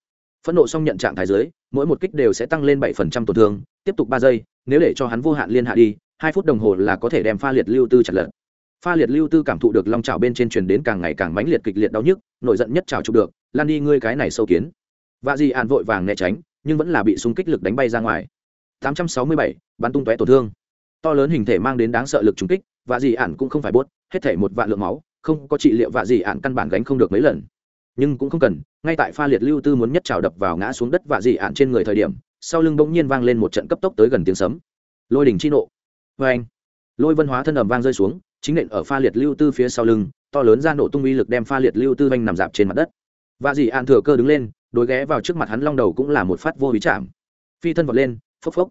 Phẫn nộ xong nhận trạng thái dưới, mỗi một kích đều sẽ tăng lên bảy phần trăm tổn thương, tiếp tục ba giây, nếu để cho hắn vô hạn liên hạ đi, hai phút đồng hồ là có thể đem pha liệt lưu tư chặt lật. Pha liệt lưu tư cảm thụ được long trào bên trên truyền đến càng ngày càng mãnh liệt kịch liệt đau nhức, nổi giận nhất trào chụp được, lan đi ngươi cái này sâu kiến. Và di an vội vàng né tránh, nhưng vẫn là bị súng kích lực đánh bay ra ngoài. 867, bắn tung tóe tổn thương. To lớn hình thể mang đến đáng sợ lực trúng kích và di ản cũng không phải buốt, hết thể một vạn lượng máu không có trị liệu và di ản căn bản gánh không được mấy lần. Nhưng cũng không cần ngay tại pha liệt lưu tư muốn nhất trào đập vào ngã xuống đất và di ản trên người thời điểm sau lưng bỗng nhiên vang lên một trận cấp tốc tới gần tiếng sấm. Lôi đỉnh chi nộ. Vê anh. Lôi vân hóa thân ầm vang rơi xuống chính nện ở pha liệt lưu tư phía sau lưng to lớn ra nổ tung uy lực đem pha liệt lưu tư vành nằm dạp trên mặt đất. Và dì ản thừa cơ đứng lên đối ghé vào trước mặt hắn long đầu cũng là một phát vô ý chạm. Phi thân vọt lên phốc phốc.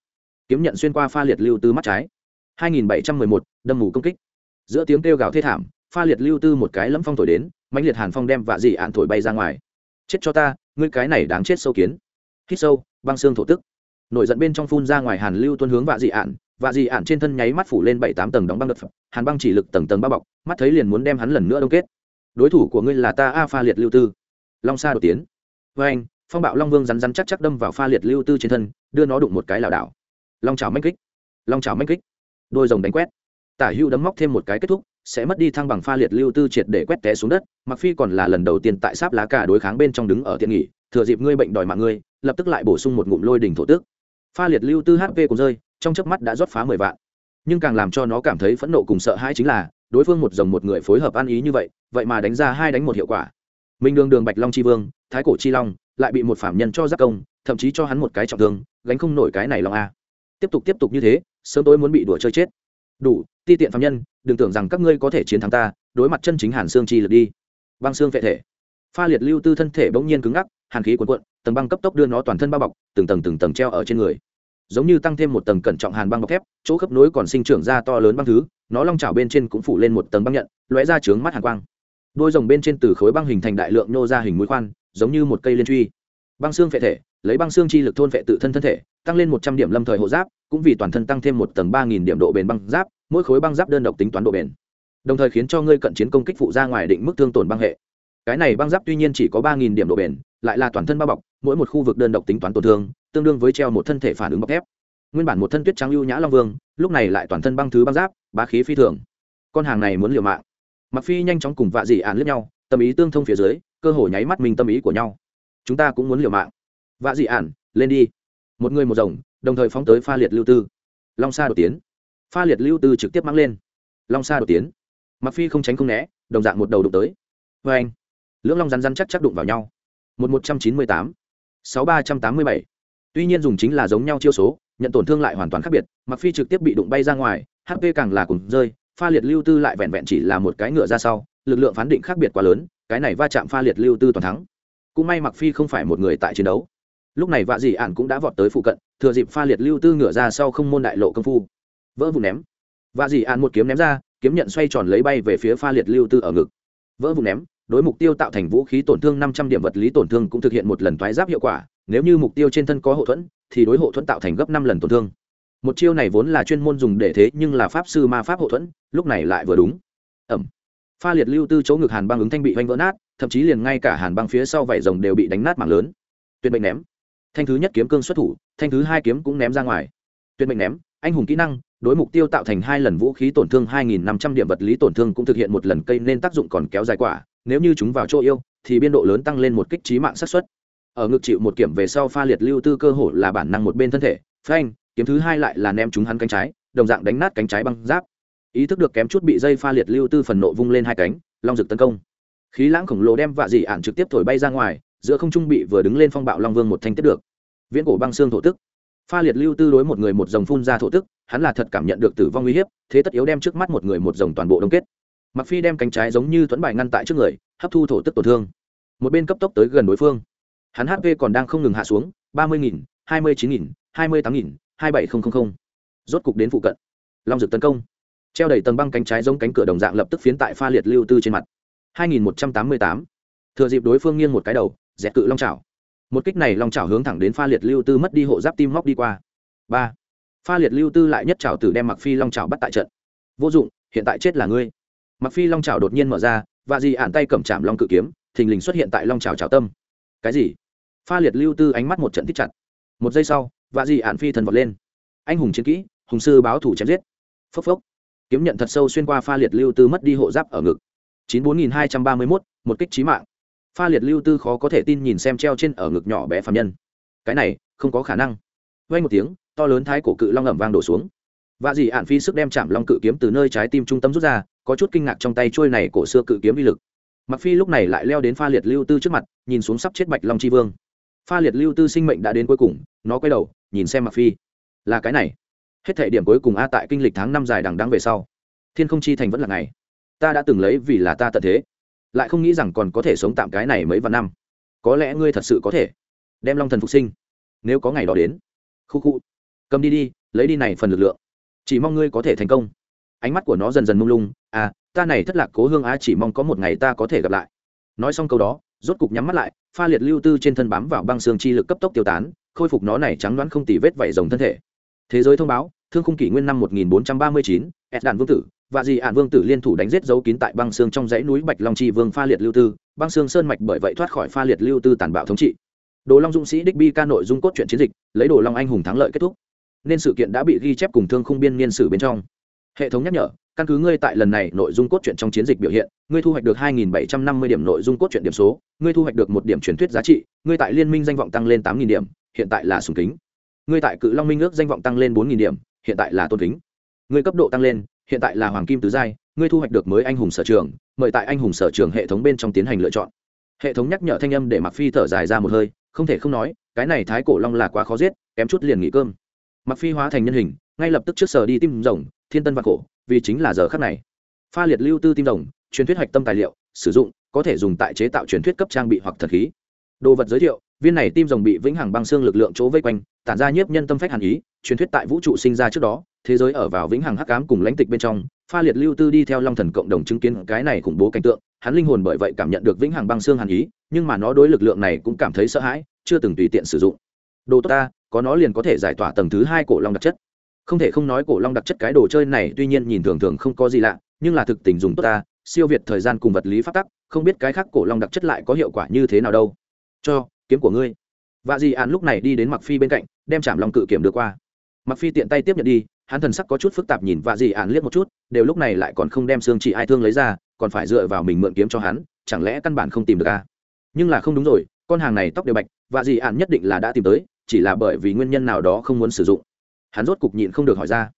Kiếm nhận xuyên qua pha liệt lưu tư mắt trái. 2711, đâm mù công kích. Giữa tiếng kêu gào thê thảm pha liệt lưu tư một cái lẫm phong thổi đến mãnh liệt hàn phong đem vạ dị ạn thổi bay ra ngoài. Chết cho ta ngươi cái này đáng chết sâu kiến. Hít sâu băng xương thổ tức. Nổi giận bên trong phun ra ngoài hàn lưu tuân hướng vạ dị ạn vạ dị ạn trên thân nháy mắt phủ lên bảy tám tầng đóng băng đợt hàn băng chỉ lực tầng tầng bao bọc mắt thấy liền muốn đem hắn lần nữa đông kết. Đối thủ của ngươi là ta a pha liệt lưu tư. Long sa đột tiến. Với anh phong bạo long vương rắn rắn chắc chắc đâm vào pha liệt lưu tư trên thân, đưa nó đụng một cái lảo đảo. Long chảo manh kích, long chảo manh kích. Đôi rồng đánh quét. Tả hưu đấm móc thêm một cái kết thúc, sẽ mất đi thăng bằng pha liệt lưu tư triệt để quét té xuống đất. Mặc phi còn là lần đầu tiên tại sáp lá cả đối kháng bên trong đứng ở tiện nghỉ, thừa dịp ngươi bệnh đòi mạng ngươi, lập tức lại bổ sung một ngụm lôi đỉnh thổ tước. Pha liệt lưu tư hp cùng rơi, trong chớp mắt đã rót phá mười vạn. Nhưng càng làm cho nó cảm thấy phẫn nộ cùng sợ hãi chính là, đối phương một dòng một người phối hợp ăn ý như vậy vậy mà đánh ra hai đánh một hiệu quả. Minh đường đường bạch long chi vương, thái cổ chi long lại bị một phạm nhân cho giác công, thậm chí cho hắn một cái trọng thương, gánh không nổi cái này lòng a. Tiếp tục tiếp tục như thế, sớm tối muốn bị đùa chơi chết. Đủ, ti tiện phạm nhân, đừng tưởng rằng các ngươi có thể chiến thắng ta, đối mặt chân chính hàn xương chi lực đi. Băng xương vệ thể. Pha liệt lưu tư thân thể bỗng nhiên cứng ngắc, hàn khí cuồn cuộn, tầng băng cấp tốc đưa nó toàn thân bao bọc, từng tầng từng tầng treo ở trên người. Giống như tăng thêm một tầng cẩn trọng hàn băng bọc thép, chỗ khớp nối còn sinh trưởng ra to lớn băng thứ, nó long trào bên trên cũng phủ lên một tầng băng nhận, lóe ra trướng mắt hàn quang. Đôi rồng bên trên từ khối băng hình thành đại lượng nhô ra hình mũi khoan giống như một cây liên truy. Băng xương phệ thể, lấy băng xương chi lực thôn phệ tự thân thân thể, tăng lên một trăm điểm lâm thời hộ giáp, cũng vì toàn thân tăng thêm một tầng ba nghìn điểm độ bền băng giáp, mỗi khối băng giáp đơn độc tính toán độ bền. Đồng thời khiến cho ngươi cận chiến công kích phụ ra ngoài định mức thương tổn băng hệ. Cái này băng giáp tuy nhiên chỉ có ba nghìn điểm độ bền, lại là toàn thân bao bọc, mỗi một khu vực đơn độc tính toán tổn thương, tương đương với treo một thân thể phản ứng bọc thép. Nguyên bản một thân tuyết trắng ưu nhã long vương, lúc này lại toàn thân băng thứ băng giáp, bá khí phi thường. Con hàng này muốn liều mạng. Mặc phi nhanh chóng cùng vạ dị án lướt nhau, tâm ý tương thông phía dưới cơ hội nháy mắt mình tâm ý của nhau. Chúng ta cũng muốn liều mạng. Vạ dị ản, lên đi. Một người một rồng đồng thời phóng tới pha liệt lưu tư. Long sa đột tiến. Pha liệt lưu tư trực tiếp mang lên. Long sa đột tiến. Mặc phi không tránh không né đồng dạng một đầu đụng tới. Vê anh lưỡng long rắn rắn chắc chắc đụng vào nhau. Một một trăm chín mươi tám sáu ba trăm tám mươi bảy. Tuy nhiên dùng chính là giống nhau chiêu số nhận tổn thương lại hoàn toàn khác biệt mặc phi trực tiếp bị đụng bay ra ngoài hp càng là cùng rơi pha liệt lưu tư lại vẹn vẹn chỉ là một cái ngựa ra sau, lực lượng phán định khác biệt quá lớn, cái này va chạm pha liệt lưu tư toàn thắng. Cũng may mặc phi không phải một người tại chiến đấu. Lúc này vạ dị ạn cũng đã vọt tới phụ cận, thừa dịp pha liệt lưu tư ngựa ra sau không môn đại lộ công phu. Vỡ vụ ném. Vạ dị ạn một kiếm ném ra, kiếm nhận xoay tròn lấy bay về phía pha liệt lưu tư ở ngực. Vỡ vụ ném, đối mục tiêu tạo thành vũ khí tổn thương năm trăm điểm vật lý tổn thương cũng thực hiện một lần thoái giáp hiệu quả, nếu như mục tiêu trên thân có hậu thuẫn, thì đối hộ thuẫn tạo thành gấp năm lần tổn thương một chiêu này vốn là chuyên môn dùng để thế nhưng là pháp sư ma pháp hậu thuẫn, lúc này lại vừa đúng. Ẩm. Pha liệt lưu tư chỗ ngực hàn băng ứng thanh bị vanh vỡ nát, thậm chí liền ngay cả hàn băng phía sau vảy rồng đều bị đánh nát mạng lớn. Tuyệt mệnh ném. Thanh thứ nhất kiếm cương xuất thủ, thanh thứ hai kiếm cũng ném ra ngoài. Tuyệt mệnh ném, anh hùng kỹ năng, đối mục tiêu tạo thành hai lần vũ khí tổn thương 2.500 điểm vật lý tổn thương cũng thực hiện một lần cây nên tác dụng còn kéo dài quả, nếu như chúng vào chỗ yêu, thì biên độ lớn tăng lên một kích trí mạng xác suất. Ở ngực chịu một kiểm về sau pha liệt lưu tư cơ hồ là bản năng một bên thân thể, phanh kiếm thứ hai lại là ném chúng hắn cánh trái, đồng dạng đánh nát cánh trái băng giáp. Ý thức được kém chút bị dây pha liệt lưu tư phần nộ vung lên hai cánh, long rực tấn công. Khí lãng khổng lồ đem vạ dị ạn trực tiếp thổi bay ra ngoài, giữa không trung bị vừa đứng lên phong bạo long vương một thanh tiếp được. Viễn cổ băng xương thổ tức. Pha liệt lưu tư đối một người một dòng phun ra thổ tức, hắn là thật cảm nhận được tử vong uy hiếp, thế tất yếu đem trước mắt một người một dòng toàn bộ đông kết. Mặc phi đem cánh trái giống như thuẫn bài ngăn tại trước người, hấp thu thổ tức tổn thương. Một bên cấp tốc tới gần đối phương. Hắn hp còn đang không ngừng hạ xuống, ba mươi nghìn, hai mươi chín nghìn, hai mươi tám nghìn hai bảy nghìn rốt cục đến phụ cận. Long dực tấn công. Treo đầy tầng băng cánh trái giống cánh cửa đồng dạng lập tức phiến tại pha liệt lưu tư trên mặt. hai nghìn một trăm tám mươi tám. Thừa dịp đối phương nghiêng một cái đầu, dẹt cự long trào một kích này long trào hướng thẳng đến pha liệt lưu tư mất đi hộ giáp tim móc đi qua. Ba. Pha liệt lưu tư lại nhất trào tử đem mặc phi long trào bắt tại trận. Vô dụng, hiện tại chết là ngươi. Mặc phi long trào đột nhiên mở ra, và dì ạn tay cầm chạm long cự kiếm, thình lình xuất hiện tại long trào trào tâm. Cái gì? Pha liệt lưu tư ánh mắt một trận thích chặt. Một giây sau và dì ạn phi thần vọt lên. Anh hùng chiến kỹ, hùng sư báo thủ chém giết. Phốc phốc. Kiếm nhận thật sâu xuyên qua pha liệt lưu tư mất đi hộ giáp ở ngực. chín bốn nghìn hai trăm ba mươi mốt, một kích trí mạng. Pha liệt lưu tư khó có thể tin nhìn xem treo trên ở ngực nhỏ bé phạm nhân. Cái này, không có khả năng. Vây một tiếng, to lớn thái cổ cự long ẩm vang đổ xuống. Và dì ạn phi sức đem chạm long cự kiếm từ nơi trái tim trung tâm rút ra, có chút kinh ngạc trong tay trôi này cổ xưa cự kiếm uy lực. Mặc phi lúc này lại leo đến pha liệt lưu tư trước mặt, nhìn xuống sắp chết bạch long tri vương. Pha liệt lưu tư sinh mệnh đã đến cuối cùng, nó quay đầu nhìn xem mặc phi. Là cái này. Hết thể điểm cuối cùng a tại kinh lịch tháng năm dài đằng đắng về sau. Thiên không chi thành vẫn là ngày. Ta đã từng lấy vì là ta tận thế. Lại không nghĩ rằng còn có thể sống tạm cái này mấy vạn năm. Có lẽ ngươi thật sự có thể. Đem long thần phục sinh. Nếu có ngày đó đến. Khu khu. Cầm đi đi, lấy đi này phần lực lượng. Chỉ mong ngươi có thể thành công. Ánh mắt của nó dần dần mông lung. À ta này thất lạc cố hương á, chỉ mong có một ngày ta có thể gặp lại. Nói xong câu đó, rốt cục nhắm mắt lại, pha liệt lưu tư trên thân bám vào băng xương chi lực cấp tốc tiêu tán khôi phục nó này trắng đoán không tỉ vết vảy rồng thân thể. Thế giới thông báo thương khung kỷ nguyên năm 1439, ed đạn vương tử và dì ạn vương tử liên thủ đánh giết dấu kín tại băng xương trong dãy núi bạch long chi vương pha liệt lưu tư. Băng xương sơn mạch bởi vậy thoát khỏi pha liệt lưu tư tàn bạo thống trị. Đồ long dũng sĩ đích bi ca nội dung cốt truyện chiến dịch lấy đồ long anh hùng thắng lợi kết thúc. Nên sự kiện đã bị ghi chép cùng thương khung biên niên sử bên trong. Hệ thống nhắc nhở căn cứ ngươi tại lần này nội dung cốt truyện trong chiến dịch biểu hiện ngươi thu hoạch được 2.750 điểm nội dung cốt truyện điểm số ngươi thu hoạch được một điểm truyền thuyết giá trị ngươi tại liên minh danh vọng tăng lên 8.000 điểm hiện tại là sùng kính. Ngươi tại cự long minh ước danh vọng tăng lên 4.000 điểm, hiện tại là tôn kính. Ngươi cấp độ tăng lên, hiện tại là hoàng kim tứ giai, ngươi thu hoạch được mới anh hùng sở trường, mời tại anh hùng sở trường hệ thống bên trong tiến hành lựa chọn. Hệ thống nhắc nhở thanh âm để mặc phi thở dài ra một hơi, không thể không nói, cái này thái cổ long là quá khó giết, kém chút liền nghỉ cơm. Mặc phi hóa thành nhân hình, ngay lập tức trước sở đi tim rồng, thiên tân và cổ, vì chính là giờ khắc này. Pha liệt lưu tư tim rồng, truyền thuyết hạch tâm tài liệu, sử dụng, có thể dùng tại chế tạo truyền thuyết cấp trang bị hoặc thật khí đồ vật giới thiệu, viên này tim rồng bị vĩnh hằng băng xương lực lượng chỗ vây quanh, tản ra nhiếp nhân tâm phách hàn ý, truyền thuyết tại vũ trụ sinh ra trước đó, thế giới ở vào vĩnh hằng hắc ám cùng lãnh tịch bên trong, pha liệt lưu tư đi theo long thần cộng đồng chứng kiến cái này khủng bố cảnh tượng, hắn linh hồn bởi vậy cảm nhận được vĩnh hằng băng xương hàn ý, nhưng mà nó đối lực lượng này cũng cảm thấy sợ hãi, chưa từng tùy tiện sử dụng. Đồ tốt ta, có nó liền có thể giải tỏa tầng thứ hai cổ long đặc chất. Không thể không nói cổ long đặc chất cái đồ chơi này tuy nhiên nhìn thường thường không có gì lạ, nhưng là thực tình dùng tốt ta, siêu việt thời gian cùng vật lý phát tắc, không biết cái khác cổ long đặc chất lại có hiệu quả như thế nào đâu cho, kiếm của ngươi. Và dì ạn lúc này đi đến mặc phi bên cạnh, đem chạm long cự kiểm được qua. Mặc phi tiện tay tiếp nhận đi, hắn thần sắc có chút phức tạp nhìn và dì ạn liếc một chút, đều lúc này lại còn không đem xương chỉ ai thương lấy ra, còn phải dựa vào mình mượn kiếm cho hắn, chẳng lẽ căn bản không tìm được a à? nhưng là không đúng rồi, con hàng này tóc đều bạch và dì ạn nhất định là đã tìm tới, chỉ là bởi vì nguyên nhân nào đó không muốn sử dụng. Hắn rốt cục nhịn không được hỏi ra.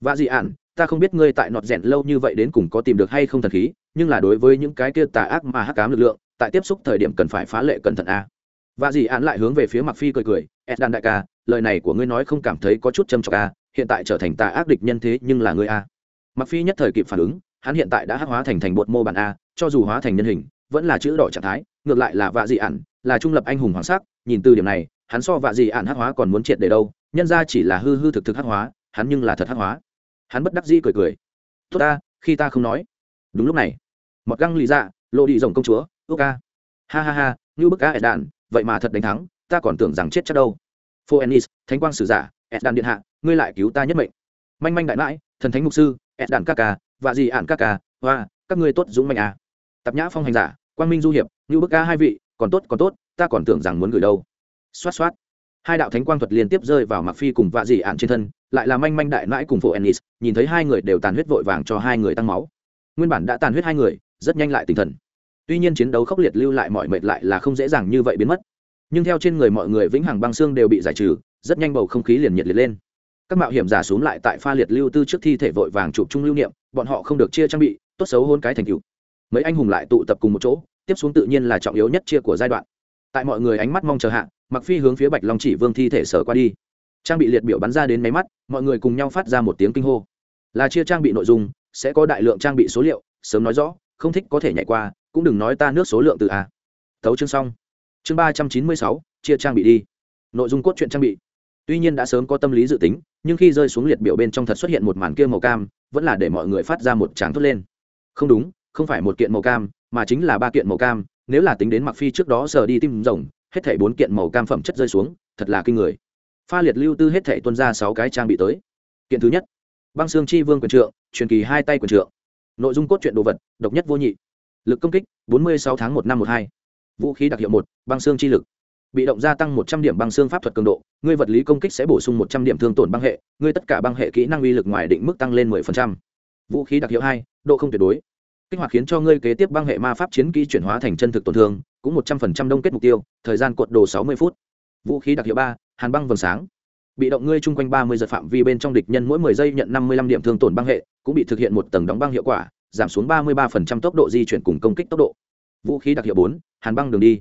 Và dì ạn ta không biết ngươi tại nọt rèn lâu như vậy đến cùng có tìm được hay không thần khí, nhưng là đối với những cái kia tà ác mà hắc cám lực lượng, tại tiếp xúc thời điểm cần phải phá lệ cẩn thận a và dì án lại hướng về phía mặc phi cười cười edan đại ca, lời này của ngươi nói không cảm thấy có chút châm trọc a à, hiện tại trở thành tà ác địch nhân thế nhưng là ngươi à. a mặc phi nhất thời kịp phản ứng, hắn hiện tại đã hắc hóa thành thành bột mô bản a, cho dù hóa thành nhân hình, vẫn là chữ đỏ trạng thái, ngược lại là vạ dị ản là trung lập anh hùng hoàng sắc, nhìn từ điểm này, hắn so vạ dị ản hắc hóa còn muốn triệt để đâu, nhân ra chỉ là hư hư thực thực hắc hóa, hắn nhưng là thật hắc hóa. Hắn bất đắc dĩ cười cười, tốt ta, khi ta không nói. Đúng lúc này, một găng lì dạ lộ đi rồng công chúa, ước ca. Ha ha ha, như bức ca ed đạn vậy mà thật đánh thắng, ta còn tưởng rằng chết chắc đâu. Phô ennis thánh quang sử giả ed đàn điện hạ, ngươi lại cứu ta nhất mệnh. Manh manh đại mãi thần thánh mục sư ed đàn ca ca, và gì ạn ca ca, hoa, các ngươi tốt dũng mạnh à. Tập nhã phong hành giả, quang minh du hiệp như bức ca hai vị, còn tốt còn tốt, ta còn tưởng rằng muốn gửi đâu. Xoát xoát. Hai đạo thánh quang thuật liên tiếp rơi vào mặc phi cùng vạ dị ạn trên thân, lại là manh manh đại mãi cùng phổ ennis nhìn thấy hai người đều tàn huyết vội vàng cho hai người tăng máu. Nguyên bản đã tàn huyết hai người, rất nhanh lại tinh thần tuy nhiên chiến đấu khốc liệt lưu lại mọi mệt lại là không dễ dàng như vậy biến mất. Nhưng theo trên người mọi người vĩnh hằng băng xương đều bị giải trừ, rất nhanh bầu không khí liền nhiệt liệt lên. Các mạo hiểm giả xuống lại tại pha liệt lưu tư trước thi thể vội vàng chụp chung lưu niệm, bọn họ không được chia trang bị, tốt xấu hôn cái thành cựu mấy anh hùng lại tụ tập cùng một chỗ, tiếp xuống tự nhiên là trọng yếu nhất chia của giai đoạn. Tại mọi người ánh mắt mong chờ hạ mặc phi hướng phía bạch long chỉ vương thi thể sở qua đi. Trang bị liệt biểu bắn ra đến máy mắt, mọi người cùng nhau phát ra một tiếng kinh hô. Là chia trang bị nội dung, sẽ có đại lượng trang bị số liệu, sớm nói rõ, không thích có thể nhảy qua cũng đừng nói ta nước số lượng từ a. Thấu chương xong. Chương ba trăm chín mươi sáu, chia trang bị đi. Nội dung cốt truyện trang bị. Tuy nhiên đã sớm có tâm lý dự tính, nhưng khi rơi xuống liệt biểu bên trong thật xuất hiện một màn kia màu cam, vẫn là để mọi người phát ra một tràng thốt lên. Không đúng, không phải một kiện màu cam, mà chính là ba kiện màu cam, nếu là tính đến mặc phi trước đó sờ đi tim rồng, hết thảy bốn kiện màu cam phẩm chất rơi xuống, thật là kinh người. Pha liệt lưu tư hết thảy tuân ra sáu cái trang bị tới. Kiện thứ nhất, băng xương chi vương quyền trượng, truyền kỳ hai tay quyền trượng. Nội dung cốt truyện đồ vật, độc nhất vô nhị lực công kích 46 tháng một năm một hai. Vũ khí đặc hiệu một, băng xương chi lực. Bị động gia tăng một trăm điểm băng xương pháp thuật cường độ, ngươi vật lý công kích sẽ bổ sung một trăm điểm thương tổn băng hệ, ngươi tất cả băng hệ kỹ năng uy lực ngoài định mức tăng lên 10%. vũ khí đặc hiệu hai, độ không tuyệt đối. Kích hoạt khiến cho ngươi kế tiếp băng hệ ma pháp chiến kỹ chuyển hóa thành chân thực tổn thương, cũng một trăm phần trăm đông kết mục tiêu, thời gian cuộn đồ sáu mươi phút. Vũ khí đặc hiệu ba, hàn băng vầng sáng. Bị động ngươi chung quanh ba mươi giật phạm vi bên trong địch nhân mỗi mười giây nhận năm mươi lăm điểm thương tổn băng hệ, cũng bị thực hiện một tầng đóng băng hiệu quả giảm xuống ba mươi ba phần trăm tốc độ di chuyển cùng công kích tốc độ. Vũ khí đặc hiệu bốn, hàn băng đường đi.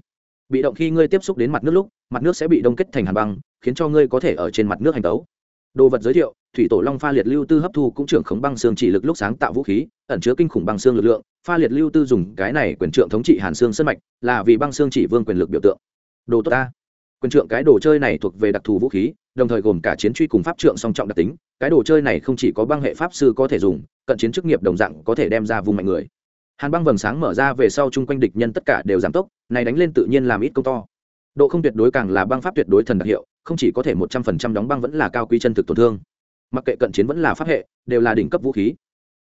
Bị động khi ngươi tiếp xúc đến mặt nước lúc, mặt nước sẽ bị đông kết thành hàn băng, khiến cho ngươi có thể ở trên mặt nước hành tấu. Đồ vật giới thiệu, thủy tổ long pha liệt lưu tư hấp thu cũng trưởng khống băng xương chỉ lực lúc sáng tạo vũ khí, ẩn chứa kinh khủng băng xương lực lượng. Pha liệt lưu tư dùng cái này quyền trượng thống trị hàn xương sân mạch, là vì băng xương chỉ vương quyền lực biểu tượng. Đồ tốt ta. Quyền trượng cái đồ chơi này thuộc về đặc thù vũ khí, đồng thời gồm cả chiến truy cùng pháp trượng song trọng đặc tính cái đồ chơi này không chỉ có băng hệ pháp sư có thể dùng, cận chiến chức nghiệp đồng dạng có thể đem ra vùng mạnh người. Hàn băng vầng sáng mở ra về sau chung quanh địch nhân tất cả đều giảm tốc, này đánh lên tự nhiên làm ít công to. Độ không tuyệt đối càng là băng pháp tuyệt đối thần đặc hiệu, không chỉ có thể một trăm phần trăm đóng băng vẫn là cao quý chân thực tổn thương. Mặc kệ cận chiến vẫn là pháp hệ, đều là đỉnh cấp vũ khí.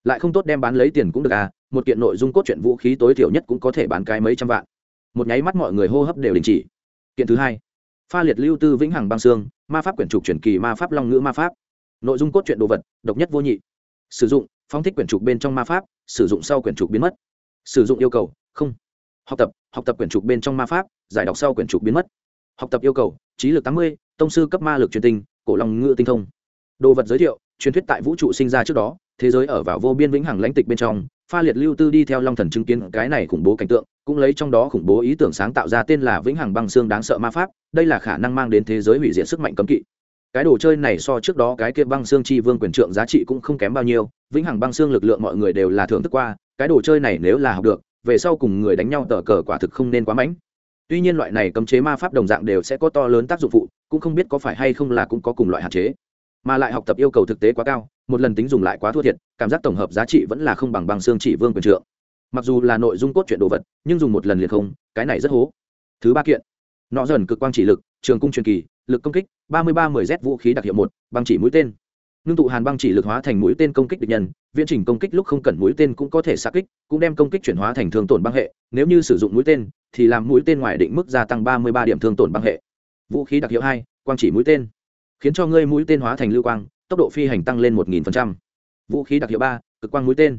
Lại không tốt đem bán lấy tiền cũng được à một kiện nội dung cốt truyện vũ khí tối thiểu nhất cũng có thể bán cái mấy trăm vạn. Một nháy mắt mọi người hô hấp đều đình chỉ. Kiện thứ hai, pha liệt lưu tư vĩnh hằng băng xương, ma pháp quyển trục chuyển kỳ ma pháp long ngữ ma pháp nội dung cốt truyện đồ vật, độc nhất vô nhị. Sử dụng phong thích quyển trục bên trong ma pháp, sử dụng sau quyển trục biến mất. Sử dụng yêu cầu, không. Học tập học tập quyển trục bên trong ma pháp, giải đọc sau quyển trục biến mất. Học tập yêu cầu, trí lực tám mươi, tông sư cấp ma lực truyền tinh, cổ long ngựa tinh thông. Đồ vật giới thiệu, truyền thuyết tại vũ trụ sinh ra trước đó, thế giới ở vào vô biên vĩnh hằng lãnh tịch bên trong, pha liệt lưu tư đi theo long thần chứng kiến cái này khủng bố cảnh tượng, cũng lấy trong đó khủng bố ý tưởng sáng tạo ra tên là vĩnh hằng băng xương đáng sợ ma pháp, đây là khả năng mang đến thế giới hủy diệt sức mạnh cấm kỵ cái đồ chơi này so trước đó cái kia băng xương chi vương quyền trượng giá trị cũng không kém bao nhiêu, vĩnh hằng băng xương lực lượng mọi người đều là thưởng thức qua, cái đồ chơi này nếu là học được, về sau cùng người đánh nhau tờ cờ quả thực không nên quá mãnh. Tuy nhiên loại này cấm chế ma pháp đồng dạng đều sẽ có to lớn tác dụng phụ, cũng không biết có phải hay không là cũng có cùng loại hạn chế. Mà lại học tập yêu cầu thực tế quá cao, một lần tính dùng lại quá thua thiệt, cảm giác tổng hợp giá trị vẫn là không bằng bằng xương chỉ vương quyền trượng. Mặc dù là nội dung cốt truyện đồ vật, nhưng dùng một lần liền không, cái này rất hố. Thứ ba kiện. Nọ dần cực quang chỉ lực, trường cung truyền kỳ, lực công kích ba mươi ba mười z vũ khí đặc hiệu một, băng chỉ mũi tên. Ngưng tụ hàn băng chỉ lực hóa thành mũi tên công kích địch nhân, viễn trình công kích lúc không cần mũi tên cũng có thể xa kích, cũng đem công kích chuyển hóa thành thương tổn băng hệ. Nếu như sử dụng mũi tên, thì làm mũi tên ngoài định mức gia tăng ba mươi ba điểm thương tổn băng hệ. Vũ khí đặc hiệu hai, quang chỉ mũi tên. Khiến cho ngươi mũi tên hóa thành lưu quang, tốc độ phi hành tăng lên một nghìn vũ khí đặc hiệu ba, cực quang mũi tên.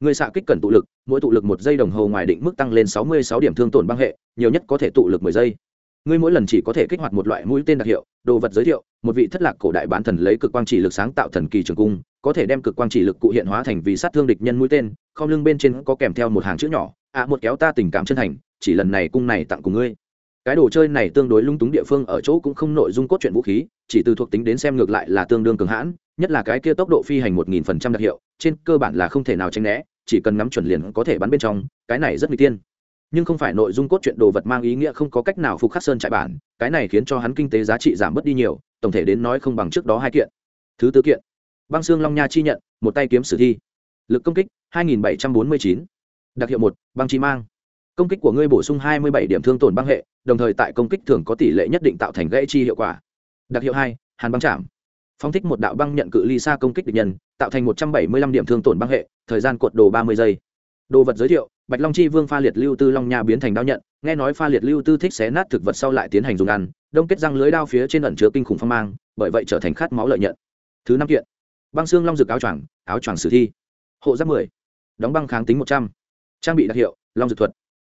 Người xạ kích cần tụ lực, mỗi tụ lực một giây đồng hồ ngoài định mức tăng lên sáu mươi sáu điểm thương tổn băng hệ, nhiều nhất có thể tụ lực mười giây ngươi mỗi lần chỉ có thể kích hoạt một loại mũi tên đặc hiệu, đồ vật giới thiệu, một vị thất lạc cổ đại bán thần lấy cực quang chỉ lực sáng tạo thần kỳ trường cung, có thể đem cực quang chỉ lực cụ hiện hóa thành vì sát thương địch nhân mũi tên không lưng bên trên có kèm theo một hàng chữ nhỏ ạ một kéo ta tình cảm chân thành, chỉ lần này cung này tặng cùng ngươi. Cái đồ chơi này tương đối lung túng địa phương ở chỗ cũng không nội dung cốt truyện vũ khí, chỉ từ thuộc tính đến xem ngược lại là tương đương cường hãn, nhất là cái kia tốc độ phi hành một nghìn phần trăm đặc hiệu, trên cơ bản là không thể nào tránh né, chỉ cần ngắm chuẩn liền có thể bắn bên trong, cái này rất n tiên nhưng không phải nội dung cốt truyện đồ vật mang ý nghĩa không có cách nào phục khắc sơn trại bản, cái này khiến cho hắn kinh tế giá trị giảm bớt đi nhiều, tổng thể đến nói không bằng trước đó hai kiện. Thứ tư kiện, băng xương long nha chi nhận, một tay kiếm sử thi. Lực công kích 2749. đặc hiệu một, băng chi mang. Công kích của ngươi bổ sung 27 điểm thương tổn băng hệ, đồng thời tại công kích thường có tỷ lệ nhất định tạo thành gãy chi hiệu quả. Đặc hiệu hai, hàn băng chạm. Phong thích một đạo băng nhận cự ly xa công kích địch nhân, tạo thành 175 điểm thương tổn băng hệ, thời gian cuộn đồ 30 giây đồ vật giới thiệu bạch long chi vương pha liệt lưu tư long nha biến thành đao nhận nghe nói pha liệt lưu tư thích xé nát thực vật sau lại tiến hành dùng ăn đông kết răng lưới đao phía trên ẩn chứa kinh khủng phong mang bởi vậy trở thành khát máu lợi nhận. Thứ năm kiện băng xương long rực áo choàng áo choàng sử thi. Hộ giáp mười đóng băng kháng tính một trăm. Trang bị đặc hiệu long dược thuật.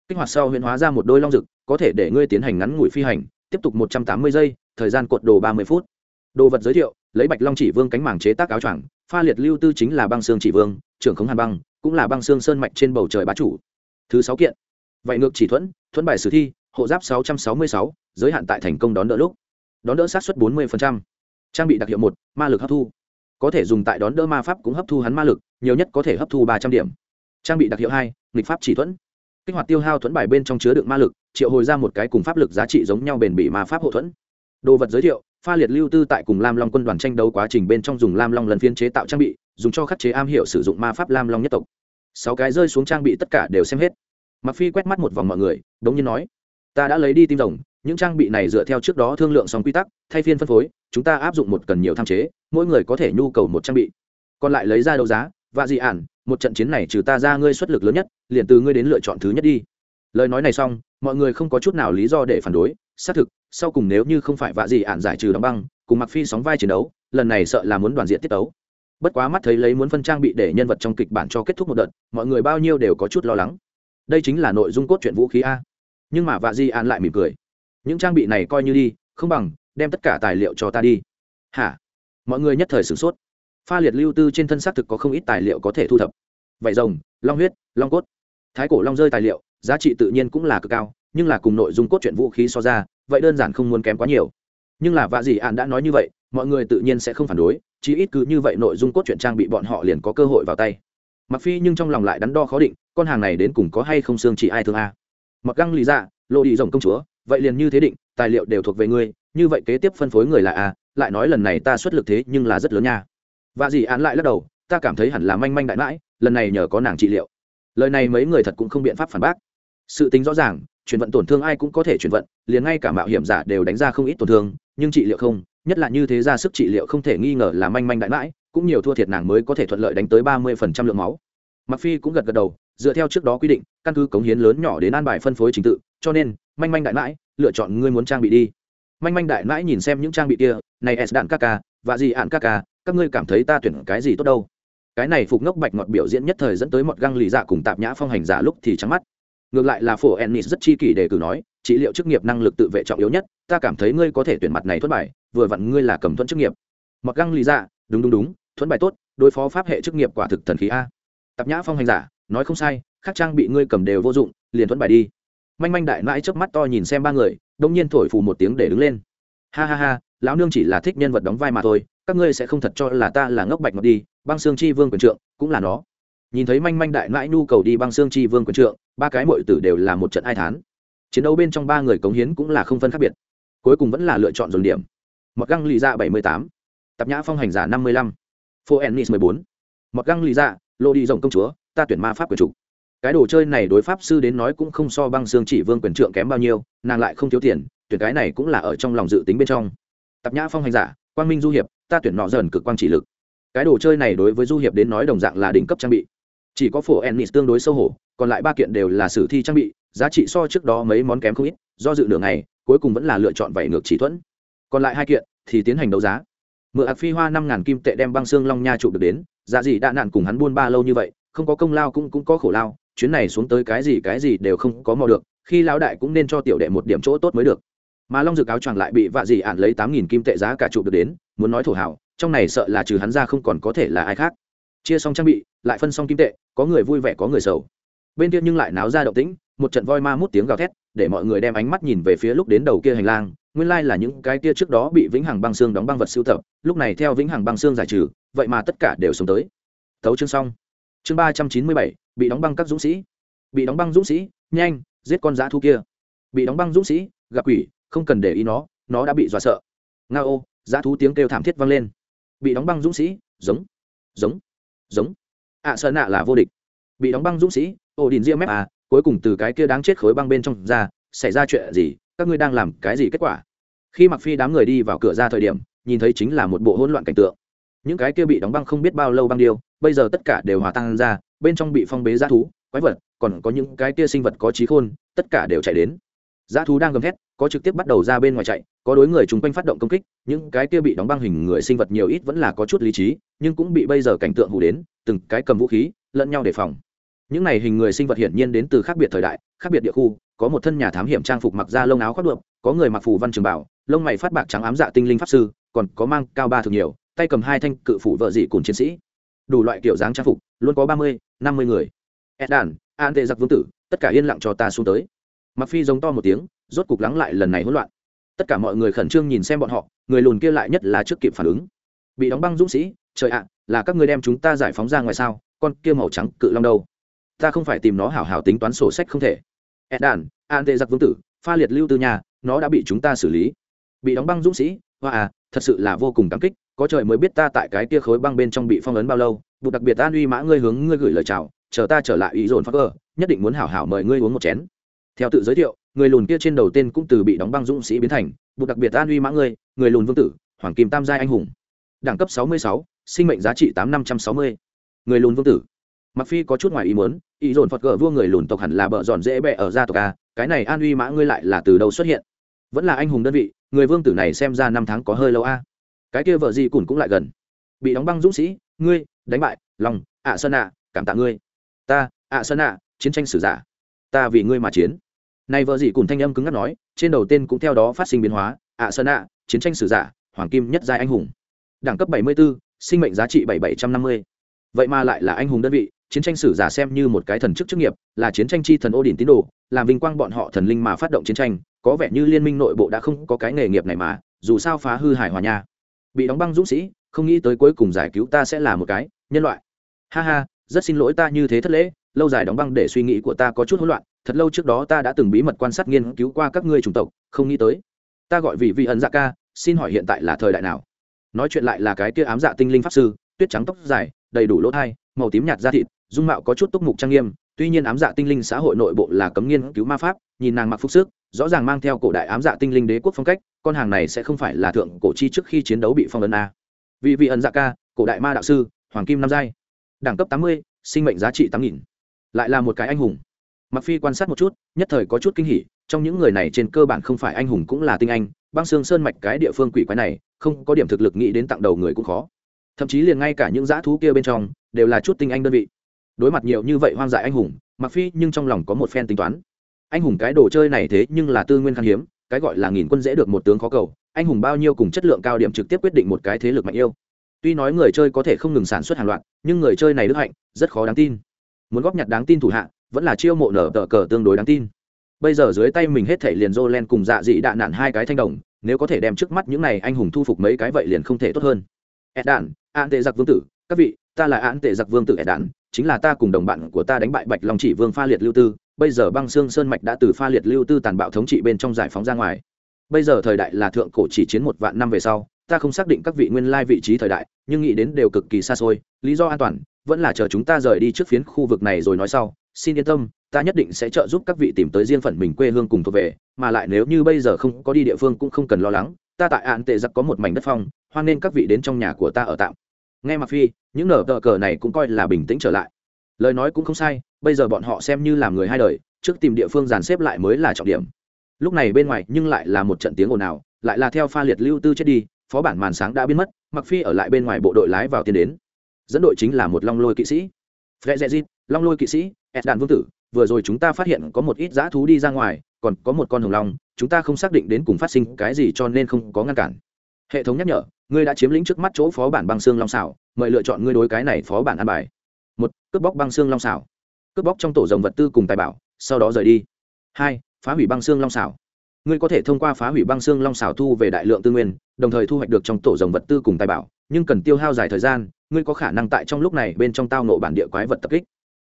Kích hoạt sau huyễn hóa ra một đôi long dực, có thể để ngươi tiến hành ngắn ngủi phi hành tiếp tục một trăm tám mươi giây thời gian cột đồ ba mươi phút. Đồ vật giới thiệu lấy bạch long chỉ vương cánh mảng chế tác áo choàng pha liệt lưu tư chính là băng xương chỉ vương trưởng khống hàn băng cũng là băng xương sơn mạch trên bầu trời bá chủ. Thứ sáu kiện. Vậy ngược chỉ thuẫn thuẫn bài sử thi, hộ giáp sáu trăm sáu mươi sáu, giới hạn tại thành công đón đỡ lúc. Đón đỡ sát xuất bốn mươi trang bị đặc hiệu một, ma lực hấp thu. Có thể dùng tại đón đỡ ma pháp cũng hấp thu hắn ma lực, nhiều nhất có thể hấp thu ba trăm điểm. Trang bị đặc hiệu hai, nghịch pháp chỉ thuẫn. Kích hoạt tiêu hao thuẫn bài bên trong chứa đựng ma lực, triệu hồi ra một cái cùng pháp lực giá trị giống nhau bền bỉ ma pháp hộ thuẫn. Đồ vật giới thiệu, pha liệt lưu tư tại cùng lam long quân đoàn tranh đấu quá trình bên trong dùng lam long lần phiên chế tạo trang bị, dùng cho khắc chế am hiểu sử dụng ma pháp lam long nhất tộc sáu cái rơi xuống trang bị tất cả đều xem hết. Mặc phi quét mắt một vòng mọi người, đống nhiên nói, ta đã lấy đi tim rồng, những trang bị này dựa theo trước đó thương lượng xong quy tắc, thay phiên phân phối, chúng ta áp dụng một cần nhiều tham chế, mỗi người có thể nhu cầu một trang bị. Còn lại lấy ra đấu giá và dị ản, một trận chiến này trừ ta ra ngươi xuất lực lớn nhất, liền từ ngươi đến lựa chọn thứ nhất đi. Lời nói này xong, mọi người không có chút nào lý do để phản đối, xác thực, sau cùng nếu như không phải vạ dị ản giải trừ đóng băng, cùng mặc phi sóng vai chiến đấu, lần này sợ là muốn đoàn diện tiết đấu bất quá mắt thấy lấy muốn phân trang bị để nhân vật trong kịch bản cho kết thúc một đợt, mọi người bao nhiêu đều có chút lo lắng. Đây chính là nội dung cốt truyện vũ khí a. Nhưng mà vạ di an lại mỉm cười. Những trang bị này coi như đi, không bằng đem tất cả tài liệu cho ta đi. Hả? Mọi người nhất thời sửng sốt. Pha liệt lưu tư trên thân xác thực có không ít tài liệu có thể thu thập. Vảy rồng, long huyết, long cốt. Thái cổ long rơi tài liệu, giá trị tự nhiên cũng là cực cao, nhưng là cùng nội dung cốt truyện vũ khí so ra, vậy đơn giản không muốn kém quá nhiều. Nhưng là vạ dị ạn đã nói như vậy, mọi người tự nhiên sẽ không phản đối chí ít cứ như vậy nội dung cốt truyện trang bị bọn họ liền có cơ hội vào tay. Mặc phi nhưng trong lòng lại đắn đo khó định, con hàng này đến cùng có hay không xương chỉ ai thương a? Mặc găng lý dạ lộ đi rồng công chúa, vậy liền như thế định, tài liệu đều thuộc về ngươi, như vậy kế tiếp phân phối người là a? Lại nói lần này ta xuất lực thế nhưng là rất lớn nha. Và gì án lại lắc đầu, ta cảm thấy hẳn là manh manh đại mãi, lần này nhờ có nàng trị liệu. Lời này mấy người thật cũng không biện pháp phản bác. Sự tính rõ ràng, chuyển vận tổn thương ai cũng có thể chuyển vận, liền ngay cả mạo hiểm giả đều đánh ra không ít tổn thương, nhưng trị liệu không nhất là như thế ra sức trị liệu không thể nghi ngờ là manh manh đại mãi, cũng nhiều thua thiệt nàng mới có thể thuận lợi đánh tới ba mươi phần trăm lượng máu. Mặc phi cũng gật gật đầu, dựa theo trước đó quy định, căn cứ cống hiến lớn nhỏ đến an bài phân phối trình tự, cho nên, manh manh đại mãi, lựa chọn ngươi muốn trang bị đi. Manh manh đại mãi nhìn xem những trang bị kia, này s đạn các ca, và gì ạn các ca, các ngươi cảm thấy ta tuyển cái gì tốt đâu? Cái này phục ngốc bạch ngọt biểu diễn nhất thời dẫn tới một găng lì dạ cùng tạp nhã phong hành giả lúc thì trắng mắt ngược lại là phổ ennis rất chi kỷ đề cử nói, trị liệu chức nghiệp năng lực tự vệ trọng yếu nhất, ta cảm thấy ngươi có thể tuyển mặt này thuận bài, vừa vặn ngươi là cầm thuẫn chức nghiệp. Mặc găng lý dạ đúng đúng đúng, thuẫn bài tốt, đối phó pháp hệ chức nghiệp quả thực thần khí a. Tạp nhã phong hành giả, nói không sai khắc trang bị ngươi cầm đều vô dụng, liền thuẫn bài đi. Manh manh đại mãi chớp mắt to nhìn xem ba người, đông nhiên thổi phù một tiếng để đứng lên. Ha ha ha, lão nương chỉ là thích nhân vật đóng vai mà thôi, các ngươi sẽ không thật cho là ta là ngốc bạch ngọc đi, băng xương chi vương quyền trượng, cũng là nó. Nhìn thấy manh manh đại mãi nhu cầu đi băng xương chi vương quyền trượng ba cái mội tử đều là một trận ai thán. Chiến đấu bên trong ba người cống hiến cũng là không phân khác biệt. Cuối cùng vẫn là lựa chọn dồn điểm. Mặc găng lì dạ bảy mươi tám, tạp nhã phong hành giả năm mươi lăm phố ennis mười bốn mặc găng lì dạ lộ đi rồng công chúa, ta tuyển ma pháp quyền trục cái đồ chơi này đối pháp sư đến nói cũng không so băng xương chỉ vương quyền trượng kém bao nhiêu, nàng lại không thiếu tiền, tuyển cái này cũng là ở trong lòng dự tính bên trong. Tạp nhã phong hành giả, quang minh du hiệp, ta tuyển nọ dần cực quang chỉ lực. Cái đồ chơi này đối với du hiệp đến nói đồng dạng là đỉnh cấp trang bị. Chỉ có phổ ennis tương đối sâu hổ còn lại ba kiện đều là sử thi trang bị, giá trị so trước đó mấy món kém không ít, do dự nửa ngày, cuối cùng vẫn là lựa chọn vảy ngược chỉ thuẫn. Còn lại hai kiện thì tiến hành đấu giá. Mượn ạc phi hoa năm ngàn kim tệ đem băng xương long nha trụ được đến dạ giá gì đã nạn cùng hắn buôn ba lâu như vậy, không có công lao cũng cũng có khổ lao, chuyến này xuống tới cái gì cái gì đều không có mò được, khi lão đại cũng nên cho tiểu đệ một điểm chỗ tốt mới được. Mà long dược áo choàng lại bị vạ dị ạn lấy tám nghìn kim tệ giá cả trụ được đến, muốn nói thổ hảo trong này sợ là trừ hắn ra không còn có thể là ai khác. Chia xong trang bị, lại phân xong kim tệ, có người vui vẻ có người sầu bên kia nhưng lại náo ra động tĩnh một trận voi ma mút tiếng gào thét để mọi người đem ánh mắt nhìn về phía lúc đến đầu kia hành lang. Nguyên lai là những cái kia trước đó bị vĩnh hằng băng xương đóng băng vật sưu tập lúc này theo vĩnh hằng băng xương giải trừ vậy mà tất cả đều sống tới. Tấu chương xong. Chương ba trăm chín mươi bảy bị đóng băng các dũng sĩ. Bị đóng băng dũng sĩ nhanh giết con dã thu kia. Bị đóng băng dũng sĩ gặp quỷ không cần để ý nó nó đã bị dọa sợ. Nga ô dã thú tiếng kêu thảm thiết vang lên. Bị đóng băng dũng sĩ giống giống giống. Ạ à, sợ nạ là vô địch. Bị đóng băng dũng sĩ ổ đình riêng mép à cuối cùng từ cái kia đáng chết khối băng bên trong ra, xảy ra chuyện gì, các ngươi đang làm cái gì kết quả? Khi mặc phi đám người đi vào cửa ra thời điểm, nhìn thấy chính là một bộ hỗn loạn cảnh tượng. Những cái kia bị đóng băng không biết bao lâu băng điêu, bây giờ tất cả đều hòa tan ra, bên trong bị phong bế g thú, quái vật, còn có những cái kia sinh vật có trí khôn, tất cả đều chạy đến. G thú đang gầm thét, có trực tiếp bắt đầu ra bên ngoài chạy, có đối người chung quanh phát động công kích, những cái kia bị đóng băng hình người sinh vật nhiều ít vẫn là có chút lý trí, nhưng cũng bị bây giờ cảnh tượng hù đến, từng cái cầm vũ khí, lẫn nhau đề phòng những này hình người sinh vật hiển nhiên đến từ khác biệt thời đại, khác biệt địa khu, có một thân nhà thám hiểm trang phục mặc da lông áo khoác đượm có người mặc phù văn trường bảo, lông mày phát bạc trắng ám dạ tinh linh pháp sư, còn có mang cao ba thường nhiều, tay cầm hai thanh cự phủ vợ dị cùng chiến sĩ. Đủ loại kiểu dáng trang phục, luôn có ba mươi, năm mươi người. Ed đàn an tệ giặc vương tử, tất cả yên lặng cho ta xuống tới. Mặc phi giống to một tiếng, rốt cục lắng lại lần này hỗn loạn. Tất cả mọi người khẩn trương nhìn xem bọn họ, người lùn kia lại nhất là trước kịp phản ứng. Bị đóng băng dũng sĩ, trời ạ, là các ngươi đem chúng ta giải phóng ra ngoài sao? Con kia màu trắng cự long đâu? Ta không phải tìm nó hảo hảo tính toán sổ sách không thể. Ed đàn an tệ giặc vương tử pha liệt lưu từ nhà nó đã bị chúng ta xử lý. Bị đóng băng dũng sĩ hoa à thật sự là vô cùng cảm kích có trời mới biết ta tại cái kia khối băng bên trong bị phong ấn bao lâu vụ đặc biệt an uy mã ngươi hướng ngươi gửi lời chào chờ ta trở lại ý dồn phát ơ, nhất định muốn hảo hảo mời ngươi uống một chén. Theo tự giới thiệu người lùn kia trên đầu tên cũng từ bị đóng băng dũng sĩ biến thành buộc đặc biệt an uy mã ngươi người lùn vương tử hoàng kim tam giai anh hùng. Đẳng cấp 66, sinh mệnh giá trị tám năm trăm sáu mươi. Người lùn vương tử mặc phi có chút ngoài ý muốn ý dồn phật cờ vua người lùn tộc hẳn là bợ dọn dễ bẹ ở gia tộc a cái này an uy mã ngươi lại là từ đâu xuất hiện? Vẫn là anh hùng đơn vị người vương tử này xem ra năm tháng có hơi lâu a cái kia vợ gì cùn cũng lại gần. Bị đóng băng dũng sĩ ngươi đánh bại lòng ạ sơn ạ cảm tạ ngươi. Ta ạ sơn ạ chiến tranh sử giả. Ta vì ngươi mà chiến. Nay vợ gì cùn thanh âm cứng ngắt nói trên đầu tên cũng theo đó phát sinh biến hóa ạ sơn ạ chiến tranh sử giả hoàng kim nhất giai anh hùng. Đẳng cấp 74, sinh mệnh giá trị 7750. vậy mà lại là anh hùng đơn vị chiến tranh sử giả xem như một cái thần chức chức nghiệp, là chiến tranh chi thần ô điển tín đồ, làm vinh quang bọn họ thần linh mà phát động chiến tranh, có vẻ như liên minh nội bộ đã không có cái nghề nghiệp này mà, dù sao phá hư hải hòa nha. Bị đóng băng dũng sĩ, không nghĩ tới cuối cùng giải cứu ta sẽ là một cái nhân loại. Ha ha, rất xin lỗi ta như thế thất lễ, lâu dài đóng băng để suy nghĩ của ta có chút hỗn loạn, thật lâu trước đó ta đã từng bí mật quan sát nghiên cứu qua các ngươi chủng tộc, không nghĩ tới. Ta gọi vị vị ẩn dạ ca, xin hỏi hiện tại là thời đại nào? Nói chuyện lại là cái kia ám dạ tinh linh pháp sư, tuyết trắng tóc dài, đầy đủ lỗ thai, màu tím nhạt da thịt dung mạo có chút túc mục trang nghiêm, tuy nhiên ám dạ tinh linh xã hội nội bộ là cấm nghiên cứu ma pháp, nhìn nàng mặc phúc sức, rõ ràng mang theo cổ đại ám dạ tinh linh đế quốc phong cách, con hàng này sẽ không phải là thượng cổ chi trước khi chiến đấu bị phong ấn a. Vị vị ẩn dạ ca, cổ đại ma đạo sư, hoàng kim năm giai. Đẳng cấp tám mươi, sinh mệnh giá trị tám nghìn. Lại là một cái anh hùng. Mặc phi quan sát một chút, nhất thời có chút kinh hỉ, trong những người này trên cơ bản không phải anh hùng cũng là tinh anh, băng xương sơn mạch cái địa phương quỷ quái này, không có điểm thực lực nghĩ đến tặng đầu người cũng khó. Thậm chí liền ngay cả những dã thú kia bên trong, đều là chút tinh anh đơn vị đối mặt nhiều như vậy hoang dại anh hùng mặc phi nhưng trong lòng có một phen tính toán. Anh hùng cái đồ chơi này thế nhưng là tư nguyên khan hiếm, cái gọi là nghìn quân dễ được một tướng khó cầu, anh hùng bao nhiêu cùng chất lượng cao điểm trực tiếp quyết định một cái thế lực mạnh yêu. Tuy nói người chơi có thể không ngừng sản xuất hàng loạt, nhưng người chơi này đức hạnh, rất khó đáng tin. Muốn góp nhặt đáng tin thủ hạ, vẫn là chiêu mộ nở tờ cờ tương đối đáng tin. Bây giờ dưới tay mình hết thể liền dô len cùng dạ dị đạn nạn hai cái thanh đồng, nếu có thể đem trước mắt những này anh hùng thu phục mấy cái vậy liền không thể tốt hơn. Ed đạn an tệ giặc vương tử, các vị, ta là an tệ giặc vương tử ed đạn chính là ta cùng đồng bạn của ta đánh bại bạch long chỉ vương pha liệt lưu tư, bây giờ băng xương sơn mạch đã từ pha liệt lưu tư tàn bạo thống trị bên trong giải phóng ra ngoài. Bây giờ thời đại là thượng cổ chỉ chiến một vạn năm về sau, ta không xác định các vị nguyên lai vị trí thời đại, nhưng nghĩ đến đều cực kỳ xa xôi, lý do an toàn, vẫn là chờ chúng ta rời đi trước phiến khu vực này rồi nói sau. Xin yên tâm, ta nhất định sẽ trợ giúp các vị tìm tới riêng phận mình quê hương cùng thuộc về, mà lại nếu như bây giờ không có đi địa phương cũng không cần lo lắng, ta tại ạn tệ giặc có một mảnh đất phong, hoan nên các vị đến trong nhà của ta ở tạm nghe mặc phi những nở tờ cờ này cũng coi là bình tĩnh trở lại. Lời nói cũng không sai bây giờ bọn họ xem như làm người hai đời trước tìm địa phương dàn xếp lại mới là trọng điểm. Lúc này bên ngoài nhưng lại là một trận tiếng ồn ào lại là theo pha liệt lưu tư chết đi phó bản màn sáng đã biến mất mặc phi ở lại bên ngoài bộ đội lái vào tiến đến. Dẫn đội chính là một long lôi kỵ sĩ. Frezezit, long lôi kỵ sĩ ed đàn vương tử vừa rồi chúng ta phát hiện có một ít dã thú đi ra ngoài còn có một con hồng long chúng ta không xác định đến cùng phát sinh cái gì cho nên không có ngăn cản. Hệ thống nhắc nhở ngươi đã chiếm lĩnh trước mắt chỗ phó bản băng xương long xảo, mời lựa chọn ngươi đối cái này phó bản an bài. Một, cướp bóc băng xương long xảo. Cướp bóc trong tổ dòng vật tư cùng tài bảo, sau đó rời đi. Hai, phá hủy băng xương long xảo. Ngươi có thể thông qua phá hủy băng xương long xảo thu về đại lượng tư nguyên, đồng thời thu hoạch được trong tổ dòng vật tư cùng tài bảo, nhưng cần tiêu hao dài thời gian, ngươi có khả năng tại trong lúc này bên trong tao nộ bản địa quái vật tập kích.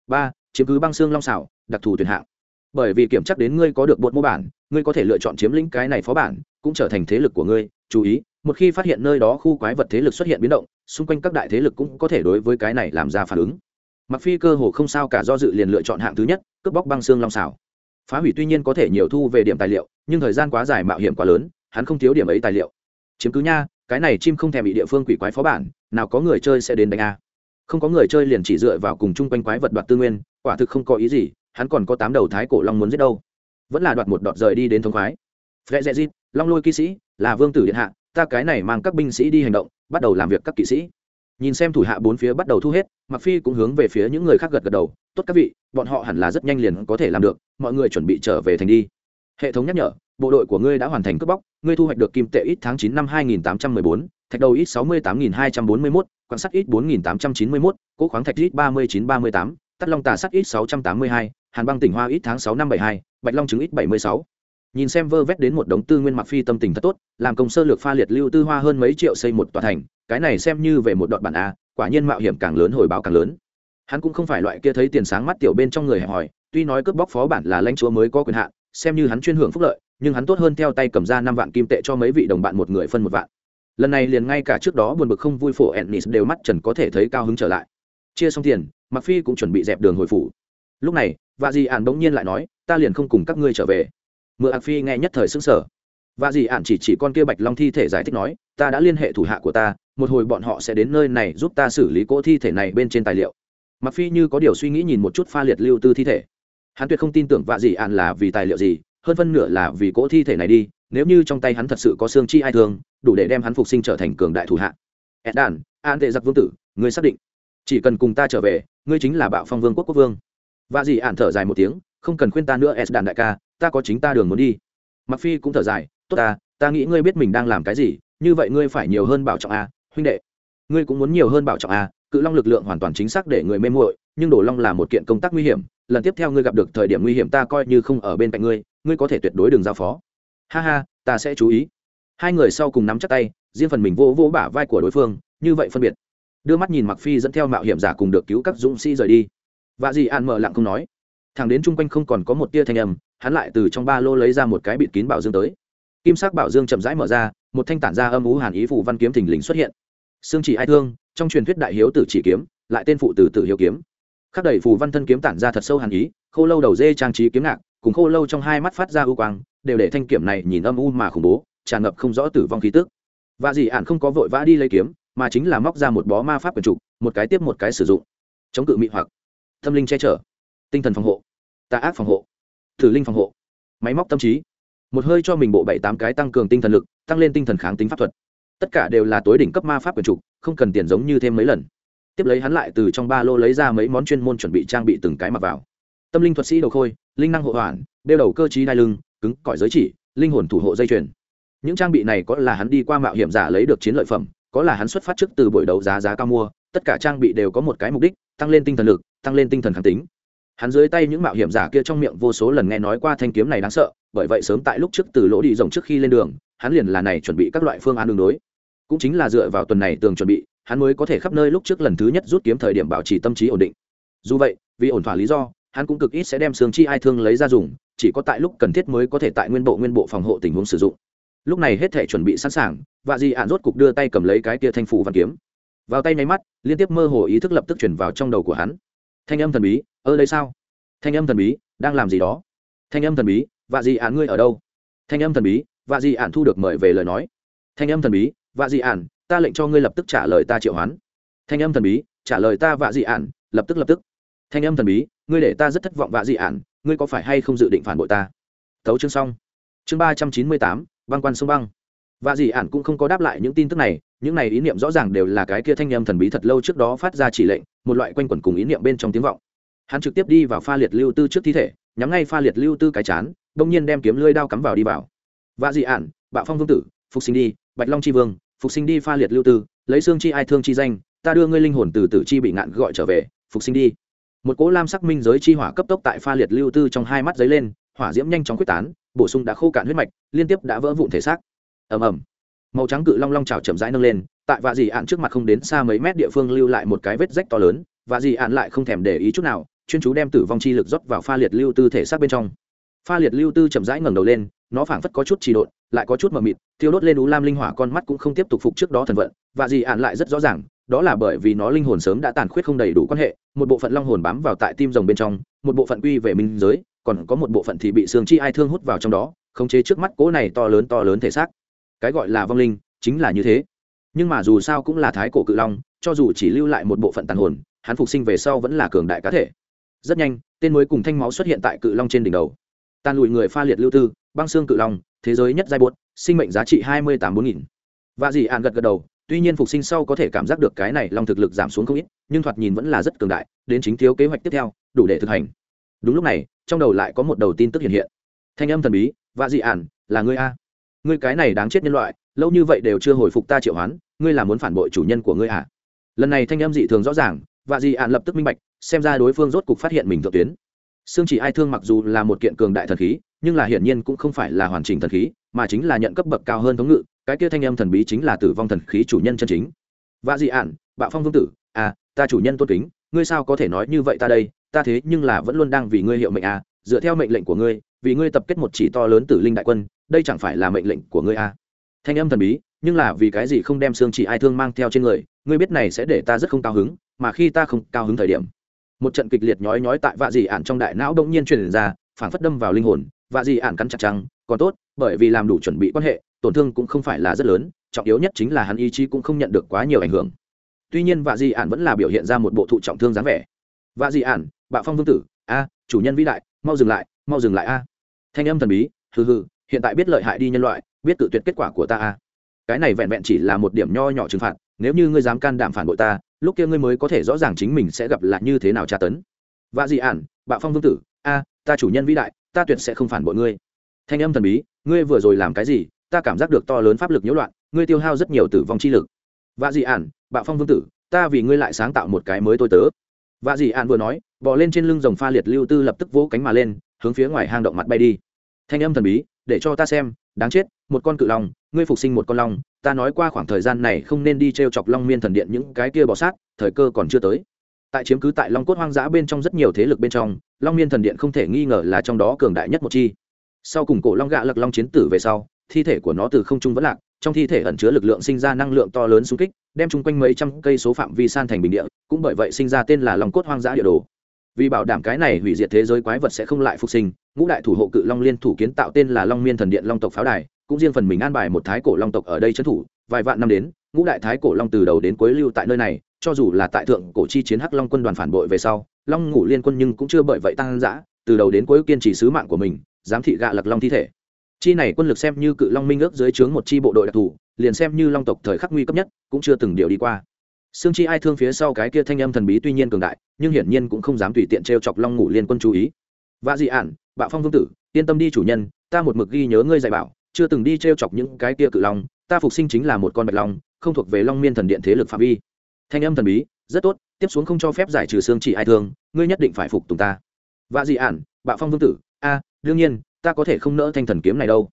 Ba, chiếm cứ băng xương long xảo, đặc thù tuyển hạng. Bởi vì kiểm chắc đến ngươi có được bột mô bản, ngươi có thể lựa chọn chiếm lĩnh cái này phó bản, cũng trở thành thế lực của ngươi, chú ý một khi phát hiện nơi đó khu quái vật thế lực xuất hiện biến động xung quanh các đại thế lực cũng có thể đối với cái này làm ra phản ứng. Mặc phi cơ hồ không sao cả do dự liền lựa chọn hạng thứ nhất cướp bóc băng xương long xảo. Phá hủy tuy nhiên có thể nhiều thu về điểm tài liệu nhưng thời gian quá dài mạo hiểm quá lớn hắn không thiếu điểm ấy tài liệu. Chiếm cứ nha cái này chim không thèm bị địa phương quỷ quái phó bản nào có người chơi sẽ đến đánh a. Không có người chơi liền chỉ dựa vào cùng chung quanh quái vật đoạt tư nguyên quả thực không có ý gì hắn còn có tám đầu thái cổ long muốn giết đâu. Vẫn là đoạt một đọt rời đi đến thống khoái. Phệ Long Lôi kỵ sĩ, là vương tử điện hạ, ta cái này mang các binh sĩ đi hành động, bắt đầu làm việc các kỵ sĩ. Nhìn xem thủ hạ bốn phía bắt đầu thu hết, Mặc Phi cũng hướng về phía những người khác gật gật đầu, tốt các vị, bọn họ hẳn là rất nhanh liền có thể làm được, mọi người chuẩn bị trở về thành đi. Hệ thống nhắc nhở, bộ đội của ngươi đã hoàn thành cướp bóc, ngươi thu hoạch được kim tệ ít tháng 9 năm 2814, thạch đầu ít 68241, quan sắt ít 4891, cố khoáng thạch ít 3938, tắt long tà sắt ít 682, hàn băng tỉnh hoa ít tháng 6 năm 72, bạch long trứng ít 76 nhìn xem vơ vét đến một đống tư nguyên mặc phi tâm tình thật tốt, làm công sơ lược pha liệt lưu tư hoa hơn mấy triệu xây một tòa thành, cái này xem như về một đoạn bản a, quả nhiên mạo hiểm càng lớn hồi báo càng lớn. Hắn cũng không phải loại kia thấy tiền sáng mắt tiểu bên trong người hẹp hòi, tuy nói cướp bóc phó bản là lãnh chúa mới có quyền hạn, xem như hắn chuyên hưởng phúc lợi, nhưng hắn tốt hơn theo tay cầm ra năm vạn kim tệ cho mấy vị đồng bạn một người phân một vạn. Lần này liền ngay cả trước đó buồn bực không vui phổ ennis đều mắt trần có thể thấy cao hứng trở lại. Chia xong tiền mặc phi cũng chuẩn bị dẹp đường hồi phủ. Lúc này và di ản bỗng nhiên lại nói, ta liền không cùng các ngươi trở về mượn ạc phi nghe nhất thời xứng sở và dì ạn chỉ chỉ con kia bạch long thi thể giải thích nói, ta đã liên hệ thủ hạ của ta, một hồi bọn họ sẽ đến nơi này giúp ta xử lý cỗ thi thể này bên trên tài liệu. Mặc phi như có điều suy nghĩ nhìn một chút pha liệt lưu tư thi thể. Hắn tuyệt không tin tưởng vạ dì ạn là vì tài liệu gì, hơn phân nửa là vì cỗ thi thể này đi, nếu như trong tay hắn thật sự có xương chi ai thương, đủ để đem hắn phục sinh trở thành cường đại thủ hạ. Ed đàn an tệ giặc vương tử, ngươi xác định, chỉ cần cùng ta trở về, ngươi chính là bạo phong vương quốc quốc vương. Và dì ạn thở dài một tiếng, không cần khuyên ta nữa ed đàn đại ca ta có chính ta đường muốn đi. Mặc phi cũng thở dài, tốt ta ta nghĩ ngươi biết mình đang làm cái gì, như vậy ngươi phải nhiều hơn bảo trọng a, huynh đệ. Ngươi cũng muốn nhiều hơn bảo trọng a, cự long lực lượng hoàn toàn chính xác để người mê muội, nhưng đổ long là một kiện công tác nguy hiểm, lần tiếp theo ngươi gặp được thời điểm nguy hiểm ta coi như không ở bên cạnh ngươi ngươi có thể tuyệt đối đừng giao phó. Ha ha, ta sẽ chú ý. Hai người sau cùng nắm chắc tay, riêng phần mình vô vô bả vai của đối phương, như vậy phân biệt. Đưa mắt nhìn mặc phi dẫn theo mạo hiểm giả cùng được cứu các dũng sĩ rời đi. Và gì an mở lặng không nói. Thằng đến chung quanh không còn có một tia thanh âm hắn lại từ trong ba lô lấy ra một cái bịt kín bảo dương tới. Kim sắc bảo dương chậm rãi mở ra, một thanh tản ra âm ú hàn ý phủ văn kiếm thình lình xuất hiện. Xương chỉ ai thương, trong truyền thuyết đại hiếu tử chỉ kiếm, lại tên phụ từ tử hiếu kiếm. Khắc đẩy phù văn thân kiếm tản ra thật sâu hàn ý, khô lâu đầu dê trang trí kiếm ngạc, cùng khô lâu trong hai mắt phát ra ưu quang, đều để thanh kiểm này nhìn âm u mà khủng bố, tràn ngập không rõ tử vong khí tức. Và dì ạn không có vội vã đi lấy kiếm, mà chính là móc ra một bó ma pháp quần trục, một cái tiếp một cái sử dụng. Chống cự mị hoặc. Tâm linh che chở. Tinh thần phòng hộ. Tà ác phòng hộ thử linh phòng hộ. Máy móc tâm trí. Một hơi cho mình bộ bảy tám cái tăng cường tinh thần lực, tăng lên tinh thần kháng tính pháp thuật. Tất cả đều là tối đỉnh cấp ma pháp quyền trục không cần tiền giống như thêm mấy lần. Tiếp lấy hắn lại từ trong ba lô lấy ra mấy món chuyên môn chuẩn bị trang bị từng cái mặc vào. Tâm linh thuật sĩ đầu khôi, linh năng hộ hoàn, đeo đầu cơ chí đai lưng, cứng, cỏi giới chỉ, linh hồn thủ hộ dây chuyền. Những trang bị này có là hắn đi qua mạo hiểm giả lấy được chiến lợi phẩm, có là hắn xuất phát trước từ buổi đấu giá giá cao mua, tất cả trang bị đều có một cái mục đích, tăng lên tinh thần lực, tăng lên tinh thần kháng tính hắn dưới tay những mạo hiểm giả kia trong miệng vô số lần nghe nói qua thanh kiếm này đáng sợ, bởi vậy sớm tại lúc trước từ lỗ đi rồng trước khi lên đường, hắn liền là này chuẩn bị các loại phương án đường đối. Cũng chính là dựa vào tuần này tường chuẩn bị, hắn mới có thể khắp nơi lúc trước lần thứ nhất rút kiếm thời điểm bảo trì tâm trí ổn định. Dù vậy, vì ổn thỏa lý do, hắn cũng cực ít sẽ đem xương chi ai thương lấy ra dùng, chỉ có tại lúc cần thiết mới có thể tại nguyên bộ nguyên bộ phòng hộ tình huống sử dụng. Lúc này hết thể chuẩn bị sẵn sàng và di ạn rốt cục đưa tay cầm lấy cái kia thanh phủ văn kiếm. Vào tay nháy mắt, liên tiếp mơ hồ ý thức lập tức chuyển vào trong đầu của hắn. Thanh âm thần bí ơ đây sao? Thanh âm thần bí, đang làm gì đó? Thanh âm thần bí và di ạn ngươi ở đâu? Thanh âm thần bí và di ạn thu được mời về lời nói. Thanh âm thần bí và di ạn ta lệnh cho ngươi lập tức trả lời ta triệu hoán. Thanh âm thần bí, trả lời ta và di ạn lập tức lập tức. Thanh âm thần bí, ngươi để ta rất thất vọng và di ạn ngươi có phải hay không dự định phản bội ta? Tấu chương xong. Chương ba trăm chín mươi tám, băng quan sông băng. Và dị ạn cũng không có đáp lại những tin tức này, những này ý niệm rõ ràng đều là cái kia thanh âm thần bí thật lâu trước đó phát ra chỉ lệnh, một loại quanh quẩn cùng ý niệm bên trong tiếng vọng hắn trực tiếp đi vào pha liệt lưu tư trước thi thể nhắm ngay pha liệt lưu tư cái chán đông nhiên đem kiếm lưỡi đao cắm vào đi vào. Vạ dì ản, bạo phong vương tử phục sinh đi bạch long chi vương phục sinh đi pha liệt lưu tư lấy xương chi ai thương chi danh ta đưa ngươi linh hồn từ tử chi bị ngạn gọi trở về phục sinh đi. Một cỗ lam sắc minh giới chi hỏa cấp tốc tại pha liệt lưu tư trong hai mắt dấy lên hỏa diễm nhanh chóng quyết tán bổ sung đã khô cạn huyết mạch liên tiếp đã vỡ vụn thể xác. Ầm ầm. Màu trắng cự long long trào chậm rãi nâng lên tại vạ dị ạn trước mặt không đến xa mấy mét địa phương lưu lại một cái vết rách to lớn và dị ạn lại không thèm để ý chút nào chuyên chú đem tử vong chi lực rót vào pha liệt lưu tư thể xác bên trong. Pha liệt lưu tư chậm rãi ngẩng đầu lên, nó phảng phất có chút trì độn, lại có chút mờ mịt, thiêu đốt lên ú lam linh hỏa con mắt cũng không tiếp tục phục trước đó thần vận, và gì ạn lại rất rõ ràng, đó là bởi vì nó linh hồn sớm đã tàn khuyết không đầy đủ quan hệ, một bộ phận long hồn bám vào tại tim rồng bên trong, một bộ phận quy về minh giới, còn có một bộ phận thì bị xương chi ai thương hút vào trong đó, khống chế trước mắt cỗ này to lớn to lớn thể xác. Cái gọi là vong linh, chính là như thế. Nhưng mà dù sao cũng là thái cổ cự long, cho dù chỉ lưu lại một bộ phận tàn hồn, hắn phục sinh về sau vẫn là cường đại cá thể rất nhanh, tên mới cùng thanh máu xuất hiện tại cự long trên đỉnh đầu. Tàn lùi người pha liệt lưu tư, băng xương cự long, thế giới nhất giai buốt sinh mệnh giá trị hai mươi tám bốn nghìn. Và dì ạn gật gật đầu, tuy nhiên phục sinh sau có thể cảm giác được cái này long thực lực giảm xuống không ít, nhưng thoạt nhìn vẫn là rất cường đại, đến chính thiếu kế hoạch tiếp theo, đủ để thực hành. Đúng lúc này, trong đầu lại có một đầu tin tức hiện hiện. Thanh âm thần bí và dị ản là ngươi a? Ngươi cái này đáng chết nhân loại, lâu như vậy đều chưa hồi phục ta triệu hoán, ngươi là muốn phản bội chủ nhân của ngươi à? Lần này thanh âm dị thường rõ ràng và dị ản lập tức minh bạch, xem ra đối phương rốt cục phát hiện mình thượng tuyến. Xương chỉ ai thương mặc dù là một kiện cường đại thần khí, nhưng là hiển nhiên cũng không phải là hoàn chỉnh thần khí, mà chính là nhận cấp bậc cao hơn thống ngự, cái kia thanh âm thần bí chính là tử vong thần khí chủ nhân chân chính. Và dị ản bạo phong vương tử à ta chủ nhân tôn kính, ngươi sao có thể nói như vậy ta đây, ta thế nhưng là vẫn luôn đang vì ngươi hiệu mệnh à dựa theo mệnh lệnh của ngươi, vì ngươi tập kết một chỉ to lớn tử linh đại quân, đây chẳng phải là mệnh lệnh của ngươi à. Thanh âm thần bí, nhưng là vì cái gì không đem xương chỉ ai thương mang theo trên người, ngươi biết này sẽ để ta rất không cao hứng mà khi ta không cao hứng thời điểm, một trận kịch liệt nhói nhói tại vạ dị ản trong đại não đông nhiên truyền ra, phảng phất đâm vào linh hồn, vạ dị ạn cắn chặt trăng, còn tốt, bởi vì làm đủ chuẩn bị quan hệ, tổn thương cũng không phải là rất lớn, trọng yếu nhất chính là hắn ý chí cũng không nhận được quá nhiều ảnh hưởng. Tuy nhiên vạ dị ạn vẫn là biểu hiện ra một bộ thụ trọng thương dáng vẻ. Vạ dị ạn bạo phong vương tử, a, chủ nhân vĩ đại, mau dừng lại, mau dừng lại a. Thanh âm thần bí, hừ hừ, hiện tại biết lợi hại đi nhân loại, biết tự tuyệt kết quả của ta a. Cái này vẹn vẹn chỉ là một điểm nho nhỏ trừng phạt nếu như ngươi dám can đảm phản bội ta lúc kia ngươi mới có thể rõ ràng chính mình sẽ gặp lại như thế nào tra tấn. Vạ dị ản, bạo phong vương tử a ta chủ nhân vĩ đại ta tuyệt sẽ không phản bội ngươi. Thanh âm thần bí ngươi vừa rồi làm cái gì ta cảm giác được to lớn pháp lực nhiễu loạn ngươi tiêu hao rất nhiều tử vong chi lực. Vạ dị ản, bạo phong vương tử ta vì ngươi lại sáng tạo một cái mới tôi tớ. Vạ dị ản vừa nói bò lên trên lưng dòng pha liệt lưu tư lập tức vỗ cánh mà lên hướng phía ngoài hang động mặt bay đi. Thanh âm thần bí để cho ta xem đáng chết một con cự long ngươi phục sinh một con long ta nói qua khoảng thời gian này không nên đi t r e o chọc long miên thần điện những cái kia bỏ sát, thời cơ còn chưa tới. Tại chiếm cứ tại long cốt hoang dã bên trong rất nhiều thế lực bên trong, long miên thần điện không thể nghi ngờ là trong đó cường đại nhất một chi. Sau cùng cổ long gạ lật long chiến tử về sau, thi thể của nó từ không trung vẫn lạc, trong thi thể ẩn chứa lực lượng sinh ra năng lượng to lớn xung kích, đem chung quanh mấy trăm cây số phạm vi san thành bình địa, cũng bởi vậy sinh ra tên là long cốt hoang dã địa đồ vì bảo đảm cái này hủy diệt thế giới quái vật sẽ không lại phục sinh, ngũ đại thủ hộ cự long liên thủ kiến tạo tên là long miên thần điện long tộc pháo đài, cũng riêng phần mình an bài một thái cổ long tộc ở đây trấn thủ, vài vạn năm đến, ngũ đại thái cổ long từ đầu đến cuối lưu tại nơi này, cho dù là tại thượng cổ chi chiến hắc long quân đoàn phản bội về sau, long ngũ liên quân nhưng cũng chưa bởi vậy tăng dã, từ đầu đến cuối kiên trì sứ mạng của mình, giám thị gạ lặc long thi thể. Chi này quân lực xem như cự long minh ước dưới trướng một chi bộ đội đặc thù, liền xem như long tộc thời khắc nguy cấp nhất, cũng chưa từng điều đi qua. Sương Chi ai thương phía sau cái kia thanh âm thần bí tuy nhiên cường đại, nhưng hiển nhiên cũng không dám tùy tiện trêu chọc Long Ngủ Liên quân chú ý. Vạ Dị Ản, Bạo Phong Vương tử, yên tâm đi chủ nhân, ta một mực ghi nhớ ngươi dạy bảo, chưa từng đi trêu chọc những cái kia cự long, ta phục sinh chính là một con bạch long, không thuộc về Long Miên thần điện thế lực phạm vi. Thanh âm thần bí, rất tốt, tiếp xuống không cho phép giải trừ Sương Chỉ ai thương, ngươi nhất định phải phục tùng ta. Vạ Dị Ản, Bạo Phong Vương tử, a, đương nhiên, ta có thể không nỡ thanh thần kiếm này đâu.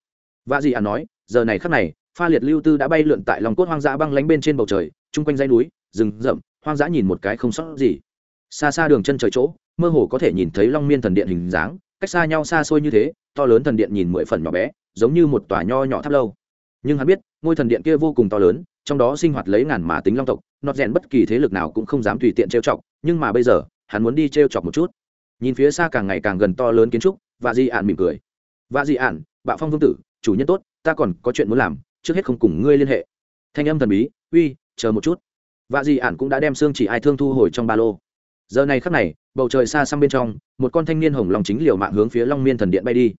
Vạ Dị Ản nói, giờ này khắc này, pha liệt lưu tư đã bay lượn tại lòng cốt hoang dã băng lánh bên trên bầu trời, chung quanh dãy núi, rừng rậm hoang dã nhìn một cái không sót gì. Xa xa đường chân trời chỗ mơ hồ có thể nhìn thấy long miên thần điện hình dáng cách xa nhau xa xôi như thế to lớn thần điện nhìn mười phần nhỏ bé giống như một tòa nho nhỏ tháp lâu. Nhưng hắn biết ngôi thần điện kia vô cùng to lớn trong đó sinh hoạt lấy ngàn mà tính long tộc nọt rèn bất kỳ thế lực nào cũng không dám tùy tiện trêu chọc nhưng mà bây giờ hắn muốn đi trêu chọc một chút. Nhìn phía xa càng ngày càng gần to lớn kiến trúc và di ản mỉm cười. Và di ản bạo phong vương tử chủ nhân tốt ta còn có chuyện muốn làm trước hết không cùng ngươi liên hệ. Thanh âm thần bí uy chờ một chút. Vạ dị ản cũng đã đem xương chỉ ai thương thu hồi trong ba lô. Giờ này khắc này, bầu trời xa xăm bên trong, một con thanh niên hồng long chính liều mạng hướng phía long miên thần điện bay đi.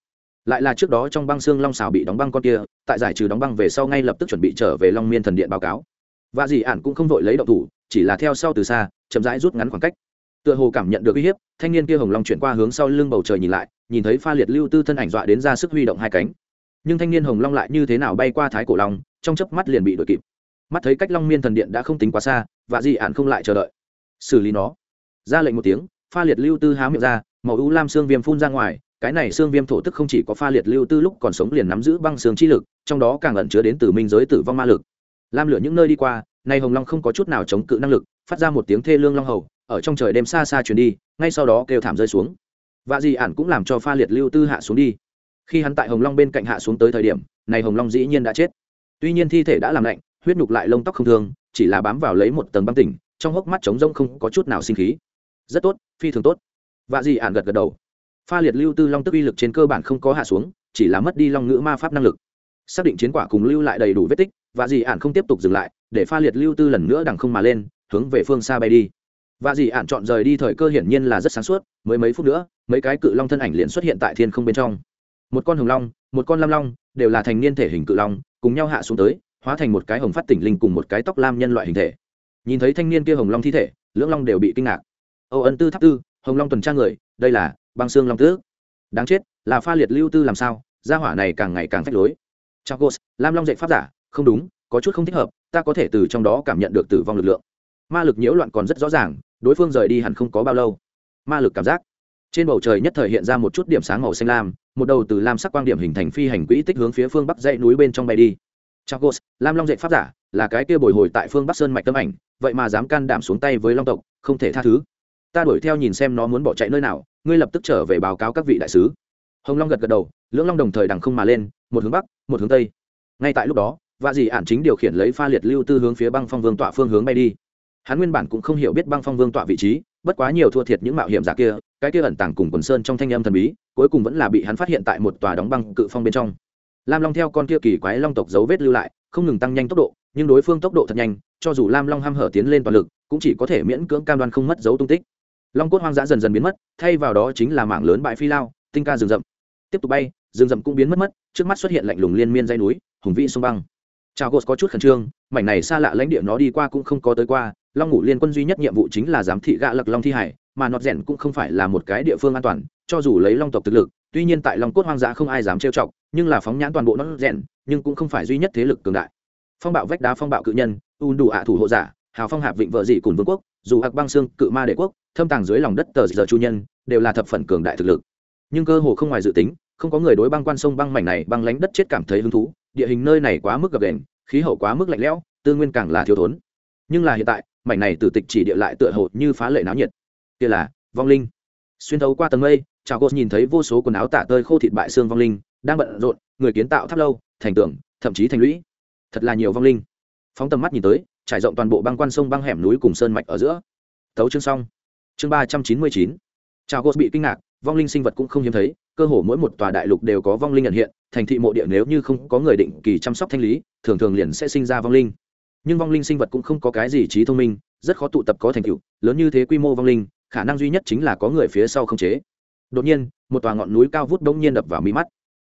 Lại là trước đó trong băng xương long xào bị đóng băng con kia, tại giải trừ đóng băng về sau ngay lập tức chuẩn bị trở về long miên thần điện báo cáo. Và dì ản cũng không vội lấy động thủ, chỉ là theo sau từ xa, chậm rãi rút ngắn khoảng cách. Tựa hồ cảm nhận được uy hiếp, thanh niên kia hồng long chuyển qua hướng sau lưng bầu trời nhìn lại, nhìn thấy pha liệt lưu tư thân ảnh dọa đến ra sức huy động hai cánh. Nhưng thanh niên hồng long lại như thế nào bay qua thái cổ long, trong chớp mắt liền bị đuổi kịp mắt thấy cách long miên thần điện đã không tính quá xa và di ạn không lại chờ đợi. Xử lý nó. Ra lệnh một tiếng, pha liệt lưu tư há miệng ra, màu u lam xương viêm phun ra ngoài, cái này xương viêm thổ tức không chỉ có pha liệt lưu tư lúc còn sống liền nắm giữ băng xương chi lực, trong đó càng ẩn chứa đến từ minh giới tử vong ma lực. Lam lửa những nơi đi qua, nay hồng long không có chút nào chống cự năng lực, phát ra một tiếng thê lương long hầu, ở trong trời đêm xa xa chuyển đi, ngay sau đó kêu thảm rơi xuống. Và di ản cũng làm cho pha liệt lưu tư hạ xuống đi. Khi hắn tại hồng long bên cạnh hạ xuống tới thời điểm, này hồng long dĩ nhiên đã chết. Tuy nhiên thi thể đã làm lạnh huyết nhục lại lông tóc không thương, chỉ là bám vào lấy một tầng băng tỉnh, trong hốc mắt trống rông không có chút nào sinh khí. Rất tốt, phi thường tốt. Vạ dị ạn gật gật đầu. Pha liệt lưu tư long tức uy lực trên cơ bản không có hạ xuống, chỉ là mất đi long ngữ ma pháp năng lực. Xác định chiến quả cùng lưu lại đầy đủ vết tích, vạ dị ạn không tiếp tục dừng lại, để pha liệt lưu tư lần nữa đằng không mà lên, hướng về phương xa bay đi. Vạ dị ạn chọn rời đi thời cơ hiển nhiên là rất sáng suốt, mới mấy phút nữa, mấy cái cự long thân ảnh liền xuất hiện tại thiên không bên trong. Một con hồng long, một con lam long, đều là thành niên thể hình cự long, cùng nhau hạ xuống tới hóa thành một cái hồng phát tỉnh linh cùng một cái tóc lam nhân loại hình thể. Nhìn thấy thanh niên kia hồng long thi thể, lưỡng long đều bị kinh ngạc. Âu ân tư tháp tư, hồng long tuần tra người, đây là băng xương long tước. Đáng chết, là pha liệt lưu tư làm sao? Gia hỏa này càng ngày càng phách lối. Chagos lam long dạy pháp giả, không đúng, có chút không thích hợp, ta có thể từ trong đó cảm nhận được tử vong lực lượng. Ma lực nhiễu loạn còn rất rõ ràng, đối phương rời đi hẳn không có bao lâu. Ma lực cảm giác. Trên bầu trời nhất thời hiện ra một chút điểm sáng màu xanh lam, một đầu từ lam sắc quang điểm hình thành phi hành quỹ tích hướng phía phương bắc dãy núi bên trong bay đi. Chagos, Lam Long dệt pháp giả, là cái kia bồi hồi tại phương Bắc Sơn mạch tâm ảnh, vậy mà dám can đảm xuống tay với Long tộc, không thể tha thứ. Ta đuổi theo nhìn xem nó muốn bỏ chạy nơi nào, ngươi lập tức trở về báo cáo các vị đại sứ. Hồng Long gật gật đầu, lưỡng long đồng thời đằng không mà lên, một hướng bắc, một hướng tây. Ngay tại lúc đó, Vạ Dị Ản chính điều khiển lấy pha liệt lưu tư hướng phía Băng Phong Vương tọa phương hướng bay đi. Hắn nguyên bản cũng không hiểu biết Băng Phong Vương tọa vị trí, bất quá nhiều thua thiệt những mạo hiểm giả kia, cái kia ẩn tàng cùng quần sơn trong thanh âm thần bí cuối cùng vẫn là bị hắn phát hiện tại một tòa đóng băng cự phong bên trong lam long theo con kia kỳ quái long tộc dấu vết lưu lại, không ngừng tăng nhanh tốc độ, nhưng đối phương tốc độ thật nhanh, cho dù lam long h hở tiến lên toàn lực, cũng chỉ có thể miễn cưỡng cam đoan không mất dấu tung tích. Long cốt hoang dã dần dần biến mất, thay vào đó chính là mảng lớn bãi phi lao, tinh ca rừng rậm. Tiếp tục bay, rừng rậm cũng biến mất mất, trước mắt xuất hiện lạnh lùng liên miên dây núi, hùng vĩ sông băng. Chào gos có chút khẩn trương, mảnh này xa lạ lãnh địa nó đi qua cũng không có tới qua, long ngủ liên quân duy nhất nhiệm vụ chính là giám thị gạ lặc long thi hải, mà nọt rèn cũng không phải là một cái địa phương an toàn, cho dù lấy long tộc thực lực tuy nhiên tại long cốt hoang dã không ai dám trêu chọc, nhưng là phóng nhãn toàn bộ nó rèn, nhưng cũng không phải duy nhất thế lực cường đại. Phong bạo vách đá phong bạo cự nhân, un đủ ạ thủ hộ giả, hào phong hạp vịnh vợ dị cùng vương quốc, dù hạc băng xương, cự ma đệ quốc, thâm tàng dưới lòng đất tờ giờ chu nhân, đều là thập phần cường đại thực lực. Nhưng cơ hồ không ngoài dự tính, không có người đối băng quan sông băng mảnh này, băng lánh đất chết cảm thấy hứng thú, địa hình nơi này quá mức gập đền khí hậu quá mức lạnh lẽo, tư nguyên càng là thiếu thốn. Nhưng là hiện tại, mảnh này từ tịch chỉ địa lại tựa hồ như phá lệ náo nhiệt. Kia là vong linh. Xuyên thấu qua tầng mây chào gos nhìn thấy vô số quần áo tả tơi khô thịt bại xương vong linh, đang bận rộn, người kiến tạo tháp lâu, thành tường, thậm chí thành lũy. Thật là nhiều vong linh. Phóng tầm mắt nhìn tới, trải rộng toàn bộ băng quan sông băng hẻm núi cùng sơn mạch ở giữa. Tấu chương xong. Chương ba trăm chín mươi chín. Chào gos bị kinh ngạc, vong linh sinh vật cũng không hiếm thấy, cơ hồ mỗi một tòa đại lục đều có vong linh nhận hiện, thành thị mộ địa nếu như không có người định kỳ chăm sóc thanh lý, thường thường liền sẽ sinh ra vong linh. Nhưng vong linh sinh vật cũng không có cái gì trí thông minh, rất khó tụ tập có thành tựu, lớn như thế quy mô vong linh, khả năng duy nhất chính là có người phía sau không chế đột nhiên, một tòa ngọn núi cao vút đông nhiên đập vào mi mắt.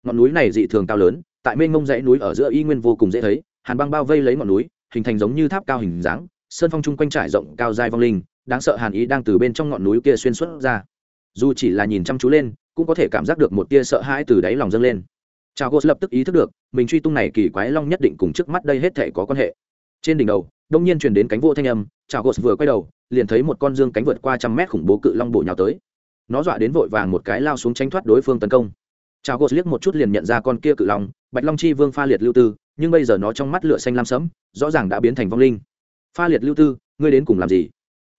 Ngọn núi này dị thường cao lớn, tại mênh mông dãy núi ở giữa y nguyên vô cùng dễ thấy, hàn băng bao vây lấy ngọn núi, hình thành giống như tháp cao hình dáng, sơn phong chung quanh trải rộng cao dài vong linh, đáng sợ hàn ý đang từ bên trong ngọn núi kia xuyên suốt ra. Dù chỉ là nhìn chăm chú lên, cũng có thể cảm giác được một tia sợ hãi từ đáy lòng dâng lên. Chào gos lập tức ý thức được, mình truy tung này kỳ quái long nhất định cùng trước mắt đây hết thể có quan hệ. Trên đỉnh đầu, đông nhiên truyền đến cánh vô thanh âm, chào gos vừa quay đầu, liền thấy một con dương cánh vượt qua trăm mét khủng bố cự long bộ nhào tới nó dọa đến vội vàng một cái lao xuống tránh thoát đối phương tấn công. Chào gos liếc một chút liền nhận ra con kia cự long, bạch long chi vương pha liệt lưu tư, nhưng bây giờ nó trong mắt lửa xanh lam sẫm, rõ ràng đã biến thành vong linh. Pha liệt lưu tư, ngươi đến cùng làm gì?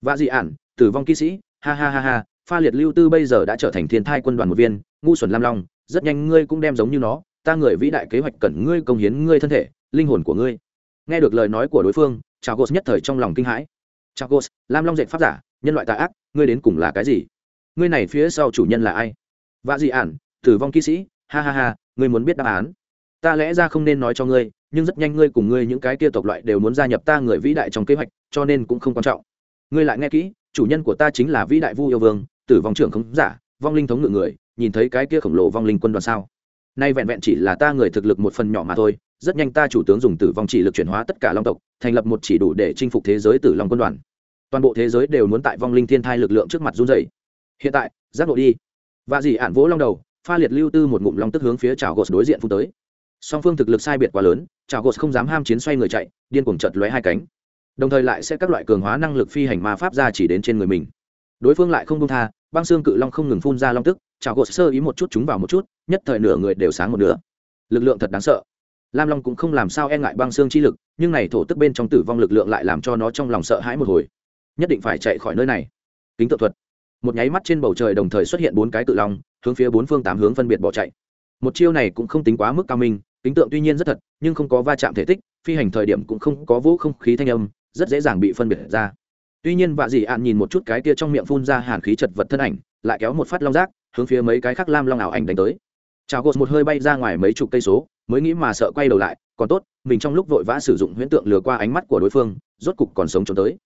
Vạ dị ản, tử vong kỹ sĩ, ha ha ha ha, pha liệt lưu tư bây giờ đã trở thành thiên thai quân đoàn một viên, ngu xuẩn lam long, rất nhanh ngươi cũng đem giống như nó, ta người vĩ đại kế hoạch cần ngươi công hiến ngươi thân thể, linh hồn của ngươi. Nghe được lời nói của đối phương, chào gos nhất thời trong lòng kinh hãi. Chào gos lam long dệt pháp giả, nhân loại tà ác, ngươi đến cùng là cái gì? Ngươi này phía sau chủ nhân là ai? Vạ dị ản, tử vong kỹ sĩ, ha ha ha, ngươi muốn biết đáp án. Ta lẽ ra không nên nói cho ngươi, nhưng rất nhanh ngươi cùng ngươi những cái kia tộc loại đều muốn gia nhập ta người vĩ đại trong kế hoạch, cho nên cũng không quan trọng. Ngươi lại nghe kỹ, chủ nhân của ta chính là vĩ đại vu yêu vương, tử vong trưởng không giả, vong linh thống ngự người, nhìn thấy cái kia khổng lồ vong linh quân đoàn sao? Nay vẹn vẹn chỉ là ta người thực lực một phần nhỏ mà thôi, rất nhanh ta chủ tướng dùng tử vong chỉ lực chuyển hóa tất cả long tộc, thành lập một chỉ đủ để chinh phục thế giới tử long quân đoàn. Toàn bộ thế giới đều muốn tại vong linh thiên thai lực lượng trước mặt run dày hiện tại, giác độ đi. Và dì ạn vỗ long đầu, pha liệt lưu tư một ngụm long tức hướng phía chảo gos đối diện phút tới. Song phương thực lực sai biệt quá lớn chảo gos không dám ham chiến xoay người chạy, điên cuồng chật lóe hai cánh. Đồng thời lại sẽ các loại cường hóa năng lực phi hành ma pháp ra chỉ đến trên người mình. Đối phương lại không công tha, băng xương cự long không ngừng phun ra long tức chảo gột sơ ý một chút chúng vào một chút, nhất thời nửa người đều sáng một nửa. Lực lượng thật đáng sợ. Lam long cũng không làm sao e ngại băng xương chi lực, nhưng này thổ tức bên trong tử vong lực lượng lại làm cho nó trong lòng sợ hãi một hồi. Nhất định phải chạy khỏi nơi này. Kính tự thuật một nháy mắt trên bầu trời đồng thời xuất hiện bốn cái cự long, hướng phía bốn phương tám hướng phân biệt bỏ chạy. Một chiêu này cũng không tính quá mức cao minh tính tượng tuy nhiên rất thật, nhưng không có va chạm thể tích, phi hành thời điểm cũng không có vũ không khí thanh âm, rất dễ dàng bị phân biệt ra. Tuy nhiên vạ dị ạn nhìn một chút cái kia trong miệng phun ra hàn khí chật vật thân ảnh, lại kéo một phát long rác hướng phía mấy cái khác lam long ảo ảnh đánh tới. Chào gột một hơi bay ra ngoài mấy chục cây số, mới nghĩ mà sợ quay đầu lại, còn tốt, mình trong lúc vội vã sử dụng huyễn tượng lừa qua ánh mắt của đối phương, rốt cục còn sống trốn tới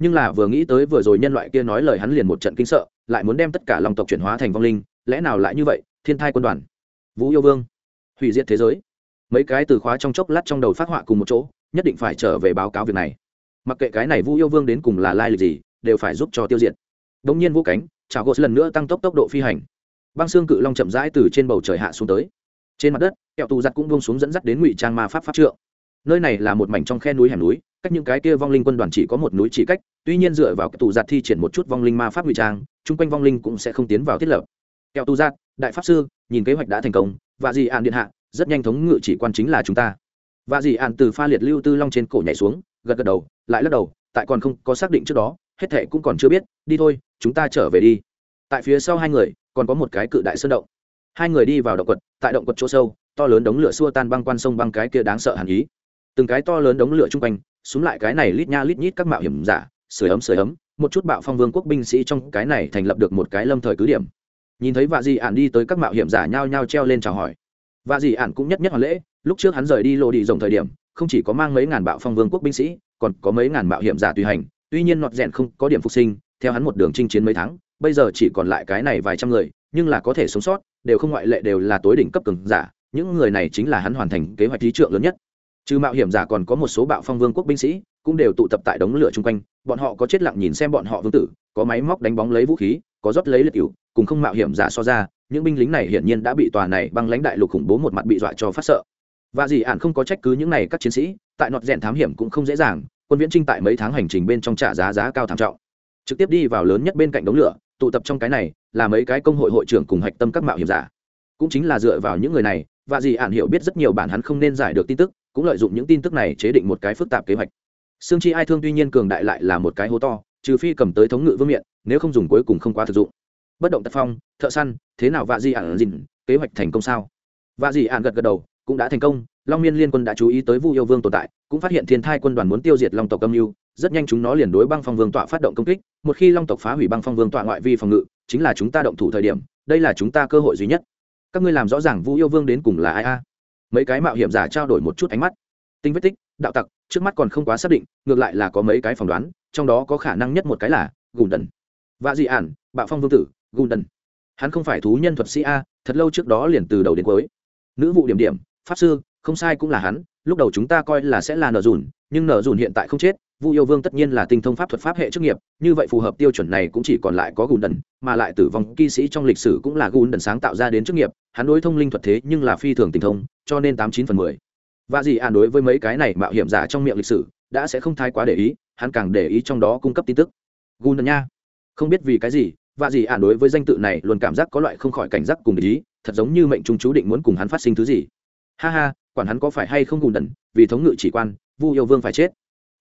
nhưng là vừa nghĩ tới vừa rồi nhân loại kia nói lời hắn liền một trận kinh sợ, lại muốn đem tất cả long tộc chuyển hóa thành vong linh, lẽ nào lại như vậy, thiên thai quân đoàn. Vũ yêu vương. Hủy diệt thế giới. Mấy cái từ khóa trong chốc lát trong đầu phát họa cùng một chỗ, nhất định phải trở về báo cáo việc này. Mặc kệ cái này vũ yêu vương đến cùng là lai lịch gì, đều phải giúp cho tiêu diệt. Đ ỗ n g nhiên vũ cánh chào gos lần nữa tăng tốc tốc độ phi hành. Băng xương cự long chậm rãi từ trên bầu trời hạ xuống tới. Trên mặt đất, kẹo tù giặt cũng bông xuống dẫn dắt đến ngụy trang ma pháp pháp trượng. Nơi này là một mảnh trong khe núi hẻm núi cách những cái kia vong linh quân đoàn chỉ có một núi chỉ cách, tuy nhiên dựa vào tù giặt thi triển một chút vong linh ma pháp ngụy trang, chung quanh vong linh cũng sẽ không tiến vào thiết lập. Kẹo tù giặt đại pháp sư, nhìn kế hoạch đã thành công, và dị ạn điện hạ, rất nhanh thống ngự chỉ quan chính là chúng ta. Và dị ạn từ pha liệt lưu tư long trên cổ nhảy xuống, gật gật đầu, lại lắc đầu, tại còn không có xác định trước đó, hết thệ cũng còn chưa biết, đi thôi, chúng ta trở về đi. Tại phía sau hai người, còn có một cái cự đại sơn động. Hai người đi vào động quật, tại động quật chỗ sâu, to lớn đống lửa xua tan băng quan sông băng cái kia đáng sợ hàn ý. Từng cái to lớn đống lửa chung quanh xuống lại cái này lít nha lít nhít các mạo hiểm giả sửa ấm sửa ấm, một chút bạo phong vương quốc binh sĩ trong cái này thành lập được một cái lâm thời cứ điểm. Nhìn thấy vạ dị ạn đi tới các mạo hiểm giả nhao nhao treo lên chào hỏi. Vạ dị ạn cũng nhất nhất hoàn lễ, lúc trước hắn rời đi lộ đi rồng thời điểm, không chỉ có mang mấy ngàn bạo phong vương quốc binh sĩ, còn có mấy ngàn mạo hiểm giả tùy hành, tuy nhiên nọt rèn không có điểm phục sinh, theo hắn một đường chinh chiến mấy tháng, bây giờ chỉ còn lại cái này vài trăm người, nhưng là có thể sống sót, đều không ngoại lệ đều là tối đỉnh cấp cường giả, những người này chính là hắn hoàn thành kế hoạch lý trượng lớn nhất trừ mạo hiểm giả còn có một số bạo phong vương quốc binh sĩ, cũng đều tụ tập tại đống lửa chung quanh. Bọn họ có chết lặng nhìn xem bọn họ vương tử, có máy móc đánh bóng lấy vũ khí, có rót lấy liệt cựu cùng không mạo hiểm giả so ra, những binh lính này hiển nhiên đã bị tòa này băng lãnh đại lục khủng bố một mặt bị dọa cho phát sợ. Và gì ạn không có trách cứ những này các chiến sĩ, tại nọt rèn thám hiểm cũng không dễ dàng, quân viễn trinh tại mấy tháng hành trình bên trong trả giá giá cao thảm trọng. Trực tiếp đi vào lớn nhất bên cạnh đống lửa, tụ tập trong cái này, là mấy cái công hội hội trưởng cùng hạch tâm các mạo hiểm giả. Cũng chính là dựa vào những người này, và gì ạn hiểu biết rất nhiều bản hắn không nên giải được tin tức cũng lợi dụng những tin tức này chế định một cái phức tạp kế hoạch Sương Chi Ai Thương tuy nhiên cường đại lại là một cái hố to, trừ phi cầm tới thống ngự vương miện, nếu không dùng cuối cùng không quá thực dụng. Bất động tật phong, thợ săn, thế nào vạ gì ản dìn, kế hoạch thành công sao? Vạ gì ản gật gật đầu, cũng đã thành công, Long Miên Liên quân đã chú ý tới Vu Yêu Vương tồn tại, cũng phát hiện Thiên Thai quân đoàn muốn tiêu diệt Long tộc Âm Nưu, rất nhanh chúng nó liền đối Băng Phong Vương tọa phát động công kích, một khi Long tộc phá hủy Băng Phong Vương tọa ngoại vi phòng ngự, chính là chúng ta động thủ thời điểm, đây là chúng ta cơ hội duy nhất. Các ngươi làm rõ ràng Vu Yêu Vương đến cùng là ai a? Mấy cái mạo hiểm giả trao đổi một chút ánh mắt. Tinh vết tích, đạo tặc, trước mắt còn không quá xác định ngược lại là có mấy cái phỏng đoán trong đó có khả năng nhất một cái là gùn đần vạ dị ản bạo phong vương tử gùn đần hắn không phải thú nhân thuật sĩ a thật lâu trước đó liền từ đầu đến cuối. Nữ vụ điểm điểm pháp sư không sai cũng là hắn lúc đầu chúng ta coi là sẽ là nở dùn nhưng nở dùn hiện tại không chết vu yêu vương tất nhiên là tinh thông pháp thuật pháp hệ chức nghiệp, như vậy phù hợp tiêu chuẩn này cũng chỉ còn lại có gùn đần mà lại tử vong kỵ sĩ trong lịch sử cũng là gùn đần sáng tạo ra đến chức nghiệp, hắn đối thông linh thuật thế nhưng là phi thường tinh thông, cho nên tám chín phần mười. Và gì ạn đối với mấy cái này mạo hiểm giả trong miệng lịch sử, đã sẽ không thái quá để ý, hắn càng để ý trong đó cung cấp tin tức. Gun nha. Không biết vì cái gì và gì ạn đối với danh tự này luôn cảm giác có loại không khỏi cảnh giác cùng ý, thật giống như mệnh trung chú định muốn cùng hắn phát sinh thứ gì. Ha ha, quản hắn có phải hay không gùn đần vì thống ngự chỉ quan, vu yêu vương phải chết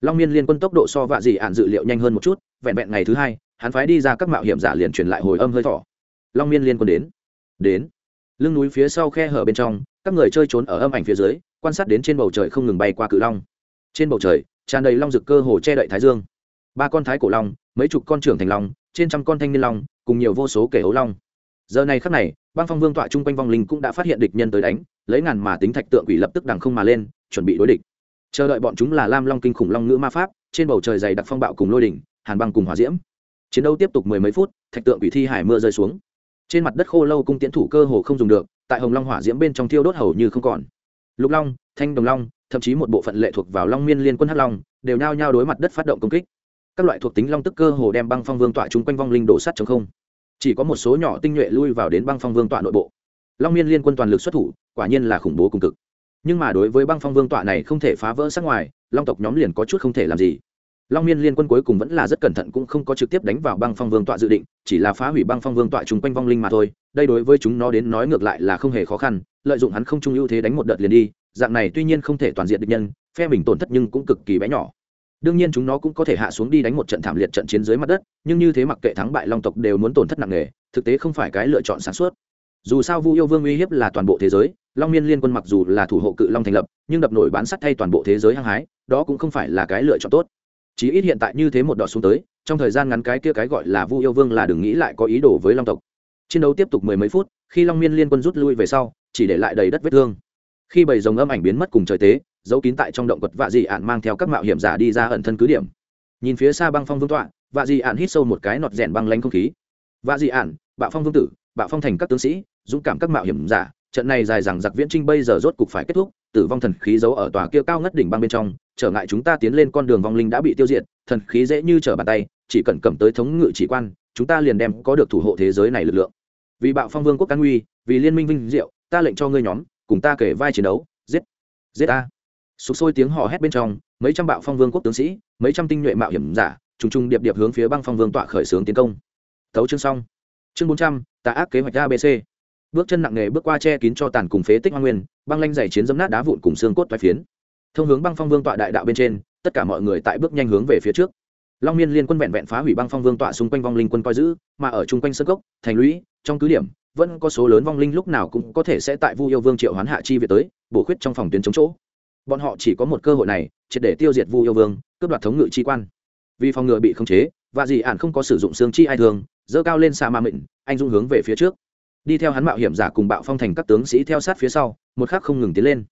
long miên liên quân tốc độ so vạ gì ạn dự liệu nhanh hơn một chút, vẹn vẹn ngày thứ hai, hắn phái đi ra các mạo hiểm giả liền truyền lại hồi âm hơi thỏ long miên liên quân đến. Đến. Lưng núi phía sau khe hở bên trong, các người chơi trốn ở âm ảnh phía dưới, quan sát đến trên bầu trời không ngừng bay qua cự long. Trên bầu trời, tràn đầy long rực cơ hồ che đậy thái dương. Ba con thái cổ long, mấy chục con trưởng thành long, trên trăm con thanh niên long, cùng nhiều vô số kẻ ấu long. Giờ này khắc này, băng phong vương tọa chung quanh vong linh cũng đã phát hiện địch nhân tới đánh, lấy ngàn mà tính thạch tượng quỷ lập tức đằng không mà lên, chuẩn bị đối địch chờ đợi bọn chúng là lam long kinh khủng long ngữ ma pháp, trên bầu trời dày đặc phong bạo cùng lôi đỉnh, hàn băng cùng hòa diễm. Chiến đấu tiếp tục mười mấy phút, thạch tượng quỷ thi hải mưa rơi xuống. Trên mặt đất khô lâu cung tiễn thủ cơ hồ không dùng được, tại hồng long hỏa diễm bên trong thiêu đốt hầu như không còn. Lục long, thanh đồng long, thậm chí một bộ phận lệ thuộc vào long miên liên quân hắc long, đều nao nhao đối mặt đất phát động công kích. Các loại thuộc tính long tức cơ hồ đem băng phong vương tọa chúng quanh vong linh đổ sắt chống không. Chỉ có một số nhỏ tinh nhuệ lui vào đến băng phong vương tọa nội bộ. Long miên liên quân toàn lực xuất thủ, quả nhiên là khủng bố cùng cực nhưng mà đối với băng phong vương tọa này không thể phá vỡ sát ngoài, long tộc nhóm liền có chút không thể làm gì. Long miên liên quân cuối cùng vẫn là rất cẩn thận cũng không có trực tiếp đánh vào băng phong vương tọa dự định, chỉ là phá hủy băng phong vương tọa chung quanh vong linh mà thôi, đây đối với chúng nó đến nói ngược lại là không hề khó khăn, lợi dụng hắn không trung ưu thế đánh một đợt liền đi, dạng này tuy nhiên không thể toàn diện địch nhân, phe mình tổn thất nhưng cũng cực kỳ bé nhỏ. Đương nhiên chúng nó cũng có thể hạ xuống đi đánh một trận thảm liệt trận chiến dưới mặt đất, nhưng như thế mặc kệ thắng bại long tộc đều muốn tổn thất nặng nề, thực tế không phải cái lựa chọn sáng suốt. Dù sao vu yêu vương uy hiếp là toàn bộ thế giới long miên liên quân mặc dù là thủ hộ cự long thành lập, nhưng đập nổi bán sắt thay toàn bộ thế giới hăng hái, đó cũng không phải là cái lựa chọn tốt. Chí ít hiện tại như thế một đợt xuống tới, trong thời gian ngắn cái kia cái gọi là vu yêu vương là đừng nghĩ lại có ý đồ với long tộc. Chiến đấu tiếp tục mười mấy phút, khi long miên liên quân rút lui về sau, chỉ để lại đầy đất vết thương. Khi bầy rồng âm ảnh biến mất cùng trời tế, giấu kín tại trong động quật vạ dị ạn mang theo các mạo hiểm giả đi ra ẩn thân cứ điểm. Nhìn phía xa băng phong vương tọa, vạ dị ạn hít sâu một cái nọt rèn băng lanh không khí. Vạ dị ạn, bạo phong vương tử, bạo phong thành các tướng sĩ, dũng cảm các mạo hiểm giả trận này dài rằng giặc viễn trinh bây giờ rốt cục phải kết thúc, tử vong thần khí giấu ở tòa kia cao ngất đỉnh băng bên trong, trở ngại chúng ta tiến lên con đường vong linh đã bị tiêu diệt, thần khí dễ như trở bàn tay, chỉ cần cầm tới thống ngự chỉ quan, chúng ta liền đem có được thủ hộ thế giới này lực lượng. Vì bạo phong vương quốc can nguy vì liên minh vinh diệu, ta lệnh cho ngươi nhóm, cùng ta kể vai chiến đấu, giết giết ta. Sục sôi tiếng hò hét bên trong, mấy trăm bạo phong vương quốc tướng sĩ, mấy trăm tinh nhuệ mạo hiểm giả, trùng trùng điệp điệp hướng phía băng phong vương tọa khởi xướng tiến công. Tấu chương xong. Chương bốn trăm tạ ác kế hoạch abc bước chân nặng nề bước qua che kín cho tàn cùng phế tích hoa nguyên, băng lanh dày chiến dấm nát đá vụn cùng xương cốt toái phiến. Thông hướng băng phong vương tọa đại đạo bên trên, tất cả mọi người tại bước nhanh hướng về phía trước. Long miên liên quân vẹn vẹn phá hủy băng phong vương tọa xung quanh vong linh quân coi giữ, mà ở chung quanh sân gốc thành lũy, trong cứ điểm, vẫn có số lớn vong linh lúc nào cũng có thể sẽ tại vu yêu vương triệu hoán hạ chi về tới, bổ khuyết trong phòng tuyến chống chỗ. Bọn họ chỉ có một cơ hội này, triệt để tiêu diệt vu yêu vương, cướp đoạt thống ngự chi quan. Vì phòng ngừa bị khống chế và dì ạn không có sử dụng xương chi ai thường dơ cao lên xa ma mịn, anh dung hướng về phía trước đi theo hắn mạo hiểm giả cùng bạo phong thành các tướng sĩ theo sát phía sau, một khắc không ngừng tiến lên.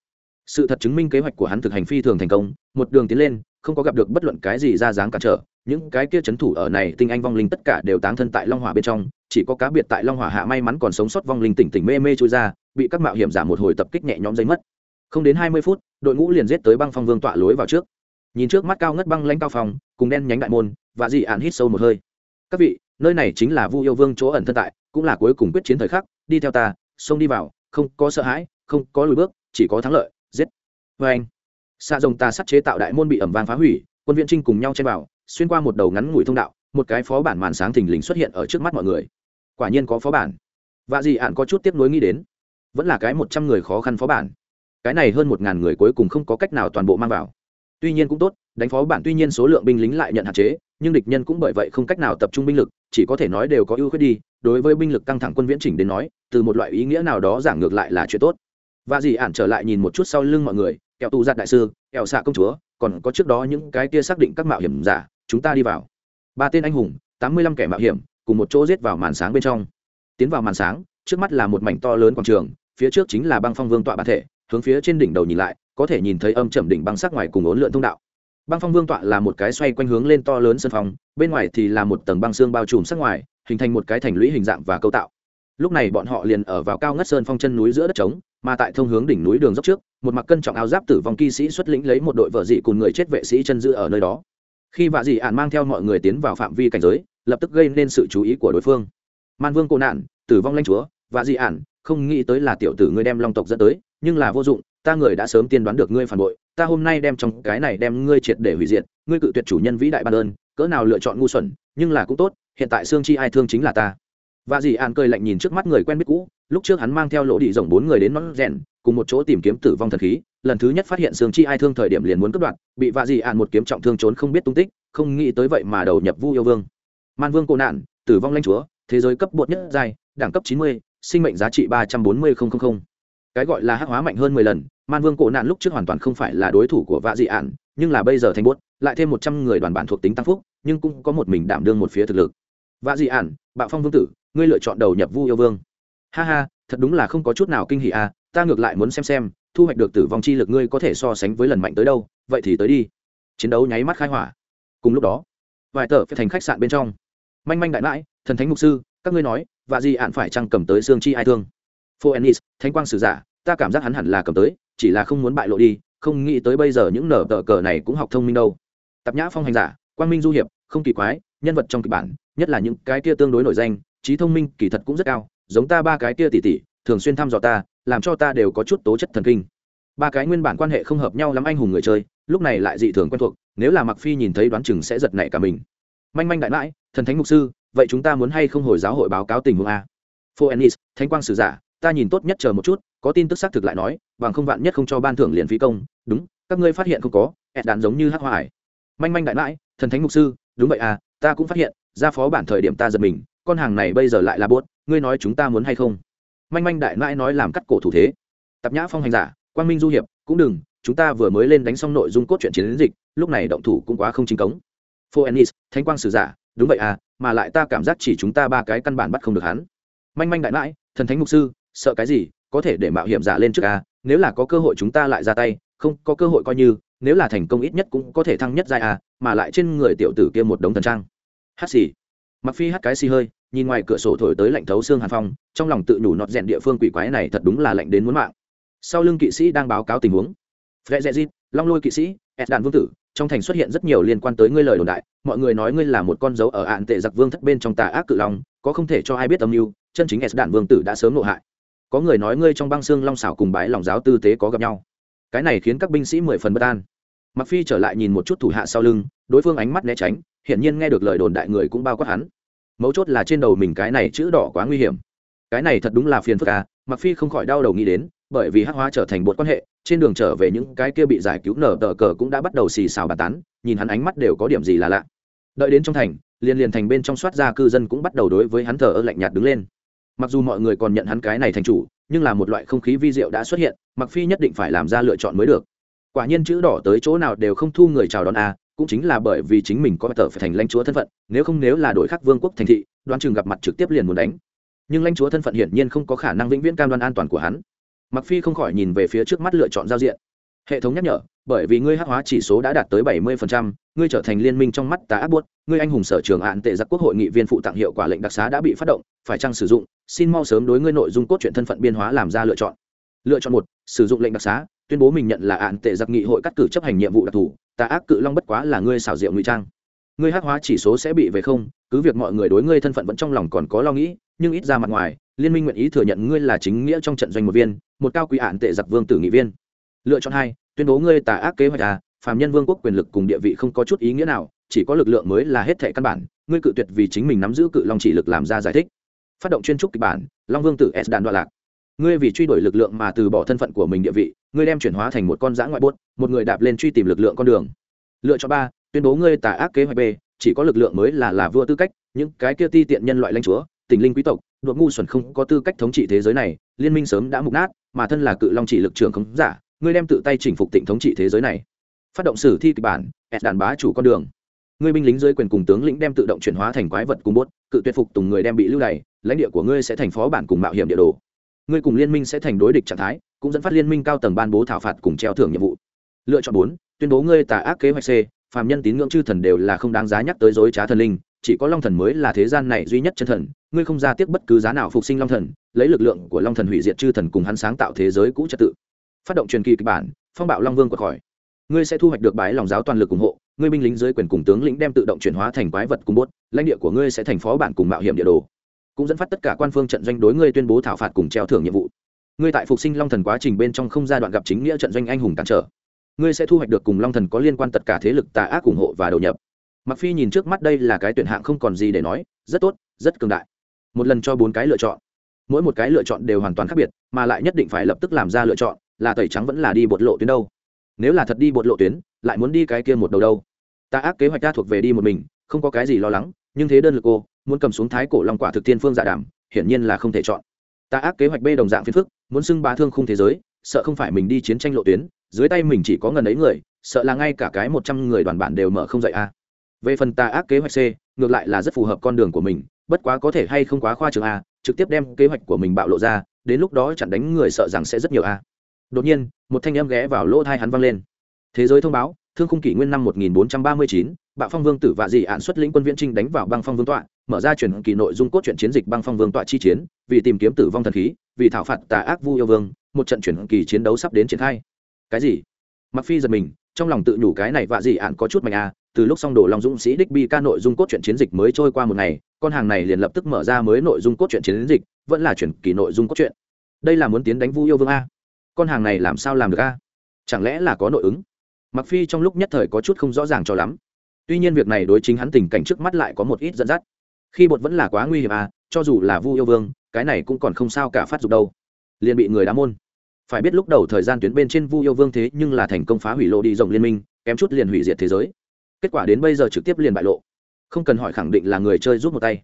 Sự thật chứng minh kế hoạch của hắn thực hành phi thường thành công, một đường tiến lên, không có gặp được bất luận cái gì ra dáng cản trở, những cái kia c h ấ n thủ ở này tinh anh vong linh tất cả đều táng thân tại long hỏa bên trong, chỉ có cá biệt tại long hỏa hạ may mắn còn sống sót vong linh tỉnh tỉnh mê mê trôi ra, bị các mạo hiểm giả một hồi tập kích nhẹ nhõm giấy mất. Không đến hai mươi phút, đội ngũ liền giết tới băng phong vương tọa lối vào trước. Nhìn trước mắt cao ngất băng lanh cao phòng cùng đen nhánh đại môn và dị ạn hít sâu một hơi. Các vị, nơi này chính là vu yêu vương chỗ ẩn thân tại cũng là cuối cùng quyết chiến thời khắc, đi theo ta, xông đi vào, không có sợ hãi, không có lùi bước, chỉ có thắng lợi, giết. Vê anh xạ rồng ta sắt chế tạo đại môn bị ẩm vang phá hủy, quân viện trinh cùng nhau chen vào, xuyên qua một đầu ngắn ngủi thông đạo, một cái phó bản màn sáng thình lình xuất hiện ở trước mắt mọi người. Quả nhiên có phó bản. Và gì ạn có chút tiếp nối nghĩ đến, vẫn là cái một trăm người khó khăn phó bản. Cái này hơn một ngàn người cuối cùng không có cách nào toàn bộ mang vào tuy nhiên cũng tốt, đánh phó bản tuy nhiên số lượng binh lính lại nhận hạn chế, nhưng địch nhân cũng bởi vậy không cách nào tập trung binh lực, chỉ có thể nói đều có ưu khuyết đi. Đối với binh lực căng thẳng quân viễn chỉnh đến nói, từ một loại ý nghĩa nào đó giảng ngược lại là chuyện tốt. Và dì ản trở lại nhìn một chút sau lưng mọi người, kẹo tù giặt đại sư, kẹo xạ công chúa, còn có trước đó những cái kia xác định các mạo hiểm giả, chúng ta đi vào. Ba tên anh hùng, tám mươi lăm kẻ mạo hiểm, cùng một chỗ giết vào màn sáng bên trong. Tiến vào màn sáng, trước mắt là một mảnh to lớn quảng trường, phía trước chính là băng phong vương tọa bản thể, hướng phía trên đỉnh đầu nhìn lại có thể nhìn thấy âm trầm đỉnh băng sắc ngoài cùng ốn lượn thông đạo. Băng phong vương tọa là một cái xoay quanh hướng lên to lớn sân phòng bên ngoài thì là một tầng băng xương bao trùm sắc ngoài, hình thành một cái thành lũy hình dạng và cấu tạo. Lúc này bọn họ liền ở vào cao ngất sơn phong chân núi giữa đất trống, mà tại thông hướng đỉnh núi đường dốc trước, một mặc cân trọng áo giáp tử vong kỵ sĩ xuất lĩnh lấy một đội vợ dị cùng người chết vệ sĩ chân giữ ở nơi đó. Khi vạ dị ạn mang theo mọi người tiến vào phạm vi cảnh giới, lập tức gây nên sự chú ý của đối phương. Man vương cô nạn, tử vong lanh chúa, vạ dị ạn không nghĩ tới là tiểu tử ngươi đem long tộc dẫn tới, nhưng là vô dụng ta người đã sớm tiên đoán được ngươi phản bội, ta hôm nay đem trong cái này đem ngươi triệt để hủy diệt, ngươi cự tuyệt chủ nhân vĩ đại ban ơn, cỡ nào lựa chọn ngu xuẩn, nhưng là cũng tốt, hiện tại xương chi ai thương chính là ta. Và dì an cười lạnh nhìn trước mắt người quen biết cũ, lúc trước hắn mang theo lỗ đi rồng bốn người đến nón rèn, cùng một chỗ tìm kiếm tử vong thần khí, lần thứ nhất phát hiện xương chi ai thương thời điểm liền muốn cướp đoạt, bị vạ dì an một kiếm trọng thương trốn không biết tung tích, không nghĩ tới vậy mà đầu nhập vu yêu vương. Man vương cô nạn, tử vong lanh chúa, thế giới cấp bột nhất giai, đẳng cấp chín mươi, sinh mệnh giá trị ba trăm bốn mươi cái gọi là hắc hóa mạnh hơn mười lần man vương cổ nạn lúc trước hoàn toàn không phải là đối thủ của vạ dị ạn nhưng là bây giờ thành bốt, lại thêm một trăm người đoàn bản thuộc tính tăng phúc, nhưng cũng có một mình đảm đương một phía thực lực. Vạ dị ạn bạo phong vương tử, ngươi lựa chọn đầu nhập vu yêu vương. Ha ha, thật đúng là không có chút nào kinh hỉ à ta ngược lại muốn xem xem, thu hoạch được tử vong chi lực ngươi có thể so sánh với lần mạnh tới đâu, vậy thì tới đi. Chiến đấu nháy mắt khai hỏa. Cùng lúc đó, vài tờ phải thành khách sạn bên trong. Manh manh đại mãi, thần thánh mục sư, các ngươi nói và gì ạn phải chăng cầm tới xương chi ai thương? Phoenix, thánh quang sử giả, ta cảm giác hắn hẳn là cầm tới chỉ là không muốn bại lộ đi, không nghĩ tới bây giờ những nở tờ cờ này cũng học thông minh đâu. Tạp nhã phong hành giả, quang minh du hiệp, không kỳ quái, nhân vật trong kịch bản, nhất là những cái kia tương đối nổi danh, trí thông minh, kỳ thật cũng rất cao, giống ta ba cái kia tỉ tỉ thường xuyên thăm dò ta, làm cho ta đều có chút tố chất thần kinh. Ba cái nguyên bản quan hệ không hợp nhau lắm anh hùng người chơi, lúc này lại dị thường quen thuộc, nếu là mặc phi nhìn thấy đoán chừng sẽ giật nảy cả mình. Manh manh đại mãi, thần thánh mục sư, vậy chúng ta muốn hay không hồi giáo hội báo cáo tình huống a? Phoenix, thánh quang sử giả, ta nhìn tốt nhất chờ một chút có tin tức xác thực lại nói, bằng không vạn nhất không cho ban thưởng liền phí công, đúng, các ngươi phát hiện không có, ẹt đạn giống như hát hoa manh manh đại mãi thần thánh mục sư, đúng vậy à ta cũng phát hiện ra phó bản thời điểm ta giật mình, con hàng này bây giờ lại là buốt. ngươi nói chúng ta muốn hay không? Manh manh đại mãi nói làm cắt cổ thủ thế. Tạp nhã phong hành giả, quang minh du hiệp, cũng đừng, chúng ta vừa mới lên đánh xong nội dung cốt truyện chiến dịch, lúc này động thủ cũng quá không chính cống. Phoenix, thánh quang sử giả, đúng vậy à mà lại ta cảm giác chỉ chúng ta ba cái căn bản bắt không được hắn. Manh manh đại mãi thần thánh mục sư, sợ cái gì có thể để mạo hiểm giả lên trước a nếu là có cơ hội chúng ta lại ra tay không có cơ hội coi như nếu là thành công ít nhất cũng có thể thăng nhất giai a mà lại trên người tiểu tử kia một đống thần trang. Hát xì. Mặc phi hát cái xì hơi nhìn ngoài cửa sổ thổi tới lạnh thấu xương hàn phong trong lòng tự nhủ nọt rèn địa phương quỷ quái này thật đúng là lạnh đến muốn mạng. Sau lưng kỵ sĩ đang báo cáo tình huống. Phệ Long Lôi kỵ sĩ, Ed Đàn vương tử, trong thành xuất hiện rất nhiều liên quan tới ngươi lời đồn đại, mọi người nói ngươi là một con dấu ở án tệ giặc vương thất bên trong tà ác cự long, có không thể cho ai biết âm mưu, chân chính Ed Đàn vương tử đã sớm nộ hại có người nói ngươi trong băng xương long xảo cùng bái lòng giáo tư tế có gặp nhau. Cái này khiến các binh sĩ mười phần bất an. Mặc phi trở lại nhìn một chút thủ hạ sau lưng, đối phương ánh mắt né tránh, hiển nhiên nghe được lời đồn đại người cũng bao quát hắn. Mấu chốt là trên đầu mình cái này chữ đỏ quá nguy hiểm. Cái này thật đúng là phiền phức à mặc phi không khỏi đau đầu nghĩ đến, bởi vì hắc hóa trở thành bột quan hệ, trên đường trở về những cái kia bị giải cứu nở tờ cờ cũng đã bắt đầu xì xào bàn tán, nhìn hắn ánh mắt đều có điểm gì là lạ. Đợi đến trong thành, liền liền thành bên trong soát ra cư dân cũng bắt đầu đối với hắn thờ ơ lạnh nhạt đứng lên mặc dù mọi người còn nhận hắn cái này thành chủ, nhưng là một loại không khí vi diệu đã xuất hiện mặc phi nhất định phải làm ra lựa chọn mới được. Quả nhiên chữ đỏ tới chỗ nào đều không thu người chào đón a cũng chính là bởi vì chính mình có tờ phải thành lãnh chúa thân phận, nếu không nếu là đội khắc vương quốc thành thị đoan chừng gặp mặt trực tiếp liền muốn đánh. Nhưng lãnh chúa thân phận hiển nhiên không có khả năng vĩnh viễn cam đoan an toàn của hắn. Mặc phi không khỏi nhìn về phía trước mắt lựa chọn giao diện hệ thống nhắc nhở bởi vì ngươi hắc hóa chỉ số đã đạt tới 70%, ngươi trở thành liên minh trong mắt tà ác buốt ngươi anh hùng sở trường án tệ giặc quốc hội nghị viên phụ tặng hiệu quả lệnh đặc xá đã bị phát động phải chăng sử dụng? Xin mau sớm đối ngươi nội dung cốt truyện thân phận biên hóa làm ra lựa chọn. Lựa chọn một sử dụng lệnh đặc xá tuyên bố mình nhận là án tệ giặc nghị hội cắt cử chấp hành nhiệm vụ đặc thù tà ác cự long bất quá là ngươi xảo diệu ngụy trang. Ngươi hắc hóa chỉ số sẽ bị về không cứ việc mọi người đối ngươi thân phận vẫn trong lòng còn có lo nghĩ nhưng ít ra mặt ngoài liên minh nguyện ý thừa nhận ngươi là chính nghĩa trong trận doanh một viên một cao quý án tệ giặc vương tử nghị viên lựa chọn hai, tuyên bố ngươi tà ác kế hoạch à phàm nhân vương quốc quyền lực cùng địa vị không có chút ý nghĩa nào, chỉ có lực lượng mới là hết thệ căn bản, ngươi cự tuyệt vì chính mình nắm giữ cự long chỉ lực làm ra giải thích. Phát động chuyên trúc kịch bản, long vương tử s đàn đoạn lạc. Ngươi vì truy đuổi lực lượng mà từ bỏ thân phận của mình địa vị, ngươi đem chuyển hóa thành một con dã ngoại bốt một người đạp lên truy tìm lực lượng con đường. Lựa chọn ba, tuyên bố ngươi tà ác kế hoạch b, chỉ có lực lượng mới là là vua tư cách, những cái kia ti tiện nhân loại lãnh chúa, tình linh quý tộc, đột ngu xuẩn không có tư cách thống trị thế giới này, liên minh sớm đã mục nát, mà thân là cự long chỉ lực trường khống giả ngươi đem tự tay chỉnh phục tịnh thống trị thế giới này. Phát động sử thi kịch bản ép đàn bá chủ con đường. Ngươi binh lính dưới quyền cùng tướng lĩnh đem tự động chuyển hóa thành quái vật cùng bốt, cự tuyệt phục tùng người đem bị lưu đày, lãnh địa của ngươi sẽ thành phó bản cùng mạo hiểm địa đồ. Ngươi cùng liên minh sẽ thành đối địch trạng thái, cũng dẫn phát liên minh cao tầng ban bố thảo phạt cùng treo thưởng nhiệm vụ. Lựa chọn bốn, tuyên bố ngươi tà ác kế hoạch c, phàm nhân tín ngưỡng chư thần đều là không đáng giá nhắc tới dối trá thần linh, chỉ có long thần mới là thế gian này duy nhất chân thần, ngươi không ra tiếc bất cứ giá nào phục sinh long thần, lấy lực lượng của long thần hủy diệt chư thần cùng hắn sáng tạo thế giới cũ trật tự phát động truyền kỳ kịch bản, phong bạo long vương quật khỏi ngươi sẽ thu hoạch được bái lòng giáo toàn lực ủng hộ, ngươi binh lính dưới quyền cùng tướng lĩnh đem tự động chuyển hóa thành quái vật cùng bốt, lãnh địa của ngươi sẽ thành phó bản cùng mạo hiểm địa đồ. Cũng dẫn phát tất cả quan phương trận doanh đối ngươi tuyên bố thảo phạt cùng treo thưởng nhiệm vụ. Ngươi tại phục sinh long thần quá trình bên trong không giai đoạn gặp chính nghĩa trận doanh anh hùng cản trở. Ngươi sẽ thu hoạch được cùng long thần có liên quan tất cả thế lực tà ác ủng hộ và đầu nhập. Mặc phi nhìn trước mắt đây là cái tuyển hạng không còn gì để nói, rất tốt, rất cường đại. Một lần cho bốn cái lựa chọn. Mỗi một cái lựa chọn đều hoàn toàn khác biệt, mà lại nhất định phải lập tức làm ra lựa chọn là tẩy trắng vẫn là đi bột lộ tuyến đâu? Nếu là thật đi bột lộ tuyến, lại muốn đi cái kia một đầu đâu? Ta ác kế hoạch ta thuộc về đi một mình, không có cái gì lo lắng, nhưng thế đơn lực cô, muốn cầm xuống thái cổ long quả thực thiên phương dạ đảm hiển nhiên là không thể chọn. Ta ác kế hoạch b đồng dạng phiến phức, muốn xưng bá thương khung thế giới, sợ không phải mình đi chiến tranh lộ tuyến, dưới tay mình chỉ có ngần ấy người, sợ là ngay cả cái một trăm người đoàn bản đều mở không dậy a. Về phần ta ác kế hoạch c, ngược lại là rất phù hợp con đường của mình, bất quá có thể hay không quá khoa trường a, trực tiếp đem kế hoạch của mình bạo lộ ra, đến lúc đó chặn đánh người sợ rằng sẽ rất nhiều a đột nhiên một thanh âm ghé vào lỗ thai hắn vang lên. Thế giới thông báo thương khung kỷ nguyên năm 1439, bạo phong vương tử và dị ạn xuất lĩnh quân viễn trinh đánh vào băng phong vương tọa mở ra truyền kỳ nội dung cốt truyện chiến dịch băng phong vương tọa chi chiến vì tìm kiếm tử vong thần khí vì thảo phạt tà ác vu yêu vương một trận chuyển kỳ chiến đấu sắp đến triển khai. Cái gì? Mặc phi giật mình trong lòng tự nhủ cái này vạ dị ạn có chút mạnh à từ lúc xong đổ lòng dũng sĩ đích bi ca nội dung cốt truyện chiến dịch mới trôi qua một ngày con hàng này liền lập tức mở ra mới nội dung cốt truyện chiến dịch vẫn là chuyển kỳ nội dung cốt truyện. Đây là muốn tiến đánh vu yêu vương a con hàng này làm sao làm được a? Chẳng lẽ là có nội ứng? Mặc phi trong lúc nhất thời có chút không rõ ràng cho lắm. Tuy nhiên việc này đối chính hắn tình cảnh trước mắt lại có một ít dẫn dắt. Khi bột vẫn là quá nguy hiểm à cho dù là vu yêu vương, cái này cũng còn không sao cả phát dục đâu. Liền bị người đá môn. Phải biết lúc đầu thời gian tuyến bên trên vu yêu vương thế nhưng là thành công phá hủy lộ đi rộng liên minh, kém chút liền hủy diệt thế giới. Kết quả đến bây giờ trực tiếp liền bại lộ. Không cần hỏi khẳng định là người chơi rút một tay.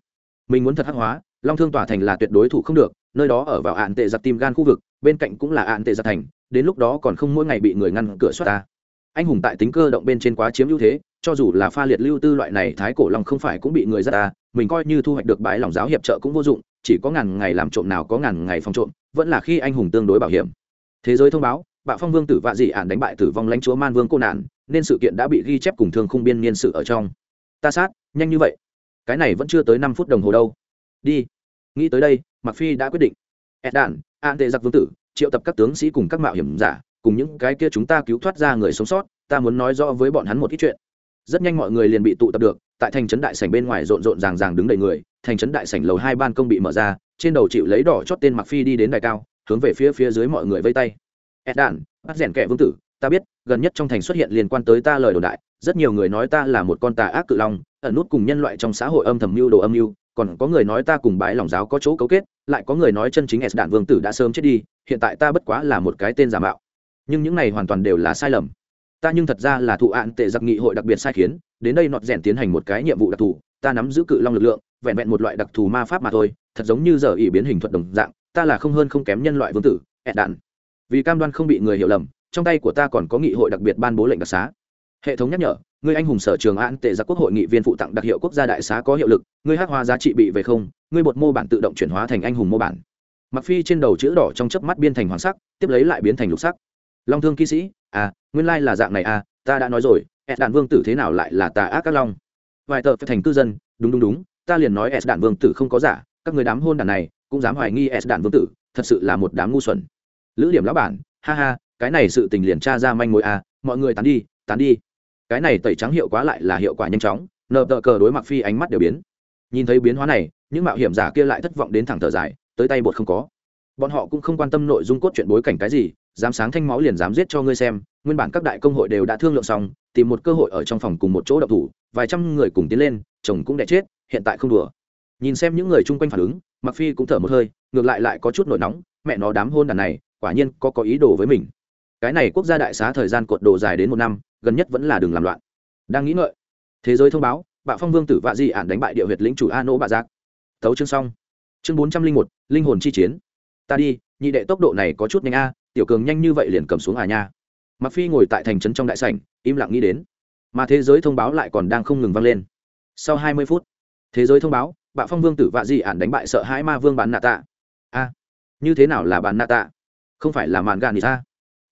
Mình muốn thật hắc hóa, long thương tỏa thành là tuyệt đối thủ không được, nơi đó ở vào hạn tệ giặc tim gan khu vực bên cạnh cũng là ạn tệ gia thành, đến lúc đó còn không mỗi ngày bị người ngăn cửa xuất ta. Anh hùng tại tính cơ động bên trên quá chiếm ưu thế, cho dù là pha liệt lưu tư loại này thái cổ long không phải cũng bị người ra ta, mình coi như thu hoạch được bãi lòng giáo hiệp trợ cũng vô dụng, chỉ có ngàn ngày làm trộm nào có ngàn ngày phòng trộm, vẫn là khi anh hùng tương đối bảo hiểm. Thế giới thông báo, bạo phong vương tử vạ dị ản đánh bại tử vong lãnh chúa man vương cô nạn, nên sự kiện đã bị ghi chép cùng thương khung biên niên sự ở trong. Ta sát, nhanh như vậy. Cái này vẫn chưa tới năm phút đồng hồ đâu. Đi. Nghĩ tới đây mặc phi đã quyết định. Ed đạn an tệ giặc vương tử, triệu tập các tướng sĩ cùng các mạo hiểm giả, cùng những cái kia chúng ta cứu thoát ra người sống sót, ta muốn nói rõ với bọn hắn một ít chuyện. Rất nhanh mọi người liền bị tụ tập được, tại thành trấn đại sảnh bên ngoài rộn rộn ràng ràng đứng đầy người, thành trấn đại sảnh lầu hai ban công bị mở ra, trên đầu chịu lấy đỏ chót tên mặc phi đi đến đài cao, hướng về phía phía dưới mọi người vây tay. Ed đạn bắt rèn kẻ vương tử, ta biết, gần nhất trong thành xuất hiện liên quan tới ta lời đồn đại, rất nhiều người nói ta là một con tà ác cự long, ẩn nút cùng nhân loại trong xã hội âm thầm mưu đồ âm mưu còn có người nói ta cùng bái lòng giáo có chỗ cấu kết, lại có người nói chân chính s đạn vương tử đã sớm chết đi, hiện tại ta bất quá là một cái tên giả mạo. Nhưng những này hoàn toàn đều là sai lầm. Ta nhưng thật ra là thụ án tệ giặc nghị hội đặc biệt sai khiến, đến đây nọt rèn tiến hành một cái nhiệm vụ đặc thù, ta nắm giữ cự long lực lượng, vẹn vẹn một loại đặc thù ma pháp mà thôi, thật giống như giờ ỉ biến hình thuật đồng dạng, ta là không hơn không kém nhân loại vương tử ẹn đạn. Vì cam đoan không bị người hiểu lầm, trong tay của ta còn có nghị hội đặc biệt ban bố lệnh đặc xá. Hệ thống nhắc nhở ngươi anh hùng sở trường an tệ ra quốc hội nghị viên phụ tặng đặc hiệu quốc gia đại xá có hiệu lực, ngươi hát hóa giá trị bị về không, ngươi bột mô bản tự động chuyển hóa thành anh hùng mô bản. Mặc phi trên đầu chữ đỏ trong chớp mắt biên thành hoàng sắc, tiếp lấy lại biến thành lục sắc. Long thương kỵ sĩ à nguyên lai là dạng này à ta đã nói rồi ed đạn vương tử thế nào lại là tà ác các long? Vài tờ phải thành cư dân, đúng đúng đúng, ta liền nói ed đạn vương tử không có giả, các người đám hôn đàn này cũng dám hoài nghi ed đạn vương tử, thật sự là một đám ngu xuẩn. Lữ điểm lão bản, ha ha, cái này sự tình liền tra ra manh mối à mọi người tán đi tán đi cái này tẩy trắng hiệu quả lại là hiệu quả nhanh chóng nợ tờ cờ đối mặt phi ánh mắt đều biến. Nhìn thấy biến hóa này, những mạo hiểm giả kia lại thất vọng đến thẳng thở dài, tới tay bột không có. Bọn họ cũng không quan tâm nội dung cốt chuyện bối cảnh cái gì, dám sáng thanh máu liền dám giết cho ngươi xem, nguyên bản các đại công hội đều đã thương lượng xong, tìm một cơ hội ở trong phòng cùng một chỗ đậu thủ, vài trăm người cùng tiến lên, chồng cũng đẻ chết, hiện tại không đùa. Nhìn xem những người chung quanh phản ứng mặc phi cũng thở một hơi, ngược lại lại có chút nổi nóng, mẹ nó đám hôn đàn này, quả nhiên có có ý đồ với mình. Cái này quốc gia đại xá thời gian cột đồ dài đến một năm gần nhất vẫn là đừng làm loạn. Đang nghĩ ngợi, thế giới thông báo, bạo phong vương tử vạ di ản đánh bại địa huyệt lĩnh chủ a nỗ bạ giác. Thấu chương xong. Chương bốn trăm linh một, linh hồn chi chiến. Ta đi, nhị đệ tốc độ này có chút nhanh a, tiểu cường nhanh như vậy liền cầm xuống à nha. Mặc phi ngồi tại thành trấn trong đại sảnh, im lặng nghĩ đến. Mà thế giới thông báo lại còn đang không ngừng vang lên. Sau hai mươi phút, thế giới thông báo, bạo phong vương tử vạ di ản đánh bại sợ hãi ma vương bán nạ tạ. A, như thế nào là bán nạ tạ? Không phải là màn gà nị ta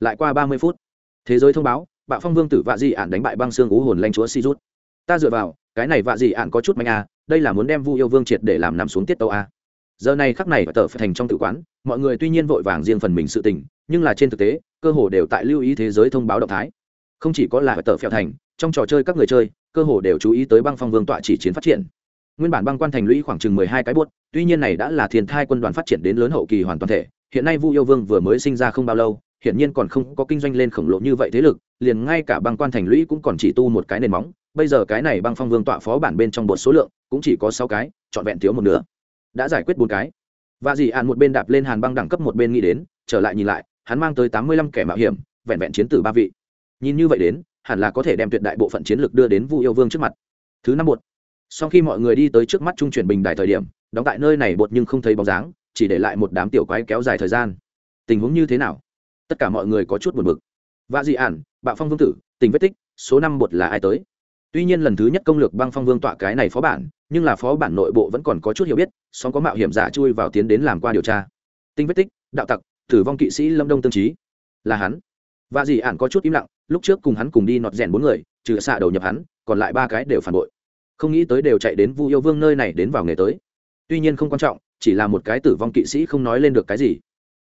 lại qua ba mươi phút, thế giới thông báo bạo phong vương tử vạ dị ản đánh bại băng xương ú hồn lanh chúa si rút ta dựa vào, cái này vạ dị ản có chút mạnh a đây là muốn đem vu yêu vương triệt để làm nằm xuống tiết tâu a à. giờ này khắc này tờ phải thành trong tự quán, mọi người tuy nhiên vội vàng riêng phần mình sự tình, nhưng là trên thực tế, cơ hồ đều tại lưu ý thế giới thông báo động thái. Không chỉ có là tờ phèo thành, trong trò chơi các người chơi, cơ hồ đều chú ý tới băng phong vương tọa chỉ chiến phát triển. Nguyên bản băng quan thành lũy khoảng chừng mười hai cái buốt tuy nhiên này đã là thiên thai quân đoàn phát triển đến lớn hậu kỳ hoàn toàn thể, hiện nay vu yêu vương vừa mới sinh ra không bao lâu hiển nhiên còn không có kinh doanh lên khổng lồ như vậy thế lực liền ngay cả băng quan thành lũy cũng còn chỉ tu một cái nền móng. Bây giờ cái này băng phong vương tọa phó bản bên trong bột số lượng cũng chỉ có sáu cái trọn vẹn thiếu một nửa. Đã giải quyết bốn cái. Và dì ạn một bên đạp lên hàn băng đẳng cấp một bên nghĩ đến trở lại nhìn lại hắn mang tới tám mươi lăm kẻ mạo hiểm vẹn vẹn chiến tử ba vị. Nhìn như vậy đến hẳn là có thể đem tuyệt đại bộ phận chiến lược đưa đến vu yêu vương trước mặt. Thứ năm một, sau khi mọi người đi tới trước mắt trung chuyển bình đài thời điểm đóng tại nơi này bột nhưng không thấy bóng dáng chỉ để lại một đám tiểu quái kéo dài thời gian. Tình huống như thế nào? Tất cả mọi người có chút buồn bực. Vạ dị ản, bạo phong vương tử, tình vết tích, số năm một là ai tới? Tuy nhiên lần thứ nhất công lược băng phong vương tọa cái này phó bản, nhưng là phó bản nội bộ vẫn còn có chút hiểu biết, song có mạo hiểm giả chui vào tiến đến làm qua điều tra. Tinh vết tích, đạo tặc, tử vong kỵ sĩ lâm đông tương trí là hắn. Và dì ản có chút im lặng, lúc trước cùng hắn cùng đi nọt rèn bốn người, trừ xạ đầu nhập hắn, còn lại ba cái đều phản bội. Không nghĩ tới đều chạy đến vu yêu vương nơi này đến vào nghề tới. Tuy nhiên không quan trọng, chỉ là một cái tử vong kỵ sĩ không nói lên được cái gì.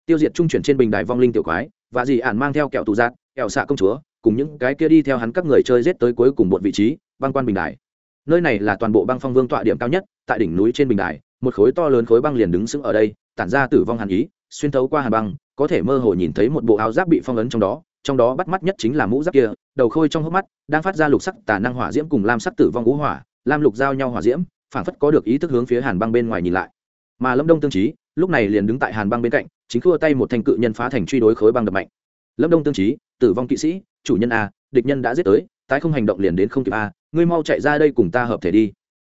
Tiêu diệt trung chuyển trên bình đài vong linh tiểu quái và dì ản mang theo kẹo tù giác kẹo xạ công chúa, cùng những cái kia đi theo hắn các người chơi giết tới cuối cùng một vị trí, băng quan bình đài. Nơi này là toàn bộ băng phong vương tọa điểm cao nhất, tại đỉnh núi trên bình đài, một khối to lớn khối băng liền đứng sững ở đây, tản ra tử vong hàn ý, xuyên thấu qua hàn băng, có thể mơ hồ nhìn thấy một bộ áo giáp bị phong ấn trong đó trong đó bắt mắt nhất chính là mũ giáp kia, đầu khôi trong hốc mắt, đang phát ra lục sắc tà năng hỏa diễm cùng lam sắc tử vong ngũ hỏa, lam lục giao nhau hỏa diễm, phảng phất có được ý thức hướng phía hàn băng bên ngoài nhìn lại. Mà lâm đông tương trí lúc này liền đứng tại hàn băng bên cạnh chính khua tay một thanh cự nhân phá thành truy đối khối băng đập mạnh. Lâm đông tương trí, tử vong kỵ sĩ, chủ nhân a, địch nhân đã giết tới, tái không hành động liền đến không kịp a, ngươi mau chạy ra đây cùng ta hợp thể đi.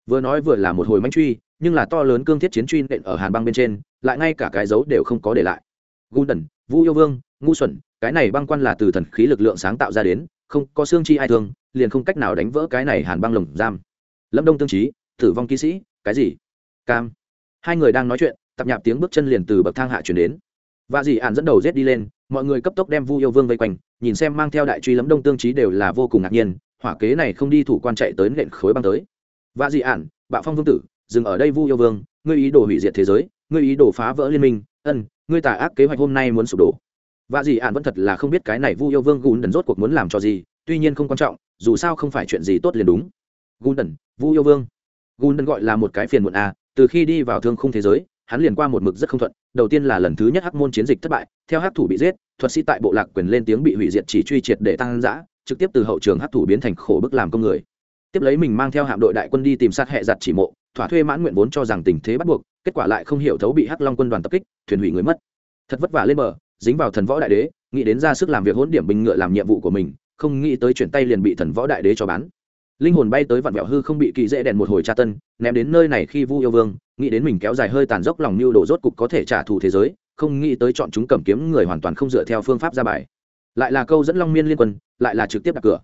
Vừa nói vừa là một hồi manh truy, nhưng là to lớn cương thiết chiến truy nện ở hàn băng bên trên, lại ngay cả cái dấu đều không có để lại. Gundần vũ yêu vương, ngu xuẩn, cái này băng quan là từ thần khí lực lượng sáng tạo ra đến, không có xương chi ai thương, liền không cách nào đánh vỡ cái này hàn băng lồng giam. Lâm đông tương trí, tử vong kỵ sĩ, cái gì? Cam. Hai người đang nói chuyện tạp nhạp tiếng bước chân liền từ bậc thang hạ chuyển đến. Và dì ạn dẫn đầu rết đi lên, mọi người cấp tốc đem vu yêu vương vây quanh, nhìn xem mang theo đại truy lấm đông tương trí đều là vô cùng ngạc nhiên, hỏa kế này không đi thủ quan chạy tới nện khối băng tới. Và dì ạn bạo phong vương tử, dừng ở đây vu yêu vương, ngươi ý đồ hủy diệt thế giới, ngươi ý đồ phá vỡ liên minh, ân, ngươi tà ác kế hoạch hôm nay muốn sụp đổ. Và dì ạn vẫn thật là không biết cái này vu yêu vương gùn đần rốt cuộc muốn làm cho gì, tuy nhiên không quan trọng, dù sao không phải chuyện gì tốt liền đúng. Gùn đần, vu yêu vương. Gùn đần gọi là một cái phiền muộn à từ khi đi vào thương khung thế giới hắn liền qua một mực rất không thuận, đầu tiên là lần thứ nhất hắc môn chiến dịch thất bại, theo hắc thủ bị giết, thuật sĩ tại bộ lạc quyền lên tiếng bị hủy diệt chỉ truy triệt để tăng giã trực tiếp từ hậu trường hắc thủ biến thành khổ bức làm công người. Tiếp lấy mình mang theo hạm đội đại quân đi tìm sát hệ giặt chỉ mộ, thỏa thuê mãn nguyện vốn cho rằng tình thế bắt buộc, kết quả lại không hiểu thấu bị hắc long quân đoàn tập kích, thuyền hủy người mất. Thật vất vả lên bờ, dính vào thần võ đại đế, nghĩ đến ra sức làm việc hỗn điểm bình ngựa làm nhiệm vụ của mình, không nghĩ tới chuyển tay liền bị thần võ đại đế cho bán linh hồn bay tới vạn vẹo hư không bị kỳ dễ đèn một hồi tra tân, ném đến nơi này khi vu yêu vương, nghĩ đến mình kéo dài hơi tàn dốc lòng mưu đồ rốt cục có thể trả thù thế giới, không nghĩ tới chọn chúng cầm kiếm người hoàn toàn không dựa theo phương pháp ra bài. Lại là câu dẫn long miên liên quân, lại là trực tiếp đặt cửa.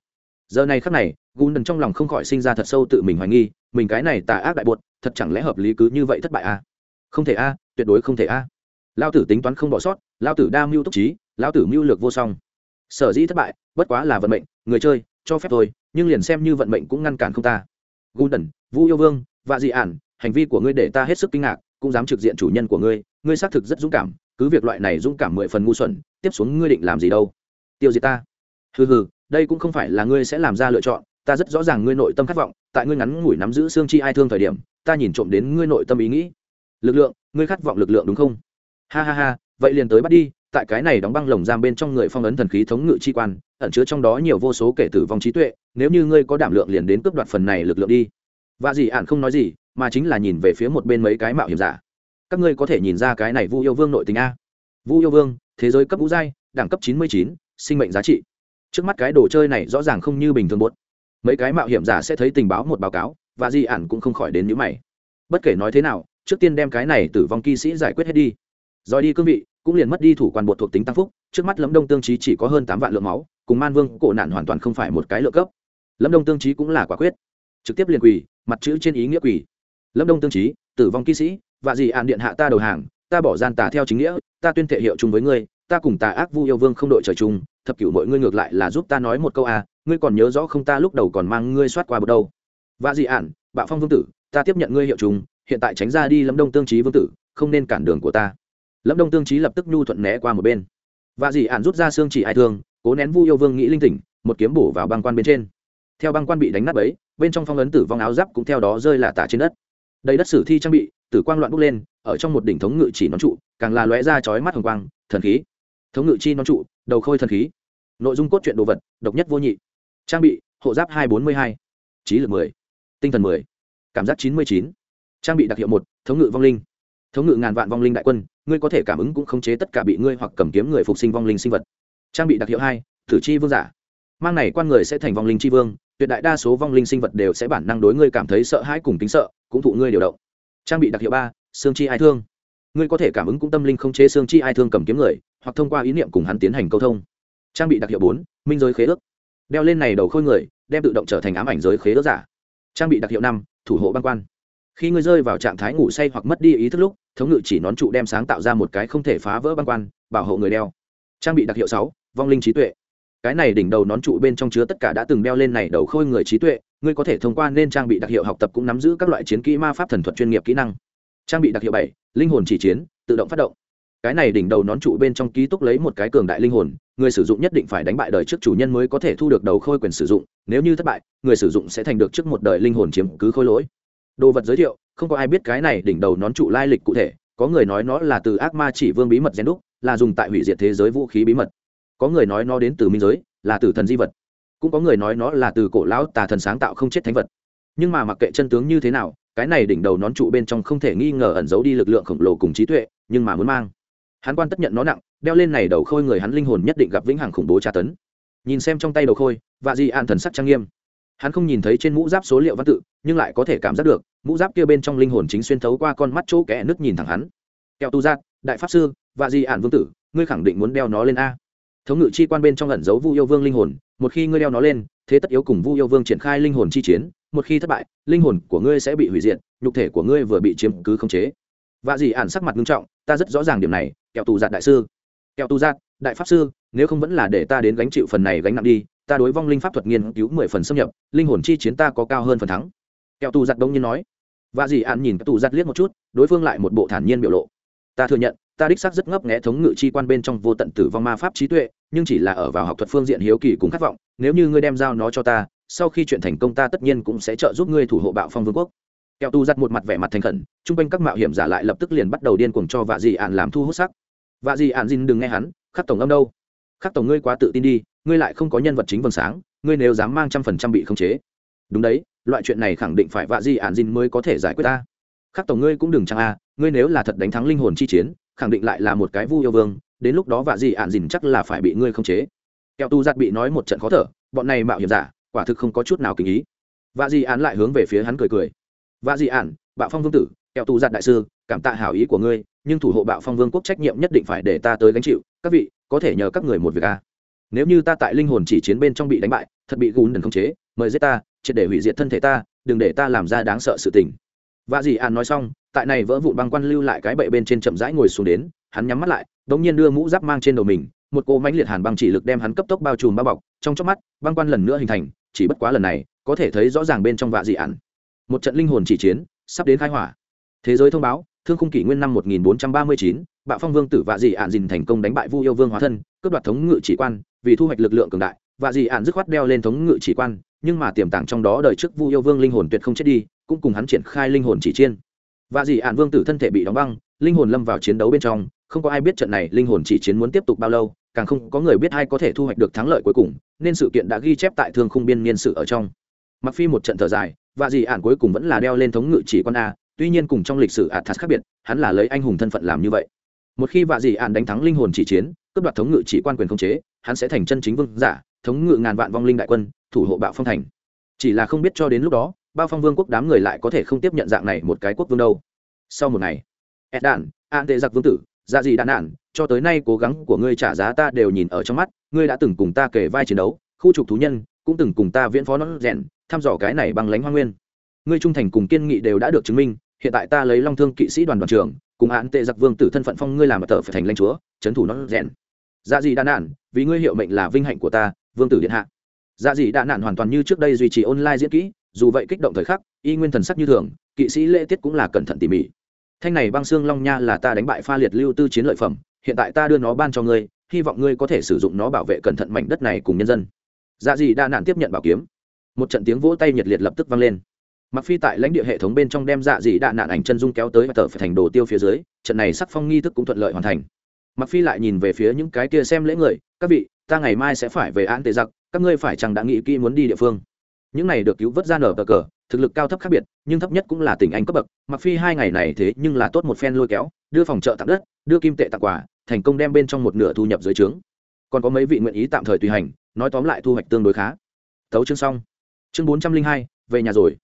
Giờ này khắc này gun đần trong lòng không khỏi sinh ra thật sâu tự mình hoài nghi, mình cái này tà ác đại bột thật chẳng lẽ hợp lý cứ như vậy thất bại à? không thể a, tuyệt đối không thể a. Lao tử tính toán không bỏ sót lao tử đa mưu túc trí lao tử mưu lược vô song. Sở dĩ thất bại, bất quá là vận mệnh, người chơi cho phép tôi nhưng liền xem như vận mệnh cũng ngăn cản không ta. Golden, Vũ vu yêu vương và dị ản hành vi của ngươi để ta hết sức kinh ngạc cũng dám trực diện chủ nhân của ngươi ngươi xác thực rất dũng cảm cứ việc loại này dũng cảm mười phần ngu xuẩn tiếp xuống ngươi định làm gì đâu? Tiêu diệt ta. Hừ hừ đây cũng không phải là ngươi sẽ làm ra lựa chọn ta rất rõ ràng ngươi nội tâm khát vọng tại ngươi ngắn ngủi nắm giữ xương chi ai thương thời điểm ta nhìn trộm đến ngươi nội tâm ý nghĩ. Lực lượng ngươi khát vọng lực lượng đúng không? Ha ha ha vậy liền tới bắt đi tại cái này đóng băng lồng giam bên trong người phong ấn thần khí thống ngự chi quan ẩn chứa trong đó nhiều vô số kể tử vong trí tuệ, nếu như ngươi có đảm lượng liền đến cướp đoạt phần này lực lượng đi. Và gì ạn không nói gì, mà chính là nhìn về phía một bên mấy cái mạo hiểm giả. Các ngươi có thể nhìn ra cái này vu yêu vương nội tình a. Vu yêu vương, thế giới cấp vũ giai, đẳng cấp chín mươi chín, sinh mệnh giá trị. Trước mắt cái đồ chơi này rõ ràng không như bình thường buốt. Mấy cái mạo hiểm giả sẽ thấy tình báo một báo cáo và di ản cũng không khỏi đến những mày. Bất kể nói thế nào, trước tiên đem cái này tử vong kỵ sĩ giải quyết hết đi. Rồi đi cương vị, cũng liền mất đi thủ quan bột thuộc tính tăng phúc, trước mắt lấm đông tương trí chỉ có hơn tám vạn lượng máu cùng man vương cổ nạn hoàn toàn không phải một cái lựa cấp. Lâm đông tương trí cũng là quả quyết. Trực tiếp liền quỳ, mặt chữ trên ý nghĩa quỳ. Lâm đông tương trí tử vong kỹ sĩ và gì ạn điện hạ ta đầu hàng, ta bỏ gian tà theo chính nghĩa, ta tuyên thệ hiệu chung với ngươi, ta cùng tà ác vu yêu vương không đội trời chung, thập cửu mọi ngươi ngược lại là giúp ta nói một câu à ngươi còn nhớ rõ không ta lúc đầu còn mang ngươi soát qua bước đâu. Và gì ạn, bạo phong vương tử, ta tiếp nhận ngươi hiệu chung, hiện tại tránh ra đi lâm đông tương trí vương tử, không nên cản đường của ta. Lâm đông tương trí lập tức nhu thuận né qua một bên. Và dì ạn rút ra xương chỉ ai thương cố nén vu yêu vương nghĩ linh tỉnh, một kiếm bổ vào băng quan bên trên. Theo băng quan bị đánh nát ấy bên trong phong ấn tử vong áo giáp cũng theo đó rơi là tả trên đất. Đầy đất sử thi trang bị, tử quang loạn bốc lên, ở trong một đỉnh thống ngự chỉ nón trụ, càng là lóe ra chói mắt hồng quang, thần khí. Thống ngự chi nón trụ, đầu khôi thần khí. Nội dung cốt truyện đồ vật, độc nhất vô nhị. Trang bị, hộ giáp hai bốn mươi hai, trí lực mười, tinh thần mười, cảm giác chín mươi chín. Trang bị đặc hiệu một, thống ngự vong linh. Thống ngự ngàn vạn vong linh đại quân, ngươi có thể cảm ứng cũng khống chế tất cả bị ngươi hoặc cầm kiếm người phục sinh vong linh sinh vật trang bị đặc hiệu hai, thử chi vương giả. Mang này quan người sẽ thành vong linh chi vương, tuyệt đại đa số vong linh sinh vật đều sẽ bản năng đối ngươi cảm thấy sợ hãi cùng tính sợ, cũng thụ ngươi điều động. Trang bị đặc hiệu ba, xương chi ai thương. Ngươi có thể cảm ứng cũng tâm linh không chế xương chi ai thương cầm kiếm người, hoặc thông qua ý niệm cùng hắn tiến hành câu thông. Trang bị đặc hiệu bốn, minh giới khế ước. Đeo lên này đầu khôi người, đem tự động trở thành ám ảnh giới khế ước giả. Trang bị đặc hiệu năm, thủ hộ băng quan. Khi ngươi rơi vào trạng thái ngủ say hoặc mất đi ý thức lúc, thống ngự chỉ nón trụ đem sáng tạo ra một cái không thể phá vỡ băng quan, bảo hộ người đeo. Trang bị đặc hiệu sáu vong linh trí tuệ. Cái này đỉnh đầu nón trụ bên trong chứa tất cả đã từng đeo lên này đầu khôi người trí tuệ, ngươi có thể thông qua nên trang bị đặc hiệu học tập cũng nắm giữ các loại chiến kỹ ma pháp thần thuật chuyên nghiệp kỹ năng. Trang bị đặc hiệu bảy, linh hồn chỉ chiến, tự động phát động. Cái này đỉnh đầu nón trụ bên trong ký túc lấy một cái cường đại linh hồn, người sử dụng nhất định phải đánh bại đời trước chủ nhân mới có thể thu được đầu khôi quyền sử dụng, nếu như thất bại, người sử dụng sẽ thành được trước một đời linh hồn chiếm cứ khôi lỗi. Đồ vật giới thiệu, không có ai biết cái này đỉnh đầu nón trụ lai lịch cụ thể, có người nói nó là từ ác ma chỉ vương bí mật gen đúc, là dùng tại hủy diệt thế giới vũ khí bí mật có người nói nó đến từ minh giới, là từ thần di vật. Cũng có người nói nó là từ cổ lão tà thần sáng tạo không chết thánh vật. Nhưng mà mặc kệ chân tướng như thế nào, cái này đỉnh đầu nón trụ bên trong không thể nghi ngờ ẩn giấu đi lực lượng khổng lồ cùng trí tuệ, nhưng mà muốn mang. Hắn quan tất nhận nó nặng, đeo lên này đầu khôi người hắn linh hồn nhất định gặp vĩnh hằng khủng bố tra tấn. Nhìn xem trong tay đầu khôi và di an thần sắc trang nghiêm. Hắn không nhìn thấy trên mũ giáp số liệu văn tự, nhưng lại có thể cảm giác được, mũ giáp kia bên trong linh hồn chính xuyên thấu qua con mắt chỗ kẽ nước nhìn thẳng hắn. Kẹo tu giác, đại pháp sư và di ản vương tử, ngươi khẳng định muốn đeo nó lên a thống ngự chi quan bên trong ẩn giấu vu yêu vương linh hồn, một khi ngươi đeo nó lên, thế tất yếu cùng vu yêu vương triển khai linh hồn chi chiến, một khi thất bại, linh hồn của ngươi sẽ bị hủy diệt, nhục thể của ngươi vừa bị chiếm cứ khống chế. Và dì ản sắc mặt nghiêm trọng, ta rất rõ ràng điểm này, kẹo tù giạt đại sư. Kẹo tù giạt, đại pháp sư, nếu không vẫn là để ta đến gánh chịu phần này gánh nặng đi, ta đối vong linh pháp thuật nghiên cứu mười phần xâm nhập, linh hồn chi chiến ta có cao hơn phần thắng. Kẹo tù giặt đông nhiên nói. Và dì ạn nhìn tù giặt liếc một chút, đối phương lại một bộ thản nhiên biểu lộ. Ta thừa nhận ta đích xác rất ngấp nghẽ thống ngự chi quan bên trong vô tận tử vong ma pháp trí tuệ, nhưng chỉ là ở vào học thuật phương diện hiếu kỳ cùng khát vọng, nếu như ngươi đem giao nó cho ta, sau khi chuyện thành công ta tất nhiên cũng sẽ trợ giúp ngươi thủ hộ bạo phong vương quốc. Kẹo tu giặt một mặt vẻ mặt thành khẩn, chung quanh các mạo hiểm giả lại lập tức liền bắt đầu điên cuồng cho vạ dị ạn làm thu hút sắc. Vạ dị ạn dinh đừng nghe hắn, khắc tổng âm đâu? Khắc tổng ngươi quá tự tin đi, ngươi lại không có nhân vật chính vầng sáng, ngươi nếu dám mang trăm phần trăm bị khống chế. Đúng đấy, loại chuyện này khẳng định phải vạ dị ạn dinh mới có thể giải quyết ta. Khắc tổng ngươi cũng đừng chăng a, ngươi nếu là thật đánh thắng linh hồn chi chiến khẳng định lại là một cái vu yêu vương, đến lúc đó vạ dị ạn dìn chắc là phải bị ngươi không chế. Kẹo tu giặt bị nói một trận khó thở, bọn này mạo hiểm giả, quả thực không có chút nào kinh ý. Vạ dị ạn lại hướng về phía hắn cười cười. Vạ dị ạn bạo phong vương tử, kẹo tu giặt đại sư, cảm tạ hảo ý của ngươi, nhưng thủ hộ bạo phong vương quốc trách nhiệm nhất định phải để ta tới gánh chịu, các vị, có thể nhờ các người một việc a nếu như ta tại linh hồn chỉ chiến bên trong bị đánh bại, thật bị gùn đần không chế, mời giết ta, triệt để hủy diệt thân thể ta, đừng để ta làm ra đáng sợ sự tình. Vạ dì ạn nói xong tại này vỡ vụn băng quan lưu lại cái bậy bên trên chậm rãi ngồi xuống đến hắn nhắm mắt lại đ ỗ n g nhiên đưa mũ giáp mang trên đầu mình một cô mánh liệt hàn băng chỉ lực đem hắn cấp tốc bao trùm bao bọc trong chóc mắt băng quan lần nữa hình thành chỉ bất quá lần này có thể thấy rõ ràng bên trong vạ dị ản một trận linh hồn chỉ chiến sắp đến khai hỏa. Thế giới thông báo thương khung kỷ nguyên năm 1439, bạo phong vương tử vạ dị ạn dìn thành công đánh bại vu yêu vương hóa thân cướp đoạt thống ngự chỉ quan vì thu hoạch lực lượng cường đại vạ dị ạn dứt khoát đeo lên thống ngự chỉ quan nhưng mà tiềm tàng trong đó đời trước vu yêu vương linh hồn tuyệt không chết đi cũng cùng hắn triển khai linh hồn chỉ chiên vạ dị ạn vương tử thân thể bị đóng băng, linh hồn lâm vào chiến đấu bên trong, không có ai biết trận này linh hồn chỉ chiến muốn tiếp tục bao lâu, càng không có người biết ai có thể thu hoạch được thắng lợi cuối cùng, nên sự kiện đã ghi chép tại thương khung biên niên sự ở trong. Mặc phi một trận thở dài và dị ạn cuối cùng vẫn là đeo lên thống ngự chỉ quan a, tuy nhiên cùng trong lịch sử athas khác biệt, hắn là lấy anh hùng thân phận làm như vậy. Một khi vạ dị ạn đánh thắng linh hồn chỉ chiến, cướp đoạt thống ngự chỉ quan quyền khống chế, hắn sẽ thành chân chính vương giả, thống ngự ngàn vạn vong linh đại quân, thủ hộ bạo phong thành. Chỉ là không biết cho đến lúc đó bao phong vương quốc đám người lại có thể không tiếp nhận dạng này một cái quốc vương đâu. Sau một ngày ed đản an tệ giặc vương tử dạ dị đạn nạn cho tới nay cố gắng của ngươi trả giá ta đều nhìn ở trong mắt, ngươi đã từng cùng ta kể vai chiến đấu, khu trục thú nhân, cũng từng cùng ta viễn phó nó rèn, thăm dò cái này bằng lánh hoa nguyên. Ngươi trung thành cùng kiên nghị đều đã được chứng minh, hiện tại ta lấy long thương kỵ sĩ đoàn đoàn trưởng, cùng án tệ giặc vương tử thân phận phong ngươi làm ở tờ phải thành lãnh chúa, trấn thủ nó rèn. Dạ dị đa nạn vì ngươi hiệu mệnh là vinh hạnh của ta, vương tử điện hạ. Dạ dị đa nạn hoàn toàn như trước đây duy trì online diễn kỹ dù vậy kích động thời khắc, y nguyên thần sắc như thường, kỵ sĩ lễ tiết cũng là cẩn thận tỉ mỉ. Thanh này băng xương long nha là ta đánh bại pha liệt lưu tư chiến lợi phẩm, hiện tại ta đưa nó ban cho ngươi, hy vọng ngươi có thể sử dụng nó bảo vệ cẩn thận mảnh đất này cùng nhân dân. Dạ dị đa nạn tiếp nhận bảo kiếm. Một trận tiếng vỗ tay nhiệt liệt lập tức vang lên. Mặc phi tại lãnh địa hệ thống bên trong đem dạ dị đa nạn ảnh chân dung kéo tới và tờ phải thành đồ tiêu phía dưới, trận này sắc phong nghi thức cũng thuận lợi hoàn thành. Mặc phi lại nhìn về phía những cái kia xem lễ người, các vị, ta ngày mai sẽ phải về án tề giặc các ngươi phải chẳng đã nghĩ kỹ muốn đi địa phương? Những này được cứu vớt ra nở cờ cờ, thực lực cao thấp khác biệt, nhưng thấp nhất cũng là tỉnh anh cấp bậc. Mặc phi hai ngày này thế nhưng là tốt một phen lôi kéo, đưa phòng trợ tặng đất, đưa kim tệ tặng quà, thành công đem bên trong một nửa thu nhập dưới trướng. Còn có mấy vị nguyện ý tạm thời tùy hành, nói tóm lại thu hoạch tương đối khá. Thấu chương xong. Chương bốn trăm linh hai, về nhà rồi.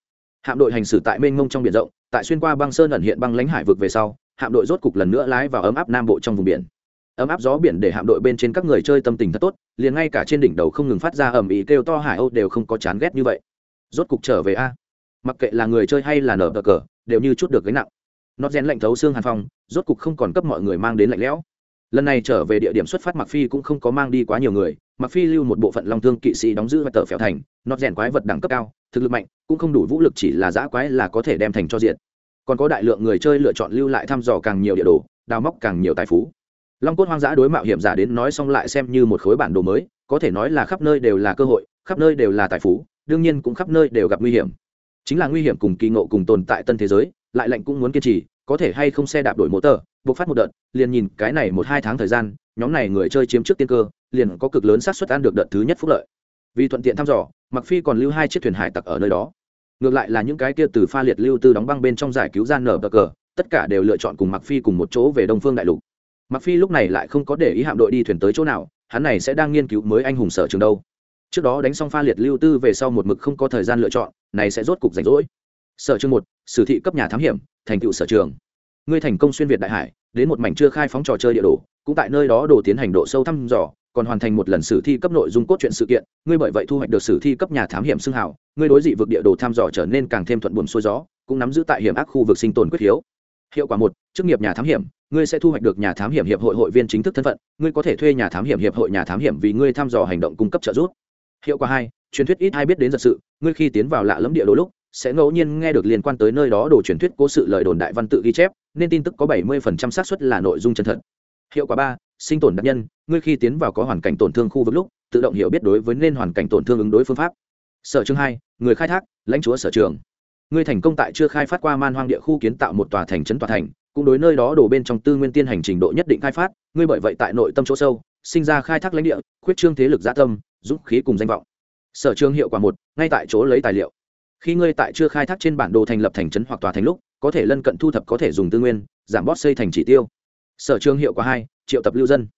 Hạm đội hành xử tại mênh mông trong biển rộng, tại xuyên qua băng sơn ẩn hiện băng lãnh hải vực về sau, hạm đội rốt cục lần nữa lái vào ấm áp nam bộ trong vùng biển ấm áp gió biển để hạm đội bên trên các người chơi tâm tình thật tốt, liền ngay cả trên đỉnh đầu không ngừng phát ra ầm ĩ kêu to hải âu đều không có chán ghét như vậy. Rốt cục trở về a. Mặc kệ là người chơi hay là nở bờ cờ, đều như chút được gánh nặng. Nó rèn lạnh thấu xương hàn phong, rốt cục không còn cấp mọi người mang đến lạnh lẽo. Lần này trở về địa điểm xuất phát mặc phi cũng không có mang đi quá nhiều người mặc phi lưu một bộ phận long thương kỵ sĩ đóng giữ và tờ phèo thành, nó rèn quái vật đẳng cấp cao, thực lực mạnh, cũng không đủ vũ lực chỉ là giã quái là có thể đem thành cho diện. Còn có đại lượng người chơi lựa chọn lưu lại thăm dò càng nhiều địa đồ, đào móc càng nhiều tài phú long cốt hoang dã đối mạo hiểm giả đến nói xong lại xem như một khối bản đồ mới, có thể nói là khắp nơi đều là cơ hội, khắp nơi đều là tài phú, đương nhiên cũng khắp nơi đều gặp nguy hiểm. Chính là nguy hiểm cùng kỳ ngộ cùng tồn tại tân thế giới, lại lạnh cũng muốn kiên trì, có thể hay không xe đạp đổi mô tờ buộc phát một đợt, liền nhìn cái này một hai tháng thời gian, nhóm này người chơi chiếm trước tiên cơ, liền có cực lớn xác suất ăn được đợt thứ nhất phúc lợi. Vì thuận tiện thăm dò mặc phi còn lưu hai chiếc thuyền hải tặc ở nơi đó. Ngược lại là những cái kia từ pha liệt lưu tư đóng băng bên trong giải cứu gian nở bờ cờ, tất cả đều lựa chọn cùng mặc phi cùng một chỗ về đông phương đại lục mặc phi lúc này lại không có để ý hạm đội đi thuyền tới chỗ nào, hắn này sẽ đang nghiên cứu mới anh hùng sở trường đâu. Trước đó đánh xong pha liệt lưu tư về sau một mực không có thời gian lựa chọn, này sẽ rốt cục rảnh rỗi. Sở trường một, sử thị cấp nhà thám hiểm, thành tựu sở trường. Ngươi thành công xuyên việt đại hải, đến một mảnh chưa khai phóng trò chơi địa đồ, cũng tại nơi đó đồ tiến hành độ sâu thăm dò, còn hoàn thành một lần sử thi cấp nội dung cốt truyện sự kiện, ngươi bởi vậy thu hoạch được sử thi cấp nhà thám hiểm xưng hào, ngươi đối dị vực địa đồ thăm dò trở nên càng thêm thuận buồm xuôi gió, cũng nắm giữ tại hiểm ác khu vực sinh tồn quyết hiếu hiệu quả một, chức nghiệp nhà thám hiểm. Ngươi sẽ thu hoạch được nhà thám hiểm hiệp hội hội viên chính thức thân phận. Ngươi có thể thuê nhà thám hiểm hiệp hội nhà thám hiểm vì ngươi thăm dò hành động cung cấp trợ giúp. Hiệu quả hai, truyền thuyết ít ai biết đến giật sự. Ngươi khi tiến vào lạ lẫm địa đồ lúc, sẽ ngẫu nhiên nghe được liên quan tới nơi đó đồ truyền thuyết cố sự lời đồn đại văn tự ghi chép, nên tin tức có bảy mươi phần trăm xác suất là nội dung chân thật. Hiệu quả ba, sinh tồn đặc nhân. Ngươi khi tiến vào có hoàn cảnh tổn thương khu vực lúc, tự động hiểu biết đối với nên hoàn cảnh tổn thương ứng đối phương pháp. Sở chương hai, người khai thác, lãnh chúa sở trường ngươi thành công tại chưa khai phát qua man hoang địa khu kiến tạo một tòa thành trấn tòa thành, cũng đối nơi đó đổ bên trong tư nguyên tiên hành trình độ nhất định khai phát, ngươi bởi vậy tại nội tâm chỗ sâu, sinh ra khai thác lãnh địa, khuyết trương thế lực gia tâm, dũng khí cùng danh vọng. Sở trường hiệu quả một, ngay tại chỗ lấy tài liệu. Khi ngươi tại chưa khai thác trên bản đồ thành lập thành trấn hoặc tòa thành lúc, có thể lân cận thu thập có thể dùng tư nguyên, giảm bót xây thành chỉ tiêu. Sở trường hiệu quả hai, triệu tập lưu dân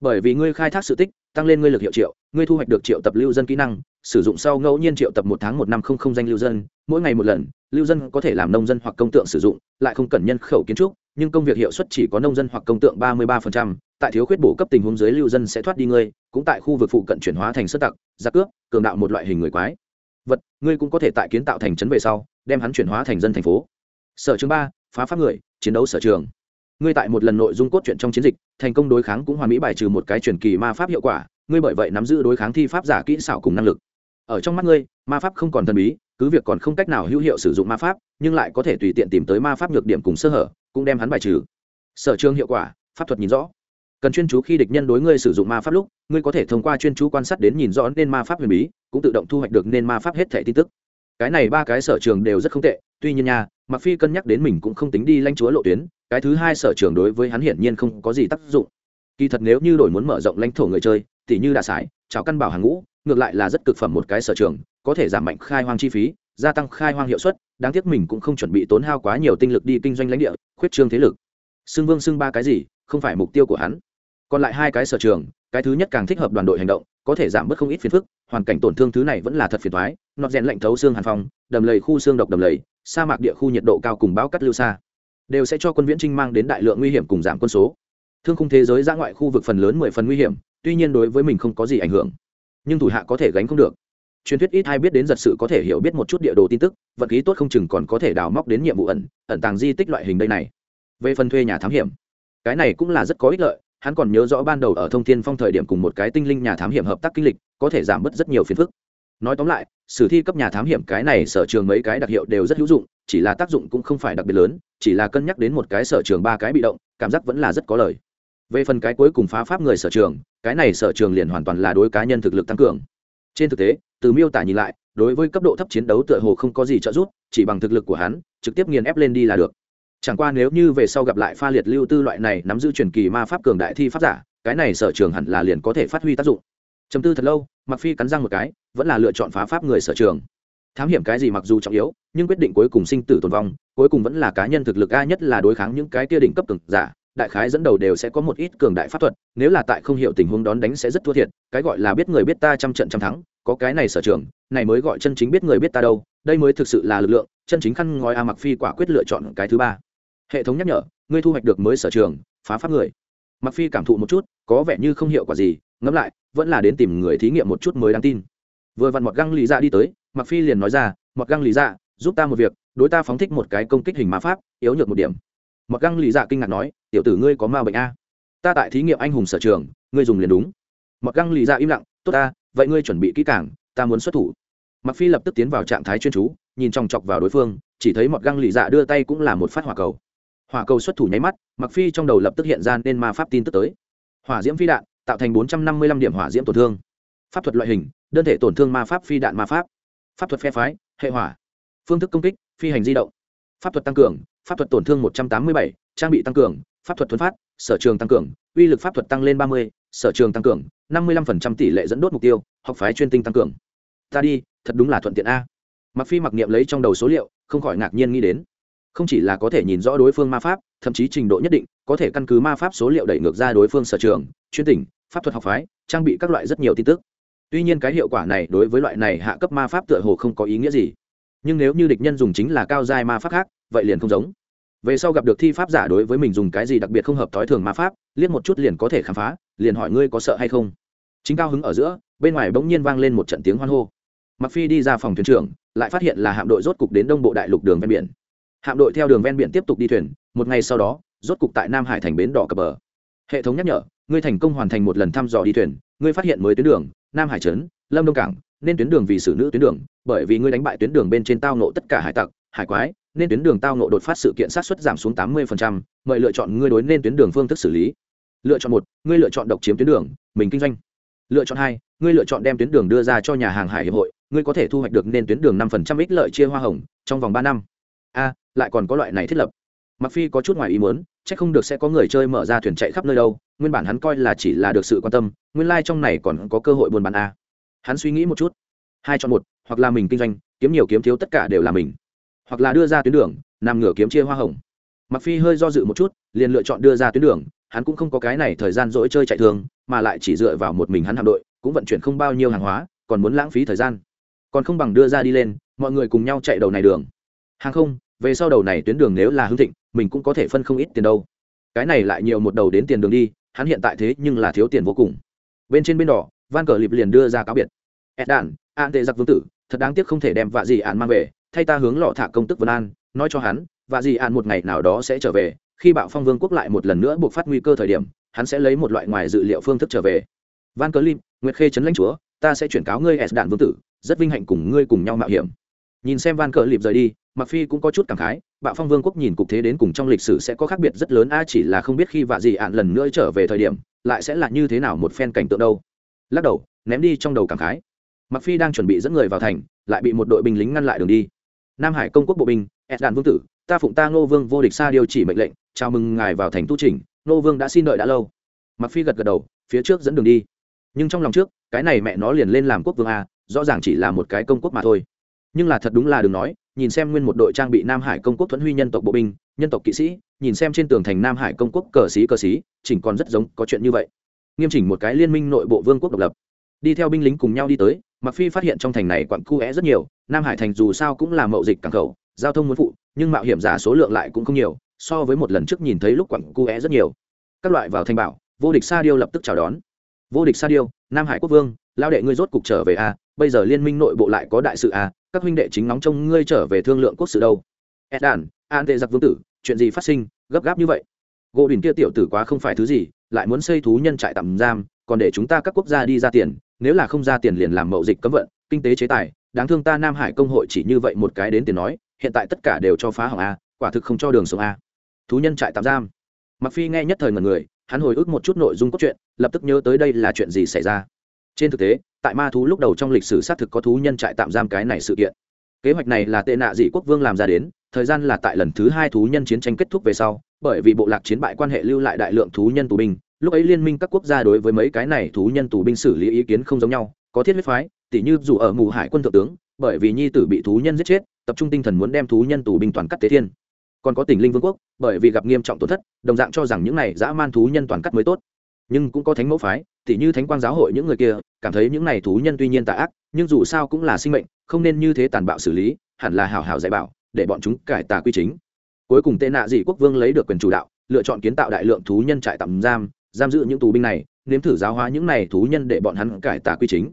bởi vì ngươi khai thác sự tích, tăng lên ngươi lực hiệu triệu, ngươi thu hoạch được triệu tập lưu dân kỹ năng, sử dụng sau ngẫu nhiên triệu tập một tháng một năm không không danh lưu dân, mỗi ngày một lần, lưu dân có thể làm nông dân hoặc công tượng sử dụng, lại không cần nhân khẩu kiến trúc, nhưng công việc hiệu suất chỉ có nông dân hoặc công tượng ba mươi ba tại thiếu khuyết bổ cấp tình huống dưới lưu dân sẽ thoát đi ngươi, cũng tại khu vực phụ cận chuyển hóa thành sơ tặc, giặc cướp, cường đạo một loại hình người quái. Vật, ngươi cũng có thể tại kiến tạo thành trấn về sau, đem hắn chuyển hóa thành dân thành phố. Sở trường ba, phá pháp người, chiến đấu sở trường ngươi tại một lần nội dung cốt truyện trong chiến dịch, thành công đối kháng cũng hoàn mỹ bài trừ một cái truyền kỳ ma pháp hiệu quả, ngươi bởi vậy nắm giữ đối kháng thi pháp giả kỹ xảo cùng năng lực. Ở trong mắt ngươi, ma pháp không còn thần bí, cứ việc còn không cách nào hữu hiệu sử dụng ma pháp, nhưng lại có thể tùy tiện tìm tới ma pháp nhược điểm cùng sơ hở, cũng đem hắn bài trừ. Sở trường hiệu quả, pháp thuật nhìn rõ. Cần chuyên chú khi địch nhân đối ngươi sử dụng ma pháp lúc, ngươi có thể thông qua chuyên chú quan sát đến nhìn rõ nên ma pháp huyền bí, cũng tự động thu hoạch được nên ma pháp hết thẻ tin tức. Cái này ba cái sở trường đều rất không tệ, tuy nhiên nha mặc phi cân nhắc đến mình cũng không tính đi lanh chúa lộ tuyến, cái thứ hai sở trường đối với hắn hiển nhiên không có gì tác dụng. Kỳ thật nếu như đổi muốn mở rộng lãnh thổ người chơi tỉ như đà sải chào căn bảo hàng ngũ, ngược lại là rất cực phẩm một cái sở trường, có thể giảm mạnh khai hoang chi phí, gia tăng khai hoang hiệu suất, đáng tiếc mình cũng không chuẩn bị tốn hao quá nhiều tinh lực đi kinh doanh lãnh địa, khuyết trương thế lực. Xưng vương xưng ba cái gì, không phải mục tiêu của hắn. Còn lại hai cái sở trường, cái thứ nhất càng thích hợp đoàn đội hành động, có thể giảm bớt không ít phiền phức hoàn cảnh tổn thương thứ này vẫn là thật phiền toái. nọt rèn lạnh thấu xương hàn phong, đầm lầy khu xương độc đầm lầy, sa mạc địa khu nhiệt độ cao cùng bão cắt lưu xa, đều sẽ cho quân viễn trinh mang đến đại lượng nguy hiểm cùng giảm quân số thương khung thế giới ra ngoại khu vực phần lớn mười phần nguy hiểm, tuy nhiên đối với mình không có gì ảnh hưởng, nhưng thủ hạ có thể gánh không được truyền thuyết ít ai biết đến giật sự có thể hiểu biết một chút địa đồ tin tức, vận khí tốt không chừng còn có thể đào móc đến nhiệm vụ ẩn ẩn tàng di tích loại hình đây này về phần thuê nhà thám hiểm, cái này cũng là rất có ích lợi, hắn còn nhớ rõ ban đầu ở thông thiên phong thời điểm cùng một cái tinh linh nhà thám hiểm hợp tác kinh lịch có thể giảm bớt rất nhiều phiền phức. Nói tóm lại, sử thi cấp nhà thám hiểm cái này sở trường mấy cái đặc hiệu đều rất hữu dụng, chỉ là tác dụng cũng không phải đặc biệt lớn, chỉ là cân nhắc đến một cái sở trường ba cái bị động, cảm giác vẫn là rất có lời. Về phần cái cuối cùng phá pháp người sở trường, cái này sở trường liền hoàn toàn là đối cá nhân thực lực tăng cường. Trên thực tế, từ miêu tả nhìn lại, đối với cấp độ thấp chiến đấu tựa hồ không có gì trợ giúp, chỉ bằng thực lực của hắn, trực tiếp nghiền ép lên đi là được. Chẳng qua nếu như về sau gặp lại pha liệt lưu tư loại này nắm giữ truyền kỳ ma pháp cường đại thi pháp giả, cái này sở trường hẳn là liền có thể phát huy tác dụng chấm tư thật lâu mặc phi cắn răng một cái, vẫn là lựa chọn phá pháp người sở trường. Thám hiểm cái gì mặc dù trọng yếu, nhưng quyết định cuối cùng sinh tử tồn vong, cuối cùng vẫn là cá nhân thực lực a nhất là đối kháng những cái kia đỉnh cấp cường giả, đại khái dẫn đầu đều sẽ có một ít cường đại pháp thuật, nếu là tại không hiểu tình huống đón đánh sẽ rất thua thiệt, cái gọi là biết người biết ta trăm trận trăm thắng, có cái này sở trường, này mới gọi chân chính biết người biết ta đâu, đây mới thực sự là lực lượng, chân chính khăn ngói a mặc phi quả quyết lựa chọn cái thứ ba. Hệ thống nhắc nhở, ngươi thu hoạch được mới sở trường, phá pháp người. Mặc phi cảm thụ một chút, có vẻ như không hiệu quả gì ngẫm lại vẫn là đến tìm người thí nghiệm một chút mới đáng tin. Vừa vặn mọt găng lý dạ đi tới mặc phi liền nói ra mọt găng lý dạ, giúp ta một việc đối ta phóng thích một cái công kích hình ma pháp yếu nhược một điểm. Mọt găng lý dạ kinh ngạc nói tiểu tử ngươi có ma bệnh a? Ta tại thí nghiệm anh hùng sở trường ngươi dùng liền đúng. Mọt găng lý dạ im lặng tốt ta vậy ngươi chuẩn bị kỹ càng ta muốn xuất thủ. Mặc phi lập tức tiến vào trạng thái chuyên chú nhìn chòng chọc vào đối phương chỉ thấy mọt găng lì dạ đưa tay cũng là một phát hỏa cầu. Hỏa cầu xuất thủ nháy mắt mặc phi trong đầu lập tức hiện ra nên ma pháp tin tức tới. Hỏa diễm phi đạn tạo thành bốn trăm năm mươi lăm điểm hỏa diễm tổn thương. Pháp thuật loại hình, đơn thể tổn thương ma pháp, phi đạn ma pháp. Pháp thuật phe phái, hệ hỏa. Phương thức công kích, phi hành di động. Pháp thuật tăng cường, pháp thuật tổn thương một trăm tám mươi bảy, trang bị tăng cường, pháp thuật thuấn phát, sở trường tăng cường, uy lực pháp thuật tăng lên ba mươi, sở trường tăng cường, năm mươi lăm phần trăm tỷ lệ dẫn đốt mục tiêu, học phái chuyên tinh tăng cường. Ta đi, thật đúng là thuận tiện a. Mặc phi mặc niệm lấy trong đầu số liệu, không khỏi ngạc nhiên nghĩ đến. Không chỉ là có thể nhìn rõ đối phương ma pháp, thậm chí trình độ nhất định, có thể căn cứ ma pháp số liệu đẩy ngược ra đối phương sở trường, chuyên tỉnh pháp thuật học phái, trang bị các loại rất nhiều tin tức. Tuy nhiên cái hiệu quả này đối với loại này hạ cấp ma pháp tựa hồ không có ý nghĩa gì. Nhưng nếu như địch nhân dùng chính là cao giai ma pháp khác, vậy liền không giống. Về sau gặp được thi pháp giả đối với mình dùng cái gì đặc biệt không hợp thói thường ma pháp, liếc một chút liền có thể khám phá, liền hỏi ngươi có sợ hay không. Chính cao hứng ở giữa, bên ngoài bỗng nhiên vang lên một trận tiếng hoan hô. Mặc phi đi ra phòng thuyền trưởng, lại phát hiện là hạm đội rốt cục đến đông bộ đại lục đường ven biển. Hạm đội theo đường ven biển tiếp tục đi thuyền, một ngày sau đó, rốt cục tại nam hải thành bến đỏ cập bờ. Hệ thống nhắc nhở ngươi thành công hoàn thành một lần thăm dò đi thuyền, ngươi phát hiện mới tuyến đường, nam hải trấn, lâm đông cảng, nên tuyến đường vì xử nữ tuyến đường, bởi vì ngươi đánh bại tuyến đường bên trên tao nộ tất cả hải tặc, hải quái, nên tuyến đường tao nộ đột phát sự kiện sát xuất giảm xuống tám mươi mời lựa chọn ngươi đối nên tuyến đường phương thức xử lý. Lựa chọn một, ngươi lựa chọn độc chiếm tuyến đường, mình kinh doanh. Lựa chọn hai, ngươi lựa chọn đem tuyến đường đưa ra cho nhà hàng hải hiệp hội, ngươi có thể thu hoạch được nên tuyến đường năm phần ích lợi chia hoa hồng trong vòng ba năm. A, lại còn có loại này thiết lập. Mặc phi có chút ngoài ý muốn chắc không được sẽ có người chơi mở ra thuyền chạy khắp nơi đâu, nguyên bản hắn coi là chỉ là được sự quan tâm, nguyên lai trong này còn có cơ hội buôn bán a. Hắn suy nghĩ một chút. Hai chọn một, hoặc là mình kinh doanh, kiếm nhiều kiếm thiếu tất cả đều là mình. Hoặc là đưa ra tuyến đường, nằm ngửa kiếm chia hoa hồng. Mặc phi hơi do dự một chút, liền lựa chọn đưa ra tuyến đường, hắn cũng không có cái này thời gian dỗi chơi chạy thường, mà lại chỉ dựa vào một mình hắn hạm đội, cũng vận chuyển không bao nhiêu hàng hóa, còn muốn lãng phí thời gian. Còn không bằng đưa ra đi lên, mọi người cùng nhau chạy đầu này đường. Hàng không, về sau đầu này tuyến đường nếu là hưng thịnh mình cũng có thể phân không ít tiền đâu. Cái này lại nhiều một đầu đến tiền đường đi, hắn hiện tại thế nhưng là thiếu tiền vô cùng. Bên trên bên đỏ, van cờ lịp liền đưa ra cáo biệt. Ed đàn an tệ giặc vương tử, thật đáng tiếc không thể đem vạ dị ạn mang về, thay ta hướng lọ thả công tức vân an, nói cho hắn, vạ dị ạn một ngày nào đó sẽ trở về, khi bạo phong vương quốc lại một lần nữa buộc phát nguy cơ thời điểm, hắn sẽ lấy một loại ngoài dự liệu phương thức trở về. Van cờ lim nguyệt khê trấn lãnh chúa, ta sẽ chuyển cáo ngươi ed đàn vương tử, rất vinh hạnh cùng ngươi cùng nhau mạo hiểm. Nhìn xem van cờ lịp rời đi mặc phi cũng có chút cảm khái bạo phong vương quốc nhìn cục thế đến cùng trong lịch sử sẽ có khác biệt rất lớn. A, chỉ là không biết khi vạ dị ạn lần nữa trở về thời điểm, lại sẽ là như thế nào một phen cảnh tượng đâu. Lắc đầu, ném đi trong đầu cảm khái. Mặc phi đang chuẩn bị dẫn người vào thành, lại bị một đội binh lính ngăn lại đường đi. Nam hải công quốc bộ binh ed đàn vương tử, ta phụng ta ngô vương vô địch xa điều chỉ mệnh lệnh, chào mừng ngài vào thành tu trình ngô vương đã xin đợi đã lâu. Mặc phi gật gật đầu, phía trước dẫn đường đi. Nhưng trong lòng trước, cái này mẹ nó liền lên làm quốc vương a, rõ ràng chỉ là một cái công quốc mà thôi. Nhưng là thật đúng là đừng nói nhìn xem nguyên một đội trang bị nam hải công quốc thuẫn huy nhân tộc bộ binh nhân tộc kỵ sĩ nhìn xem trên tường thành nam hải công quốc cờ xí cờ xí chỉnh còn rất giống có chuyện như vậy. Nghiêm chỉnh một cái liên minh nội bộ vương quốc độc lập. Đi theo binh lính cùng nhau đi tới mặc phi phát hiện trong thành này quặng khu é rất nhiều nam hải thành dù sao cũng là mậu dịch cảng khẩu giao thông muốn phụ nhưng mạo hiểm giả số lượng lại cũng không nhiều so với một lần trước nhìn thấy lúc quặng khu é rất nhiều. Các loại vào thành bảo vô địch sa điêu lập tức chào đón. Vô địch sa điêu nam hải quốc vương lao đệ ngươi rốt cục trở về a à, bây giờ liên minh nội bộ lại có đại sự à, các huynh đệ chính nóng trông ngươi trở về thương lượng quốc sự đâu. Ed đàn an tệ giặc vương tử chuyện gì phát sinh gấp gáp như vậy? Gỗ đình kia tiểu tử quá không phải thứ gì lại muốn xây thú nhân trại tạm giam còn để chúng ta các quốc gia đi ra tiền nếu là không ra tiền liền làm mậu dịch cấm vận kinh tế chế tài đáng thương ta nam hải công hội chỉ như vậy một cái đến tiền nói hiện tại tất cả đều cho phá hỏng a quả thực không cho đường sống a thú nhân trại tạm giam. Mặc phi nghe nhất thời ngần người hắn hồi ức một chút nội dung cốt truyện lập tức nhớ tới đây là chuyện gì xảy ra trên thực tế, tại ma thú lúc đầu trong lịch sử xác thực có thú nhân trại tạm giam cái này sự kiện. Kế hoạch này là tệ nạ dị quốc vương làm ra đến, thời gian là tại lần thứ hai thú nhân chiến tranh kết thúc về sau, bởi vì bộ lạc chiến bại quan hệ lưu lại đại lượng thú nhân tù binh, lúc ấy liên minh các quốc gia đối với mấy cái này thú nhân tù binh xử lý ý kiến không giống nhau, có thiết huyết phái, tỉ như dù ở mù hải quân thượng tướng, bởi vì nhi tử bị thú nhân giết chết, tập trung tinh thần muốn đem thú nhân tù binh toàn cắt tế thiên. Còn có tỉnh linh vương quốc, bởi vì gặp nghiêm trọng tổn thất, đồng dạng cho rằng những này dã man thú nhân toàn cắt mới tốt nhưng cũng có thánh mẫu phái, tỉ như thánh quang giáo hội những người kia, cảm thấy những này thú nhân tuy nhiên tà ác, nhưng dù sao cũng là sinh mệnh, không nên như thế tàn bạo xử lý, hẳn là hào hào dạy bảo, để bọn chúng cải tà quy chính. Cuối cùng tệ nạ dị quốc vương lấy được quyền chủ đạo, lựa chọn kiến tạo đại lượng thú nhân trại tạm giam giam giữ những tù binh này, nếm thử giáo hóa những này thú nhân để bọn hắn cải tà quy chính.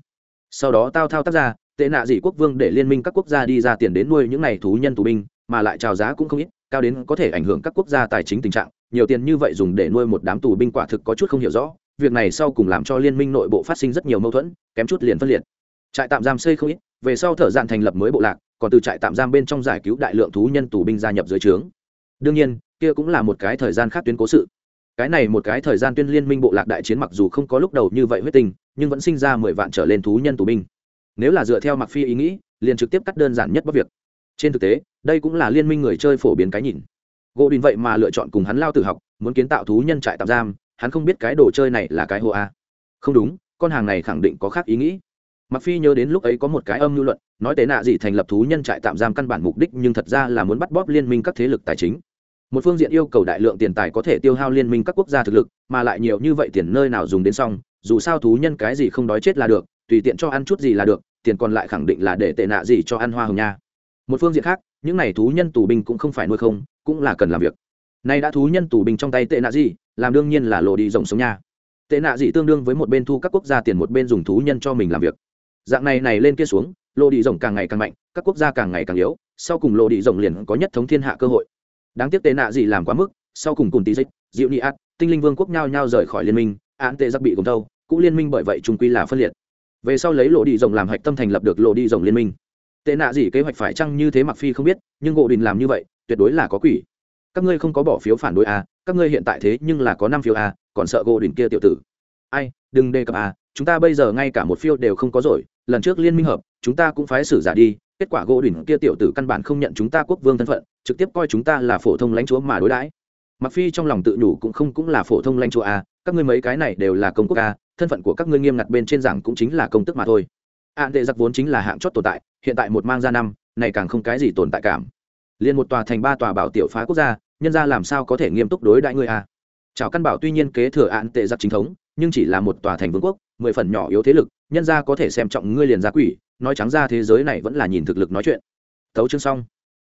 Sau đó tao thao tác ra, tệ nạ dị quốc vương để liên minh các quốc gia đi ra tiền đến nuôi những này thú nhân tù binh, mà lại trào giá cũng không ít cao đến có thể ảnh hưởng các quốc gia tài chính tình trạng, nhiều tiền như vậy dùng để nuôi một đám tù binh quả thực có chút không hiểu rõ, việc này sau cùng làm cho liên minh nội bộ phát sinh rất nhiều mâu thuẫn, kém chút liền phân liệt. Trại tạm giam xây không ít, về sau thở dạn thành lập mới bộ lạc, còn từ trại tạm giam bên trong giải cứu đại lượng thú nhân tù binh gia nhập dưới trướng. Đương nhiên, kia cũng là một cái thời gian khác tuyến cố sự. Cái này một cái thời gian tuyên liên minh bộ lạc đại chiến mặc dù không có lúc đầu như vậy huyết tình nhưng vẫn sinh ra mười vạn trở lên thú nhân tù binh. Nếu là dựa theo mặc phi ý nghĩ, liền trực tiếp cắt đơn giản nhất bất việc trên thực tế, đây cũng là liên minh người chơi phổ biến cái nhìn. Gỗ đình vậy mà lựa chọn cùng hắn lao tự học, muốn kiến tạo thú nhân trại tạm giam, hắn không biết cái đồ chơi này là cái hồ a. Không đúng, con hàng này khẳng định có khác ý nghĩ. Mặc phi nhớ đến lúc ấy có một cái âm lưu luận, nói tế nạ gì thành lập thú nhân trại tạm giam căn bản mục đích nhưng thật ra là muốn bắt bóp liên minh các thế lực tài chính. Một phương diện yêu cầu đại lượng tiền tài có thể tiêu hao liên minh các quốc gia thực lực, mà lại nhiều như vậy tiền nơi nào dùng đến xong, dù sao thú nhân cái gì không đói chết là được, tùy tiện cho ăn chút gì là được, tiền còn lại khẳng định là để tệ nạ gì cho ăn hoa hồng nha một phương diện khác, những này thú nhân tù binh cũng không phải nuôi không, cũng là cần làm việc. Nay đã thú nhân tù binh trong tay tệ nạ gì, làm đương nhiên là lộ đi rộng sống nha. Tệ nạ gì tương đương với một bên thu các quốc gia tiền, một bên dùng thú nhân cho mình làm việc. Dạng này này lên kia xuống, lộ đi rộng càng ngày càng mạnh, các quốc gia càng ngày càng yếu, sau cùng lộ đi rộng liền có nhất thống thiên hạ cơ hội. Đáng tiếc tệ nạ gì làm quá mức, sau cùng cùng tí dịch diệu ni át tinh linh vương quốc nhao nhao rời khỏi liên minh, án tệ giặc bị cùng thâu, cũng liên minh bởi vậy trung quy là phân liệt. Về sau lấy lộ đi rộng làm hạch tâm thành lập được lộ đi rộng liên minh tệ nạ gì kế hoạch phải chăng như thế mặc phi không biết nhưng gỗ đình làm như vậy tuyệt đối là có quỷ. Các ngươi không có bỏ phiếu phản đối à, các ngươi hiện tại thế nhưng là có năm phiếu a à, còn sợ gỗ đình kia tiểu tử. Ai đừng đề cập a à, chúng ta bây giờ ngay cả một phiếu đều không có rồi lần trước liên minh hợp chúng ta cũng phải xử giả đi kết quả gỗ đình kia tiểu tử căn bản không nhận chúng ta quốc vương thân phận trực tiếp coi chúng ta là phổ thông lãnh chúa mà đối đãi. Mặc phi trong lòng tự nhủ cũng không cũng là phổ thông lãnh chúa a các ngươi mấy cái này đều là công quốc a thân phận của các ngươi nghiêm ngặt bên trên giảng cũng chính là công tức mà thôi ạn tệ giặc vốn chính là hạng chót tồn tại, hiện tại một mang ra năm, này càng không cái gì tồn tại cảm. Liền một tòa thành ba tòa bảo tiểu phá quốc gia, nhân ra làm sao có thể nghiêm túc đối đại ngươi à chào căn bảo tuy nhiên kế thừa ạn tệ giặc chính thống, nhưng chỉ là một tòa thành vương quốc, mười phần nhỏ yếu thế lực, nhân ra có thể xem trọng ngươi liền ra quỷ, nói trắng ra thế giới này vẫn là nhìn thực lực nói chuyện. Thấu chương xong.